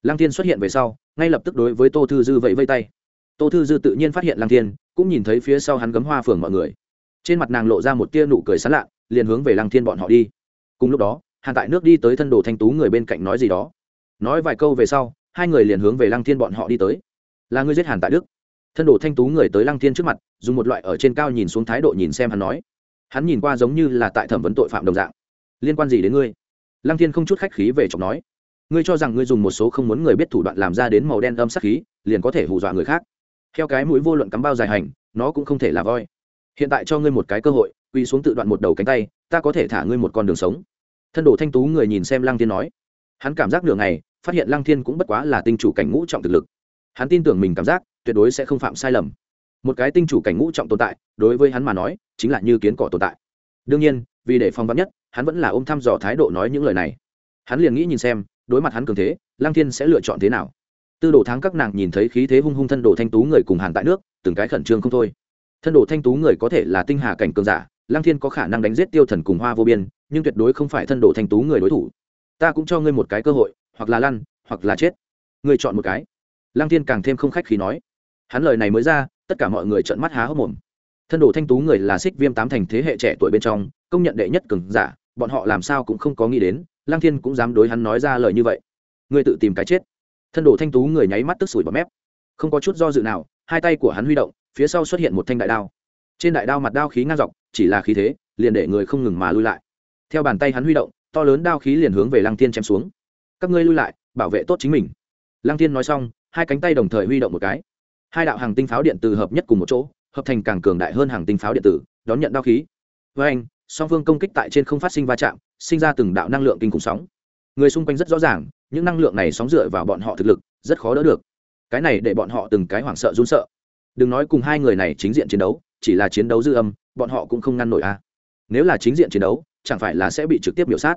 Lăng thiên xuất hiện về sau, ngay lập tức đối với tô thư dư vẫy vây tay. Tô thư dư tự nhiên phát hiện lăng thiên, cũng nhìn thấy phía sau hắn gấm hoa phường mọi người. Trên mặt nàng lộ ra một tia nụ cười sán lạ, liền hướng về lăng thiên bọn họ đi. Cùng lúc đó, hàn tại nước đi tới thân đồ thanh tú người bên cạnh nói gì đó. Nói vài câu về sau, hai người liền hướng về lăng thiên bọn họ đi tới là ngươi giết hàn tại đức. Thân đồ thanh tú người tới lăng thiên trước mặt, dùng một loại ở trên cao nhìn xuống thái độ nhìn xem hắn nói. Hắn nhìn qua giống như là tại thẩm vấn tội phạm đồng dạng. Liên quan gì đến ngươi? Lăng thiên không chút khách khí về chọc nói. Ngươi cho rằng ngươi dùng một số không muốn người biết thủ đoạn làm ra đến màu đen âm sắc khí, liền có thể hù dọa người khác. Theo cái mũi vô luận cắm bao dài hành, nó cũng không thể là voi. Hiện tại cho ngươi một cái cơ hội quy xuống tự đoạn một đầu cánh tay, ta có thể thả ngươi một con đường sống. Thân đồ thanh tú người nhìn xem lăng thiên nói. Hắn cảm giác nửa ngày, phát hiện lăng thiên cũng bất quá là tinh chủ cảnh ngũ trọng thực lực hắn tin tưởng mình cảm giác tuyệt đối sẽ không phạm sai lầm. Một cái tinh chủ cảnh ngũ trọng tồn tại, đối với hắn mà nói, chính là như kiến cỏ tồn tại. Đương nhiên, vì để phong vắn nhất, hắn vẫn là ôm thăm dò thái độ nói những lời này. Hắn liền nghĩ nhìn xem, đối mặt hắn cường thế lang thiên sẽ lựa chọn thế nào? Tư đồ thắng các nàng nhìn thấy khí thế hung hung thân đồ thanh tú người cùng hàn tại nước, từng cái khẩn trương không thôi. Thân đồ thanh tú người có thể là tinh hà cảnh cường giả lang thiên có khả năng đánh giết tiêu thần cùng hoa vô biên, nhưng tuyệt đối không phải thân đồ thanh tú người đối thủ. Ta cũng cho ngươi một cái cơ hội, hoặc là lăn, hoặc là chết. Ngươi chọn một cái lang thiên càng thêm không khách khí nói. Hắn lời này mới ra, tất cả mọi người trợn mắt há hốc mồm. Thân đồ thanh tú người là xích viêm tám thành thế hệ trẻ tuổi bên trong, công nhận đệ nhất cường giả, bọn họ làm sao cũng không có nghĩ đến lang thiên cũng dám đối hắn nói ra lời như vậy. Ngươi tự tìm cái chết. Thân đồ thanh tú người nháy mắt tức sủi bọt mép. Không có chút do dự nào, hai tay của hắn huy động, phía sau xuất hiện một thanh đại đao. Trên đại đao mặt đao khí ngang dọc, chỉ là khí thế, liền để người không ngừng mà lui lại. Theo bàn tay hắn huy động, to lớn đao khí liền hướng về lăng thiên chém xuống. Các ngươi lui lại, bảo vệ tốt chính mình. Lăng thiên nói xong hai cánh tay đồng thời huy động một cái. Hai đạo hàng tinh pháo điện từ hợp nhất cùng một chỗ, hợp thành càng cường đại hơn hàng tinh pháo điện tử, đón nhận đao khí. Với anh, song phương công kích tại trên không phát sinh va chạm, sinh ra từng đạo năng lượng kinh khủng sóng. Người xung quanh rất rõ ràng, những năng lượng này sóng dựa vào bọn họ thực lực, rất khó đỡ được. Cái này để bọn họ từng cái hoảng sợ run sợ. Đừng nói cùng hai người này chính diện chiến đấu, chỉ là chiến đấu dư âm, bọn họ cũng không ngăn nổi a nếu là chính diện chiến đấu, chẳng phải là sẽ bị trực tiếp biểu sát.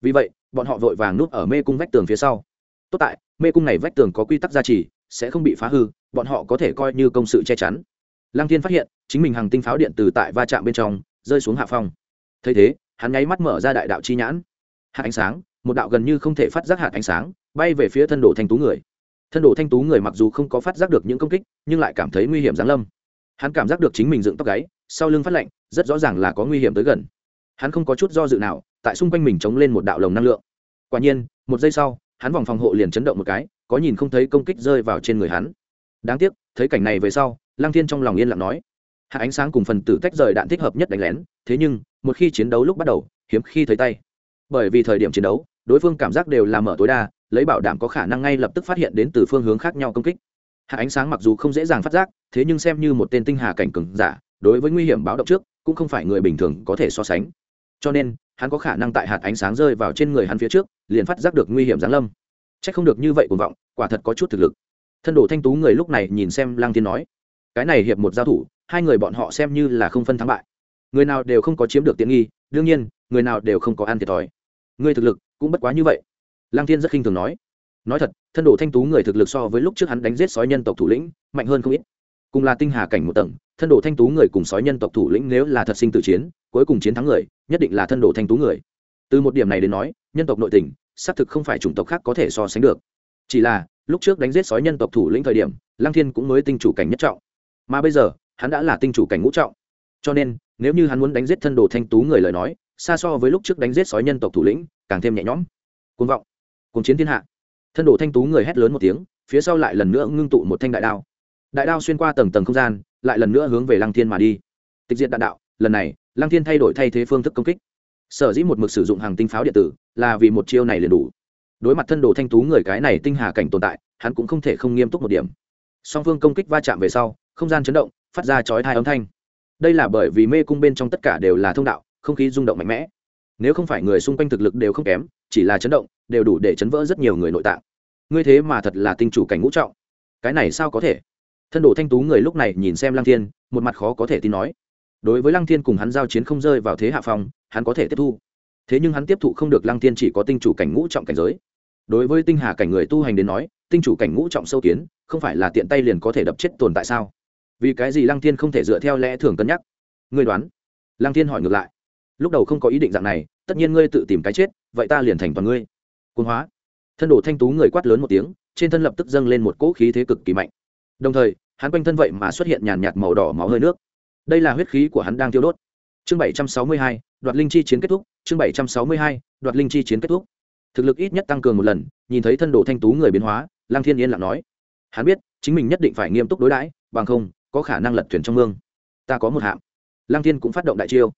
Vì vậy, bọn họ vội vàng núp ở mê cung vách tường phía sau. Tốt tại mê cung này vách tường có quy tắc gia trì, sẽ không bị phá hư, bọn họ có thể coi như công sự che chắn. Lăng thiên phát hiện, chính mình hàng tinh pháo điện từ tại va chạm bên trong, rơi xuống hạ phong. Thấy thế, hắn nháy mắt mở ra đại đạo chi nhãn. Hạt ánh sáng, một đạo gần như không thể phát giác hạt ánh sáng, bay về phía thân đồ thanh tú người. Thân đồ thanh tú người mặc dù không có phát giác được những công kích, nhưng lại cảm thấy nguy hiểm giáng lâm. Hắn cảm giác được chính mình dựng tóc gáy, sau lưng phát lạnh, rất rõ ràng là có nguy hiểm tới gần. Hắn không có chút do dự nào, tại xung quanh mình chống lên một đạo lồng năng lượng. Quả nhiên, một giây sau hắn vòng phòng hộ liền chấn động một cái, có nhìn không thấy công kích rơi vào trên người hắn. Đáng tiếc, thấy cảnh này về sau, lăng thiên trong lòng yên lặng nói, hạ ánh sáng cùng phần tử tách rời đạn thích hợp nhất đánh lén, thế nhưng, một khi chiến đấu lúc bắt đầu, hiếm khi thấy tay. Bởi vì thời điểm chiến đấu, đối phương cảm giác đều là mở tối đa, lấy bảo đảm có khả năng ngay lập tức phát hiện đến từ phương hướng khác nhau công kích. Hạ ánh sáng mặc dù không dễ dàng phát giác, thế nhưng xem như một tên tinh hà cảnh cừng giả, đối với nguy hiểm báo động trước, cũng không phải người bình thường có thể so sánh. Cho nên hắn có khả năng tại hạt ánh sáng rơi vào trên người hắn phía trước, liền phát giác được nguy hiểm giáng lâm. C h ắ c không được như vậy cuồng vọng, quả thật có chút thực lực. Thân đồ thanh tú người lúc này nhìn xem lăng thiên nói, cái này hiệp một giao thủ, hai người bọn họ xem như là không phân thắng bại. Người nào đều không có chiếm được tiện nghi, đương nhiên, người nào đều không có ăn thiệt thòi. Người thực lực cũng bất quá như vậy. Lăng thiên rất khinh thường nói. Nói thật, thân đồ thanh tú người thực lực so với lúc trước hắn đánh giết sói nhân tộc thủ lĩnh, mạnh hơn không ít. Cùng là tinh hà cảnh một tầng thân đồ thanh tú người cùng sói nhân tộc thủ lĩnh nếu là thật sinh tự chiến, cuối cùng chiến thắng người, nhất định là thân đồ thanh tú người. Từ một điểm này đến nói, nhân tộc nội tình, xác thực không phải chủng tộc khác có thể so sánh được. Chỉ là, lúc trước đánh giết sói nhân tộc thủ lĩnh thời điểm, lăng thiên cũng mới tinh chủ cảnh nhất trọng. Mà bây giờ, hắn đã là tinh chủ cảnh ngũ trọng. Cho nên, nếu như hắn muốn đánh giết thân đồ thanh tú người lời nói, xa so với lúc trước đánh giết sói nhân tộc thủ lĩnh, càng thêm nhẹ nhõm. Côn vọng cùng chiến thiên hạ. Thân đồ thanh tú người hét lớn một tiếng, phía sau lại lần nữa ngưng tụ một thanh đại đao. Đại đao xuyên qua tầng tầng không gian lại lần nữa hướng về lăng thiên mà đi. Tịch diện đạn đạo, lần này, lăng thiên thay đổi thay thế phương thức công kích. Sở dĩ một mực sử dụng hàng tinh pháo điện tử là vì một chiêu này liền đủ. Đối mặt thân đồ thanh tú người cái này tinh hà cảnh tồn tại, hắn cũng không thể không nghiêm túc một điểm. Song phương công kích va chạm về sau, không gian chấn động, phát ra chói thai âm thanh. Đây là bởi vì mê cung bên trong tất cả đều là thông đạo, không khí rung động mạnh mẽ. Nếu không phải người xung quanh thực lực đều không kém, chỉ là chấn động, đều đủ để chấn vỡ rất nhiều người nội tạng. Ngươi thế mà thật là tinh chủ cảnh ngũ trọng. Cái này sao có thể? Thân đồ thanh tú người lúc này nhìn xem lăng thiên, một mặt khó có thể tin nói. Đối với lăng thiên cùng hắn giao chiến không rơi vào thế hạ phong, hắn có thể tiếp thu. Thế nhưng hắn tiếp thụ không được lăng thiên chỉ có tinh chủ cảnh ngũ trọng cảnh giới. Đối với tinh hà cảnh người tu hành đến nói, tinh chủ cảnh ngũ trọng sâu kiến, không phải là tiện tay liền có thể đập chết tồn tại sao? Vì cái gì lăng thiên không thể dựa theo lẽ thường cân nhắc? Ngươi đoán? Lăng thiên hỏi ngược lại. Lúc đầu không có ý định dạng này, tất nhiên ngươi tự tìm cái chết, vậy ta liền thành toàn ngươi. Côn hóa. Thân đồ thanh tú người quát lớn một tiếng, trên thân lập tức dâng lên một cỗ khí thế cực kỳ mạnh đồng thời, hắn quanh thân vậy mà xuất hiện nhàn nhạt màu đỏ máu hơi nước. Đây là huyết khí của hắn đang tiêu đốt. Chương bảy trăm sáu mươi hai, đoạt linh chi chiến kết thúc. Chương bảy trăm sáu mươi hai, đoạt linh chi chiến kết thúc. Thực lực ít nhất tăng cường một lần, nhìn thấy thân đồ thanh tú người biến hóa lang thiên yên lặng nói. Hắn biết, chính mình nhất định phải nghiêm túc đối đãi, bằng không, có khả năng lật thuyền trong mương. Ta có một hạm. lang thiên cũng phát động đại chiêu.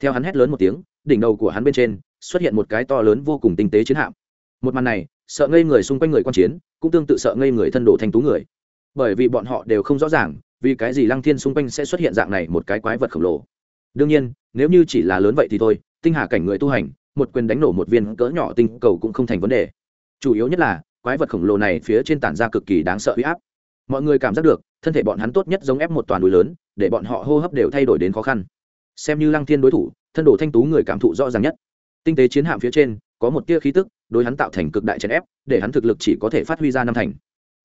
Theo hắn hét lớn một tiếng, đỉnh đầu của hắn bên trên xuất hiện một cái to lớn vô cùng tinh tế chiến hạm. Một màn này, sợ ngây người xung quanh người quan chiến, cũng tương tự sợ ngây người thân đồ thanh tú người bởi vì bọn họ đều không rõ ràng, vì cái gì lăng thiên xung quanh sẽ xuất hiện dạng này một cái quái vật khổng lồ. Đương nhiên, nếu như chỉ là lớn vậy thì thôi, tinh hà cảnh người tu hành, một quyền đánh nổ một viên cỡ nhỏ tinh cầu cũng không thành vấn đề. Chủ yếu nhất là, quái vật khổng lồ này phía trên tản ra cực kỳ đáng sợ huy áp. Mọi người cảm giác được, thân thể bọn hắn tốt nhất giống ép một toàn núi lớn, để bọn họ hô hấp đều thay đổi đến khó khăn. Xem như lăng thiên đối thủ, thân đồ thanh tú người cảm thụ rõ ràng nhất. Tinh tế chiến hạm phía trên, có một tia khí tức, đối hắn tạo thành cực đại chèn ép, để hắn thực lực chỉ có thể phát huy ra năm thành.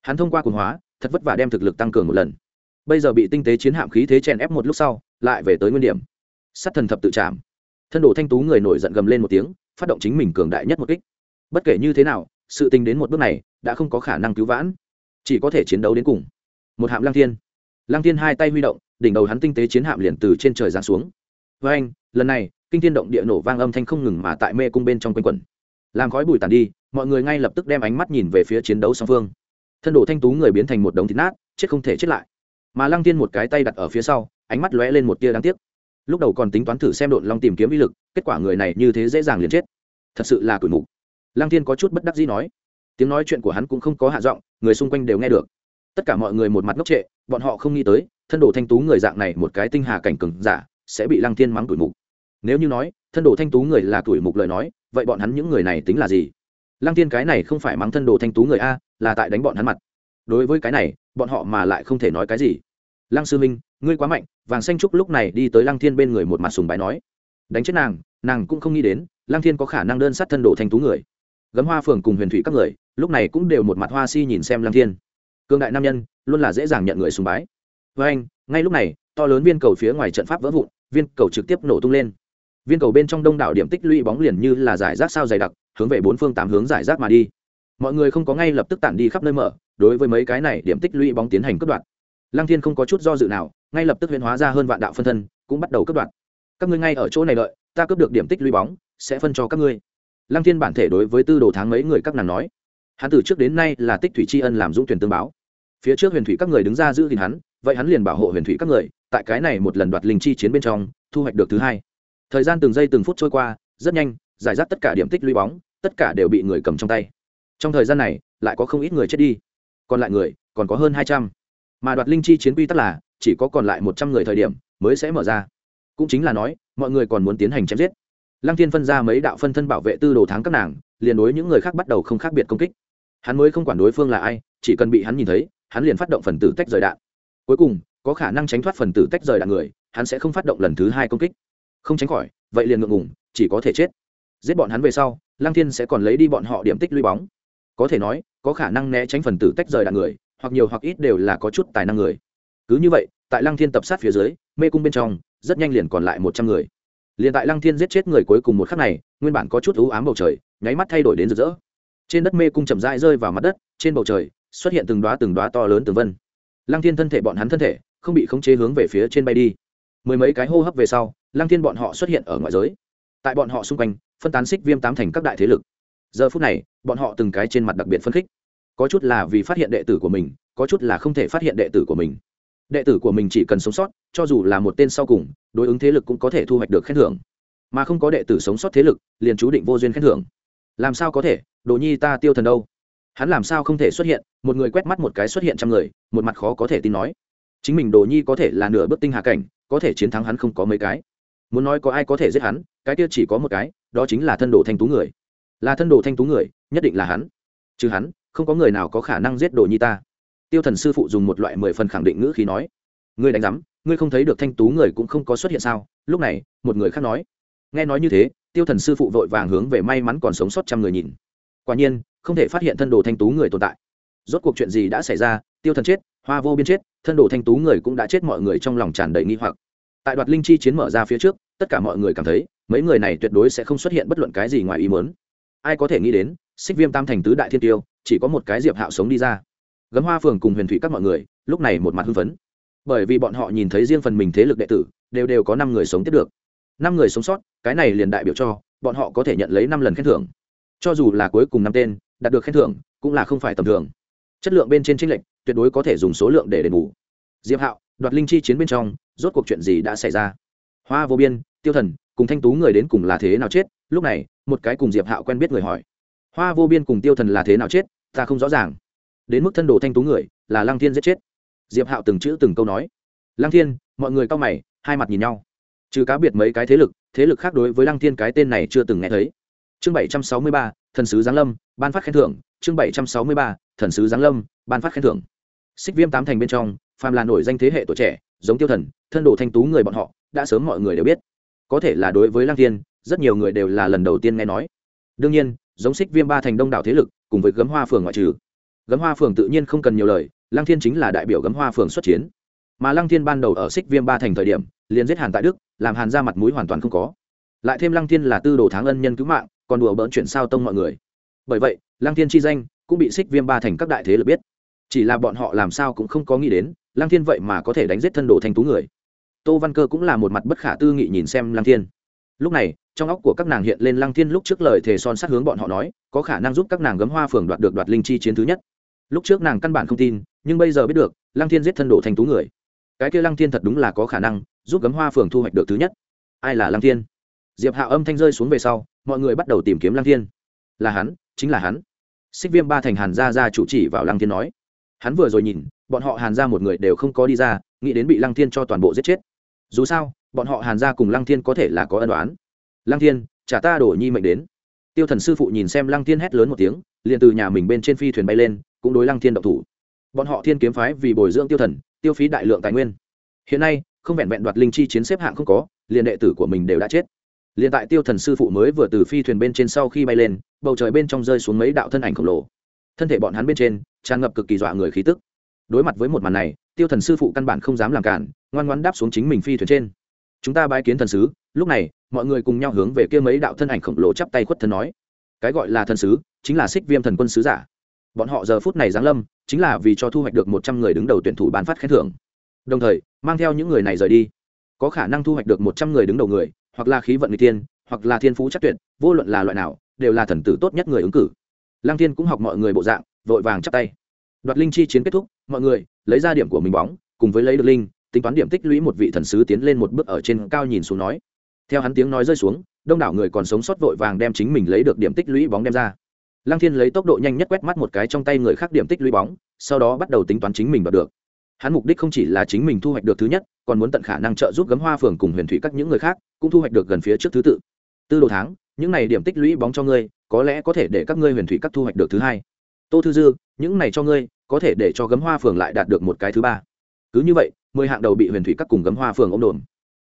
Hắn thông qua quần hóa thật vất vả đem thực lực tăng cường một lần. Bây giờ bị tinh tế chiến hạm khí thế chèn ép một lúc sau, lại về tới nguyên điểm. Sắt thần thập tự chạm thân đồ thanh tú người nổi giận gầm lên một tiếng, phát động chính mình cường đại nhất một kích. Bất kể như thế nào, sự tình đến một bước này, đã không có khả năng cứu vãn. Chỉ có thể chiến đấu đến cùng. Một hạm lang thiên. Lang thiên hai tay huy động, đỉnh đầu hắn tinh tế chiến hạm liền từ trên trời giáng xuống. Với anh, lần này, kinh thiên động địa nổ vang âm thanh không ngừng mà tại mê cung bên trong quanh quẩn. Làm khói bụi tàn đi, mọi người ngay lập tức đem ánh mắt nhìn về phía chiến đấu song phương thân đồ thanh tú người biến thành một đống thịt nát, chết không thể chết lại. Mà lăng tiên một cái tay đặt ở phía sau, ánh mắt lóe lên một tia đáng tiếc. Lúc đầu còn tính toán thử xem đội long tìm kiếm uy lực, kết quả người này như thế dễ dàng liền chết. Thật sự là tuổi mục. Lăng tiên có chút bất đắc dĩ nói. Tiếng nói chuyện của hắn cũng không có hạ giọng, người xung quanh đều nghe được. Tất cả mọi người một mặt ngốc trệ, bọn họ không nghĩ tới, thân đồ thanh tú người dạng này một cái tinh hà cảnh cừng giả, sẽ bị lăng thiên mắng tuổi mục. Nếu như nói, thân đồ thanh tú người là tuổi mục lời nói, vậy bọn hắn những người này tính là gì? Lăng tiên cái này không phải mắng thân đồ thanh tú người a, là tại đánh bọn hắn mặt. Đối với cái này, bọn họ mà lại không thể nói cái gì. Lăng sư minh, ngươi quá mạnh, vàng xanh trúc lúc này đi tới lăng thiên bên người một mặt sùng bái nói. Đánh chết nàng nàng cũng không nghĩ đến, lăng thiên có khả năng đơn sát thân đồ thanh tú người. Gấm hoa phường cùng huyền thủy các người, lúc này cũng đều một mặt hoa si nhìn xem lăng thiên. Cương đại nam nhân, luôn là dễ dàng nhận người sùng bái. Với anh, ngay lúc này, to lớn viên cầu phía ngoài trận pháp vỡ vụn, viên cầu trực tiếp nổ tung lên viên cầu bên trong đông đảo điểm tích lũy bóng liền như là giải rác sao dày đặc, hướng về bốn phương tám hướng giải rác mà đi. Mọi người không có ngay lập tức tản đi khắp nơi mở, đối với mấy cái này điểm tích lũy bóng tiến hành cướp đoạt. Lăng thiên không có chút do dự nào, ngay lập tức huyễn hóa ra hơn vạn đạo phân thân, cũng bắt đầu cướp đoạt. Các ngươi ngay ở chỗ này đợi, ta cướp được điểm tích lũy bóng, sẽ phân cho các ngươi. Lăng thiên bản thể đối với tư đồ tháng mấy người các nàng nói. Hắn từ trước đến nay là tích thủy tri ân làm dũng tuyển tương báo. Phía trước huyền thủy các người đứng ra giữ gìn hắn, vậy hắn liền bảo hộ huyền thủy các người, tại cái này một lần đoạt linh chi chiến bên trong, thu hoạch được thứ hai thời gian từng giây từng phút trôi qua, rất nhanh, giải rác tất cả điểm tích lũy bóng, tất cả đều bị người cầm trong tay. Trong thời gian này, lại có không ít người chết đi. Còn lại người, còn có hơn hai trăm. Mà đoạt linh chi chiến quy tắc là, chỉ có còn lại một trăm người thời điểm, mới sẽ mở ra. Cũng chính là nói, mọi người còn muốn tiến hành chém giết. Lăng thiên phân ra mấy đạo phân thân bảo vệ tư đồ tháng các nàng, liền đối những người khác bắt đầu không khác biệt công kích. Hắn mới không quản đối phương là ai, chỉ cần bị hắn nhìn thấy, hắn liền phát động phần tử tách rời đạn. Cuối cùng, có khả năng tránh thoát phần tử tách rời đạn người, hắn sẽ không phát động lần thứ hai công kích không tránh khỏi, vậy liền ngượng ngùng, chỉ có thể chết. Giết bọn hắn về sau, lăng thiên sẽ còn lấy đi bọn họ điểm tích lũy bóng. Có thể nói, có khả năng né tránh phần tử tách rời đạn người, hoặc nhiều hoặc ít đều là có chút tài năng người. Cứ như vậy, tại lăng thiên tập sát phía dưới, mê cung bên trong, rất nhanh liền còn lại một trăm người. Liền tại lăng thiên giết chết người cuối cùng một khắc này, nguyên bản có chút ưu ám bầu trời, nháy mắt thay đổi đến rực rỡ. Trên đất mê cung chậm rãi rơi vào mặt đất, trên bầu trời, xuất hiện từng đoá từng đoá to lớn từng vân. Lăng thiên thân thể bọn hắn thân thể, không bị khống chế hướng về phía trên bay đi mười mấy cái hô hấp về sau, lăng thiên bọn họ xuất hiện ở ngoại giới. Tại bọn họ xung quanh, phân tán xích viêm tám thành các đại thế lực. Giờ phút này, bọn họ từng cái trên mặt đặc biệt phân khích. Có chút là vì phát hiện đệ tử của mình, có chút là không thể phát hiện đệ tử của mình. Đệ tử của mình chỉ cần sống sót, cho dù là một tên sau cùng, đối ứng thế lực cũng có thể thu hoạch được khen thưởng. Mà không có đệ tử sống sót thế lực, liền chú định vô duyên khen thưởng. Làm sao có thể? Đồ nhi ta tiêu thần đâu? Hắn làm sao không thể xuất hiện? Một người quét mắt một cái xuất hiện trăm người, một mặt khó có thể tin nói. Chính mình đồ nhi có thể là nửa bước tinh hạ cảnh có thể chiến thắng hắn không có mấy cái. Muốn nói có ai có thể giết hắn, cái kia chỉ có một cái, đó chính là thân đồ thanh tú người. Là thân đồ thanh tú người, nhất định là hắn. Chứ hắn, không có người nào có khả năng giết đồ nhi ta. Tiêu thần sư phụ dùng một loại mười phần khẳng định ngữ khí nói, ngươi đánh giám, ngươi không thấy được thanh tú người cũng không có xuất hiện sao? Lúc này, một người khác nói, nghe nói như thế, tiêu thần sư phụ vội vàng hướng về may mắn còn sống sót trăm người nhìn. Quả nhiên, không thể phát hiện thân đồ thanh tú người tồn tại rốt cuộc chuyện gì đã xảy ra, tiêu thần chết, hoa vô biên chết, thân đồ thanh tú người cũng đã chết mọi người trong lòng tràn đầy nghi hoặc. Tại đoạt linh chi chiến mở ra phía trước, tất cả mọi người cảm thấy, mấy người này tuyệt đối sẽ không xuất hiện bất luận cái gì ngoài ý mớn ai có thể nghĩ đến, xích viêm tam thành tứ đại thiên tiêu, chỉ có một cái diệp hạo sống đi ra. Gấm hoa phường cùng huyền thủy các mọi người, lúc này một mặt hưng phấn. Bởi vì bọn họ nhìn thấy riêng phần mình thế lực đệ tử, đều đều có năm người sống tiếp được. Năm người sống sót, cái này liền đại biểu cho, bọn họ có thể nhận lấy năm lần khen thưởng. Cho dù là cuối cùng năm tên, đạt được khen thưởng, cũng là không phải tầm thường chất lượng bên trên trinh lệch, tuyệt đối có thể dùng số lượng để đền bù. Diệp hạo, đoạt linh chi chiến bên trong, rốt cuộc chuyện gì đã xảy ra? Hoa vô biên, tiêu thần, cùng thanh tú người đến cùng là thế nào chết? Lúc này, một cái cùng diệp hạo quen biết người hỏi. Hoa vô biên cùng tiêu thần là thế nào chết? Ta không rõ ràng. Đến mức thân đồ thanh tú người, là lăng thiên giết chết. Diệp hạo từng chữ từng câu nói. Lăng thiên, mọi người cao mày, hai mặt nhìn nhau. Trừ cá biệt mấy cái thế lực thế lực khác đối với lăng thiên cái tên này chưa từng nghe thấy. Chương bảy trăm sáu mươi ba, thần sứ giáng lâm, ban phát khen thưởng chương bảy trăm sáu mươi ba, thần sứ giáng lâm, ban phát khen thưởng. Xích viêm tám thành bên trong, phàm là nổi danh thế hệ tuổi trẻ, giống tiêu thần, thân đồ thanh tú người bọn họ, đã sớm mọi người đều biết. Có thể là đối với lăng thiên, rất nhiều người đều là lần đầu tiên nghe nói. Đương nhiên, giống xích viêm ba thành đông đảo thế lực, cùng với gấm hoa phường ngoại trừ, gấm hoa phường tự nhiên không cần nhiều lời, lăng thiên chính là đại biểu gấm hoa phường xuất chiến. Mà lăng thiên ban đầu ở xích viêm ba thành thời điểm, liền giết hàn tại đức, làm hàn ra mặt mũi hoàn toàn không có. Lại thêm lăng thiên là tư đồ tháng ân nhân cứu mạng, còn đùa bỡn chuyện sao tông mọi người bởi vậy, lăng thiên chi danh cũng bị xích viêm ba thành các đại thế lực biết. Chỉ là bọn họ làm sao cũng không có nghĩ đến, lăng thiên vậy mà có thể đánh giết thân đồ thanh tú người. Tô văn cơ cũng là một mặt bất khả tư nghị nhìn xem lăng thiên. Lúc này, trong óc của các nàng hiện lên lăng thiên lúc trước lời thề son sát hướng bọn họ nói, có khả năng giúp các nàng gấm hoa phường đoạt được đoạt linh chi chiến thứ nhất. Lúc trước nàng căn bản không tin, nhưng bây giờ biết được, lăng thiên giết thân đồ thanh tú người. Cái kia lăng thiên thật đúng là có khả năng giúp gấm hoa phường thu hoạch được thứ nhất. Ai là lăng thiên? Diệp hạ âm thanh rơi xuống về sau, mọi người bắt đầu tìm kiếm lăng thiên. Là hắn chính là hắn. Xích viêm ba thành hàn gia gia chủ chỉ vào lăng thiên nói. Hắn vừa rồi nhìn, bọn họ hàn Gia một người đều không có đi ra, nghĩ đến bị lăng thiên cho toàn bộ giết chết. Dù sao, bọn họ hàn Gia cùng lăng thiên có thể là có ân đoán lăng thiên, trả ta đổ nhi mệnh đến. Tiêu thần sư phụ nhìn xem lăng thiên hét lớn một tiếng, liền từ nhà mình bên trên phi thuyền bay lên, cũng đối lăng thiên động thủ. Bọn họ thiên kiếm phái vì bồi dưỡng tiêu thần, tiêu phí đại lượng tài nguyên. Hiện nay, không vẹn vẹn đoạt linh chi chiến xếp hạng không có, liền đệ tử của mình đều đã chết liền tại tiêu thần sư phụ mới vừa từ phi thuyền bên trên sau khi bay lên, bầu trời bên trong rơi xuống mấy đạo thân ảnh khổng lồ. Thân thể bọn hắn bên trên, tràn ngập cực kỳ dọa người khí tức. Đối mặt với một màn này, tiêu thần sư phụ căn bản không dám làm cản, ngoan ngoan đáp xuống chính mình phi thuyền trên. Chúng ta bái kiến thần sứ. Lúc này, mọi người cùng nhau hướng về kia mấy đạo thân ảnh khổng lồ chắp tay khuất thân nói. Cái gọi là thần sứ chính là xích viêm thần quân sứ giả. Bọn họ giờ phút này giáng lâm, chính là vì cho thu hoạch được một trăm người đứng đầu tuyển thủ bán phát khen thưởng. Đồng thời, mang theo những người này rời đi. Có khả năng thu hoạch được một trăm người đứng đầu người hoặc là khí vận người tiên hoặc là thiên phú chắc tuyệt, vô luận là loại nào, đều là thần tử tốt nhất người ứng cử. Lăng thiên cũng học mọi người bộ dạng, vội vàng chắp tay. Đoạt linh chi chiến kết thúc, mọi người, lấy ra điểm của mình bóng, cùng với lấy được linh, tính toán điểm tích lũy một vị thần sứ tiến lên một bước ở trên cao nhìn xuống nói. Theo hắn tiếng nói rơi xuống, đông đảo người còn sống sót vội vàng đem chính mình lấy được điểm tích lũy bóng đem ra. Lăng thiên lấy tốc độ nhanh nhất quét mắt một cái trong tay người khác điểm tích lũy bóng, sau đó bắt đầu tính toán chính mình đoạt được hắn mục đích không chỉ là chính mình thu hoạch được thứ nhất, còn muốn tận khả năng trợ giúp gấm hoa phường cùng huyền thủy các những người khác, cũng thu hoạch được gần phía trước thứ tự. Tư đồ tháng, những này điểm tích lũy bóng cho ngươi, có lẽ có thể để các ngươi huyền thủy các thu hoạch được thứ hai. Tô thư dư, những này cho ngươi, có thể để cho gấm hoa phường lại đạt được một cái thứ ba. Cứ như vậy, mười hạng đầu bị huyền thủy các cùng gấm hoa phường ôm đồn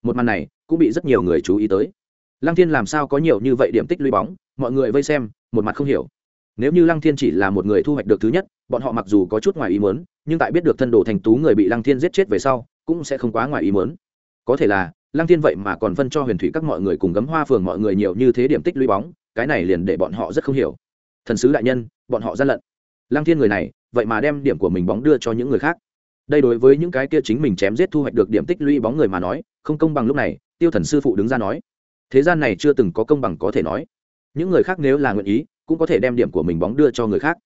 một màn này, cũng bị rất nhiều người chú ý tới. Lăng thiên làm sao có nhiều như vậy điểm tích lũy bóng? Mọi người vây xem, một mặt không hiểu nếu như lăng thiên chỉ là một người thu hoạch được thứ nhất, bọn họ mặc dù có chút ngoài ý muốn, nhưng tại biết được thân đồ thành tú người bị lăng thiên giết chết về sau, cũng sẽ không quá ngoài ý muốn. Có thể là, lăng thiên vậy mà còn phân cho huyền thủy các mọi người cùng gấm hoa phường mọi người nhiều như thế điểm tích lũy bóng, cái này liền để bọn họ rất không hiểu. Thần sứ đại nhân, bọn họ gian lận. Lăng thiên người này, vậy mà đem điểm của mình bóng đưa cho những người khác. Đây đối với những cái kia chính mình chém giết thu hoạch được điểm tích lũy bóng người mà nói, không công bằng lúc này, tiêu thần sư phụ đứng ra nói. Thế gian này chưa từng có công bằng có thể nói. Những người khác nếu là nguyện ý cũng có thể đem điểm của mình bóng đưa cho người khác.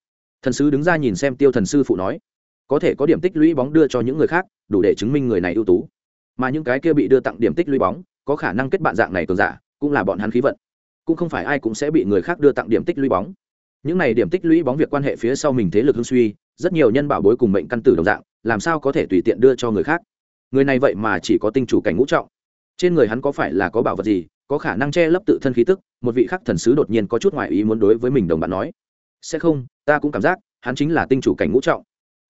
Thần sứ đứng ra nhìn xem tiêu thần sư phụ nói, có thể có điểm tích lũy bóng đưa cho những người khác, đủ để chứng minh người này ưu tú. Mà những cái kia bị đưa tặng điểm tích lũy bóng, có khả năng kết bạn dạng này cường giả, cũng là bọn hắn khí vận. Cũng không phải ai cũng sẽ bị người khác đưa tặng điểm tích lũy bóng. Những này điểm tích lũy bóng việc quan hệ phía sau mình thế lực hương suy, rất nhiều nhân bảo bối cùng mệnh căn tử đồng dạng, làm sao có thể tùy tiện đưa cho người khác? Người này vậy mà chỉ có tinh chủ cảnh ngũ trọng. Trên người hắn có phải là có bảo vật gì có khả năng che lấp tự thân khí tức, một vị khắc thần sứ đột nhiên có chút ngoại ý muốn đối với mình đồng bạn nói. Sẽ không, ta cũng cảm giác, hắn chính là tinh chủ cảnh ngũ trọng.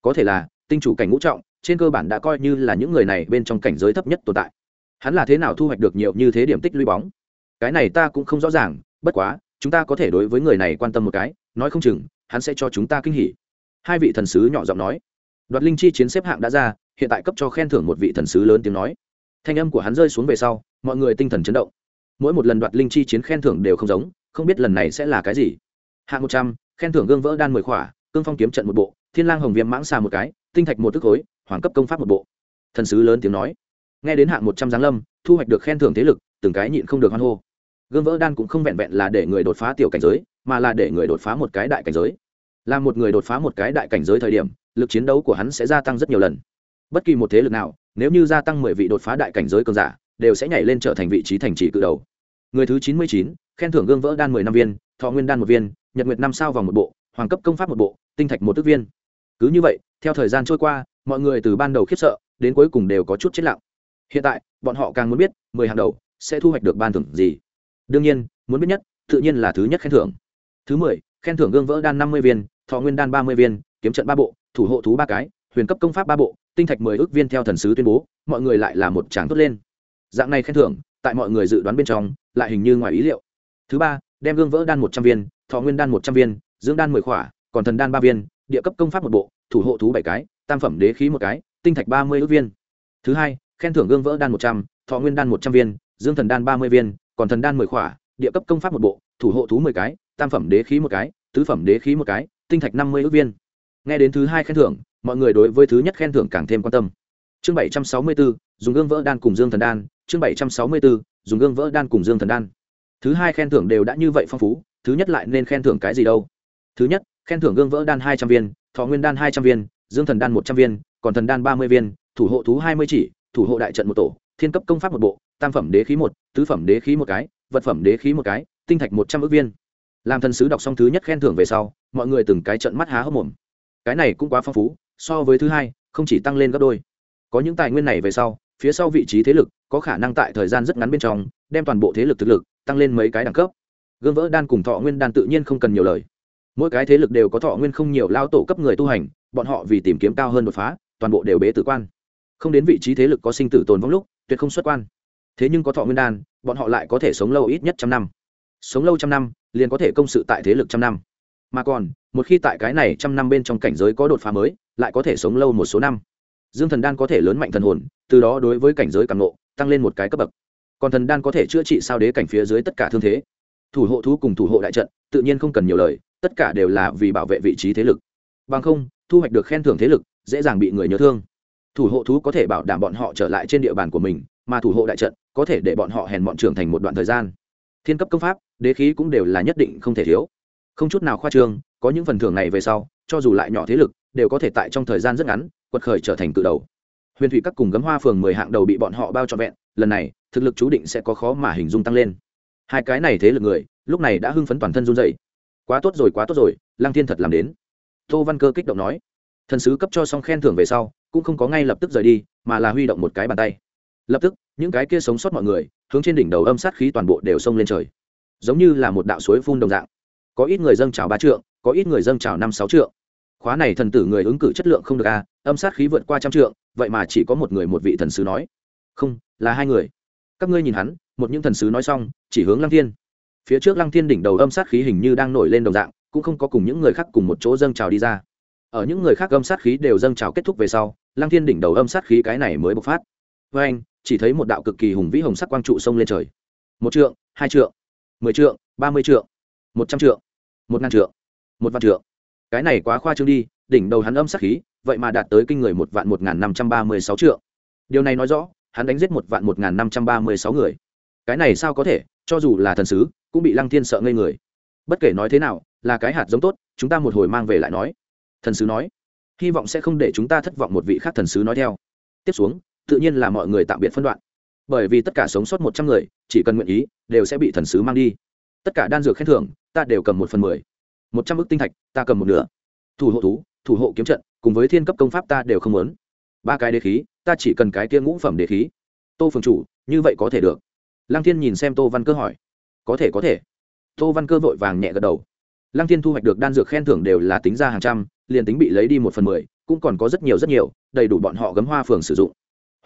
Có thể là, tinh chủ cảnh ngũ trọng, trên cơ bản đã coi như là những người này bên trong cảnh giới thấp nhất tồn tại. Hắn là thế nào thu hoạch được nhiều như thế điểm tích lũy bóng? Cái này ta cũng không rõ ràng, bất quá, chúng ta có thể đối với người này quan tâm một cái, nói không chừng, hắn sẽ cho chúng ta kinh hỉ. Hai vị thần sứ nhỏ giọng nói. Đoạt linh chi chiến xếp hạng đã ra, hiện tại cấp cho khen thưởng một vị thần sứ lớn tiếng nói. Thanh âm của hắn rơi xuống về sau, mọi người tinh thần chấn động mỗi một lần đoạt linh chi chiến khen thưởng đều không giống, không biết lần này sẽ là cái gì. Hạng một trăm, khen thưởng gương vỡ đan mười khỏa, cương phong kiếm trận một bộ, thiên lang hồng viêm mãng xà một cái, tinh thạch một tức khối, hoàng cấp công pháp một bộ. Thần sứ lớn tiếng nói. Nghe đến hạng một trăm giáng lâm, thu hoạch được khen thưởng thế lực, từng cái nhịn không được hoan hô. Gương vỡ đan cũng không vẹn vẹn là để người đột phá tiểu cảnh giới, mà là để người đột phá một cái đại cảnh giới. Là một người đột phá một cái đại cảnh giới thời điểm, lực chiến đấu của hắn sẽ gia tăng rất nhiều lần. Bất kỳ một thế lực nào, nếu như gia tăng mười vị đột phá đại cảnh giới cường giả đều sẽ nhảy lên trở thành vị trí thành trì cự đầu. Người thứ chín mươi chín, khen thưởng gương vỡ đan mười năm viên, thọ nguyên đan một viên, nhật nguyệt năm sao vòng một bộ, hoàng cấp công pháp một bộ, tinh thạch một tức viên. Cứ như vậy, theo thời gian trôi qua, mọi người từ ban đầu khiếp sợ, đến cuối cùng đều có chút chết lặng. Hiện tại, bọn họ càng muốn biết, mười hàng đầu sẽ thu hoạch được ban thưởng gì. Đương nhiên, muốn biết nhất, tự nhiên là thứ nhất khen thưởng. Thứ mười, khen thưởng gương vỡ đan năm mươi viên, thọ nguyên đan ba mươi viên, kiếm trận ba bộ, thủ hộ thú ba cái, huyền cấp công pháp ba bộ, tinh thạch mười ước viên theo thần sứ tuyên bố, mọi người lại là một tràng tốt lên dạng này khen thưởng, tại mọi người dự đoán bên trong, lại hình như ngoài ý liệu. Thứ ba, đem gương vỡ đan một trăm viên, thọ nguyên đan một trăm viên, dưỡng đan mười khỏa, còn thần đan ba viên, địa cấp công pháp một bộ, thủ hộ thú bảy cái, tam phẩm đế khí một cái, tinh thạch ba mươi ước viên. Thứ hai, khen thưởng gương vỡ đan một trăm, thọ nguyên đan một trăm viên dương thần đan ba mươi viên, còn thần đan mười khỏa, địa cấp công pháp một bộ, thủ hộ thú mười cái, tam phẩm đế khí một cái, tứ phẩm đế khí một cái, tinh thạch năm mươi ước viên. Nghe đến thứ hai khen thưởng, mọi người đối với thứ nhất khen thưởng càng thêm quan tâm. Chương bảy trăm sáu mươi bốn, dùng gương vỡ đan cùng dương thần đan chương bảy trăm sáu mươi bốn dùng gương vỡ đan cùng dương thần đan. Thứ hai khen thưởng đều đã như vậy phong phú, thứ nhất lại nên khen thưởng cái gì đâu? Thứ nhất, khen thưởng gương vỡ đan hai trăm viên, thọ nguyên đan hai trăm viên, dương thần đan một trăm viên, còn thần đan ba mươi viên, thủ hộ thú hai mươi chỉ, thủ hộ đại trận một tổ, thiên cấp công pháp một bộ, tam phẩm đế khí một, tứ phẩm đế khí một cái, vật phẩm đế khí một cái, tinh thạch một trăm ước viên. Làm thần sứ đọc xong thứ nhất khen thưởng về sau, mọi người từng cái trận mắt há hốc mồm. Cái này cũng quá phong phú, so với thứ hai, không chỉ tăng lên gấp đôi. Có những tài nguyên này về sau, phía sau vị trí thế lực có khả năng tại thời gian rất ngắn bên trong, đem toàn bộ thế lực thực lực tăng lên mấy cái đẳng cấp. Gương vỡ đan cùng thọ nguyên đan tự nhiên không cần nhiều lời. Mỗi cái thế lực đều có thọ nguyên không nhiều lao tổ cấp người tu hành, bọn họ vì tìm kiếm cao hơn đột phá, toàn bộ đều bế tử quan. Không đến vị trí thế lực có sinh tử tồn vong lúc, tuyệt không xuất quan. Thế nhưng có thọ nguyên đan, bọn họ lại có thể sống lâu ít nhất trăm năm. Sống lâu trăm năm, liền có thể công sự tại thế lực trăm năm. Mà còn, một khi tại cái này trăm năm bên trong cảnh giới có đột phá mới, lại có thể sống lâu một số năm. Dương thần đan có thể lớn mạnh thần hồn, từ đó đối với cảnh giới càng ngộ tăng lên một cái cấp bậc. Còn thần đan có thể chữa trị sao đế cảnh phía dưới tất cả thương thế. Thủ hộ thú cùng thủ hộ đại trận, tự nhiên không cần nhiều lời, tất cả đều là vì bảo vệ vị trí thế lực. Bằng không, thu hoạch được khen thưởng thế lực, dễ dàng bị người nhớ thương. Thủ hộ thú có thể bảo đảm bọn họ trở lại trên địa bàn của mình, mà thủ hộ đại trận có thể để bọn họ hèn bọn trưởng thành một đoạn thời gian. Thiên cấp công pháp, đế khí cũng đều là nhất định không thể thiếu. Không chút nào khoa trương, có những phần thưởng này về sau, cho dù lại nhỏ thế lực, đều có thể tại trong thời gian rất ngắn, quật khởi trở thành cự đầu huyền thủy các cùng gấm hoa phường mười hạng đầu bị bọn họ bao trọn vẹn lần này thực lực chú định sẽ có khó mà hình dung tăng lên. Hai cái này thế lực người lúc này đã hưng phấn toàn thân run dậy quá tốt rồi quá tốt rồi lăng thiên thật làm đến. Tô văn cơ kích động nói. Thần sứ cấp cho xong khen thưởng về sau cũng không có ngay lập tức rời đi mà là huy động một cái bàn tay. Lập tức những cái kia sống sót mọi người hướng trên đỉnh đầu âm sát khí toàn bộ đều xông lên trời. Giống như là một đạo suối phun đồng dạng. Có ít người dâng trào ba trượng có ít người dâng trào năm sáu trượng. Khóa này thần tử người ứng cử chất lượng không được a à, âm sát khí vượt qua trăm trượng vậy mà chỉ có một người một vị thần sứ nói. Không, là hai người. Các ngươi nhìn hắn, một những thần sứ nói xong, chỉ hướng lăng thiên. Phía trước lăng thiên đỉnh đầu âm sát khí hình như đang nổi lên đồng dạng, cũng không có cùng những người khác cùng một chỗ dâng trào đi ra. Ở những người khác âm sát khí đều dâng trào kết thúc về sau, lăng thiên đỉnh đầu âm sát khí cái này mới bộc phát. Với anh, chỉ thấy một đạo cực kỳ hùng vĩ hồng sắc quang trụ sông lên trời. Một trượng, hai trượng, mười trượng, ba mươi trượng, một trăm trượng, một ngàn trượng, một vạn trượng. Cái này quá khoa trương đi đỉnh đầu hắn âm sát khí, vậy mà đạt tới kinh người một vạn một ngàn năm trăm ba mươi sáu trượng. Điều này nói rõ, hắn đánh giết một vạn một ngàn năm trăm ba mươi sáu người. Cái này sao có thể, cho dù là thần sứ, cũng bị lăng thiên sợ ngây người. Bất kể nói thế nào, là cái hạt giống tốt, chúng ta một hồi mang về lại nói. Thần sứ nói, hy vọng sẽ không để chúng ta thất vọng một vị khác thần sứ nói theo. Tiếp xuống, tự nhiên là mọi người tạm biệt phân đoạn. Bởi vì tất cả sống sót một trăm người, chỉ cần nguyện ý, đều sẽ bị thần sứ mang đi. Tất cả đan dược khen thưởng, ta đều cầm một phần mười. Một trăm ước tinh thạch, ta cầm một nửa. Thủ hộ thú thủ hộ kiếm trận, cùng với thiên cấp công pháp ta đều không muốn. Ba cái đế khí, ta chỉ cần cái kia ngũ phẩm đế khí. Tô phường chủ, như vậy có thể được. Lăng thiên nhìn xem tô văn cơ hỏi. Có thể có thể. Tô văn cơ vội vàng nhẹ gật đầu. Lăng thiên thu hoạch được đan dược khen thưởng đều là tính ra hàng trăm, liền tính bị lấy đi một phần mười, cũng còn có rất nhiều rất nhiều, đầy đủ bọn họ gấm hoa phường sử dụng.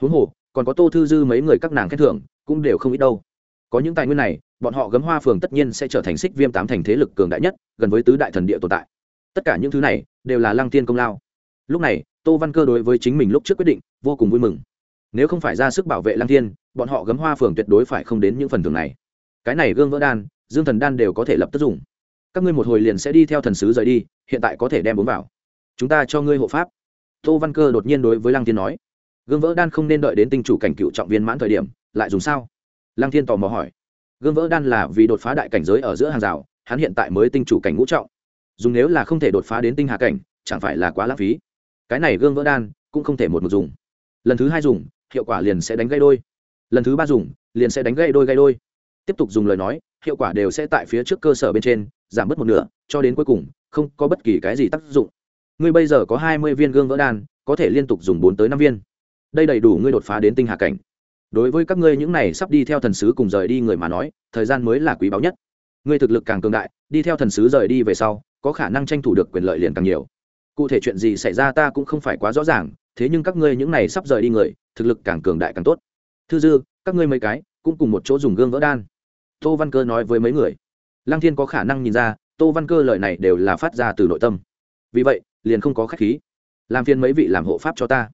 Huống hồ, còn có tô thư dư mấy người các nàng khen thưởng, cũng đều không ít đâu. Có những tài nguyên này, bọn họ gấm hoa phường tất nhiên sẽ trở thành xích viêm tám thành thế lực cường đại nhất, gần với tứ đại thần địa tồn tại tất cả những thứ này đều là lăng tiên công lao. Lúc này, tô văn cơ đối với chính mình lúc trước quyết định, vô cùng vui mừng. Nếu không phải ra sức bảo vệ lăng thiên, bọn họ gấm hoa phường tuyệt đối phải không đến những phần thưởng này. Cái này gương vỡ đan, dương thần đan đều có thể lập tức dùng. Các ngươi một hồi liền sẽ đi theo thần sứ rời đi, hiện tại có thể đem bốn vào. Chúng ta cho ngươi hộ pháp. Tô văn cơ đột nhiên đối với lăng thiên nói. Gương vỡ đan không nên đợi đến tinh chủ cảnh cựu trọng viên mãn thời điểm, lại dùng sao? Lăng thiên tò mò hỏi. Gương vỡ đan là vì đột phá đại cảnh giới ở giữa hàng rào, hắn hiện tại mới tinh chủ cảnh ngũ trọng dùng nếu là không thể đột phá đến tinh hạ cảnh, chẳng phải là quá lãng phí. Cái này gương vỡ đan cũng không thể một một dùng. Lần thứ hai dùng, hiệu quả liền sẽ đánh gây đôi. Lần thứ ba dùng, liền sẽ đánh gây đôi gây đôi. Tiếp tục dùng lời nói, hiệu quả đều sẽ tại phía trước cơ sở bên trên, giảm bớt một nửa, cho đến cuối cùng, không có bất kỳ cái gì tác dụng. Ngươi bây giờ có hai mươi viên gương vỡ đan, có thể liên tục dùng bốn tới năm viên. Đây đầy đủ ngươi đột phá đến tinh hạ cảnh. Đối với các ngươi những này sắp đi theo thần sứ cùng rời đi người mà nói, thời gian mới là quý báu nhất. Ngươi thực lực càng cường đại, đi theo thần sứ rời đi về sau có khả năng tranh thủ được quyền lợi liền càng nhiều. Cụ thể chuyện gì xảy ra ta cũng không phải quá rõ ràng, thế nhưng các ngươi những này sắp rời đi người, thực lực càng cường đại càng tốt. Thư dư, các ngươi mấy cái, cũng cùng một chỗ dùng gương vỡ đan. Tô văn cơ nói với mấy người. Lăng thiên có khả năng nhìn ra, tô văn cơ lời này đều là phát ra từ nội tâm. Vì vậy, liền không có khách khí. Làm phiên mấy vị làm hộ pháp cho ta.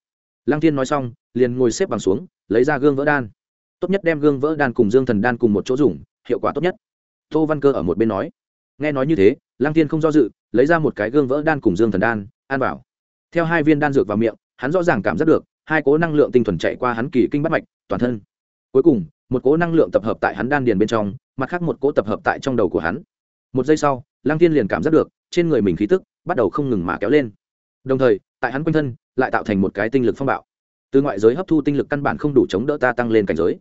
Lăng thiên nói xong, liền ngồi xếp bằng xuống, lấy ra gương vỡ đan. Tốt nhất đem gương vỡ đan cùng dương thần đan cùng một chỗ dùng, hiệu quả tốt nhất. Tô văn cơ ở một bên nói nghe nói như thế, lăng thiên không do dự, lấy ra một cái gương vỡ đan cùng dương thần đan ăn vào theo hai viên đan dược vào miệng, hắn rõ ràng cảm giác được, hai cố năng lượng tinh thuần chạy qua hắn kỳ kinh bắt mạch, toàn thân. Cuối cùng, một cố năng lượng tập hợp tại hắn đan điền bên trong, mặt khác một cố tập hợp tại trong đầu của hắn. Một giây sau, lăng thiên liền cảm giác được, trên người mình khí tức bắt đầu không ngừng mà kéo lên. Đồng thời, tại hắn quanh thân, lại tạo thành một cái tinh lực phong bạo. Từ ngoại giới hấp thu tinh lực căn bản không đủ chống đỡ ta tăng lên cảnh giới.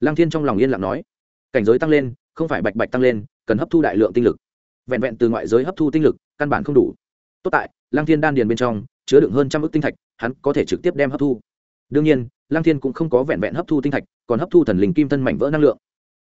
Lăng thiên trong lòng yên lặng nói, cảnh giới tăng lên, không phải bạch bạch tăng lên, cần hấp thu đại lượng tinh lực vẹn vẹn từ ngoại giới hấp thu tinh lực, căn bản không đủ. Tốt tại, lăng thiên đan điền bên trong, chứa đựng hơn trăm ước tinh thạch, hắn có thể trực tiếp đem hấp thu. Đương nhiên, lăng thiên cũng không có vẹn vẹn hấp thu tinh thạch, còn hấp thu thần linh kim thân mảnh vỡ năng lượng.